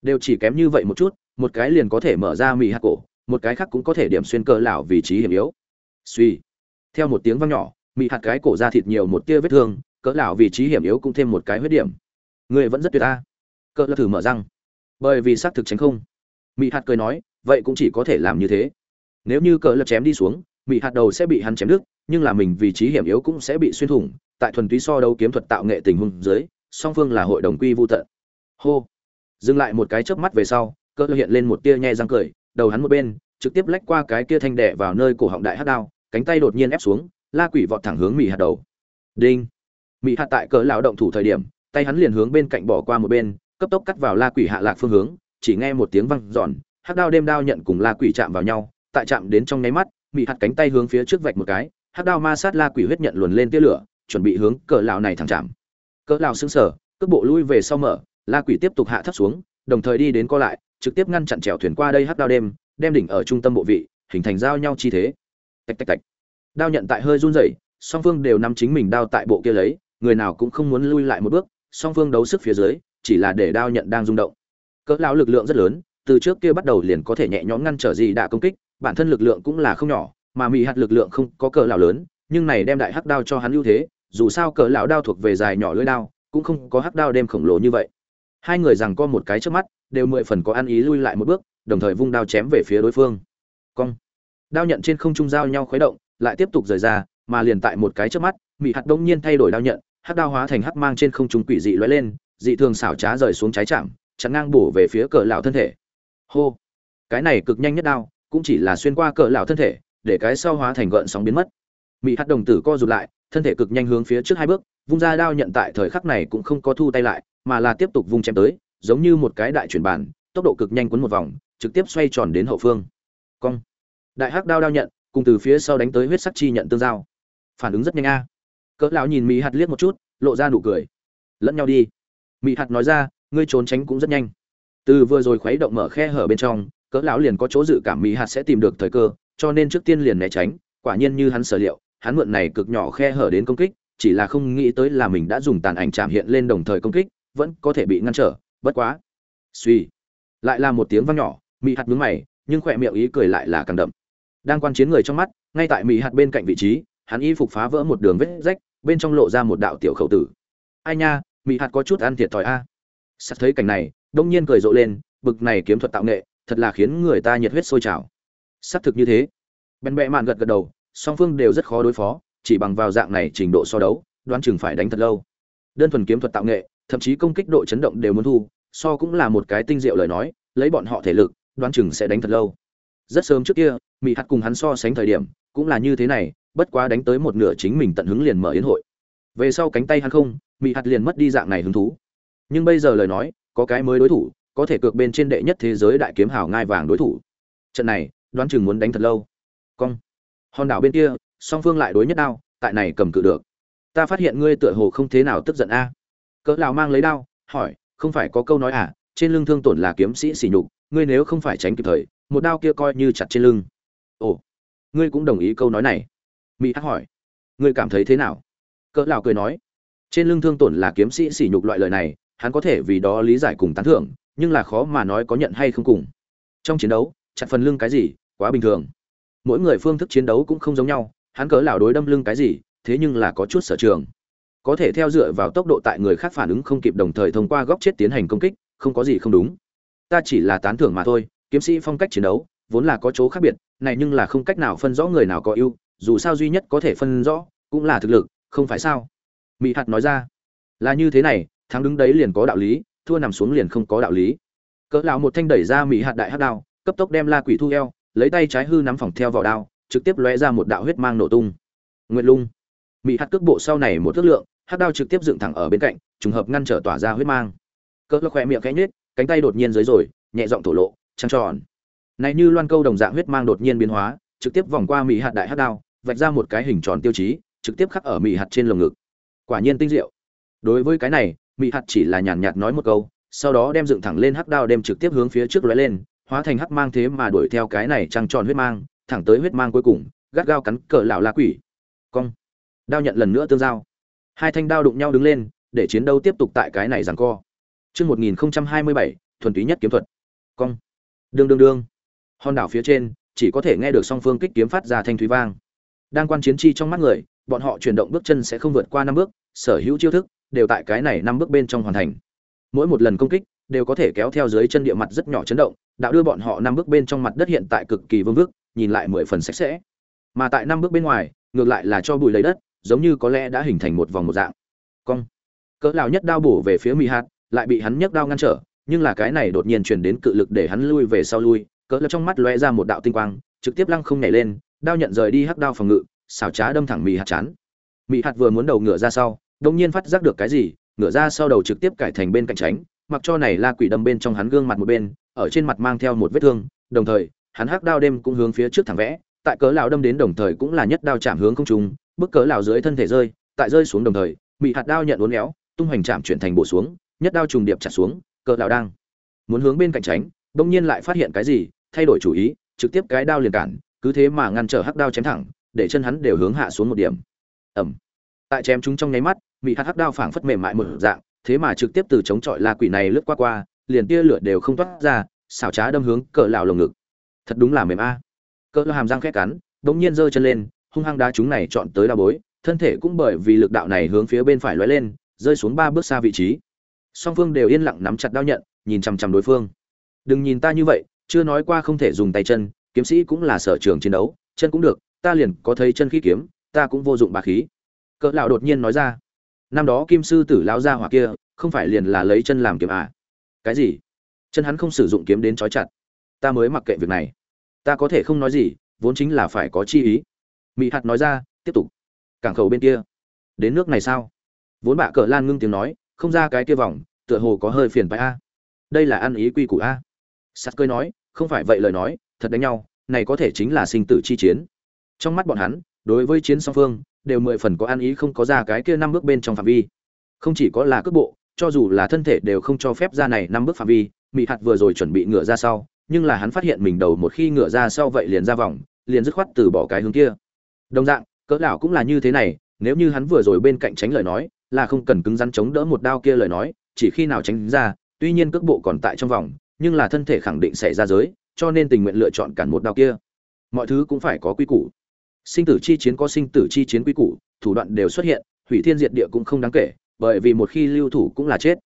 Đều chỉ kém như vậy một chút, một cái liền có thể mở ra mị hạt cổ, một cái khác cũng có thể điểm xuyên cỡ lão vị trí hiểm yếu suy. Theo một tiếng vang nhỏ, mị hạt cái cổ ra thịt nhiều một tia vết thương, cỡ lão vị trí hiểm yếu cũng thêm một cái huyết điểm. Người vẫn rất tuyệt ta cỡ lão thử mở răng. Bởi vì xác thực tránh không. Mị hạt cười nói, vậy cũng chỉ có thể làm như thế. Nếu như cỡ lão chém đi xuống, mị hạt đầu sẽ bị hắn chém đứt, nhưng là mình vị trí hiểm yếu cũng sẽ bị xuyên thủng. Tại thuần túy so đấu kiếm thuật tạo nghệ tình huống dưới, song phương là hội đồng quy vu tận. Hô. Dừng lại một cái chớp mắt về sau, cỡ hiện lên một tia nhe răng cười, đầu hắn một bên, trực tiếp lách qua cái kia thanh đẻ vào nơi cổ họng đại hắc đao cánh tay đột nhiên ép xuống, la quỷ vọt thẳng hướng mỹ hạt đầu. Đinh. Mỹ hạt tại cỡ lão động thủ thời điểm, tay hắn liền hướng bên cạnh bỏ qua một bên, cấp tốc cắt vào la quỷ hạ lạc phương hướng, chỉ nghe một tiếng vang giòn hắc đao đêm đao nhận cùng la quỷ chạm vào nhau, tại chạm đến trong nháy mắt mỹ hạt cánh tay hướng phía trước vạch một cái, hắc đao ma sát la quỷ huyết nhận luồn lên tia lửa, chuẩn bị hướng cỡ lão này thẳng chạm. Cỡ lão sững sờ, cước bộ lui về sau mở, la quỷ tiếp tục hạ thấp xuống, đồng thời đi đến co lại, trực tiếp ngăn chặn chèo thuyền qua đây hắc đao đêm, đem đỉnh ở trung tâm bộ vị, hình thành giao nhau chi thế tạch tạch tạch. Đao nhận tại hơi run rẩy, song phương đều nắm chính mình đao tại bộ kia lấy, người nào cũng không muốn lui lại một bước, song phương đấu sức phía dưới, chỉ là để đao nhận đang rung động. Cỡ lão lực lượng rất lớn, từ trước kia bắt đầu liền có thể nhẹ nhõm ngăn trở gì đã công kích, bản thân lực lượng cũng là không nhỏ, mà mỹ hạt lực lượng không có cỡ lão lớn, nhưng này đem đại hắc đao cho hắn ưu thế, dù sao cỡ lão đao thuộc về dài nhỏ lưỡi đao, cũng không có hắc đao đem khổng lồ như vậy. Hai người rằng co một cái trước mắt, đều mười phần có ăn ý lui lại một bước, đồng thời vung đao chém về phía đối phương. Cong đao nhận trên không trung giao nhau khuấy động lại tiếp tục rời ra mà liền tại một cái trước mắt mị hạt đông nhiên thay đổi đao nhận hắc đao hóa thành hắc mang trên không trung quỷ dị lóe lên dị thường xảo trá rời xuống trái chạm chắn ngang bổ về phía cỡ lão thân thể. Hô! Cái này cực nhanh nhất đao cũng chỉ là xuyên qua cỡ lão thân thể để cái sau hóa thành gợn sóng biến mất. Mị hạt đồng tử co rụt lại thân thể cực nhanh hướng phía trước hai bước vung ra đao nhận tại thời khắc này cũng không có thu tay lại mà là tiếp tục vung chém tới giống như một cái đại chuyển bàn, tốc độ cực nhanh quấn một vòng trực tiếp xoay tròn đến hậu phương. Cong! Đại hắc đao đao nhận, cùng từ phía sau đánh tới huyết sắc chi nhận tương giao. Phản ứng rất nhanh a. Cỡ lão nhìn mỹ hạt liếc một chút, lộ ra nụ cười. Lẫn nhau đi. Mỹ hạt nói ra, ngươi trốn tránh cũng rất nhanh. Từ vừa rồi khuấy động mở khe hở bên trong, cỡ lão liền có chỗ dự cảm mỹ hạt sẽ tìm được thời cơ, cho nên trước tiên liền né tránh. Quả nhiên như hắn sở liệu, hắn mượn này cực nhỏ khe hở đến công kích, chỉ là không nghĩ tới là mình đã dùng tàn ảnh chạm hiện lên đồng thời công kích, vẫn có thể bị ngăn trở, bất quá. Suy lại là một tiếng vang nhỏ mỹ hạt nhướng mày, nhưng khoẹt miệng ý cười lại là càng đậm đang quan chiến người trong mắt, ngay tại mỹ hạt bên cạnh vị trí, hắn y phục phá vỡ một đường vết rách, bên trong lộ ra một đạo tiểu khẩu tử. Ai nha mỹ hạt có chút ăn thiệt thòi a. À. thấy cảnh này, đông nhiên cười rộ lên, bực này kiếm thuật tạo nghệ, thật là khiến người ta nhiệt huyết sôi trào. Xác thực như thế. Bèn bẹ mạn gật gật đầu, song phương đều rất khó đối phó, chỉ bằng vào dạng này trình độ so đấu, đoán chừng phải đánh thật lâu. Đơn thuần kiếm thuật tạo nghệ, thậm chí công kích độ chấn động đều muốn thu, so cũng là một cái tinh diệu lời nói, lấy bọn họ thể lực, đoán chừng sẽ đánh thật lâu rất sớm trước kia mỹ hạt cùng hắn so sánh thời điểm, cũng là như thế này, bất quá đánh tới một nửa chính mình tận hứng liền mở yến hội. Về sau cánh tay hắn không mỹ hạt liền mất đi dạng này hứng thú. Nhưng bây giờ lời nói, có cái mới đối thủ, có thể cược bên trên đệ nhất thế giới đại kiếm hào ngai vàng đối thủ. Trận này, đoán chừng muốn đánh thật lâu. Cong. Hòn đảo bên kia, song phương lại đối nhất đao, tại này cầm cự được. Ta phát hiện ngươi tựa hồ không thế nào tức giận a. Cỡ lào mang lấy đao, hỏi, không phải có câu nói à trên lưng thương tổn là kiếm sĩ sỉ nhục, ngươi nếu không phải tránh kịp thời một đao kia coi như chặt trên lưng. Ồ, ngươi cũng đồng ý câu nói này? Mỹ hắc hỏi. Ngươi cảm thấy thế nào? Cỡ lão cười nói. Trên lưng thương tổn là kiếm sĩ sỉ nhục loại lời này, hắn có thể vì đó lý giải cùng tán thưởng, nhưng là khó mà nói có nhận hay không cùng. Trong chiến đấu, chặt phần lưng cái gì, quá bình thường. Mỗi người phương thức chiến đấu cũng không giống nhau, hắn cỡ lão đối đâm lưng cái gì, thế nhưng là có chút sở trường. Có thể theo dựa vào tốc độ tại người khác phản ứng không kịp đồng thời thông qua góc chết tiến hành công kích, không có gì không đúng. Ta chỉ là tán thưởng mà thôi kiếm sĩ phong cách chiến đấu, vốn là có chỗ khác biệt, này nhưng là không cách nào phân rõ người nào có ưu, dù sao duy nhất có thể phân rõ cũng là thực lực, không phải sao? Mỹ hạt nói ra. Là như thế này, thắng đứng đấy liền có đạo lý, thua nằm xuống liền không có đạo lý. Cỡ lão một thanh đẩy ra mỹ hạt đại hắc đao, cấp tốc đem la quỷ thu eo, lấy tay trái hư nắm phòng theo vào đao, trực tiếp lóe ra một đạo huyết mang nổ tung. Nguyệt lung. Mỹ hạt cước bộ sau này một thước lượng, hắc đao trực tiếp dựng thẳng ở bên cạnh, trùng hợp ngăn trở tỏa ra huyết mang. Cỡ lão khoe miệng cánh nết cánh tay đột nhiên dưới rồi, nhẹ giọng thổ lộ trăng tròn. Này như loan câu đồng dạng huyết mang đột nhiên biến hóa trực tiếp vòng qua mỹ hạt đại hắc đao vạch ra một cái hình tròn tiêu chí trực tiếp khắc ở mỹ hạt trên lồng ngực. Quả nhiên tinh diệu. Đối với cái này mỹ hạt chỉ là nhàn nhạt nói một câu sau đó đem dựng thẳng lên hắc đao đem trực tiếp hướng phía trước lóe lên hóa thành hắc mang thế mà đuổi theo cái này trăng tròn huyết mang thẳng tới huyết mang cuối cùng gắt gao cắn cỡ lão la quỷ. Cong. Đao nhận lần nữa tương giao. Hai thanh đao đụng nhau đứng lên để chiến đấu tiếp tục tại cái này giằng co. Chương 1027, thuần túy nhất kiếm thuật. Cong. Đương đương đương. Hòn đảo phía trên, chỉ có thể nghe được song phương kích kiếm phát ra thanh thúy vang. Đang quan chiến chi trong mắt người, bọn họ chuyển động bước chân sẽ không vượt qua năm bước, sở hữu chiêu thức đều tại cái này năm bước bên trong hoàn thành. Mỗi một lần công kích đều có thể kéo theo dưới chân địa mặt rất nhỏ chấn động, đạo đưa bọn họ năm bước bên trong mặt đất hiện tại cực kỳ vương vức, nhìn lại mười phần sạch sẽ. Mà tại năm bước bên ngoài, ngược lại là cho bụi lấy đất, giống như có lẽ đã hình thành một vòng một dạng. Cong. Cỡ lão nhất đao bổ về phía Mị Hạt, lại bị hắn nhấc đao ngăn trở, nhưng là cái này đột nhiên truyền đến cự lực để hắn lui về sau lui, cỡ lão trong mắt lóe ra một đạo tinh quang, trực tiếp lăng không nhảy lên, đao nhận rời đi hắc đao phòng ngự, xảo trá đâm thẳng Mị Hạt chán. Mị Hạt vừa muốn đầu ngửa ra sau, đột nhiên phát giác được cái gì, ngửa ra sau đầu trực tiếp cải thành bên cạnh tránh, mặc cho này la quỷ đâm bên trong hắn gương mặt một bên, ở trên mặt mang theo một vết thương, đồng thời, hắn hắc đao đêm cũng hướng phía trước thẳng vẽ, tại cỡ lão đâm đến đồng thời cũng là nhất đao chạm hướng không trung, bức cỡ lão dưới thân thể rơi, tại rơi xuống đồng thời, Mị Hạt đao nhận uốn éo, tung hoành chạm chuyển thành bổ xuống, nhất đao trùng điệp chặt xuống cỡ lão đang. Muốn hướng bên cạnh tránh, bỗng nhiên lại phát hiện cái gì, thay đổi chủ ý, trực tiếp cái đao liền cản, cứ thế mà ngăn trở hắc đao chém thẳng, để chân hắn đều hướng hạ xuống một điểm. Ẩm tại chém chúng trong nháy mắt bị hắc hắc đao phảng phất mềm mại một dạng, thế mà trực tiếp từ chống chọi la quỷ này lướt qua qua, liền tia lửa đều không thoát ra, xảo trá đâm hướng cỡ lão lồng ngực. Thật đúng là mềm a. Cỡ lão hàm răng khẽ cắn, bỗng nhiên giơ chân lên, hung hăng đá chúng này chọn tới đao bối, thân thể cũng bởi vì lực đạo này hướng phía bên phải lóe lên, rơi xuống ba bước xa vị trí song phương đều yên lặng nắm chặt đao nhận, nhìn chằm chằm đối phương. Đừng nhìn ta như vậy, chưa nói qua không thể dùng tay chân, kiếm sĩ cũng là sở trường chiến đấu, chân cũng được, ta liền có thấy chân khí kiếm, ta cũng vô dụng bà khí. Cỡ lão đột nhiên nói ra. Năm đó kim sư tử lão gia hỏa kia, không phải liền là lấy chân làm kiếm à? Cái gì? Chân hắn không sử dụng kiếm đến trói chặt. Ta mới mặc kệ việc này. Ta có thể không nói gì, vốn chính là phải có chi ý. Mỹ hạt nói ra, tiếp tục. Cảng khẩu bên kia. Đến nước này sao? Vốn bạ cỡ lan ngưng tiếng nói không ra cái kia vòng, tựa hồ có hơi phiền phải a. Đây là ăn ý quy củ a. Sắt cơi nói, không phải vậy lời nói, thật đánh nhau, này có thể chính là sinh tử chi chiến. Trong mắt bọn hắn, đối với chiến song phương, đều mười phần có ăn ý không có ra cái kia năm bước bên trong phạm vi. Không chỉ có là cước bộ, cho dù là thân thể đều không cho phép ra này năm bước phạm vi, mị hạt vừa rồi chuẩn bị ngựa ra sau, nhưng là hắn phát hiện mình đầu một khi ngựa ra sau vậy liền ra vòng, liền dứt khoát từ bỏ cái hướng kia. Đồng dạng, cỡ lão cũng là như thế này, nếu như hắn vừa rồi bên cạnh tránh lời nói là không cần cứng rắn chống đỡ một đao kia lời nói, chỉ khi nào tránh ra, tuy nhiên cước bộ còn tại trong vòng, nhưng là thân thể khẳng định xảy ra giới, cho nên tình nguyện lựa chọn cản một đao kia. Mọi thứ cũng phải có quy củ. Sinh tử chi chiến có sinh tử chi chiến quy củ, thủ đoạn đều xuất hiện, hủy thiên diệt địa cũng không đáng kể, bởi vì một khi lưu thủ cũng là chết.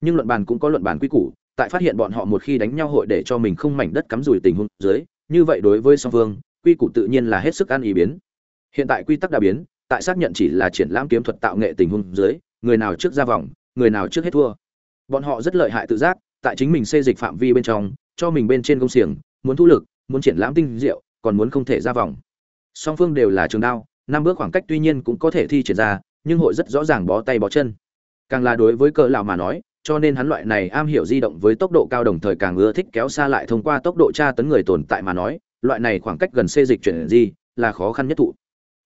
Nhưng luận bàn cũng có luận bàn quy củ, tại phát hiện bọn họ một khi đánh nhau hội để cho mình không mảnh đất cắm rủi tình huống dưới, như vậy đối với song vương quy củ tự nhiên là hết sức ăn ý biến. Hiện tại quy tắc đã biến, tại xác nhận chỉ là triển lãm kiếm thuật tạo nghệ tình huống dưới, người nào trước ra vòng, người nào trước hết thua. Bọn họ rất lợi hại tự giác, tại chính mình xây dịch phạm vi bên trong, cho mình bên trên công xiềng, muốn thu lực, muốn triển lãm tinh diệu, còn muốn không thể ra vòng. Song phương đều là trường đao, năm bước khoảng cách tuy nhiên cũng có thể thi triển ra, nhưng hội rất rõ ràng bó tay bó chân. Càng là đối với cỡ lão mà nói, cho nên hắn loại này am hiểu di động với tốc độ cao đồng thời càng ưa thích kéo xa lại thông qua tốc độ tra tấn người tồn tại mà nói loại này khoảng cách gần xê dịch chuyển di là khó khăn nhất thụ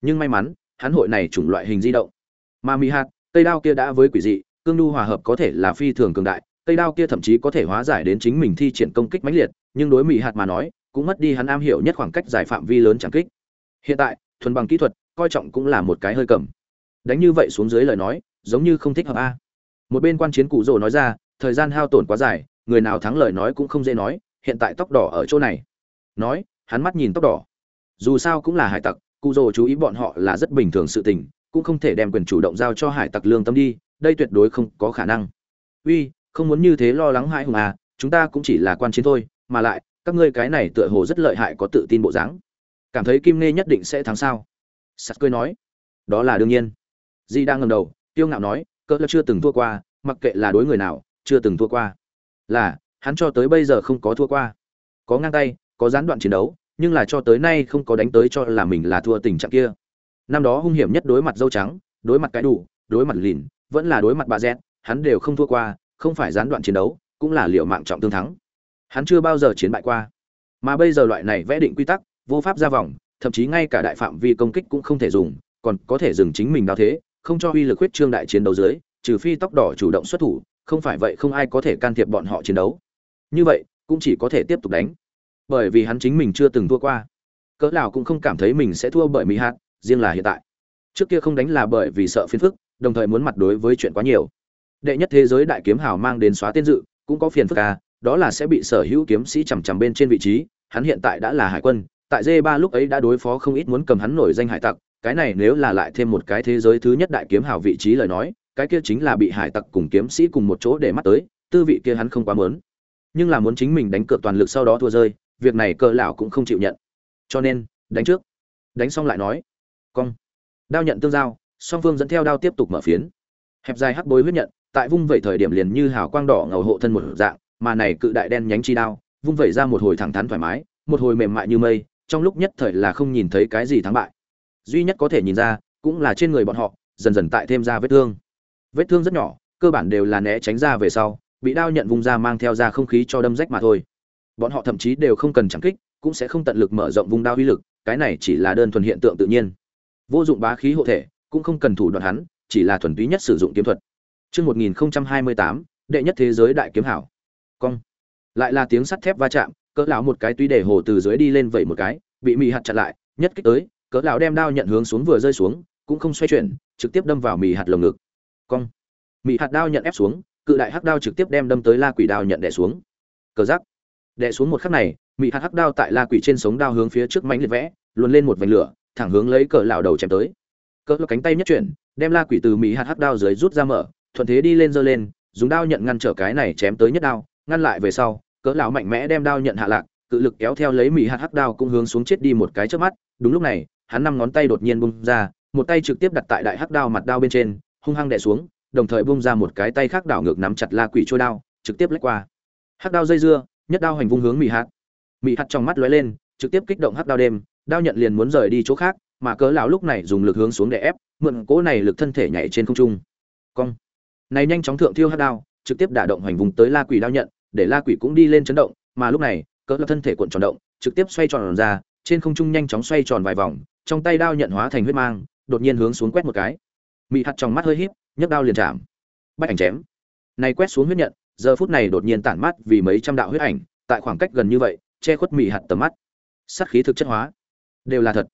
nhưng may mắn hắn hội này chủng loại hình di động. Mà mi hạt, cây đao kia đã với quỷ dị, cương nhu hòa hợp có thể là phi thường cường đại, cây đao kia thậm chí có thể hóa giải đến chính mình thi triển công kích mãnh liệt, nhưng đối mỹ hạt mà nói, cũng mất đi hắn am hiểu nhất khoảng cách giải phạm vi lớn chẳng kích. Hiện tại, thuần bằng kỹ thuật, coi trọng cũng là một cái hơi cầm. Đánh như vậy xuống dưới lời nói, giống như không thích hợp a. Một bên quan chiến cụ rồ nói ra, thời gian hao tổn quá dài, người nào thắng lời nói cũng không dễ nói, hiện tại tóc đỏ ở chỗ này. Nói, hắn mắt nhìn tóc đỏ. Dù sao cũng là hải tặc cụ rồ chú ý bọn họ là rất bình thường sự tình, cũng không thể đem quyền chủ động giao cho hải tặc lương tâm đi, đây tuyệt đối không có khả năng. Uy, không muốn như thế lo lắng hãi hùng à chúng ta cũng chỉ là quan chiến thôi, mà lại, các ngươi cái này tựa hồ rất lợi hại có tự tin bộ dáng. Cảm thấy kim nê nhất định sẽ thắng sao? Sắt cười nói. Đó là đương nhiên. Di đang ngầm đầu, tiêu ngạo nói cỡ là chưa từng thua qua, mặc kệ là đối người nào, chưa từng thua qua. Là, hắn cho tới bây giờ không có thua qua. Có ngang tay, có gián đoạn chiến đấu nhưng là cho tới nay không có đánh tới cho là mình là thua tình trạng kia. Năm đó hung hiểm nhất đối mặt dâu trắng, đối mặt cái đủ, đối mặt lìn, vẫn là đối mặt bà z hắn đều không thua qua, không phải gián đoạn chiến đấu, cũng là liệu mạng trọng tương thắng. Hắn chưa bao giờ chiến bại qua. Mà bây giờ loại này vẽ định quy tắc, vô pháp ra vòng, thậm chí ngay cả đại phạm vi công kích cũng không thể dùng, còn có thể dừng chính mình đao thế, không cho uy lực huyết trương đại chiến đấu dưới, trừ phi tóc đỏ chủ động xuất thủ, không phải vậy không ai có thể can thiệp bọn họ chiến đấu. Như vậy, cũng chỉ có thể tiếp tục đánh bởi vì hắn chính mình chưa từng thua qua. Cỡ nào cũng không cảm thấy mình sẽ thua bởi mỹ hạt, riêng là hiện tại. Trước kia không đánh là bởi vì sợ phiền phức, đồng thời muốn mặt đối với chuyện quá nhiều. Đệ nhất thế giới đại kiếm hào mang đến xóa tên dự, cũng có phiền phức à đó là sẽ bị sở hữu kiếm sĩ chằm chằm bên trên vị trí, hắn hiện tại đã là hải quân, tại d 3 lúc ấy đã đối phó không ít muốn cầm hắn nổi danh hải tặc, cái này nếu là lại thêm một cái thế giới thứ nhất đại kiếm hào vị trí lời nói, cái kia chính là bị hải tặc cùng kiếm sĩ cùng một chỗ để mắt tới, tư vị kia hắn không quá mớn nhưng là muốn chính mình đánh cược toàn lực sau đó thua rơi việc này cờ lão cũng không chịu nhận. Cho nên, đánh trước. Đánh xong lại nói, cong. Đao nhận tương giao, song phương dẫn theo đao tiếp tục mở phiến. Hẹp dài hắc bối huyết nhận, tại vung vẩy thời điểm liền như hào quang đỏ ngầu hộ thân một dạng, mà này cự đại đen nhánh chi đao, vung vẩy ra một hồi thẳng thắn thoải mái, một hồi mềm mại như mây, trong lúc nhất thời là không nhìn thấy cái gì thắng bại. Duy nhất có thể nhìn ra, cũng là trên người bọn họ, dần dần tại thêm ra vết thương. Vết thương rất nhỏ, cơ bản đều là né tránh ra về sau, bị đao nhận vung ra mang theo ra không khí cho đâm rách mà thôi bọn họ thậm chí đều không cần chẳng kích, cũng sẽ không tận lực mở rộng vung đao uy lực, cái này chỉ là đơn thuần hiện tượng tự nhiên. Vô dụng bá khí hộ thể, cũng không cần thủ đoạn hắn, chỉ là thuần túy nhất sử dụng kiếm thuật. Chương 1028 đệ nhất thế giới đại kiếm hảo. Cong. Lại là tiếng sắt thép va chạm, cỡ lão một cái tuy để hồ từ dưới đi lên vậy một cái, bị mì hạt chặn lại, nhất kích tới, cỡ lão đem đao nhận hướng xuống vừa rơi xuống, cũng không xoay chuyển, trực tiếp đâm vào mì hạt lồng ngực. Cong. Mì hạt đao nhận ép xuống, cự đại hắc đao trực tiếp đem đâm tới la quỷ đao nhận đè xuống. Cờ giắc đè xuống một khắc này, mị hạt hắc đao tại la quỷ trên sống đao hướng phía trước mánh liệt vẽ, luồn lên một vành lửa, thẳng hướng lấy cờ lão đầu chém tới. Cỡ cánh tay nhất chuyển, đem la quỷ từ mị hạt hắc đao dưới rút ra mở, thuận thế đi lên giơ lên, dùng đao nhận ngăn trở cái này chém tới nhất đao, ngăn lại về sau cỡ lão mạnh mẽ đem đao nhận hạ lạc, cự lực kéo theo lấy mị hạt hắc đao cũng hướng xuống chết đi một cái trước mắt. Đúng lúc này, hắn năm ngón tay đột nhiên bung ra, một tay trực tiếp đặt tại đại hắc đao mặt đao bên trên, hung hăng đè xuống, đồng thời bung ra một cái tay khác đảo ngược nắm chặt la quỷ trôi đao, trực tiếp lách qua. Hắc đao dây dưa nhất đao hành vung hướng mị hạt. Mị hạt trong mắt lóe lên, trực tiếp kích động hắc đao đêm, đao nhận liền muốn rời đi chỗ khác, mà cớ lão lúc này dùng lực hướng xuống để ép, mượn cỗ này lực thân thể nhảy trên không trung. Cong. Này nhanh chóng thượng thiêu hắc đao, trực tiếp đả động hành vùng tới la quỷ đao nhận, để la quỷ cũng đi lên chấn động, mà lúc này, cỡ lão thân thể cuộn tròn động, trực tiếp xoay tròn ra, trên không trung nhanh chóng xoay tròn vài vòng, trong tay đao nhận hóa thành huyết mang, đột nhiên hướng xuống quét một cái. Mị hạt trong mắt hơi híp, nhấc đao liền chạm. Bách ảnh chém. Này quét xuống huyết nhận giờ phút này đột nhiên tản mát vì mấy trăm đạo huyết ảnh, tại khoảng cách gần như vậy, che khuất mị hạt tầm mắt. Sát khí thực chất hóa. Đều là thật.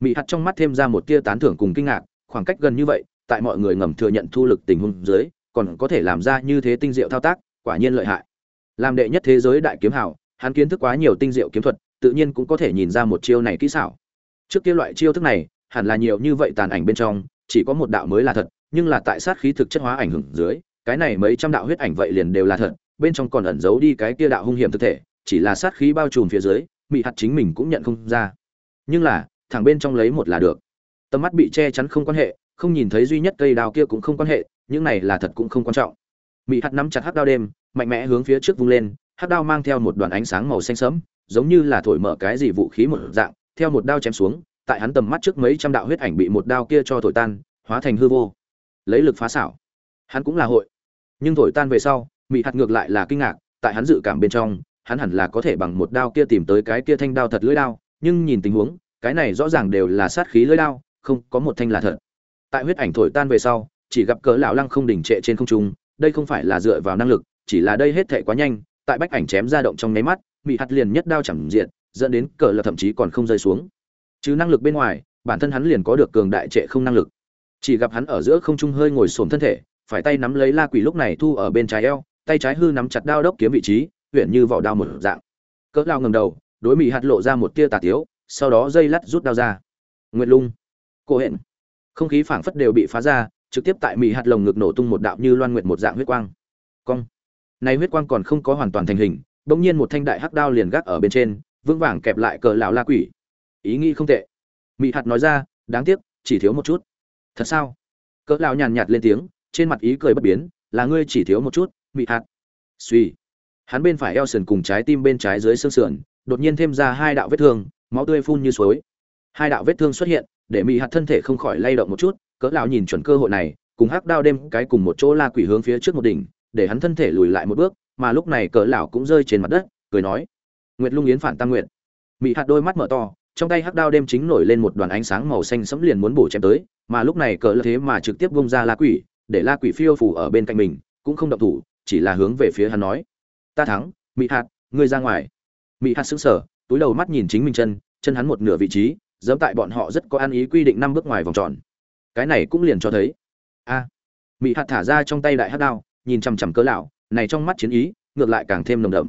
Mị hạt trong mắt thêm ra một tia tán thưởng cùng kinh ngạc, khoảng cách gần như vậy, tại mọi người ngầm thừa nhận thu lực tình huống dưới, còn có thể làm ra như thế tinh diệu thao tác, quả nhiên lợi hại. Làm đệ nhất thế giới đại kiếm hảo hắn kiến thức quá nhiều tinh diệu kiếm thuật, tự nhiên cũng có thể nhìn ra một chiêu này kỹ xảo. Trước kia loại chiêu thức này, hẳn là nhiều như vậy tàn ảnh bên trong, chỉ có một đạo mới là thật, nhưng là tại sát khí thực chất hóa ảnh hưởng dưới cái này mấy trăm đạo huyết ảnh vậy liền đều là thật, bên trong còn ẩn giấu đi cái kia đạo hung hiểm thực thể, chỉ là sát khí bao trùm phía dưới, mị hạt chính mình cũng nhận không ra. Nhưng là, thẳng bên trong lấy một là được. Tầm mắt bị che chắn không quan hệ, không nhìn thấy duy nhất cây đao kia cũng không quan hệ, những này là thật cũng không quan trọng. Mị hạt nắm chặt hắc đao đêm, mạnh mẽ hướng phía trước vung lên, hắc đao mang theo một đoàn ánh sáng màu xanh sẫm, giống như là thổi mở cái gì vũ khí một dạng, theo một đao chém xuống, tại hắn tầm mắt trước mấy trăm đạo huyết ảnh bị một đao kia cho thổi tan, hóa thành hư vô. Lấy lực phá xảo. Hắn cũng là hội nhưng thổi tan về sau, mị hạt ngược lại là kinh ngạc, tại hắn dự cảm bên trong, hắn hẳn là có thể bằng một đao kia tìm tới cái kia thanh đao thật lưỡi đao, nhưng nhìn tình huống, cái này rõ ràng đều là sát khí lưỡi đao, không có một thanh là thật. Tại huyết ảnh thổi tan về sau, chỉ gặp cỡ lão lăng không đỉnh trệ trên không trung, đây không phải là dựa vào năng lực, chỉ là đây hết thệ quá nhanh, tại bách ảnh chém ra động trong nháy mắt, mị hạt liền nhất đao chẳng diện, dẫn đến cỡ là thậm chí còn không rơi xuống. Chứ năng lực bên ngoài, bản thân hắn liền có được cường đại trệ không năng lực. Chỉ gặp hắn ở giữa không trung hơi ngồi xổm thân thể phải tay nắm lấy la quỷ lúc này thu ở bên trái eo, tay trái hư nắm chặt đao đốc kiếm vị trí, huyện như vỏ đao một dạng. Cỡ lao ngầm đầu, đối mỹ hạt lộ ra một tia tà tiếu, sau đó dây lắt rút đao ra. Nguyệt lung cô hẹn. Không khí phảng phất đều bị phá ra, trực tiếp tại mỹ hạt lồng ngực nổ tung một đạo như loan nguyệt một dạng huyết quang. Cong. Này huyết quang còn không có hoàn toàn thành hình, bỗng nhiên một thanh đại hắc đao liền gác ở bên trên, vững vàng kẹp lại cờ lão la quỷ. Ý nghĩ không tệ. Mỹ hạt nói ra, đáng tiếc, chỉ thiếu một chút. Thật sao? Cỡ lão nhàn nhạt lên tiếng trên mặt ý cười bất biến, là ngươi chỉ thiếu một chút, Mị hạt. Suy hắn bên phải eo sườn cùng trái tim bên trái dưới xương sườn, đột nhiên thêm ra hai đạo vết thương, máu tươi phun như suối. Hai đạo vết thương xuất hiện, để Mị hạt thân thể không khỏi lay động một chút, cỡ lão nhìn chuẩn cơ hội này, cùng hắc đao đêm cái cùng một chỗ la quỷ hướng phía trước một đỉnh, để hắn thân thể lùi lại một bước, mà lúc này cỡ lão cũng rơi trên mặt đất, cười nói. Nguyệt lung yến phản tam nguyện Mị hạt đôi mắt mở to, trong tay hắc đao đêm chính nổi lên một đoàn ánh sáng màu xanh sẫm liền muốn bổ chém tới, mà lúc này cỡ thế mà trực tiếp bung ra la quỷ để la quỷ phiêu phủ ở bên cạnh mình cũng không động thủ chỉ là hướng về phía hắn nói ta thắng mỹ hạt ngươi ra ngoài. Mỹ hạt sững sờ túi đầu mắt nhìn chính mình chân chân hắn một nửa vị trí dẫm tại bọn họ rất có ăn ý quy định năm bước ngoài vòng tròn. Cái này cũng liền cho thấy a à, mỹ hạt thả ra trong tay đại hắc đao nhìn chằm chằm cỡ lão này trong mắt chiến ý ngược lại càng thêm nồng đậm.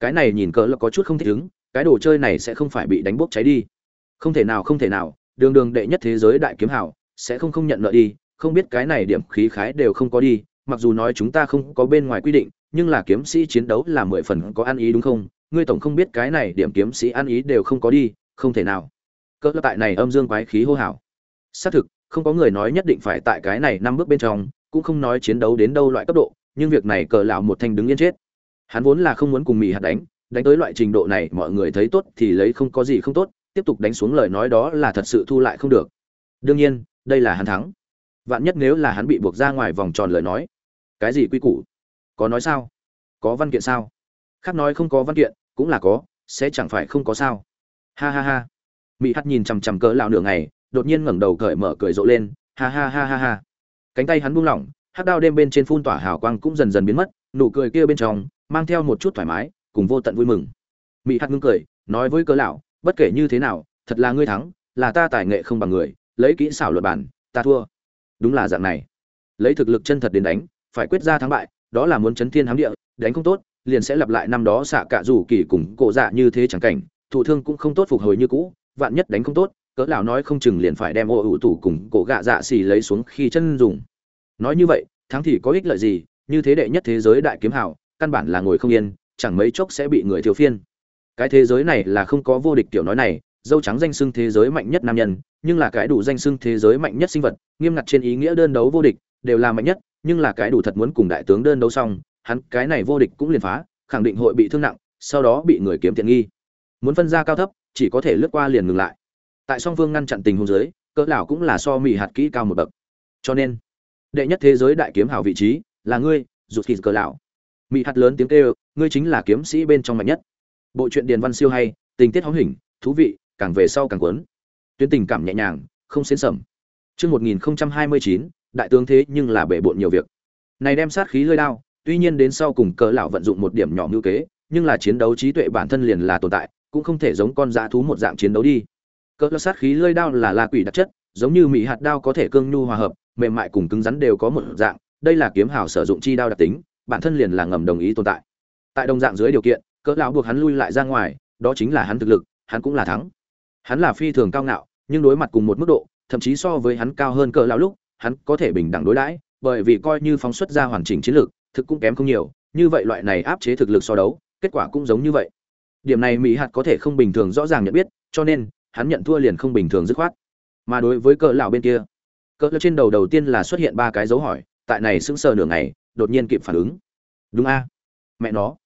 Cái này nhìn cỡ là có chút không thích ứng cái đồ chơi này sẽ không phải bị đánh bốc cháy đi. Không thể nào không thể nào đường đường đệ nhất thế giới đại kiếm hảo sẽ không không nhận nợ đi không biết cái này điểm khí khái đều không có đi, mặc dù nói chúng ta không có bên ngoài quy định, nhưng là kiếm sĩ chiến đấu là mười phần có ăn ý đúng không? Ngươi tổng không biết cái này điểm kiếm sĩ ăn ý đều không có đi, không thể nào. Cỡ tại này âm dương quái khí hô hào. Xác thực, không có người nói nhất định phải tại cái này năm bước bên trong, cũng không nói chiến đấu đến đâu loại cấp độ, nhưng việc này cờ lão một thanh đứng yên chết. Hắn vốn là không muốn cùng mỹ hạt đánh đánh tới loại trình độ này mọi người thấy tốt thì lấy không có gì không tốt, tiếp tục đánh xuống lời nói đó là thật sự thu lại không được. Đương nhiên, đây là hắn thắng vạn nhất nếu là hắn bị buộc ra ngoài vòng tròn lời nói, cái gì quy củ? Có nói sao? Có văn kiện sao? Khác nói không có văn kiện, cũng là có, sẽ chẳng phải không có sao. Ha ha ha. Mỹ hắt nhìn chằm chằm cỡ lão nửa ngày, đột nhiên ngẩng đầu cởi mở cười rộ lên, ha ha ha ha ha. Cánh tay hắn buông lỏng, hắc đao đêm bên trên phun tỏa hào quang cũng dần dần biến mất, nụ cười kia bên trong, mang theo một chút thoải mái, cùng vô tận vui mừng. Mỹ hắt ngưng cười, nói với cỡ lão, bất kể như thế nào, thật là ngươi thắng, là ta tài nghệ không bằng người, lấy kỹ xảo luật bản, ta thua đúng là dạng này. Lấy thực lực chân thật đến đánh, phải quyết ra thắng bại, đó là muốn chấn thiên hám địa, đánh không tốt, liền sẽ lặp lại năm đó xạ cả rủ kỳ cùng cổ dạ như thế chẳng cảnh, thụ thương cũng không tốt phục hồi như cũ, vạn nhất đánh không tốt, cỡ lão nói không chừng liền phải đem ô ủ tủ cùng cổ gạ dạ xì lấy xuống khi chân dùng. Nói như vậy, thắng thì có ích lợi gì, như thế đệ nhất thế giới đại kiếm hảo căn bản là ngồi không yên, chẳng mấy chốc sẽ bị người thiếu phiên. Cái thế giới này là không có vô địch tiểu nói này dâu trắng danh xưng thế giới mạnh nhất nam nhân, nhưng là cái đủ danh xưng thế giới mạnh nhất sinh vật, nghiêm ngặt trên ý nghĩa đơn đấu vô địch, đều là mạnh nhất, nhưng là cái đủ thật muốn cùng đại tướng đơn đấu xong, hắn cái này vô địch cũng liền phá, khẳng định hội bị thương nặng, sau đó bị người kiếm tiện nghi. Muốn phân ra cao thấp, chỉ có thể lướt qua liền ngừng lại. Tại song phương ngăn chặn tình huống giới cỡ lão cũng là so mỹ hạt kỹ cao một bậc. Cho nên, đệ nhất thế giới đại kiếm hảo vị trí, là ngươi, rụt thịt cỡ lão. Mỹ hạt lớn tiếng kêu, ngươi chính là kiếm sĩ bên trong mạnh nhất. Bộ truyện điền văn siêu hay, tình tiết hóm hình, thú vị càng về sau càng cuốn tuyến tình cảm nhẹ nhàng không xến sầm mươi 1029, đại tướng thế nhưng là bể bộn nhiều việc. Này đem sát khí lơi đao, tuy nhiên đến sau cùng cỡ lão vận dụng một điểm nhỏ như kế, nhưng là chiến đấu trí tuệ bản thân liền là tồn tại, cũng không thể giống con dã thú một dạng chiến đấu đi. Cỡ lão sát khí lơi đao là la quỷ đặc chất, giống như mỹ hạt đao có thể cương nhu hòa hợp, mềm mại cùng cứng rắn đều có một dạng, đây là kiếm hào sử dụng chi đao đặc tính, bản thân liền là ngầm đồng ý tồn tại. Tại đồng dạng dưới điều kiện, cỡ lão buộc hắn lui lại ra ngoài, đó chính là hắn thực lực, hắn cũng là thắng. Hắn là phi thường cao ngạo, nhưng đối mặt cùng một mức độ, thậm chí so với hắn cao hơn cỡ lão lúc, hắn có thể bình đẳng đối đãi, bởi vì coi như phóng xuất ra hoàn chỉnh chiến lược, thực cũng kém không nhiều, như vậy loại này áp chế thực lực so đấu, kết quả cũng giống như vậy. Điểm này Mỹ Hạt có thể không bình thường rõ ràng nhận biết, cho nên hắn nhận thua liền không bình thường dứt khoát. Mà đối với cỡ lão bên kia, cỡ trên đầu đầu tiên là xuất hiện ba cái dấu hỏi, tại này sững sờ nửa ngày, đột nhiên kịp phản ứng. Đúng a? Mẹ nó.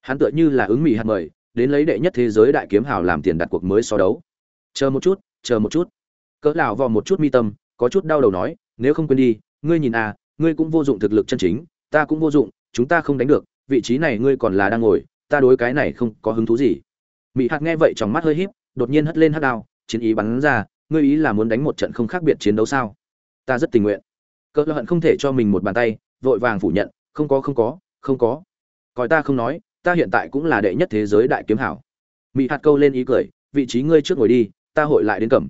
Hắn tựa như là ứng Mỹ Hạt mời, đến lấy đệ nhất thế giới đại kiếm hào làm tiền đặt cuộc mới so đấu. Chờ một chút, chờ một chút. Cỡ lão vò một chút mi tâm, có chút đau đầu nói, nếu không quên đi ngươi nhìn à ngươi cũng vô dụng thực lực chân chính ta cũng vô dụng chúng ta không đánh được vị trí này ngươi còn là đang ngồi ta đối cái này không có hứng thú gì. Mỹ hạt nghe vậy trong mắt hơi híp đột nhiên hất lên hất đao chiến ý bắn ra ngươi ý là muốn đánh một trận không khác biệt chiến đấu sao? Ta rất tình nguyện. Cỡ hận không thể cho mình một bàn tay vội vàng phủ nhận không có không có không có. Coi ta không nói ta hiện tại cũng là đệ nhất thế giới đại kiếm hảo. Mỹ hạt câu lên ý cười vị trí ngươi trước ngồi đi ta hội lại đến cẩm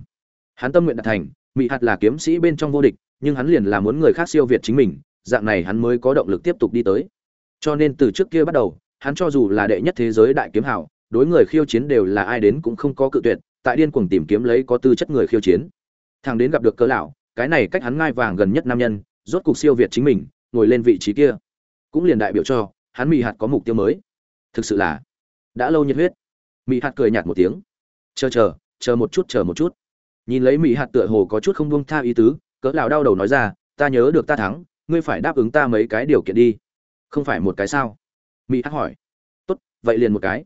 hắn tâm nguyện đạt thành mỹ hạt là kiếm sĩ bên trong vô địch, nhưng hắn liền là muốn người khác siêu việt chính mình, dạng này hắn mới có động lực tiếp tục đi tới. Cho nên từ trước kia bắt đầu, hắn cho dù là đệ nhất thế giới đại kiếm hảo đối người khiêu chiến đều là ai đến cũng không có cự tuyệt, tại điên cuồng tìm kiếm lấy có tư chất người khiêu chiến. Thằng đến gặp được cỡ lão, cái này cách hắn ngai vàng gần nhất nam nhân, rốt cục siêu việt chính mình, ngồi lên vị trí kia. Cũng liền đại biểu cho, hắn mỹ hạt có mục tiêu mới. Thực sự là, đã lâu nhiệt huyết. Mỹ hạt cười nhạt một tiếng. Chờ chờ chờ một chút, chờ một chút. Nhìn lấy mỹ hạt tựa hồ có chút không buông tha ý tứ, cỡ lão đau đầu nói ra, ta nhớ được ta thắng, ngươi phải đáp ứng ta mấy cái điều kiện đi. Không phải một cái sao? Mỹ hạt hỏi. Tốt, vậy liền một cái.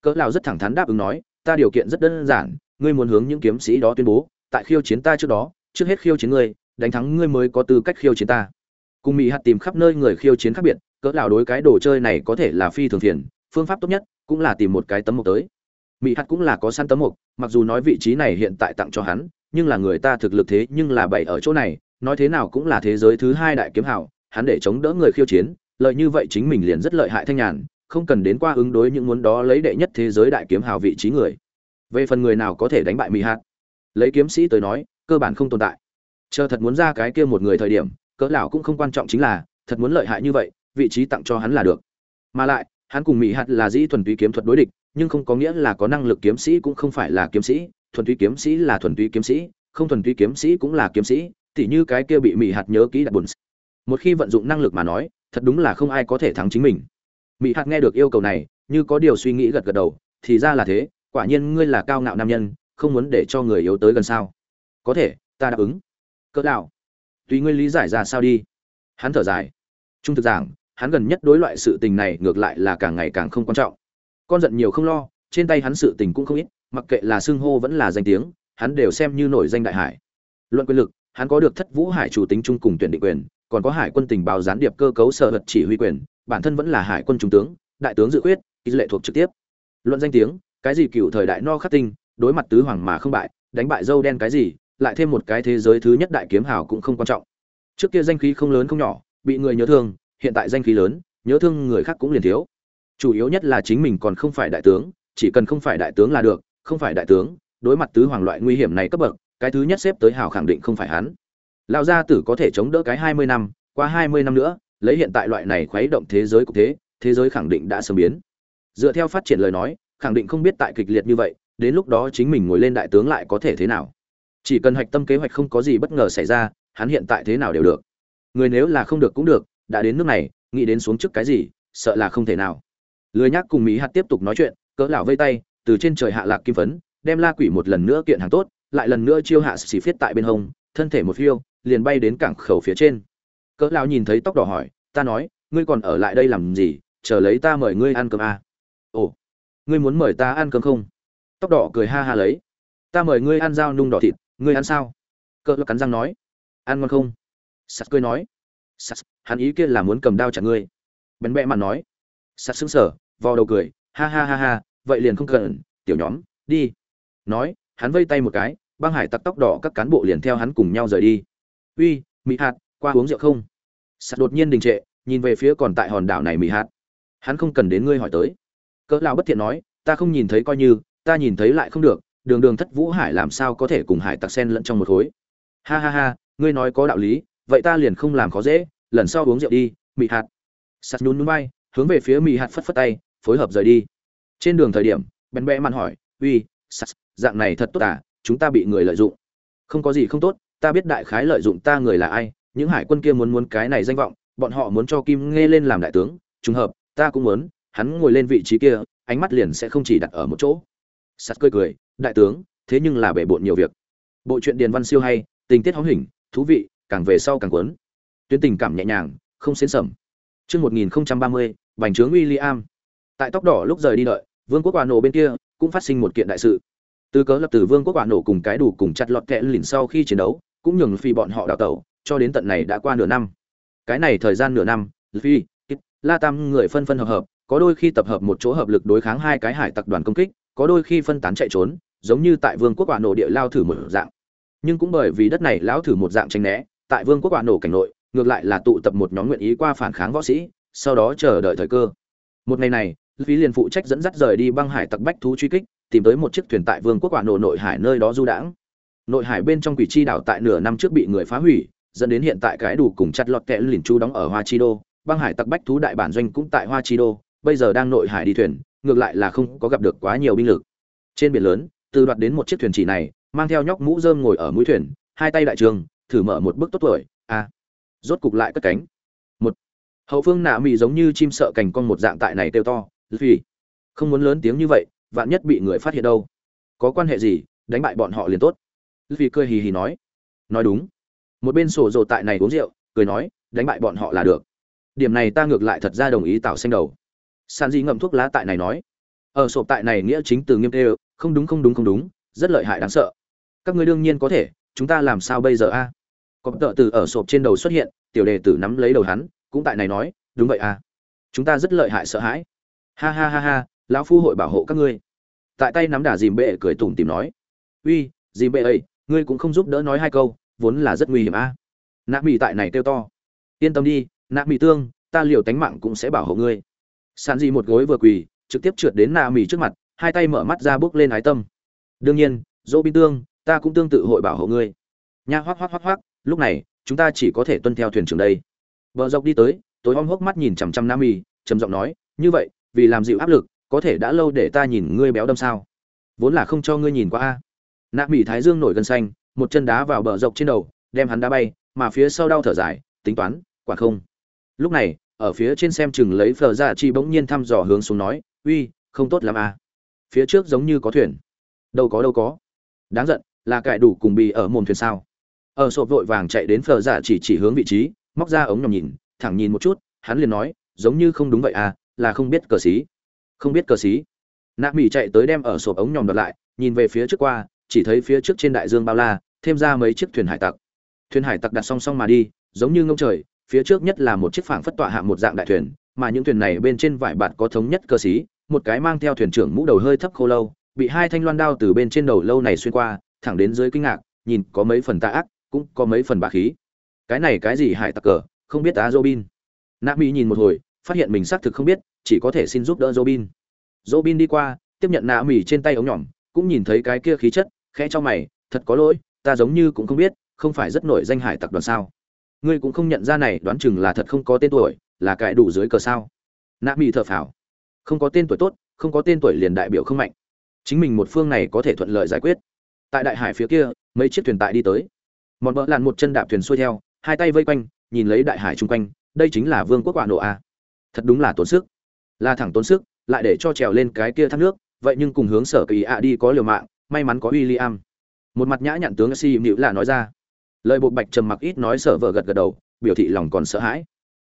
Cỡ lão rất thẳng thắn đáp ứng nói, ta điều kiện rất đơn giản, ngươi muốn hướng những kiếm sĩ đó tuyên bố, tại khiêu chiến ta trước đó, trước hết khiêu chiến ngươi, đánh thắng ngươi mới có tư cách khiêu chiến ta. Cùng mỹ hạt tìm khắp nơi người khiêu chiến khác biệt, cỡ lão đối cái đồ chơi này có thể là phi thường phiền, phương pháp tốt nhất cũng là tìm một cái tấm mộc tới mỹ hạt cũng là có săn tấm mục, mặc dù nói vị trí này hiện tại tặng cho hắn, nhưng là người ta thực lực thế nhưng là bảy ở chỗ này, nói thế nào cũng là thế giới thứ hai đại kiếm hảo hắn để chống đỡ người khiêu chiến, lợi như vậy chính mình liền rất lợi hại thanh nhàn, không cần đến qua ứng đối những muốn đó lấy đệ nhất thế giới đại kiếm hào vị trí người. Về phần người nào có thể đánh bại mỹ hạt? Lấy kiếm sĩ tới nói, cơ bản không tồn tại. Chờ thật muốn ra cái kia một người thời điểm, cỡ lão cũng không quan trọng chính là, thật muốn lợi hại như vậy, vị trí tặng cho hắn là được. Mà lại, hắn cùng mỹ hạt là dĩ thuần túy kiếm thuật đối địch nhưng không có nghĩa là có năng lực kiếm sĩ cũng không phải là kiếm sĩ, thuần túy kiếm sĩ là thuần túy kiếm sĩ, không thuần túy kiếm sĩ cũng là kiếm sĩ, tỉ như cái kia bị mỹ hạt nhớ kỹ đặt buồn. Một khi vận dụng năng lực mà nói, thật đúng là không ai có thể thắng chính mình. Mỹ hạt nghe được yêu cầu này, như có điều suy nghĩ gật gật đầu, thì ra là thế, quả nhiên ngươi là cao ngạo nam nhân, không muốn để cho người yếu tới gần sao? Có thể, ta đáp ứng. Cỡ đạo tùy ngươi lý giải ra sao đi. Hắn thở dài. Trung thực giảng, hắn gần nhất đối loại sự tình này ngược lại là càng ngày càng không quan trọng con giận nhiều không lo trên tay hắn sự tình cũng không ít mặc kệ là xưng hô vẫn là danh tiếng hắn đều xem như nổi danh đại hải. Luận quyền lực hắn có được thất vũ hải chủ tính chung cùng tuyển định quyền còn có hải quân tình báo gián điệp cơ cấu sở hật chỉ huy quyền bản thân vẫn là hải quân trung tướng đại tướng dự quyết, y lệ thuộc trực tiếp. Luận danh tiếng cái gì cựu thời đại no khắc tinh đối mặt tứ hoàng mà không bại đánh bại dâu đen cái gì lại thêm một cái thế giới thứ nhất đại kiếm hào cũng không quan trọng. Trước kia danh khí không lớn không nhỏ bị người nhớ thương hiện tại danh khí lớn nhớ thương người khác cũng liền thiếu chủ yếu nhất là chính mình còn không phải đại tướng, chỉ cần không phải đại tướng là được, không phải đại tướng, đối mặt tứ hoàng loại nguy hiểm này cấp bậc, cái thứ nhất xếp tới hào khẳng định không phải hắn. Lão gia tử có thể chống đỡ cái hai mươi năm, qua hai mươi năm nữa, lấy hiện tại loại này khuấy động thế giới cục thế thế giới khẳng định đã sớm biến. Dựa theo phát triển lời nói, khẳng định không biết tại kịch liệt như vậy, đến lúc đó chính mình ngồi lên đại tướng lại có thể thế nào. Chỉ cần hạch tâm kế hoạch không có gì bất ngờ xảy ra, hắn hiện tại thế nào đều được. Người nếu là không được cũng được, đã đến nước này, nghĩ đến xuống trước cái gì, sợ là không thể nào lười nhác cùng mỹ hạt tiếp tục nói chuyện, cỡ lão vây tay, từ trên trời hạ lạc kim phấn, đem la quỷ một lần nữa kiện hàng tốt, lại lần nữa chiêu hạ xì phiết tại bên hông, thân thể một phiêu, liền bay đến cảng khẩu phía trên. Cỡ lão nhìn thấy tóc đỏ hỏi, ta nói, ngươi còn ở lại đây làm gì? Chờ lấy ta mời ngươi ăn cơm à? ồ, ngươi muốn mời ta ăn cơm không? Tóc đỏ cười ha ha lấy, ta mời ngươi ăn dao nung đỏ thịt, ngươi ăn sao? Cỡ lão cắn răng nói, ăn ngon không? Sắt cười nói, sắt, hắn ý kia là muốn cầm đao chặt ngươi. Bén bẽ mặt nói, sắt sững sờ vò đầu cười, ha ha ha ha, vậy liền không cần, tiểu nhóm, đi. Nói, hắn vây tay một cái, băng hải tặc tóc đỏ các cán bộ liền theo hắn cùng nhau rời đi. Uy mỹ hạt, qua uống rượu không? Sạt đột nhiên đình trệ, nhìn về phía còn tại hòn đảo này mỹ hạt. Hắn không cần đến ngươi hỏi tới. Cỡ lão bất thiện nói, ta không nhìn thấy coi như, ta nhìn thấy lại không được, đường đường thất vũ hải làm sao có thể cùng hải tặc sen lẫn trong một khối? Ha ha ha, ngươi nói có đạo lý, vậy ta liền không làm khó dễ, lần sau uống rượu đi mỹ hạt. Sạt nhún nhún bay hướng về phía mỹ hạt phất phất tay phối hợp rời đi. Trên đường thời điểm bèn bẽ mặn hỏi uy sạt dạng này thật tốt à chúng ta bị người lợi dụng. Không có gì không tốt ta biết đại khái lợi dụng ta người là ai những hải quân kia muốn muốn cái này danh vọng bọn họ muốn cho kim nghe lên làm đại tướng trùng hợp ta cũng muốn hắn ngồi lên vị trí kia ánh mắt liền sẽ không chỉ đặt ở một chỗ. Sắt cười cười đại tướng thế nhưng là bể bộn nhiều việc. Bộ truyện điền văn siêu hay tình tiết hóm hình thú vị càng về sau càng cuốn. Tuyến tình cảm nhẹ nhàng không xến sẩm Trước 1030, bành trướng William. Tại tóc đỏ lúc rời đi đợi, vương quốc quả nổ bên kia cũng phát sinh một kiện đại sự. Từ cớ lập từ vương quốc quả nổ cùng cái đủ cùng chặt lọt kẽ lìn sau khi chiến đấu cũng nhường phi bọn họ đào tẩu cho đến tận này đã qua nửa năm. Cái này thời gian nửa năm phi la tam người phân phân hợp hợp có đôi khi tập hợp một chỗ hợp lực đối kháng hai cái hải tặc đoàn công kích có đôi khi phân tán chạy trốn giống như tại vương quốc quả nổ địa lao thử một dạng. Nhưng cũng bởi vì đất này lão thử một dạng tranh né tại vương quốc quả nổ cảnh nội ngược lại là tụ tập một nhóm nguyện ý qua phản kháng võ sĩ sau đó chờ đợi thời cơ. Một ngày này phí liền phụ trách dẫn dắt rời đi băng hải tặc bách thú truy kích, tìm tới một chiếc thuyền tại vương quốc quả nổ nội hải nơi đó du đãng. Nội hải bên trong quỷ chi đảo tại nửa năm trước bị người phá hủy, dẫn đến hiện tại cái đủ cùng chặt lọt kẽ lìn chu đóng ở hoa chi đô. Băng hải tặc bách thú đại bản doanh cũng tại hoa chi đô, bây giờ đang nội hải đi thuyền, ngược lại là không có gặp được quá nhiều binh lực. Trên biển lớn, từ đoạt đến một chiếc thuyền chỉ này, mang theo nhóc mũ rơm ngồi ở mũi thuyền, hai tay đại trường, thử mở một bức tốt tuổi, a à. rốt cục lại cất cánh. Một, hậu phương nạ mị giống như chim sợ cành con một dạng tại này kêu to vì không muốn lớn tiếng như vậy, vạn nhất bị người phát hiện đâu. Có quan hệ gì, đánh bại bọn họ liền tốt. Vì cười hì hì nói. Nói đúng. Một bên sổ rồ tại này uống rượu, cười nói, đánh bại bọn họ là được. Điểm này ta ngược lại thật ra đồng ý tạo xanh đầu. San di ngậm thuốc lá tại này nói. Ở sổ tại này nghĩa chính từ nghiêm tê không đúng không đúng không đúng, rất lợi hại đáng sợ. Các ngươi đương nhiên có thể, chúng ta làm sao bây giờ a? Có tợ từ ở sộp trên đầu xuất hiện, tiểu đề tử nắm lấy đầu hắn, cũng tại này nói, đúng vậy a. Chúng ta rất lợi hại sợ hãi ha ha ha ha, lão phu hội bảo hộ các ngươi. Tại tay nắm đà dìm bệ cười tủm tìm nói. Uy, dìm bệ ấy ngươi cũng không giúp đỡ nói hai câu, vốn là rất nguy hiểm a. Nạ mỹ tại này kêu to. Yên tâm đi, nạ mỹ tương, ta liều tánh mạng cũng sẽ bảo hộ ngươi. Sàn dị một gối vừa quỳ, trực tiếp trượt đến nạ mỹ trước mặt, hai tay mở mắt ra bước lên ái tâm. Đương nhiên, dỗ bin tương, ta cũng tương tự hội bảo hộ ngươi. Nha hoắc hoắc hoắc hoắc, lúc này, chúng ta chỉ có thể tuân theo thuyền trưởng đây. Vợ dọc đi tới, tối om hốc mắt nhìn chằm chằm nam mỹ trầm giọng nói, như vậy vì làm dịu áp lực, có thể đã lâu để ta nhìn ngươi béo đâm sao? Vốn là không cho ngươi nhìn qua a. Nạ mỹ thái dương nổi gân xanh, một chân đá vào bờ dọc trên đầu, đem hắn đá bay, mà phía sau đau thở dài, tính toán, quả không. Lúc này, ở phía trên xem chừng lấy phờ ra dạ chi bỗng nhiên thăm dò hướng xuống nói, uy, không tốt lắm à phía trước giống như có thuyền. Đâu có đâu có. Đáng giận, là cải đủ cùng bị ở mồm thuyền sao? Ở sộp vội vàng chạy đến phờ giả dạ chỉ chỉ hướng vị trí, móc ra ống nhòm nhìn, thẳng nhìn một chút, hắn liền nói, giống như không đúng vậy à là không biết cờ xí. Không biết cờ xí. Nạ mỹ chạy tới đem ở sộp ống nhòm đợt lại, nhìn về phía trước qua, chỉ thấy phía trước trên đại dương bao la, thêm ra mấy chiếc thuyền hải tặc. Thuyền hải tặc đặt song song mà đi, giống như ngông trời, phía trước nhất là một chiếc phảng phất tọa hạ một dạng đại thuyền, mà những thuyền này bên trên vải bạt có thống nhất cơ sĩ một cái mang theo thuyền trưởng mũ đầu hơi thấp khô lâu, bị hai thanh loan đao từ bên trên đầu lâu này xuyên qua, thẳng đến dưới kinh ngạc, nhìn có mấy phần tà ác, cũng có mấy phần bá khí. Cái này cái gì hải tặc cờ, không biết á bin. nạ mỹ nhìn một hồi phát hiện mình xác thực không biết, chỉ có thể xin giúp đỡ robin. Robin đi qua, tiếp nhận nạ mỉ trên tay ống nhỏm, cũng nhìn thấy cái kia khí chất, khẽ cho mày, thật có lỗi, ta giống như cũng không biết, không phải rất nổi danh hải tặc đoàn sao? Ngươi cũng không nhận ra này, đoán chừng là thật không có tên tuổi, là cãi đủ dưới cờ sao? Nạ mỉ thở phào. Không có tên tuổi tốt, không có tên tuổi liền đại biểu không mạnh. Chính mình một phương này có thể thuận lợi giải quyết. Tại đại hải phía kia, mấy chiếc thuyền tại đi tới. Mọn bỡ lặn một chân đạp thuyền xuôi theo, hai tay vây quanh, nhìn lấy đại hải chung quanh, đây chính là vương quốc quả nổ a thật đúng là tốn sức. Là thẳng tốn sức, lại để cho trèo lên cái kia thác nước, vậy nhưng cùng hướng sở kỳ ạ đi có liều mạng, may mắn có w i l l i am một mặt nhã nhặn tướng si mịu là nói ra. Lời bộ bạch trầm mặc ít nói sở vợ gật gật đầu, biểu thị lòng còn sợ hãi.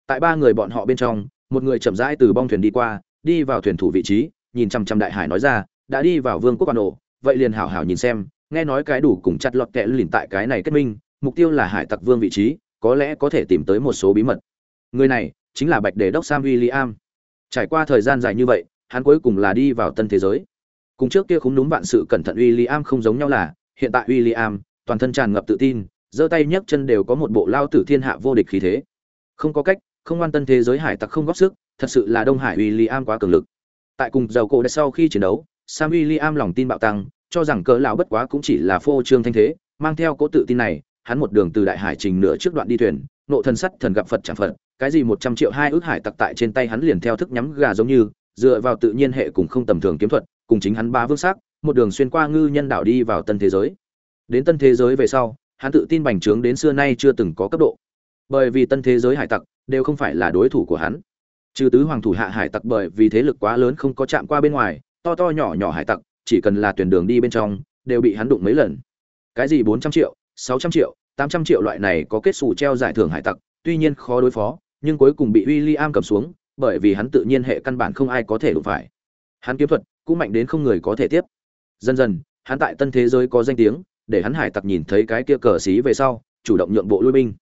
Tại ba người bọn họ bên trong, một người chậm rãi từ bong thuyền đi qua, đi vào thuyền thủ vị trí, nhìn chăm chăm đại hải nói ra, đã đi vào vương quốc quan ổ vậy liền hảo hảo nhìn xem, nghe nói cái đủ cùng chặt lọt kẽ lìn tại cái này kết minh, mục tiêu là hải tặc vương vị trí, có lẽ có thể tìm tới một số bí mật. Người này chính là bạch đề đốc sam william. Trải qua thời gian dài như vậy, hắn cuối cùng là đi vào tân thế giới. Cùng trước kia không đúng vạn sự cẩn thận william không giống nhau là, hiện tại william, toàn thân tràn ngập tự tin, giơ tay nhấc chân đều có một bộ lao tử thiên hạ vô địch khí thế. Không có cách, không quan tân thế giới hải tặc không góp sức, thật sự là đông hải william quá cường lực. Tại cùng dầu cổ đã sau khi chiến đấu, sam william lòng tin bạo tăng, cho rằng cỡ lão bất quá cũng chỉ là phô trương thanh thế, mang theo cố tự tin này, hắn một đường từ đại hải trình nửa trước đoạn đi thuyền, nộ thần sắt thần gặp phật chẳng phật cái gì một trăm triệu hai ước hải tặc tại trên tay hắn liền theo thức nhắm gà giống như, dựa vào tự nhiên hệ cùng không tầm thường kiếm thuật, cùng chính hắn ba vương sắc một đường xuyên qua ngư nhân đảo đi vào tân thế giới. Đến tân thế giới về sau, hắn tự tin bành trướng đến xưa nay chưa từng có cấp độ. Bởi vì tân thế giới hải tặc đều không phải là đối thủ của hắn. Trừ tứ hoàng thủ hạ hải tặc bởi vì thế lực quá lớn không có chạm qua bên ngoài, to to nhỏ nhỏ hải tặc, chỉ cần là tuyển đường đi bên trong, đều bị hắn đụng mấy lần. Cái gì bốn trăm triệu, sáu trăm triệu, tám trăm triệu loại này có kết xù treo giải thưởng hải tặc, tuy nhiên khó đối phó nhưng cuối cùng bị w i l l i am cầm xuống, bởi vì hắn tự nhiên hệ căn bản không ai có thể đụng phải. Hắn kiếm thuật cũng mạnh đến không người có thể tiếp. Dần dần, hắn tại tân thế giới có danh tiếng, để hắn hải tặc nhìn thấy cái kia cờ xí về sau, chủ động nhượng bộ lui binh.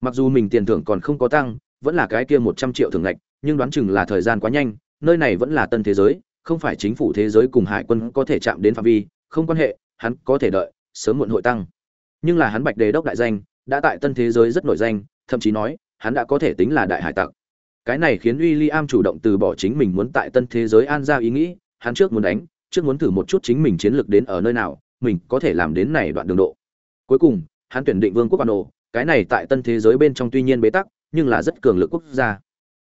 Mặc dù mình tiền thưởng còn không có tăng, vẫn là cái kia một trăm triệu thường ngạch, nhưng đoán chừng là thời gian quá nhanh, nơi này vẫn là tân thế giới, không phải chính phủ thế giới cùng hải quân có thể chạm đến phạm vi, không quan hệ, hắn có thể đợi, sớm muộn hội tăng. Nhưng là hắn bạch đề đốc đại danh, đã tại tân thế giới rất nổi danh, thậm chí nói hắn đã có thể tính là đại hải tặc. Cái này khiến William chủ động từ bỏ chính mình muốn tại tân thế giới an ra ý nghĩ, hắn trước muốn đánh, trước muốn thử một chút chính mình chiến lược đến ở nơi nào, mình có thể làm đến này đoạn đường độ. Cuối cùng, hắn tuyển định vương quốc bản đồ cái này tại tân thế giới bên trong tuy nhiên bế tắc, nhưng là rất cường lực quốc gia.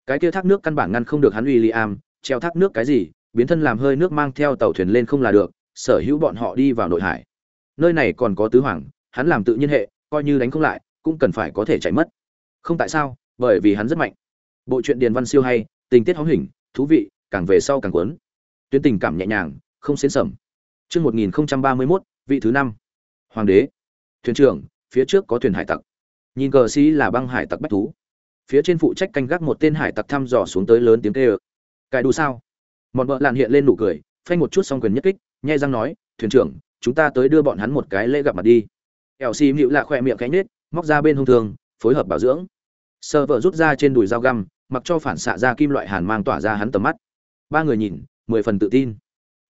Cái kia thác nước căn bản ngăn không được hắn William, treo thác nước cái gì, biến thân làm hơi nước mang theo tàu thuyền lên không là được, sở hữu bọn họ đi vào nội hải. Nơi này còn có tứ hoàng, hắn làm tự nhiên hệ, coi như đánh không lại, cũng cần phải có thể chạy mất không tại sao, bởi vì hắn rất mạnh. Bộ truyện điền văn siêu hay, tình tiết hóm hình, thú vị, càng về sau càng cuốn. Tuyến tình cảm nhẹ nhàng, không xến sẩm. Chương một nghìn ba mươi mốt, vị thứ năm. Hoàng đế. Thuyền trưởng, phía trước có thuyền hải tặc. Nhìn cờ sĩ là băng hải tặc bách thú. Phía trên phụ trách canh gác một tên hải tặc thăm dò xuống tới lớn tiếng kêu. Cài đủ sao? Mọn vợ lạn hiện lên nụ cười, phanh một chút xong quyền nhất kích, nhai răng nói, thuyền trưởng, chúng ta tới đưa bọn hắn một cái lễ gặp mặt đi. Ẻo xì mịu lạ khỏe miệng cánh nết móc ra bên hông thường phối hợp bảo dưỡng. Sơ vợ rút ra trên đùi dao găm, mặc cho phản xạ ra kim loại hàn mang tỏa ra hắn tầm mắt. Ba người nhìn, mười phần tự tin.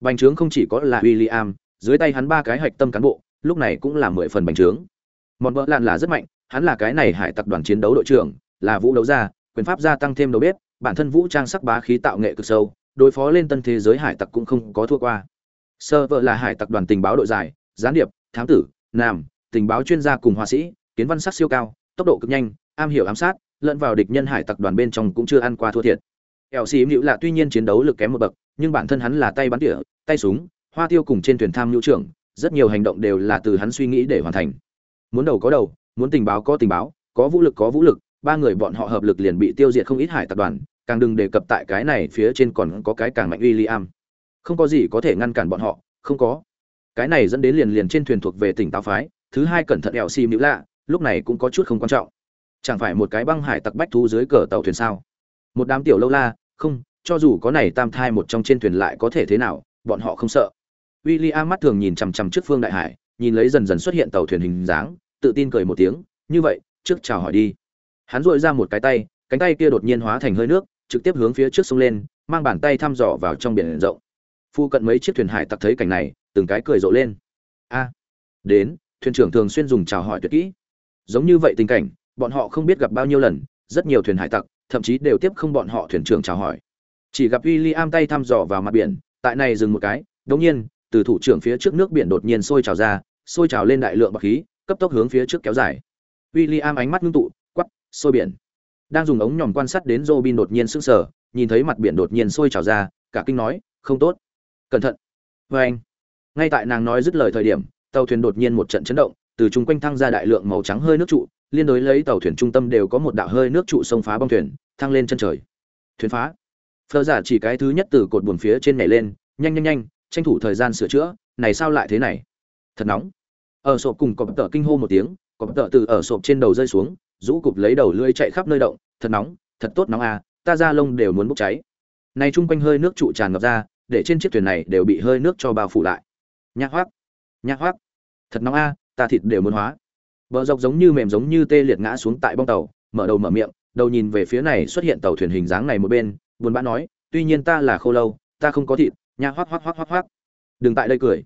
Bành trướng không chỉ có là w i l l i am dưới tay hắn ba cái hạch tâm cán bộ, lúc này cũng là mười phần bành trướng. Mòn vợ lạn là rất mạnh, hắn là cái này hải tặc đoàn chiến đấu đội trưởng, là vũ đấu gia, quyền pháp gia tăng thêm đầu bếp, bản thân vũ trang sắc bá khí tạo nghệ cực sâu, đối phó lên tân thế giới hải tặc cũng không có thua qua. Sơ vợ là hải tặc đoàn tình báo đội dài gián điệp, thám tử, nam, tình báo chuyên gia cùng họa sĩ, kiến văn sắc siêu cao tốc độ cực nhanh am hiểu ám sát lẫn vào địch nhân hải tặc đoàn bên trong cũng chưa ăn qua thua thiệt. Kẹo xì hữu là tuy nhiên chiến đấu lực kém một bậc nhưng bản thân hắn là tay bắn tỉa tay súng hoa tiêu cùng trên thuyền tham nhu trưởng rất nhiều hành động đều là từ hắn suy nghĩ để hoàn thành. Muốn đầu có đầu muốn tình báo có tình báo có vũ lực có vũ lực ba người bọn họ hợp lực liền bị tiêu diệt không ít hải tặc đoàn càng đừng đề cập tại cái này phía trên còn có cái càng mạnh uy liam, Không có gì có thể ngăn cản bọn họ, không có. Cái này dẫn đến liền liền trên thuyền thuộc về tỉnh táo phái, thứ hai cẩn thận ẻo xì nữ lạ, lúc này cũng có chút không quan trọng. Chẳng phải một cái băng hải tặc bách thú dưới cờ tàu thuyền sao? Một đám tiểu lâu la, không, cho dù có này tam thai một trong trên thuyền lại có thể thế nào, bọn họ không sợ. William mắt thường nhìn chằm chằm trước phương đại hải, nhìn lấy dần dần xuất hiện tàu thuyền hình dáng, tự tin cười một tiếng, như vậy, trước chào hỏi đi. Hắn duỗi ra một cái tay, cánh tay kia đột nhiên hóa thành hơi nước, trực tiếp hướng phía trước sông lên mang bàn tay thăm dò vào trong biển rộng phu cận mấy chiếc thuyền hải tặc thấy cảnh này từng cái cười rộ lên a đến thuyền trưởng thường xuyên dùng chào hỏi tuyệt kỹ giống như vậy tình cảnh bọn họ không biết gặp bao nhiêu lần rất nhiều thuyền hải tặc thậm chí đều tiếp không bọn họ thuyền trưởng chào hỏi chỉ gặp William tay thăm dò vào mặt biển tại này dừng một cái đống nhiên từ thủ trưởng phía trước nước biển đột nhiên sôi trào ra sôi trào lên đại lượng bọc khí cấp tốc hướng phía trước kéo dài William ánh mắt ngưng tụ quắp sôi biển đang dùng ống nhòm quan sát đến Robin đột nhiên sững sờ, nhìn thấy mặt biển đột nhiên sôi trào ra, cả kinh nói, "Không tốt, cẩn thận." vê anh. Ngay tại nàng nói dứt lời thời điểm, tàu thuyền đột nhiên một trận chấn động, từ trung quanh thăng ra đại lượng màu trắng hơi nước trụ, liên đối lấy tàu thuyền trung tâm đều có một đạo hơi nước trụ xông phá bong thuyền, thăng lên chân trời. Thuyền phá. Phơ giả chỉ cái thứ nhất từ cột buồn phía trên nhảy lên, nhanh nhanh nhanh, tranh thủ thời gian sửa chữa, này sao lại thế này? Thật nóng. Ở sộp cùng cọp tợ kinh hô một tiếng, cọp tợ từ ở sộp trên đầu rơi xuống, rũ cụp lấy đầu lưỡi chạy khắp nơi động thật nóng thật tốt nóng à ta ra lông đều muốn bốc cháy này chung quanh hơi nước trụ tràn ngập ra để trên chiếc thuyền này đều bị hơi nước cho bao phủ lại nhạc hoác nhạc hoác thật nóng a ta thịt đều muốn hóa. Bờ dọc giống như mềm giống như tê liệt ngã xuống tại bong tàu, mở đầu mở miệng, đầu nhìn về phía này xuất hiện tàu thuyền hình dáng này một bên, buồn bã nói, tuy nhiên ta là khô lâu, ta không có thịt, nha hoác hoác hoác hoác hoác đừng tại đây cười.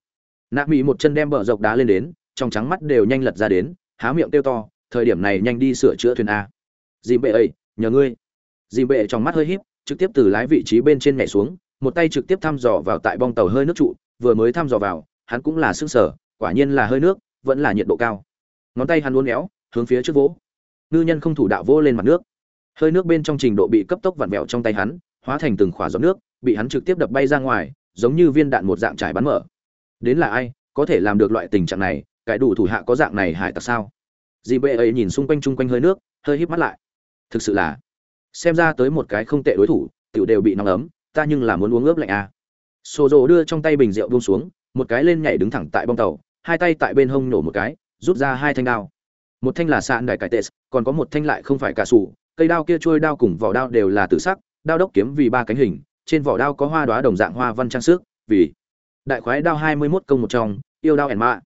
Nạ mỹ một chân đem bờ dọc đá lên đến, trong trắng mắt đều nhanh lật ra đến, há miệng kêu to, thời điểm này nhanh đi sửa chữa thuyền a. Dìm bệ ấy nhờ ngươi. Dìm bệ trong mắt hơi híp, trực tiếp từ lái vị trí bên trên nhảy xuống, một tay trực tiếp thăm dò vào tại bong tàu hơi nước trụ, vừa mới thăm dò vào, hắn cũng là sức sở quả nhiên là hơi nước vẫn là nhiệt độ cao. Ngón tay hắn uốn éo, hướng phía trước vỗ. Ngư nhân không thủ đạo vỗ lên mặt nước. Hơi nước bên trong trình độ bị cấp tốc vặn vẹo trong tay hắn, hóa thành từng khỏa giọt nước, bị hắn trực tiếp đập bay ra ngoài, giống như viên đạn một dạng trải bắn mở. Đến là ai có thể làm được loại tình trạng này? Cải đủ thủ hạ có dạng này hải tặc sao? Dì bệ ấy nhìn xung quanh chung quanh hơi nước, hơi híp mắt lại. Thực sự là, xem ra tới một cái không tệ đối thủ, tiểu đều bị nóng ấm, ta nhưng là muốn uống ướp lạnh à. sô dô đưa trong tay bình rượu buông xuống, một cái lên nhảy đứng thẳng tại bong tàu hai tay tại bên hông nổ một cái, rút ra hai thanh đao. Một thanh là sạn đại cải tệ, còn có một thanh lại không phải cả sủ. Cây đao kia trôi đao cùng vỏ đao đều là tự sắc, đao đốc kiếm vì ba cánh hình, trên vỏ đao có hoa đoá đồng dạng hoa văn trang sức, vì đại khoái đao hai mươi 21 công một trong, yêu đao ẻn mạ.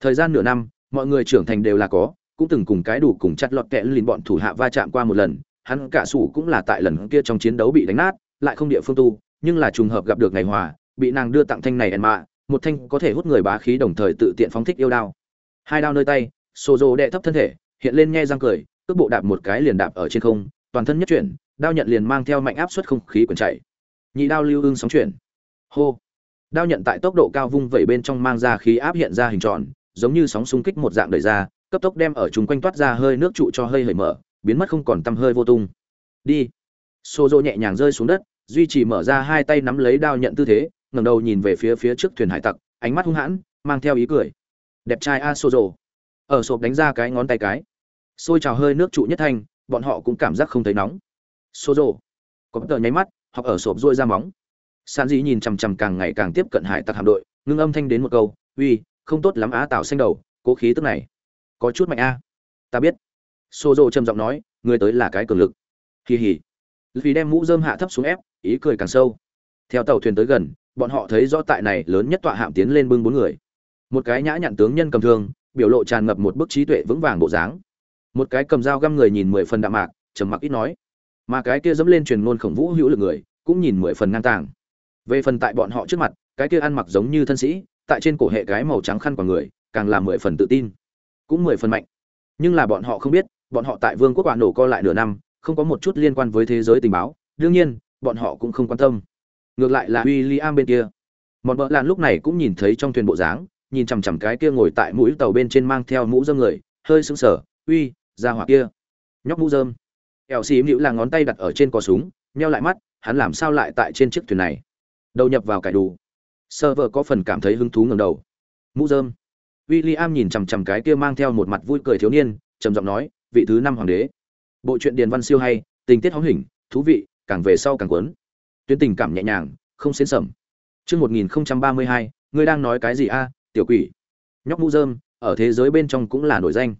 Thời gian nửa năm, mọi người trưởng thành đều là có, cũng từng cùng cái đủ cùng chặt lọt kẽ lìn bọn thủ hạ va chạm qua một lần, hắn cả sủ cũng là tại lần kia trong chiến đấu bị đánh nát, lại không địa phương tu, nhưng là trùng hợp gặp được ngày hòa, bị nàng đưa tặng thanh này ẻn mạ một thanh có thể hút người bá khí đồng thời tự tiện phóng thích yêu đao. Hai đao nơi tay, xô rồ đệ thấp thân thể, hiện lên nhe răng cười, cước bộ đạp một cái liền đạp ở trên không, toàn thân nhất chuyển, đao nhận liền mang theo mạnh áp suất không khí quần chạy. Nhị đao lưu ưng sóng chuyển. Hô. Đao nhận tại tốc độ cao vung vẩy bên trong mang ra khí áp hiện ra hình tròn, giống như sóng xung kích một dạng đẩy ra, cấp tốc đem ở chúng quanh toát ra hơi nước trụ cho hơi hởi mở, biến mất không còn tăm hơi vô tung. Đi. Xô rô nhẹ nhàng rơi xuống đất, duy trì mở ra hai tay nắm lấy đao nhận tư thế ngẩng đầu nhìn về phía phía trước thuyền hải tặc, ánh mắt hung hãn, mang theo ý cười. Đẹp trai a xô rồ ở sộp đánh ra cái ngón tay cái. Xôi trào hơi nước trụ nhất thanh, bọn họ cũng cảm giác không thấy nóng. Xô rồ có tờ nháy mắt hoặc ở sộp rôi ra móng. San dĩ nhìn chằm chằm càng ngày càng tiếp cận hải tặc hạm đội, ngưng âm thanh đến một câu, uy, không tốt lắm á tạo xanh đầu, cố khí tức này. Có chút mạnh a. Ta biết. Xô rồ trầm giọng nói, người tới là cái cường lực. Kỳ hỉ vì đem mũ dơm hạ thấp xuống ép, ý cười càng sâu. Theo tàu thuyền tới gần bọn họ thấy rõ tại này lớn nhất tọa hạm tiến lên bưng bốn người. Một cái nhã nhặn tướng nhân cầm thương, biểu lộ tràn ngập một bức trí tuệ vững vàng bộ dáng. Một cái cầm dao găm người nhìn mười phần đạm mạc, trầm mặc ít nói. Mà cái kia dẫm lên truyền ngôn khổng vũ hữu lực người, cũng nhìn mười phần ngang tàng. Về phần tại bọn họ trước mặt, cái kia ăn mặc giống như thân sĩ, tại trên cổ hệ cái màu trắng khăn của người, càng làm mười phần tự tin, cũng mười phần mạnh. Nhưng là bọn họ không biết, bọn họ tại vương quốc quả nổ co lại nửa năm, không có một chút liên quan với thế giới tình báo, đương nhiên, bọn họ cũng không quan tâm ngược lại là w i l l i am bên kia. Mọn vợ lan lúc này cũng nhìn thấy trong thuyền bộ dáng, nhìn chằm chằm cái kia ngồi tại mũi tàu bên trên mang theo mũ dơm người, hơi sững sờ, uy, ra hỏa kia. Nhóc mũ dơm. Ẻo xì hữu là ngón tay đặt ở trên cò súng, nheo lại mắt, hắn làm sao lại tại trên chiếc thuyền này? Đầu nhập vào cải đủ. Sơ vợ có phần cảm thấy hứng thú ngầm đầu. Mũ dơm. W i l l i am nhìn chằm chằm cái kia mang theo một mặt vui cười thiếu niên, trầm giọng nói, vị thứ năm hoàng đế. Bộ truyện điền văn siêu hay, tình tiết hóng hình, thú vị, càng về sau càng cuốn tuyến tình cảm nhẹ nhàng, không xến sẩm chương một nghìn ba mươi hai, ngươi đang nói cái gì a, tiểu quỷ? Nhóc mũ dơm ở thế giới bên trong cũng là nổi danh.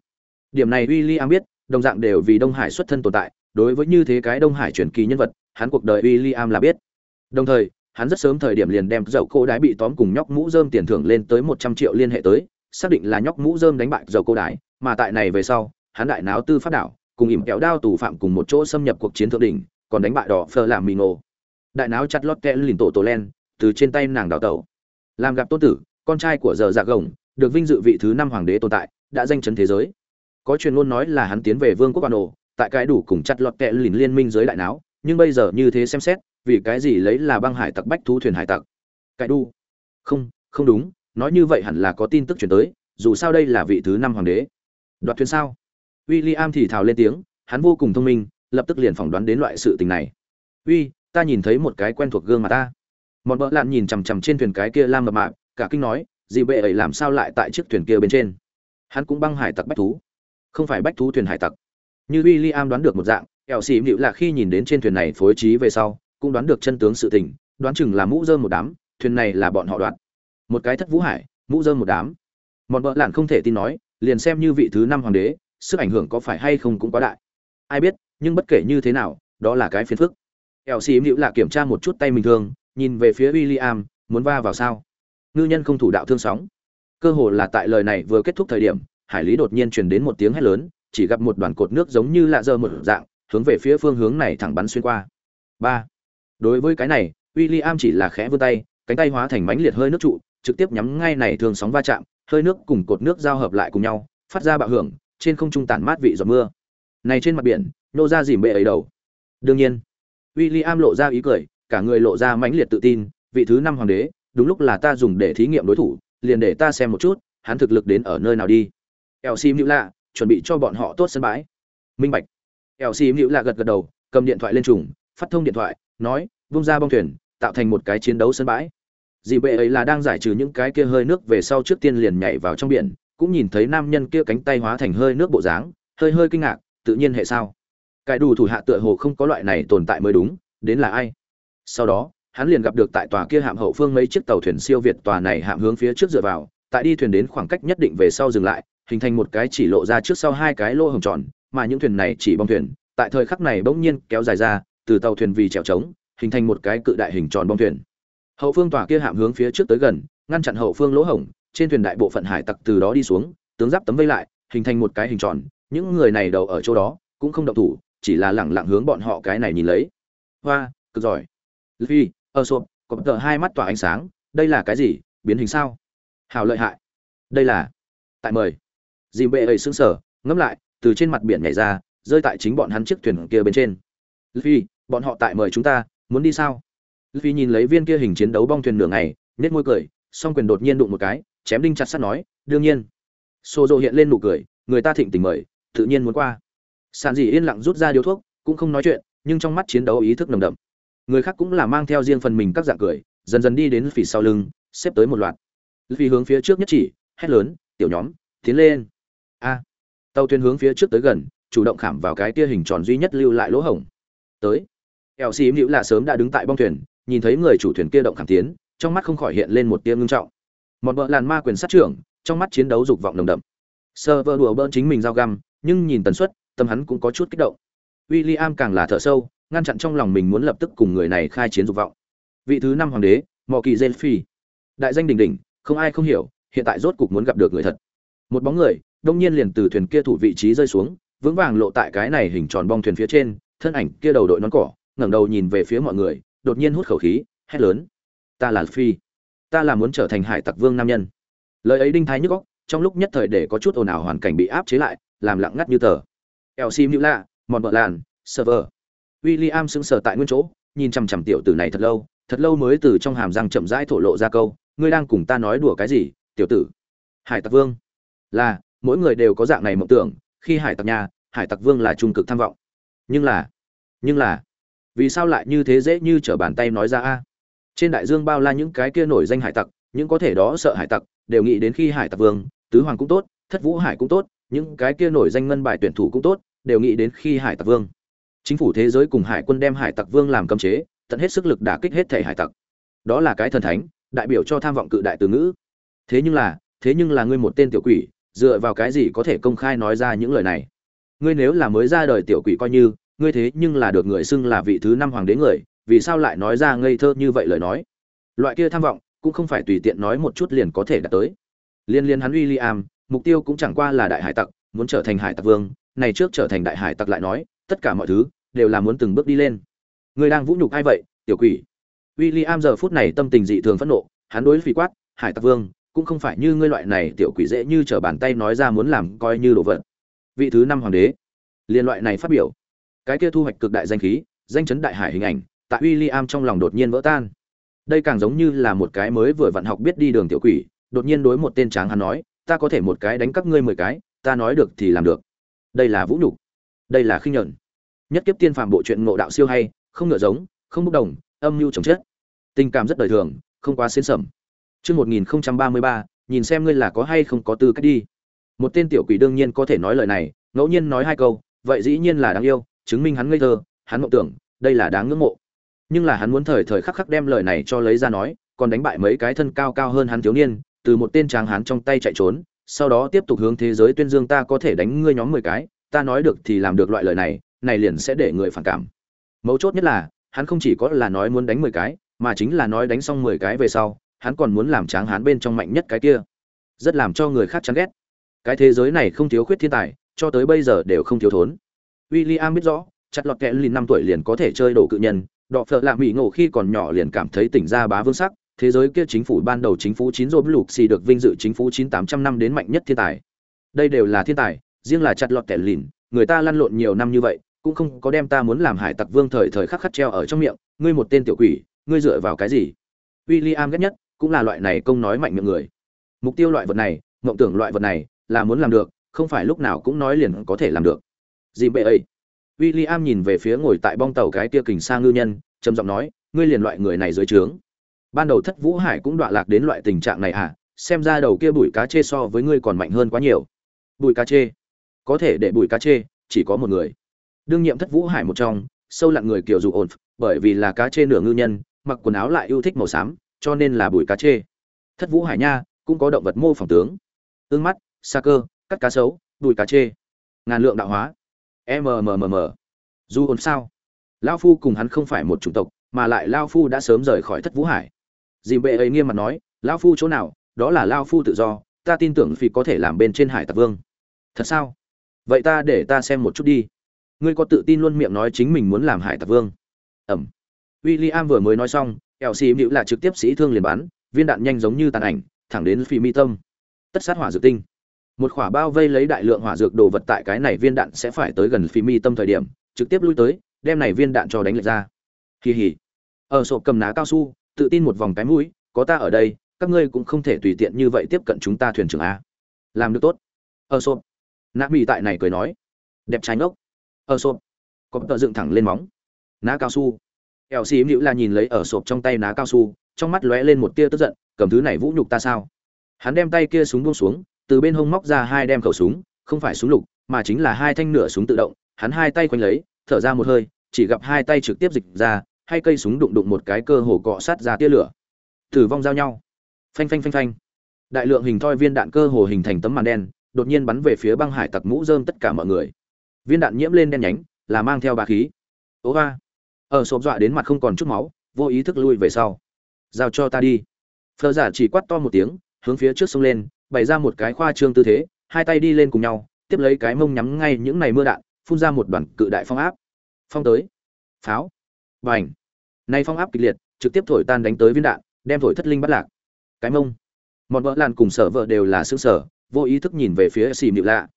Điểm này w i l l i am biết, đồng dạng đều vì đông hải xuất thân tồn tại, đối với như thế cái đông hải truyền kỳ nhân vật, hắn cuộc đời w i l l i am là biết. Đồng thời, hắn rất sớm thời điểm liền đem dầu cô đái bị tóm cùng nhóc mũ dơm tiền thưởng lên tới một trăm triệu liên hệ tới, xác định là nhóc mũ dơm đánh bại dầu cô đái, mà tại này về sau, hắn đại náo tư pháp đảo, cùng ỉm kéo đao tù phạm cùng một chỗ xâm nhập cuộc chiến thượng đỉnh, còn đánh bại đỏ phờ làm mì ngộ đại náo chặt lót kẽ lìn tổ tổ len, từ trên tay nàng đào tẩu. Làm gặp tôn tử, con trai của giờ dạ gồng, được vinh dự vị thứ năm hoàng đế tồn tại, đã danh chấn thế giới. Có truyền ngôn nói là hắn tiến về vương quốc bà nổ tại cái đủ cùng chặt lọt kẹ lìn liên minh giới đại náo, nhưng bây giờ như thế xem xét, vì cái gì lấy là băng hải tặc bách thú thuyền hải tặc? Cái đu. Không không đúng, nói như vậy hẳn là có tin tức chuyển tới, dù sao đây là vị thứ năm hoàng đế. Đoạt thuyền sao? W i l l i am thì thào lên tiếng, hắn vô cùng thông minh, lập tức liền phỏng đoán đến loại sự tình này. Uy ta nhìn thấy một cái quen thuộc gương mà ta. Một bợ lạn nhìn chằm chằm trên thuyền cái kia lam mập mạp, cả kinh nói gì bệ ấy làm sao lại tại chiếc thuyền kia bên trên? Hắn cũng băng hải tặc bách thú. Không phải bách thú thuyền hải tặc. Như w i l l i am đoán được một dạng ẻo xì mịu là khi nhìn đến trên thuyền này phối trí về sau, cũng đoán được chân tướng sự tình, đoán chừng là mũ dơm một đám, thuyền này là bọn họ đoạt. Một cái thất vũ hải, mũ dơm một đám. Một bợ lạn không thể tin nói, liền xem như vị thứ năm hoàng đế, sức ảnh hưởng có phải hay không cũng quá đại. Ai biết, nhưng bất kể như thế nào, đó là cái phiền phức ẻo xì mịu là kiểm tra một chút tay mình thương nhìn về phía w i l l i am muốn va vào sao? Ngư nhân không thủ đạo thương sóng. Cơ hồ là tại lời này vừa kết thúc thời điểm, hải lý đột nhiên truyền đến một tiếng hét lớn, chỉ gặp một đoàn cột nước giống như lạ dơ một dạng, hướng về phía phương hướng này thẳng bắn xuyên qua. Ba. Đối với cái này w i l l i am chỉ là khẽ vươn tay, cánh tay hóa thành mánh liệt hơi nước trụ, trực tiếp nhắm ngay này thường sóng va chạm, hơi nước cùng cột nước giao hợp lại cùng nhau, phát ra bạo hưởng, trên không trung tản mát vị giọt mưa. Này trên mặt biển, nô ra dìm bệ ấy đầu. Đương nhiên w i l l i am lộ ra ý cười, cả người lộ ra mãnh liệt tự tin, vị thứ năm hoàng đế, đúng lúc là ta dùng để thí nghiệm đối thủ, liền để ta xem một chút, hắn thực lực đến ở nơi nào đi. Eo sim lạ, chuẩn bị cho bọn họ tốt sân bãi. Minh bạch. Eo sim lạ gật gật đầu, cầm điện thoại lên trùng, phát thông điện thoại, nói, vung ra bong thuyền, tạo thành một cái chiến đấu sân bãi. Dì bệ ấy là đang giải trừ những cái kia hơi nước về sau trước tiên liền nhảy vào trong biển, cũng nhìn thấy nam nhân kia cánh tay hóa thành hơi nước bộ dáng, hơi hơi kinh ngạc, tự nhiên hệ sao? Cái đủ thủ hạ tựa hồ không có loại này tồn tại mới đúng, đến là ai? Sau đó, hắn liền gặp được tại tòa kia hạm hậu phương mấy chiếc tàu thuyền siêu việt tòa này hạm hướng phía trước dựa vào, tại đi thuyền đến khoảng cách nhất định về sau dừng lại, hình thành một cái chỉ lộ ra trước sau hai cái lô hồng tròn, mà những thuyền này chỉ bong thuyền, tại thời khắc này bỗng nhiên kéo dài ra, từ tàu thuyền vì trèo trống, hình thành một cái cự đại hình tròn bong thuyền. Hậu phương tòa kia hạm hướng phía trước tới gần, ngăn chặn hậu phương lỗ hổng, trên thuyền đại bộ phận hải tặc từ đó đi xuống, tướng giáp tấm vây lại, hình thành một cái hình tròn, những người này đầu ở chỗ đó, cũng không động thủ chỉ là lẳng lặng hướng bọn họ cái này nhìn lấy. Hoa, cực giỏi. Phi ơ sộp, có tờ hai mắt tỏa ánh sáng, đây là cái gì, biến hình sao? Hào lợi hại. Đây là, tại mời. Dìm bệ ấy sững sờ, ngẫm lại, từ trên mặt biển nhảy ra, rơi tại chính bọn hắn chiếc thuyền kia bên trên. Phi, bọn họ tại mời chúng ta, muốn đi sao? Phi nhìn lấy viên kia hình chiến đấu bong thuyền nửa ngày nết môi cười, song quyền đột nhiên đụng một cái, chém đinh chặt sắt nói, đương nhiên. Xô dô hiện lên nụ cười, người ta thịnh tình mời, tự nhiên muốn qua sàn dì yên lặng rút ra điếu thuốc, cũng không nói chuyện, nhưng trong mắt chiến đấu ý thức nồng đậm. Người khác cũng là mang theo riêng phần mình các dạng cười, dần dần đi đến phỉ sau lưng, xếp tới một loạt. Vì hướng phía trước nhất chỉ, hét lớn, tiểu nhóm, tiến lên. A. Tàu thuyền hướng phía trước tới gần, chủ động khảm vào cái tia hình tròn duy nhất lưu lại lỗ hổng. Tới. Eo xì hữu là sớm đã đứng tại bong thuyền, nhìn thấy người chủ thuyền kia động khảm tiến, trong mắt không khỏi hiện lên một tia ngưng trọng. Một vợ làn ma quyền sát trưởng, trong mắt chiến đấu dục vọng nồng đậm. Sơ vơ đùa bỡn chính mình giao găm, nhưng nhìn tần suất tâm hắn cũng có chút kích động. William càng là thở sâu ngăn chặn trong lòng mình muốn lập tức cùng người này khai chiến dục vọng. Vị thứ năm hoàng đế Mộ kỳ gen đại danh đỉnh đỉnh không ai không hiểu hiện tại rốt cục muốn gặp được người thật. Một bóng người đông nhiên liền từ thuyền kia thủ vị trí rơi xuống vững vàng lộ tại cái này hình tròn bong thuyền phía trên thân ảnh kia đầu đội nón cỏ ngẩng đầu nhìn về phía mọi người đột nhiên hút khẩu khí hét lớn. Ta là phi. Ta là muốn trở thành hải tặc vương nam nhân. Lời ấy đinh thái nhức óc, trong lúc nhất thời để có chút ồn ào hoàn cảnh bị áp chế lại làm lặng ngắt như tờ. LC sim lạ mòn bợ làn server. William sững sờ tại nguyên chỗ, nhìn chằm chằm tiểu tử này thật lâu thật lâu mới từ trong hàm răng chậm rãi thổ lộ ra câu, ngươi đang cùng ta nói đùa cái gì, tiểu tử? Hải tặc vương. Là, mỗi người đều có dạng này mộng tưởng, khi hải tặc nhà, hải tặc vương là trung cực tham vọng. Nhưng là nhưng là, vì sao lại như thế dễ như trở bàn tay nói ra a? Trên đại dương bao la những cái kia nổi danh hải tặc, những có thể đó sợ hải tặc, đều nghĩ đến khi hải tặc vương, tứ hoàng cũng tốt, thất vũ hải cũng tốt, những cái kia nổi danh ngân bài tuyển thủ cũng tốt đều nghĩ đến khi hải tặc vương. Chính phủ thế giới cùng hải quân đem hải tặc vương làm cấm chế tận hết sức lực đả kích hết thể hải tặc. Đó là cái thần thánh đại biểu cho tham vọng cự đại từ ngữ. Thế nhưng là thế nhưng là ngươi một tên tiểu quỷ dựa vào cái gì có thể công khai nói ra những lời này? Ngươi nếu là mới ra đời tiểu quỷ coi như ngươi thế nhưng là được người xưng là vị thứ năm hoàng đế người vì sao lại nói ra ngây thơ như vậy lời nói? Loại kia tham vọng cũng không phải tùy tiện nói một chút liền có thể đạt tới. Liên liên hắn William, mục tiêu cũng chẳng qua là đại hải tặc muốn trở thành hải tặc vương này trước trở thành đại hải tặc lại nói, tất cả mọi thứ đều là muốn từng bước đi lên. Ngươi đang vũ nhục ai vậy, tiểu quỷ? William giờ phút này tâm tình dị thường phẫn nộ, hắn đối phi quát, hải tặc vương, cũng không phải như ngươi loại này tiểu quỷ dễ như trở bàn tay nói ra muốn làm coi như đồ vật. Vị thứ năm hoàng đế, liên loại này phát biểu. Cái kia thu hoạch cực đại danh khí, danh chấn đại hải hình ảnh, tại William trong lòng đột nhiên vỡ tan. Đây càng giống như là một cái mới vừa vận học biết đi đường tiểu quỷ, đột nhiên đối một tên tráng hắn nói, ta có thể một cái đánh các ngươi mười cái, ta nói được thì làm được đây là vũ nhục, đây là khinh nhẫn. Nhất kiếp tiên phàm bộ truyện ngộ đạo siêu hay, không ngựa giống, không bốc đồng, âm mưu chồng chết. Tình cảm rất đời thường, không quá xến sẩm. Chương một nghìn ba mươi ba, nhìn xem ngươi là có hay không có tư cách đi. Một tên tiểu quỷ đương nhiên có thể nói lời này, ngẫu nhiên nói hai câu, vậy dĩ nhiên là đáng yêu, chứng minh hắn ngây thơ, hắn mộng tưởng, đây là đáng ngưỡng mộ. Nhưng là hắn muốn thời thời khắc khắc đem lời này cho lấy ra nói, còn đánh bại mấy cái thân cao cao hơn hắn thiếu niên, từ một tên tráng hắn trong tay chạy trốn sau đó tiếp tục hướng thế giới tuyên dương ta có thể đánh ngươi nhóm mười cái, ta nói được thì làm được loại lời này này liền sẽ để người phản cảm. Mấu chốt nhất là, hắn không chỉ có là nói muốn đánh mười cái, mà chính là nói đánh xong mười cái về sau, hắn còn muốn làm tráng hắn bên trong mạnh nhất cái kia. Rất làm cho người khác chán ghét. Cái thế giới này không thiếu khuyết thiên tài, cho tới bây giờ đều không thiếu thốn. William biết rõ, chặt lọt kẽ lìn năm tuổi liền có thể chơi đồ cự nhân, đọ phở lạ mỹ ngộ khi còn nhỏ liền cảm thấy tỉnh ra bá vương sắc thế giới kia chính phủ ban đầu chính phủ chín rồi lục xì được vinh dự chính phủ chín tám trăm năm đến mạnh nhất thiên tài. Đây đều là thiên tài riêng là chặt lọt kẻ lìn người ta lăn lộn nhiều năm như vậy cũng không có đem ta muốn làm hải tặc vương thời thời khắc khắc treo ở trong miệng ngươi một tên tiểu quỷ ngươi dựa vào cái gì? William ghét nhất cũng là loại này công nói mạnh miệng người. Mục tiêu loại vật này mộng tưởng loại vật này là muốn làm được không phải lúc nào cũng nói liền có thể làm được. Gì bệ ấy? William nhìn về phía ngồi tại bong tàu cái kia kình sa ngư nhân, trầm giọng nói, ngươi liền loại người này dưới trướng. Ban đầu Thất Vũ Hải cũng đọa lạc đến loại tình trạng này à, xem ra đầu kia bụi cá chê so với ngươi còn mạnh hơn quá nhiều. Bụi cá chê? Có thể để bụi cá chê, chỉ có một người. Đương nhiệm Thất Vũ Hải một trong, sâu lặn người kiểu dù ổn, bởi vì là cá chê nửa ngư nhân, mặc quần áo lại yêu thích màu xám, cho nên là bụi cá chê. Thất Vũ Hải nha, cũng có động vật mô phỏng tướng. Ương mắt, sa cơ, cắt cá sấu, bụi cá chê. Ngàn lượng đạo hóa mmmm du ổn sao lao phu cùng hắn không phải một chủng tộc mà lại lao phu đã sớm rời khỏi thất vũ hải dìm bệ ấy nghiêm mặt nói lao phu chỗ nào? Đó là lao phu tự do, ta tin tưởng phi có thể làm bên trên hải tặc vương. Thật sao? Vậy ta để ta xem một chút đi. Ngươi có tự tin luôn miệng nói chính mình muốn làm hải tặc vương. Ẩm. William vừa mới nói xong, kẹo xì mịu là trực tiếp sĩ thương liền bắn, viên đạn nhanh giống như tàn ảnh, thẳng đến phi mi tâm. Tất sát hỏa dược tinh. Một khỏa bao vây lấy đại lượng hỏa dược đồ vật tại cái này viên đạn sẽ phải tới gần phi mi tâm thời điểm, trực tiếp lui tới, đem này viên đạn cho đánh lệch ra. Kỳ hỉ. Ở sổ cầm ná cao su tự tin một vòng cái mũi, có ta ở đây, các ngươi cũng không thể tùy tiện như vậy tiếp cận chúng ta thuyền trưởng a. Làm được tốt. Ở sổ nạ mỹ tại này cười nói. Đẹp trái ngốc. Ở sổ có tờ dựng thẳng lên móng. Ná cao su. Ẻo xì mịu là nhìn lấy ở sộp trong tay ná cao su, trong mắt lóe lên một tia tức giận, cầm thứ này vũ nhục ta sao? Hắn đem tay kia súng buông xuống, từ bên hông móc ra hai đem khẩu súng, không phải súng lục, mà chính là hai thanh nửa súng tự động. Hắn hai tay quanh lấy, thở ra một hơi, chỉ gặp hai tay trực tiếp dịch ra hai cây súng đụng đụng một cái cơ hồ cọ sát ra tia lửa. Tử vong giao nhau. Phanh phanh phanh phanh. Đại lượng hình thoi viên đạn cơ hồ hình thành tấm màn đen, đột nhiên bắn về phía băng hải tặc mũ rơm tất cả mọi người. Viên đạn nhiễm lên đen nhánh, là mang theo ba khí. Ố ga ở sộp dọa đến mặt không còn chút máu, vô ý thức lui về sau. Giao cho ta đi. Phờ giả chỉ quát to một tiếng, hướng phía trước sông lên, bày ra một cái khoa trương tư thế, hai tay đi lên cùng nhau, tiếp lấy cái mông nhắm ngay những này mưa đạn, phun ra một đoàn cự đại phong áp. Phong tới. Pháo. Và ảnh nay phong áp kịch liệt, trực tiếp thổi tan đánh tới viên đạn, đem thổi thất linh bắt lạc. Cái mông. Mọn vợ làn cùng sở vợ đều là xương sở vô ý thức nhìn về phía xì mịu lạ.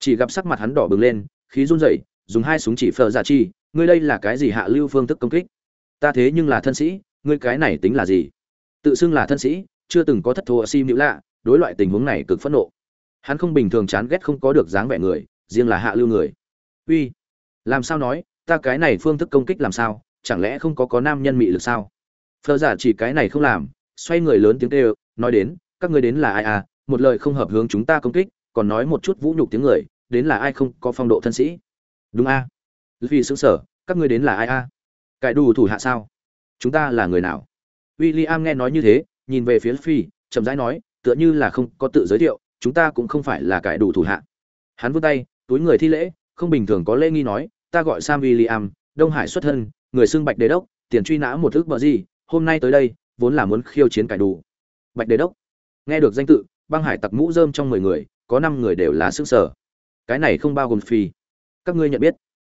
Chỉ gặp sắc mặt hắn đỏ bừng lên, khí run rẩy, dùng hai súng chỉ phờ giả chi, ngươi đây là cái gì hạ lưu phương thức công kích? Ta thế nhưng là thân sĩ, ngươi cái này tính là gì? Tự xưng là thân sĩ, chưa từng có thất thua xì mịu lạ, đối loại tình huống này cực phẫn nộ. Hắn không bình thường chán ghét không có được dáng vẻ người, riêng là hạ lưu người. Uy, làm sao nói, ta cái này phương thức công kích làm sao? Chẳng lẽ không có có nam nhân mị lực sao? Phờ giả chỉ cái này không làm, xoay người lớn tiếng kêu, nói đến, các ngươi đến là ai à? Một lời không hợp hướng chúng ta công kích, còn nói một chút vũ nhục tiếng người, đến là ai không? Có phong độ thân sĩ. Đúng a à? vì xứng sở, các ngươi đến là ai a à? cải đủ thủ hạ sao? Chúng ta là người nào? William nghe nói như thế, nhìn về phía phi chậm rãi nói, tựa như là không có tự giới thiệu, chúng ta cũng không phải là cải đủ thủ hạ. Hắn vươn tay, túi người thi lễ, không bình thường có lễ nghi nói, ta gọi sam William, đông hải xuất thân người xưng bạch đế đốc, tiền truy nã một thước bờ gì, hôm nay tới đây, vốn là muốn khiêu chiến cải đủ. Bạch đế đốc. Nghe được danh tự, băng hải tặc mũ rơm trong mười người, có năm người đều là xương sở cái này không bao gồm phi. Các ngươi nhận biết.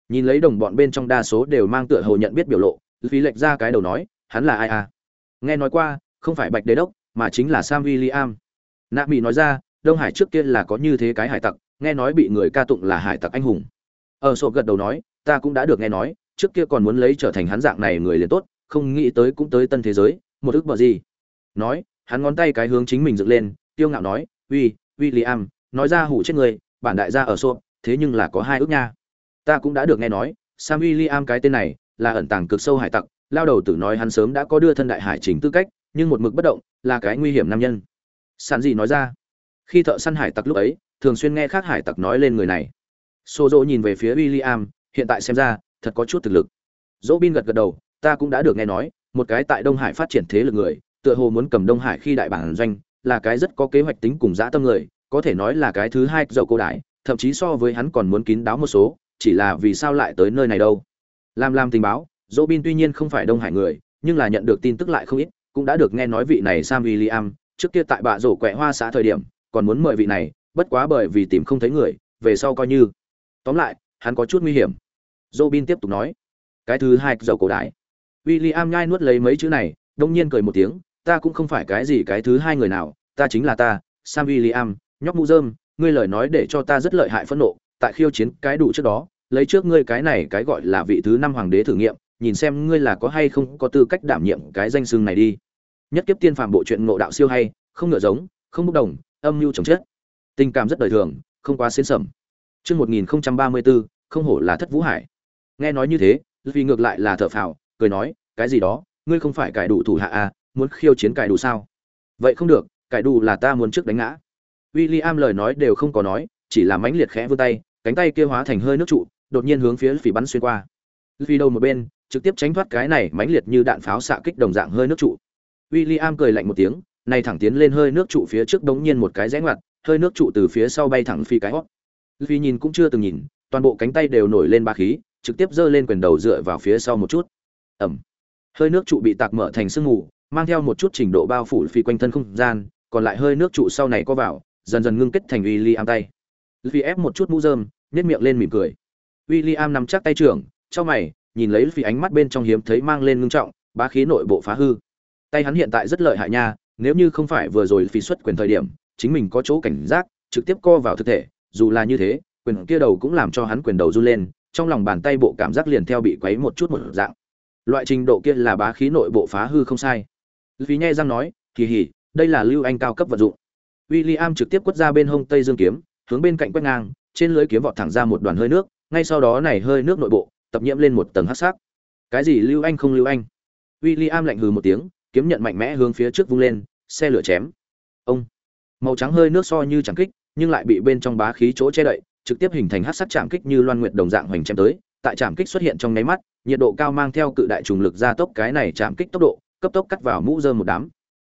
Nhìn lấy đồng bọn bên trong đa số đều mang tựa hồ nhận biết biểu lộ phí lệch ra cái đầu nói, hắn là ai à? Nghe nói qua, không phải bạch đế đốc, mà chính là sam william. Nạ mỹ nói ra, đông hải trước kia là có như thế cái hải tặc, nghe nói bị người ca tụng là hải tặc anh hùng. Ờ, Ở sổ gật đầu nói, ta cũng đã được nghe nói trước kia còn muốn lấy trở thành hắn dạng này người liền tốt, không nghĩ tới cũng tới tân thế giới, một ước bờ gì. Nói, hắn ngón tay cái hướng chính mình dựng lên tiêu ngạo nói, uy, william, nói ra hủ chết người, bản đại gia ở sộp thế nhưng là có hai ước nha. Ta cũng đã được nghe nói, sam william cái tên này là ẩn tàng cực sâu hải tặc, lao đầu tử nói hắn sớm đã có đưa thân đại hải chính tư cách, nhưng một mực bất động, là cái nguy hiểm nam nhân. Sàn gì nói ra? Khi thợ săn hải tặc lúc ấy, thường xuyên nghe khác hải tặc nói lên người này. Xô dỗ nhìn về phía william, hiện tại xem ra thật có chút thực lực. Dỗ bin gật gật đầu, ta cũng đã được nghe nói, một cái tại đông hải phát triển thế lực người, tựa hồ muốn cầm đông hải khi đại bản doanh, là cái rất có kế hoạch tính cùng dã tâm người, có thể nói là cái thứ hai dậu cô đại thậm chí so với hắn còn muốn kín đáo một số, chỉ là vì sao lại tới nơi này đâu. Làm làm tình báo dỗ bin tuy nhiên không phải đông hải người, nhưng là nhận được tin tức lại không ít, cũng đã được nghe nói vị này sam william, trước kia tại bạ rổ quẹ hoa xã thời điểm, còn muốn mời vị này, bất quá bởi vì tìm không thấy người, về sau coi như. Tóm lại, hắn có chút nguy hiểm. Robin tiếp tục nói cái thứ hai dầu cổ đại. William nhai nuốt lấy mấy chữ này đông nhiên cười một tiếng ta cũng không phải cái gì cái thứ hai người nào ta chính là ta sam William nhóc mũ rơm, ngươi lời nói để cho ta rất lợi hại phẫn nộ tại khiêu chiến cái đủ trước đó lấy trước ngươi cái này cái gọi là vị thứ năm hoàng đế thử nghiệm nhìn xem ngươi là có hay không có tư cách đảm nhiệm cái danh xưng này đi. Nhất kiếp tiên phàm bộ truyện ngộ đạo siêu hay không ngựa giống không bốc đồng âm mưu chồng chết. Tình cảm rất đời thường không quá xiên sầm. Chương một nghìn ba mươi bốn không hổ là thất vũ hải nghe nói như thế vì ngược lại là thợ phào, cười nói, cái gì đó? Ngươi không phải cải đủ thủ hạ à? Muốn khiêu chiến cải đủ sao? Vậy không được, cải đủ là ta muốn trước đánh ngã. W i l l i am lời nói đều không có nói, chỉ là mãnh liệt khẽ vươn tay, cánh tay kia hóa thành hơi nước trụ, đột nhiên hướng phía phỉ bắn xuyên qua. Vì đầu một bên, trực tiếp tránh thoát cái này mãnh liệt như đạn pháo xạ kích đồng dạng hơi nước trụ. William cười lạnh một tiếng, này thẳng tiến lên hơi nước trụ phía trước đống nhiên một cái rẽ ngoặt, hơi nước trụ từ phía sau bay thẳng phi cái hót. Vì nhìn cũng chưa từng nhìn, toàn bộ cánh tay đều nổi lên ba khí trực tiếp giơ lên quyền đầu dựa vào phía sau một chút. Ẩm. Hơi nước trụ bị tạc mở thành sương mù mang theo một chút trình độ bao phủ phi quanh thân không gian còn lại hơi nước trụ sau này có vào dần dần ngưng kết thành William tay. Vì ép một chút mũ rơm nhét miệng lên mỉm cười. William nắm chắc tay trưởng, trong mày, nhìn lấy vì ánh mắt bên trong hiếm thấy mang lên ngưng trọng, bá khí nội bộ phá hư. Tay hắn hiện tại rất lợi hại nha, nếu như không phải vừa rồi phí xuất quyền thời điểm, chính mình có chỗ cảnh giác, trực tiếp co vào thực thể, dù là như thế, quyền kia đầu cũng làm cho hắn quyền đầu run lên, trong lòng bàn tay bộ cảm giác liền theo bị quấy một chút một dạng. Loại trình độ kia là bá khí nội bộ phá hư không sai. Vì nhẹ răng nói, kỳ hỉ, đây là lưu anh cao cấp vật dụng. William trực tiếp quất ra bên hông Tây Dương kiếm, hướng bên cạnh quét ngang, trên lưới kiếm vọt thẳng ra một đoàn hơi nước, ngay sau đó này hơi nước nội bộ tập nhiễm lên một tầng hắc sắc. Cái gì lưu anh không lưu anh? William lạnh hừ một tiếng, kiếm nhận mạnh mẽ hướng phía trước vung lên, xe lửa chém. Ông. Màu trắng hơi nước so như chẳng kích, nhưng lại bị bên trong bá khí chỗ che đậy, trực tiếp hình thành hắc sắc chạm kích như loan nguyệt đồng dạng hoành chém tới, tại chạm kích xuất hiện trong nháy mắt, nhiệt độ cao mang theo cự đại trùng lực gia tốc cái này chạm kích tốc độ, cấp tốc cắt vào mũ dơ một đám.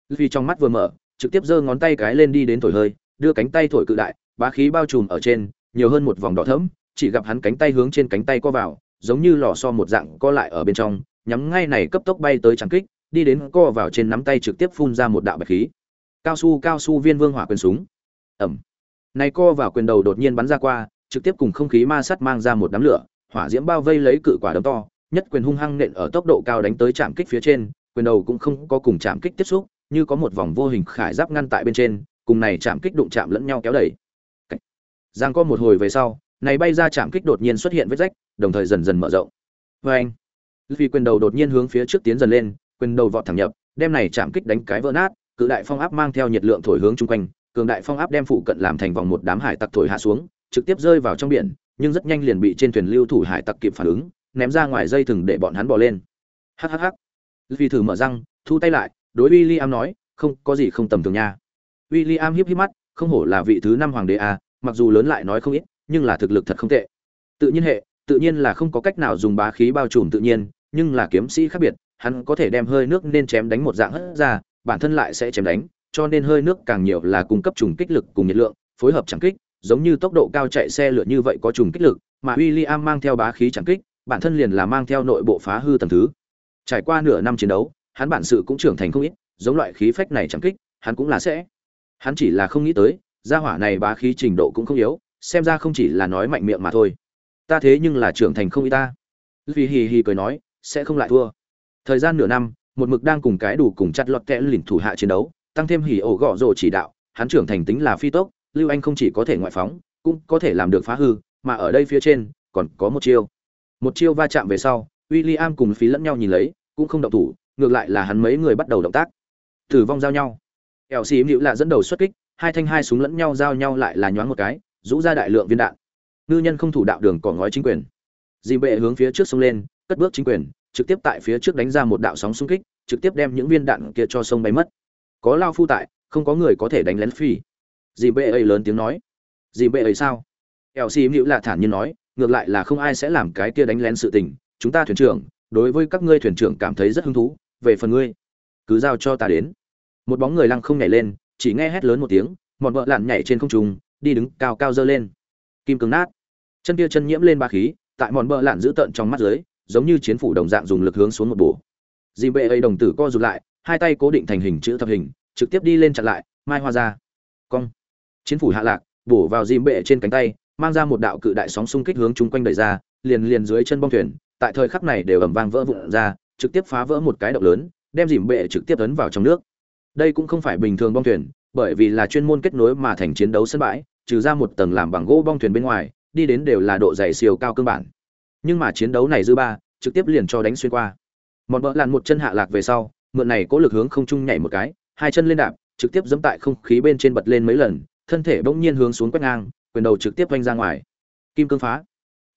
Vì trong mắt vừa mở, trực tiếp giơ ngón tay cái lên đi đến thổi hơi, đưa cánh tay thổi cự đại, bá khí bao trùm ở trên, nhiều hơn một vòng đỏ thẫm, chỉ gặp hắn cánh tay hướng trên cánh tay co vào, giống như lò xo một dạng co lại ở bên trong, nhắm ngay này cấp tốc bay tới chạm kích, đi đến co vào trên nắm tay trực tiếp phun ra một đạo bạch khí. Cao su cao su viên vương hỏa quyền súng. Ầm. Này co vào quyền đầu đột nhiên bắn ra qua, trực tiếp cùng không khí ma sát mang ra một đám lửa, hỏa diễm bao vây lấy cự quả đấm to, nhất quyền hung hăng nện ở tốc độ cao đánh tới chạm kích phía trên, quyền đầu cũng không có cùng chạm kích tiếp xúc, như có một vòng vô hình khải giáp ngăn tại bên trên, cùng này chạm kích đụng chạm lẫn nhau kéo đẩy. Giang có một hồi về sau, này bay ra chạm kích đột nhiên xuất hiện vết rách, đồng thời dần dần mở rộng. Và anh, vì quyền đầu đột nhiên hướng phía trước tiến dần lên, quyền đầu vọt thẳng nhập, đem này chạm kích đánh cái vỡ nát, cự đại phong áp mang theo nhiệt lượng thổi hướng chung quanh, cường đại phong áp đem phụ cận làm thành vòng một đám hải tặc thổi hạ xuống, trực tiếp rơi vào trong biển, nhưng rất nhanh liền bị trên thuyền lưu thủ hải tặc kịp phản ứng, ném ra ngoài dây thừng để bọn hắn bò lên. hhh. Vì thử mở răng, thu tay lại, đối William nói, không, có gì không tầm thường nha. William híp híp mắt, không hổ là vị thứ năm hoàng đế à? mặc dù lớn lại nói không ít, nhưng là thực lực thật không tệ. Tự nhiên hệ, tự nhiên là không có cách nào dùng bá khí bao trùm tự nhiên, nhưng là kiếm sĩ khác biệt, hắn có thể đem hơi nước nên chém đánh một dạng hất ra, bản thân lại sẽ chém đánh, cho nên hơi nước càng nhiều là cung cấp trùng kích lực cùng nhiệt lượng, phối hợp chẳng kích, giống như tốc độ cao chạy xe lửa như vậy có trùng kích lực, mà William mang theo bá khí chẳng kích, bản thân liền là mang theo nội bộ phá hư tầng thứ. Trải qua nửa năm chiến đấu, hắn bản sự cũng trưởng thành không ít, giống loại khí phách này chẳng kích, hắn cũng là sẽ. Hắn chỉ là không nghĩ tới, gia hỏa này bá khí trình độ cũng không yếu, xem ra không chỉ là nói mạnh miệng mà thôi. Ta thế nhưng là trưởng thành không ít ta. Vì hì hì cười nói, sẽ không lại thua. Thời gian nửa năm, một mực đang cùng cái đủ cùng chặt lọt kẽ lỉnh thủ hạ chiến đấu, tăng thêm hỉ ổ gọ rồ chỉ đạo, hắn trưởng thành tính là phi tốc, Lưu Anh không chỉ có thể ngoại phóng, cũng có thể làm được phá hư, mà ở đây phía trên còn có một chiêu. Một chiêu va chạm về sau, William cùng phí lẫn nhau nhìn lấy, cũng không động thủ, ngược lại là hắn mấy người bắt đầu động tác. Tử vong giao nhau. Eo xím Hữu là dẫn đầu xuất kích, hai thanh hai súng lẫn nhau giao nhau lại là nhoáng một cái, rũ ra đại lượng viên đạn. Ngư nhân không thủ đạo đường cỏ ngói chính quyền. Dì bệ hướng phía trước xông lên, cất bước chính quyền, trực tiếp tại phía trước đánh ra một đạo sóng xung kích, trực tiếp đem những viên đạn kia cho sông bay mất. Có lao phu tại, không có người có thể đánh lén phi. Dì bệ ấy lớn tiếng nói. Dì bệ ấy sao? Eo xì Hữu lạ thản nhiên nói, ngược lại là không ai sẽ làm cái kia đánh lén sự tình, chúng ta thuyền trưởng, đối với các ngươi thuyền trưởng cảm thấy rất hứng thú, về phần ngươi, cứ giao cho ta đến một bóng người lăng không nhảy lên chỉ nghe hét lớn một tiếng mọn vợ lặn nhảy trên không trung đi đứng cao cao dơ lên kim cứng nát chân kia chân nhiễm lên ba khí tại mọn vợ lặn giữ tợn trong mắt dưới giống như chiến phủ đồng dạng dùng lực hướng xuống một bổ dì bệ ấy đồng tử co rụt lại hai tay cố định thành hình chữ thập hình, trực tiếp đi lên chặn lại, mai hoa ra. Cong. Chiến phủ hạ lạc, bổ vào dìm bệ trên cánh tay, mang ra một đạo cự đại sóng xung kích hướng chung quanh đẩy ra, liền liền dưới chân bong thuyền, tại thời khắc này đều ầm vang vỡ vụn ra, trực tiếp phá vỡ một cái động lớn, đem dìm bệ trực tiếp ấn vào trong nước. Đây cũng không phải bình thường bong thuyền, bởi vì là chuyên môn kết nối mà thành chiến đấu sân bãi, trừ ra một tầng làm bằng gỗ bong thuyền bên ngoài, đi đến đều là độ dày siêu cao cơ bản. Nhưng mà chiến đấu này dư ba, trực tiếp liền cho đánh xuyên qua. Mọn bỡ lặn một chân hạ lạc về sau mượn này cố lực hướng không trung nhảy một cái, hai chân lên đạp, trực tiếp dẫm tại không khí bên trên bật lên mấy lần, thân thể bỗng nhiên hướng xuống quét ngang, quyền đầu trực tiếp vung ra ngoài. Kim cương phá.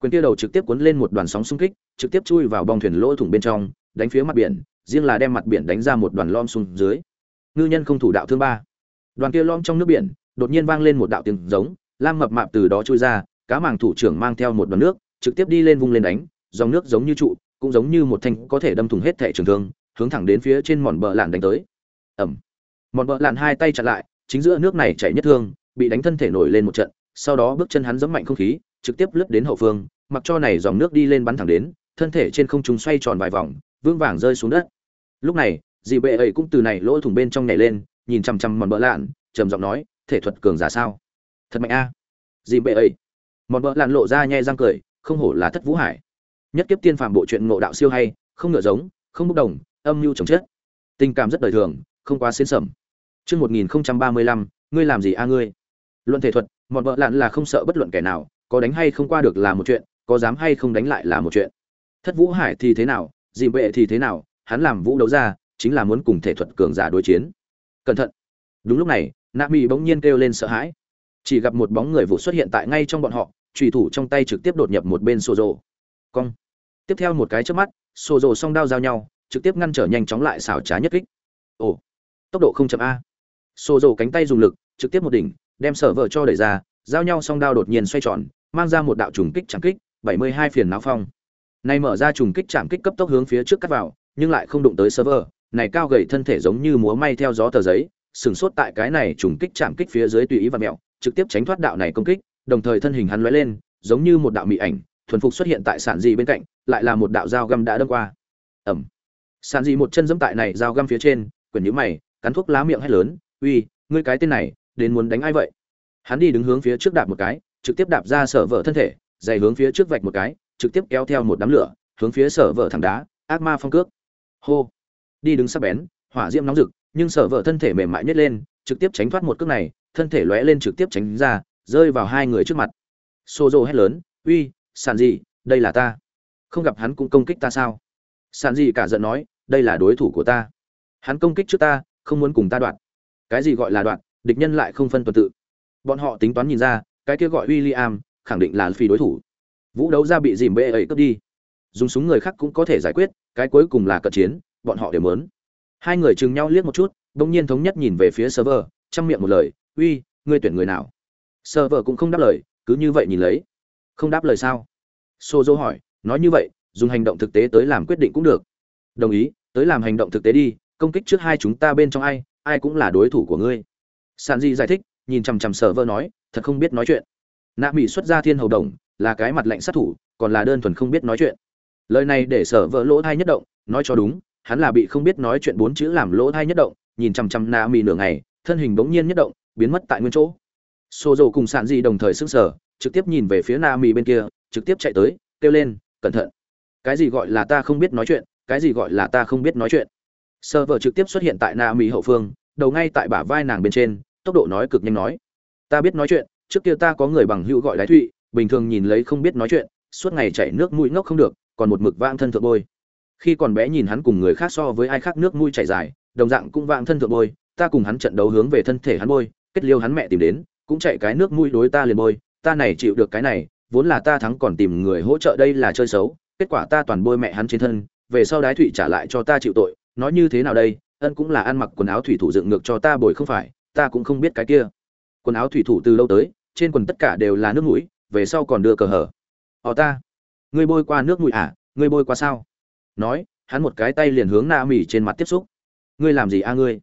Quyền kia đầu trực tiếp cuốn lên một đoàn sóng xung kích, trực tiếp chui vào bong thuyền lỗ thủng bên trong, đánh phía mặt biển, riêng là đem mặt biển đánh ra một đoàn lom xuống dưới. Ngư nhân không thủ đạo thương ba. Đoàn kia lom trong nước biển, đột nhiên vang lên một đạo tiếng giống, lam mập mạp từ đó chui ra, cá màng thủ trưởng mang theo một đoàn nước, trực tiếp đi lên vung lên đánh, dòng nước giống như trụ, cũng giống như một thanh có thể đâm thủng hết thảy trường thương hướng thẳng đến phía trên mòn bờ lạn đánh tới. Ẩm mòn bờ lạn hai tay chặn lại, chính giữa nước này chảy nhất thương, bị đánh thân thể nổi lên một trận, sau đó bước chân hắn giẫm mạnh không khí, trực tiếp lướt đến hậu phương, mặc cho này dòng nước đi lên bắn thẳng đến, thân thể trên không trung xoay tròn vài vòng vương vàng rơi xuống đất. Lúc này, dì bệ ấy cũng từ này lỗ thủng bên trong nhảy lên, nhìn chằm chằm mòn bờ lạn, trầm giọng nói, thể thuật cường giả sao? Thật mạnh a. Dì bệ ấy. Mòn bờ lạn lộ ra nhai răng cười, không hổ là thất vũ hải. Nhất kiếp tiên phàm bộ truyện ngộ đạo siêu hay, không ngựa giống, không bốc đồng âm mưu chồng chết tình cảm rất đời thường không quá xến sẩm Trước 1035, ngươi làm gì a ngươi? Luận thể thuật, một vợ lạn là không sợ bất luận kẻ nào, có đánh hay không qua được là một chuyện, có dám hay không đánh lại là một chuyện. Thất Vũ Hải thì thế nào, Dìm Bệ thì thế nào, hắn làm vũ đấu ra, chính là muốn cùng thể thuật cường giả đối chiến. Cẩn thận. Đúng lúc này, Nami bỗng nhiên kêu lên sợ hãi. Chỉ gặp một bóng người vụ xuất hiện tại ngay trong bọn họ, chủy thủ trong tay trực tiếp đột nhập một bên Sozo. Cong. Tiếp theo một cái chớp mắt, Sozo song đao giao nhau, trực tiếp ngăn trở nhanh chóng lại xảo trá nhất kích. Ồ, tốc độ không chậm a. Sozo cánh tay dùng lực, trực tiếp một đỉnh, đem sở vợ cho đẩy ra, giao nhau song đao đột nhiên xoay tròn, mang ra một đạo trùng kích chẳng kích, 72 phiền não phong. Này mở ra trùng kích chạm kích cấp tốc hướng phía trước cắt vào, nhưng lại không đụng tới server, này cao gầy thân thể giống như múa may theo gió tờ giấy, sừng sốt tại cái này trùng kích chạm kích phía dưới tùy ý và mẹo, trực tiếp tránh thoát đạo này công kích, đồng thời thân hình hắn lóe lên, giống như một đạo mị ảnh, thuần phục xuất hiện tại sản dị bên cạnh, lại là một đạo dao găm đã đâm qua. Ẩm. Sàn dị một chân giẫm tại này dao găm phía trên, quyển nhíu mày, cắn thuốc lá miệng hét lớn, "Uy, ngươi cái tên này, đến muốn đánh ai vậy?" Hắn đi đứng hướng phía trước đạp một cái, trực tiếp đạp ra sở vợ thân thể, dày hướng phía trước vạch một cái, trực tiếp kéo theo một đám lửa, hướng phía sở vợ thẳng đá, ác ma phong cước. Hô. Đi đứng sắp bén, hỏa diễm nóng rực, nhưng sở vợ thân thể mềm mại nhất lên, trực tiếp tránh thoát một cước này, thân thể lóe lên trực tiếp tránh ra, rơi vào hai người trước mặt. xô rô hét lớn, "Uy, sàn gì, đây là ta." Không gặp hắn cũng công kích ta sao? Sàn gì cả giận nói, "Đây là đối thủ của ta. Hắn công kích trước ta, không muốn cùng ta đoạn." Cái gì gọi là đoạn, địch nhân lại không phân tuần tự. Bọn họ tính toán nhìn ra, cái kia gọi William, khẳng định là phi đối thủ. Vũ đấu ra bị dìm bê ấy cướp đi. Dùng súng người khác cũng có thể giải quyết, cái cuối cùng là cận chiến, bọn họ đều muốn. Hai người chừng nhau liếc một chút, bỗng nhiên thống nhất nhìn về phía server, trong miệng một lời, "Uy, ngươi tuyển người nào?" Server cũng không đáp lời, cứ như vậy nhìn lấy. Không đáp lời sao? Sozo hỏi, nói như vậy, dùng hành động thực tế tới làm quyết định cũng được. Đồng ý, tới làm hành động thực tế đi, công kích trước hai chúng ta bên trong ai, ai cũng là đối thủ của ngươi. Sanji giải thích, nhìn chằm chằm Server nói, thật không biết nói chuyện. Nạ Mỹ xuất ra thiên hầu đồng, là cái mặt lạnh sát thủ, còn là đơn thuần không biết nói chuyện. Lời này để sở vỡ lỗ thai nhất động, nói cho đúng, hắn là bị không biết nói chuyện bốn chữ làm lỗ thai nhất động, nhìn chằm chằm Nạ Mỹ nửa ngày, thân hình bỗng nhiên nhất động, biến mất tại nguyên chỗ. Sô cùng Sàn Dị đồng thời sững sờ, trực tiếp nhìn về phía Nạ Mỹ bên kia, trực tiếp chạy tới, kêu lên, cẩn thận. Cái gì gọi là ta không biết nói chuyện, cái gì gọi là ta không biết nói chuyện. Server trực tiếp xuất hiện tại na Mỹ hậu phương, đầu ngay tại bả vai nàng bên trên, tốc độ nói cực nhanh nói, ta biết nói chuyện, trước kia ta có người bằng hữu gọi đái thụy, bình thường nhìn lấy không biết nói chuyện, suốt ngày chảy nước mũi ngốc không được, còn một mực vang thân thượng bôi khi còn bé nhìn hắn cùng người khác so với ai khác nước mũi chảy dài đồng dạng cũng vang thân thượng bôi ta cùng hắn trận đấu hướng về thân thể hắn bôi kết liêu hắn mẹ tìm đến cũng chạy cái nước mũi đối ta liền bôi ta này chịu được cái này vốn là ta thắng còn tìm người hỗ trợ đây là chơi xấu kết quả ta toàn bôi mẹ hắn trên thân về sau đái thủy trả lại cho ta chịu tội, nói như thế nào đây? Ân cũng là ăn mặc quần áo thủy thủ dựng ngược cho ta bồi không phải, ta cũng không biết cái kia. Quần áo thủy thủ từ lâu tới, trên quần tất cả đều là nước mũi, về sau còn đưa cờ hở. Ò ta, ngươi bôi qua nước mũi à? Ngươi bôi qua sao? Nói, hắn một cái tay liền hướng na mỹ trên mặt tiếp xúc. Ngươi làm gì a ngươi?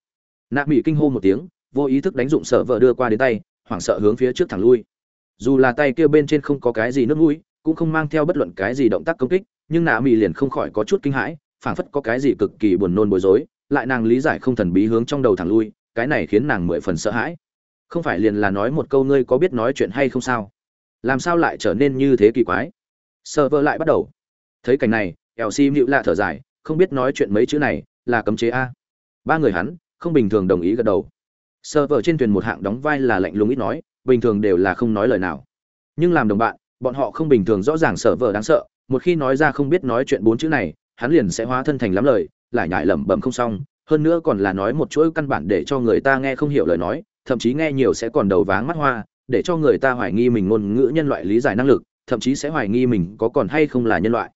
Na mỹ kinh hô một tiếng, vô ý thức đánh dụng sợ vợ đưa qua đến tay, hoảng sợ hướng phía trước thẳng lui. Dù là tay kia bên trên không có cái gì nước mũi, cũng không mang theo bất luận cái gì động tác công kích nhưng nạ mỹ liền không khỏi có chút kinh hãi, phảng phất có cái gì cực kỳ buồn nôn bối rối, lại nàng lý giải không thần bí hướng trong đầu thẳng lui, cái này khiến nàng mười phần sợ hãi. Không phải liền là nói một câu ngươi có biết nói chuyện hay không sao? Làm sao lại trở nên như thế kỳ quái? Sợ vợ lại bắt đầu. Thấy cảnh này eo si mịu lạ thở dài, không biết nói chuyện mấy chữ này là cấm chế a. Ba người hắn, không bình thường đồng ý gật đầu. Sơ vở trên thuyền một hạng đóng vai là lạnh lùng ít nói, bình thường đều là không nói lời nào. Nhưng làm đồng bạn, bọn họ không bình thường rõ ràng sở vợ đáng sợ một khi nói ra không biết nói chuyện bốn chữ này, hắn liền sẽ hóa thân thành lắm lời, lại nhại lẩm bẩm không xong, hơn nữa còn là nói một chuỗi căn bản để cho người ta nghe không hiểu lời nói, thậm chí nghe nhiều sẽ còn đầu váng mắt hoa, để cho người ta hoài nghi mình ngôn ngữ nhân loại lý giải năng lực, thậm chí sẽ hoài nghi mình có còn hay không là nhân loại.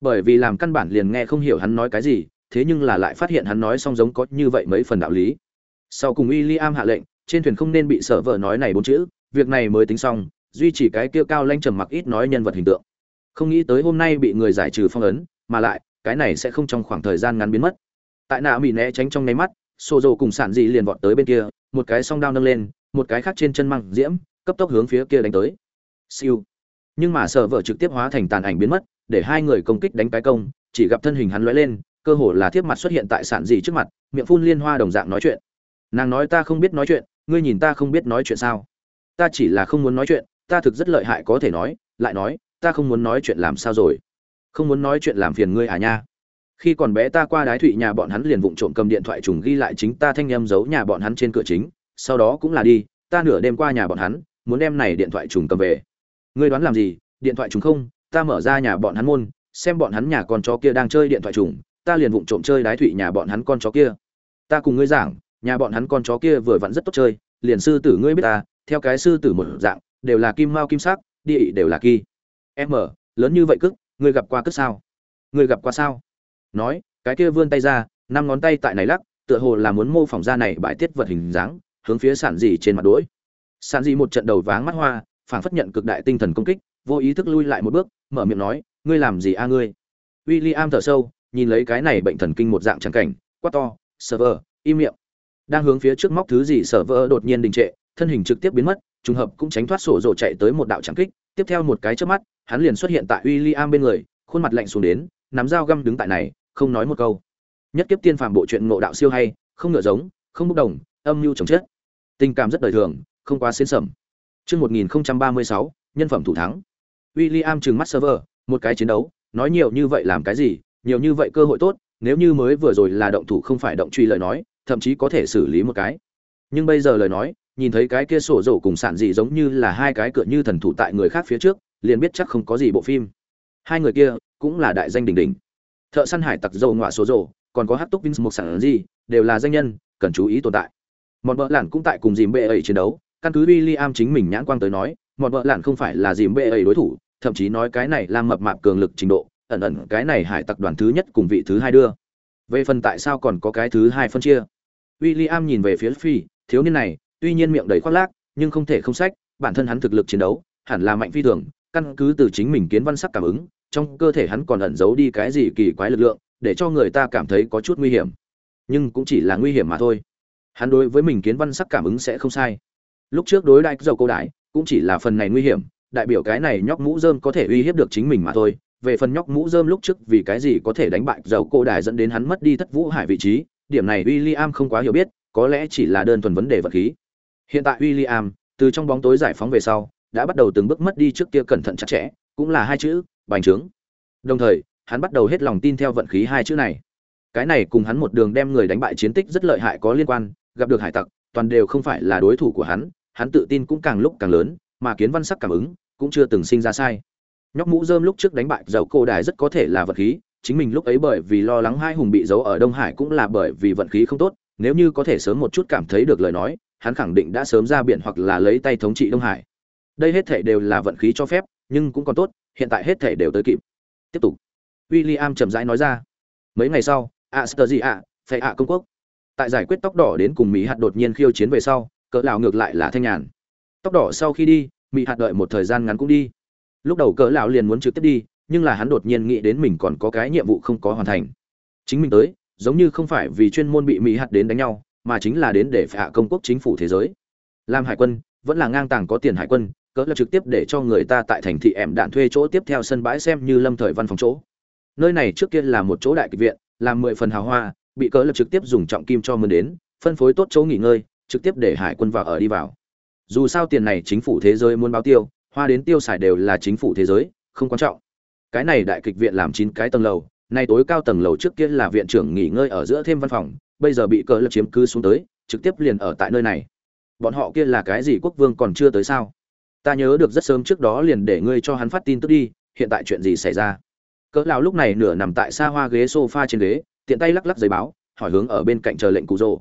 Bởi vì làm căn bản liền nghe không hiểu hắn nói cái gì, thế nhưng là lại phát hiện hắn nói song giống có như vậy mấy phần đạo lý. Sau cùng y i am hạ lệnh, trên thuyền không nên bị sở vợ nói này bốn chữ, việc này mới tính xong, duy trì cái kia cao lanh trầm mặc ít nói nhân vật hình tượng không nghĩ tới hôm nay bị người giải trừ phong ấn, mà lại, cái này sẽ không trong khoảng thời gian ngắn biến mất. Tại nạ bị né tránh trong nháy mắt xô dầu cùng sản dị liền vọt tới bên kia, một cái song đao nâng lên, một cái khác trên chân măng diễm, cấp tốc hướng phía kia đánh tới. Siêu. Nhưng mà sở vợ trực tiếp hóa thành tàn ảnh biến mất, để hai người công kích đánh cái công, chỉ gặp thân hình hắn lóe lên, cơ hồ là thiếp mặt xuất hiện tại sản dị trước mặt, miệng phun liên hoa đồng dạng nói chuyện. Nàng nói ta không biết nói chuyện, ngươi nhìn ta không biết nói chuyện sao? Ta chỉ là không muốn nói chuyện, ta thực rất lợi hại có thể nói, lại nói ta không muốn nói chuyện làm sao rồi? Không muốn nói chuyện làm phiền ngươi à nha? Khi còn bé ta qua đái thụy nhà bọn hắn liền vụng trộm cầm điện thoại trùng ghi lại chính ta thanh em giấu nhà bọn hắn trên cửa chính, sau đó cũng là đi, ta nửa đêm qua nhà bọn hắn, muốn đem này điện thoại trùng cầm về. Ngươi đoán làm gì? Điện thoại trùng không? Ta mở ra nhà bọn hắn môn, xem bọn hắn nhà con chó kia đang chơi điện thoại trùng, ta liền vụng trộm chơi đái thụy nhà bọn hắn con chó kia. Ta cùng ngươi giảng, nhà bọn hắn con chó kia vừa vặn rất tốt chơi, liền sư tử ngươi biết ta, theo cái sư tử một dạng, đều là kim mao kim sắc, địa ị đều là kỳ em lớn như vậy cức ngươi gặp qua cức sao? Ngươi gặp qua sao? Nói, cái kia vươn tay ra, năm ngón tay tại này lắc, tựa hồ là muốn mô phỏng ra này bãi tiết vật hình dáng, hướng phía sản dị trên mặt đuổi sản dị một trận đầu váng mắt hoa, phảng phất nhận cực đại tinh thần công kích, vô ý thức lui lại một bước, mở miệng nói, ngươi làm gì a ngươi? William thở sâu, nhìn lấy cái này bệnh thần kinh một dạng trắng cảnh, quát to, server, im miệng. Đang hướng phía trước móc thứ gì, server đột nhiên đình trệ, thân hình trực tiếp biến mất, trùng hợp cũng tránh thoát sổ rồ chạy tới một đạo trắng kích, tiếp theo một cái trước mắt hắn liền xuất hiện tại William bên người, khuôn mặt lạnh xuống đến, nắm dao găm đứng tại này, không nói một câu. Nhất kiếp tiên phàm bộ truyện ngộ đạo siêu hay, không ngựa giống, không bốc đồng, âm mưu chồng chết. Tình cảm rất đời thường, không quá xến sầm chương một nghìn ba mươi sáu, nhân phẩm thủ thắng. William trừng mắt server, một cái chiến đấu, nói nhiều như vậy làm cái gì, nhiều như vậy cơ hội tốt, nếu như mới vừa rồi là động thủ không phải động truy lời nói, thậm chí có thể xử lý một cái. Nhưng bây giờ lời nói, nhìn thấy cái kia sổ rổ cùng sản dị giống như là hai cái cửa như thần thủ tại người khác phía trước liền biết chắc không có gì bộ phim. Hai người kia cũng là đại danh đỉnh đỉnh. Thợ săn hải tặc dầu ngọa số rồ, còn có hát túc vinh một sản gì đều là danh nhân, cần chú ý tồn tại. Mọn vợ lản cũng tại cùng dìm bệ ấy chiến đấu, căn cứ William chính mình nhãn quang tới nói, mọn vợ lản không phải là dìm bệ ấy đối thủ, thậm chí nói cái này là mập mạp cường lực trình độ, ẩn ẩn cái này hải tặc đoàn thứ nhất cùng vị thứ hai đưa. Về phần tại sao còn có cái thứ hai phân chia? William nhìn về phía phi, thiếu niên này, tuy nhiên miệng đầy khoác lác, nhưng không thể không sách, bản thân hắn thực lực chiến đấu, hẳn là mạnh phi thường căn cứ từ chính mình kiến văn sắc cảm ứng, trong cơ thể hắn còn ẩn giấu đi cái gì kỳ quái lực lượng, để cho người ta cảm thấy có chút nguy hiểm. Nhưng cũng chỉ là nguy hiểm mà thôi. Hắn đối với mình kiến văn sắc cảm ứng sẽ không sai. Lúc trước đối đại dầu câu đại, cũng chỉ là phần này nguy hiểm, đại biểu cái này nhóc mũ dơm có thể uy hiếp được chính mình mà thôi. Về phần nhóc mũ dơm lúc trước vì cái gì có thể đánh bại dầu cô đài dẫn đến hắn mất đi thất vũ hải vị trí, điểm này w i l l i am không quá hiểu biết, có lẽ chỉ là đơn thuần vấn đề vật khí. Hiện tại w i l l i am từ trong bóng tối giải phóng về sau đã bắt đầu từng bước mất đi trước kia cẩn thận chặt chẽ, cũng là hai chữ, bành trướng. Đồng thời, hắn bắt đầu hết lòng tin theo vận khí hai chữ này. Cái này cùng hắn một đường đem người đánh bại chiến tích rất lợi hại có liên quan, gặp được hải tặc, toàn đều không phải là đối thủ của hắn hắn tự tin cũng càng lúc càng lớn, mà kiến văn sắc cảm ứng cũng chưa từng sinh ra sai. Nhóc mũ dơm lúc trước đánh bại dầu cô đài rất có thể là vật khí, chính mình lúc ấy bởi vì lo lắng hai hùng bị giấu ở đông hải cũng là bởi vì vận khí không tốt, nếu như có thể sớm một chút cảm thấy được lời nói, hắn khẳng định đã sớm ra biển hoặc là lấy tay thống trị đông hải đây hết thể đều là vận khí cho phép, nhưng cũng còn tốt, hiện tại hết thể đều tới kịp. Tiếp tục. William chậm rãi nói ra. Mấy ngày sau a sơ gì ạ ạ công quốc. Tại giải quyết tóc đỏ đến cùng mỹ hạt đột nhiên khiêu chiến về sau, cỡ lão ngược lại là thanh nhàn. Tóc đỏ sau khi đi, mỹ hạt đợi một thời gian ngắn cũng đi. Lúc đầu cỡ lão liền muốn trực tiếp đi, nhưng là hắn đột nhiên nghĩ đến mình còn có cái nhiệm vụ không có hoàn thành. Chính mình tới, giống như không phải vì chuyên môn bị mỹ hạt đến đánh nhau, mà chính là đến để phải hạ công quốc chính phủ thế giới. Làm hải quân, vẫn là ngang tàng có tiền hải quân cỡ là trực tiếp để cho người ta tại thành thị ẻm đạn thuê chỗ tiếp theo sân bãi xem như lâm thời văn phòng chỗ. Nơi này trước kia là một chỗ đại kịch viện, làm mười phần hào hoa, bị cỡ lập trực tiếp dùng trọng kim cho mướn đến, phân phối tốt chỗ nghỉ ngơi, trực tiếp để hải quân vào ở đi vào. Dù sao tiền này chính phủ thế giới muốn báo tiêu, hoa đến tiêu xài đều là chính phủ thế giới, không quan trọng. Cái này đại kịch viện làm chín cái tầng lầu, nay tối cao tầng lầu trước kia là viện trưởng nghỉ ngơi ở giữa thêm văn phòng, bây giờ bị cỡ lập chiếm cứ xuống tới, trực tiếp liền ở tại nơi này. Bọn họ kia là cái gì quốc vương còn chưa tới sao? Ta nhớ được rất sớm trước đó liền để ngươi cho hắn phát tin tức đi, hiện tại chuyện gì xảy ra? Cỡ lão lúc này nửa nằm tại xa hoa ghế sofa trên ghế, tiện tay lắc lắc giấy báo, hỏi hướng ở bên cạnh chờ lệnh cụ rồ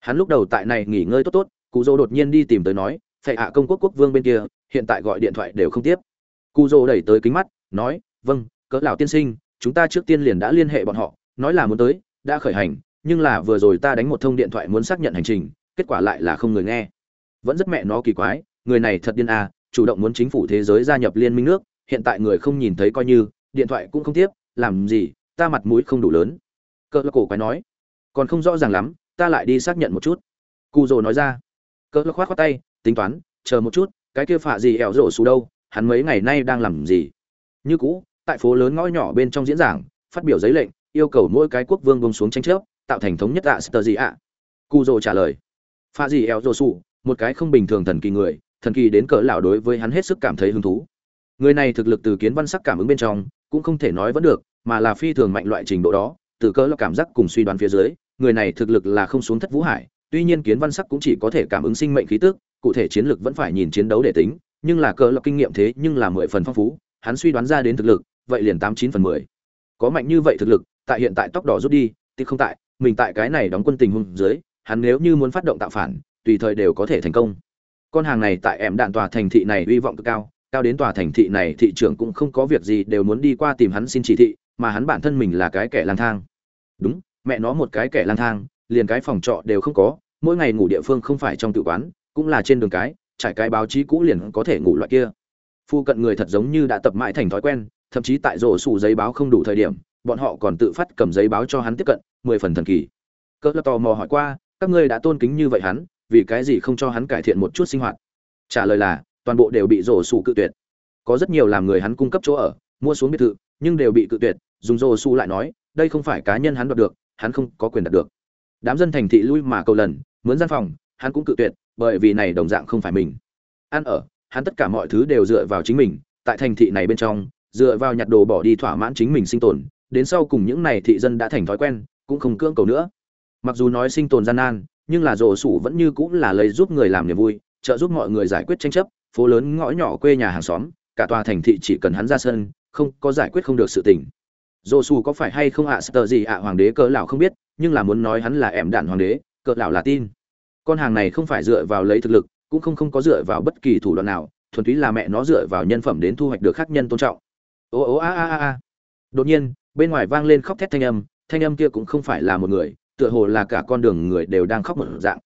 hắn lúc đầu tại này nghỉ ngơi tốt tốt, cụ rồ đột nhiên đi tìm tới nói phải hạ công quốc quốc vương bên kia, hiện tại gọi điện thoại đều không tiếp. Cụ rồ đẩy tới kính mắt, nói vâng cỡ lão tiên sinh, chúng ta trước tiên liền đã liên hệ bọn họ, nói là muốn tới, đã khởi hành, nhưng là vừa rồi ta đánh một thông điện thoại muốn xác nhận hành trình, kết quả lại là không người nghe. Vẫn rất mẹ nó kỳ quái, người này thật điên à chủ động muốn chính phủ thế giới gia nhập liên minh nước, hiện tại người không nhìn thấy coi như, điện thoại cũng không tiếp, làm gì, ta mặt mũi không đủ lớn. Cỡ là cổ quái nói, còn không rõ ràng lắm, ta lại đi xác nhận một chút. Cụ rồ nói ra cỡ là khoát khoát tay, tính toán, chờ một chút, cái kia phạ gì ẻo rổ xù đâu, hắn mấy ngày nay đang làm gì? Như cũ, tại phố lớn ngõ nhỏ bên trong diễn giảng, phát biểu giấy lệnh, yêu cầu mỗi cái quốc vương bông xuống tranh chấp, tạo thành thống nhất ạ sờ gì ạ. Cụ rồ trả lời pha gì ẻo rồ xù, một cái không bình thường thần kỳ người thần kỳ đến cỡ lão đối với hắn hết sức cảm thấy hứng thú. Người này thực lực từ kiến văn sắc cảm ứng bên trong, cũng không thể nói vẫn được, mà là phi thường mạnh loại trình độ đó, từ cơ lão cảm giác cùng suy đoán phía dưới, người này thực lực là không xuống thất vũ hải, tuy nhiên kiến văn sắc cũng chỉ có thể cảm ứng sinh mệnh khí tức, cụ thể chiến lực vẫn phải nhìn chiến đấu để tính, nhưng là cơ lão kinh nghiệm thế nhưng là mười phần phong phú, hắn suy đoán ra đến thực lực, vậy liền tám chín phần mười. Có mạnh như vậy thực lực, tại hiện tại tóc đỏ rút đi, thì không tại, mình tại cái này đóng quân tình huống dưới, hắn nếu như muốn phát động tạo phản, tùy thời đều có thể thành công con hàng này tại ẻm đạn tòa thành thị này hy vọng cực cao cao đến tòa thành thị này thị trưởng cũng không có việc gì đều muốn đi qua tìm hắn xin chỉ thị, mà hắn bản thân mình là cái kẻ lang thang. Đúng, mẹ nó một cái kẻ lang thang, liền cái phòng trọ đều không có, mỗi ngày ngủ địa phương không phải trong tự quán, cũng là trên đường cái, trải cái báo chí cũ liền có thể ngủ loại kia. Phu cận người thật giống như đã tập mãi thành thói quen, thậm chí tại rổ sủ giấy báo không đủ thời điểm, bọn họ còn tự phát cầm giấy báo cho hắn tiếp cận, mười phần thần kỳ. Cỡ tò mò hỏi qua, các ngươi đã tôn kính như vậy hắn vì cái gì không cho hắn cải thiện một chút sinh hoạt? Trả lời là, toàn bộ đều bị rổ sủ cự tuyệt. Có rất nhiều làm người hắn cung cấp chỗ ở, mua xuống biệt thự, nhưng đều bị cự tuyệt, dùng rổ sủ lại nói, đây không phải cá nhân hắn đoạt được, hắn không có quyền đạt được. Đám dân thành thị lui mà cầu lần, mướn gian phòng, hắn cũng cự tuyệt, bởi vì này đồng dạng không phải mình. Ăn ở, hắn tất cả mọi thứ đều dựa vào chính mình, tại thành thị này bên trong, dựa vào nhặt đồ bỏ đi thỏa mãn chính mình sinh tồn, đến sau cùng những này thị dân đã thành thói quen, cũng không cưỡng cầu nữa. Mặc dù nói sinh tồn gian nan nhưng là rổ sủ vẫn như cũng là lấy giúp người làm niềm vui trợ giúp mọi người giải quyết tranh chấp phố lớn ngõ nhỏ quê nhà hàng xóm cả tòa thành thị chỉ cần hắn ra sân không có giải quyết không được sự tình. Rổ sủ có phải hay không ạ à, gì ạ hoàng đế cỡ lão không biết nhưng là muốn nói hắn là ẻm đạn hoàng đế cỡ lão là tin. Con hàng này không phải dựa vào lấy thực lực cũng không không có dựa vào bất kỳ thủ đoạn nào thuần túy là mẹ nó dựa vào nhân phẩm đến thu hoạch được khác nhân tôn trọng. Ô ô a a a a. Đột nhiên bên ngoài vang lên khóc thét thanh âm thanh âm kia cũng không phải là một người tựa hồ là cả con đường người đều đang khóc một dạng.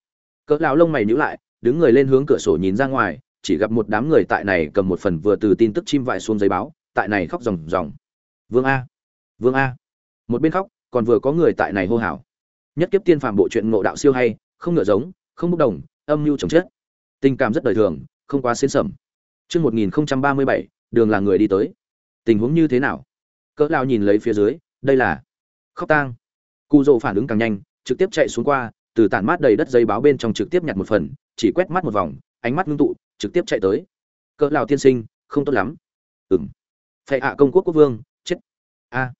Cỡ lão lông mày nhíu lại, đứng người lên hướng cửa sổ nhìn ra ngoài, chỉ gặp một đám người tại này cầm một phần vừa từ tin tức chim vại xuống giấy báo, tại này khóc ròng ròng. Vương a! Vương a! Một bên khóc, còn vừa có người tại này hô hào. Nhất kiếp tiên phàm bộ truyện ngộ đạo siêu hay, không ngựa giống, không bốc đồng, âm mưu chồng chết. Tình cảm rất đời thường, không quá xiên sẩm. Chương một nghìn ba mươi bảy, đường là người đi tới. Tình huống như thế nào? Cỡ lao nhìn lấy phía dưới, đây là khóc tang cụ rồ phản ứng càng nhanh, trực tiếp chạy xuống qua, từ tản mát đầy đất giấy báo bên trong trực tiếp nhặt một phần, chỉ quét mắt một vòng, ánh mắt ngưng tụ, trực tiếp chạy tới. Cỡ lào tiên sinh, không tốt lắm. Ừng phệ hạ công quốc quốc vương, chết. A. À.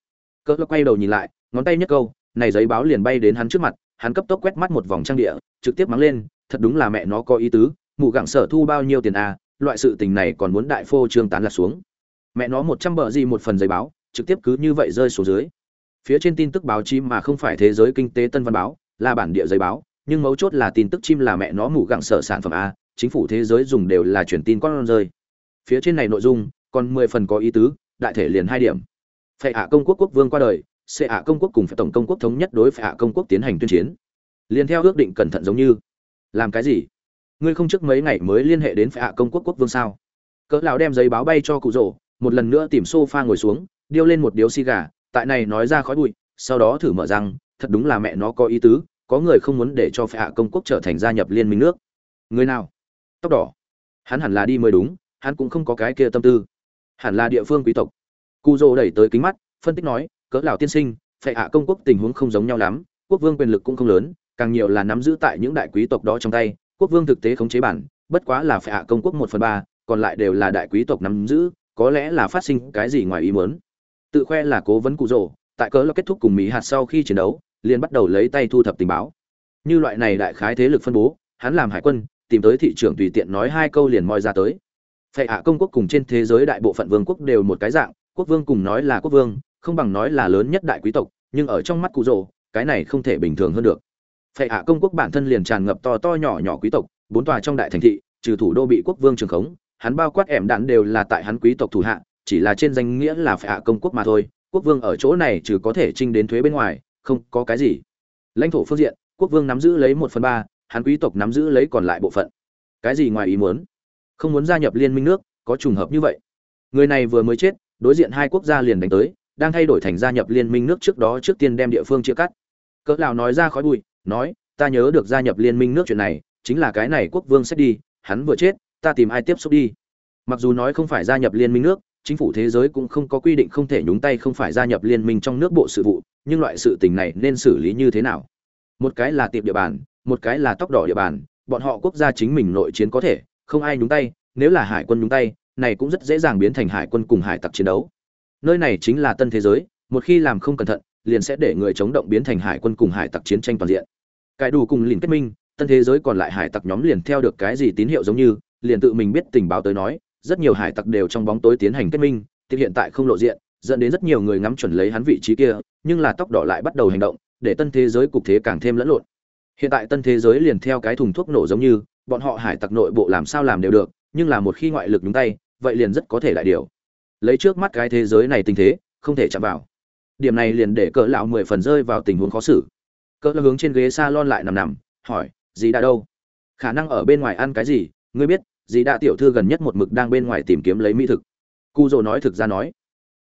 cỡ lão quay đầu nhìn lại, ngón tay nhất câu, này giấy báo liền bay đến hắn trước mặt, hắn cấp tốc quét mắt một vòng trang địa, trực tiếp mắng lên, thật đúng là mẹ nó có ý tứ, mụ gặng sở thu bao nhiêu tiền a loại sự tình này còn muốn đại phô trương tán là xuống. Mẹ nó một trăm bờ gì một phần giấy báo, trực tiếp cứ như vậy rơi xuống dưới phía trên tin tức báo chí mà không phải thế giới kinh tế tân văn báo, là bản địa giấy báo, nhưng mấu chốt là tin tức chim là mẹ nó mù gặng sở sản phẩm a, chính phủ thế giới dùng đều là truyền tin con rơi. Phía trên này nội dung, còn mười phần có ý tứ, đại thể liền hai điểm. Phệ hạ công quốc quốc vương qua đời sẽ hạ công quốc cùng phải tổng công quốc thống nhất đối phệ hạ công quốc tiến hành tuyên chiến. Liền theo ước định cẩn thận giống như. Làm cái gì? Ngươi không trước mấy ngày mới liên hệ đến phệ hạ công quốc quốc vương sao? Cỡ lão đem giấy báo bay cho cụ rổ một lần nữa tìm sofa ngồi xuống, điêu lên một điếu xì gà tại này nói ra khói bụi, sau đó thử mở răng, thật đúng là mẹ nó có ý tứ, có người không muốn để cho phệ hạ công quốc trở thành gia nhập liên minh nước. Người nào? Tóc đỏ. Hắn hẳn là đi mới đúng, hắn cũng không có cái kia tâm tư. Hẳn là địa phương quý tộc. Cụ rồ đẩy tới kính mắt, phân tích nói, cỡ lào tiên sinh, phệ hạ công quốc tình huống không giống nhau lắm, quốc vương quyền lực cũng không lớn, càng nhiều là nắm giữ tại những đại quý tộc đó trong tay, quốc vương thực tế khống chế bản, bất quá là phệ hạ công quốc một phần ba, còn lại đều là đại quý tộc nắm giữ, có lẽ là phát sinh cái gì ngoài ý muốn tự khoe là cố vấn cụ rồ tại cớ là kết thúc cùng mỹ hạt sau khi chiến đấu, liền bắt đầu lấy tay thu thập tình báo. Như loại này đại khái thế lực phân bố, hắn làm hải quân, tìm tới thị trường tùy tiện nói hai câu liền moi ra tới. Phệ hạ công quốc cùng trên thế giới đại bộ phận vương quốc đều một cái dạng, quốc vương cùng nói là quốc vương, không bằng nói là lớn nhất đại quý tộc, nhưng ở trong mắt cụ rồ cái này không thể bình thường hơn được. Phệ hạ công quốc bản thân liền tràn ngập to to nhỏ nhỏ quý tộc, bốn tòa trong đại thành thị, trừ thủ đô bị quốc vương trường khống, hắn bao quát ẻm đạn đều là tại hắn quý tộc thủ hạ chỉ là trên danh nghĩa là phải hạ công quốc mà thôi, quốc vương ở chỗ này trừ có thể trinh đến thuế bên ngoài, không có cái gì. Lãnh thổ phương diện, quốc vương nắm giữ lấy một phần ba, hắn quý tộc nắm giữ lấy còn lại bộ phận. Cái gì ngoài ý muốn? Không muốn gia nhập liên minh nước, có trùng hợp như vậy. Người này vừa mới chết, đối diện hai quốc gia liền đánh tới, đang thay đổi thành gia nhập liên minh nước trước đó trước tiên đem địa phương chia cắt. Cỡ lão nói ra khói bụi, nói, ta nhớ được gia nhập liên minh nước chuyện này, chính là cái này quốc vương sẽ đi, hắn vừa chết, ta tìm ai tiếp xúc đi. Mặc dù nói không phải gia nhập liên minh nước chính phủ thế giới cũng không có quy định không thể nhúng tay không phải gia nhập liên minh trong nước bộ sự vụ, nhưng loại sự tình này nên xử lý như thế nào? Một cái là tiệp địa bàn, một cái là tóc đỏ địa bàn, bọn họ quốc gia chính mình nội chiến có thể, không ai nhúng tay, nếu là hải quân nhúng tay, này cũng rất dễ dàng biến thành hải quân cùng hải tặc chiến đấu. Nơi này chính là tân thế giới, một khi làm không cẩn thận, liền sẽ để người chống động biến thành hải quân cùng hải tặc chiến tranh toàn diện. Cải đủ cùng liền kết minh, tân thế giới còn lại hải tặc nhóm liền theo được cái gì tín hiệu giống như, liền tự mình biết tình báo tới nói rất nhiều hải tặc đều trong bóng tối tiến hành kết minh tiếp hiện tại không lộ diện, dẫn đến rất nhiều người ngắm chuẩn lấy hắn vị trí kia, nhưng là tóc đỏ lại bắt đầu hành động, để tân thế giới cục thế càng thêm lẫn lộn. Hiện tại tân thế giới liền theo cái thùng thuốc nổ giống như, bọn họ hải tặc nội bộ làm sao làm đều được, nhưng là một khi ngoại lực nhúng tay, vậy liền rất có thể đại điều. Lấy trước mắt cái thế giới này tình thế, không thể chạm vào. Điểm này liền để cỡ lão mười phần rơi vào tình huống khó xử. Cỡ lão hướng trên ghế salon lại nằm nằm, hỏi gì đã đâu? Khả năng ở bên ngoài ăn cái gì? Ngươi biết dì đạ tiểu thư gần nhất một mực đang bên ngoài tìm kiếm lấy mỹ thực. Cu dồ nói thực ra nói